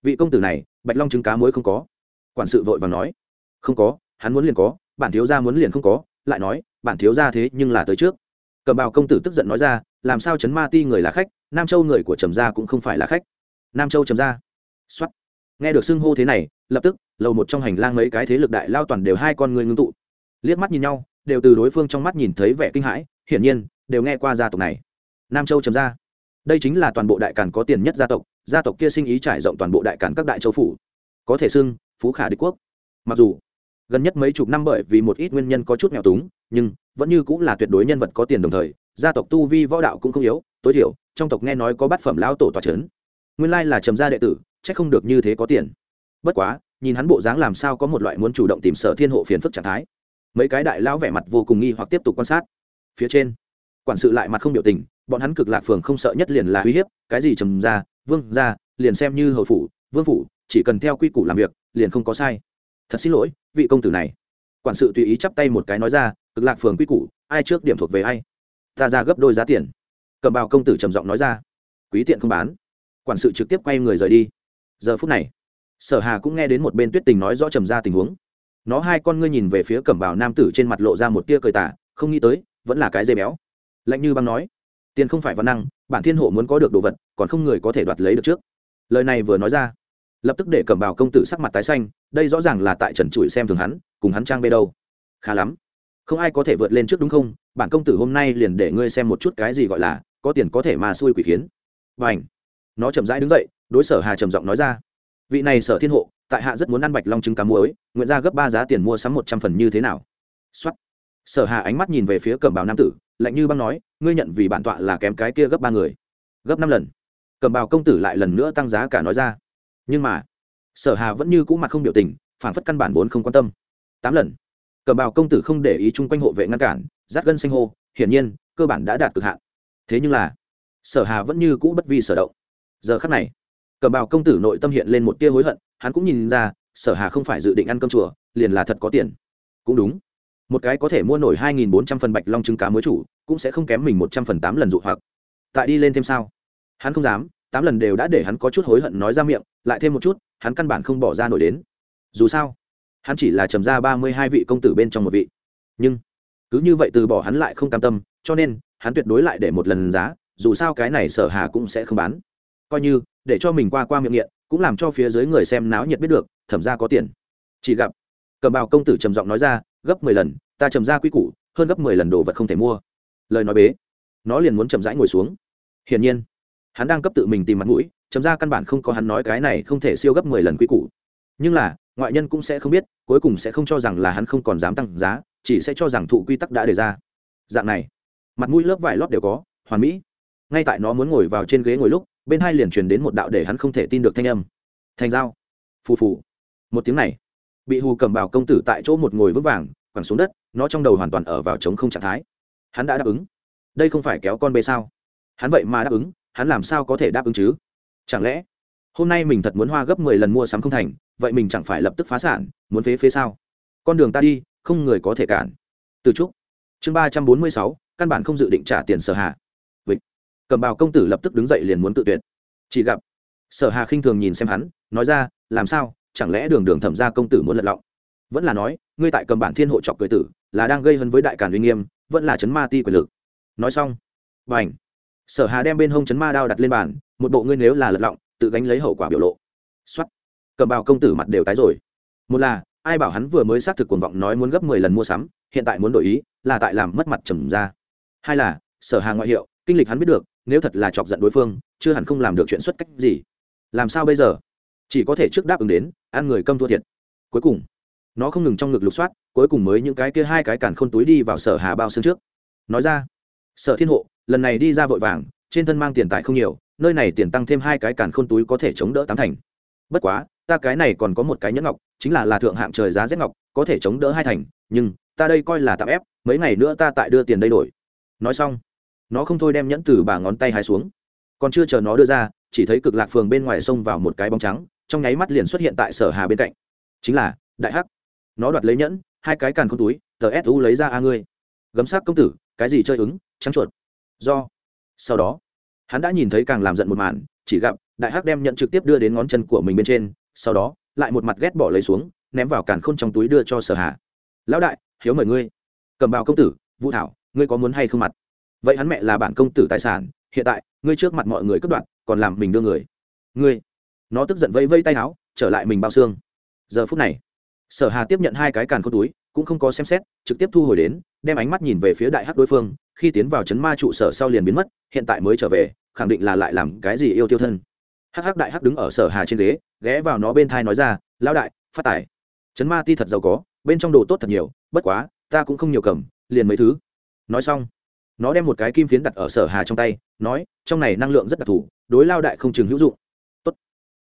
Vị công tử này, bạch long trứng cá muối không có. Quản sự vội vàng nói, không có, hắn muốn liền có, bản thiếu ra muốn liền không có. Lại nói, bản thiếu ra thế nhưng là tới trước cầm bào công tử tức giận nói ra, làm sao trấn ma ti người là khách, nam châu người của trầm gia cũng không phải là khách. Nam châu trầm gia. Xuất nghe được xưng hô thế này, lập tức, lầu một trong hành lang mấy cái thế lực đại lao toàn đều hai con người ngưng tụ. Liếc mắt nhìn nhau, đều từ đối phương trong mắt nhìn thấy vẻ kinh hãi, hiển nhiên, đều nghe qua gia tộc này. Nam châu trầm gia. Đây chính là toàn bộ đại càn có tiền nhất gia tộc gia tộc kia sinh ý trải rộng toàn bộ đại càn các đại châu phủ. Có thể xưng, phú khả đế quốc. Mặc dù, gần nhất mấy chục năm bởi vì một ít nguyên nhân có chút nghèo túng, nhưng vẫn như cũng là tuyệt đối nhân vật có tiền đồng thời, gia tộc tu vi võ đạo cũng không yếu, tối thiểu, trong tộc nghe nói có bát phẩm lão tổ tòa trấn nguyên lai là trầm gia đệ tử, chắc không được như thế có tiền. Bất quá, nhìn hắn bộ dáng làm sao có một loại muốn chủ động tìm sở thiên hộ phiền phức trạng thái. Mấy cái đại lão vẻ mặt vô cùng nghi hoặc tiếp tục quan sát. Phía trên, quản sự lại mặt không biểu tình, bọn hắn cực lạc phường không sợ nhất liền là uy hiếp, cái gì trầm ra vương ra liền xem như hầu phủ, vương phủ, chỉ cần theo quy củ làm việc, liền không có sai. Thật xin lỗi, vị công tử này quản sự tùy ý chắp tay một cái nói ra, cực lạc phường quy củ, ai trước điểm thuộc về ai? Ta ra gấp đôi giá tiền. Cầm bào công tử trầm giọng nói ra, quý tiện không bán. Quản sự trực tiếp quay người rời đi. Giờ phút này, sở hà cũng nghe đến một bên tuyết tình nói rõ trầm ra tình huống. Nó hai con ngươi nhìn về phía cẩm bào nam tử trên mặt lộ ra một tia cười tả không nghĩ tới, vẫn là cái dây béo. Lạnh như băng nói, tiền không phải văn năng, bản thiên hộ muốn có được đồ vật, còn không người có thể đoạt lấy được trước. Lời này vừa nói ra, lập tức để cẩm bào công tử sắc mặt tái xanh, đây rõ ràng là tại trần trụi xem thường hắn cùng hắn trang bê đâu. Khá lắm. Không ai có thể vượt lên trước đúng không? Bản công tử hôm nay liền để ngươi xem một chút cái gì gọi là, có tiền có thể mà xui quỷ khiến. Và ảnh nó chậm rãi đứng dậy, đối sở hà trầm giọng nói ra. Vị này sở thiên hộ, tại hạ rất muốn ăn bạch long trứng cá muối, nguyện ra gấp ba giá tiền mua sắm một trăm phần như thế nào? Xuất sở hà ánh mắt nhìn về phía cẩm bào nam tử, lạnh như băng nói, ngươi nhận vì bản tọa là kém cái kia gấp ba người. Gấp năm lần. Cẩm bào công tử lại lần nữa tăng giá cả nói ra. Nhưng mà, sở hà vẫn như cũ mặt không biểu tình phản phất căn bản vốn không quan tâm tám lần. Cờ bào công tử không để ý chung quanh hộ vệ ngăn cản, rát gân xanh hô, hiển nhiên, cơ bản đã đạt cực hạn. Thế nhưng là, sở hà vẫn như cũ bất vi sở động. Giờ khắc này, cờ bào công tử nội tâm hiện lên một tia hối hận, hắn cũng nhìn ra, sở hà không phải dự định ăn cơm chùa, liền là thật có tiền. Cũng đúng, một cái có thể mua nổi hai nghìn bốn trăm phần bạch long trứng cá mới chủ, cũng sẽ không kém mình một trăm phần tám lần dụ hoặc. Tại đi lên thêm sao? Hắn không dám, tám lần đều đã để hắn có chút hối hận nói ra miệng, lại thêm một chút, hắn căn bản không bỏ ra nổi đến. Dù sao hắn chỉ là trầm ra ba mươi hai vị công tử bên trong một vị. Nhưng, cứ như vậy từ bỏ hắn lại không cam tâm, cho nên, hắn tuyệt đối lại để một lần giá, dù sao cái này sở hà cũng sẽ không bán. Coi như, để cho mình qua qua miệng nghiện, cũng làm cho phía dưới người xem náo nhiệt biết được, thẩm ra có tiền. Chỉ gặp, cầm bào công tử trầm giọng nói ra, gấp mười lần, ta trầm ra quy củ, hơn gấp mười lần đồ vật không thể mua. Lời nói bế, nó liền muốn chậm rãi ngồi xuống. Hiển nhiên, hắn đang cấp tự mình tìm mặt mũi chấm ra căn bản không có hắn nói cái này không thể siêu gấp mười lần quy củ. Nhưng là ngoại nhân cũng sẽ không biết, cuối cùng sẽ không cho rằng là hắn không còn dám tăng giá, chỉ sẽ cho rằng thụ quy tắc đã đề ra. Dạng này, mặt mũi lớp vải lót đều có, hoàn mỹ. Ngay tại nó muốn ngồi vào trên ghế ngồi lúc, bên hai liền truyền đến một đạo để hắn không thể tin được thanh âm. Thành dao. Phù phù. Một tiếng này, bị hù cầm bảo công tử tại chỗ một ngồi vững vàng, quẳng xuống đất, nó trong đầu hoàn toàn ở vào chống không trạng thái. Hắn đã đáp ứng. Đây không phải kéo con bê sao? Hắn vậy mà đáp ứng, hắn làm sao có thể đáp ứng chứ? Chẳng lẽ, hôm nay mình thật muốn hoa gấp mười lần mua sắm không thành vậy mình chẳng phải lập tức phá sản, muốn phế phế sao? Con đường ta đi, không người có thể cản. Từ trúc. Chương ba trăm bốn mươi sáu, căn bản không dự định trả tiền sở hạ vịnh. Cầm bào công tử lập tức đứng dậy liền muốn tự tuyệt. Chỉ gặp, sở hà khinh thường nhìn xem hắn, nói ra, làm sao? Chẳng lẽ đường đường thẩm ra công tử muốn lật lọng? Vẫn là nói, ngươi tại cầm bản thiên hộ trọc cười tử, là đang gây hấn với đại càn uy nghiêm, vẫn là chấn ma ti quyền lực. Nói xong b à n h sở hà đem bên hông chấn ma đao đặt lên bàn, một bộ ngươi nếu là lật lọng, tự gánh lấy hậu quả biểu lộ. X o á t cầm bào công tử mặt đều tái rồi. Một là, ai bảo hắn vừa mới xác thực cuồng vọng nói muốn gấp mười lần mua sắm, hiện tại muốn đổi ý, là tại làm mất mặt trầm ra. Hai là, sở hà ngoại hiệu, kinh lịch hắn biết được, nếu thật là chọc giận đối phương, chưa hẳn không làm được chuyện xuất cách gì. Làm sao bây giờ? Chỉ có thể trước đáp ứng đến, ăn người câm thua thiệt. Cuối cùng, nó không ngừng trong ngực lục soát, cuối cùng mới những cái kia hai cái càn khôn túi đi vào sở hà bao xương trước. Nói ra, sở thiên hộ, lần này đi ra vội vàng, trên thân mang tiền tài không nhiều, nơi này tiền tăng thêm hai cái càn khôn túi có thể chống đỡ tám thành. Bất quá ta cái này còn có một cái nhẫn ngọc, chính là là thượng hạng trời giá rét ngọc, có thể chống đỡ hai thành, nhưng ta đây coi là tạm ép, mấy ngày nữa ta tại đưa tiền đây đổi. Nói xong, nó không thôi đem nhẫn từ bà ngón tay hai xuống. Còn chưa chờ nó đưa ra, chỉ thấy cực lạc phường bên ngoài xông vào một cái bóng trắng, trong nháy mắt liền xuất hiện tại sở hà bên cạnh. Chính là, đại hắc. Nó đoạt lấy nhẫn, hai cái càn không túi, tờ su lấy ra a ngươi. Gấm sắc công tử, cái gì chơi ứng, trắng chuột. Do, sau đó, hắn đã nhìn thấy càng làm giận một màn, chỉ gặp đại hắc đem nhận trực tiếp đưa đến ngón chân của mình bên trên sau đó, lại một mặt ghét bỏ lấy xuống, ném vào càn khôn trong túi đưa cho sở hà. Lão đại, hiếu mời ngươi. Cầm bào công tử, vũ thảo, ngươi có muốn hay không mặt? Vậy hắn mẹ là bản công tử tài sản, hiện tại, ngươi trước mặt mọi người cất đoạn còn làm mình đưa người. Ngươi? Nó tức giận vây vây tay áo, trở lại mình bao xương. Giờ phút này, sở hà tiếp nhận hai cái càn khôn túi, cũng không có xem xét, trực tiếp thu hồi đến, đem ánh mắt nhìn về phía đại hắc đối phương, khi tiến vào chấn ma trụ sở sau liền biến mất, hiện tại mới trở về, khẳng định là lại làm cái gì yêu tiêu thân hắc hắc đại hắc đứng ở sở hà trên ghế, ghé vào nó bên thai nói ra, lão đại, phát tài. Chấn ma ti thật giàu có, bên trong đồ tốt thật nhiều, bất quá, ta cũng không nhiều cầm, liền mấy thứ. Nói xong, nó đem một cái kim phiến đặt ở sở hà trong tay, nói, trong này năng lượng rất đặc thù, đối lao đại không chừng hữu dụng. Tốt.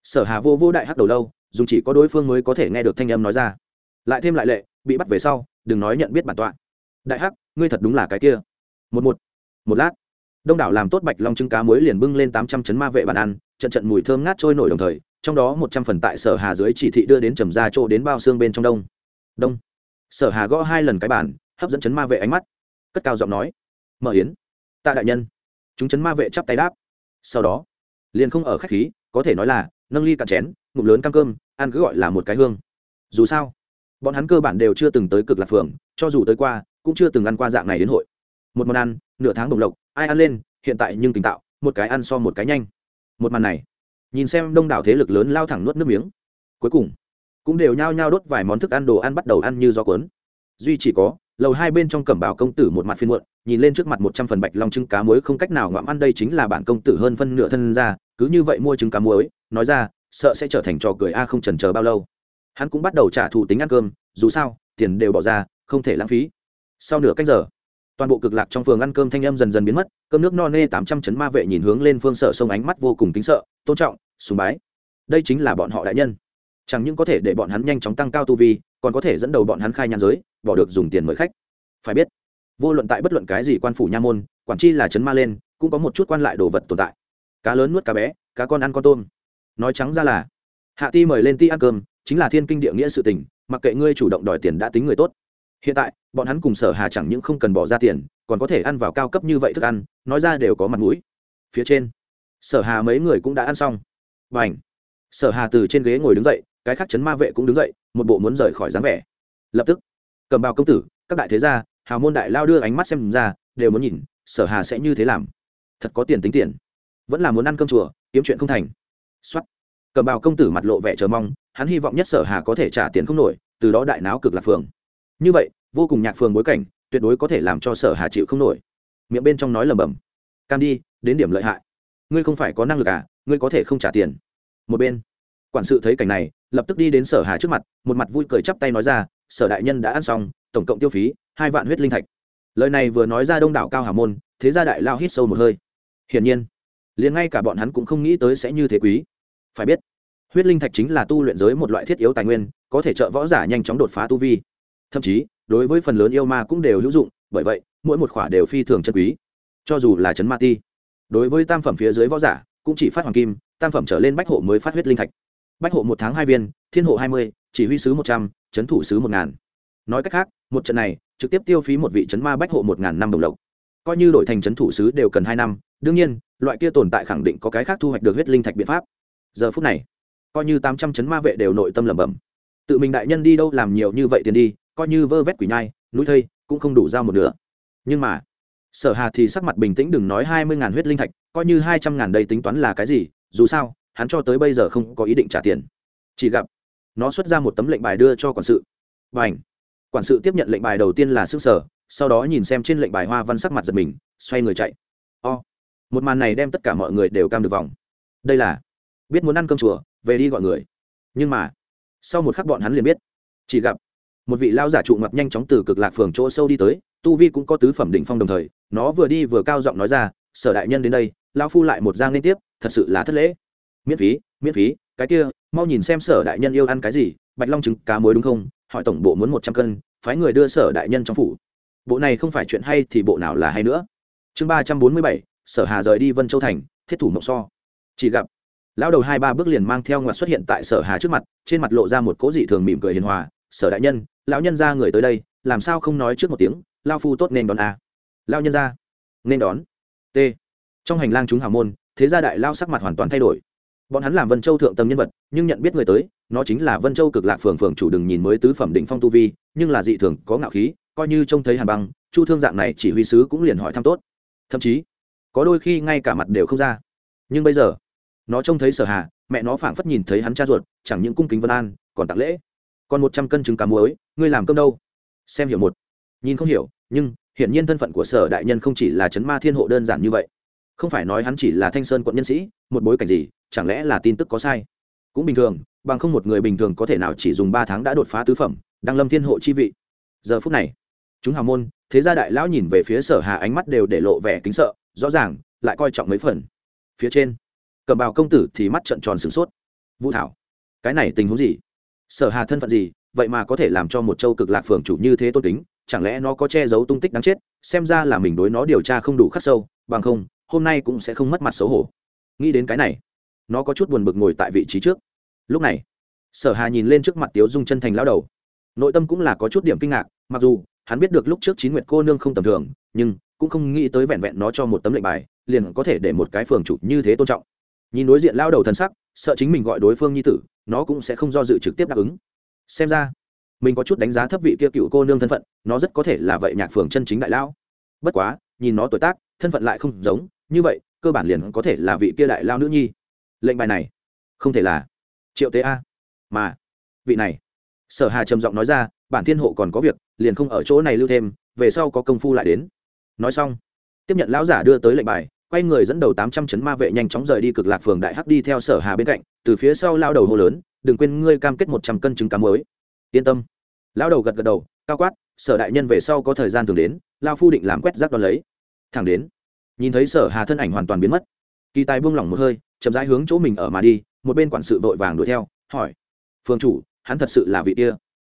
Sở hà vô vô đại hắc đầu lâu, dùng chỉ có đối phương mới có thể nghe được thanh âm nói ra. Lại thêm lại lệ, bị bắt về sau, đừng nói nhận biết bản tọa. Đại hắc, ngươi thật đúng là cái kia. Một một. Một lát, đông đảo làm tốt bạch long trứng cá muối liền bưng lên tám trăm chấn ma vệ bàn ăn trận trận mùi thơm ngát trôi nổi đồng thời, trong đó một trăm phần tại sở hà dưới chỉ thị đưa đến trầm ra chỗ đến bao xương bên trong đông. Đông. Sở hà gõ hai lần cái bản hấp dẫn chấn ma vệ ánh mắt. Cất cao giọng nói, mở yến. Tạ đại nhân. Chúng chấn ma vệ chắp tay đáp. Sau đó, liền không ở khách khí, có thể nói là nâng ly cạn chén, ngụm lớn căng cơm, ăn cứ gọi là một cái hương. Dù sao, bọn hắn cơ bản đều chưa từng tới cực lạc phường, cho dù tới qua, cũng chưa từng ăn qua dạng này đến hội. Một món ăn, nửa tháng đồng lộc, ai ăn lên, hiện tại nhưng tình tạo, một cái ăn so một cái nhanh một màn này, nhìn xem đông đảo thế lực lớn lao thẳng nuốt nước miếng, cuối cùng cũng đều nhao nhao đốt vài món thức ăn đồ ăn bắt đầu ăn như gió cuốn. Duy chỉ có, lầu hai bên trong cẩm bào công tử một mặt phiên muộn, nhìn lên trước mặt một trăm phần bạch long trứng cá muối không cách nào ngoạm ăn đây chính là bản công tử hơn phân nửa thân ra cứ như vậy mua trứng cá muối, nói ra, sợ sẽ trở thành trò cười a không trần chờ bao lâu. Hắn cũng bắt đầu trả thù tính ăn cơm, dù sao, tiền đều bỏ ra, không thể lãng phí. Sau nửa cách giờ toàn bộ cực lạc trong phường ăn cơm thanh âm dần dần biến mất, cơm nước no nê tám trăm chấn ma vệ nhìn hướng lên phương sở sông ánh mắt vô cùng kính sợ, tôn trọng, sùng bái. Đây chính là bọn họ đại nhân. Chẳng những có thể để bọn hắn nhanh chóng tăng cao tu vi, còn có thể dẫn đầu bọn hắn khai nhàn giới, bỏ được dùng tiền mời khách. Phải biết, vô luận tại bất luận cái gì quan phủ nha môn, quản chi là chấn ma lên, cũng có một chút quan lại đồ vật tồn tại. Cá lớn nuốt cá bé, cá con ăn con tôm. Nói trắng ra là, hạ ti mời lên ti ăn cơm, chính là thiên kinh địa nghĩa sự tình, mặc kệ ngươi chủ động đòi tiền đã tính người tốt hiện tại, bọn hắn cùng sở hà chẳng những không cần bỏ ra tiền, còn có thể ăn vào cao cấp như vậy thức ăn, nói ra đều có mặt mũi. Phía trên, sở hà mấy người cũng đã ăn xong. Và ảnh sở hà từ trên ghế ngồi đứng dậy, cái khác chấn ma vệ cũng đứng dậy, một bộ muốn rời khỏi dáng vẻ. Lập tức, cầm bào công tử, các đại thế gia, hào môn đại lao đưa ánh mắt xem ra, đều muốn nhìn, sở hà sẽ như thế làm. Thật có tiền tính tiền. Vẫn là muốn ăn cơm chùa, kiếm chuyện không thành. Xuất cầm bào công tử mặt lộ vẻ chờ mong, hắn hy vọng nhất sở hà có thể trả tiền không nổi, từ đó đại náo cực lạc phường như vậy, vô cùng nhạc phường bối cảnh, tuyệt đối có thể làm cho sở hà chịu không nổi. Miệng bên trong nói lầm bầm cam đi, đến điểm lợi hại. Ngươi không phải có năng lực à ngươi có thể không trả tiền. Một bên, quản sự thấy cảnh này, lập tức đi đến sở hà trước mặt, một mặt vui cười chắp tay nói ra, sở đại nhân đã ăn xong, tổng cộng tiêu phí hai vạn huyết linh thạch. Lời này vừa nói ra đông đảo cao hà môn, thế gia đại lao hít sâu một hơi. Hiển nhiên, liền ngay cả bọn hắn cũng không nghĩ tới sẽ như thế quý. Phải biết, huyết linh thạch chính là tu luyện giới một loại thiết yếu tài nguyên, có thể trợ võ giả nhanh chóng đột phá tu vi thậm chí, đối với phần lớn yêu ma cũng đều hữu dụng, bởi vậy, mỗi một khỏa đều phi thường chân quý. Cho dù là chấn ma ti, đối với tam phẩm phía dưới võ giả, cũng chỉ phát hoàng kim, tam phẩm trở lên bách hộ mới phát huyết linh thạch. Bách hộ một tháng hai viên, thiên hộ hai mươi, chỉ huy sứ một trăm, chấn thủ sứ một ngàn. Nói cách khác, một trận này, trực tiếp tiêu phí một vị chấn ma bách hộ một ngàn năm đồng lộc. Coi như đổi thành chấn thủ sứ đều cần hai năm, đương nhiên, loại kia tồn tại khẳng định có cái khác thu hoạch được huyết linh thạch biện pháp. Giờ phút này, coi như tám trăm chấn ma vệ đều nội tâm lẩm bẩm. Tự mình đại nhân đi đâu làm nhiều như vậy tiền đi coi như vơ vét quỷ nhai, núi thây, cũng không đủ giao một nửa. Nhưng mà, sở hà thì sắc mặt bình tĩnh đừng nói hai mươi ngàn huyết linh thạch, coi như hai trăm ngàn đây tính toán là cái gì, dù sao, hắn cho tới bây giờ không có ý định trả tiền. Chỉ gặp, nó xuất ra một tấm lệnh bài đưa cho quản sự. Và ảnh quản sự tiếp nhận lệnh bài đầu tiên là sức sở, sau đó nhìn xem trên lệnh bài hoa văn sắc mặt giật mình, xoay người chạy. O! Một màn này đem tất cả mọi người đều cam được vòng. Đây là, biết muốn ăn cơm chùa, về đi gọi người. Nhưng mà, sau một khắc bọn hắn liền biết. Chỉ gặp một vị lao giả trụ mặt nhanh chóng từ cực lạc phường chỗ sâu đi tới, tu vi cũng có tứ phẩm đỉnh phong đồng thời, nó vừa đi vừa cao giọng nói ra, sở đại nhân đến đây lao phu lại một giang liên tiếp, thật sự là thất lễ. Miễn phí miễn phí, cái kia, mau nhìn xem sở đại nhân yêu ăn cái gì, bạch long trứng cá muối đúng không? Hỏi tổng bộ muốn một trăm cân, phái người đưa sở đại nhân trong phủ. Bộ này không phải chuyện hay thì bộ nào là hay nữa. Chương ba trăm bốn mươi bảy, sở hà rời đi vân châu thành, thiết thủ mộng so. Chỉ gặp, lão đầu hai ba bước liền mang theo ngoặt xuất hiện tại sở hà trước mặt, trên mặt lộ ra một cố dị thường mỉm cười hiền hòa sở đại nhân, lão nhân ra người tới đây, làm sao không nói trước một tiếng lao phu tốt nên đón à? a lao nhân ra nên đón. T. Trong hành lang chúng hào môn, thế gia đại lao sắc mặt hoàn toàn thay đổi. Bọn hắn làm vân châu thượng tầng nhân vật, nhưng nhận biết người tới, nó chính là vân châu cực lạc phường phường chủ đừng nhìn mới tứ phẩm định phong tu vi, nhưng là dị thường, có ngạo khí, coi như trông thấy hàn băng, chu thương dạng này chỉ huy sứ cũng liền hỏi thăm tốt. Thậm chí, có đôi khi ngay cả mặt đều không ra. Nhưng bây giờ, nó trông thấy sở hà, mẹ nó phảng phất nhìn thấy hắn cha ruột, chẳng những cung kính vân an, còn tặng lễ còn một trăm cân trứng cá muối, ngươi làm cơm đâu? Xem hiểu một. Nhìn không hiểu, nhưng, hiển nhiên thân phận của sở đại nhân không chỉ là chấn ma thiên hộ đơn giản như vậy. Không phải nói hắn chỉ là thanh sơn quận nhân sĩ, một bối cảnh gì, chẳng lẽ là tin tức có sai? Cũng bình thường, bằng không một người bình thường có thể nào chỉ dùng ba tháng đã đột phá tứ phẩm đang lâm thiên hộ chi vị. Giờ phút này, chúng hào môn, thế gia đại lão nhìn về phía sở hà ánh mắt đều để lộ vẻ kính sợ, rõ ràng, lại coi trọng mấy phần. Phía trên cầm bào công tử thì mắt trận tròn sửng sốt. Vũ thảo, cái này tình huống gì? Sở hà thân phận gì, vậy mà có thể làm cho một châu cực lạc phường chủ như thế tôn kính, chẳng lẽ nó có che giấu tung tích đáng chết, xem ra là mình đối nó điều tra không đủ khắc sâu, bằng không, hôm nay cũng sẽ không mất mặt xấu hổ. Nghĩ đến cái này, nó có chút buồn bực ngồi tại vị trí trước. Lúc này, sở hà nhìn lên trước mặt tiếu dung chân thành lao đầu. Nội tâm cũng là có chút điểm kinh ngạc, mặc dù, hắn biết được lúc trước chín nguyệt cô nương không tầm thường, nhưng cũng không nghĩ tới vẹn vẹn nó cho một tấm lệnh bài, liền có thể để một cái phường chủ như thế tôn trọng. Nhìn đối diện lao đầu thân sắc sợ chính mình gọi đối phương nhi tử, nó cũng sẽ không do dự trực tiếp đáp ứng. Xem ra, mình có chút đánh giá thấp vị kia cựu cô nương thân phận, nó rất có thể là vậy nhạc phường chân chính đại lao bất quá, nhìn nó tuổi tác, thân phận lại không giống, như vậy, cơ bản liền có thể là vị kia đại lao nữ nhi. Lệnh bài này, không thể là triệu tế a. Mà, vị này, sở hà trầm giọng nói ra, bản thiên hộ còn có việc, liền không ở chỗ này lưu thêm, về sau có công phu lại đến. Nói xong, tiếp nhận lão giả đưa tới lệnh bài quay người dẫn đầu tám trăm chấn ma vệ nhanh chóng rời đi cực lạc phường đại hắc đi theo sở hà bên cạnh, từ phía sau lao đầu hô lớn, đừng quên ngươi cam kết một trăm cân trứng cá mới yên tâm. Lao đầu gật gật đầu, cao quát, sở đại nhân về sau có thời gian thường đến, lao phu định làm quét rác đón lấy. Thẳng đến. Nhìn thấy sở hà thân ảnh hoàn toàn biến mất, kỳ tài buông lỏng một hơi, chậm rãi hướng chỗ mình ở mà đi, một bên quản sự vội vàng đuổi theo, hỏi, phương chủ, hắn thật sự là vị kia?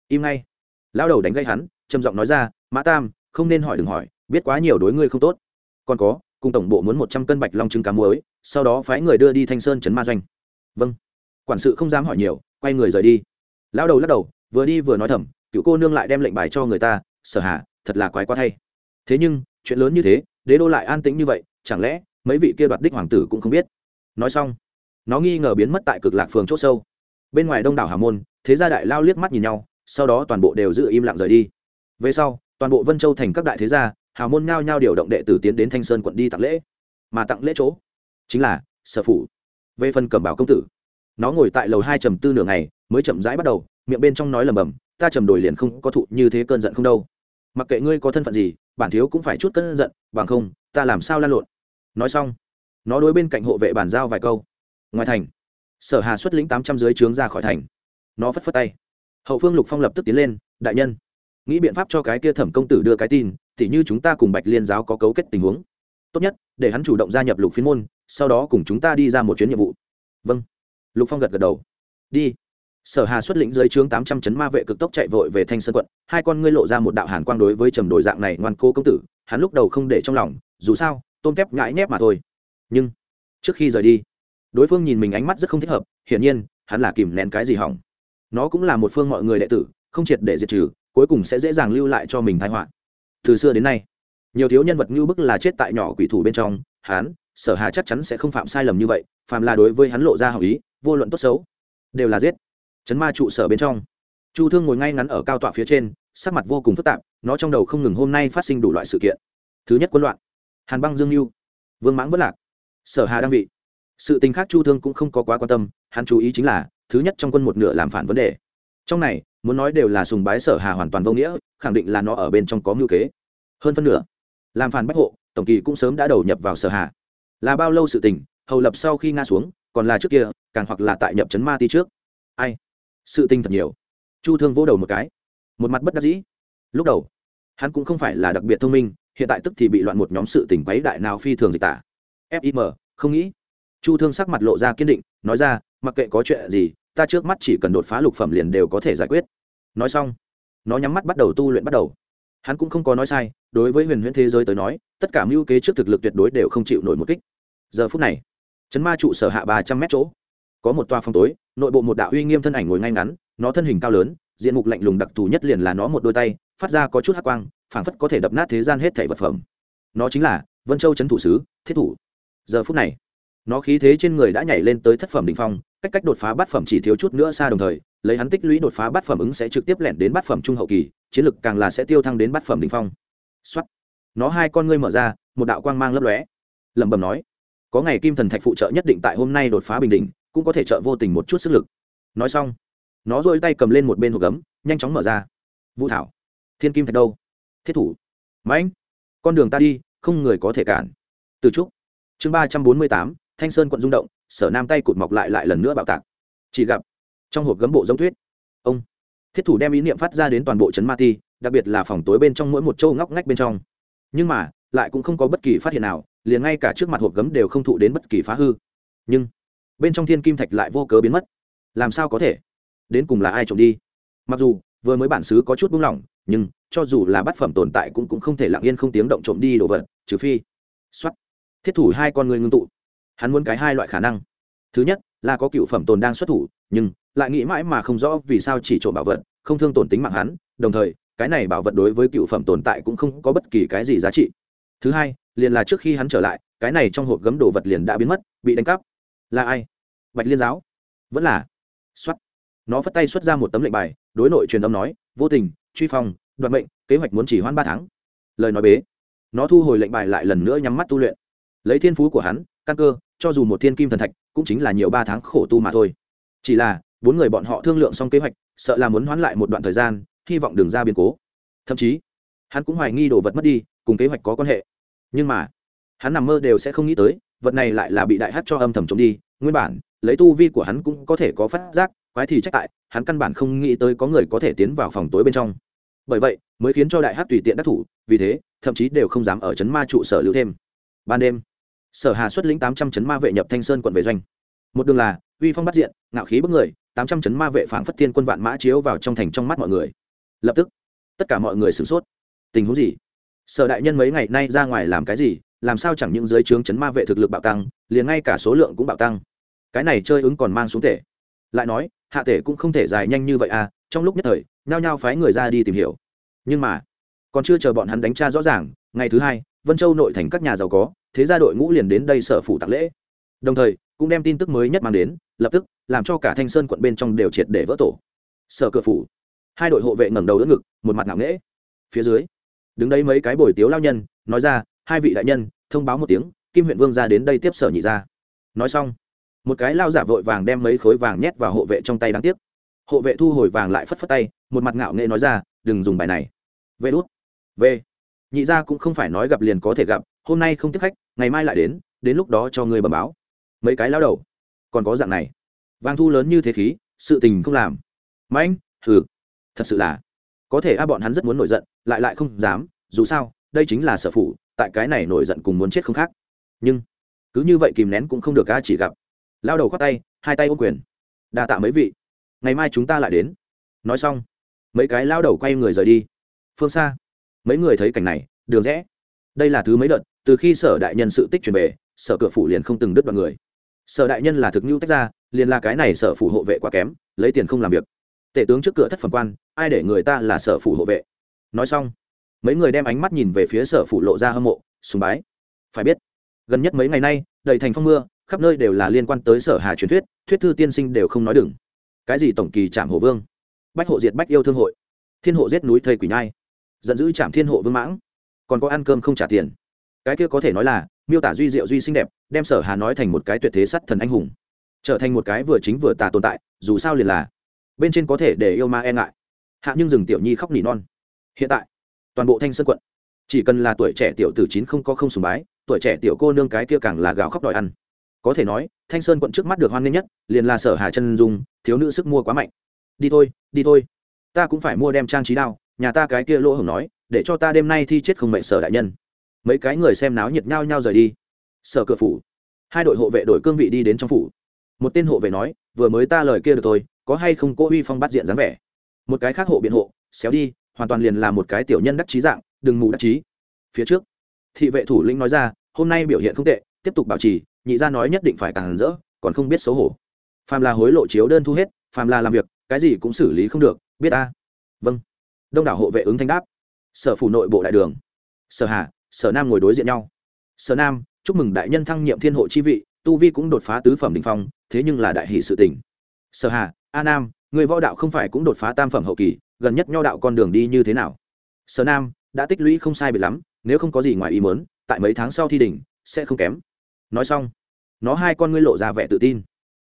Im ngay. Lao đầu đánh gây hắn, trầm giọng nói ra, mã tam, không nên hỏi đừng hỏi, biết quá nhiều đối ngươi không tốt. Còn có cùng tổng bộ muốn một trăm cân bạch long trứng cá muối, sau đó phái người đưa đi thanh sơn trấn ma doanh. Vâng. Quản sự không dám hỏi nhiều, quay người rời đi. Lão đầu lắc đầu, vừa đi vừa nói thầm, cựu cô nương lại đem lệnh bài cho người ta, sở hạ thật là quái quá thay. Thế nhưng, chuyện lớn như thế, đế đô lại an tĩnh như vậy, chẳng lẽ mấy vị kia đoạt đích hoàng tử cũng không biết? Nói xong, nó nghi ngờ biến mất tại cực lạc phường c h ỗ sâu. Bên ngoài đông đảo hà môn, thế gia đại lao liếc mắt nhìn nhau, sau đó toàn bộ đều giữ im lặng rời đi. Về sau, toàn bộ vân châu thành các đại thế gia hào môn nhao nhao điều động đệ tử tiến đến thanh sơn quận đi tặng lễ. Mà tặng lễ chỗ chính là sở phủ, về phần cẩm bảo công tử. Nó ngồi tại lầu hai trầm tư nửa ngày, mới chậm rãi bắt đầu, miệng bên trong nói lầm bầm, ta trầm đổi liền không có thụ như thế cơn giận không đâu. Mặc kệ ngươi có thân phận gì, bản thiếu cũng phải chút cơn giận, bằng không, ta làm sao lan lộn. Nói xong, nó đối bên cạnh hộ vệ bàn giao vài câu. Ngoài thành, sở hà xuất lĩnh tám trăm dưới trướng ra khỏi thành. Nó phất phất tay. Hậu phương lục phong lập tức tiến lên, đại nhân, nghĩ biện pháp cho cái kia thẩm công tử đưa cái tin tỉ như chúng ta cùng bạch liên giáo có cấu kết tình huống. Tốt nhất, để hắn chủ động gia nhập lục phiên môn, sau đó cùng chúng ta đi ra một chuyến nhiệm vụ. Vâng. Lục phong gật gật đầu. Đi. Sở hà xuất lĩnh dưới trướng tám trăm chấn ma vệ cực tốc chạy vội về thanh sơn quận, hai con ngươi lộ ra một đạo hàn quang đối với trầm đổi dạng này ngoan cố công tử, hắn lúc đầu không để trong lòng, dù sao, tôm kép nhãi nhép mà thôi. Nhưng, trước khi rời đi, đối phương nhìn mình ánh mắt rất không thích hợp, hiển nhiên, hắn là kìm nén cái gì hỏng. Nó cũng là một phương mọi người đệ tử, không triệt để diệt trừ, cuối cùng sẽ dễ dàng lưu lại cho mình thái họa từ xưa đến nay. Nhiều thiếu nhân vật như bức là chết tại nhỏ quỷ thủ bên trong, hắn, sở hà chắc chắn sẽ không phạm sai lầm như vậy, phàm là đối với hắn lộ ra hảo ý, vô luận tốt xấu, đều là giết. Chấn ma trụ sở bên trong, chu thương ngồi ngay ngắn ở cao tọa phía trên, sắc mặt vô cùng phức tạp, nó trong đầu không ngừng hôm nay phát sinh đủ loại sự kiện. Thứ nhất quân loạn, hàn băng dương mưu vương mãng vất lạc, sở hà đang vị. Sự tình khác chu thương cũng không có quá quan tâm, hắn chú ý chính là, thứ nhất trong quân một nửa làm phản vấn đề trong này, muốn nói đều là sùng bái sở hà hoàn toàn vô nghĩa, khẳng định là nó ở bên trong có mưu kế. Hơn phân nửa, làm phản bách hộ, tổng kỳ cũng sớm đã đầu nhập vào sở hà. Là bao lâu sự tình, hầu lập sau khi nga xuống, còn là trước kia, càng hoặc là tại nhập chấn ma ti trước. Ai? Sự tình thật nhiều. Chu thương vỗ đầu một cái. Một mặt bất đắc dĩ. Lúc đầu, hắn cũng không phải là đặc biệt thông minh, hiện tại tức thì bị loạn một nhóm sự tình quấy đại nào phi thường dịch tả. Fim không nghĩ. Chu thương sắc mặt lộ ra kiên định, nói ra, mặc kệ có chuyện gì ta trước mắt chỉ cần đột phá lục phẩm liền đều có thể giải quyết. Nói xong, nó nhắm mắt bắt đầu tu luyện bắt đầu. Hắn cũng không có nói sai, đối với huyền huyễn thế giới tới nói, tất cả mưu kế trước thực lực tuyệt đối đều không chịu nổi một kích. Giờ phút này, chấn ma trụ sở hạ ba trăm mét chỗ. Có một toa phòng tối, nội bộ một đạo uy nghiêm thân ảnh ngồi ngay ngắn, nó thân hình cao lớn, diện mục lạnh lùng đặc thù nhất liền là nó một đôi tay, phát ra có chút hắc quang, phảng phất có thể đập nát thế gian hết thảy vật phẩm. Nó chính là vân châu trấn thủ sứ, thiết thủ. Giờ phút này, nó khí thế trên người đã nhảy lên tới thất phẩm đ ỉ n h phong cách cách đột phá bát phẩm chỉ thiếu chút nữa xa đồng thời, lấy hắn tích lũy đột phá bát phẩm ứng sẽ trực tiếp lẻn đến bát phẩm trung hậu kỳ, chiến lực càng là sẽ tiêu thăng đến bát phẩm đỉnh phong. Xuất nó hai con ngươi mở ra, một đạo quang mang lấp lóe. Lẩm bẩm nói, có ngày kim thần thạch phụ trợ nhất định tại hôm nay đột phá bình định cũng có thể trợ vô tình một chút sức lực. Nói xong, nó dôi tay cầm lên một bên hộp gấm, nhanh chóng mở ra. Vũ thảo. Thiên kim thạch đâu? Thiết thủ. Mãnh. Con đường ta đi, không người có thể cản. Từ trúc. Chương ba trăm bốn mươi tám, thanh sơn quận rung động sở nam tay cụt mọc lại lại lần nữa bạo tạc. Chỉ gặp, trong hộp gấm bộ giống thuyết ông thiết thủ đem ý niệm phát ra đến toàn bộ trấn ma ti, đặc biệt là phòng tối bên trong mỗi một châu ngóc ngách bên trong. Nhưng mà, lại cũng không có bất kỳ phát hiện nào, liền ngay cả trước mặt hộp gấm đều không thụ đến bất kỳ phá hư. Nhưng, bên trong thiên kim thạch lại vô cớ biến mất. Làm sao có thể? Đến cùng là ai trộm đi? Mặc dù, vừa mới bản xứ có chút buông lỏng, nhưng, cho dù là bát phẩm tồn tại cũng cũng không thể lặng yên không tiếng động trộm đi đồ vật, trừ phi xuất thiết thủ hai con người ngưng tụ hắn muốn cái hai loại khả năng. Thứ nhất, là có cựu phẩm tồn đang xuất thủ, nhưng lại nghĩ mãi mà không rõ vì sao chỉ trộm bảo vật, không thương tổn tính mạng hắn, đồng thời, cái này bảo vật đối với cựu phẩm tồn tại cũng không có bất kỳ cái gì giá trị. Thứ hai, liền là trước khi hắn trở lại, cái này trong hộp gấm đồ vật liền đã biến mất, bị đánh cắp. Là ai? Bạch liên giáo. Vẫn là. Xuất nó phất tay xuất ra một tấm lệnh bài, đối nội truyền âm nói, vô tình, truy phong, đoạt mệnh, kế hoạch muốn chỉ hoãn ba tháng. Lời nói bế. Nó thu hồi lệnh bài lại lần nữa nhắm mắt tu luyện. Lấy thiên phú của hắn, căn cơ cho dù một thiên kim thần thạch, cũng chính là nhiều ba tháng khổ tu mà thôi. Chỉ là, bốn người bọn họ thương lượng xong kế hoạch, sợ là muốn hoãn lại một đoạn thời gian, hy vọng đường ra biến cố. Thậm chí, hắn cũng hoài nghi đồ vật mất đi, cùng kế hoạch có quan hệ. Nhưng mà, hắn nằm mơ đều sẽ không nghĩ tới, vật này lại là bị đại hát cho âm thầm trộm đi. Nguyên bản, lấy tu vi của hắn cũng có thể có phát giác, quái thì trách tại, hắn căn bản không nghĩ tới có người có thể tiến vào phòng tối bên trong. Bởi vậy, mới khiến cho đại hát tùy tiện đắc thủ, vì thế, thậm chí đều không dám ở c ma trụ sở lưu thêm. Ban đêm sở hà xuất lĩnh tám trăm chấn ma vệ nhập thanh sơn quận về doanh. Một đường là, uy phong bắt diện, ngạo khí bức người, tám trăm chấn ma vệ phảng phất thiên quân vạn mã chiếu vào trong thành trong mắt mọi người. Lập tức, tất cả mọi người sửng sốt. Tình huống gì? Sở đại nhân mấy ngày nay ra ngoài làm cái gì? Làm sao chẳng những dưới trướng chấn ma vệ thực lực bạo tăng, liền ngay cả số lượng cũng bạo tăng? Cái này chơi ứng còn mang xuống tể lại nói, hạ tể cũng không thể dài nhanh như vậy à trong lúc nhất thời, nhao nhao phái người ra đi tìm hiểu. Nhưng mà, còn chưa chờ bọn hắn đánh tra rõ ràng, ngày thứ hai, vân châu nội thành các nhà giàu có thế ra đội ngũ liền đến đây sở phủ tặng lễ. Đồng thời, cũng đem tin tức mới nhất mang đến, lập tức, làm cho cả thanh sơn quận bên trong đều triệt để vỡ tổ. Sở cửa phủ, hai đội hộ vệ ngẩng đầu đỡ ngực, một mặt ngạo nghễ. Phía dưới, đứng đấy mấy cái bồi tiếu lao nhân, nói ra, hai vị đại nhân, thông báo một tiếng, kim huyện vương ra đến đây tiếp sở nhị ra nói xong, một cái lao giả vội vàng đem mấy khối vàng nhét vào hộ vệ trong tay đáng tiếc. Hộ vệ thu hồi vàng lại phất phất tay, một mặt ngạo nghệ nói ra, đừng dùng bài này. Vê đốt v nhị gia cũng không phải nói gặp liền có thể gặp hôm nay không tiếp khách ngày mai lại đến đến lúc đó cho ngươi bẩm báo. Mấy cái lao đầu còn có dạng này. Vang thu lớn như thế khí sự tình không làm. Mạnh, hừ thật sự là có thể a bọn hắn rất muốn nổi giận lại lại không dám dù sao đây chính là sở phụ tại cái này nổi giận cùng muốn chết không khác. Nhưng cứ như vậy kìm nén cũng không được a chỉ gặp lao đầu khoác tay hai tay ô quyền. Đa tạ mấy vị ngày mai chúng ta lại đến. Nói xong mấy cái lao đầu quay người rời đi. Phương xa mấy người thấy cảnh này đường rẽ. Đây là thứ mấy đợt? Từ khi sở đại nhân sự tích truyền về, sở cửa phủ liền không từng đứt đoạn người. Sở đại nhân là thực nhu tách ra, liền là cái này sở phủ hộ vệ quá kém, lấy tiền không làm việc. Tể tướng trước cửa thất phẩm quan, ai để người ta là sở phủ hộ vệ? Nói xong, mấy người đem ánh mắt nhìn về phía sở phủ lộ ra hâm mộ, sùng bái. Phải biết, gần nhất mấy ngày nay, đầy thành phong mưa, khắp nơi đều là liên quan tới sở hà truyền thuyết thuyết thư tiên sinh đều không nói đừng. Cái gì tổng kỳ trạm hồ vương? Bách hộ diệt bách yêu thương hội. Thiên hộ giết núi thây quỷ nhai. Giận dữ trạm thiên hộ vương mãng. Còn có ăn cơm không trả tiền cái kia có thể nói là, miêu tả duy diệu duy xinh đẹp, đem sở hà nói thành một cái tuyệt thế sắt thần anh hùng. Trở thành một cái vừa chính vừa tà tồn tại, dù sao liền là, bên trên có thể để yêu ma e ngại. Hạ nhưng rừng tiểu nhi khóc nỉ non. Hiện tại, toàn bộ thanh sơn quận, chỉ cần là tuổi trẻ tiểu tử chín không có không sùng bái, tuổi trẻ tiểu cô nương cái kia càng là gạo khóc đòi ăn. Có thể nói, thanh sơn quận trước mắt được hoan nghênh nhất, liền là sở hà chân dung, thiếu nữ sức mua quá mạnh. Đi thôi đi thôi. Ta cũng phải mua đem trang trí đao, nhà ta cái kia lỗ hổng nói, để cho ta đêm nay thi chết không mệnh sở đại nhân mấy cái người xem náo nhiệt nhau nhau rời đi. Sở cửa phủ, hai đội hộ vệ đổi cương vị đi đến trong phủ. Một tên hộ vệ nói, vừa mới ta lời kia được thôi, có hay không cố uy phong bắt diện dáng vẻ? Một cái khác hộ biện hộ, xéo đi, hoàn toàn liền là một cái tiểu nhân đắc trí dạng, đừng mù đắc trí phía trước, thị vệ thủ lĩnh nói ra, hôm nay biểu hiện không tệ, tiếp tục bảo trì, nhị gia nói nhất định phải càng rỡ, còn không biết xấu hổ. Phàm là hối lộ chiếu đơn thu hết, phàm là làm việc, cái gì cũng xử lý không được, biết ta? Vâng. Đông đảo hộ vệ ứng thanh đáp. Sở phủ nội bộ đại đường. Sở hà sở nam ngồi đối diện nhau. Sở nam, chúc mừng đại nhân thăng nhiệm thiên hộ chi vị, tu vi cũng đột phá tứ phẩm đình phong, thế nhưng là đại hỷ sự tỉnh sở hà, a nam, người võ đạo không phải cũng đột phá tam phẩm hậu kỳ, gần nhất nho đạo con đường đi như thế nào? Sở nam, đã tích lũy không sai biệt lắm, nếu không có gì ngoài ý muốn, tại mấy tháng sau thi đỉnh, sẽ không kém. Nói xong, nó hai con ngươi lộ ra vẻ tự tin.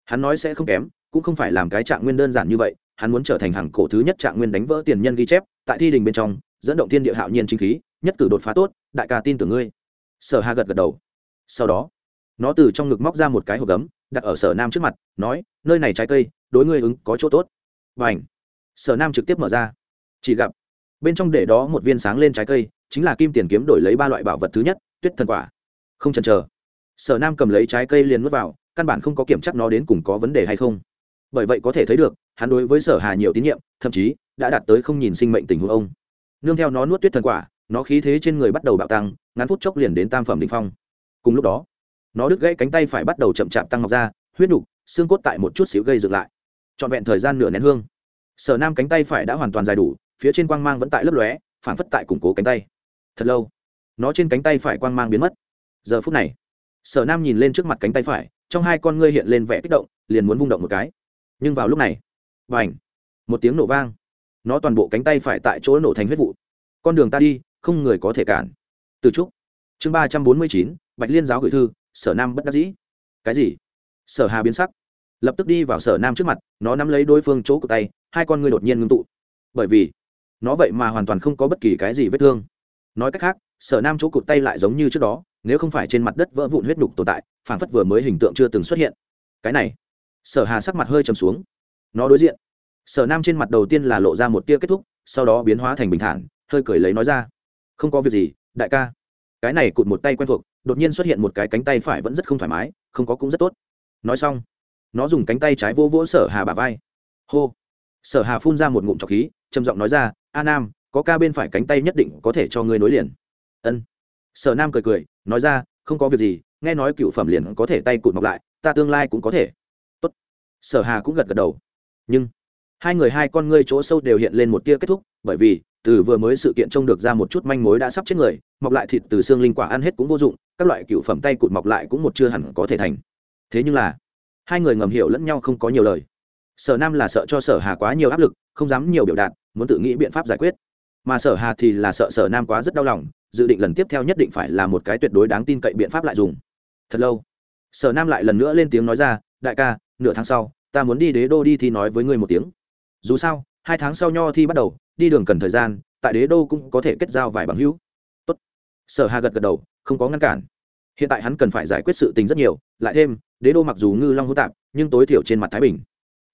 Hắn nói sẽ không kém, cũng không phải làm cái trạng nguyên đơn giản như vậy, hắn muốn trở thành hàng cổ thứ nhất trạng nguyên đánh vỡ tiền nhân ghi chép, tại thi đình bên trong, dẫn động thiên địa hạo nhiên chính khí, nhất cử đột phá tốt đại ca tin tưởng ngươi. Sở hà gật gật đầu. Sau đó, nó từ trong ngực móc ra một cái hộp gấm, đặt ở sở nam trước mặt, nói, nơi này trái cây, đối ngươi ứng có chỗ tốt. Và ảnh sở nam trực tiếp mở ra. Chỉ gặp, bên trong để đó một viên sáng lên trái cây, chính là kim tiền kiếm đổi lấy ba loại bảo vật thứ nhất, tuyết thần quả. Không chần chờ, sở nam cầm lấy trái cây liền mất vào, căn bản không có kiểm chắc nó đến cùng có vấn đề hay không. Bởi vậy có thể thấy được, hắn đối với sở hà nhiều tín nhiệm, thậm chí đã đạt tới không nhìn sinh mệnh tình huống ông. Nương theo nó nuốt tuyết thần quả nó khí thế trên người bắt đầu bạo tăng ngắn phút chốc liền đến tam phẩm đ ỉ n h phong. Cùng lúc đó nó đứt gãy cánh tay phải bắt đầu chậm chạp tăng ngọc ra huyết đục, xương cốt tại một chút xíu gây dựng lại. Trọn vẹn thời gian nửa nén hương sở nam cánh tay phải đã hoàn toàn dài đủ phía trên quang mang vẫn tại lấp lóe phản phất tại củng cố cánh tay. Thật lâu nó trên cánh tay phải quang mang biến mất. Giờ phút này sở nam nhìn lên trước mặt cánh tay phải trong hai con ngươi hiện lên vẻ kích động liền muốn vung động một cái. Nhưng vào lúc này và h một tiếng nổ vang. Nó toàn bộ cánh tay phải tại chỗ nổ thành huyết vụ. Con đường ta đi không người có thể cản. Từ trúc. Chương ba trăm bốn mươi chín, bạch liên giáo gửi thư, sở nam bất đắc dĩ. Cái gì? Sở hà biến sắc. Lập tức đi vào sở nam trước mặt, nó nắm lấy đối phương chỗ của tay, hai con ngươi đột nhiên ngưng tụ. Bởi vì, nó vậy mà hoàn toàn không có bất kỳ cái gì vết thương. Nói cách khác, sở nam chỗ cụt tay lại giống như trước đó, nếu không phải trên mặt đất vỡ vụn huyết nhục tồn tại phản phất vừa mới hình tượng chưa từng xuất hiện. Cái này, sở hà sắc mặt hơi trầm xuống. Nó đối diện. Sở nam trên mặt đầu tiên là lộ ra một tia kết thúc, sau đó biến hóa thành bình thản, hơi cười lấy nói ra không có việc gì, đại ca. Cái này cụt một tay quen thuộc, đột nhiên xuất hiện một cái cánh tay phải vẫn rất không thoải mái, không có cũng rất tốt. Nói xong, nó dùng cánh tay trái vỗ vỗ sở hà bà vai. Hô. Sở hà phun ra một ngụm trọc khí, trầm giọng nói ra, a nam, có ca bên phải cánh tay nhất định có thể cho ngươi nối liền. Ân. Sở nam cười cười, nói ra, không có việc gì, nghe nói cựu phẩm liền có thể tay cụt mọc lại, ta tương lai cũng có thể. Tốt. sở hà cũng gật gật đầu. Nhưng hai người hai con ngươi chỗ sâu đều hiện lên một tia kết thúc, bởi vì, từ vừa mới sự kiện trông được ra một chút manh mối đã sắp chết người, mọc lại thịt từ xương linh quả ăn hết cũng vô dụng, các loại cựu phẩm tay cụt mọc lại cũng một chưa hẳn có thể thành. Thế nhưng là, hai người ngầm hiểu lẫn nhau không có nhiều lời. Sở nam là sợ cho sở hà quá nhiều áp lực, không dám nhiều biểu đạt, muốn tự nghĩ biện pháp giải quyết. Mà sở hà thì là sợ sở nam quá rất đau lòng, dự định lần tiếp theo nhất định phải là một cái tuyệt đối đáng tin cậy biện pháp lại dùng. Thật lâu, sở nam lại lần nữa lên tiếng nói ra, đại ca, nửa tháng sau, ta muốn đi đế đô đi thì nói với ngươi một tiếng dù sao, hai tháng sau nho thi bắt đầu, đi đường cần thời gian, tại đế đô cũng có thể kết giao vài bằng hữu. Tốt. Sở hà gật gật đầu, không có ngăn cản. Hiện tại hắn cần phải giải quyết sự tình rất nhiều, lại thêm, đế đô mặc dù ngư long hữu tạp, nhưng tối thiểu trên mặt thái bình.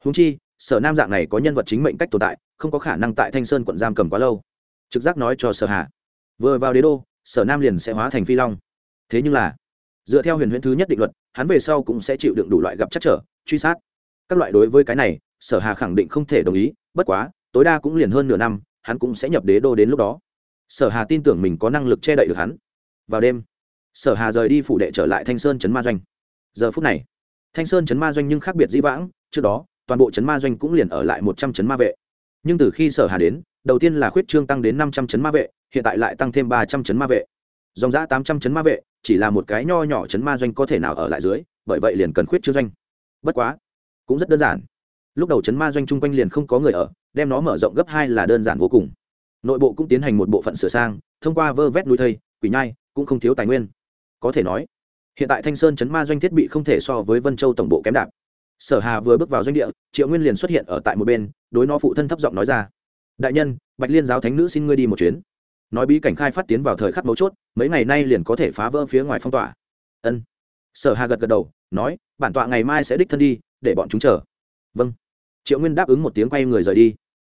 Húng chi, sở nam dạng này có nhân vật chính mệnh cách tồn tại, không có khả năng tại thanh sơn quận giam cầm quá lâu. Trực giác nói cho sở hà. Vừa vào đế đô, sở nam liền sẽ hóa thành phi long. Thế nhưng là, dựa theo huyền huyễn thứ nhất định luật, hắn về sau cũng sẽ chịu đựng đủ loại gặp chắc trở, truy sát các loại đối với cái này, sở hà khẳng định không thể đồng ý, bất quá, tối đa cũng liền hơn nửa năm, hắn cũng sẽ nhập đế đô đến lúc đó. Sở hà tin tưởng mình có năng lực che đậy được hắn. Vào đêm, sở hà rời đi phủ đệ trở lại thanh sơn chấn ma doanh. Giờ phút này, thanh sơn chấn ma doanh nhưng khác biệt dĩ vãng, trước đó, toàn bộ chấn ma doanh cũng liền ở lại một trăm chấn ma vệ. Nhưng từ khi sở hà đến, đầu tiên là khuyết trương tăng đến năm trăm chấn ma vệ, hiện tại lại tăng thêm ba trăm chấn ma vệ. Dòng giã tám trăm chấn ma vệ, chỉ là một cái nho nhỏ chấn ma doanh có thể nào ở lại dưới, bởi vậy liền cần khuyết trương doanh. Bất quá cũng rất đơn giản. Lúc đầu chấn ma doanh chung quanh liền không có người ở, đem nó mở rộng gấp hai là đơn giản vô cùng. Nội bộ cũng tiến hành một bộ phận sửa sang, thông qua vơ vét núi thây, quỷ nhai, cũng không thiếu tài nguyên. Có thể nói, hiện tại thanh sơn chấn ma doanh thiết bị không thể so với vân châu tổng bộ kém đạp. Sở hà vừa bước vào doanh địa, triệu nguyên liền xuất hiện ở tại một bên, đối nó phụ thân thấp giọng nói ra. Đại nhân, bạch liên giáo thánh nữ xin ngươi đi một chuyến. Nói bí cảnh khai phát tiến vào thời khắc mấu chốt, mấy ngày nay liền có thể phá vỡ phía ngoài phong tỏa. Ân. Sở hà gật gật đầu, nói, bản tọa ngày mai sẽ đích thân đi để bọn chúng chờ. Vâng. Triệu nguyên đáp ứng một tiếng quay người rời đi.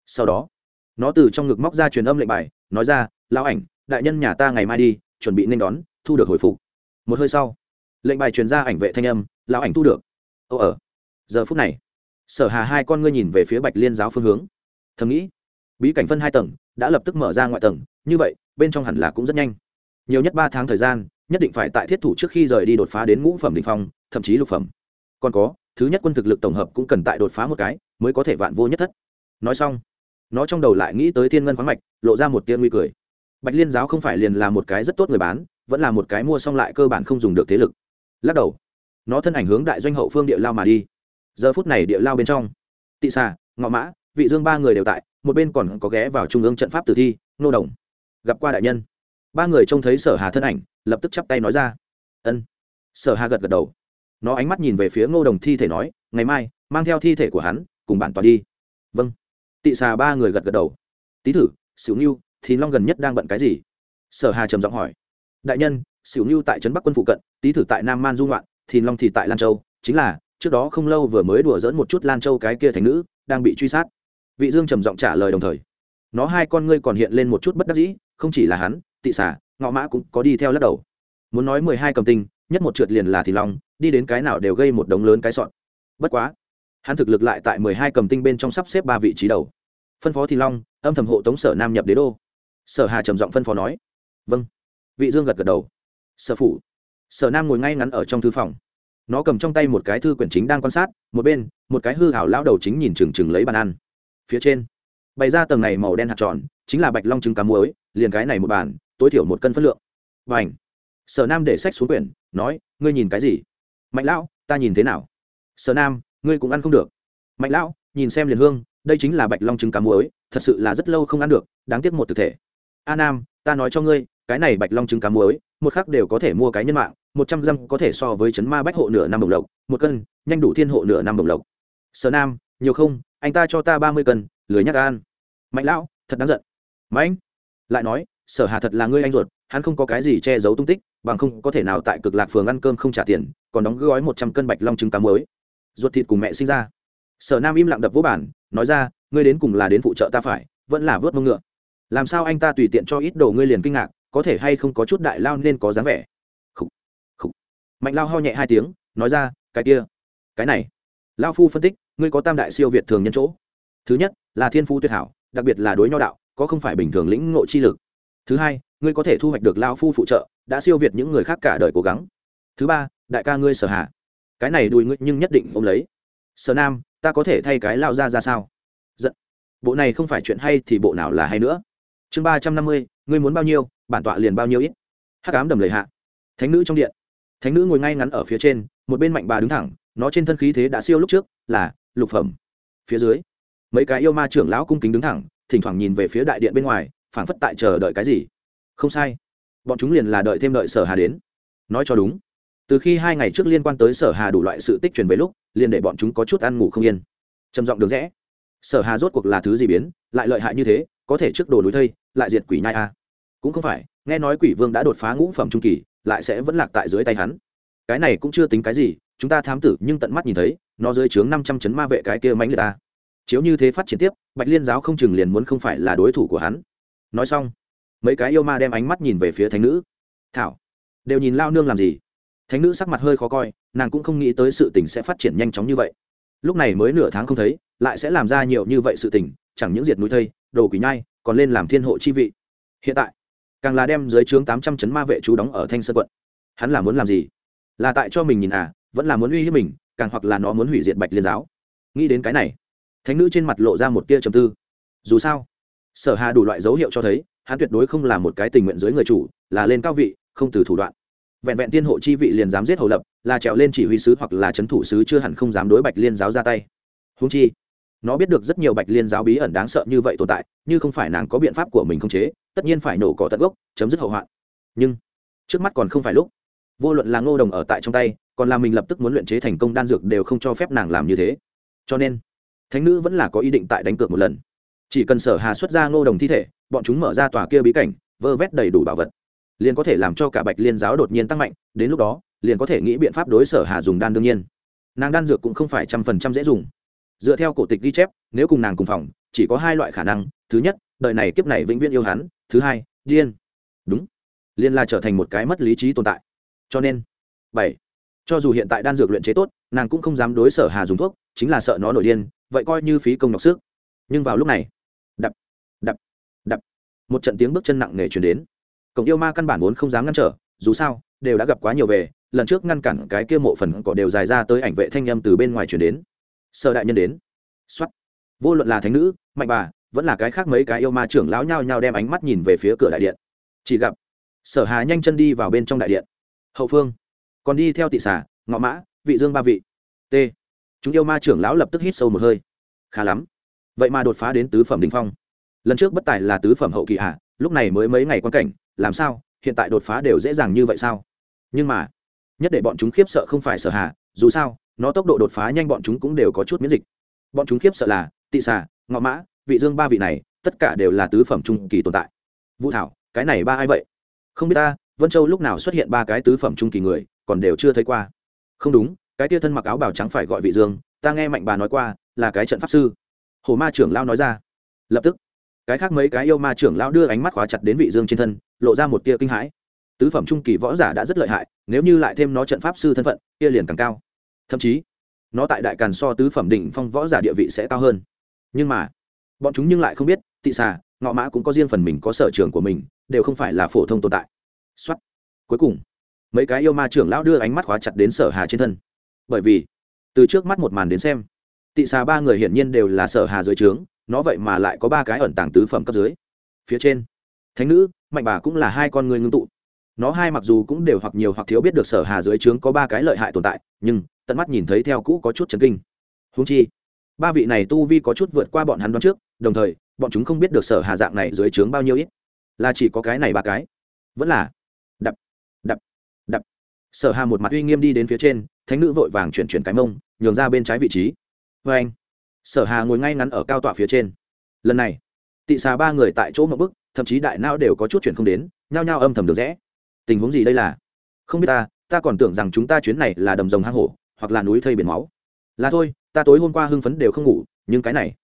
Sau đó, nó từ trong ngực móc ra truyền âm lệnh bài, nói ra, lão ảnh, đại nhân nhà ta ngày mai đi, chuẩn bị nên đón, thu được hồi phục. Một hơi sau, lệnh bài truyền ra ảnh vệ thanh âm, lão ảnh thu được. Ô ở, giờ phút này, sở hà hai con ngươi nhìn về phía bạch liên giáo phương hướng. Thầm nghĩ, bí cảnh phân hai tầng, đã lập tức mở ra ngoại tầng, như vậy, bên trong hẳn là cũng rất nhanh. Nhiều nhất ba tháng thời gian, nhất định phải tại thiết thủ trước khi rời đi đột phá đến ngũ phẩm đ ỉ n h phong, thậm chí lục phẩm. Còn có thứ nhất quân thực lực tổng hợp cũng cần tại đột phá một cái, mới có thể vạn vô nhất thất. Nói xong, nó trong đầu lại nghĩ tới thiên ngân khoáng mạch, lộ ra một tiên nguy cười. Bạch liên giáo không phải liền là một cái rất tốt người bán, vẫn là một cái mua xong lại cơ bản không dùng được thế lực. Lắc đầu, nó thân ảnh hướng đại doanh hậu phương địa lao mà đi. Giờ phút này địa lao bên trong, tị xà, ngọ mã, vị dương ba người đều tại, một bên còn có ghé vào trung ương trận pháp tử thi, nô đồng. Gặp qua đại nhân. Ba người trông thấy sở hà thân ảnh, lập tức chắp tay nói ra. Ân. Sở hà gật gật đầu nó ánh mắt nhìn về phía ngô đồng thi thể nói, ngày mai, mang theo thi thể của hắn, cùng bản tòa đi. Vâng. Tị xà ba người gật gật đầu. Tý thử xỉu nhu thì long gần nhất đang bận cái gì? Sở hà trầm giọng hỏi. Đại nhân xỉu nhu tại trấn bắc quân phụ cận, tý thử tại nam man dung loạn thì long thì tại lan châu, chính là, trước đó không lâu vừa mới đùa dỡn một chút lan châu cái kia thành nữ, đang bị truy sát. Vị dương trầm giọng trả lời đồng thời. Nó hai con ngươi còn hiện lên một chút bất đắc dĩ, không chỉ là hắn, tị xả ngọ mã cũng có đi theo lắc đầu. Muốn nói mười hai cầm tinh nhất một trượt liền là thì long, đi đến cái nào đều gây một đống lớn cái sọn. Bất quá, hắn thực lực lại tại mười hai cầm tinh bên trong sắp xếp ba vị trí đầu. Phân phó thì long, âm thầm hộ tống sở nam nhập đế đô. Sở hà trầm giọng phân phó nói vâng. Vị dương gật gật đầu. Sở phủ. Sở nam ngồi ngay ngắn ở trong thư phòng. Nó cầm trong tay một cái thư quyển chính đang quan sát, một bên, một cái hư hảo lão đầu chính nhìn chừng chừng lấy bàn ăn. Phía trên, bày ra tầng này màu đen hạt tròn, chính là bạch long trứng cá muối, liền cái này một bàn, tối thiểu một cân phân lượng. Và ảnh sở nam để sách xuống quyển nói, ngươi nhìn cái gì? Mạnh lão, ta nhìn thế nào? Sở nam, ngươi cũng ăn không được. Mạnh lão, nhìn xem liền hương, đây chính là bạch long trứng cá muối, thật sự là rất lâu không ăn được, đáng tiếc một thực thể. A nam, ta nói cho ngươi, cái này bạch long trứng cá muối, một khắc đều có thể mua cái nhân mạng, một trăm dăm có thể so với chấn ma bách hộ nửa năm đồng lộc, một cân, nhanh đủ thiên hộ nửa năm đồng lộc. Sở nam, nhiều không, anh ta cho ta ba mươi cân, lười nhắc ăn. Mạnh lão, thật đáng giận. Mạnh. Lại nói, sở hà thật là ngươi anh ruột, hắn không có cái gì che giấu tung tích bằng không có thể nào tại cực lạc phường ăn cơm không trả tiền còn đóng gói một trăm cân bạch long trứng cá mới ruột thịt cùng mẹ sinh ra. Sở nam im lặng đập vỗ bản nói ra ngươi đến cùng là đến phụ trợ ta phải vẫn là vớt mông ngựa. Làm sao anh ta tùy tiện cho ít đồ ngươi liền kinh ngạc có thể hay không có chút đại lao nên có dáng vẻ? Khủ, khủ. mạnh lao ho nhẹ hai tiếng nói ra cái kia cái này. Lao phu phân tích ngươi có tam đại siêu việt thường nhân chỗ. Thứ nhất là thiên phu tuyệt hảo đặc biệt là đối nho đạo có không phải bình thường lĩnh ngộ chi lực. Thứ hai ngươi có thể thu hoạch được lao phu phụ trợ đã siêu việt những người khác cả đời cố gắng. Thứ ba, đại ca ngươi sở hạ cái này đùi ngươi nhưng nhất định ôm lấy. Sở nam, ta có thể thay cái lao ra ra sao? Giận. Bộ này không phải chuyện hay thì bộ nào là hay nữa. Chương ba trăm năm mươi, ngươi muốn bao nhiêu, bản tọa liền bao nhiêu ít. Hắc ám đầm lầy hạ. Thánh nữ trong điện. Thánh nữ ngồi ngay ngắn ở phía trên, một bên mạnh bà đứng thẳng, nó trên thân khí thế đã siêu lúc trước, là lục phẩm. Phía dưới, mấy cái yêu ma trưởng lão cung kính đứng thẳng, thỉnh thoảng nhìn về phía đại điện bên ngoài, phảng phất tại chờ đợi cái gì. Không sai bọn chúng liền là đợi thêm đợi sở hà đến. Nói cho đúng, từ khi hai ngày trước liên quan tới sở hà đủ loại sự tích truyền về lúc, liền để bọn chúng có chút ăn ngủ không yên. Trầm giọng được rẽ. Sở hà rốt cuộc là thứ gì biến, lại lợi hại như thế, có thể trước đồ núi thây, lại diệt quỷ nhai a. Cũng không phải, nghe nói quỷ vương đã đột phá ngũ phẩm trung kỳ, lại sẽ vẫn lạc tại dưới tay hắn. Cái này cũng chưa tính cái gì, chúng ta thám tử nhưng tận mắt nhìn thấy, nó dưới trướng năm trăm chấn ma vệ cái kia mánh liệt ta chiếu như thế phát triển tiếp, bạch liên giáo không chừng liền muốn không phải là đối thủ của hắn. Nói xong mấy cái yêu ma đem ánh mắt nhìn về phía thánh nữ. Thảo, đều nhìn lao nương làm gì? Thánh nữ sắc mặt hơi khó coi, nàng cũng không nghĩ tới sự tình sẽ phát triển nhanh chóng như vậy. Lúc này mới nửa tháng không thấy, lại sẽ làm ra nhiều như vậy sự tình, chẳng những diệt núi thây, đồ quỷ nhai, còn lên làm thiên hộ chi vị. Hiện tại, càng là đem dưới trướng tám trăm chấn ma vệ chú đóng ở thanh sơn quận. Hắn là muốn làm gì? Là tại cho mình nhìn à vẫn là muốn uy hiếp mình, càng hoặc là nó muốn hủy diệt bạch liên giáo. Nghĩ đến cái này, thánh nữ trên mặt lộ ra một tia trầm tư. Dù sao, sở hà đủ loại dấu hiệu cho thấy hắn tuyệt đối không là một cái tình nguyện dưới người chủ, là lên cao vị, không từ thủ đoạn. Vẹn vẹn tiên hộ chi vị liền dám giết hầu lập, là trèo lên chỉ huy sứ hoặc là c h ấ n thủ sứ chưa hẳn không dám đối bạch liên giáo ra tay. Húng chi, nó biết được rất nhiều bạch liên giáo bí ẩn đáng sợ như vậy tồn tại, như không phải nàng có biện pháp của mình không chế, tất nhiên phải nổ cỏ tận gốc, chấm dứt hậu hoạn. Nhưng, trước mắt còn không phải lúc. Vô luận là ngô đồng ở tại trong tay, còn là mình lập tức muốn luyện chế thành công đan dược đều không cho phép nàng làm như thế. Cho nên, thánh nữ vẫn là có ý định tại đánh cược một lần. Chỉ cần sở hà xuất ra ngô đồng thi thể bọn chúng mở ra tòa kia bí cảnh, vơ vét đầy đủ bảo vật. Liền có thể làm cho cả bạch liên giáo đột nhiên tăng mạnh, đến lúc đó, liền có thể nghĩ biện pháp đối sở hà dùng đan đương nhiên. Nàng đan dược cũng không phải trăm phần trăm dễ dùng. Dựa theo cổ tịch ghi chép, nếu cùng nàng cùng phòng, chỉ có hai loại khả năng, thứ nhất, đời này kiếp này vĩnh viễn yêu hắn, thứ hai, điên. Đúng. Liên la trở thành một cái mất lý trí tồn tại. Cho nên, bảy, cho dù hiện tại đan dược luyện chế tốt, nàng cũng không dám đối sở hà dùng thuốc, chính là sợ nó nổi điên, vậy coi như phí công nhọc sức. Nhưng vào lúc này một trận tiếng bước chân nặng nề chuyển đến. Cổng yêu ma căn bản vốn không dám ngăn trở, dù sao, đều đã gặp quá nhiều về, lần trước ngăn cản cái kia mộ phần cỏ đều dài ra tới ảnh vệ thanh â m từ bên ngoài chuyển đến. Sợ đại nhân đến. X o á t vô luận là thánh nữ, mạnh bà, vẫn là cái khác mấy cái yêu ma trưởng lão nhao nhao đem ánh mắt nhìn về phía cửa đại điện. Chỉ gặp, sở hà nhanh chân đi vào bên trong đại điện. Hậu phương, còn đi theo tị xả ngọ mã, vị dương ba vị. T. Chúng yêu ma trưởng lão lập tức hít sâu một hơi. Khá lắm. Vậy mà đột phá đến tứ phẩm đình phong lần trước bất tài là tứ phẩm hậu kỳ hạ lúc này mới mấy ngày quan cảnh, làm sao, hiện tại đột phá đều dễ dàng như vậy sao? Nhưng mà, nhất để bọn chúng khiếp sợ không phải sợ hạ dù sao, nó tốc độ đột phá nhanh bọn chúng cũng đều có chút miễn dịch. Bọn chúng khiếp sợ là, tị xà, ngọ mã, vị dương ba vị này, tất cả đều là tứ phẩm trung kỳ tồn tại. Vũ thảo, cái này ba ai vậy? Không biết ta, vân châu lúc nào xuất hiện ba cái tứ phẩm trung kỳ người, còn đều chưa thấy qua. Không đúng, cái tia thân mặc áo bào trắng phải gọi vị dương, ta nghe mạnh bà nói qua, là cái trận pháp sư. Hồ ma trưởng lao nói ra. Lập tức cái khác mấy cái yêu ma trưởng lão đưa ánh mắt khóa chặt đến vị dương trên thân, lộ ra một tia kinh hãi. Tứ phẩm trung kỳ võ giả đã rất lợi hại, nếu như lại thêm nó trận pháp sư thân phận, kia liền càng cao. Thậm chí, nó tại đại càn so tứ phẩm đỉnh phong võ giả địa vị sẽ cao hơn. Nhưng mà, bọn chúng nhưng lại không biết, tị xà, ngọ mã cũng có riêng phần mình có sở trường của mình, đều không phải là phổ thông tồn tại. Xuất cuối cùng, mấy cái yêu ma trưởng lão đưa ánh mắt khóa chặt đến sở hà trên thân. Bởi vì, từ trước mắt một màn đến xem, tị xà ba người hiển nhiên đều là sở hà dưới trướng nó vậy mà lại có ba cái ẩn tàng tứ phẩm cấp dưới. Phía trên, thánh nữ, mạnh bà cũng là hai con người ngưng tụ. Nó hai mặc dù cũng đều hoặc nhiều hoặc thiếu biết được sở hà dưới trướng có ba cái lợi hại tồn tại, nhưng tận mắt nhìn thấy theo cũ có chút chấn kinh. Húng chi, ba vị này tu vi có chút vượt qua bọn hắn đoán trước, đồng thời, bọn chúng không biết được sở hà dạng này dưới trướng bao nhiêu ít. Là chỉ có cái này ba cái. Vẫn là, đập đập đập. Sở hà một mặt uy nghiêm đi đến phía trên, thánh nữ vội vàng chuyển chuyển cái mông, nhường ra bên trái vị trí. Vê anh sở hà ngồi ngay ngắn ở cao tọa phía trên. Lần này, tị xà ba người tại chỗ một bức, thậm chí đại não đều có chút chuyển không đến, nhao nhao âm thầm được rẽ. Tình huống gì đây là? Không biết ta ta còn tưởng rằng chúng ta chuyến này là đầm rồng hang hổ, hoặc là núi thây biển máu. Là thôi, ta tối hôm qua hưng phấn đều không ngủ, nhưng cái này,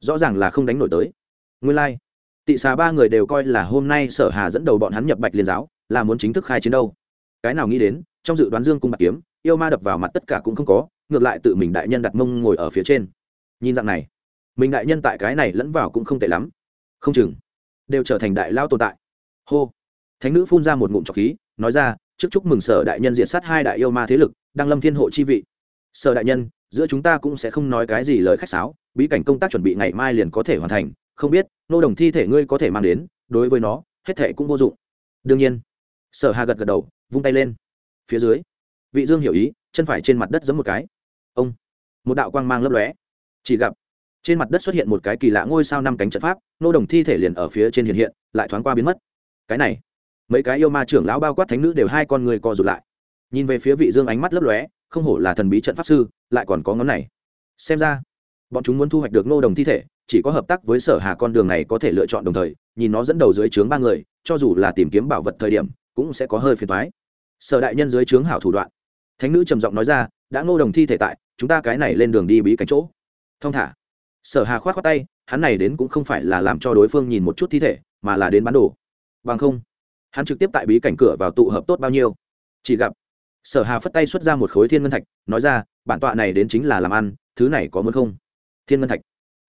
rõ ràng là không đánh nổi tới. Nguyên lai、like. tị xà ba người đều coi là hôm nay sở hà dẫn đầu bọn hắn nhập bạch liên giáo, là muốn chính thức khai chiến đâu. Cái nào nghĩ đến, trong dự đoán dương cung bạc kiếm, yêu ma đập vào mặt tất cả cũng không có, ngược lại tự mình đại nhân đặt mông ngồi ở phía trên nhìn dạng này, mình đại nhân tại cái này lẫn vào cũng không tệ lắm. Không chừng, đều trở thành đại lao tồn tại. Hô, thánh nữ phun ra một ngụm trọc khí, nói ra, trước chúc mừng sở đại nhân diệt sát hai đại yêu ma thế lực đang lâm thiên hộ chi vị. Sở đại nhân, giữa chúng ta cũng sẽ không nói cái gì lời khách sáo, bí cảnh công tác chuẩn bị ngày mai liền có thể hoàn thành, không biết, nô đồng thi thể ngươi có thể mang đến, đối với nó, hết thể cũng vô dụng. Đương nhiên. Sở hà gật gật đầu, vung tay lên. Phía dưới, vị dương hiểu ý, chân phải trên mặt đất giấm một cái. Ông, một đạo quang mang lấp lóe chỉ gặp, trên mặt đất xuất hiện một cái kỳ lạ ngôi sao năm cánh trận pháp, nô đồng thi thể liền ở phía trên hiện hiện, lại thoáng qua biến mất. Cái này, mấy cái yêu ma trưởng lão bao quát thánh nữ đều hai con người co rụt lại. Nhìn về phía vị dương ánh mắt lấp lóe, không hổ là thần bí trận pháp sư, lại còn có ngón này. Xem ra, bọn chúng muốn thu hoạch được nô đồng thi thể, chỉ có hợp tác với sở hà con đường này có thể lựa chọn đồng thời, nhìn nó dẫn đầu dưới trướng ba người, cho dù là tìm kiếm bảo vật thời điểm, cũng sẽ có hơi phiền thoái sở đại nhân dưới trướng hảo thủ đoạn. Thánh nữ trầm giọng nói ra, đã ngô đồng thi thể tại, chúng ta cái này lên đường đi bí cảnh chỗ thong thả. Sở hà khoát khoát tay, hắn này đến cũng không phải là làm cho đối phương nhìn một chút thi thể, mà là đến bán đồ. Bằng không, hắn trực tiếp tại bí cảnh cửa vào tụ hợp tốt bao nhiêu? Chỉ gặp, sở hà phất tay xuất ra một khối thiên ngân thạch, nói ra, bản tọa này đến chính là làm ăn, thứ này có muốn không? Thiên ngân thạch.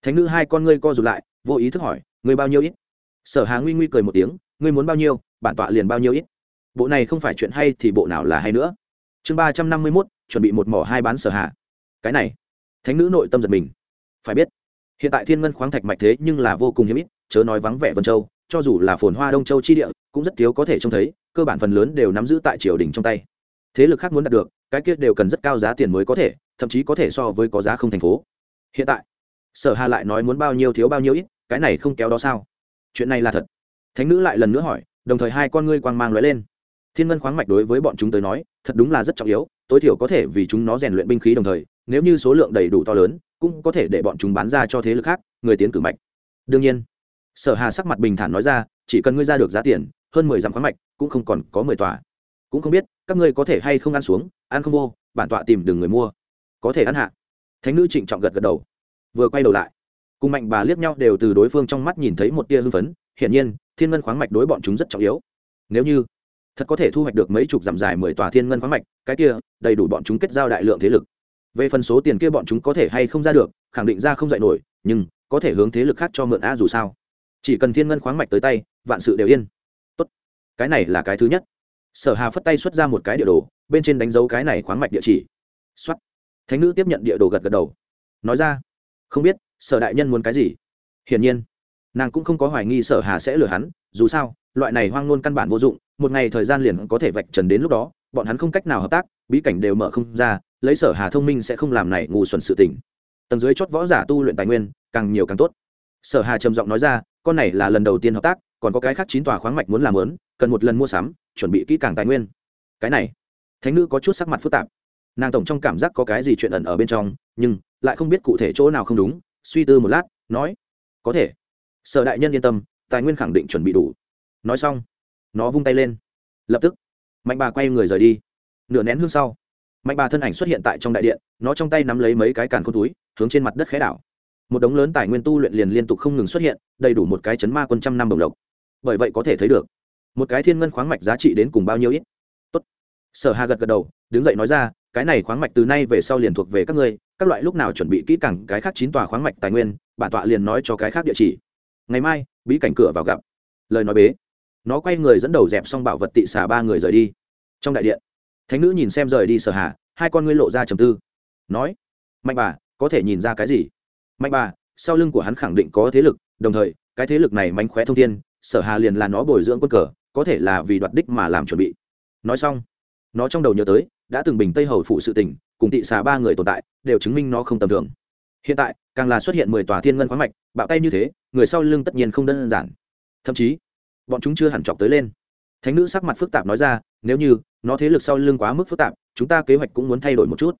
Thánh nữ hai con ngươi co rụt lại, vô ý thức hỏi, ngươi bao nhiêu ít? Sở hà nguy nguy cười một tiếng, ngươi muốn bao nhiêu, bản tọa liền bao nhiêu ít. Bộ này không phải chuyện hay thì bộ nào là hay nữa. Chương ba trăm năm mươi mốt, chuẩn bị một mỏ hai bán sở hà. Cái này thánh nữ nội tâm giật mình. Phải biết, hiện tại thiên ngân khoáng thạch mạch thế nhưng là vô cùng hiếm ít, chớ nói vắng vẻ vân châu, cho dù là phồn hoa đông châu chi địa, cũng rất thiếu có thể trông thấy, cơ bản phần lớn đều nắm giữ tại triều đình trong tay. Thế lực khác muốn đạt được, cái kia đều cần rất cao giá tiền mới có thể, thậm chí có thể so với có giá không thành phố. Hiện tại, sở hà lại nói muốn bao nhiêu thiếu bao nhiêu ít, cái này không kéo đó sao? Chuyện này là thật. Thánh nữ lại lần nữa hỏi, đồng thời hai con ngươi quang mang lóe lên. Thiên ngân khoáng mạch đối với bọn chúng tới nói, thật đúng là rất trọng yếu tối thiểu có thể vì chúng nó rèn luyện binh khí đồng thời, nếu như số lượng đầy đủ to lớn, cũng có thể để bọn chúng bán ra cho thế lực khác, người tiến cử mạch. Đương nhiên, sở hà sắc mặt bình thản nói ra, chỉ cần ngươi ra được giá tiền, hơn mười dặm khoáng mạch, cũng không còn có mười tòa. Cũng không biết, các ngươi có thể hay không ăn xuống, ăn không vô, bản tọa tìm đường người mua. Có thể ăn hạ. Thánh nữ trịnh trọng gật gật đầu. Vừa quay đầu lại, cùng mạnh bà liếc nhau đều từ đối phương trong mắt nhìn thấy một tia hưng phấn. Hiển nhiên, thiên ngân khoáng mạch đối bọn chúng rất trọng yếu. Nếu như thật có thể thu hoạch được mấy chục dặm dài mười tòa thiên ngân khoáng mạch, cái kia, đầy đủ bọn chúng kết giao đại lượng thế lực. Về phần số tiền kia bọn chúng có thể hay không ra được, khẳng định ra không dạy nổi, nhưng, có thể hướng thế lực khác cho mượn a dù sao. Chỉ cần thiên ngân khoáng mạch tới tay, vạn sự đều yên. Tốt. Cái này là cái thứ nhất. Sở hà phất tay xuất ra một cái địa đồ, bên trên đánh dấu cái này khoáng mạch địa chỉ. Xuất thánh nữ tiếp nhận địa đồ gật gật đầu. Nói ra. Không biết, sở đại nhân muốn cái gì? Hiển nhiên, nàng cũng không có hoài nghi sở hà sẽ lừa hắn, dù sao loại này hoang ngôn căn bản vô dụng, một ngày thời gian liền có thể vạch trần đến lúc đó, bọn hắn không cách nào hợp tác, bí cảnh đều mở không ra, lấy sở hà thông minh sẽ không làm này ngu xuẩn sự tình. Tầng dưới chót võ giả tu luyện tài nguyên, càng nhiều càng tốt. Sở hà trầm giọng nói ra, con này là lần đầu tiên hợp tác, còn có cái khác chín tòa khoáng mạch muốn làm lớn, cần một lần mua sắm, chuẩn bị kỹ càng tài nguyên. Cái này, thánh nữ có chút sắc mặt phức tạp. Nàng tổng trong cảm giác có cái gì chuyện ẩn ở bên trong, nhưng lại không biết cụ thể chỗ nào không đúng, suy tư một lát, nói, có thể. Sở đại nhân yên tâm, tài nguyên khẳng định chuẩn bị đủ nói xong, nó vung tay lên. Lập tức, mạnh bà quay người rời đi. Nửa nén hương sau, mạnh bà thân ảnh xuất hiện tại trong đại điện, nó trong tay nắm lấy mấy cái càn khôn túi, hướng trên mặt đất khẽ đảo. Một đống lớn tài nguyên tu luyện liền liên tục không ngừng xuất hiện, đầy đủ một cái chấn ma quân trăm năm đồng lộc. Bởi vậy có thể thấy được, một cái thiên ngân khoáng mạch giá trị đến cùng bao nhiêu ít. Tốt. sở hà gật gật đầu, đứng dậy nói ra, cái này khoáng mạch từ nay về sau liền thuộc về các ngươi, các loại lúc nào chuẩn bị kỹ càng cái khác chín tòa khoáng mạch tài nguyên, bản tọa liền nói cho cái khác địa chỉ. Ngày mai, bí cảnh cửa vào gặp. Lời nói bế nó quay người dẫn đầu dẹp xong bảo vật tị xả ba người rời đi. Trong đại điện, thánh nữ nhìn xem rời đi sở hà hai con ngươi lộ ra trầm tư. Nói, mạnh bà, có thể nhìn ra cái gì? Mạnh bà, sau lưng của hắn khẳng định có thế lực, đồng thời, cái thế lực này mánh khóe thông thiên, sở hà liền là nó bồi dưỡng quân cờ, có thể là vì đoạt đích mà làm chuẩn bị. Nói xong, nó trong đầu nhớ tới, đã từng bình tây hầu phụ sự tình, cùng tị xà ba người tồn tại, đều chứng minh nó không tầm thường. Hiện tại, càng là xuất hiện mười tòa thiên ngân khoáng mạch, bạo tay như thế, người sau lưng tất nhiên không đơn giản. Thậm chí bọn chúng chưa hẳn chọc tới lên. Thánh nữ sắc mặt phức tạp nói ra, nếu như nó thế lực sau lưng quá mức phức tạp, chúng ta kế hoạch cũng muốn thay đổi một chút.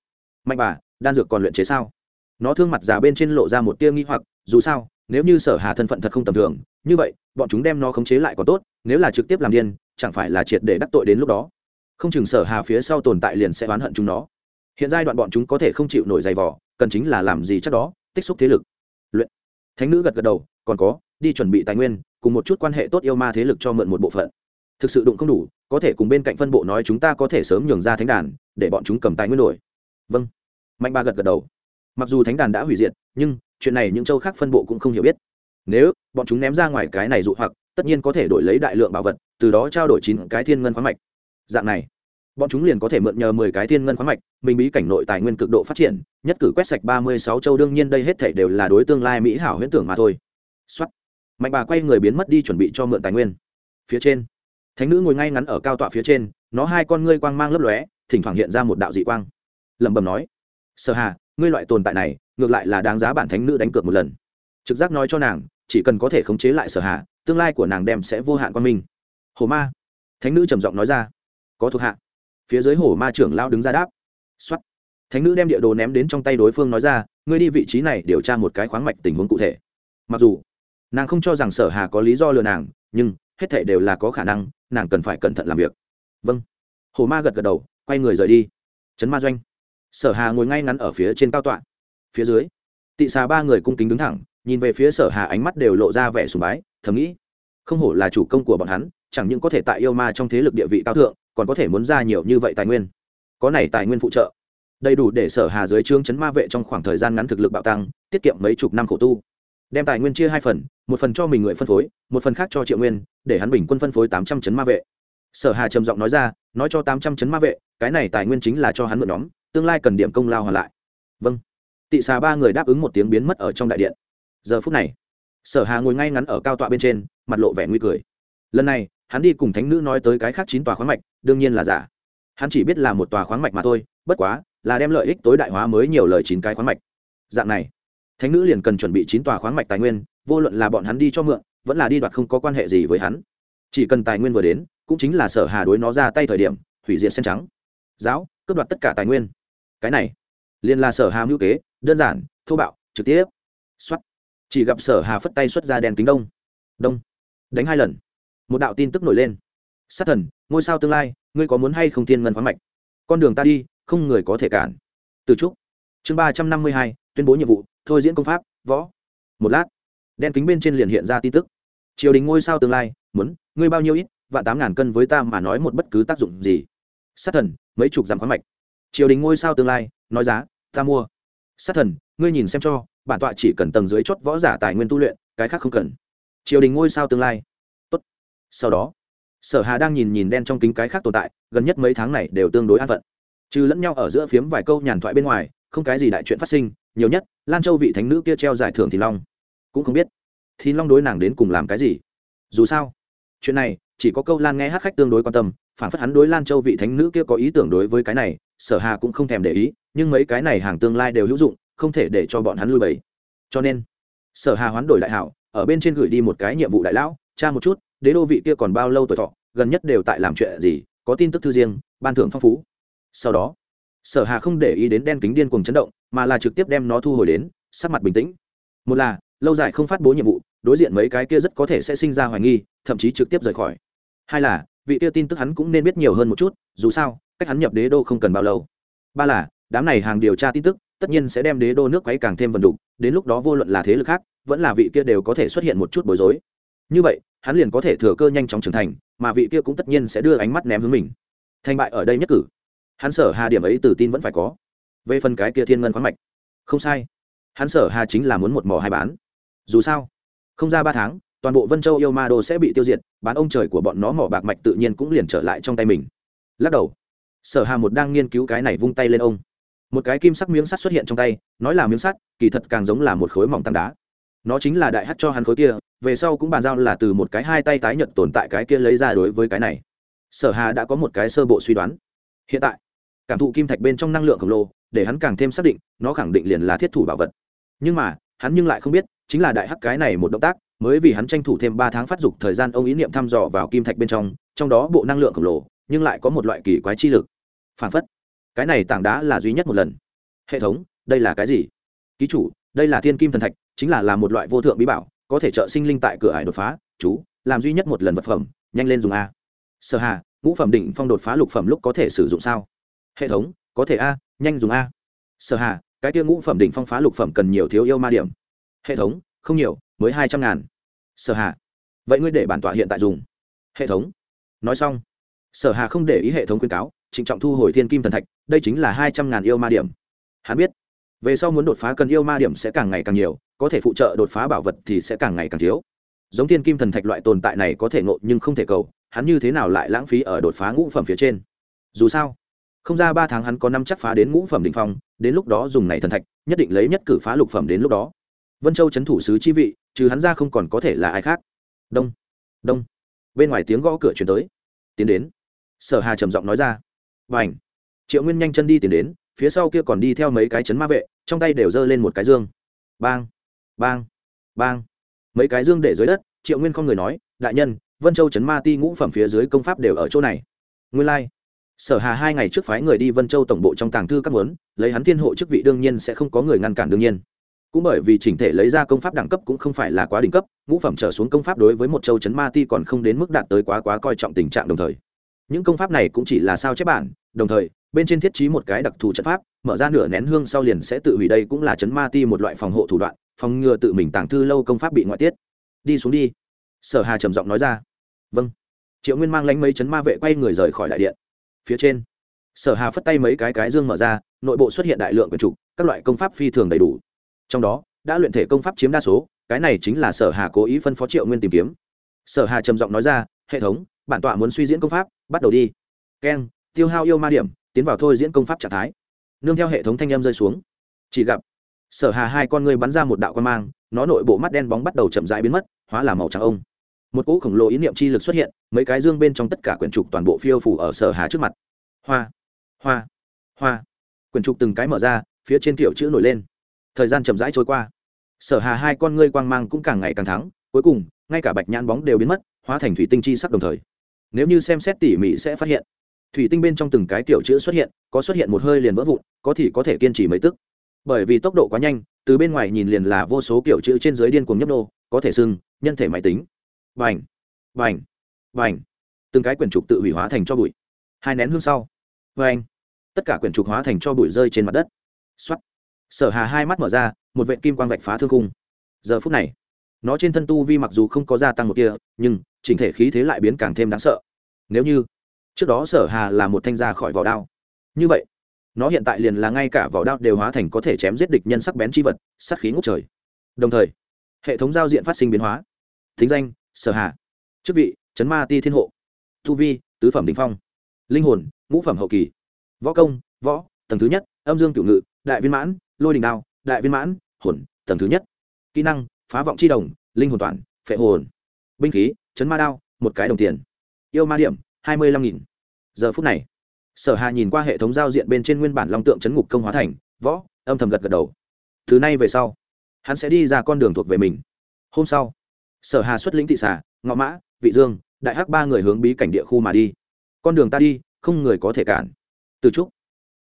Mạnh bà, đan dược còn luyện chế sao? Nó thương mặt già bên trên lộ ra một tia nghi hoặc, dù sao, nếu như sở hà thân phận thật không tầm thường, như vậy, bọn chúng đem nó khống chế lại còn tốt, nếu là trực tiếp làm điên, chẳng phải là triệt để đắc tội đến lúc đó. Không chừng sở hà phía sau tồn tại liền sẽ oán hận chúng nó. Hiện giai đoạn bọn chúng có thể không chịu nổi dày vỏ cần chính là làm gì chắc đó, tích xúc thế lực. Luyện. Thánh nữ gật gật đầu, còn có, đi chuẩn bị tài nguyên cùng một chút quan hệ tốt yêu ma thế lực cho mượn một bộ phận. Thực sự đụng không đủ, có thể cùng bên cạnh phân bộ nói chúng ta có thể sớm nhường ra thánh đàn, để bọn chúng cầm tài nguyên đổi. Vâng. Mạnh ba gật gật đầu. Mặc dù thánh đàn đã hủy diệt, nhưng chuyện này những châu khác phân bộ cũng không hiểu biết. Nếu bọn chúng ném ra ngoài cái này dụ hoặc, tất nhiên có thể đổi lấy đại lượng bảo vật, từ đó trao đổi chín cái thiên ngân khoáng mạch. Dạng này, bọn chúng liền có thể mượn nhờ mười cái thiên ngân khoáng mạch, mình bí cảnh nội tài nguyên cực độ phát triển, nhất cử quét sạch ba mươi sáu châu, đương nhiên đây hết thể đều là đối tương lai mỹ hảo huyễn tưởng mà thôi. Xuất mạnh bà quay người biến mất đi chuẩn bị cho mượn tài nguyên. Phía trên, thánh nữ ngồi ngay ngắn ở cao tọa phía trên, nó hai con ngươi quang mang lấp lóe, thỉnh thoảng hiện ra một đạo dị quang. Lẩm bẩm nói, sở hà, ngươi loại tồn tại này, ngược lại là đáng giá bản thánh nữ đánh cược một lần. Trực giác nói cho nàng, chỉ cần có thể khống chế lại sở hà, tương lai của nàng đem sẽ vô hạn quan minh. Hồ ma. Thánh nữ trầm giọng nói ra, có thuộc hạ. Phía dưới hổ ma trưởng lao đứng ra đáp xuất thánh nữ đem địa đồ ném đến trong tay đối phương nói ra, ngươi đi vị trí này điều tra một cái khoáng mạch tình huống cụ thể. Mặc dù nàng không cho rằng sở hà có lý do lừa nàng, nhưng hết thảy đều là có khả năng, nàng cần phải cẩn thận làm việc. Vâng. Hồ ma gật gật đầu, quay người rời đi. Trấn ma doanh. Sở hà ngồi ngay ngắn ở phía trên cao tọa. Phía dưới, tị xà ba người cung kính đứng thẳng, nhìn về phía sở hà ánh mắt đều lộ ra vẻ sùng bái, thầm nghĩ, không hổ là chủ công của bọn hắn, chẳng những có thể tại yêu ma trong thế lực địa vị cao thượng, còn có thể muốn ra nhiều như vậy tài nguyên. Có này tài nguyên phụ trợ. Đầy đủ để sở hà dưới trương chấn ma vệ trong khoảng thời gian ngắn thực lực bạo tăng, tiết kiệm mấy chục năm khổ tu đem tài nguyên chia hai phần, một phần cho mình người phân phối, một phần khác cho triệu nguyên, để hắn bình quân phân phối tám trăm chấn ma vệ. Sở hà trầm giọng nói ra, nói cho tám trăm chấn ma vệ, cái này tài nguyên chính là cho hắn mượn nhóm, tương lai cần điểm công lao hoàn lại. Vâng. Tị xà ba người đáp ứng một tiếng biến mất ở trong đại điện. Giờ phút này, sở hà ngồi ngay ngắn ở cao tọa bên trên, mặt lộ vẻ nguy cười. Lần này, hắn đi cùng thánh nữ nói tới cái khác chín tòa khoáng mạch, đương nhiên là giả. Hắn chỉ biết là một tòa khoáng mạch mà thôi, bất quá là đem lợi ích tối đại hóa mới nhiều lời chín cái khoáng mạch. Dạng này thánh nữ liền cần chuẩn bị chín tòa khoáng mạch tài nguyên, vô luận là bọn hắn đi cho mượn, vẫn là đi đoạt không có quan hệ gì với hắn. Chỉ cần tài nguyên vừa đến, cũng chính là sở hà đối nó ra tay thời điểm, hủy diệt sen trắng. Giáo, cướp đoạt tất cả tài nguyên. Cái này, liền là sở hà mưu kế, đơn giản, thô bạo, trực tiếp. Xuất chỉ gặp sở hà phất tay xuất ra đèn kính đông. Đông. Đánh hai lần. Một đạo tin tức nổi lên. Sát thần, ngôi sao tương lai, ngươi có muốn hay không thiên ngân khoáng mạch? Con đường ta đi, không người có thể cản. Từ trúc. Chương ba trăm năm mươi hai, tuyên bố nhiệm vụ thôi diễn công pháp, võ. Một lát, đen kính bên trên liền hiện ra tin tức. Triều đình ngôi sao tương lai, muốn, ngươi bao nhiêu ít và tám ngàn cân với ta mà nói một bất cứ tác dụng gì. Sát thần, mấy chục dặm khoáng mạch. Triều đình ngôi sao tương lai, nói giá, ta mua. Sát thần, ngươi nhìn xem cho, bản tọa chỉ cần tầng dưới chốt võ giả tài nguyên tu luyện, cái khác không cần. Triều đình ngôi sao tương lai. Tốt. Sau đó, sở hà đang nhìn nhìn đen trong kính cái khác tồn tại, gần nhất mấy tháng này đều tương đối an phận. Trừ lẫn nhau ở giữa phiếm vài câu nhàn thoại bên ngoài, không cái gì đại chuyện phát sinh nhiều nhất, lan châu vị thánh nữ kia treo giải thưởng thì long. Cũng không biết, thì long đối nàng đến cùng làm cái gì? Dù sao, chuyện này, chỉ có câu lan nghe hát khách tương đối quan tâm, phản phất hắn đối lan châu vị thánh nữ kia có ý tưởng đối với cái này, sở hà cũng không thèm để ý, nhưng mấy cái này hàng tương lai đều hữu dụng, không thể để cho bọn hắn lui bẫy cho nên, sở hà hoán đổi đại hảo, ở bên trên gửi đi một cái nhiệm vụ đại lão tra một chút, đế đô vị kia còn bao lâu tuổi thọ, gần nhất đều tại làm chuyện gì, có tin tức thư riêng, ban thưởng phong phú. Sau đó sở hà không để ý đến đen kính điên cuồng chấn động, mà là trực tiếp đem nó thu hồi đến, sắc mặt bình tĩnh. Một là, lâu dài không phát bố nhiệm vụ, đối diện mấy cái kia rất có thể sẽ sinh ra hoài nghi, thậm chí trực tiếp rời khỏi. Hai là, vị kia tin tức hắn cũng nên biết nhiều hơn một chút, dù sao, cách hắn nhập đế đô không cần bao lâu. Ba là, đám này hàng điều tra tin tức, tất nhiên sẽ đem đế đô nước quấy càng thêm vận đục, đến lúc đó vô luận là thế lực khác, vẫn là vị kia đều có thể xuất hiện một chút bối rối. Như vậy, hắn liền có thể thừa cơ nhanh chóng trưởng thành, mà vị kia cũng tất nhiên sẽ đưa ánh mắt ném hướng mình. Thành bại ở đây nhất cử hắn sở hà điểm ấy tự tin vẫn phải có. Về phần cái kia thiên ngân khoáng mạch. Không sai. Hắn sở hà chính là muốn một mỏ hai bán. Dù sao, không ra ba tháng, toàn bộ vân châu yêu ma đô sẽ bị tiêu diệt, bán ông trời của bọn nó mỏ bạc mạch tự nhiên cũng liền trở lại trong tay mình. Lắc đầu. Sở hà một đang nghiên cứu cái này vung tay lên ông. Một cái kim sắc miếng sắt xuất hiện trong tay, nói là miếng sắt, kỳ thật càng giống là một khối mỏng tảng đá. Nó chính là đại hát cho hắn khối kia, về sau cũng bàn giao là từ một cái hai tay tái nhật tồn tại cái kia lấy ra đối với cái này. Sở hà đã có một cái sơ bộ suy đoán. Hiện tại cảm thụ kim thạch bên trong năng lượng khổng lồ, để hắn càng thêm xác định, nó khẳng định liền là thiết thủ bảo vật. Nhưng mà, hắn nhưng lại không biết, chính là đại hắc cái này một động tác, mới vì hắn tranh thủ thêm ba tháng phát dục thời gian, ông ý niệm thăm dò vào kim thạch bên trong trong đó bộ năng lượng khổng lồ, nhưng lại có một loại kỳ quái chi lực. Phản phất, cái này tảng đá là duy nhất một lần. Hệ thống, đây là cái gì? Ký chủ, đây là thiên kim thần thạch, chính là là một loại vô thượng bí bảo, có thể trợ sinh linh tại cửa hải đột phá. Chú, làm duy nhất một lần vật phẩm, nhanh lên dùng a. Sở hà, ngũ phẩm định phong đột phá lục phẩm lúc có thể sử dụng sao? Hệ thống, có thể a, nhanh dùng a. Sở hà, cái tiêu ngũ phẩm đỉnh phong phá lục phẩm cần nhiều thiếu yêu ma điểm. Hệ thống, không nhiều, mới hai trăm ngàn. Sở hà, vậy ngươi để bản tọa hiện tại dùng. Hệ thống, nói xong. Sở hà không để ý hệ thống khuyên cáo, trịnh trọng thu hồi thiên kim thần thạch, đây chính là hai trăm ngàn yêu ma điểm. Hắn biết, về sau muốn đột phá cần yêu ma điểm sẽ càng ngày càng nhiều, có thể phụ trợ đột phá bảo vật thì sẽ càng ngày càng thiếu. Giống thiên kim thần thạch loại tồn tại này có thể ngộ nhưng không thể cầu, hắn như thế nào lại lãng phí ở đột phá ngũ phẩm phía trên? Dù sao không ra ba tháng hắn có năm chắc phá đến ngũ phẩm định phong, đến lúc đó dùng này thần thạch, nhất định lấy nhất cử phá lục phẩm đến lúc đó. Vân châu c h ấ n thủ sứ chi vị, trừ hắn ra không còn có thể là ai khác. Đông đông. Bên ngoài tiếng gõ cửa chuyển tới. Tiến đến. Sở hà trầm giọng nói ra. Và ảnh triệu nguyên nhanh chân đi tiến đến, phía sau kia còn đi theo mấy cái chấn ma vệ, trong tay đều giơ lên một cái dương. Bang bang bang. Mấy cái dương để dưới đất, triệu nguyên không người nói, đại nhân, vân châu chấn ma ti ngũ phẩm phía dưới công pháp đều ở chỗ này. Nguyên lai、like sở hà hai ngày trước phái người đi vân châu tổng bộ trong tàng thư các muốn, lấy hắn thiên hộ chức vị đương nhiên sẽ không có người ngăn cản đương nhiên. Cũng bởi vì chỉnh thể lấy ra công pháp đẳng cấp cũng không phải là quá đỉnh cấp, ngũ phẩm trở xuống công pháp đối với một châu chấn ma ti còn không đến mức đạt tới quá quá coi trọng tình trạng đồng thời. Những công pháp này cũng chỉ là sao chép bản, đồng thời, bên trên thiết trí một cái đặc thù trận pháp, mở ra nửa nén hương sau liền sẽ tự hủy đây cũng là chấn ma ti một loại phòng hộ thủ đoạn, phòng ngừa tự mình tàng thư lâu công pháp bị ngoại tiết. Đi xuống đi. Sở hà trầm giọng nói ra. Vâng. Triệu nguyên mang lánh mấy chấn ma vệ quay người rời khỏi đại điện phía trên. Sở hà phất tay mấy cái cái dương mở ra, nội bộ xuất hiện đại lượng quyền trục, các loại công pháp phi thường đầy đủ. Trong đó, đã luyện thể công pháp chiếm đa số, cái này chính là sở hà cố ý phân phó triệu nguyên tìm kiếm. Sở hà trầm giọng nói ra, hệ thống, bản tọa muốn suy diễn công pháp, bắt đầu đi. Keng, tiêu hao yêu ma điểm, tiến vào thôi diễn công pháp trạng thái. Nương theo hệ thống thanh âm rơi xuống. Chỉ gặp, sở hà hai con ngươi bắn ra một đạo quan mang, nó nội bộ mắt đen bóng bắt đầu chậm rãi biến mất, hóa là màu trắng ông một cỗ khổng lồ ý niệm chi lực xuất hiện, mấy cái dương bên trong tất cả quyển trục toàn bộ phiêu phủ ở sở hà trước mặt. Hoa hoa hoa. Quyển trục từng cái mở ra, phía trên kiểu chữ nổi lên. Thời gian chậm rãi trôi qua. Sở hà hai con ngươi quang mang cũng càng ngày càng thắng, cuối cùng, ngay cả bạch nhãn bóng đều biến mất, hóa thành thủy tinh chi sắc đồng thời. Nếu như xem xét tỉ mỉ sẽ phát hiện, thủy tinh bên trong từng cái kiểu chữ xuất hiện, có xuất hiện một hơi liền vỡ vụn, có thì có thể kiên trì mấy tức. Bởi vì tốc độ quá nhanh, từ bên ngoài nhìn liền là vô số kiểu chữ trên dưới điên cuồng nhấp nô, có thể sưng, nhân thể máy tính vành vành vành từng cái quyển trục tự hủy hóa thành cho bụi. Hai nén hương sau. Vành tất cả quyển trục hóa thành cho bụi rơi trên mặt đất. Xuất sở hà hai mắt mở ra, một vệ kim quang vạch phá thương khung. Giờ phút này, nó trên thân tu vi mặc dù không có gia tăng một kia nhưng chỉnh thể khí thế lại biến càng thêm đáng sợ. Nếu như, trước đó sở hà là một thanh gia khỏi vỏ đao. Như vậy, nó hiện tại liền là ngay cả vỏ đao đều hóa thành có thể chém giết địch nhân sắc bén chi vật, sát khí ngút trời. Đồng thời, hệ thống giao diện phát sinh biến hóa. Thính danh sở hà chức vị chấn ma ti thiên hộ tu vi tứ phẩm đình phong linh hồn ngũ phẩm hậu kỳ võ công võ tầng thứ nhất âm dương cửu ngự đại viên mãn lôi đình đao đại viên mãn hồn tầng thứ nhất kỹ năng phá vọng chi đồng linh hồn toàn phệ hồn binh khí chấn ma đao một cái đồng tiền yêu ma điểm hai mươi lăm nghìn giờ phút này sở hà nhìn qua hệ thống giao diện bên trên nguyên bản long tượng chấn ngục công hóa thành võ âm thầm gật gật đầu thứ này về sau hắn sẽ đi ra con đường thuộc về mình hôm sau sở hà xuất lĩnh thị xà, ngọ mã, vị dương, đại hắc ba người hướng bí cảnh địa khu mà đi. Con đường ta đi, không người có thể cản. Từ trúc.